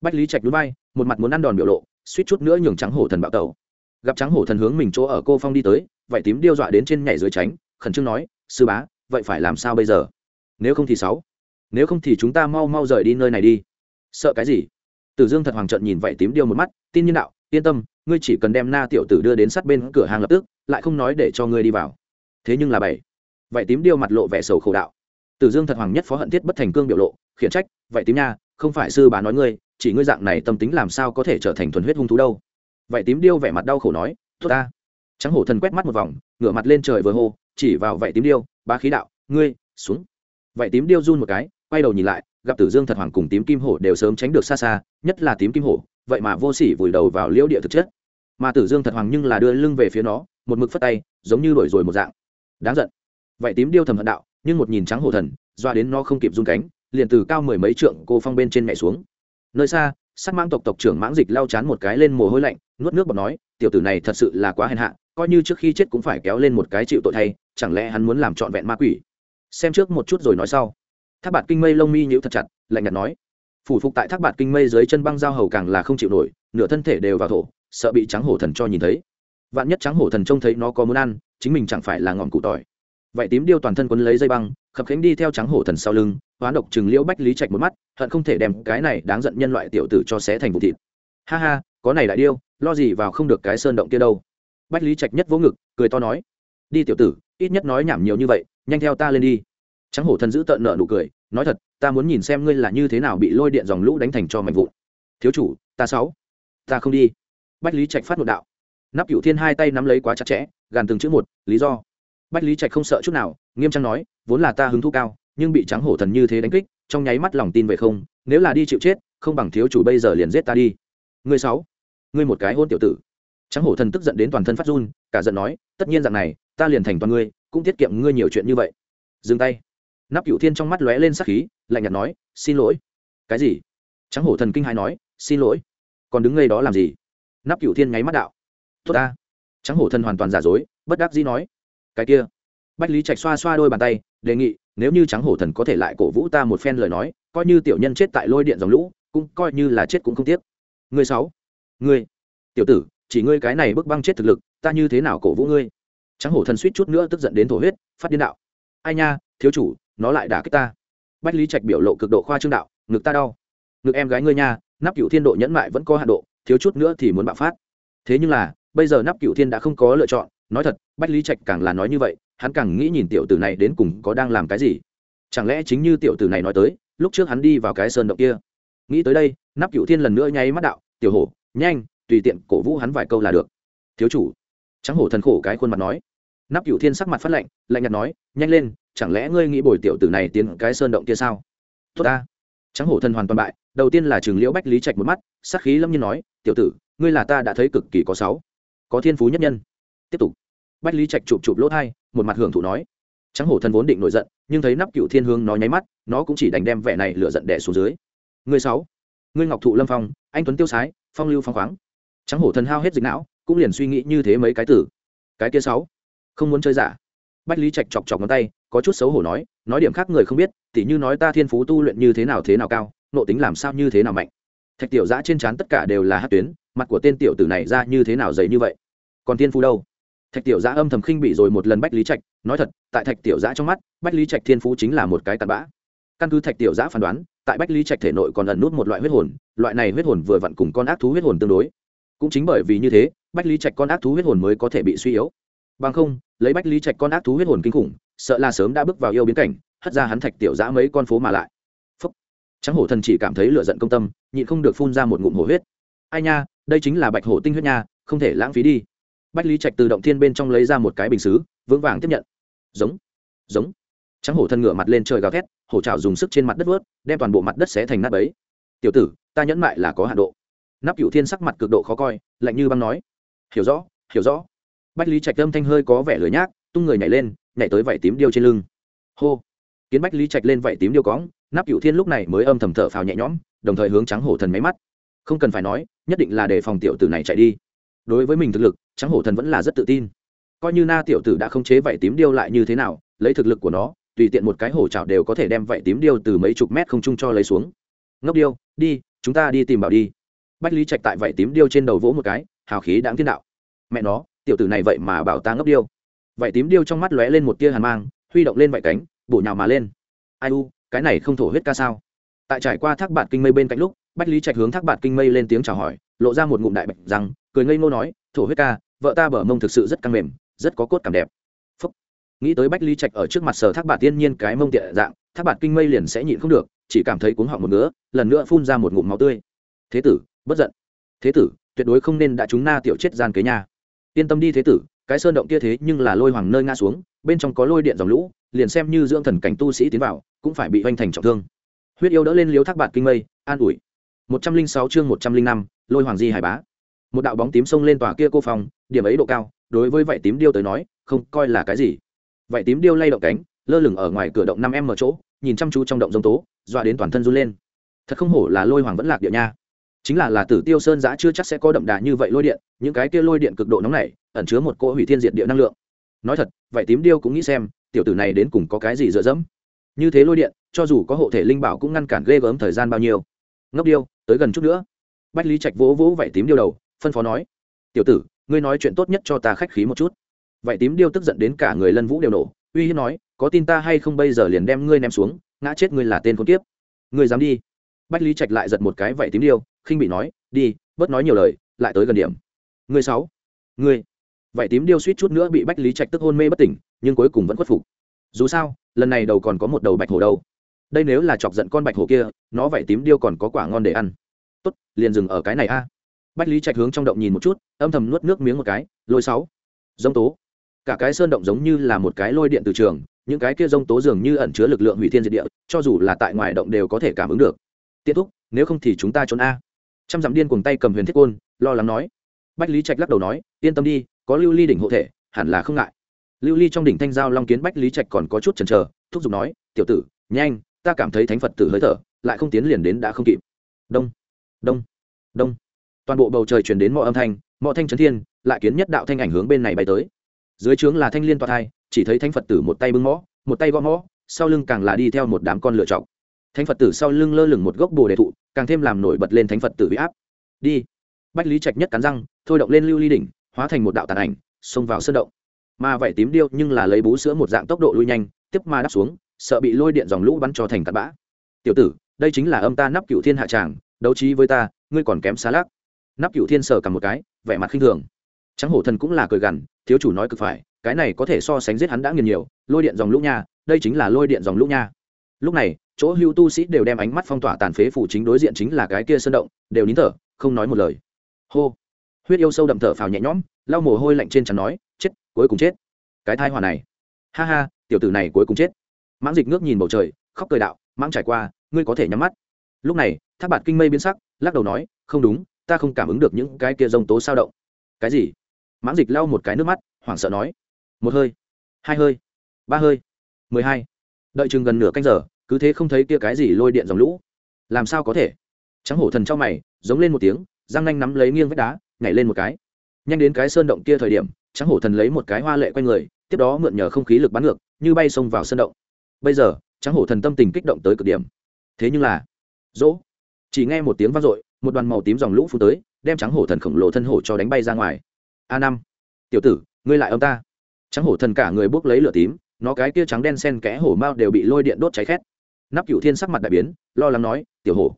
Bách lý trạch núi bay, một mặt muốn ăn đòn biểu lộ suýt chút nữa nhường trắng hổ thần bạo tẩu. Gặp trắng hổ thần hướng mình chỗ ở cô phong đi tới vậy tím điêu dọa đến trên nhảy dưới tránh, khẩn trương nói, sư bá, vậy phải làm sao bây giờ? Nếu không thì sáu. Nếu không thì chúng ta mau mau rời đi nơi này đi. Sợ cái gì? Tử dương thật hoàng trận nhìn vậy tím điêu một mắt, tin nhân đạo, yên tâm, ngươi chỉ cần đem na tiểu tử đưa đến sát bên cửa hàng lập tức, lại không nói để cho ngươi đi vào. Thế nhưng là bảy. Vậy tím điêu mặt lộ vẻ sầu khổ đạo. Tử dương thật hoàng nhất phó hận thiết bất thành cương biểu lộ, khiển trách vậy tím nha, không phải sư bà nói ngươi chỉ ngươi dạng này tâm tính làm sao có thể trở thành thuần huyết hung thú đâu. Vậy tím điêu vẻ mặt đau khổ nói thua ta. Trắng hổ thần quét mắt một vòng, ngửa mặt lên trời vừa hô, chỉ vào vậy tím điêu ba khí đạo, ngươi, xuống. Vậy tím điêu run một cái, quay đầu nhìn lại, gặp tử dương thật hoàng cùng tím kim hổ đều sớm tránh được xa xa, nhất là tím kim hổ, vậy mà vô sỉ vùi đầu vào liễu địa thực chất. Mà tử dương thật hoàng nhưng là đưa lưng về phía nó, một mực phất tay, giống như đổi rồi một dạng. Đáng giận. Vậy tím điêu thầm hận đạo, nhưng một nhìn trắng hổ thần, doa đến nó không kịp run cánh, liền từ cao mười mấy trượng cô phong bên trên mẹ xuống nơi xa sắc mãng tộc tộc trưởng mãng dịch lau chán một cái lên mồ hôi lạnh, nuốt nước bọt nói, tiểu tử này thật sự là quá hèn hạ, coi như trước khi chết cũng phải kéo lên một cái chịu tội thay, chẳng lẽ hắn muốn làm trọn vẹn ma quỷ? Xem trước một chút rồi nói sau. Thác bạt kinh mây lông mi nhíu thật chặt, lạnh nhạt nói, phủ phục tại thác bạt kinh mây dưới chân băng giao hầu càng là không chịu nổi, nửa thân thể đều vào thổ, sợ bị trắng hổ thần cho nhìn thấy. Vạn nhất trắng hổ thần trông thấy nó có muốn ăn, chính mình chẳng phải là ngọn cụ tỏi. Vậy tím điêu toàn thân quấn lấy dây băng khập khánh đi theo trắng hổ thần sau lưng, hoán độc chừng liễu bách lý trạch một mắt, hận không thể đem cái này đáng giận nhân loại tiểu tử cho xé thành vụ thịt. Ha ha, có này đại điêu, lo gì vào không được cái sơn động kia đâu. Bách lý trạch nhất vỗ ngực, cười to nói, đi tiểu tử, ít nhất nói nhảm nhiều như vậy, nhanh theo ta lên đi. Trắng hổ thần giữ tợn nợ nụ cười, nói thật, ta muốn nhìn xem ngươi là như thế nào bị lôi điện dòng lũ đánh thành cho mạnh vụn. Thiếu chủ, ta sáu, ta không đi. Bách lý trạch phát một đạo. Nắp cựu thiên hai tay nắm lấy quá chặt chẽ, gàn từng chữ một, lý do bách lý trạch không sợ chút nào, nghiêm trang nói, vốn là ta hứng thú cao, nhưng bị trắng hổ thần như thế đánh kích, trong nháy mắt lòng tin về không, nếu là đi chịu chết, không bằng thiếu chủ bây giờ liền giết ta đi. Ngươi sáu ngươi một cái hôn tiểu tử. Trắng hổ thần tức giận đến toàn thân phát run, cả giận nói, tất nhiên rằng này, ta liền thành toàn ngươi, cũng tiết kiệm ngươi nhiều chuyện như vậy. Dừng tay. Nắp cựu thiên trong mắt lóe lên sắc khí, lạnh nhạt nói, xin lỗi. Cái gì? Trắng hổ thần kinh hãi nói, xin lỗi. Còn đứng ngay đó làm gì? Nắp cựu thiên nháy mắt đạo, tốt ta. Trắng hổ thần hoàn toàn giả dối, bất đắc dĩ nói cái kia. Bách lý trạch xoa xoa đôi bàn tay, đề nghị, nếu như trắng hổ thần có thể lại cổ vũ ta một phen lời nói, coi như tiểu nhân chết tại lôi điện dòng lũ, cũng coi như là chết cũng không tiếc. Người sáu ngươi tiểu tử, chỉ ngươi cái này bức băng chết thực lực, ta như thế nào cổ vũ ngươi? Trắng hổ thần suýt chút nữa tức giận đến thổ huyết, phát điên đạo. Ai nha, thiếu chủ, nó lại đả kích ta. Bách lý trạch biểu lộ cực độ khoa trương đạo, ngực ta đau. Ngực em gái ngươi nha, nắp cựu thiên độ nhẫn mại vẫn có hạ độ, thiếu chút nữa thì muốn bạo phát. Thế nhưng là, bây giờ nắp cựu thiên đã không có lựa chọn nói thật, bách lý trạch càng là nói như vậy, hắn càng nghĩ nhìn tiểu tử này đến cùng có đang làm cái gì. Chẳng lẽ chính như tiểu tử này nói tới, lúc trước hắn đi vào cái sơn động kia. Nghĩ tới đây, nắp cựu thiên lần nữa nháy mắt đạo, tiểu hổ, nhanh, tùy tiện cổ vũ hắn vài câu là được. Thiếu chủ. Trắng hổ thần khổ cái khuôn mặt nói. Nắp cựu thiên sắc mặt phát lạnh lạnh nhạt nói, nhanh lên, chẳng lẽ ngươi nghĩ bồi tiểu tử này tiến cái sơn động kia sao? Tốt ta. Trắng hổ thần hoàn toàn bại, đầu tiên là trường liễu bách lý trạch một mắt, sắc khí lâm nhiên nói, tiểu tử, ngươi là ta đã thấy cực kỳ có sáu, có thiên phú nhất nhân. Tiếp tục bách lý trạch chụp chụp lỗ thai, một mặt hưởng thụ nói. Trắng hổ thần vốn định nổi giận, nhưng thấy nắp cựu thiên hương nó nháy mắt, nó cũng chỉ đành đem vẻ này lựa giận đẻ xuống dưới. Người sáu ngươi ngọc thụ lâm phong, anh tuấn tiêu sái, phong lưu phong khoáng. Trắng hổ thần hao hết dịch não, cũng liền suy nghĩ như thế mấy cái tử. Cái kia sáu, không muốn chơi giả. Bách lý trạch chọc chọc ngón tay, có chút xấu hổ nói nói điểm khác người không biết, tỉ như nói ta thiên phú tu luyện như thế nào thế nào cao nộ tính làm sao như thế nào mạnh. Thạch tiểu giã trên trán tất cả đều là hát tuyến, mặt của tên tiểu tử này ra như thế nào dày như vậy. Còn thiên phú đâu? Thạch tiểu giã âm thầm khinh bị rồi một lần bách lý trạch, nói thật, tại thạch tiểu giã trong mắt, bách lý trạch thiên phú chính là một cái tạt bã. Căn cứ thạch tiểu giã phán đoán, tại bách lý trạch thể nội còn ẩn nút một loại huyết hồn, loại này huyết hồn vừa vặn cùng con ác thú huyết hồn tương đối. Cũng chính bởi vì như thế, bách lý trạch con ác thú huyết hồn mới có thể bị suy yếu. Bằng không, lấy bách lý trạch con ác thú huyết hồn kinh khủng, sợ là sớm đã bước vào yêu biến cảnh, hất ra hắn thạch tiểu giã mấy con phố mà lại. Phúc. Trắng hổ thần chỉ cảm thấy lựa giận công tâm, nhịn không được phun ra một ngụm hổ huyết. Ai nha, đây chính là bạch hổ tinh huyết nha, không thể lãng phí đi bách lý trạch từ động thiên bên trong lấy ra một cái bình xứ, vững vàng tiếp nhận. Giống giống. Trắng hổ thần ngửa mặt lên trời gào thét, hổ trào dùng sức trên mặt đất vớt, đem toàn bộ mặt đất xé thành nát bấy. Tiểu tử, ta nhẫn mại là có hạ độ. Nắp cựu thiên sắc mặt cực độ khó coi, lạnh như băng nói. Hiểu rõ hiểu rõ. Bách lý trạch âm thanh hơi có vẻ lười nhác, tung người nhảy lên, nhảy tới vảy tím điêu trên lưng. Hô. Kiến bách lý trạch lên vảy tím điêu cóng nắp cựu thiên lúc này mới âm thầm thở phào nhẹ nhõm, đồng thời hướng trắng hổ thần máy mắt. Không cần phải nói, nhất định là để phòng tiểu tử này chạy đi. Đối với mình thực lực trắng hổ thần vẫn là rất tự tin. Coi như na tiểu tử đã không chế vảy tím điêu lại như thế nào, lấy thực lực của nó, tùy tiện một cái hổ trào đều có thể đem vảy tím điêu từ mấy chục mét không trung cho lấy xuống. Ngốc điêu, đi, chúng ta đi tìm bảo đi. Bách lý trạch tại vảy tím điêu trên đầu vỗ một cái, hào khí đáng thiên đạo. Mẹ nó, tiểu tử này vậy mà bảo ta ngốc điêu. Vảy tím điêu trong mắt lóe lên một tia hàn mang, huy động lên vảy cánh, bổ nhào mà lên. Ai u, cái này không thổ huyết ca sao? Tại trải qua thác bạt kinh mây bên cạnh lúc, bách lý trạch hướng thác bạt kinh mây lên tiếng chào hỏi, lộ ra một ngụm đại bạch rằng, cười ngây ngô nói thổ huyết ca, vợ ta bở mông thực sự rất căng mềm, rất có cốt cảm đẹp. Phúc. nghĩ tới bách ly trạch ở trước mặt sở thác bạt tiên nhiên cái mông tiện dạng, thác bạt kinh mây liền sẽ nhịn không được, chỉ cảm thấy cuống họng một ngứa, lần nữa phun ra một ngụm máu tươi. Thế tử, bất giận. Thế tử, tuyệt đối không nên đã chúng na tiểu chết gian kế nhà yên tâm đi thế tử, cái sơn động kia thế nhưng là lôi hoàng nơi ngã xuống, bên trong có lôi điện dòng lũ, liền xem như dưỡng thần cảnh tu sĩ tiến vào, cũng phải bị hoành thành trọng thương. Huyết yêu đỡ lên liếu thác bạt kinh mây, an ủi. Một trăm linh sáu chương một trăm linh năm, lôi hoàng di hải bá một đạo bóng tím xông lên tòa kia cô phòng, điểm ấy độ cao, đối với vậy tím điêu tới nói, không coi là cái gì. Vậy tím điêu lay động cánh, lơ lửng ở ngoài cửa động năm em mở chỗ, nhìn chăm chú trong động giống tố, dọa đến toàn thân run lên. Thật không hổ là lôi hoàng vẫn lạc địa nha. Chính là là tử tiêu sơn giã chưa chắc sẽ có đậm đà như vậy lôi điện, những cái kia lôi điện cực độ nóng này ẩn chứa một cỗ hủy thiên diệt địa năng lượng. Nói thật vậy tím điêu cũng nghĩ xem, tiểu tử này đến cùng có cái gì dựa dẫm. Như thế lôi điện, cho dù có hộ thể linh bảo cũng ngăn cản ghê gớm thời gian bao nhiêu. Ngốc điêu, tới gần chút nữa. Bách lý trạch vỗ vỗ vậy tím điêu đầu phân phó nói tiểu tử ngươi nói chuyện tốt nhất cho ta khách khí một chút. Vậy tím điêu tức giận đến cả người lân vũ đều nổ uy hiếp nói có tin ta hay không bây giờ liền đem ngươi ném xuống ngã chết ngươi là tên con kiếp, ngươi dám đi? Bách lý trạch lại giật một cái vậy tím điêu khinh bị nói đi bớt nói nhiều lời lại tới gần điểm. Ngươi sáu ngươi. Vậy tím điêu suýt chút nữa bị bách lý trạch tức hôn mê bất tỉnh nhưng cuối cùng vẫn khuất phục. Dù sao lần này đầu còn có một đầu bạch hổ đâu. Đây nếu là chọc giận con bạch hổ kia nó vậy tím điêu còn có quả ngon để ăn. Tốt liền dừng ở cái này a bách lý trạch hướng trong động nhìn một chút, âm thầm nuốt nước miếng một cái, lôi sáu. Giông tố. Cả cái sơn động giống như là một cái lôi điện từ trường, những cái kia giông tố dường như ẩn chứa lực lượng hủy thiên diệt địa, cho dù là tại ngoài động đều có thể cảm ứng được. Tiết thúc, nếu không thì chúng ta trốn a. Trăm dặm điên cùng tay cầm huyền thiết côn, lo lắng nói. Bách lý trạch lắc đầu nói, yên tâm đi, có lưu ly đỉnh hộ thể, hẳn là không ngại. Lưu ly trong đỉnh thanh giao long kiến bách lý trạch còn có chút chần chờ, thúc giục nói, tiểu tử, nhanh, ta cảm thấy thánh phật tử hơi thở, lại không tiến liền đến đã không kịp. Đông. Đông. Đông toàn bộ bầu trời chuyển đến mọi âm thanh, mọi thanh trấn thiên, lại kiến nhất đạo thanh ảnh hướng bên này bay tới. Dưới trướng là thanh liên toa thai, chỉ thấy thánh phật tử một tay bưng mõ, một tay gõ mõ, sau lưng càng là đi theo một đám con lựa chọc thánh phật tử sau lưng lơ lửng một gốc bồ đề thụ, càng thêm làm nổi bật lên thánh phật tử bị áp. Đi. Bách lý trạch nhất cắn răng, thôi động lên lưu ly đỉnh, hóa thành một đạo tàn ảnh, xông vào sân động. Mà vậy tím điêu nhưng là lấy bú sữa một dạng tốc độ lui nhanh, tiếp ma đáp xuống, sợ bị lôi điện dòng lũ bắn cho thành cặn bã. Tiểu tử, đây chính là âm ta nắp cựu thiên hạ tràng, đấu trí với ta, ngươi còn kém xa lắc nắp cựu thiên sờ cầm một cái, vẻ mặt khinh thường. Trắng hổ thần cũng là cười gằn, thiếu chủ nói cực phải, cái này có thể so sánh giết hắn đã nghiền nhiều, lôi điện dòng lũ nha, đây chính là lôi điện dòng lũ nha. Lúc này, chỗ hưu tu sĩ đều đem ánh mắt phong tỏa tàn phế phủ chính đối diện chính là cái kia sơn động, đều nín thở, không nói một lời. Hô. Huyết yêu sâu đậm thở phào nhẹ nhõm, lau mồ hôi lạnh trên chắn nói, chết, cuối cùng chết. Cái thai hòa này. Ha ha, tiểu tử này cuối cùng chết. Mãng dịch ngước nhìn bầu trời, khóc cười đạo, mãng trải qua, ngươi có thể nhắm mắt. Lúc này tháp bạt kinh mây biến sắc, lắc đầu nói, không đúng ta không cảm ứng được những cái kia rông tố sao động. Cái gì? Mãng dịch lau một cái nước mắt, hoảng sợ nói. Một hơi, hai hơi, ba hơi, mười hai. Đợi chừng gần nửa canh giờ, cứ thế không thấy kia cái gì lôi điện dòng lũ. Làm sao có thể? Trắng hổ thần trong mày, giống lên một tiếng, răng nanh nắm lấy nghiêng vách đá, nhảy lên một cái. Nhanh đến cái sơn động kia thời điểm, trắng hổ thần lấy một cái hoa lệ quanh người, tiếp đó mượn nhờ không khí lực bắn ngược, như bay xông vào sơn động. Bây giờ, trắng hổ thần tâm tình kích động tới cực điểm. Thế nhưng là, dỗ, chỉ nghe một tiếng vang dội một đoàn màu tím dòng lũ phun tới, đem trắng hổ thần khổng lồ thân hổ cho đánh bay ra ngoài. A năm, tiểu tử, ngươi lại ông ta. Trắng hổ thần cả người bốc lấy lửa tím, nó cái kia trắng đen sen kẽ hổ mao đều bị lôi điện đốt cháy khét. Nắp cựu thiên sắc mặt đại biến, lo lắng nói, tiểu hổ.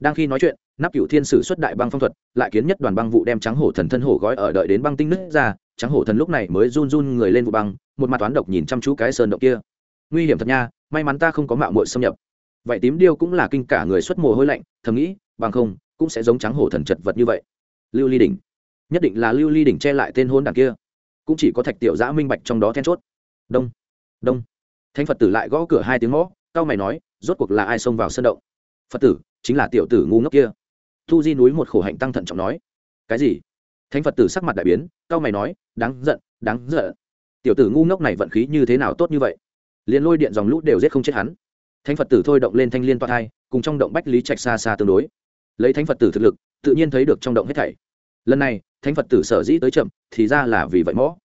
Đang khi nói chuyện, nắp cựu thiên sử xuất đại băng phong thuật, lại kiến nhất đoàn băng vụ đem trắng hổ thần thân hổ gói ở đợi đến băng tinh nứt ra, trắng hổ thần lúc này mới run run người lên vụ băng, một mặt toán độc nhìn chăm chú cái sơn động kia. Nguy hiểm thật nha, may mắn ta không có mạo muội xâm nhập. Vậy tím điêu cũng là kinh cả người xuất mồ hôi lạnh, thầm nghĩ, bằng không cũng sẽ giống trắng hổ thần chật vật như vậy. Lưu ly đỉnh. Nhất định là lưu ly đỉnh che lại tên hôn đảng kia. Cũng chỉ có thạch tiểu giã minh bạch trong đó then chốt. Đông. Đông. Thánh phật tử lại gõ cửa hai tiếng mõ cao mày nói, rốt cuộc là ai xông vào sân động? Phật tử, chính là tiểu tử ngu ngốc kia. Thu di núi một khổ hạnh tăng thận trọng nói, cái gì? Thánh phật tử sắc mặt đại biến cao mày nói, đáng giận đáng giận. Tiểu tử ngu ngốc này vận khí như thế nào tốt như vậy? Liền lôi điện dòng lũ đều giết không chết hắn. Thánh phật tử thôi động lên thanh liên toa thai, cùng trong động bách lý trạch xa xa tương đối lấy thánh phật tử thực lực, tự nhiên thấy được trong động hết thảy. Lần này, thánh phật tử sở dĩ tới chậm, thì ra là vì vậy mõ.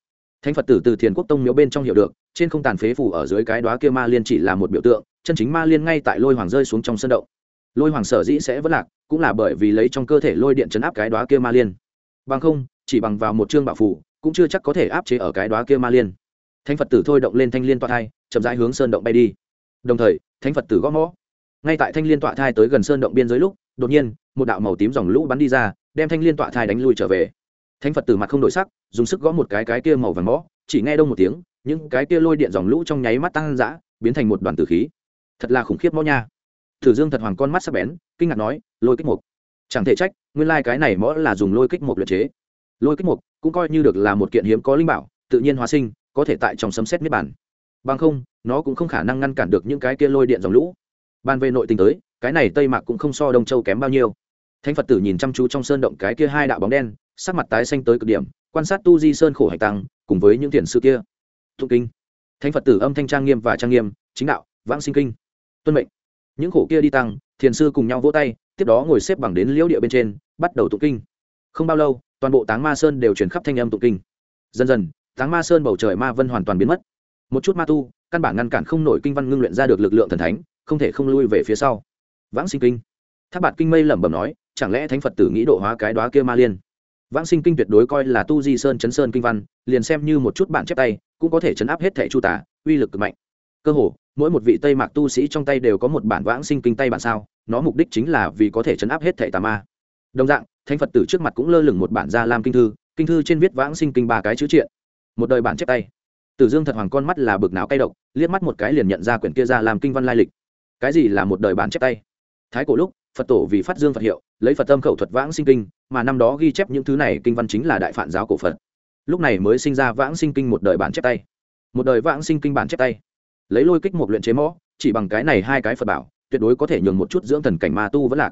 Thánh phật tử từ thiền quốc tông miếu bên trong hiểu được, trên không tàn phế phủ ở dưới cái đó kia ma liên chỉ là một biểu tượng, chân chính ma liên ngay tại lôi hoàng rơi xuống trong sân động. Lôi hoàng sở dĩ sẽ vất lạc, cũng là bởi vì lấy trong cơ thể lôi điện chấn áp cái đó kia ma liên. Bằng không, chỉ bằng vào một chương bảo phủ cũng chưa chắc có thể áp chế ở cái đó kia ma liên. Thánh phật tử thôi động lên thanh liên tọa thai, chậm rãi hướng sơn động bay đi. Đồng thời, thánh phật tử gõ mõ. Ngay tại thanh liên tọa thai tới gần sơn động biên giới lúc đột nhiên, một đạo màu tím dòng lũ bắn đi ra, đem thanh liên tọa thai đánh lui trở về. Thánh phật từ mặt không đổi sắc, dùng sức gõ một cái cái kia màu vàng mõ, chỉ nghe đông một tiếng, những cái kia lôi điện dòng lũ trong nháy mắt tăng dã, biến thành một đoàn tử khí. Thật là khủng khiếp mõ nha. Thử dương thật hoàng con mắt sắc bén, kinh ngạc nói, lôi kích mục. Chẳng thể trách, nguyên lai、like、cái này mõ là dùng lôi kích mục luyện chế. Lôi kích mục cũng coi như được là một kiện hiếm có linh bảo, tự nhiên hóa sinh, có thể tại trong sấm xét niết bản bằng không, nó cũng không khả năng ngăn cản được những cái kia lôi điện dòng lũ. Ban về nội tình tới cái này tây mạc cũng không so đông châu kém bao nhiêu. Thánh phật tử nhìn chăm chú trong sơn động cái kia hai đạo bóng đen, sắc mặt tái xanh tới cực điểm, quan sát tu di sơn khổ hạch tăng, cùng với những thiền sư kia. Tụng kinh. Thánh phật tử âm thanh trang nghiêm và trang nghiêm, chính đạo, vãng sinh kinh. Tuân mệnh. Những khổ kia đi tăng, thiền sư cùng nhau vỗ tay, tiếp đó ngồi xếp bằng đến liễu địa bên trên, bắt đầu tụng kinh. Không bao lâu, toàn bộ táng ma sơn đều chuyển khắp thanh âm tụng kinh. Dần dần, táng ma sơn bầu trời ma vân hoàn toàn biến mất. Một chút ma tu, căn bản ngăn cản không nổi kinh văn ngưng luyện ra được lực lượng thần thánh, không thể không lui về phía sau vãng sinh kinh. Tháp bạt kinh mây lẩm bẩm nói, chẳng lẽ thánh phật tử nghĩ độ hóa cái đó kia ma liên? Vãng sinh kinh tuyệt đối coi là tu di sơn chấn sơn kinh văn, liền xem như một chút bản chép tay, cũng có thể chấn áp hết thẻ chu tả, uy lực cực mạnh. Cơ hồ, mỗi một vị tây mạc tu sĩ trong tay đều có một bản vãng sinh kinh tay bản sao, nó mục đích chính là vì có thể chấn áp hết thẻ tà ma. Đồng dạng, thánh phật tử trước mặt cũng lơ lửng một bản gia lam kinh thư kinh thư trên viết vãng sinh kinh ba cái chữ triện. Một đời bản chép tay. Tử dương thật hoàng con mắt là bực não cay độc, liếc mắt một cái liền nhận ra quyển kia ra làm kinh văn lai lịch. Cái gì là một đời bản chép tay? Thái cổ lúc, phật tổ vì phát dương phật hiệu, lấy phật tâm khẩu thuật vãng sinh kinh, mà năm đó ghi chép những thứ này kinh văn chính là đại phản giáo cổ phật. Lúc này mới sinh ra vãng sinh kinh một đời bản chép tay. Một đời vãng sinh kinh bản chép tay. Lấy lôi kích một luyện chế mõ, chỉ bằng cái này hai cái phật bảo, tuyệt đối có thể nhường một chút dưỡng thần cảnh ma tu vẫn lạc.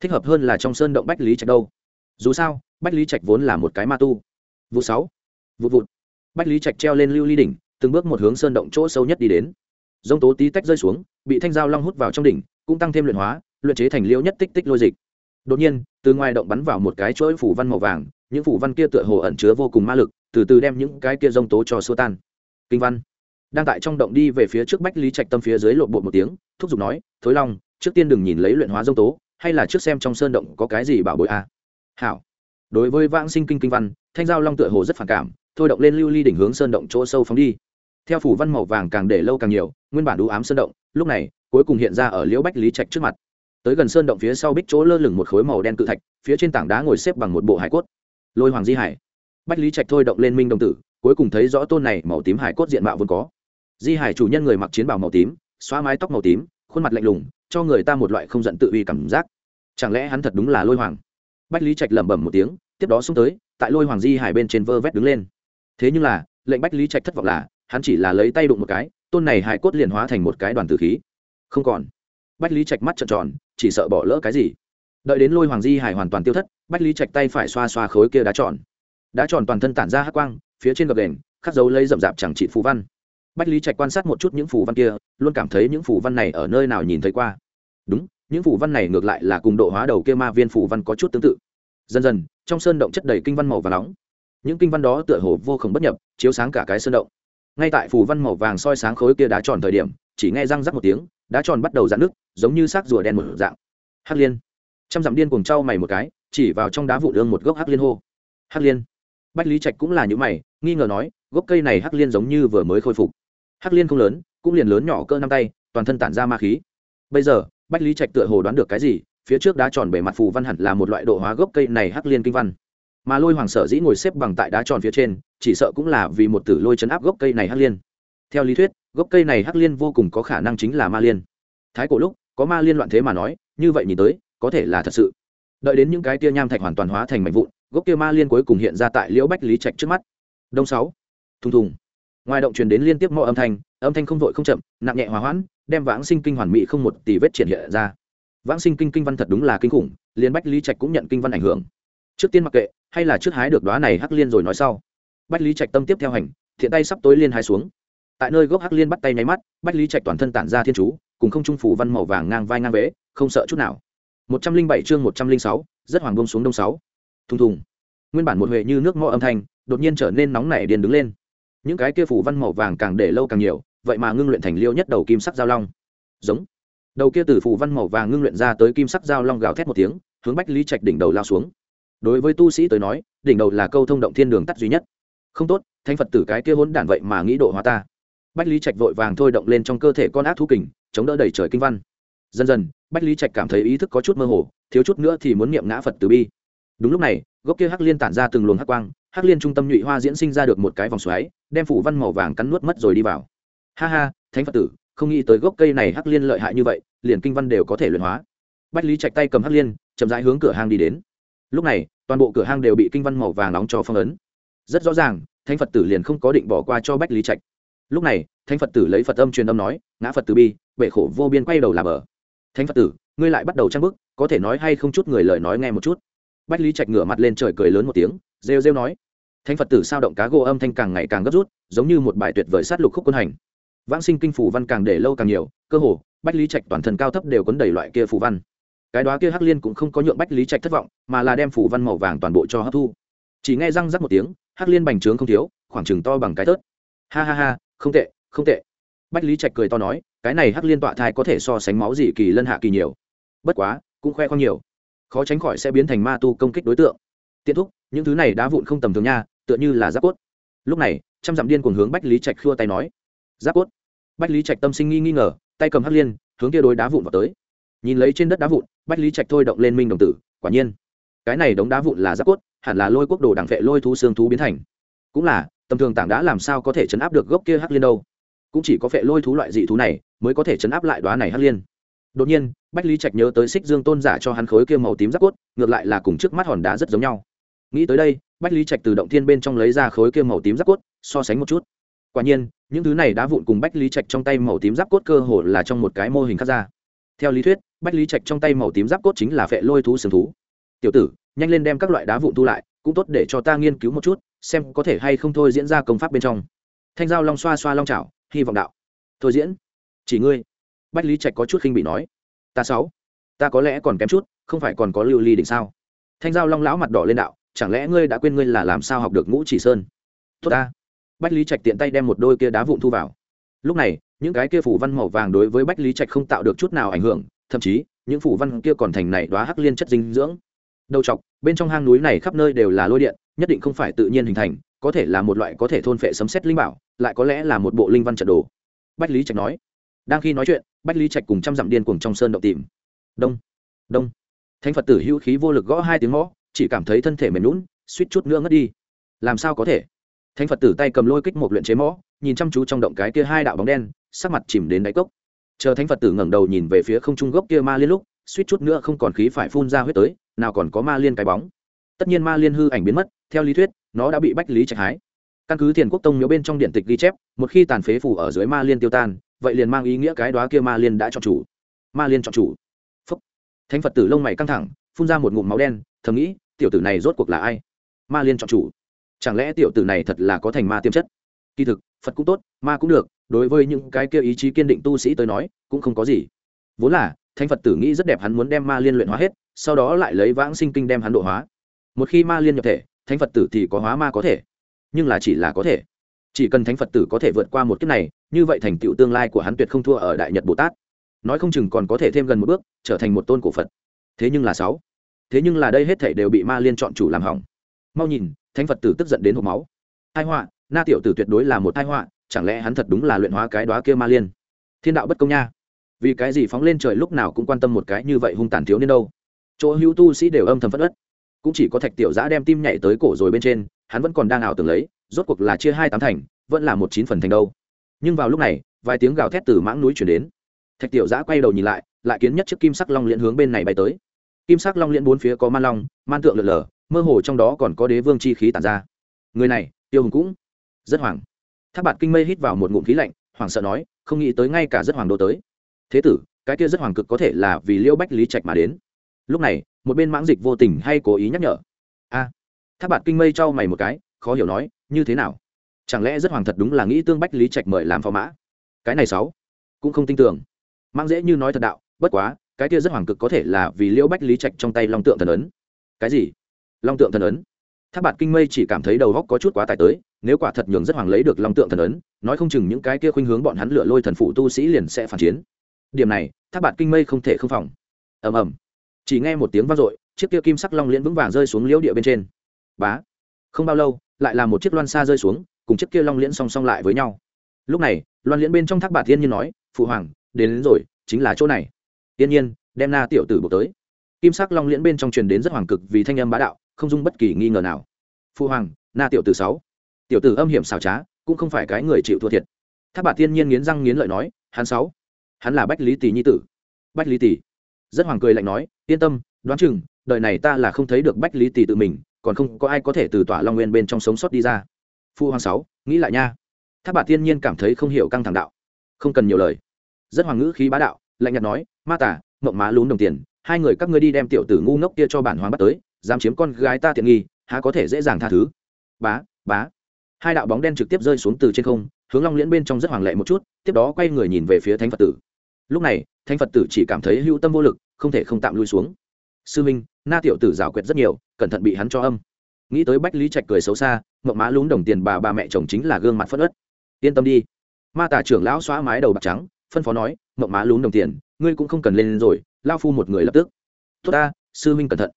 Thích hợp hơn là trong sơn động bách lý trạch đâu. Dù sao, bách lý trạch vốn là một cái ma tu. Vụ sáu. Vụ vụt. Bách lý trạch treo lên lưu ly đỉnh, từng bước một hướng sơn động chỗ sâu nhất đi đến. Dông tố tí tách rơi xuống, bị thanh dao long hút vào trong đỉnh, cũng tăng thêm luyện hóa luyện chế thành liễu nhất tích tích lôi dịch. Đột nhiên, từ ngoài động bắn vào một cái chuỗi phủ văn màu vàng, những phủ văn kia tựa hồ ẩn chứa vô cùng ma lực, từ từ đem những cái kia rông tố cho xua tan. Kinh văn. Đang tại trong động đi về phía trước bách lý trạch tâm phía dưới lộn bộ một tiếng, thúc giục nói, thối long, trước tiên đừng nhìn lấy luyện hóa rông tố, hay là trước xem trong sơn động có cái gì bảo bội a? À? hảo. Đối với vãng sinh kinh kinh văn, thanh giao long tựa hồ rất phản cảm, thôi động lên lưu ly đỉnh hướng sơn động chỗ sâu phóng đi. Theo phủ văn màu vàng càng để lâu càng nhiều, nguyên bản đũ ám sơn động, lúc này, cuối cùng hiện ra ở liễu bách lý trạch trước mặt tới gần sơn động phía sau bích chỗ lơ lửng một khối màu đen cự thạch, phía trên tảng đá ngồi xếp bằng một bộ hải cốt. Lôi hoàng di hải. Bách lý trạch thôi động lên minh đồng tử, cuối cùng thấy rõ tôn này màu tím hải cốt diện mạo vốn có. Di hải chủ nhân người mặc chiến bào màu tím, xóa mái tóc màu tím, khuôn mặt lạnh lùng, cho người ta một loại không giận tự uy cảm giác. Chẳng lẽ hắn thật đúng là lôi hoàng? Bách lý trạch lẩm bẩm một tiếng, tiếp đó xuống tới, tại lôi hoàng di hải bên trên vơ vét đứng lên. Thế nhưng là, lệnh bách lý trạch thất vọng là, hắn chỉ là lấy tay đụng một cái, tôn này hải cốt liền hóa thành một cái đoàn tử khí. Không còn bách lý trạch mắt trợn tròn, chỉ sợ bỏ lỡ cái gì? Đợi đến lôi hoàng di hải hoàn toàn tiêu thất, bách lý trạch tay phải xoa xoa khối kia đá tròn. Đá tròn toàn thân tản ra hắc quang, phía trên gập đền, khắc dấu lấy rậm rạp chẳng trị phù văn. Bách lý trạch quan sát một chút những phù văn kia, luôn cảm thấy những phù văn này ở nơi nào nhìn thấy qua. Đúng, những phù văn này ngược lại là cùng độ hóa đầu kia ma viên phù văn có chút tương tự. Dần dần, trong sơn động chất đầy kinh văn màu và nóng. Những kinh văn đó tựa hồ vô khổng bất nhập, chiếu sáng cả cái sơn động ngay tại phù văn màu vàng soi sáng khối kia đá tròn thời điểm, chỉ nghe răng rắc một tiếng, đá tròn bắt đầu dạn nước giống như xác rùa đen một dạng. Hắc liên. Trăm dặm điên cùng trao mày một cái, chỉ vào trong đá vụ đương một gốc hắc liên hô. Hắc liên. Bách lý trạch cũng là những mày, nghi ngờ nói, gốc cây này hắc liên giống như vừa mới khôi phục. Hắc liên không lớn, cũng liền lớn nhỏ cỡ năm tay, toàn thân tản ra ma khí. Bây giờ, bách lý trạch tựa hồ đoán được cái gì, phía trước đá tròn bề mặt phù văn hẳn là một loại độ hóa gốc cây này hắc liên kinh văn mà lôi hoàng sở dĩ ngồi xếp bằng tại đá tròn phía trên, chỉ sợ cũng là vì một tử lôi chấn áp gốc cây này hắc liên. Theo lý thuyết, gốc cây này hắc liên vô cùng có khả năng chính là ma liên. Thái cổ lúc, có ma liên loạn thế mà nói, như vậy nhìn tới, có thể là thật sự. Đợi đến những cái tia nham thạch hoàn toàn hóa thành mảnh vụn, gốc kia ma liên cuối cùng hiện ra tại liễu bách lý trạch trước mắt. Đông sáu. Thùng thùng. Ngoài động truyền đến liên tiếp mọi âm thanh âm thanh không vội không chậm, nặng nhẹ hòa hoãn, đem vãng sinh kinh hoàn mỹ không một tỷ vết triển hiện ra. Vãng sinh kinh kinh văn thật đúng là kinh khủng, liên bách lý trạch cũng nhận kinh văn ảnh hưởng. Trước tiên mặc kệ hay là trước hái được đoá này hắc liên rồi nói sau. Bách lý trạch tâm tiếp theo hành, thiện tay sắp tối liên hai xuống. Tại nơi gốc hắc liên bắt tay nháy mắt, bách lý trạch toàn thân tản ra thiên chú, cùng không trung phủ văn màu vàng ngang vai ngang vế, không sợ chút nào. Một trăm linh bảy chương một trăm linh sáu, rất hoàng bông xuống đông sáu. Thùng thùng. Nguyên bản một huệ như nước mõ âm thanh, đột nhiên trở nên nóng nảy điền đứng lên. Những cái kia phủ văn màu vàng càng để lâu càng nhiều, vậy mà ngưng luyện thành liêu nhất đầu kim sắc giao long. Giống. Đầu kia từ phủ văn màu vàng ngưng luyện ra tới kim sắc giao long gào thét một tiếng, hướng bách lý trạch đỉnh đầu lao xuống đối với tu sĩ tới nói, đỉnh đầu là câu thông động thiên đường tắt duy nhất. Không tốt, thánh phật tử cái kia hỗn đản vậy mà nghĩ độ hóa ta. Bách lý trạch vội vàng thôi động lên trong cơ thể con ác thú kình, chống đỡ đẩy trời kinh văn. Dần dần, bách lý trạch cảm thấy ý thức có chút mơ hồ, thiếu chút nữa thì muốn niệm ngã phật từ bi. Đúng lúc này, gốc kia hắc liên tản ra từng luồng hắc quang, hắc liên trung tâm nhụy hoa diễn sinh ra được một cái vòng xoáy, đem phủ văn màu vàng cắn nuốt mất rồi đi vào. Ha ha, thánh phật tử, không nghĩ tới gốc cây này hắc liên lợi hại như vậy, liền kinh văn đều có thể luyện hóa. Bách lý chạch tay cầm hắc liên, chậm rãi hướng cửa hang đi đến lúc này, toàn bộ cửa hang đều bị kinh văn màu vàng nóng cho phong ấn. Rất rõ ràng, thánh phật tử liền không có định bỏ qua cho bách lý trạch. Lúc này, thánh phật tử lấy phật âm truyền âm nói, ngã phật tử bi, bệ khổ vô biên quay đầu làm ở thánh phật tử, ngươi lại bắt đầu trang bức có thể nói hay không chút người lời nói nghe một chút. Bách lý trạch ngửa mặt lên trời cười lớn một tiếng, rêu rêu nói, thánh phật tử sao động cá gỗ âm thanh càng ngày càng gấp rút, giống như một bài tuyệt vời sát lục khúc quân hành. Vãng sinh kinh phủ văn càng để lâu càng nhiều, cơ hồ, bách lý trạch toàn thân cao thấp đều quấn đầy loại kia phủ văn cái đó kia hắc liên cũng không có nhượng bách lý trạch thất vọng, mà là đem phủ văn màu vàng toàn bộ cho hấp thu. Chỉ nghe răng rắc một tiếng, hắc liên bành trướng không thiếu, khoảng chừng to bằng cái tớt. Ha ha ha, không tệ không tệ. Bách lý trạch cười to nói, cái này hắc liên tọa thai có thể so sánh máu gì kỳ lân hạ kỳ nhiều. Bất quá, cũng khoe khoang nhiều. Khó tránh khỏi sẽ biến thành ma tu công kích đối tượng. Tiện thúc, những thứ này đá vụn không tầm thường nha, tựa như là giáp cốt. Lúc này, trăm dặm điên cùng hướng bách lý trạch khua tay nói. Giáp cốt. Bách lý trạch tâm sinh nghi nghi ngờ, tay cầm hắc liên, hướng kia đối đá vụn vào tới. Nhìn lấy trên đất đá vụn bách lý trạch thôi động lên minh đồng tử, quả nhiên. Cái này đống đá vụn là giáp cốt, hẳn là lôi quốc đồ đảng vệ lôi thú xương thú biến thành. Cũng là, tầm thường tảng đá làm sao có thể chấn áp được gốc kia hắc liên đâu? Cũng chỉ có vệ lôi thú loại dị thú này mới có thể chấn áp lại đoá này hắc liên. Đột nhiên, bách lý trạch nhớ tới xích dương tôn giả cho hắn khối kia màu tím giáp cốt, ngược lại là cùng trước mắt hòn đá rất giống nhau. Nghĩ tới đây, bách lý trạch từ động thiên bên trong lấy ra khối kia màu tím giáp cốt, so sánh một chút. Quả nhiên, những thứ này đá vụn cùng bách lý trạch trong tay màu tím giáp cốt cơ hồ là trong một cái mô hình khác ra theo lý thuyết, bách lý trạch trong tay màu tím giáp cốt chính là phệ lôi thú sừng thú. Tiểu tử, nhanh lên đem các loại đá vụn thu lại, cũng tốt để cho ta nghiên cứu một chút, xem có thể hay không thôi diễn ra công pháp bên trong. Thanh giao long xoa xoa long trào hy vọng đạo. Thôi diễn. Chỉ ngươi. Bách lý trạch có chút khinh bị nói. Ta sáu. Ta có lẽ còn kém chút, không phải còn có lưu ly đỉnh sao? Thanh giao long lão mặt đỏ lên đạo, chẳng lẽ ngươi đã quên ngươi là làm sao học được ngũ chỉ sơn? Tốt ta. Bách lý trạch tiện tay đem một đôi kia đá vụn thu vào lúc này, những cái kia phủ văn màu vàng đối với bách lý trạch không tạo được chút nào ảnh hưởng, thậm chí, những phủ văn kia còn thành này đoá hắc liên chất dinh dưỡng. Đầu chọc, bên trong hang núi này khắp nơi đều là lôi điện, nhất định không phải tự nhiên hình thành, có thể là một loại có thể thôn phệ sấm xét linh bảo, lại có lẽ là một bộ linh văn trận đồ. Bách lý trạch nói. Đang khi nói chuyện, bách lý trạch cùng trăm dặm điên cuồng trong sơn động tìm. Đông đông. Thánh phật tử hữu khí vô lực gõ hai tiếng mõ, chỉ cảm thấy thân thể mềm lún suýt chút nữa ngất đi. Làm sao có thể? Thánh phật tử tay cầm lôi kích một luyện chế mõ, nhìn chăm chú trong động cái kia hai đạo bóng đen, sắc mặt chìm đến đáy cốc. Chờ thánh phật tử ngẩng đầu nhìn về phía không trung gốc kia ma liên lúc, suýt chút nữa không còn khí phải phun ra huyết tới, nào còn có ma liên cái bóng. Tất nhiên ma liên hư ảnh biến mất, theo lý thuyết, nó đã bị bách lý trạch hái. Căn cứ thiền quốc tông nhớ bên trong điện tịch ghi chép, một khi tàn phế phủ ở dưới ma liên tiêu tan, vậy liền mang ý nghĩa cái đó kia ma liên đã chọn chủ. Ma liên chọn chủ. Phúc. Thánh phật tử lông mày căng thẳng, phun ra một ngụm máu đen, thầm nghĩ, tiểu tử này rốt cuộc là ai? Ma liên chọn chủ chẳng lẽ tiểu tử này thật là có thành ma tiêm chất? Kỳ thực, phật cũng tốt, ma cũng được, đối với những cái kia ý chí kiên định tu sĩ tới nói, cũng không có gì. Vốn là, thánh phật tử nghĩ rất đẹp hắn muốn đem ma liên luyện hóa hết, sau đó lại lấy vãng sinh kinh đem hắn độ hóa. Một khi ma liên nhập thể, thánh phật tử thì có hóa ma có thể. Nhưng là chỉ là có thể. Chỉ cần thánh phật tử có thể vượt qua một kiếp này, như vậy thành tựu tương lai của hắn tuyệt không thua ở đại nhật bồ tát. Nói không chừng còn có thể thêm gần một bước, trở thành một tôn cổ phật. Thế nhưng là sáu. Thế nhưng là đây hết thể đều bị ma liên chọn chủ làm hỏng. Mau nhìn thánh phật tử tức giận đến hộp máu hai họa na tiểu tử tuyệt đối là một hai họa chẳng lẽ hắn thật đúng là luyện hóa cái đó kia ma liên thiên đạo bất công nha vì cái gì phóng lên trời lúc nào cũng quan tâm một cái như vậy hung tàn thiếu niên đâu chỗ hữu tu sĩ đều âm thầm phất ất cũng chỉ có thạch tiểu giã đem tim nhảy tới cổ rồi bên trên hắn vẫn còn đang ảo tưởng lấy rốt cuộc là chia hai tám thành vẫn là một chín phần thành đâu nhưng vào lúc này vài tiếng gào thét từ mãng núi chuyển đến thạch tiểu giã quay đầu nhìn lại lại kiến nhất chiếc kim sắc long liễn hướng bên này bay tới kim sắc long liễn bốn phía có man long man tượng lượn lờ mơ hồ trong đó còn có đế vương chi khí tản ra. Người này, tiêu hùng cũng rất hoảng. Tháp bạt kinh mây hít vào một ngụm khí lạnh hoàng sợ nói, không nghĩ tới ngay cả rất hoàng đô tới. Thế tử, cái kia rất hoàng cực có thể là vì liễu bách lý trạch mà đến. Lúc này, một bên mãng dịch vô tình hay cố ý nhắc nhở. A, tháp bạt kinh mây trao mày một cái, khó hiểu nói, như thế nào? Chẳng lẽ rất hoàng thật đúng là nghĩ tương bách lý trạch mời làm phò mã? Cái này sáu, cũng không tin tưởng. Mang dễ như nói thật đạo, bất quá, cái kia rất hoàng cực có thể là vì liễu bách lý trạch trong tay long tượng thần ấn. Cái gì? Long tượng thần ấn. Tháp bạt kinh mây chỉ cảm thấy đầu góc có chút quá tải tới nếu quả thật nhường rất hoàng lấy được long tượng thần ấn nói không chừng những cái kia khuynh hướng bọn hắn lựa lôi thần phụ tu sĩ liền sẽ phản chiến. Điểm này tháp bạt kinh mây không thể không phòng. Ầm ầm. Chỉ nghe một tiếng vang dội chiếc kia kim sắc long liễn vững vàng rơi xuống liễu địa bên trên. Bá. Không bao lâu lại là một chiếc loan xa rơi xuống cùng chiếc kia long liễn song song lại với nhau. Lúc này loan liễn bên trong thác bạt thiên nhiên nói phụ hoàng đến, đến rồi chính là chỗ này. Tiên nhiên đem na tiểu tử buộc tới. Kim sắc long liễn bên trong truyền đến rất hoàng cực vì thanh âm bá đạo không dung bất kỳ nghi ngờ nào. Phu hoàng, na tiểu tử sáu. Tiểu tử âm hiểm xảo trá, cũng không phải cái người chịu thua thiệt. Tháp bà thiên nhiên nghiến răng nghiến lợi nói, hắn sáu. Hắn là bách lý tỷ nhi tử. Bách lý tỷ rất hoàng cười lạnh nói, yên tâm, đoán chừng, đời này ta là không thấy được bách lý tỷ tự mình, còn không có ai có thể từ tỏa long nguyên bên trong sống sót đi ra. Phu hoàng sáu, nghĩ lại nha. Tháp bà thiên nhiên cảm thấy không hiểu căng thẳng đạo. Không cần nhiều lời. Rất hoàng ngữ khí bá đạo, lạnh nhạt nói, ma tả, mộng má lún đồng tiền, hai người các ngươi đi đem tiểu tử ngu ngốc kia cho bản hoàng bắt tới dám chiếm con gái ta tiện nghi, há có thể dễ dàng tha thứ? Bá bá. Hai đạo bóng đen trực tiếp rơi xuống từ trên không, hướng long liễn bên trong rất hoàng lệ một chút, tiếp đó quay người nhìn về phía thánh phật tử. Lúc này, thánh phật tử chỉ cảm thấy hữu tâm vô lực, không thể không tạm lui xuống. Sư minh, na tiểu tử rào quyệt rất nhiều, cẩn thận bị hắn cho âm. Nghĩ tới bách lý trạch cười xấu xa, mộng má lún đồng tiền bà bà mẹ chồng chính là gương mặt phất ớt. Yên tâm đi. Ma tả trưởng lão xóa mái đầu bạc trắng, phân phó nói, mộng má lún đồng tiền, ngươi cũng không cần lên rồi, lao phu một người lập tức. Tốt ta, sư minh cẩn thận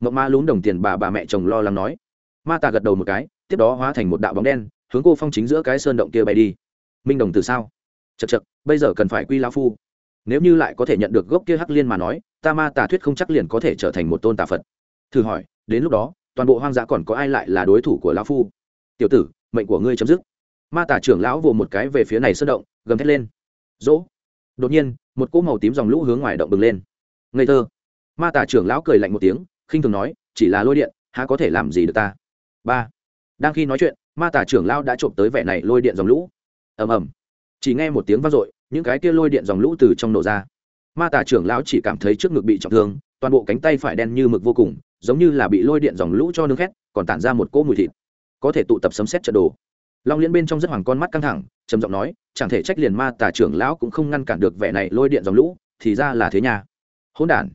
mộng ma lún đồng tiền bà bà mẹ chồng lo lắng nói. Ma tà gật đầu một cái, tiếp đó hóa thành một đạo bóng đen, hướng cô phong chính giữa cái sơn động kia bay đi. Minh đồng từ sao? Chật chật bây giờ cần phải quy lao phu. Nếu như lại có thể nhận được gốc kia hắc liên mà nói, ta ma tà thuyết không chắc liền có thể trở thành một tôn tà phật. Thử hỏi, đến lúc đó, toàn bộ hoang dã còn có ai lại là đối thủ của lão phu? Tiểu tử, mệnh của ngươi chấm dứt. Ma tả trưởng lão vồ một cái về phía này sơn động, gầm thét lên. Dỗ. Đột nhiên, một cỗ màu tím dòng lũ hướng ngoài động bừng lên. Ngây thơ. Ma tả trưởng lão cười lạnh một tiếng khinh thường nói, chỉ là lôi điện, há có thể làm gì được ta? Ba, đang khi nói chuyện, ma tả trưởng lão đã trộm tới vẻ này lôi điện dòng lũ. Ầm ầm. Chỉ nghe một tiếng vang dội, những cái kia lôi điện dòng lũ từ trong nổ ra. Ma tả trưởng lão chỉ cảm thấy trước ngực bị trọng thương, toàn bộ cánh tay phải đen như mực vô cùng, giống như là bị lôi điện dòng lũ cho nướng khét, còn tản ra một cỗ mùi thịt. Có thể tụ tập sấm xét trận đồ. Long liên bên trong rất hoàng con mắt căng thẳng, trầm giọng nói, chẳng thể trách liền ma tà trưởng lão cũng không ngăn cản được vẻ này lôi điện dòng lũ, thì ra là thế nhà hỗn đản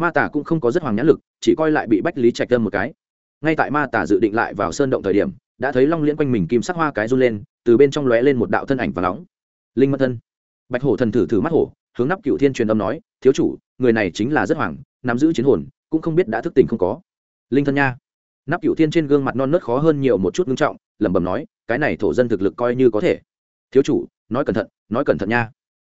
ma tả cũng không có rất hoàng nhãn lực, chỉ coi lại bị bách lý trạch tâm một cái. Ngay tại ma tả dự định lại vào sơn động thời điểm, đã thấy long liên quanh mình kim sắc hoa cái run lên, từ bên trong lóe lên một đạo thân ảnh và nóng. Linh mất thân. Bạch hổ thần thử thử mắt hổ, hướng nắp cựu thiên truyền âm nói, thiếu chủ, người này chính là rất hoàng, nắm giữ chiến hồn, cũng không biết đã thức tỉnh không có. Linh thân nha. Nắp cựu thiên trên gương mặt non nớt khó hơn nhiều một chút ngưng trọng, lẩm bẩm nói, cái này thổ dân thực lực coi như có thể. Thiếu chủ, nói cẩn thận, nói cẩn thận nha.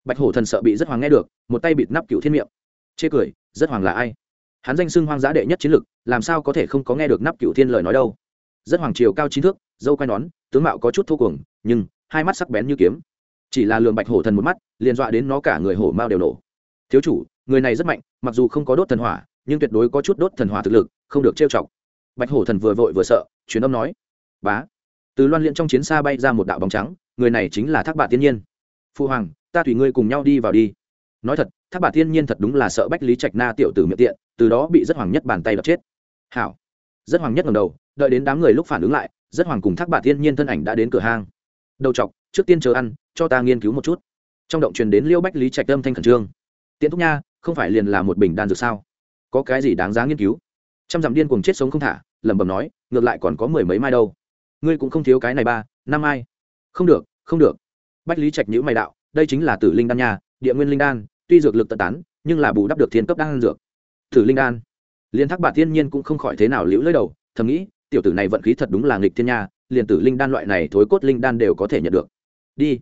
Bạch hổ thần sợ bị rất hoàng nghe được, một tay bịt nắp cựu thiên miệng. Chê cười rất hoàng là ai? Hắn danh xưng hoang dã đệ nhất chiến lực, làm sao có thể không có nghe được nắp cựu thiên lời nói đâu? Rất hoàng triều cao chín thước, dâu quai nón, tướng mạo có chút thô cuồng, nhưng hai mắt sắc bén như kiếm. Chỉ là lường bạch hổ thần một mắt, liền dọa đến nó cả người hổ mao đều nổ. Thiếu chủ, người này rất mạnh, mặc dù không có đốt thần hỏa, nhưng tuyệt đối có chút đốt thần hỏa thực lực, không được trêu chọc. Bạch hổ thần vừa vội vừa sợ, truyền âm nói, bá. Từ loan liễn trong chiến xa bay ra một đạo bóng trắng, người này chính là thác bạ tiên nhiên. Phụ hoàng, ta tùy ngươi cùng nhau đi vào đi. Nói thật thác bà tiên nhiên thật đúng là sợ bách lý trạch na tiểu tử miệng tiện, từ đó bị rất hoàng nhất bàn tay đập chết. Hảo. Rất hoàng nhất ngầm đầu, đợi đến đám người lúc phản ứng lại, rất hoàng cùng thác bà tiên nhiên thân ảnh đã đến cửa hang. Đầu chọc, trước tiên chờ ăn, cho ta nghiên cứu một chút. Trong động truyền đến liêu bách lý trạch âm thanh khẩn trương. Tiễn thúc nha, không phải liền là một bình đan dược sao? Có cái gì đáng giá nghiên cứu? Trăm dặm điên cuồng chết sống không thả, lẩm bẩm nói, ngược lại còn có mười mấy mai đâu. Ngươi cũng không thiếu cái này ba, năm mai. Không được không được. Bách lý trạch nhữ mày đạo, đây chính là tử linh đan nha, địa nguyên linh đan tuy dược lực tận tán, nhưng là bù đắp được thiên cấp đan dược. Tử linh đan. Liên thác bà thiên nhiên cũng không khỏi thế nào liễu lưỡi đầu, thầm nghĩ, tiểu tử này vận khí thật đúng là nghịch thiên nha, liền tử linh đan loại này thối cốt linh đan đều có thể nhận được. Đi.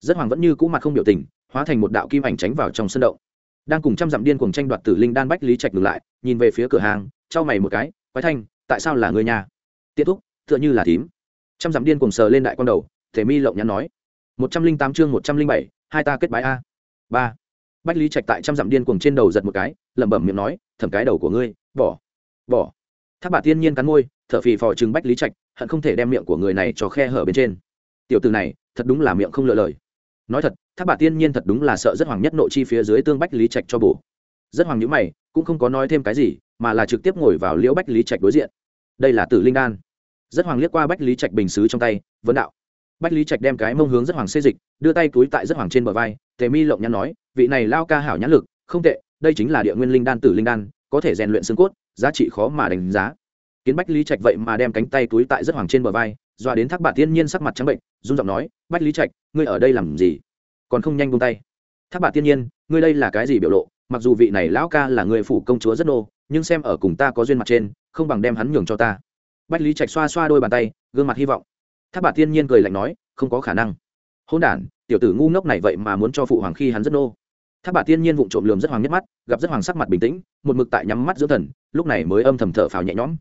Rất hoàng vẫn như cũ mặt không biểu tình, hóa thành một đạo kim ảnh tránh vào trong sân động. Đang cùng trăm dặm điên cùng tranh đoạt tử linh đan bách lý trạch ngừng lại, nhìn về phía cửa hàng, trao mày một cái, quái thanh, tại sao là người nhà tiết thúc, tựa như là thím trăm dặm điên cùng sờ lên đại con đầu thể mi lộng nhắn nói, một trăm linh tám chương một trăm linh bảy, hai ta kết bái a. Ba bách lý trạch tại trăm dặm điên cuồng trên đầu giật một cái, lẩm bẩm miệng nói, thẩm cái đầu của ngươi, bỏ bỏ. Tháp bà tiên nhiên cắn môi, thở phì phò chừng bách lý trạch, hận không thể đem miệng của người này cho khe hở bên trên. Tiểu từ này, thật đúng là miệng không lựa lời. Nói thật, thác bà tiên nhiên thật đúng là sợ rất hoàng nhất nội chi phía dưới tương bách lý trạch cho bổ. Rất hoàng nhữ mày, cũng không có nói thêm cái gì, mà là trực tiếp ngồi vào liễu bách lý trạch đối diện. Đây là tử linh đan. Rất hoàng liếc qua bách lý trạch bình xứ trong tay vấn đạo bách lý trạch đem cái mông hướng rất hoàng xê dịch, đưa tay túi tại rất hoàng trên bờ vai, tề mi lộng nhắn nói, vị này lao ca hảo nhãn lực, không tệ, đây chính là địa nguyên linh đan tử linh đan, có thể rèn luyện xương cốt, giá trị khó mà đánh giá. Kiến bách lý trạch vậy mà đem cánh tay túi tại rất hoàng trên bờ vai, dọa đến thác bạn tiên nhiên sắc mặt trắng bệnh, run giọng nói, bách lý trạch, ngươi ở đây làm gì? Còn không nhanh buông tay. Thác bạn tiên nhiên, ngươi đây là cái gì biểu lộ? Mặc dù vị này lão ca là người phủ công chúa rất nô, nhưng xem ở cùng ta có duyên mặt trên, không bằng đem hắn nhường cho ta. Bách lý trạch xoa xoa đôi bàn tay, gương mặt hy vọng thác bạt tiên nhiên cười lạnh nói, không có khả năng. Hôn đản, tiểu tử ngu ngốc này vậy mà muốn cho phụ hoàng khi hắn rất nô. Thác bạt tiên nhiên vụng trộm lườm rất hoàng nhất mắt, gặp rất hoàng sắc mặt bình tĩnh, một mực tại nhắm mắt dưỡng thần, lúc này mới âm thầm thở phào nhẹ nhõm.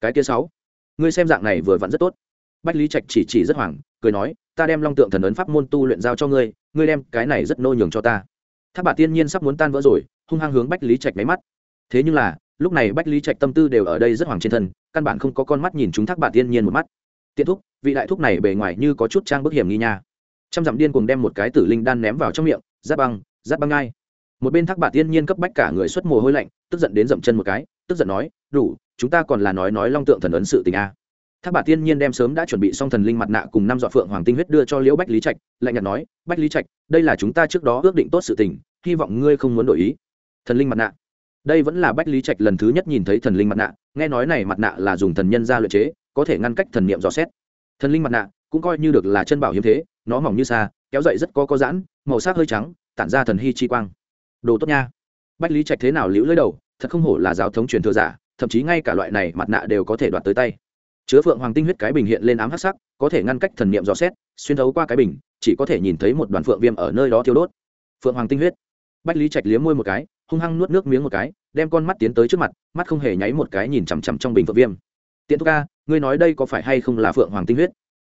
Cái kia sáu, ngươi xem dạng này vừa vặn rất tốt. Bách lý trạch chỉ chỉ rất hoàng, cười nói, ta đem long tượng thần ấn pháp môn tu luyện giao cho ngươi ngươi đem cái này rất nô nhường cho ta. Tháp bà tiên nhiên sắp muốn tan vỡ rồi, hung hăng hướng bách lý trạch máy mắt. Thế nhưng là, lúc này bách lý trạch tâm tư đều ở đây rất hoàng trên thân, căn bản không có con mắt nhìn chúng thác bà tiên nhiên một mắt tiện thúc, vị đại thúc này bề ngoài như có chút trang bức hiểm nghi nha. Trăm dặm điên cùng đem một cái tử linh đan ném vào trong miệng, giáp băng giáp băng ngay. Một bên thác bạc tiên nhiên cấp bách cả người xuất mồ hôi lạnh, tức giận đến dậm chân một cái, tức giận nói, đủ, chúng ta còn là nói nói long tượng thần ấn sự tình a. Thác bạc tiên nhiên đem sớm đã chuẩn bị xong thần linh mặt nạ cùng năm dọa phượng hoàng tinh huyết đưa cho liễu bách lý trạch, lạnh nhạt nói, bách lý trạch, đây là chúng ta trước đó ước định tốt sự tình, hy vọng ngươi không muốn đổi ý. Thần linh mặt nạ. Đây vẫn là bách lý trạch lần thứ nhất nhìn thấy thần linh mặt nạ, nghe nói này mặt nạ là dùng thần nhân ra luyện chế có thể ngăn cách thần niệm dò xét. Thần linh mặt nạ cũng coi như được là chân bảo hiếm thế, nó mỏng như xa kéo dậy rất có có giãn, màu sắc hơi trắng, tản ra thần hy chi quang. Đồ tốt nha. Bách lý trạch thế nào liễu lưỡi đầu, thật không hổ là giáo thống truyền thừa giả, thậm chí ngay cả loại này mặt nạ đều có thể đoạt tới tay. Chứa phượng hoàng tinh huyết cái bình hiện lên ám hắc sắc, có thể ngăn cách thần niệm dò xét, xuyên thấu qua cái bình, chỉ có thể nhìn thấy một đoàn phượng viêm ở nơi đó thiêu đốt. Phượng hoàng tinh huyết. Bách lý trạch liếm môi một cái, hung hăng nuốt nước miếng một cái, đem con mắt tiến tới trước mặt, mắt không hề nháy một cái nhìn chằm chằm trong bình phượng viêm tiện thúc ca, ngươi nói đây có phải hay không là phượng hoàng tinh huyết?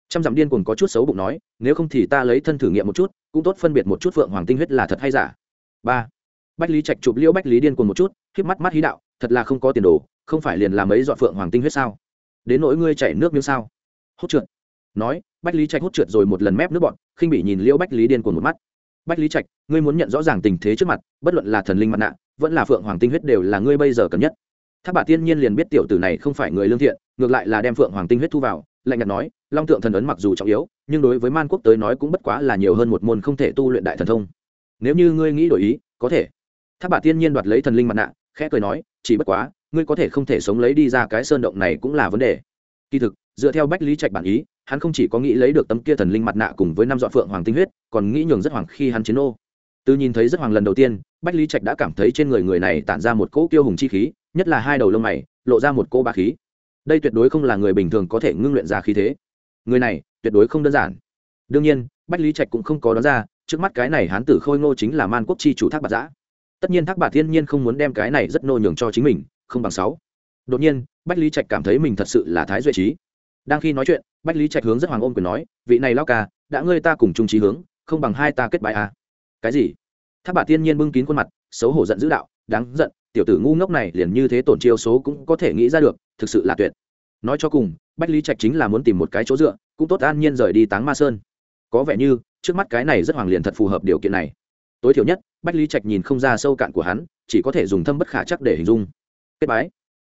Trăm dặm điên cuồng có chút xấu bụng nói, nếu không thì ta lấy thân thử nghiệm một chút, cũng tốt phân biệt một chút phượng hoàng tinh huyết là thật hay giả. Ba. Bách lý trạch chụp liễu bách lý điên cuồng một chút k mắt mắt hí đạo, thật là không có tiền đồ, không phải liền làm ấy dọn phượng hoàng tinh huyết sao? Đến nỗi ngươi chảy nước miếng sao? Hốt trượt. Nói, bách lý trạch hốt trượt rồi một lần mép nước bọn, khinh bị nhìn liễu bách lý điên cuồng một mắt. Bách lý trạch, ngươi muốn nhận rõ ràng tình thế trước mặt, bất luận là thần linh mặt nạ, vẫn là phượng hoàng tinh huyết đều là ngươi bây giờ cần nhất tháp bà tiên nhiên liền biết tiểu tử này không phải người lương thiện, ngược lại là đem phượng hoàng tinh huyết thu vào, lạnh nhạt nói, long tượng thần ấn mặc dù trọng yếu, nhưng đối với man quốc tới nói cũng bất quá là nhiều hơn một môn không thể tu luyện đại thần thông. Nếu như ngươi nghĩ đổi ý, có thể. Tháp bà tiên nhiên đoạt lấy thần linh mặt nạ, khẽ cười nói, chỉ bất quá, ngươi có thể không thể sống lấy đi ra cái sơn động này cũng là vấn đề. Kỳ thực, dựa theo bách lý trạch bản ý, hắn không chỉ có nghĩ lấy được tấm kia thần linh mặt nạ cùng với năm dọn phượng hoàng tinh huyết, còn nghĩ nhường rất hoàng khi hắn chiến ô từ nhìn thấy rất hoàng lần đầu tiên, bách lý trạch đã cảm thấy trên người người này tản ra một cỗ kiêu hùng chi khí, nhất là hai đầu lông mày, lộ ra một cỗ ba khí. Đây tuyệt đối không là người bình thường có thể ngưng luyện ra khí thế. Người này, tuyệt đối không đơn giản. Đương nhiên, bách lý trạch cũng không có đoán ra, trước mắt cái này hán tử khôi ngô chính là man quốc chi chủ thác bạc giã. Tất nhiên thác bạc thiên nhiên không muốn đem cái này rất nô nhường cho chính mình, không bằng sáu. Đột nhiên, bách lý trạch cảm thấy mình thật sự là thái duệ trí. Đang khi nói chuyện, bách lý trạch hướng rất hoàng ôm quyền nói, vị này lao ca, đã ngươi ta cùng chung trí hướng, không bằng hai ta kết bài à cái gì? Tháp bà tiên nhiên bưng kín khuôn mặt, xấu hổ giận dữ đạo, đáng giận, tiểu tử ngu ngốc này liền như thế tổn chiêu số cũng có thể nghĩ ra được, thực sự là tuyệt. Nói cho cùng, bách lý trạch chính là muốn tìm một cái chỗ dựa, cũng tốt an nhiên rời đi táng ma sơn. Có vẻ như, trước mắt cái này rất hoàng liền thật phù hợp điều kiện này. Tối thiểu nhất, bách lý trạch nhìn không ra sâu cạn của hắn, chỉ có thể dùng thâm bất khả chắc để hình dung. Kết bái.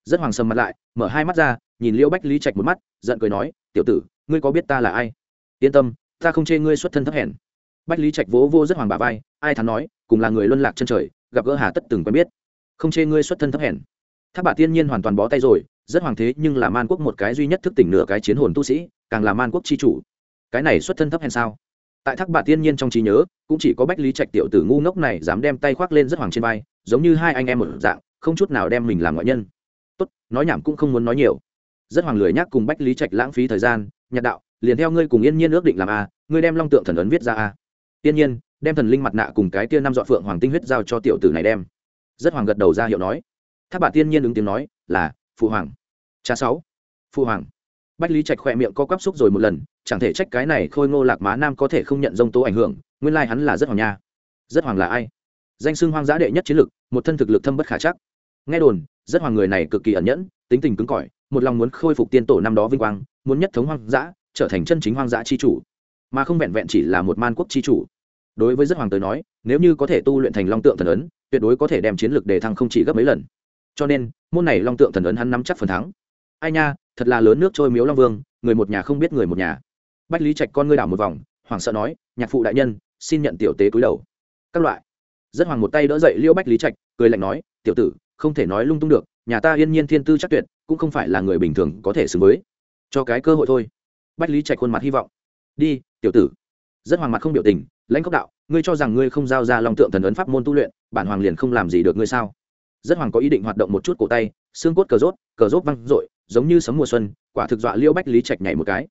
Rất hoàng sầm mặt lại, mở hai mắt ra, nhìn liễu bách lý trạch một mắt, giận cười nói, tiểu tử, ngươi có biết ta là ai? Yên tâm, ta không chê ngươi xuất thân thấp hèn bách lý trạch vỗ vô rất hoàng bà vai, ai thắn nói, cùng là người luân lạc chân trời, gặp gỡ hà tất từng quen biết. Không chê ngươi xuất thân thấp hèn. Tháp bà tiên nhiên hoàn toàn bó tay rồi, rất hoàng thế nhưng là man quốc một cái duy nhất thức tỉnh nửa cái chiến hồn tu sĩ, càng là man quốc chi chủ. Cái này xuất thân thấp hèn sao? Tại thác bà tiên nhiên trong trí nhớ, cũng chỉ có bách lý trạch tiểu tử ngu ngốc này dám đem tay khoác lên rất hoàng trên vai, giống như hai anh em một dạng, không chút nào đem mình làm ngoại nhân. Tốt, nói nhảm cũng không muốn nói nhiều. Rất hoàng lười nhắc cùng bách lý trạch lãng phí thời gian, nhạt đạo, liền theo ngươi cùng yên nhiên ước định làm a, ngươi đem long tượng thần ấn viết ra a tiên nhiên, đem thần linh mặt nạ cùng cái tia năm dọn phượng hoàng tinh huyết giao cho tiểu tử này đem. Rất hoàng gật đầu ra hiệu nói. Tháp bà tiên nhiên ứng tiếng nói, là, phụ hoàng. Cha sáu, phụ hoàng. Bách lý trạch khỏe miệng co quắp xúc rồi một lần, chẳng thể trách cái này khôi ngô lạc má nam có thể không nhận dông tố ảnh hưởng, nguyên lai hắn là rất hoàng nha. Rất hoàng là ai? Danh xưng hoang dã đệ nhất chiến lực, một thân thực lực thâm bất khả chắc. Nghe đồn, rất hoàng người này cực kỳ ẩn nhẫn, tính tình cứng cỏi, một lòng muốn khôi phục tiên tổ năm đó vinh quang, muốn nhất thống hoang dã, trở thành chân chính hoang dã chi chủ mà không vẹn vẹn chỉ là một man quốc chi chủ. Đối với rất hoàng tới nói, nếu như có thể tu luyện thành long tượng thần ấn, tuyệt đối có thể đem chiến lược đề thăng không chỉ gấp mấy lần. Cho nên, môn này long tượng thần ấn hắn nắm chắc phần thắng. Ai nha, thật là lớn nước trôi miếu long vương, người một nhà không biết người một nhà. Bách lý trạch con ngươi đảo một vòng hoàng sợ nói, nhạc phụ đại nhân, xin nhận tiểu tế cúi đầu. Các loại. Rất hoàng một tay đỡ dậy liêu bách lý trạch, cười lạnh nói, tiểu tử, không thể nói lung tung được, nhà ta yên nhiên thiên tư chắc tuyệt, cũng không phải là người bình thường có thể xứng với. Cho cái cơ hội thôi. Bách lý trạch khuôn mặt hy vọng. Đi tiểu tử. Rất hoàng mặt không biểu tình, lãnh cốc đạo, ngươi cho rằng ngươi không giao ra long tượng thần ấn pháp môn tu luyện, bản hoàng liền không làm gì được ngươi sao? Rất hoàng có ý định hoạt động một chút cổ tay, xương cốt cờ rốt cờ rốt văng r ộ i giống như sấm mùa xuân, quả thực dọa liêu bách lý trạch nhảy một cái.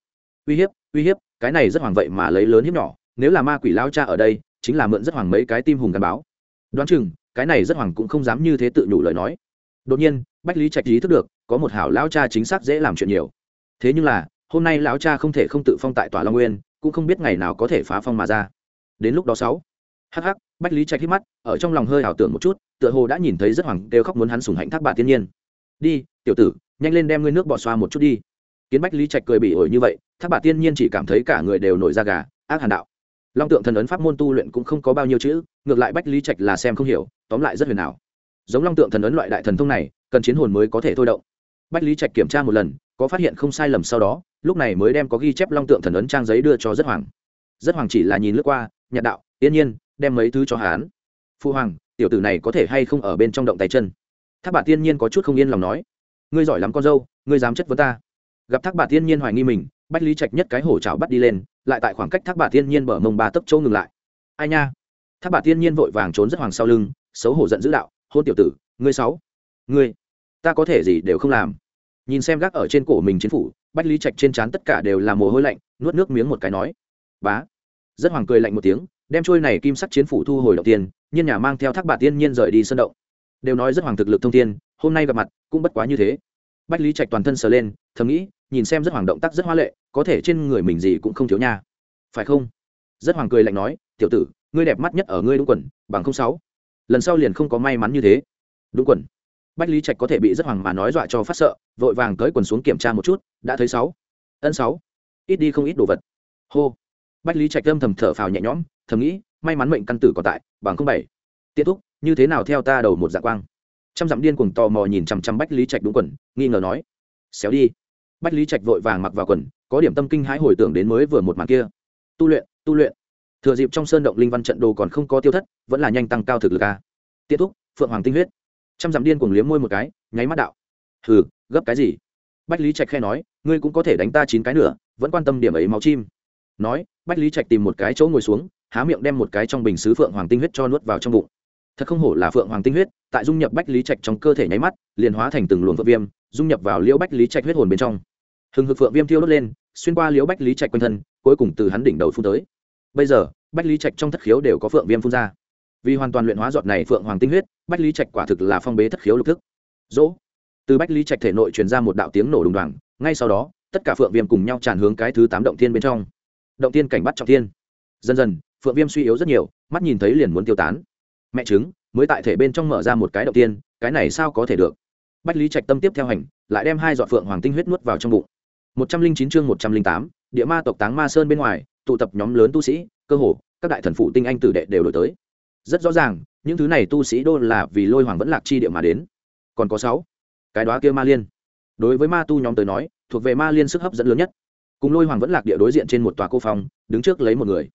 Uy hiếp uy hiếp, cái này rất hoàng vậy mà lấy lớn hiếp nhỏ, nếu là ma quỷ lao cha ở đây, chính là mượn rất hoàng mấy cái tim hùng gắn báo. Đoán chừng, cái này rất hoàng cũng không dám như thế tự nhủ lời nói. Đột nhiên, bách lý trạch ý thức được, có một hảo lao cha chính xác dễ làm chuyện nhiều. Thế nhưng là, hôm nay lão cha không thể không tự phong tại tòa long nguyên cũng không biết ngày nào có thể phá phong mà ra. Đến lúc đó sáu. Hắc hắc, bách lý trạch hít mắt, ở trong lòng hơi ảo tưởng một chút, tựa hồ đã nhìn thấy rất hoàng đều khóc muốn hắn sùng hạnh thác bà thiên nhiên. Đi, tiểu tử, nhanh lên đem ngươi nước bỏ xoa một chút đi. Kiến bách lý trạch cười bị ổi như vậy, thác bà thiên nhiên chỉ cảm thấy cả người đều nổi da gà, ác hàn đạo. Long tượng thần ấn pháp môn tu luyện cũng không có bao nhiêu chữ, ngược lại bách lý trạch là xem không hiểu, tóm lại rất huyền ảo. Giống long tượng thần ấn loại đại thần thông này, cần chiến hồn mới có thể thôi động. Bách lý trạch kiểm tra một lần, có phát hiện không sai lầm sau đó lúc này mới đem có ghi chép long tượng thần ấn trang giấy đưa cho rất hoàng. Rất hoàng chỉ là nhìn lướt qua, nhạt đạo, yên nhiên, đem mấy thứ cho hán phu hoàng, tiểu tử này có thể hay không ở bên trong động tay chân? Thác bà tiên nhiên có chút không yên lòng nói. Ngươi giỏi lắm con dâu, ngươi dám chất vấn ta. Gặp thác bà tiên nhiên hoài nghi mình, bách lý trạch nhất cái hổ trào bắt đi lên, lại tại khoảng cách thác bà tiên nhiên bở mông ba tấc châu ngừng lại. Ai nha? Thác bà tiên nhiên vội vàng trốn rất hoàng sau lưng, xấu hổ giận dữ đạo, hôn tiểu tử, ngươi sáu, ngươi, ta có thể gì đều không làm. Nhìn xem gác ở trên cổ mình chiến phủ bách lý trạch trên trán tất cả đều là mồ hôi lạnh, nuốt nước miếng một cái nói, bá. Rất hoàng cười lạnh một tiếng, đem trôi này kim sắc chiến phủ thu hồi đầu tiên, nhiên nhà mang theo thác bà tiên nhiên rời đi sân động. Đều nói rất hoàng thực lực thông tiên hôm nay gặp mặt cũng bất quá như thế. Bách lý trạch toàn thân sờ lên, thầm nghĩ, nhìn xem rất hoàng động tác rất hoa lệ, có thể trên người mình gì cũng không thiếu nha. Phải không? Rất hoàng cười lạnh nói, tiểu tử, ngươi đẹp mắt nhất ở ngươi đúng quần, bằng không sáu. Lần sau liền không có may mắn như thế. Đúng quần bách lý trạch có thể bị rất hoàng mà nói dọa cho phát sợ, vội vàng tới quần xuống kiểm tra một chút, đã thấy sáu. Ân sáu. Ít đi không ít đồ vật. Hô. Bách lý trạch âm thầm thở phào nhẹ nhõm, thầm nghĩ, may mắn mệnh căn tử còn tại, bằng không bảy. Tiết thúc, như thế nào theo ta đầu một dạ quang? Trăm dặm điên cuồng tò mò nhìn chằm chằm bách lý trạch đúng quần, nghi ngờ nói. Xéo đi. Bách lý trạch vội vàng mặc vào quần, có điểm tâm kinh hãi hồi tưởng đến mới vừa một màn kia. Tu luyện tu luyện. Thừa dịp trong sơn động linh văn trận đồ còn không có tiêu thất, vẫn là nhanh tăng cao thực lực a. Tiết thúc, phượng hoàng tinh huyết trăm dặm điên cuồng liếm môi một cái, nháy mắt đạo. Hừ, gấp cái gì? Bách lý trạch khe nói, ngươi cũng có thể đánh ta chín cái nữa, vẫn quan tâm điểm ấy máu chim. Nói, bách lý trạch tìm một cái chỗ ngồi xuống, há miệng đem một cái trong bình xứ phượng hoàng tinh huyết cho nuốt vào trong bụng. Thật không hổ là phượng hoàng tinh huyết, tại dung nhập bách lý trạch trong cơ thể nháy mắt, liền hóa thành từng luồng phượng viêm, dung nhập vào liễu bách lý trạch huyết hồn bên trong. Hừng hực phượng viêm thiêu đốt lên, xuyên qua liễu bách lý trạch quanh thân, cuối cùng từ hắn đỉnh đầu phun tới. Bây giờ, bách lý trạch trong thất khiếu đều có phượng viêm phun ra vì hoàn toàn luyện hóa giọt này phượng hoàng tinh huyết, bách lý trạch quả thực là phong bế thất khiếu lục thức. Dỗ. Từ bách lý trạch thể nội truyền ra một đạo tiếng nổ đùng đoàng, ngay sau đó, tất cả phượng viêm cùng nhau tràn hướng cái thứ tám động thiên bên trong. Động thiên cảnh bắt trọng thiên. Dần dần, phượng viêm suy yếu rất nhiều, mắt nhìn thấy liền muốn tiêu tán. Mẹ chứng mới tại thể bên trong mở ra một cái động tiên cái này sao có thể được? Bách lý trạch tâm tiếp theo hành, lại đem hai dọn phượng hoàng tinh huyết nuốt vào trong bụng. Một trăm linh chín chương một trăm linh tám, địa ma tộc táng ma sơn bên ngoài, tụ tập nhóm lớn tu sĩ, cơ hồ, các đại thần phụ tinh anh tử đệ đều đổi tới rất rõ ràng, những thứ này tu sĩ đô là vì lôi hoàng vẫn lạc chi địa mà đến. Còn có sáu, cái đó kia ma liên. Đối với ma tu nhóm tới nói, thuộc về ma liên sức hấp dẫn lớn nhất. Cùng lôi hoàng vẫn lạc địa đối diện trên một tòa cô phòng, đứng trước lấy một người.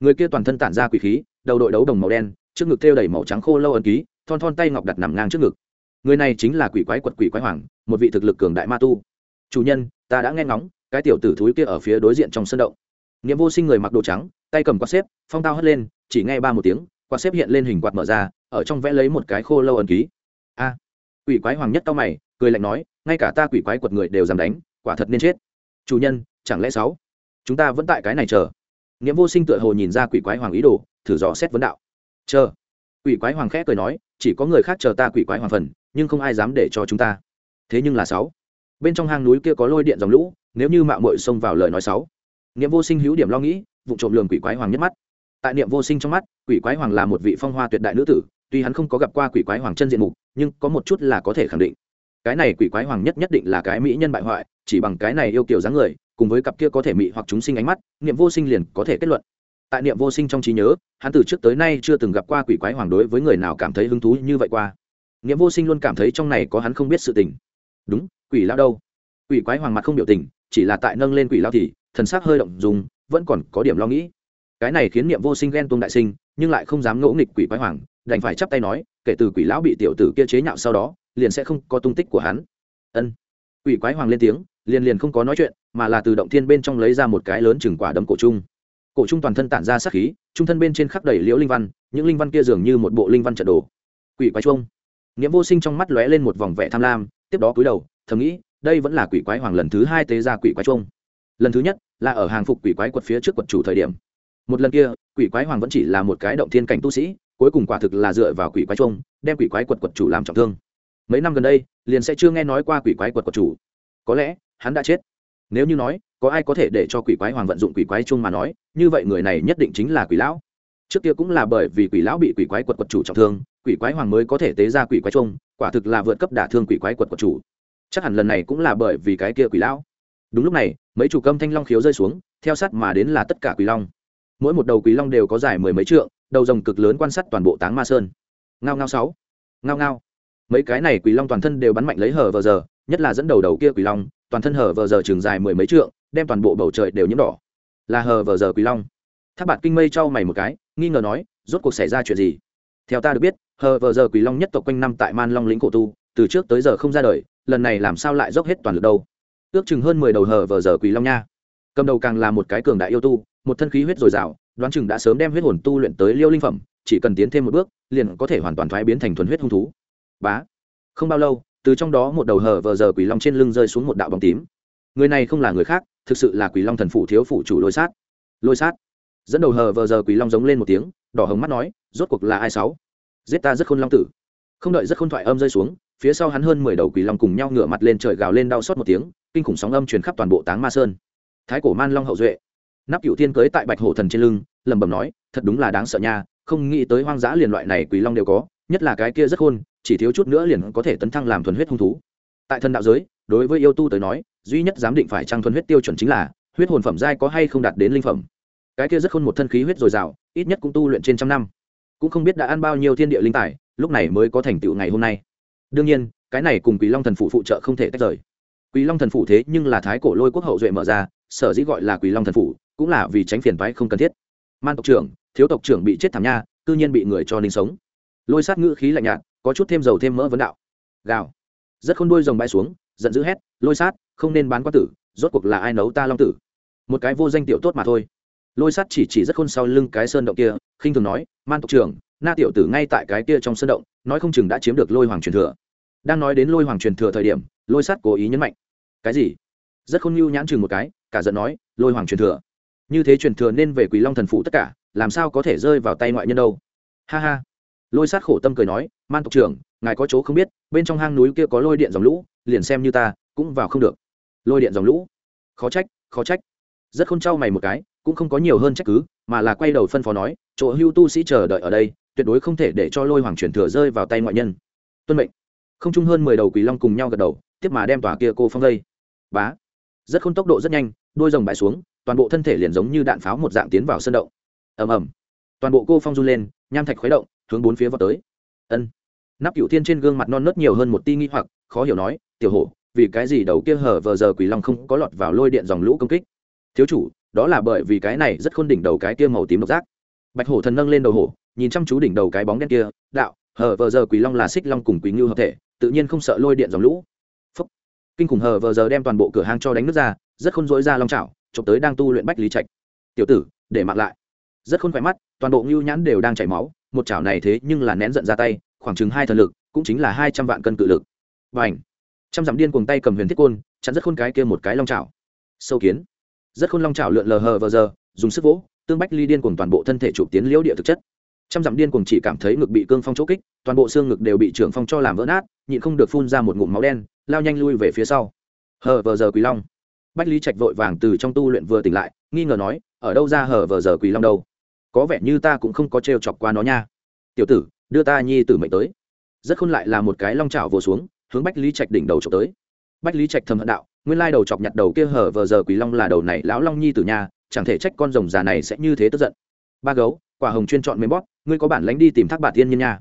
Người kia toàn thân tản ra quỷ khí, đầu đội đấu đồng màu đen, trước ngực thêu đầy màu trắng khô lâu ẩn ký, thon thon tay ngọc đặt nằm ngang trước ngực. Người này chính là quỷ quái quật quỷ quái hoàng, một vị thực lực cường đại ma tu. Chủ nhân, ta đã nghe ngóng, cái tiểu tử thúi kia ở phía đối diện trong sân động. Nghiệm vô sinh người mặc đồ trắng, tay cầm quạt xếp, phong tao hất lên, chỉ nghe ba một tiếng quạt xếp hiện lên hình quạt mở ra, ở trong vẽ lấy một cái khô lâu ẩn ký. A, quỷ quái hoàng nhất tao mày, cười lạnh nói, ngay cả ta quỷ quái quật người đều dám đánh, quả thật nên chết. Chủ nhân, chẳng lẽ sáu, chúng ta vẫn tại cái này chờ? Nghĩa vô sinh tựa hồ nhìn ra quỷ quái hoàng ý đồ, thử dò xét vấn đạo. Chờ. Quỷ quái hoàng khẽ cười nói, chỉ có người khác chờ ta quỷ quái hoàng phần, nhưng không ai dám để cho chúng ta. Thế nhưng là sáu, bên trong hang núi kia có lôi điện dòng lũ, nếu như mạo muội xông vào lời nói sáu. Nghĩa vô sinh hữu điểm lo nghĩ vụ trộm lường quỷ quái hoàng nhất mắt tại niệm vô sinh trong mắt, quỷ quái hoàng là một vị phong hoa tuyệt đại nữ tử, tuy hắn không có gặp qua quỷ quái hoàng chân diện mục, nhưng có một chút là có thể khẳng định. Cái này quỷ quái hoàng nhất nhất định là cái mỹ nhân bại hoại, chỉ bằng cái này yêu kiểu dáng người, cùng với cặp kia có thể mị hoặc chúng sinh ánh mắt, niệm vô sinh liền có thể kết luận. Tại niệm vô sinh trong trí nhớ, hắn từ trước tới nay chưa từng gặp qua quỷ quái hoàng đối với người nào cảm thấy hứng thú như vậy qua. Niệm vô sinh luôn cảm thấy trong này có hắn không biết sự tình. Đúng, quỷ lao đâu? Quỷ quái hoàng mặt không biểu tình, chỉ là tại nâng lên quỷ lao thì, thần sắc hơi động dùng, vẫn còn có điểm lo nghĩ cái này khiến niệm vô sinh ghen tuông đại sinh, nhưng lại không dám ngỗ nghịch quỷ quái hoàng, đành phải chắp tay nói, kể từ quỷ lão bị tiểu tử kia chế nhạo sau đó, liền sẽ không có tung tích của hắn. Ân. Quỷ quái hoàng lên tiếng, liền liền không có nói chuyện, mà là từ động thiên bên trong lấy ra một cái lớn chừng quả đấm cổ trung. Cổ trung toàn thân tản ra sát khí, trung thân bên trên khắc đầy liễu linh văn, những linh văn kia dường như một bộ linh văn trận đồ. Quỷ quái chuông. Nghĩa vô sinh trong mắt lóe lên một vòng vẻ tham lam, tiếp đó cúi đầu, thầm nghĩ, đây vẫn là quỷ quái hoàng lần thứ hai tế ra quỷ quái chuông. Lần thứ nhất, là ở hàng phục quỷ quái quật phía trước quật chủ thời điểm một lần kia quỷ quái hoàng vẫn chỉ là một cái động thiên cảnh tu sĩ cuối cùng quả thực là dựa vào quỷ quái trông đem quỷ quái quật quật chủ làm trọng thương mấy năm gần đây liền sẽ chưa nghe nói qua quỷ quái quật quật chủ có lẽ hắn đã chết nếu như nói có ai có thể để cho quỷ quái hoàng vận dụng quỷ quái chung mà nói như vậy người này nhất định chính là quỷ lão trước kia cũng là bởi vì quỷ lão bị quỷ quái quật quật chủ trọng thương quỷ quái hoàng mới có thể tế ra quỷ quái chung quả thực là vượt cấp đả thương quỷ quái quật quật chủ chắc hẳn lần này cũng là bởi vì cái kia quỷ lão đúng lúc này mấy chủ câm thanh long khiếu rơi xuống theo sát mà đến là tất cả quỷ long mỗi một đầu quỷ long đều có dài mười mấy trượng, đầu rồng cực lớn quan sát toàn bộ táng ma sơn. Ngao ngao sáu. Ngao ngao. Mấy cái này quỷ long toàn thân đều bắn mạnh lấy hở vờ giờ, nhất là dẫn đầu đầu kia quỷ long, toàn thân hở vờ giờ trường dài mười mấy trượng, đem toàn bộ bầu trời đều nhiễm đỏ. Là hở vờ giờ quỷ long. Tháp bạt kinh mây trao mày một cái, nghi ngờ nói, rốt cuộc xảy ra chuyện gì? Theo ta được biết, hở vờ giờ quỷ long nhất tộc quanh năm tại man long lĩnh cổ tu, từ trước tới giờ không ra đời, lần này làm sao lại dốc hết toàn lực đâu? Ước chừng hơn mười đầu hở vờ giờ quỷ long nha. Cầm đầu càng là một cái cường đại yêu tu một thân khí huyết dồi dào, đoán chừng đã sớm đem huyết hồn tu luyện tới liêu linh phẩm, chỉ cần tiến thêm một bước, liền có thể hoàn toàn thoái biến thành thuần huyết hung thú. Bá. Không bao lâu, từ trong đó một đầu hở vờ giờ quỷ long trên lưng rơi xuống một đạo bóng tím. Người này không là người khác, thực sự là quỷ long thần phủ thiếu phủ chủ lôi sát. Lôi sát. Dẫn đầu hở vờ giờ quỷ long giống lên một tiếng, đỏ hồng mắt nói, rốt cuộc là ai sáu? Giết ta rất khôn long tử. Không đợi rất khôn thoại âm rơi xuống, phía sau hắn hơn mười đầu quỷ long cùng nhau ngửa mặt lên trời gào lên đau xót một tiếng, kinh khủng sóng âm truyền khắp toàn bộ táng ma sơn. Thái cổ man long hậu duệ nắp cựu thiên cưới tại bạch hổ thần trên lưng, lẩm bẩm nói, thật đúng là đáng sợ nha, không nghĩ tới hoang dã liền loại này quỷ long đều có, nhất là cái kia rất khôn, chỉ thiếu chút nữa liền có thể tấn thăng làm thuần huyết hung thú. Tại thần đạo giới, đối với yêu tu tới nói, duy nhất giám định phải trang thuần huyết tiêu chuẩn chính là, huyết hồn phẩm giai có hay không đạt đến linh phẩm. Cái kia rất khôn một thân khí huyết dồi dào, ít nhất cũng tu luyện trên trăm năm. Cũng không biết đã ăn bao nhiêu thiên địa linh tài, lúc này mới có thành tựu ngày hôm nay. Đương nhiên, cái này cùng quỷ long thần phụ phụ trợ không thể tách rời quỷ long thần phủ thế nhưng là thái cổ lôi quốc hậu duệ mở ra, sở dĩ gọi là quỷ long thần phủ, cũng là vì tránh phiền toái không cần thiết. Man tộc trưởng, thiếu tộc trưởng bị chết thảm nha, cư nhiên bị người cho ninh sống. Lôi sát ngữ khí lạnh nhạt, có chút thêm dầu thêm mỡ vấn đạo. Gào. Rất không đuôi rồng bay xuống, giận dữ hét, lôi sát, không nên bán quan tử, rốt cuộc là ai nấu ta long tử? Một cái vô danh tiểu tốt mà thôi. Lôi sát chỉ chỉ rất khôn sau lưng cái sơn động kia, khinh thường nói, man tộc trưởng, na tiểu tử ngay tại cái kia trong sơn động, nói không chừng đã chiếm được lôi hoàng truyền thừa. Đang nói đến lôi hoàng truyền thừa thời điểm, lôi sát cố ý nhấn mạnh cái gì? Rất khôn mưu nhãn chừng một cái, cả giận nói, lôi hoàng truyền thừa. Như thế truyền thừa nên về quỷ long thần phụ tất cả, làm sao có thể rơi vào tay ngoại nhân đâu? Ha ha. Lôi sát khổ tâm cười nói, man tộc trưởng, ngài có chỗ không biết, bên trong hang núi kia có lôi điện dòng lũ, liền xem như ta, cũng vào không được. Lôi điện dòng lũ. Khó trách khó trách. Rất khôn trao mày một cái, cũng không có nhiều hơn trách cứ, mà là quay đầu phân phó nói, chỗ hưu tu sĩ chờ đợi ở đây, tuyệt đối không thể để cho lôi hoàng truyền thừa rơi vào tay ngoại nhân. Tuân mệnh. Không chung hơn mười đầu quỷ long cùng nhau gật đầu, tiếp mà đem tòa kia cô phong lây bá. Rất khôn tốc độ rất nhanh, đôi rồng bãi xuống, toàn bộ thân thể liền giống như đạn pháo một dạng tiến vào sân động. Ầm ầm. Toàn bộ cô phong run lên, nham thạch khuấy động, hướng bốn phía vào tới. Ân. Nắp cựu thiên trên gương mặt non nớt nhiều hơn một ti nghi hoặc, khó hiểu nói, tiểu hổ, vì cái gì đầu kia hở vờ giờ quỷ long không có lọt vào lôi điện dòng lũ công kích? Thiếu chủ, đó là bởi vì cái này rất khôn đỉnh đầu cái kia màu tím độc giác. Bạch hổ thần nâng lên đầu hổ, nhìn chăm chú đỉnh đầu cái bóng đen kia, đạo, hở vờ giờ quỷ long là xích long cùng quỷ ngưu hợp thể, tự nhiên không sợ lôi điện dòng lũ kinh khủng hờ vờ giờ đem toàn bộ cửa hàng cho đánh nước ra, rất khôn dối ra long chảo, chụp tới đang tu luyện bách lý trạch. Tiểu tử, để mặc lại. Rất khôn khỏe mắt, toàn bộ ngưu nhãn đều đang chảy máu, một chảo này thế nhưng là nén giận ra tay, khoảng chừng hai thần lực, cũng chính là hai trăm vạn cân cự lực. Và ảnh trăm dặm điên cuồng tay cầm huyền thiết côn, chặn rất khôn cái kia một cái long chảo. Sâu kiến. Rất khôn long chảo lượn lờ hờ vờ giờ, dùng sức vỗ, tương bách ly điên cuồng toàn bộ thân thể chụp tiến liễu địa thực chất trăm dặm điên cuồng chỉ cảm thấy ngực bị cương phong chỗ kích, toàn bộ xương ngực đều bị trưởng phong cho làm vỡ nát, nhịn không được phun ra một ngụm máu đen, lao nhanh lui về phía sau. Hờ vờ giờ quỳ long. Bách lý trạch vội vàng từ trong tu luyện vừa tỉnh lại, nghi ngờ nói, ở đâu ra hờ vờ giờ quỳ long đâu? Có vẻ như ta cũng không có trêu chọc qua nó nha. Tiểu tử, đưa ta nhi tử mệnh tới. Rất khôn lại là một cái long trào vồ xuống, hướng bách lý trạch đỉnh đầu trộm tới. Bách lý trạch thầm hận đạo, nguyên lai đầu chọc nhặt đầu kia hở vờ giờ quỷ long là đầu này lão long nhi tử nhà chẳng thể trách con rồng già này sẽ như thế tức giận. Ba gấu, quả hồng chuyên chọn mềm bóp ngươi có bản lánh đi tìm thác bà tiên nhiên nha.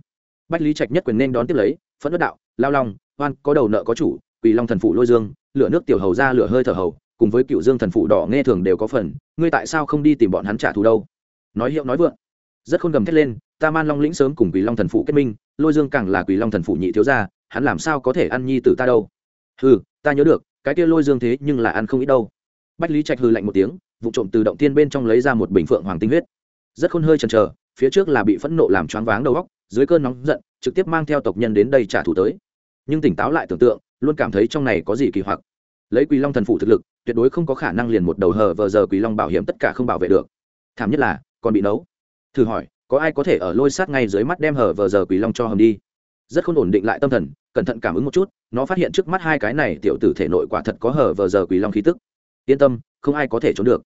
Bách lý trạch nhất quyền nên đón tiếp lấy, phẫn đất đạo, lao long hoan có đầu nợ có chủ, quỳ long thần phụ lôi dương, lửa nước tiểu hầu ra lửa hơi thở hầu, cùng với cựu dương thần phụ đỏ nghe thường đều có phần, ngươi tại sao không đi tìm bọn hắn trả thù đâu? Nói hiệu nói vượng. Rất khôn gầm thét lên, ta man long lĩnh sớm cùng quỳ long thần phụ kết minh, lôi dương càng là quỳ long thần phụ nhị thiếu gia, hắn làm sao có thể ăn nhi từ ta đâu? Hừ, ta nhớ được, cái kia lôi dương thế nhưng là ăn không ít đâu. Bách lý trạch hừ lạnh một tiếng, vụ trộm từ động tiên bên trong lấy ra một bình phượng hoàng tinh huyết. Rất khôn hơi chần chờ phía trước là bị phẫn nộ làm choáng váng đầu óc dưới cơn nóng giận trực tiếp mang theo tộc nhân đến đây trả thù tới. Nhưng tỉnh táo lại tưởng tượng luôn cảm thấy trong này có gì kỳ hoặc. Lấy quỷ long thần phụ thực lực tuyệt đối không có khả năng liền một đầu hở vờ giờ quỷ long bảo hiểm tất cả không bảo vệ được. Thảm nhất là còn bị nấu. Thử hỏi có ai có thể ở lôi sát ngay dưới mắt đem hở vờ giờ quỷ long cho hầm đi? Rất không ổn định lại tâm thần cẩn thận cảm ứng một chút nó phát hiện trước mắt hai cái này tiểu tử thể nội quả thật có hở vờ giờ quỷ long khí tức. Yên tâm không ai có thể trốn được.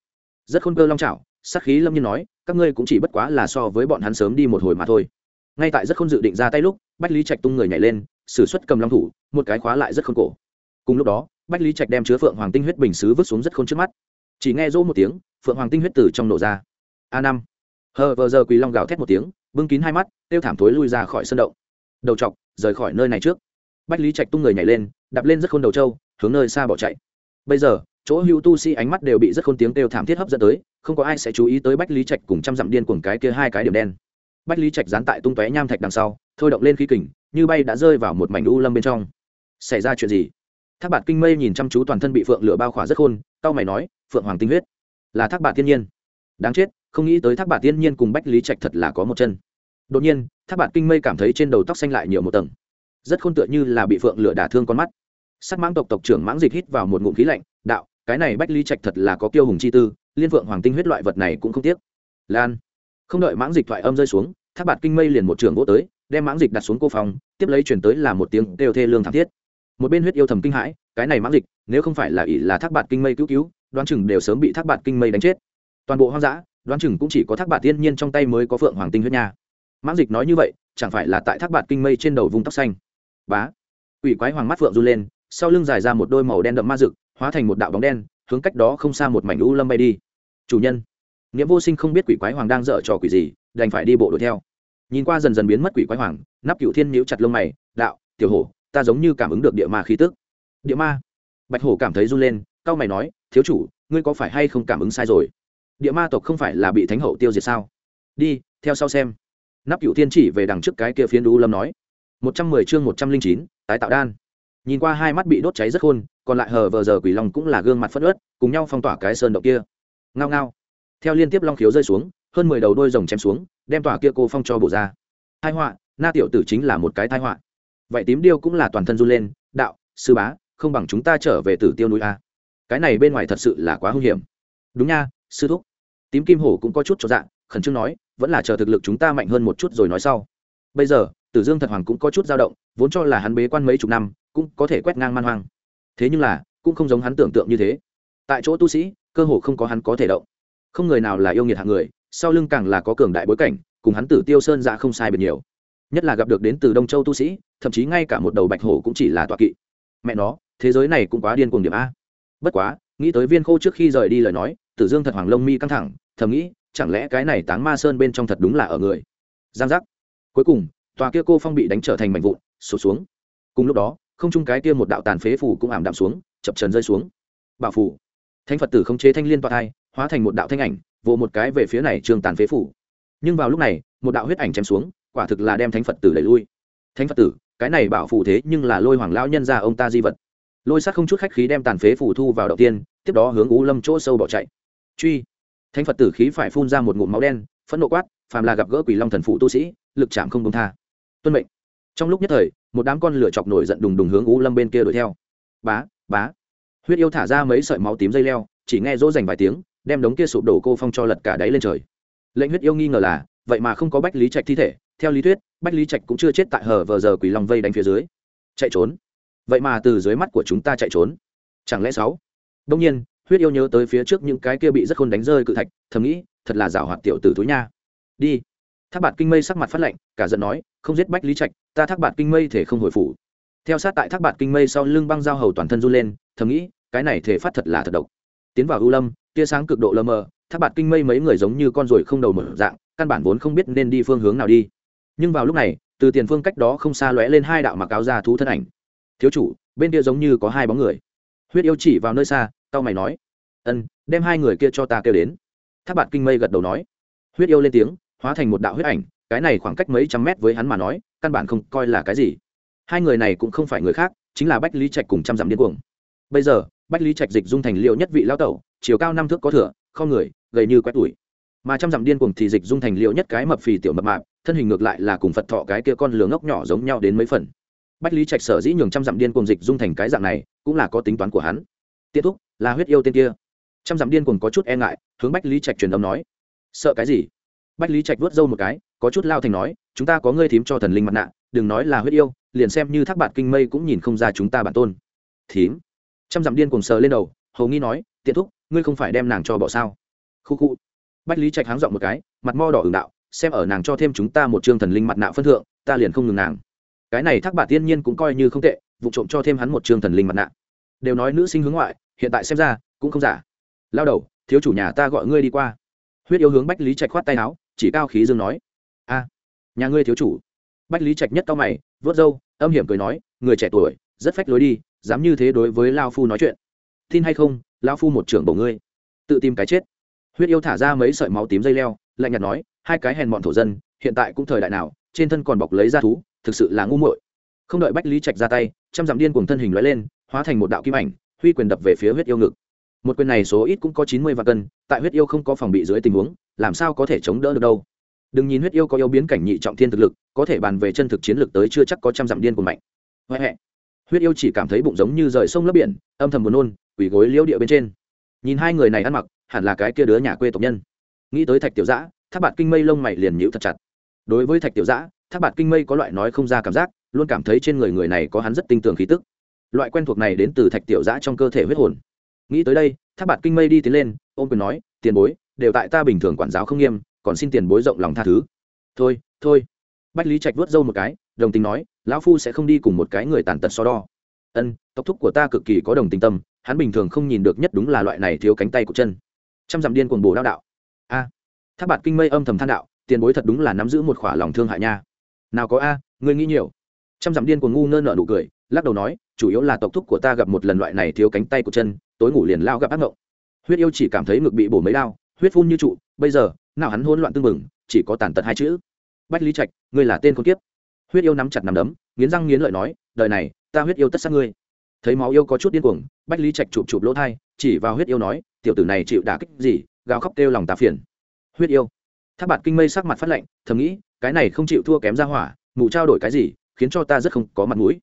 Rất khôn cơ long chảo, sát khí lâm nhiên nói các ngươi cũng chỉ bất quá là so với bọn hắn sớm đi một hồi mà thôi. Ngay tại rất khôn dự định ra tay lúc, bách lý trạch tung người nhảy lên s ử suất cầm long thủ, một cái khóa lại rất khôn cổ. Cùng lúc đó, bách lý trạch đem chứa phượng hoàng tinh huyết bình xứ vứt xuống rất khôn trước mắt. Chỉ nghe rỗ một tiếng, phượng hoàng tinh huyết từ trong nổ ra. A năm. Hờ vờ giờ quỳ long gào thét một tiếng, bưng kín hai mắt, tiêu thảm thối lui ra khỏi sân động. Đầu chọc, rời khỏi nơi này trước. Bách lý trạch tung người nhảy lên, đạp lên rất khôn đầu trâu, hướng nơi xa bỏ chạy. Bây giờ chỗ hưu tu sĩ ánh mắt đều bị rất khôn tiếng kêu thảm thiết hấp dẫn tới, không có ai sẽ chú ý tới bách lý trạch cùng trăm dặm điên cuồng cái kia hai cái điểm đen. Bách lý trạch dán tại tung tóe nham thạch đằng sau, thôi động lên khí kình, như bay đã rơi vào một mảnh u lâm bên trong. Xảy ra chuyện gì? Thác bạt kinh mây nhìn chăm chú toàn thân bị phượng lửa bao khỏa rất khôn tao mày nói, phượng hoàng tinh huyết, là thác bạt thiên nhiên. Đáng chết, không nghĩ tới thác bạt thiên nhiên cùng bách lý trạch thật là có một chân. Đột nhiên, thác bạt kinh mây cảm thấy trên đầu tóc xanh lại nhiều một tầng. Rất khôn tựa như là bị phượng lửa đả thương con mắt. Sắc mãng tộc tộc trưởng mãng dịch hít vào một ngụm khí lạnh, đạo cái này bách ly trạch thật là có kiêu hùng chi tư, liên vượng hoàng tinh huyết loại vật này cũng không tiếc. Lan, không đợi mãng dịch thoại âm rơi xuống, thác bạt kinh mây liền một trường vỗ tới, đem mãng dịch đặt xuống cô phòng, tiếp lấy chuyển tới là một tiếng đều thê lương thảm thiết. Một bên huyết yêu thầm kinh hãi, cái này mãng dịch, nếu không phải là ỷ là thác bạt kinh mây cứu cứu, đoán chừng đều sớm bị thác bạt kinh mây đánh chết. Toàn bộ hoang dã, đoán chừng cũng chỉ có thác bạt tiên nhiên trong tay mới có phượng hoàng tinh huyết nha. Mãng dịch nói như vậy, chẳng phải là tại thác bạt kinh mây trên đầu vùng tóc xanh. Bá ủy quái hoàng mắt phượng run lên, sau lưng dài ra một đôi màu đen đậm ma rực hóa thành một đạo bóng đen, hướng cách đó không xa một mảnh u lâm bay đi. Chủ nhân, nghĩa vô sinh không biết quỷ quái hoàng đang dở trò quỷ gì, đành phải đi bộ đuổi theo. Nhìn qua dần dần biến mất quỷ quái hoàng, nắp cựu thiên nhíu chặt lông mày, đạo, tiểu hổ, ta giống như cảm ứng được địa ma khí tức. Địa ma? Bạch hổ cảm thấy run lên cao mày nói, thiếu chủ, ngươi có phải hay không cảm ứng sai rồi? Địa ma tộc không phải là bị thánh hậu tiêu diệt sao? Đi, theo sau xem. Nắp cựu thiên chỉ về đằng trước cái kia phiến đu lâm nói, một trăm mười chương một trăm linh chín, tái tạo đan. Nhìn qua hai mắt bị đốt cháy rất khôn còn lại hờ vờ giờ quỷ long cũng là gương mặt phất ớt cùng nhau phong tỏa cái sơn động kia. Ngao ngao. Theo liên tiếp long khiếu rơi xuống, hơn mười đầu đôi rồng chém xuống, đem tỏa kia cô phong cho bổ ra. Hai họa, na tiểu tử chính là một cái thai họa. Vậy tím điêu cũng là toàn thân run lên, đạo, sư bá, không bằng chúng ta trở về tử tiêu núi a. Cái này bên ngoài thật sự là quá hung hiểm. Đúng nha, sư thúc. Tím kim hổ cũng có chút cho dạng khẩn trương nói, vẫn là chờ thực lực chúng ta mạnh hơn một chút rồi nói sau. Bây giờ, tử dương thật hoàng cũng có chút dao động, vốn cho là hắn bế quan mấy chục năm, cũng có thể quét ngang man hoang thế nhưng là, cũng không giống hắn tưởng tượng như thế. Tại chỗ tu sĩ, cơ hồ không có hắn có thể động. Không người nào là yêu nghiệt hạng người, sau lưng càng là có cường đại bối cảnh, cùng hắn tử tiêu sơn dạ không sai biệt nhiều. Nhất là gặp được đến từ đông châu tu sĩ, thậm chí ngay cả một đầu bạch hổ cũng chỉ là tọa kỵ. Mẹ nó, thế giới này cũng quá điên cuồng điểm a. Bất quá, nghĩ tới viên khô trước khi rời đi lời nói, tử dương thật hoàng lông mi căng thẳng, thầm nghĩ, chẳng lẽ cái này táng ma sơn bên trong thật đúng là ở người? Giang giác. Cuối cùng, tòa kia cô phong bị đánh trở thành mảnh vụn sụt xuống. Cùng lúc đó không chung cái kia một đạo tàn phế phủ cũng ảm đạm xuống, chập trần rơi xuống. Bảo phủ thánh phật tử không chế thanh liên tọa thai, hóa thành một đạo thanh ảnh vỗ một cái về phía này trường tàn phế phủ nhưng vào lúc này, một đạo huyết ảnh chém xuống, quả thực là đem thánh phật tử đẩy lui. Thánh phật tử, cái này bảo phủ thế nhưng là lôi hoàng lão nhân ra ông ta di vật. Lôi sát không chút khách khí đem tàn phế phủ thu vào đầu tiên, tiếp đó hướng ú lâm chỗ sâu bỏ chạy. Truy. Thánh phật tử khí phải phun ra một ngụm máu đen, phẫn nộ quát, phàm là gặp gỡ quỷ long thần phụ tu sĩ, lực chạm không công tha. Tuân mệnh trong lúc nhất thời, một đám con lửa chọc nổi giận đùng đùng hướng u lâm bên kia đuổi theo. Bá bá. Huyết yêu thả ra mấy sợi máu tím dây leo, chỉ nghe dỗ dành vài tiếng, đem đống kia sụp đổ cô phong cho lật cả đáy lên trời. Lệnh huyết yêu nghi ngờ là, vậy mà không có bách lý trạch thi thể, theo lý thuyết, bách lý trạch cũng chưa chết tại hở vờ giờ quỷ long vây đánh phía dưới. Chạy trốn. Vậy mà từ dưới mắt của chúng ta chạy trốn. Chẳng lẽ sáu? Đông nhiên, huyết yêu nhớ tới phía trước những cái kia bị rất khôn đánh rơi cự thạch, thầm nghĩ, thật là rào hoạt tiểu tử túi nha. Đi thác bạt kinh mây sắc mặt phát lệnh cả giận nói, không giết bách lý trạch, ta thác bạt kinh mây thể không hồi phủ. Theo sát tại thác bạt kinh mây sau lưng băng dao hầu toàn thân run lên, thầm nghĩ, cái này thể phát thật là thật độc. Tiến vào ưu lâm, tia sáng cực độ lơ mờ, thác bạt kinh mây mấy người giống như con ruồi không đầu mở dạng, căn bản vốn không biết nên đi phương hướng nào đi. Nhưng vào lúc này, từ tiền phương cách đó không xa lóe lên hai đạo mặc áo da thú thân ảnh. Thiếu chủ, bên kia giống như có hai bóng người. Huyết yêu chỉ vào nơi xa tao mày nói, ân, đem hai người kia cho ta kêu đến. Thác bạt kinh mây gật đầu nói. Huyết yêu lên tiếng hóa thành một đạo huyết ảnh, cái này khoảng cách mấy trăm mét với hắn mà nói, căn bản không coi là cái gì. Hai người này cũng không phải người khác, chính là bách lý trạch cùng trăm dặm điên cuồng. Bây giờ, bách lý trạch dịch dung thành liệu nhất vị lao tẩu, chiều cao năm thước có thửa không người, gầy như quét tuổi mà trăm dặm điên cuồng thì dịch dung thành liệu nhất cái mập phì tiểu mập mạp, thân hình ngược lại là cùng phật thọ cái kia con lửa ngốc nhỏ giống nhau đến mấy phần. Bách lý trạch sở dĩ nhường trăm dặm điên cuồng dịch dung thành cái dạng này, cũng là có tính toán của hắn. Tiết thúc, là huyết yêu tên kia. Trăm dặm điên cuồng có chút e ngại, hướng bách lý trạch truyền âm nói, sợ cái gì? Bách lý trạch vớt râu một cái, có chút lao thành nói, chúng ta có ngươi thím cho thần linh mặt nạ, đừng nói là huyết yêu, liền xem như thác bạt kinh mây cũng nhìn không ra chúng ta bản tôn. Thím? Trăm dặm điên cuồng sờ lên đầu, hầu nghi nói, tiện thúc, ngươi không phải đem nàng cho bỏ sao? Khu khu. Bách lý trạch háng dọn một cái, mặt mo đỏ ửng đạo, xem ở nàng cho thêm chúng ta một chương thần linh mặt nạ phân thượng, ta liền không ngừng nàng. Cái này thác bạt tiên nhiên cũng coi như không tệ, vụ trộm cho thêm hắn một chương thần linh mặt nạ. Đều nói nữ sinh hướng ngoại, hiện tại xem ra, cũng không giả. Lao đầu, thiếu chủ nhà ta gọi ngươi đi qua. Huyết yêu hướng bách lý trạch khoát tay áo chỉ cao khí dương nói, a, nhà ngươi thiếu chủ. Bách lý trạch nhất cao mày, vớt râu, âm hiểm cười nói, người trẻ tuổi, rất phách lối đi, dám như thế đối với lao phu nói chuyện. Tin hay không lao phu một trưởng bổ ngươi. Tự tìm cái chết. Huyết yêu thả ra mấy sợi máu tím dây leo, lạnh nhạt nói, hai cái hèn bọn thổ dân, hiện tại cũng thời đại nào, trên thân còn bọc lấy ra thú, thực sự là ngu muội. Không đợi bách lý trạch ra tay, trăm dặm điên cùng thân hình lóe lên, hóa thành một đạo kim ảnh, huy quyền đập về phía huyết yêu ngực. Một quyền này số ít cũng có chín mươi vạn cân, tại huyết yêu không có phòng bị dưới tình huống làm sao có thể chống đỡ được đâu? Đừng nhìn huyết yêu có yêu biến cảnh nhị trọng thiên thực lực, có thể bàn về chân thực chiến lực tới chưa chắc có trăm dặm điên của mạnh. Huệ huệ huyết yêu chỉ cảm thấy bụng giống như rời sông lấp biển, âm thầm buồn nôn, quỳ gối liễu địa bên trên. Nhìn hai người này ăn mặc, hẳn là cái kia đứa nhà quê tộc nhân. Nghĩ tới thạch tiểu giã thác bạt kinh mây lông mày liền nhíu thật chặt. Đối với thạch tiểu giã thác bạt kinh mây có loại nói không ra cảm giác, luôn cảm thấy trên người người này có hắn rất tinh tường khí tức. Loại quen thuộc này đến từ thạch tiểu giã trong cơ thể huyết hồn. Nghĩ tới đây, thác bạt kinh mây đi tiến lên, ôm quyền nói, tiền bối đều tại ta bình thường quản giáo không nghiêm còn xin tiền bối rộng lòng tha thứ. Thôi thôi. Bách lý trạch vớt râu một cái đồng tình nói lão phu sẽ không đi cùng một cái người tàn tật so đo. Ân tốc thúc của ta cực kỳ có đồng tình tâm hắn bình thường không nhìn được nhất đúng là loại này thiếu cánh tay của chân. Trăm dặm điên cuồng bồ đao đạo. A. À, tháp bạt kinh mây âm thầm than đạo tiền bối thật đúng là nắm giữ một khỏa lòng thương hại nha. Nào có a ngươi nghĩ nhiều. Trăm dặm điên cuồng ngu nơ nợ nụ cười lắc đầu nói chủ yếu là tộc thúc của ta gặp một lần loại này thiếu cánh tay của chân tối ngủ liền lao gặp ác ngộng. Huyết yêu chỉ cảm thấy ngực bị bổ mấy đao huyết phun như trụ, bây giờ, nào hắn hỗn loạn tương mừng chỉ có tàn tật hai chữ. Bách lý trạch, ngươi là tên con kiếp. Huyết yêu nắm chặt nằm đấm, nghiến răng nghiến lợi nói, đời này, ta huyết yêu tất sát ngươi. Thấy máu yêu có chút điên cuồng, bách lý trạch chụp chụp lỗ thai, chỉ vào huyết yêu nói, tiểu tử này chịu đả kích gì, gào khóc kêu lòng tà phiền. Huyết yêu. Tháp bạt kinh mây sắc mặt phát lạnh, thầm nghĩ, cái này không chịu thua kém ra hỏa, mù trao đổi cái gì, khiến cho ta rất không có mặt mũi.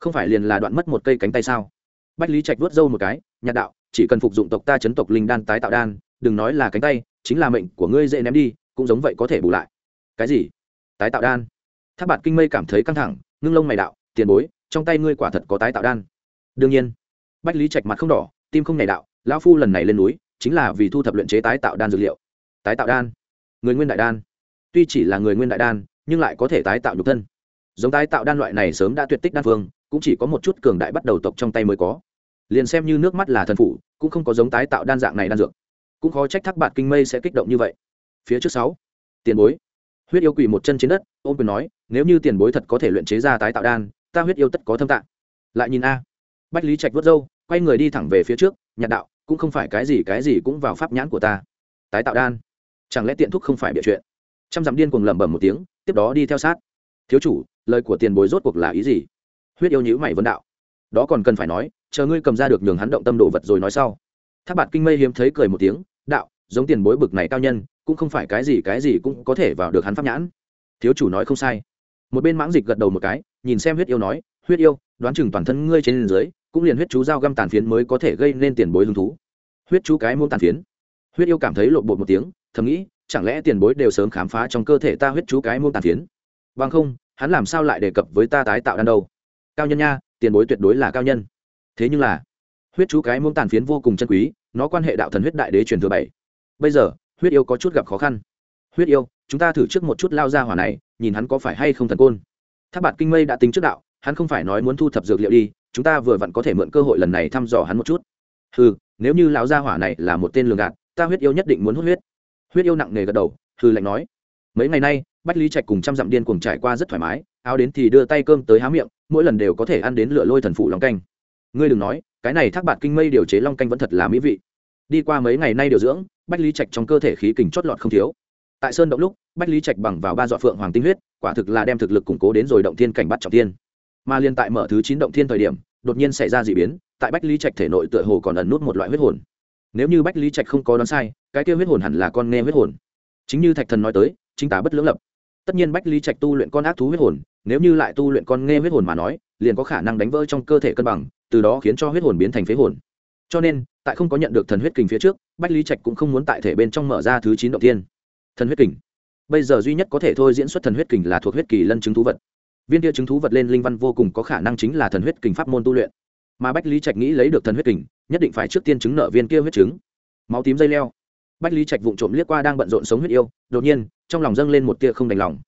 Không phải liền là đoạn mất một cây cánh tay sao? Bách lý trạch vớt râu một cái, nhạt đạo, chỉ cần phục dụng tộc ta chấn tộc linh đan tái tạo đan đừng nói là cánh tay, chính là mệnh của ngươi dễ ném đi, cũng giống vậy có thể bù lại. Cái gì? Tái tạo đan. Tháp bạt kinh mây cảm thấy căng thẳng, ngưng lông mày đạo, tiền bối, trong tay ngươi quả thật có tái tạo đan. Đương nhiên. Bách lý trạch mặt không đỏ, tim không nảy đạo, lão phu lần này lên núi, chính là vì thu thập luyện chế tái tạo đan dược liệu. Tái tạo đan? Người nguyên đại đan. Tuy chỉ là người nguyên đại đan, nhưng lại có thể tái tạo nhục thân. Giống tái tạo đan loại này sớm đã tuyệt tích đan phương, cũng chỉ có một chút cường đại bắt đầu tộc trong tay mới có. Liền xem như nước mắt là thần phủ, cũng không có giống tái tạo đan dạng này đan dược cũng khó trách thác bạt kinh mây sẽ kích động như vậy. Phía trước sáu, tiền bối. Huyết yêu quỳ một chân trên đất, ôm quyền nói, nếu như tiền bối thật có thể luyện chế ra tái tạo đan, ta huyết yêu tất có thâm tạng. Lại nhìn a. Bách lý trạch vớt râu, quay người đi thẳng về phía trước, nhạt đạo, cũng không phải cái gì cái gì cũng vào pháp nhãn của ta. Tái tạo đan? Chẳng lẽ tiện thúc không phải bịa chuyện? Trăm dặm điên cuồng lẩm bẩm một tiếng, tiếp đó đi theo sát. Thiếu chủ, lời của tiền bối rốt cuộc là ý gì? Huyết yêu nhữ mày vấn đạo. Đó còn cần phải nói, chờ ngươi cầm ra được nhường hắn động tâm đồ vật rồi nói sau. Tháp bạt kinh mây hiếm thấy cười một tiếng đạo, giống tiền bối bực này cao nhân, cũng không phải cái gì cái gì cũng có thể vào được hắn pháp nhãn. Thiếu chủ nói không sai. Một bên mãng dịch gật đầu một cái, nhìn xem huyết yêu nói, huyết yêu, đoán chừng toàn thân ngươi trên dưới, cũng liền huyết chú dao găm tàn phiến mới có thể gây nên tiền bối hứng thú. Huyết chú cái muôn tàn phiến. Huyết yêu cảm thấy lộn bột một tiếng, thầm nghĩ, chẳng lẽ tiền bối đều sớm khám phá trong cơ thể ta huyết chú cái muôn tàn phiến? Bằng không, hắn làm sao lại đề cập với ta tái tạo đan đâu? Cao nhân nha, tiền bối tuyệt đối là cao nhân. Thế nhưng là huyết chú cái muông tàn phiến vô cùng chân quý, nó quan hệ đạo thần huyết đại đế truyền thừa bảy. Bây giờ, huyết yêu có chút gặp khó khăn. Huyết yêu, chúng ta thử trước một chút lao ra hỏa này, nhìn hắn có phải hay không thần côn. Tháp bạt kinh mây đã tính trước đạo, hắn không phải nói muốn thu thập dược liệu đi, chúng ta vừa vặn có thể mượn cơ hội lần này thăm dò hắn một chút. Hừ, nếu như lão gia hỏa này là một tên lường gạt, ta huyết yêu nhất định muốn hút huyết. Huyết yêu nặng nề gật đầu, hừ lạnh nói. Mấy ngày nay, bách lý trạch cùng trăm dặm điên cuồng trải qua rất thoải mái, áo đến thì đưa tay cơm tới há miệng, mỗi lần đều có thể ăn đến lửa lôi thần phụ lòng canh. Ngươi đừng nói cái này thác bạt kinh mây điều chế long canh vẫn thật là mỹ vị. Đi qua mấy ngày nay điều dưỡng, bách lý trạch trong cơ thể khí kình chót lọt không thiếu. Tại sơn động lúc, bách lý trạch bằng vào ba dọa phượng hoàng tinh huyết, quả thực là đem thực lực củng cố đến rồi động thiên cảnh bắt trọng thiên. Mà liên tại mở thứ chín động thiên thời điểm, đột nhiên xảy ra d ị biến, tại bách lý trạch thể nội tựa hồ còn ẩn nút một loại huyết hồn. Nếu như bách lý trạch không có đoán sai, cái kia huyết hồn hẳn là con nghe huyết hồn. Chính như thạch thần nói tới, chính tả bất lưỡng lập. Tất nhiên bách lý trạch tu luyện con ác thú huyết hồn, nếu như lại tu luyện con nghe huyết hồn mà nói liền có khả năng đánh vỡ trong cơ thể cân bằng, từ đó khiến cho huyết hồn biến thành phế hồn. Cho nên, tại không có nhận được thần huyết kình phía trước, bách lý trạch cũng không muốn tại thể bên trong mở ra thứ chín động tiên thần huyết kình. Bây giờ duy nhất có thể thôi diễn xuất thần huyết kình là thuộc huyết kỳ lân chứng thú vật. Viên kia chứng thú vật lên linh văn vô cùng có khả năng chính là thần huyết kình pháp môn tu luyện. Mà bách lý trạch nghĩ lấy được thần huyết kình, nhất định phải trước tiên chứng nợ viên kia huyết chứng. Máu tím dây leo. Bách lý trạch vụng trộm liếc qua đang bận rộn sống huyết yêu, đột nhiên, trong lòng dâng lên một tia không đành lòng.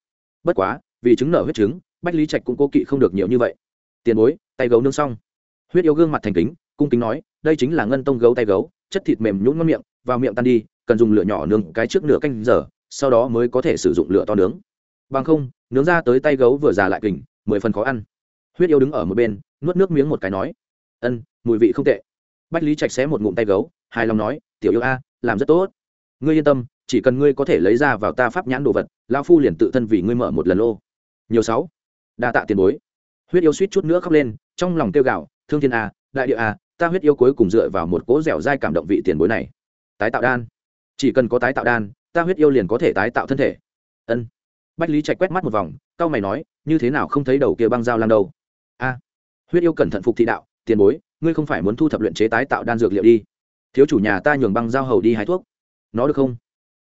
Bất quá, vì chứng nợ huyết chứng, bách lý trạch cũng cố kỵ không được nhiều như vậy tiền bối, tay gấu nương xong. Huyết yêu gương mặt thành kính, cung kính nói, đây chính là ngân tông gấu tay gấu, chất thịt mềm nhũn ngon miệng, vào miệng tan đi, cần dùng lửa nhỏ nướng cái trước nửa canh giờ, sau đó mới có thể sử dụng lửa to nướng. Bằng không, nướng ra tới tay gấu vừa già lại kình, mười phần khó ăn. Huyết yêu đứng ở một bên, nuốt nước miếng một cái nói, ân, mùi vị không tệ. Bách lý trạch xé một ngụm tay gấu, hài lòng nói, tiểu yêu a, làm rất tốt. Ngươi yên tâm, chỉ cần ngươi có thể lấy ra vào ta pháp nhãn đồ vật lao phu liền tự thân vì ngươi mở một lần lô. Nhiều sáu. Đa tạ tiền bối huyết yêu suýt chút nữa khóc lên, trong lòng kêu gạo thương thiên a, đại địa a, ta huyết yêu cuối cùng dựa vào một cố dẻo dai cảm động vị tiền bối này. Tái tạo đan. Chỉ cần có tái tạo đan, ta huyết yêu liền có thể tái tạo thân thể. Ân. Bách lý trạch quét mắt một vòng cao mày nói, như thế nào không thấy đầu kia băng dao lan đâu? A, huyết yêu cẩn thận phục thị đạo, tiền bối, ngươi không phải muốn thu thập luyện chế tái tạo đan dược liệu đi? Thiếu chủ nhà ta nhường băng dao hầu đi hái thuốc. Nó được không?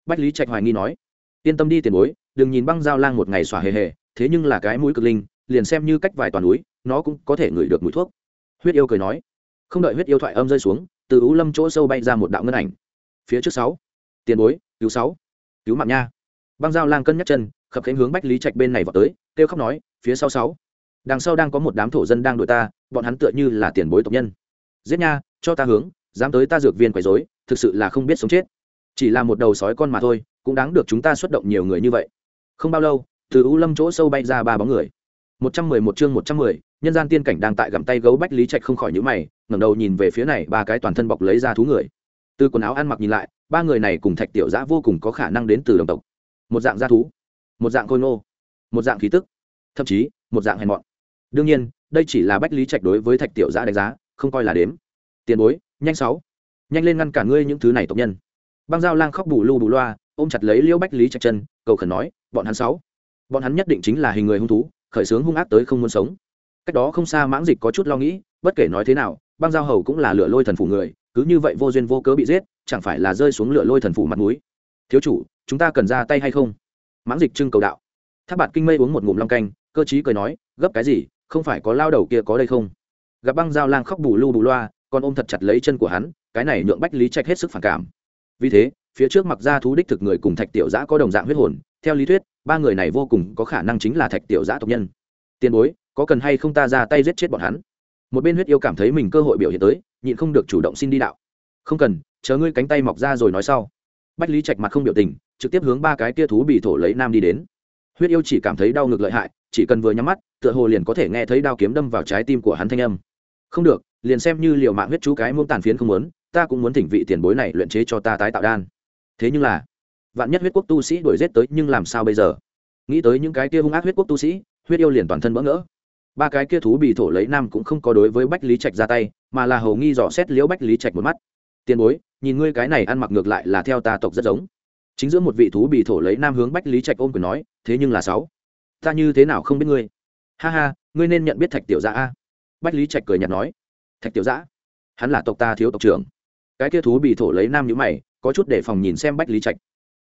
Bách lý trạch hoài nghi nói. Yên tâm đi tiền bối, đừng nhìn băng dao lang một ngày xỏa hề hề, thế nhưng là cái mũi cực linh liền xem như cách vài toàn núi, nó cũng có thể ngửi được mùi thuốc. Huyết yêu cười nói. Không đợi huyết yêu thoại âm rơi xuống, từ ú lâm chỗ sâu bay ra một đạo ngân ảnh. Phía trước sáu. Tiền bối, cứu sáu. Cứu mạng nha. Băng dao lang cân nhắc chân, khập khánh hướng bách lý trạch bên này vào tới, kêu khóc nói, phía sau sáu. Đằng sau đang có một đám thổ dân đang đuổi ta, bọn hắn tựa như là tiền bối tộc nhân. Giết nha, cho ta hướng, dám tới ta dược viên quấy rối, thực sự là không biết sống chết. Chỉ là một đầu sói con mà thôi, cũng đáng được chúng ta xuất động nhiều người như vậy. Không bao lâu, từ u lâm chỗ sâu bay ra ba bóng người một trăm mười một chương một trăm mười, nhân gian tiên cảnh đang tại gặm tay gấu bách lý trạch không khỏi nhíu mày, ngẩng đầu nhìn về phía này, ba cái toàn thân bọc lấy ra thú người. Từ quần áo ăn mặc nhìn lại, ba người này cùng thạch tiểu giã vô cùng có khả năng đến từ đồng tộc. Một dạng gia thú, một dạng khôi ngô, một dạng khí tức, thậm chí, một dạng hèn mọn. Đương nhiên, đây chỉ là bách lý trạch đối với thạch tiểu giã đánh giá, không coi là đếm. Tiền bối, nhanh sáu, nhanh lên ngăn cản ngươi những thứ này tộc nhân. Băng giao lang khóc bù lu bù loa, ôm chặt lấy liễu bách lý trạch chân, cầu khẩn nói, bọn hắn sáu, bọn hắn nhất định chính là hình người hung thú khởi sướng hung ác tới không muốn sống. Cách đó không xa mãng dịch có chút lo nghĩ, bất kể nói thế nào, băng giao hầu cũng là lửa lôi thần phủ người, cứ như vậy vô duyên vô cớ bị giết, chẳng phải là rơi xuống lửa lôi thần phủ mặt núi thiếu chủ, chúng ta cần ra tay hay không? Mãng dịch trưng cầu đạo. Tháp bạt kinh mây uống một ngụm long canh, cơ chí cười nói, gấp cái gì, không phải có lao đầu kia có đây không? Gặp băng giao lang khóc bù lu bù loa, còn ôm thật chặt lấy chân của hắn, cái này nhượng bách lý trạch hết sức phản cảm. Vì thế, phía trước mặc ra thú đích thực người cùng thạch tiểu giã có đồng dạng huyết hồn, theo lý thuyết ba người này vô cùng có khả năng chính là thạch tiểu giã tộc nhân. Tiền bối, có cần hay không ta ra tay giết chết bọn hắn? Một bên huyết yêu cảm thấy mình cơ hội biểu hiện tới, nhịn không được chủ động xin đi đạo. Không cần, chờ ngươi cánh tay mọc ra rồi nói sau. Bách lý trạch mặt không biểu tình, trực tiếp hướng ba cái tia thú bị thổ lấy nam đi đến. Huyết yêu chỉ cảm thấy đau ngực lợi hại, chỉ cần vừa nhắm mắt, tựa hồ liền có thể nghe thấy đao kiếm đâm vào trái tim của hắn thanh âm. Không được, liền xem như liều mạng huyết chú cái muôn tàn phiến không muốn, ta cũng muốn thỉnh vị tiền bối này luyện chế cho ta tái tạo đan. Thế nhưng là vạn nhất huyết quốc tu sĩ đuổi giết tới nhưng làm sao bây giờ? Nghĩ tới những cái kia hung ác huyết quốc tu sĩ, huyết yêu liền toàn thân bỡ ngỡ. Ba cái kia thú bị thổ lấy nam cũng không có đối với bách lý trạch ra tay, mà là hầu nghi dò xét liễu bách lý trạch một mắt. Tiền bối, nhìn ngươi cái này ăn mặc ngược lại là theo ta tộc rất giống. Chính giữa một vị thú bị thổ lấy nam hướng bách lý trạch ôm quyền nói, thế nhưng là sáu, ta như thế nào không biết ngươi? Ha ha, ngươi nên nhận biết thạch tiểu giã a. Bách lý trạch cười nhạt nói, thạch tiểu giã, hắn là tộc ta thiếu tộc trưởng. Cái kia thú bị thổ lấy nam nhữ mày, có chút để phòng nhìn xem bách lý trạch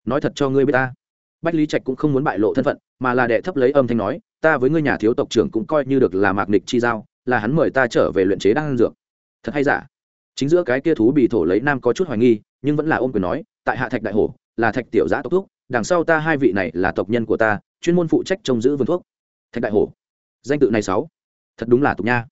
nói thật cho ngươi biết ta. Bách lý trạch cũng không muốn bại lộ thân phận, mà là đệ thấp lấy âm thanh nói, ta với ngươi nhà thiếu tộc trưởng cũng coi như được là mạc nịch chi giao, là hắn mời ta trở về luyện chế đan dược. Thật hay giả? Chính giữa cái kia thú bị thổ lấy nam có chút hoài nghi, nhưng vẫn là ôm quyền nói, tại hạ thạch đại hổ, là thạch tiểu giã tộc thuốc đằng sau ta hai vị này là tộc nhân của ta, chuyên môn phụ trách trông giữ vườn thuốc. Thạch đại hổ, danh tự này sáu. Thật đúng là tục nha.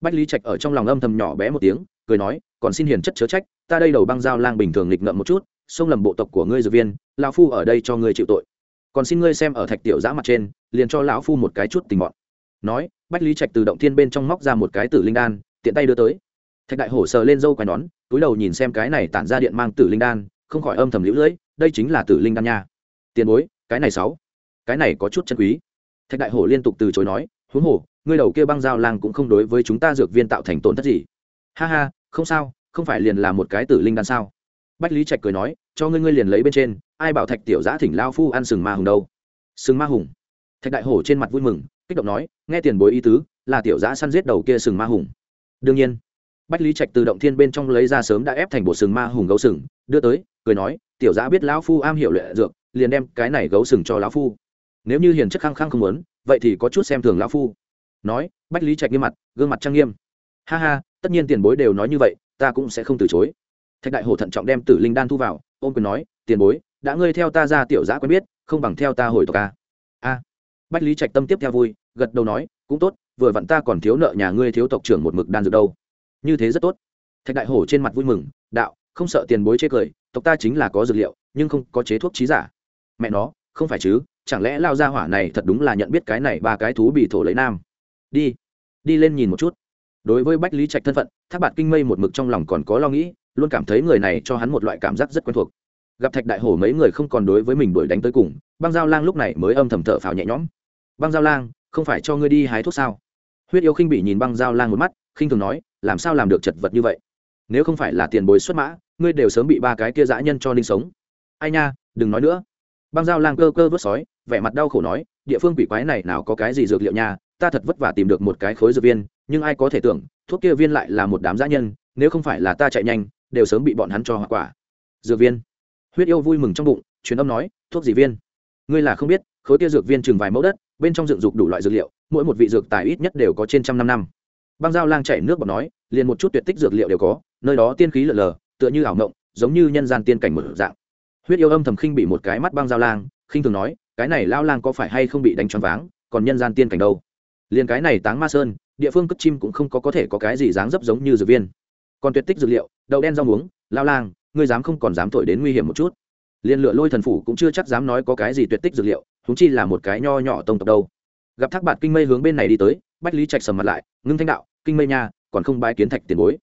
Bách lý trạch ở trong lòng âm thầm nhỏ bé một tiếng, cười nói, còn xin hiền chất chớ trách, ta đây đầu băng giao lang bình thường nghịch ngợm một chút xông lầm bộ tộc của ngươi dược viên, lão phu ở đây cho ngươi chịu tội. Còn xin ngươi xem ở thạch tiểu giã mặt trên, liền cho lão phu một cái chút tình bọn nói, bách lý trạch từ động thiên bên trong móc ra một cái tử linh đan, tiện tay đưa tới. Thạch đại hổ sờ lên dâu quai nón, túi đầu nhìn xem cái này tản ra điện mang tử linh đan, không khỏi âm thầm lũ lưỡi, đây chính là tử linh đan nha. Tiền bối, cái này sáu, cái này có chút chân quý. Thạch đại hổ liên tục từ chối nói, huống hồ, ngươi đầu kia băng dao lang cũng không đối với chúng ta dược viên tạo thành tổn thất gì. Ha ha, không sao, không phải liền là một cái tử linh đan sao? Bách lý trạch cười nói, cho ngươi ngươi liền lấy bên trên, ai bảo thạch tiểu giã thỉnh lao phu ăn sừng ma hùng đâu? Sừng ma hùng? Thạch đại hổ trên mặt vui mừng, kích động nói, nghe tiền bối ý tứ, là tiểu giã săn giết đầu kia sừng ma hùng. Đương nhiên. Bách lý trạch từ động thiên bên trong lấy ra sớm đã ép thành bộ sừng ma hùng gấu sừng, đưa tới, cười nói, tiểu giã biết lão phu am hiểu luyện dược, liền đem cái này gấu sừng cho lão phu. Nếu như hiền chất khăng khăng không muốn, vậy thì có chút xem thường lão phu. Nói, bách lý trạch nghiêm mặt, gương mặt trang nghiêm. Ha ha, tất nhiên tiền bối đều nói như vậy, ta cũng sẽ không từ chối thạch đại hổ thận trọng đem tử linh đan thu vào, ôm quyền nói, tiền bối, đã ngươi theo ta ra tiểu giã quen biết, không bằng theo ta hồi tộc ca a. Bách lý trạch tâm tiếp theo vui, gật đầu nói, cũng tốt, vừa vặn ta còn thiếu nợ nhà ngươi thiếu tộc trưởng một mực đan dược đâu. Như thế rất tốt. Thạch đại hổ trên mặt vui mừng, đạo, không sợ tiền bối chê cười, tộc ta chính là có dược liệu, nhưng không có chế thuốc trí giả. Mẹ nó, không phải chứ, chẳng lẽ lao ra hỏa này thật đúng là nhận biết cái này ba cái thú bị thổ lấy nam? Đi đi lên nhìn một chút. Đối với bách lý trạch thân phận, thác bạn kinh mây một mực trong lòng còn có lo nghĩ luôn cảm thấy người này cho hắn một loại cảm giác rất quen thuộc. Gặp thạch đại hổ mấy người không còn đối với mình đuổi đánh tới cùng, băng giao lang lúc này mới âm thầm thở phào nhẹ nhõm. Băng giao lang, không phải cho ngươi đi hái thuốc sao? Huyết yêu khinh bị nhìn băng giao lang một mắt, khinh thường nói, làm sao làm được chật vật như vậy? Nếu không phải là tiền bối xuất mã, ngươi đều sớm bị ba cái kia dã nhân cho ninh sống. Ai nha, đừng nói nữa. Băng giao lang cơ cơ vớt sói, vẻ mặt đau khổ nói, địa phương quỷ quái này nào có cái gì dược liệu nha, ta thật vất vả tìm được một cái khối dược viên, nhưng ai có thể tưởng, thuốc kia viên lại là một đám dã nhân, nếu không phải là ta chạy nhanh đều sớm bị bọn hắn cho hoa quả. Dược viên. Huyết yêu vui mừng trong bụng, truyền âm nói, thuốc gì viên? Ngươi là không biết, khối kia dược viên chừng vài mẫu đất, bên trong dựng dục đủ loại dược liệu, mỗi một vị dược tài ít nhất đều có trên trăm năm năm. Băng dao lang chảy nước bọt nói, liền một chút tuyệt tích dược liệu đều có, nơi đó tiên khí lở lờ tựa như ảo ngộng giống như nhân gian tiên cảnh một dạng. Huyết yêu âm thầm khinh bị một cái mắt băng dao lang, khinh thường nói, cái này lao lang có phải hay không bị đánh choáng váng, còn nhân gian tiên cảnh đâu? Liền cái này táng ma sơn, địa phương cất chim cũng không có có thể có cái gì dáng dấp giống như dược viên còn tuyệt tích dược liệu, đậu đen rau muống, lao lang, ngươi dám không còn dám thổi đến nguy hiểm một chút. Liên lựa lôi thần phủ cũng chưa chắc dám nói có cái gì tuyệt tích dược liệu thúng chi là một cái nho nhỏ tông tộc đâu. Gặp thác bạt kinh mây hướng bên này đi tới, bách lý trạch sầm mặt lại, ngưng thanh đạo, kinh mây nha, còn không bái kiến thạch tiền bối.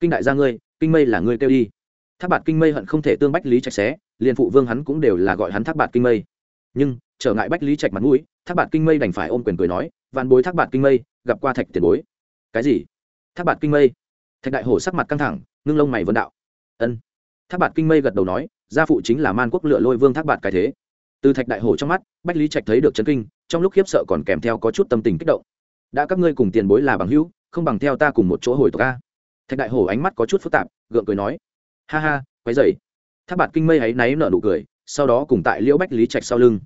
Kinh đại gia ngươi, kinh mây là ngươi kêu đi. Thác bạt kinh mây hận không thể tương bách lý trạch xé, liền phụ vương hắn cũng đều là gọi hắn thác bạt kinh mây. Nhưng, trở ngại bách lý trạch mặt mũi, thác bạt kinh mây đành phải ôm quyền cười nói, vạn bối thác bạt kinh mây, gặp qua thạch tiền bối. Cái gì? Thác bạt kinh mây thạch đại hổ sắc mặt căng thẳng, ngưng lông mày vân đạo. Ân. Thác bạt kinh mây gật đầu nói, gia phụ chính là man quốc lựa lôi vương thác bạt cái thế. Từ thạch đại hổ trong mắt, bách lý trạch thấy được chấn kinh, trong lúc khiếp sợ còn kèm theo có chút tâm tình kích động. Đã các ngươi cùng tiền bối là bằng hữu, không bằng theo ta cùng một chỗ hồi tộc ca thạch đại hổ ánh mắt có chút phức tạp, gượng cười nói, ha ha quấy dày. Thác bạt kinh mây ấy náy nở nụ cười, sau đó cùng tại liễu bách lý trạch sau lưng.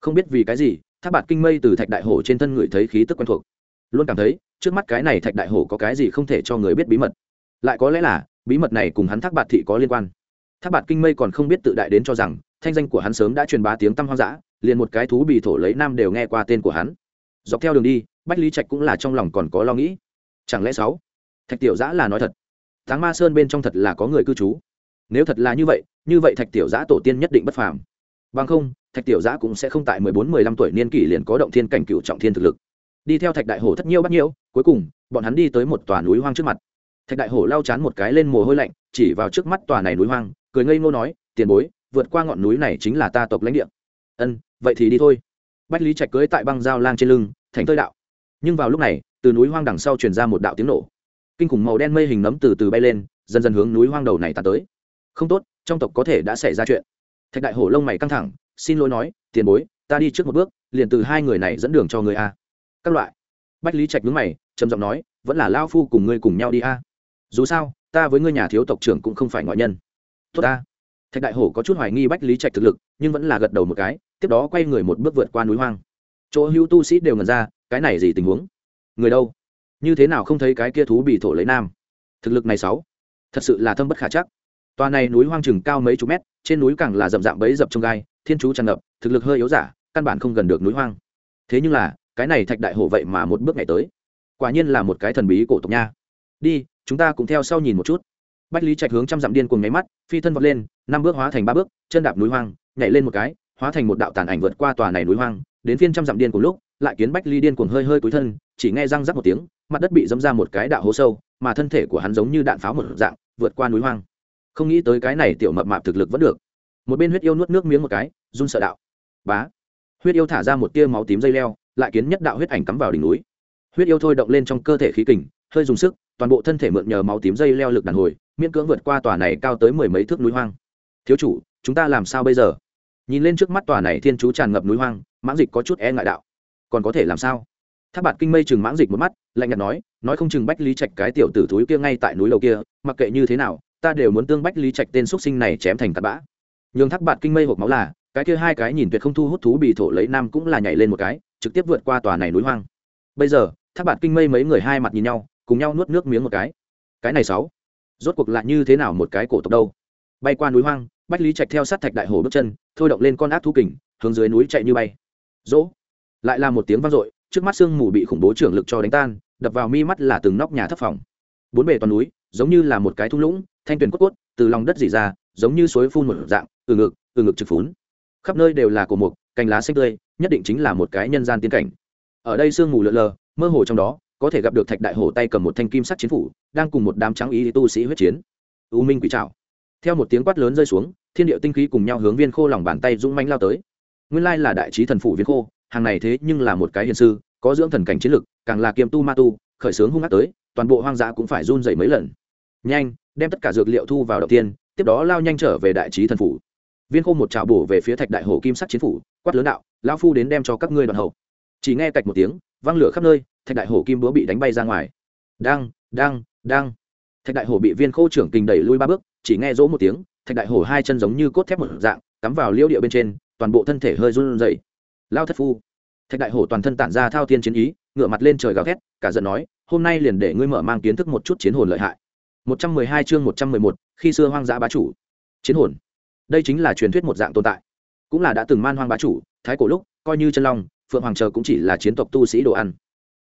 Không biết vì cái gì, thác bạt kinh mây từ thạch đại hổ trên thân người thấy khí tức quen thuộc. Luôn cảm thấy, trước mắt cái này thạch đại hổ có cái gì không thể cho người biết bí mật lại có lẽ là, bí mật này cùng hắn thác bạt thị có liên quan. Thác bạt kinh mây còn không biết tự đại đến cho rằng, thanh danh của hắn sớm đã truyền bá tiếng tăm hoang dã, liền một cái thú bị thổ lấy nam đều nghe qua tên của hắn. Dọc theo đường đi, bách lý trạch cũng là trong lòng còn có lo nghĩ. Chẳng lẽ sáu? Thạch tiểu giã là nói thật. Tháng ma sơn bên trong thật là có người cư trú. Nếu thật là như vậy như vậy thạch tiểu giã tổ tiên nhất định bất phàm. Bằng không, thạch tiểu giã cũng sẽ không tại mười bốn, mười lăm tuổi niên kỷ liền có động thiên cảnh cựu trọng thiên thực lực. Đi theo thạch đại Hồ thất nhiêu bắt nhiêu, cuối cùng, bọn hắn đi tới một tòa núi hoang trước mặt thạch đại hổ lau chán một cái lên mồ hôi lạnh, chỉ vào trước mắt tòa này núi hoang, cười ngây ngô nói, tiền bối, vượt qua ngọn núi này chính là ta tộc lãnh địa. Ân, vậy thì đi thôi. Bách lý trạch cưới tại băng dao lang trên lưng, thành tơi đạo. Nhưng vào lúc này, từ núi hoang đằng sau truyền ra một đạo tiếng nổ. Kinh khủng màu đen mây hình nấm từ từ bay lên, dần dần hướng núi hoang đầu này tạt tới. Không tốt, trong tộc có thể đã xảy ra chuyện. Thạch đại hổ lông mày căng thẳng, xin lỗi nói, tiền bối, ta đi trước một bước, liền từ hai người này dẫn đường cho người a. Các loại. Bách lý trạch nhướng mày, trầm giọng nói, vẫn là lao phu cùng ngươi cùng nhau đi a dù sao, ta với ngươi nhà thiếu tộc trưởng cũng không phải ngoại nhân. Tốt ta. Thạch đại hổ có chút hoài nghi bách lý trạch thực lực, nhưng vẫn là gật đầu một cái, tiếp đó quay người một bước vượt qua núi hoang. Chỗ hữu tu sĩ đều ngần ra, cái này gì tình huống? Người đâu? Như thế nào không thấy cái kia thú bị thổ lấy nam? Thực lực này sáu, thật sự là thâm bất khả chắc. Tòa này núi hoang chừng cao mấy chục mét, trên núi càng là rậm rạp bấy dập trong gai, thiên chú tràn ngập, thực lực hơi yếu giả, căn bản không gần được núi hoang. Thế nhưng là, cái này thạch đại hổ vậy mà một bước ngày tới. Quả nhiên là một cái thần bí cổ tộc nha. Đi chúng ta cũng theo sau nhìn một chút. Bách lý trạch hướng trăm dặm điên cùng nháy mắt, phi thân vọt lên, năm bước hóa thành ba bước, chân đạp núi hoang, nhảy lên một cái, hóa thành một đạo tàn ảnh vượt qua tòa này núi hoang. Đến phiên trăm dặm điên cùng lúc, lại kiến bách ly điên cuồng hơi hơi cúi thân, chỉ nghe răng rắc một tiếng, mặt đất bị dẫm ra một cái đạo hố sâu, mà thân thể của hắn giống như đạn pháo một dạng, vượt qua núi hoang. Không nghĩ tới cái này tiểu mập mạp thực lực vẫn được. Một bên huyết yêu nuốt nước miếng một cái, run sợ đạo. Bá! Huyết yêu thả ra một tia máu tím dây leo, lại kiến nhất đạo huyết ảnh cắm vào đỉnh núi. Huyết yêu thôi động lên trong cơ thể khí kình hơi dùng sức, toàn bộ thân thể mượn nhờ máu tím dây leo lực đàn hồi, miễn cưỡng vượt qua tòa này cao tới mười mấy thước núi hoang. Thiếu chủ, chúng ta làm sao bây giờ? Nhìn lên trước mắt tòa này thiên chú tràn ngập núi hoang, mãng dịch có chút e ngại đạo. Còn có thể làm sao? Tháp bạt kinh mây chừng mãng dịch một mắt, lạnh nhạt nói nói không chừng bách lý trạch cái tiểu tử thúi kia ngay tại núi lầu kia, mặc kệ như thế nào, ta đều muốn tương bách lý trạch tên xúc sinh này chém thành tạt bã. Nhường tháp bạt kinh mây hộp máu là, cái kia hai cái nhìn tuyệt không thu hút thú bị thổ lấy nam cũng là nhảy lên một cái, trực tiếp vượt qua tòa này núi hoang. Bây giờ, tháp bạt kinh mây mấy người hai mặt nhìn nhau cùng nhau nuốt nước miếng một cái. Cái này sáu. Rốt cuộc lại như thế nào một cái cổ tộc đâu? Bay qua núi hoang, bách lý trạch theo sát thạch đại hồ bước chân, thôi động lên con ác thú kình, hướng dưới núi chạy như bay. Dỗ lại là một tiếng vang dội, trước mắt sương mù bị khủng bố trưởng lực cho đánh tan, đập vào mi mắt là từng nóc nhà thấp phòng. Bốn bề toàn núi, giống như là một cái thung lũng, thanh tuyền cốt cốt từ lòng đất dỉ ra, giống như suối phun một dạng, từ ngực từ ngực trực phún. Khắp nơi đều là cổ mục, cành lá xanh tươi, nhất định chính là một cái nhân gian tiên cảnh. Ở đây sương mù lượn lờ, mơ hồ trong đó có thể gặp được thạch đại hổ tay cầm một thanh kim sắc chiến phủ, đang cùng một đám trắng ý tu sĩ huyết chiến. U minh quỷ trào theo một tiếng quát lớn rơi xuống, thiên địa tinh khí cùng nhau hướng viên khô lòng bàn tay dũng manh lao tới. Nguyên lai là đại trí thần phủ viên khô, hàng này thế nhưng là một cái hiền sư, có dưỡng thần cảnh chiến lực, càng là kiêm tu ma tu, khởi sướng hung ác tới, toàn bộ hoang dã cũng phải run dậy mấy lần. Nhanh, đem tất cả dược liệu thu vào đầu tiên, tiếp đó lao nhanh trở về đại trí thần phủ. Viên khô một trào bổ về phía thạch đại hồ kim sắc chiến phủ, quát lớn đạo lao phu đến đem cho các ngươi đoàn hậu. Chỉ nghe cạch một tiếng văng lửa khắp nơi, thạch đại hổ kim búa bị đánh bay ra ngoài. Đang đang đang. Thạch đại hổ bị viên khô trưởng kình đẩy lui ba bước, chỉ nghe rỗ một tiếng, thạch đại hổ hai chân giống như cốt thép một dạng, cắm vào liễu địa bên trên, toàn bộ thân thể hơi run rẩy. Lao thất phu. Thạch đại hổ toàn thân tản ra thao tiên chiến ý ngựa mặt lên trời gào thét, cả giận nói, hôm nay liền để ngươi mở mang kiến thức một chút chiến hồn lợi hại. Một trăm mười hai chương một trăm mười một, khi xưa hoang dã bá chủ. Chiến hồn. Đây chính là truyền thuyết một dạng tồn tại. Cũng là đã từng man hoang bá chủ, thái cổ lúc, coi như chân long phượng hoàng chờ cũng chỉ là chiến tộc tu sĩ đồ ăn.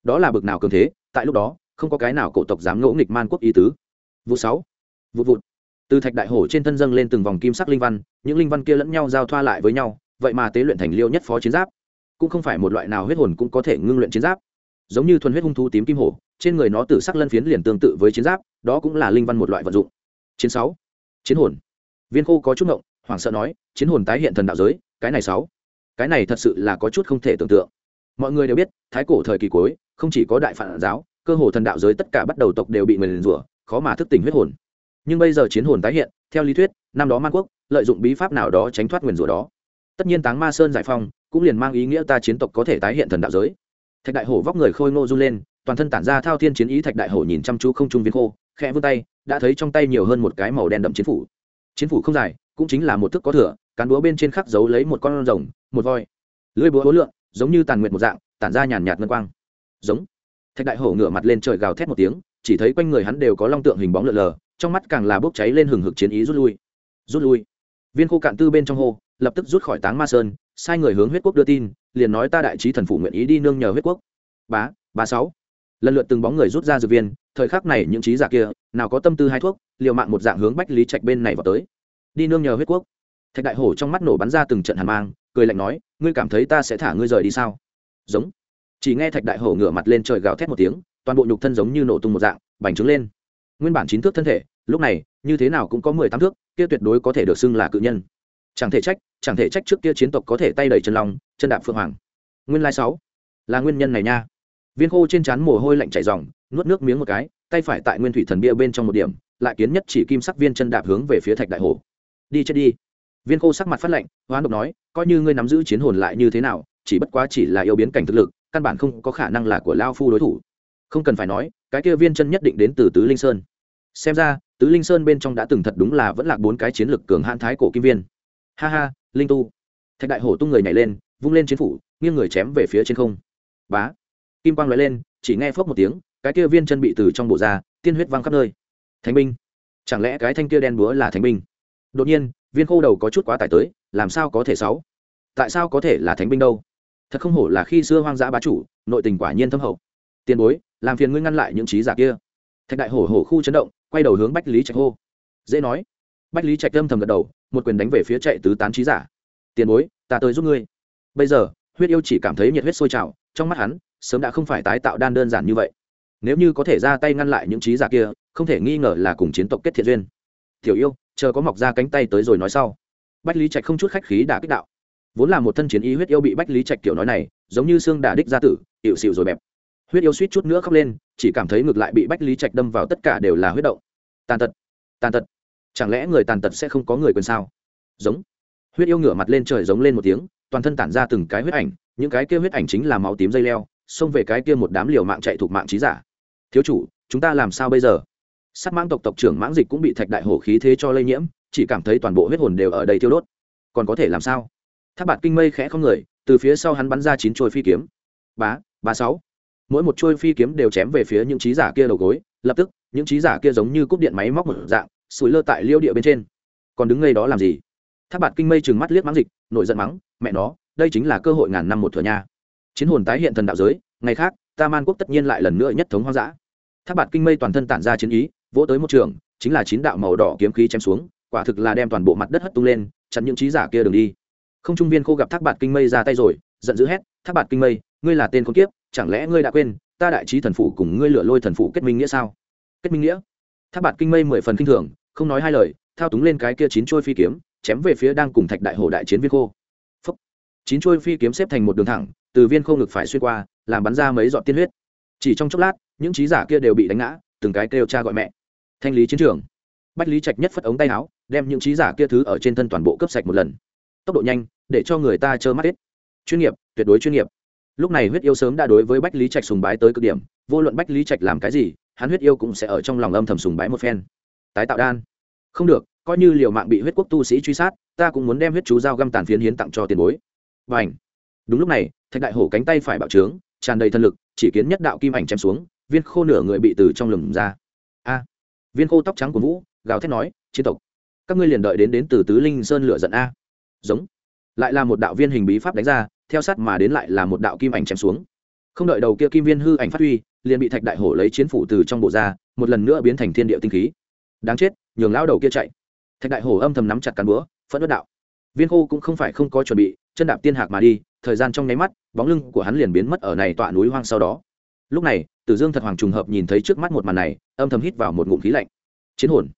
Đó là bực nào cường thế, tại lúc đó, không có cái nào cổ tộc dám ngỗ nghịch man quốc ý tứ. Vụ sáu. Vụ vụt. Từ thạch đại hổ trên thân dâng lên từng vòng kim sắc linh văn, những linh văn kia lẫn nhau giao thoa lại với nhau, vậy mà tế luyện thành liêu nhất phó chiến giáp. Cũng không phải một loại nào huyết hồn cũng có thể ngưng luyện chiến giáp. Giống như thuần huyết hung thú tím kim hổ, trên người nó tự sắc lân phiến liền tương tự với chiến giáp, đó cũng là linh văn một loại vận dụng. Chiến sáu. Chiến hồn. Viên khô có chút ngộng, hoảng sợ nói, chiến hồn tái hiện thần đạo giới, cái này sáu cái này thật sự là có chút không thể tưởng tượng. Mọi người đều biết, thái cổ thời kỳ cuối, không chỉ có đại phản giáo, cơ hồ thần đạo giới tất cả bắt đầu tộc đều bị người liền rủa, khó mà thức tỉnh huyết hồn. Nhưng bây giờ chiến hồn tái hiện, theo lý thuyết, năm đó man quốc, lợi dụng bí pháp nào đó tránh thoát nguyền rủa đó. Tất nhiên táng ma sơn giải phong cũng liền mang ý nghĩa ta chiến tộc có thể tái hiện thần đạo giới. Thạch đại hổ vóc người khôi ngô run lên, toàn thân tản ra thao thiên chiến ý thạch đại hổ nhìn chăm chú không trung viên khô, khẽ vươn tay, đã thấy trong tay nhiều hơn một cái màu đen đậm chiến phủ. Chiến phủ không dài, cũng chính là một thức có thừa cán búa bên trên khắc giấu lấy một con rồng, một voi. Lưỡi búa hối lượng giống như tàn nguyện một dạng, tản ra nhàn nhạt ngân quang. Giống. Thạch đại hổ ngửa mặt lên trời gào thét một tiếng, chỉ thấy quanh người hắn đều có long tượng hình bóng lợn lờ, trong mắt càng là bốc cháy lên hừng hực chiến ý rút lui. Rút lui. Viên khô cạn tư bên trong hô, lập tức rút khỏi táng ma sơn, sai người hướng huyết quốc đưa tin, liền nói ta đại trí thần phủ nguyện ý đi nương nhờ huyết quốc. Bá bá sáu. Lần lượt từng bóng người rút ra dược viên, thời khắc này những trí giả kia, nào có tâm tư hai thuốc, liều mạng một dạng hướng bách lý trạch bên này vào tới. Đi nương nhờ huyết quốc thạch đại hổ trong mắt nổ bắn ra từng trận hàn mang, cười lạnh nói, ngươi cảm thấy ta sẽ thả ngươi rời đi sao? Giống. Chỉ nghe thạch đại hổ ngửa mặt lên trời gào thét một tiếng, toàn bộ nhục thân giống như nổ tung một dạng, bành trướng lên. Nguyên bản chín thước thân thể, lúc này, như thế nào cũng có mười tám thước, kia tuyệt đối có thể được xưng là cự nhân. Chẳng thể trách, chẳng thể trách trước kia chiến tộc có thể tay đẩy chân lòng chân đạp phượng hoàng. Nguyên lai sáu, là nguyên nhân này nha. Viên khô trên trán mồ hôi lạnh chảy ròng, nuốt nước miếng một cái, tay phải tại nguyên thủy thần bia bên trong một điểm, lại kiến nhất chỉ kim sắc viên chân đạp hướng về phía thạch đại hồ đi chết đi viên khô sắc mặt phát lạnh, hoán độc nói, coi như ngươi nắm giữ chiến hồn lại như thế nào, chỉ bất quá chỉ là yêu biến cảnh thực lực, căn bản không có khả năng là của lao phu đối thủ. Không cần phải nói, cái kia viên chân nhất định đến từ tứ linh sơn. Xem ra, tứ linh sơn bên trong đã từng thật đúng là vẫn là bốn cái chiến lực cường hãn thái cổ kim viên. Ha ha, linh tu. Thạch đại hổ tung người nhảy lên, vung lên chiến phủ, nghiêng người chém về phía trên không. Bá. Kim quang lóe lên, chỉ nghe phốc một tiếng, cái kia viên chân bị từ trong bộ ra, tiên huyết văng khắp nơi. Thánh binh. Chẳng lẽ cái thanh kia đen búa là thánh binh? Đột nhiên viên khô đầu có chút quá tải tới, làm sao có thể sáu? Tại sao có thể là thánh binh đâu? Thật không hổ là khi xưa hoang dã bá chủ, nội tình quả nhiên thâm hậu. Tiền bối, làm phiền ngươi ngăn lại những trí giả kia. Thạch đại hổ hổ khu chấn động, quay đầu hướng bách lý trạch hô. Dễ nói. Bách lý trạch âm thầm gật đầu, một quyền đánh về phía chạy tứ tán trí giả. Tiền bối, ta tới giúp ngươi. Bây giờ, huyết yêu chỉ cảm thấy nhiệt huyết sôi trào, trong mắt hắn, sớm đã không phải tái tạo đan đơn giản như vậy. Nếu như có thể ra tay ngăn lại những trí giả kia, không thể nghi ngờ là cùng chiến tộc kết thiện duyên. Tiểu yêu chờ có mọc ra cánh tay tới rồi nói sau. Bách lý trạch không chút khách khí đã kích đạo. Vốn là một thân chiến ý huyết yêu bị bách lý trạch kiểu nói này, giống như xương đã đích ra tử hiệu xịu rồi bẹp. Huyết yêu suýt chút nữa khóc lên, chỉ cảm thấy ngược lại bị bách lý trạch đâm vào tất cả đều là huyết động. Tàn tật tàn tật. Chẳng lẽ người tàn tật sẽ không có người quyền sao? Giống. Huyết yêu ngửa mặt lên trời giống lên một tiếng, toàn thân tản ra từng cái huyết ảnh, những cái kia huyết ảnh chính là máu tím dây leo, xông về cái kia một đám liều mạng chạy thuộc mạng trí giả. Thiếu chủ, chúng ta làm sao bây giờ? Sát mãng tộc tộc trưởng mãng dịch cũng bị thạch đại hổ khí thế cho lây nhiễm, chỉ cảm thấy toàn bộ huyết hồn đều ở đây thiêu đốt. Còn có thể làm sao? Tháp bạt kinh mây khẽ không người, từ phía sau hắn bắn ra chín trôi phi kiếm. Bá ba sáu. Mỗi một trôi phi kiếm đều chém về phía những trí giả kia đầu gối, lập tức, những trí giả kia giống như cúp điện máy móc một dạng, sủi lơ tại liêu địa bên trên. Còn đứng ngay đó làm gì? Tháp bạt kinh mây chừng mắt liếc mắng dịch nội giận mắng, mẹ nó, đây chính là cơ hội ngàn năm một thừa nha. Chiến hồn tái hiện thần đạo giới, ngày khác, ta man quốc tất nhiên lại lần nữa nhất thống hoang dã. Tháp bạt kinh mây toàn thân tản ra chiến ý vỗ tới một trường, chính là chín đạo màu đỏ kiếm khí chém xuống, quả thực là đem toàn bộ mặt đất hất tung lên, chặn những trí giả kia đường đi. Không trung viên khô gặp thác bạt kinh mây ra tay rồi, giận dữ hét, thác bạt kinh mây, ngươi là tên con kiếp, chẳng lẽ ngươi đã quên, ta đại trí thần phụ cùng ngươi lựa lôi thần phụ kết minh nghĩa sao? Kết minh nghĩa? Thác bạt kinh mây mười phần kinh thường, không nói hai lời, thao túng lên cái kia chín trôi phi kiếm, chém về phía đang cùng thạch đại hồ đại chiến viên khô. Phúc. chín trôi phi kiếm xếp thành một đường thẳng, từ viên khô ngực phải xuyên qua, làm bắn ra mấy giọt tiên huyết. Chỉ trong chốc lát, những trí giả kia đều bị đánh ngã, từng cái kêu cha gọi mẹ thanh lý chiến trường. Bách lý trạch nhất phất ống tay áo, đem những trí giả kia thứ ở trên thân toàn bộ cấp sạch một lần. Tốc độ nhanh, để cho người ta trơ mắt hết. Chuyên nghiệp, tuyệt đối chuyên nghiệp. Lúc này huyết yêu sớm đã đối với bách lý trạch sùng bái tới cực điểm, vô luận bách lý trạch làm cái gì, hắn huyết yêu cũng sẽ ở trong lòng âm thầm sùng bái một phen. Tái tạo đan. Không được, coi như liều mạng bị huyết quốc tu sĩ truy sát, ta cũng muốn đem huyết chú dao găm tàn phiến hiến tặng cho tiền bối. Và ảnh đúng lúc này, thạch đại hổ cánh tay phải bạo trướng, tràn đầy thân lực, chỉ kiến nhất đạo kim ảnh chém xuống, viên khô nửa người bị từ trong lửng ra viên khô tóc trắng của vũ, gào thét nói, chiến tộc, các ngươi liền đợi đến đến từ tứ linh sơn lửa giận a. Giống. Lại là một đạo viên hình bí pháp đánh ra, theo sát mà đến lại là một đạo kim ảnh chém xuống. Không đợi đầu kia kim viên hư ảnh phát huy, liền bị thạch đại hổ lấy chiến phủ từ trong bộ ra, một lần nữa biến thành thiên địa tinh khí. Đáng chết, nhường lao đầu kia chạy. Thạch đại hổ âm thầm nắm chặt cán búa, phẫn đất đạo. Viên khô cũng không phải không có chuẩn bị, chân đạp tiên hạc mà đi, thời gian trong nháy mắt, bóng lưng của hắn liền biến mất ở này tọa núi hoang sau đó lúc này, tử dương thật hoàng trùng hợp nhìn thấy trước mắt một màn này, âm thầm hít vào một ngụm khí lạnh. Chiến hồn.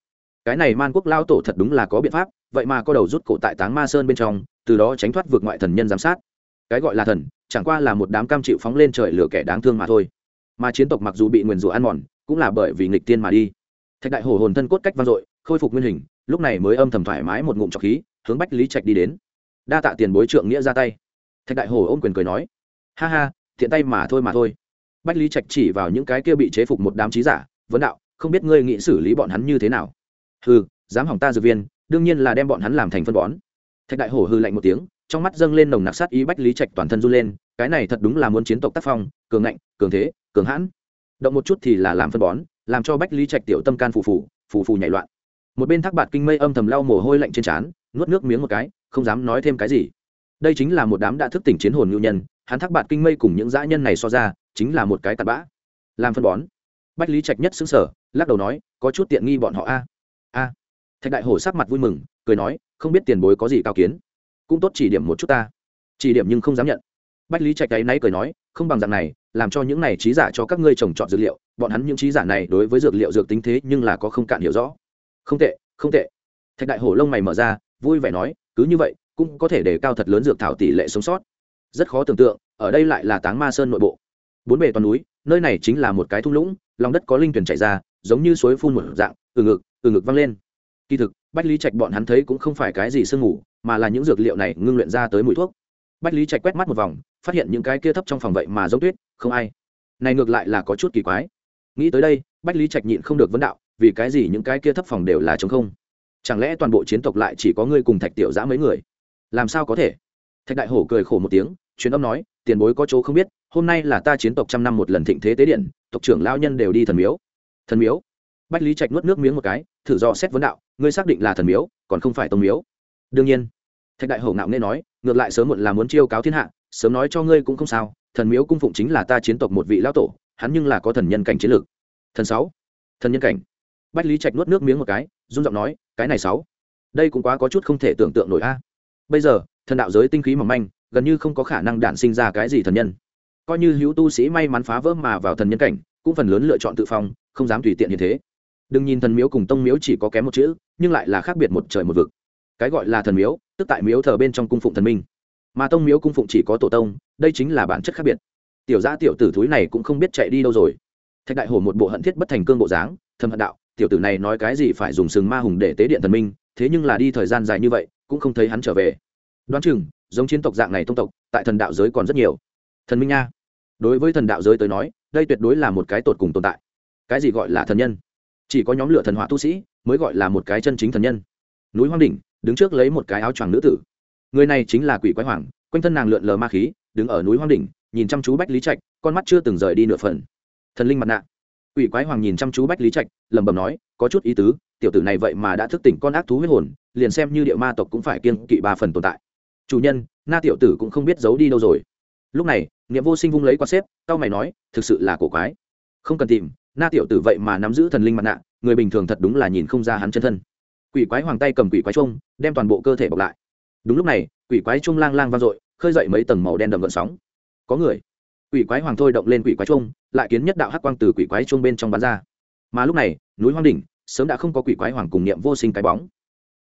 Cái này man quốc lao tổ thật đúng là có biện pháp, vậy mà có đầu rút cổ tại táng ma sơn bên trong, từ đó tránh thoát vượt ngoại thần nhân giám sát. Cái gọi là thần, chẳng qua là một đám cam chịu phóng lên trời lửa kẻ đáng thương mà thôi. Mà chiến tộc mặc dù bị nguyền rủa ăn mòn, cũng là bởi vì nghịch tiên mà đi. Thạch đại hổ hồn thân cốt cách vang dội, khôi phục nguyên hình, lúc này mới âm thầm thoải mái một ngụm trọc khí, hướng bách lý trạch đi đến. Đa tạ tiền bối trượng nghĩa ra tay. Thạch đại hổ ôm quyền cười nói, ha ha, thiện tay mà thôi mà thôi bách lý trạch chỉ vào những cái kia bị chế phục một đám trí giả, vấn đạo, không biết ngươi nghĩ xử lý bọn hắn như thế nào? Hừ, dám hỏng ta dược viên, đương nhiên là đem bọn hắn làm thành phân bón. Thạch đại hổ hư lạnh một tiếng, trong mắt dâng lên nồng nặc sát ý bách lý trạch toàn thân run lên, cái này thật đúng là muốn chiến tộc tác phong, cường ngạnh, cường thế, cường hãn. Động một chút thì là làm phân bón, làm cho bách lý trạch tiểu tâm can phù phù phù phù nhảy loạn. Một bên thác bạt kinh mây âm thầm lau mồ hôi lạnh trên trán, nuốt nước miếng một cái, không dám nói thêm cái gì đây chính là một đám đã thức tỉnh chiến hồn ngưu nhân, hắn thác bạt kinh mây cùng những dã nhân này so ra, chính là một cái tạt bã. Làm phân bón. Bách lý trạch nhất xứng sở lắc đầu nói, có chút tiện nghi bọn họ a. A. Thạch đại hổ sắc mặt vui mừng, cười nói, không biết tiền bối có gì cao kiến. Cũng tốt chỉ điểm một chút ta. Chỉ điểm nhưng không dám nhận. Bách lý trạch ấy náy cười nói, không bằng dạng này, làm cho những này trí giả cho các ngươi trồng trọt dược liệu, bọn hắn những trí giả này đối với dược liệu dược tính thế nhưng là có không cạn hiểu rõ. Không tệ không tệ. Thạch đại hổ lông mày mở ra, vui vẻ nói, cứ như vậy cũng có thể để cao thật lớn dược thảo tỷ lệ sống sót. Rất khó tưởng tượng, ở đây lại là táng ma sơn nội bộ. Bốn bề toàn núi, nơi này chính là một cái thung lũng, lòng đất có linh tuyển chảy ra, giống như suối phun một dạng, từ ngực từ ngực văng lên. Kỳ thực, bách lý trạch bọn hắn thấy cũng không phải cái gì sương ngủ mà là những dược liệu này ngưng luyện ra tới mùi thuốc. Bách lý trạch quét mắt một vòng, phát hiện những cái kia thấp trong phòng vậy mà giống tuyết, không ai. Này ngược lại là có chút kỳ quái. Nghĩ tới đây, bách lý trạch nhịn không được vấn đạo, vì cái gì những cái kia thấp phòng đều là chống không? Chẳng lẽ toàn bộ chiến tộc lại chỉ có ngươi cùng thạch tiểu giã mấy người? Làm sao có thể? Thạch đại hổ cười khổ một tiếng, truyền âm nói, tiền bối có chỗ không biết, hôm nay là ta chiến tộc trăm năm một lần thịnh thế tế điện, tộc trưởng lao nhân đều đi thần miếu. Thần miếu? Bách lý trạch nuốt nước miếng một cái, thử do xét vấn đạo, ngươi xác định là thần miếu, còn không phải tông miếu? Đương nhiên. Thạch đại hổ ngạo nghe nói, ngược lại sớm muộn là muốn chiêu cáo thiên hạ, sớm nói cho ngươi cũng không sao, thần miếu cung phụng chính là ta chiến tộc một vị lão tổ, hắn nhưng là có thần nhân cảnh chiến lược. Thần sáu? Thần nhân cảnh. Bách lý trạch nuốt nước miếng một cái, run giọng nói, cái này sáu? Đây cũng quá có chút không thể tưởng tượng nổi a bây giờ, thần đạo giới tinh khí mỏng manh, gần như không có khả năng đản sinh ra cái gì thần nhân. Coi như hữu tu sĩ may mắn phá vỡ mà vào thần nhân cảnh, cũng phần lớn lựa chọn tự phong, không dám tùy tiện như thế. Đừng nhìn thần miếu cùng tông miếu chỉ có kém một chữ, nhưng lại là khác biệt một trời một vực. Cái gọi là thần miếu, tức tại miếu thờ bên trong cung phụng thần minh. Mà tông miếu cung phụng chỉ có tổ tông, đây chính là bản chất khác biệt. Tiểu gia tiểu tử thúi này cũng không biết chạy đi đâu rồi. Thạch đại hổ một bộ hận thiết bất thành cương bộ dáng thâm hận đạo, tiểu tử này nói cái gì phải dùng sừng ma hùng để tế điện thần minh, thế nhưng là đi thời gian dài như vậy cũng không thấy hắn trở về. Đoán chừng, giống chiến tộc dạng này tông tộc, tại thần đạo giới còn rất nhiều. Thần minh nha, đối với thần đạo giới tới nói, đây tuyệt đối là một cái tột cùng tồn tại. Cái gì gọi là thần nhân? Chỉ có nhóm lửa thần hỏa tu sĩ mới gọi là một cái chân chính thần nhân. Núi hoang đỉnh, đứng trước lấy một cái áo choàng nữ tử. Người này chính là quỷ quái hoàng, quanh thân nàng lượn lờ ma khí, đứng ở núi hoang đỉnh, nhìn chăm chú bách lý trạch, con mắt chưa từng rời đi nửa phần. Thần linh mặt nạ. Quỷ quái hoàng nhìn chăm chú bách lý trạch, lẩm bẩm nói, có chút ý tứ tiểu tử này vậy mà đã thức tỉnh con ác thú huyết hồn, liền xem như địa ma tộc cũng phải kiên kỵ ba phần tồn tại. Chủ nhân, na tiểu tử cũng không biết giấu đi đâu rồi. Lúc này nghiệm vô sinh vung lấy quan xếp tao mày nói, thực sự là cổ quái. Không cần tìm, na tiểu tử vậy mà nắm giữ thần linh mặt nạ, người bình thường thật đúng là nhìn không ra hắn chân thân. Quỷ quái hoàng tay cầm quỷ quái trung đem toàn bộ cơ thể bọc lại. Đúng lúc này, quỷ quái trung lang lang vang dội, khơi dậy mấy tầng màu đen đậm gợn sóng. Có người. Quỷ quái hoàng thôi động lên quỷ quái trung lại kiến nhất đạo hắc quang từ quỷ quái trung bên trong bắn ra. Mà lúc này, núi hoang đỉnh sớm đã không có quỷ quái hoàng cùng niệm vô sinh cái bóng.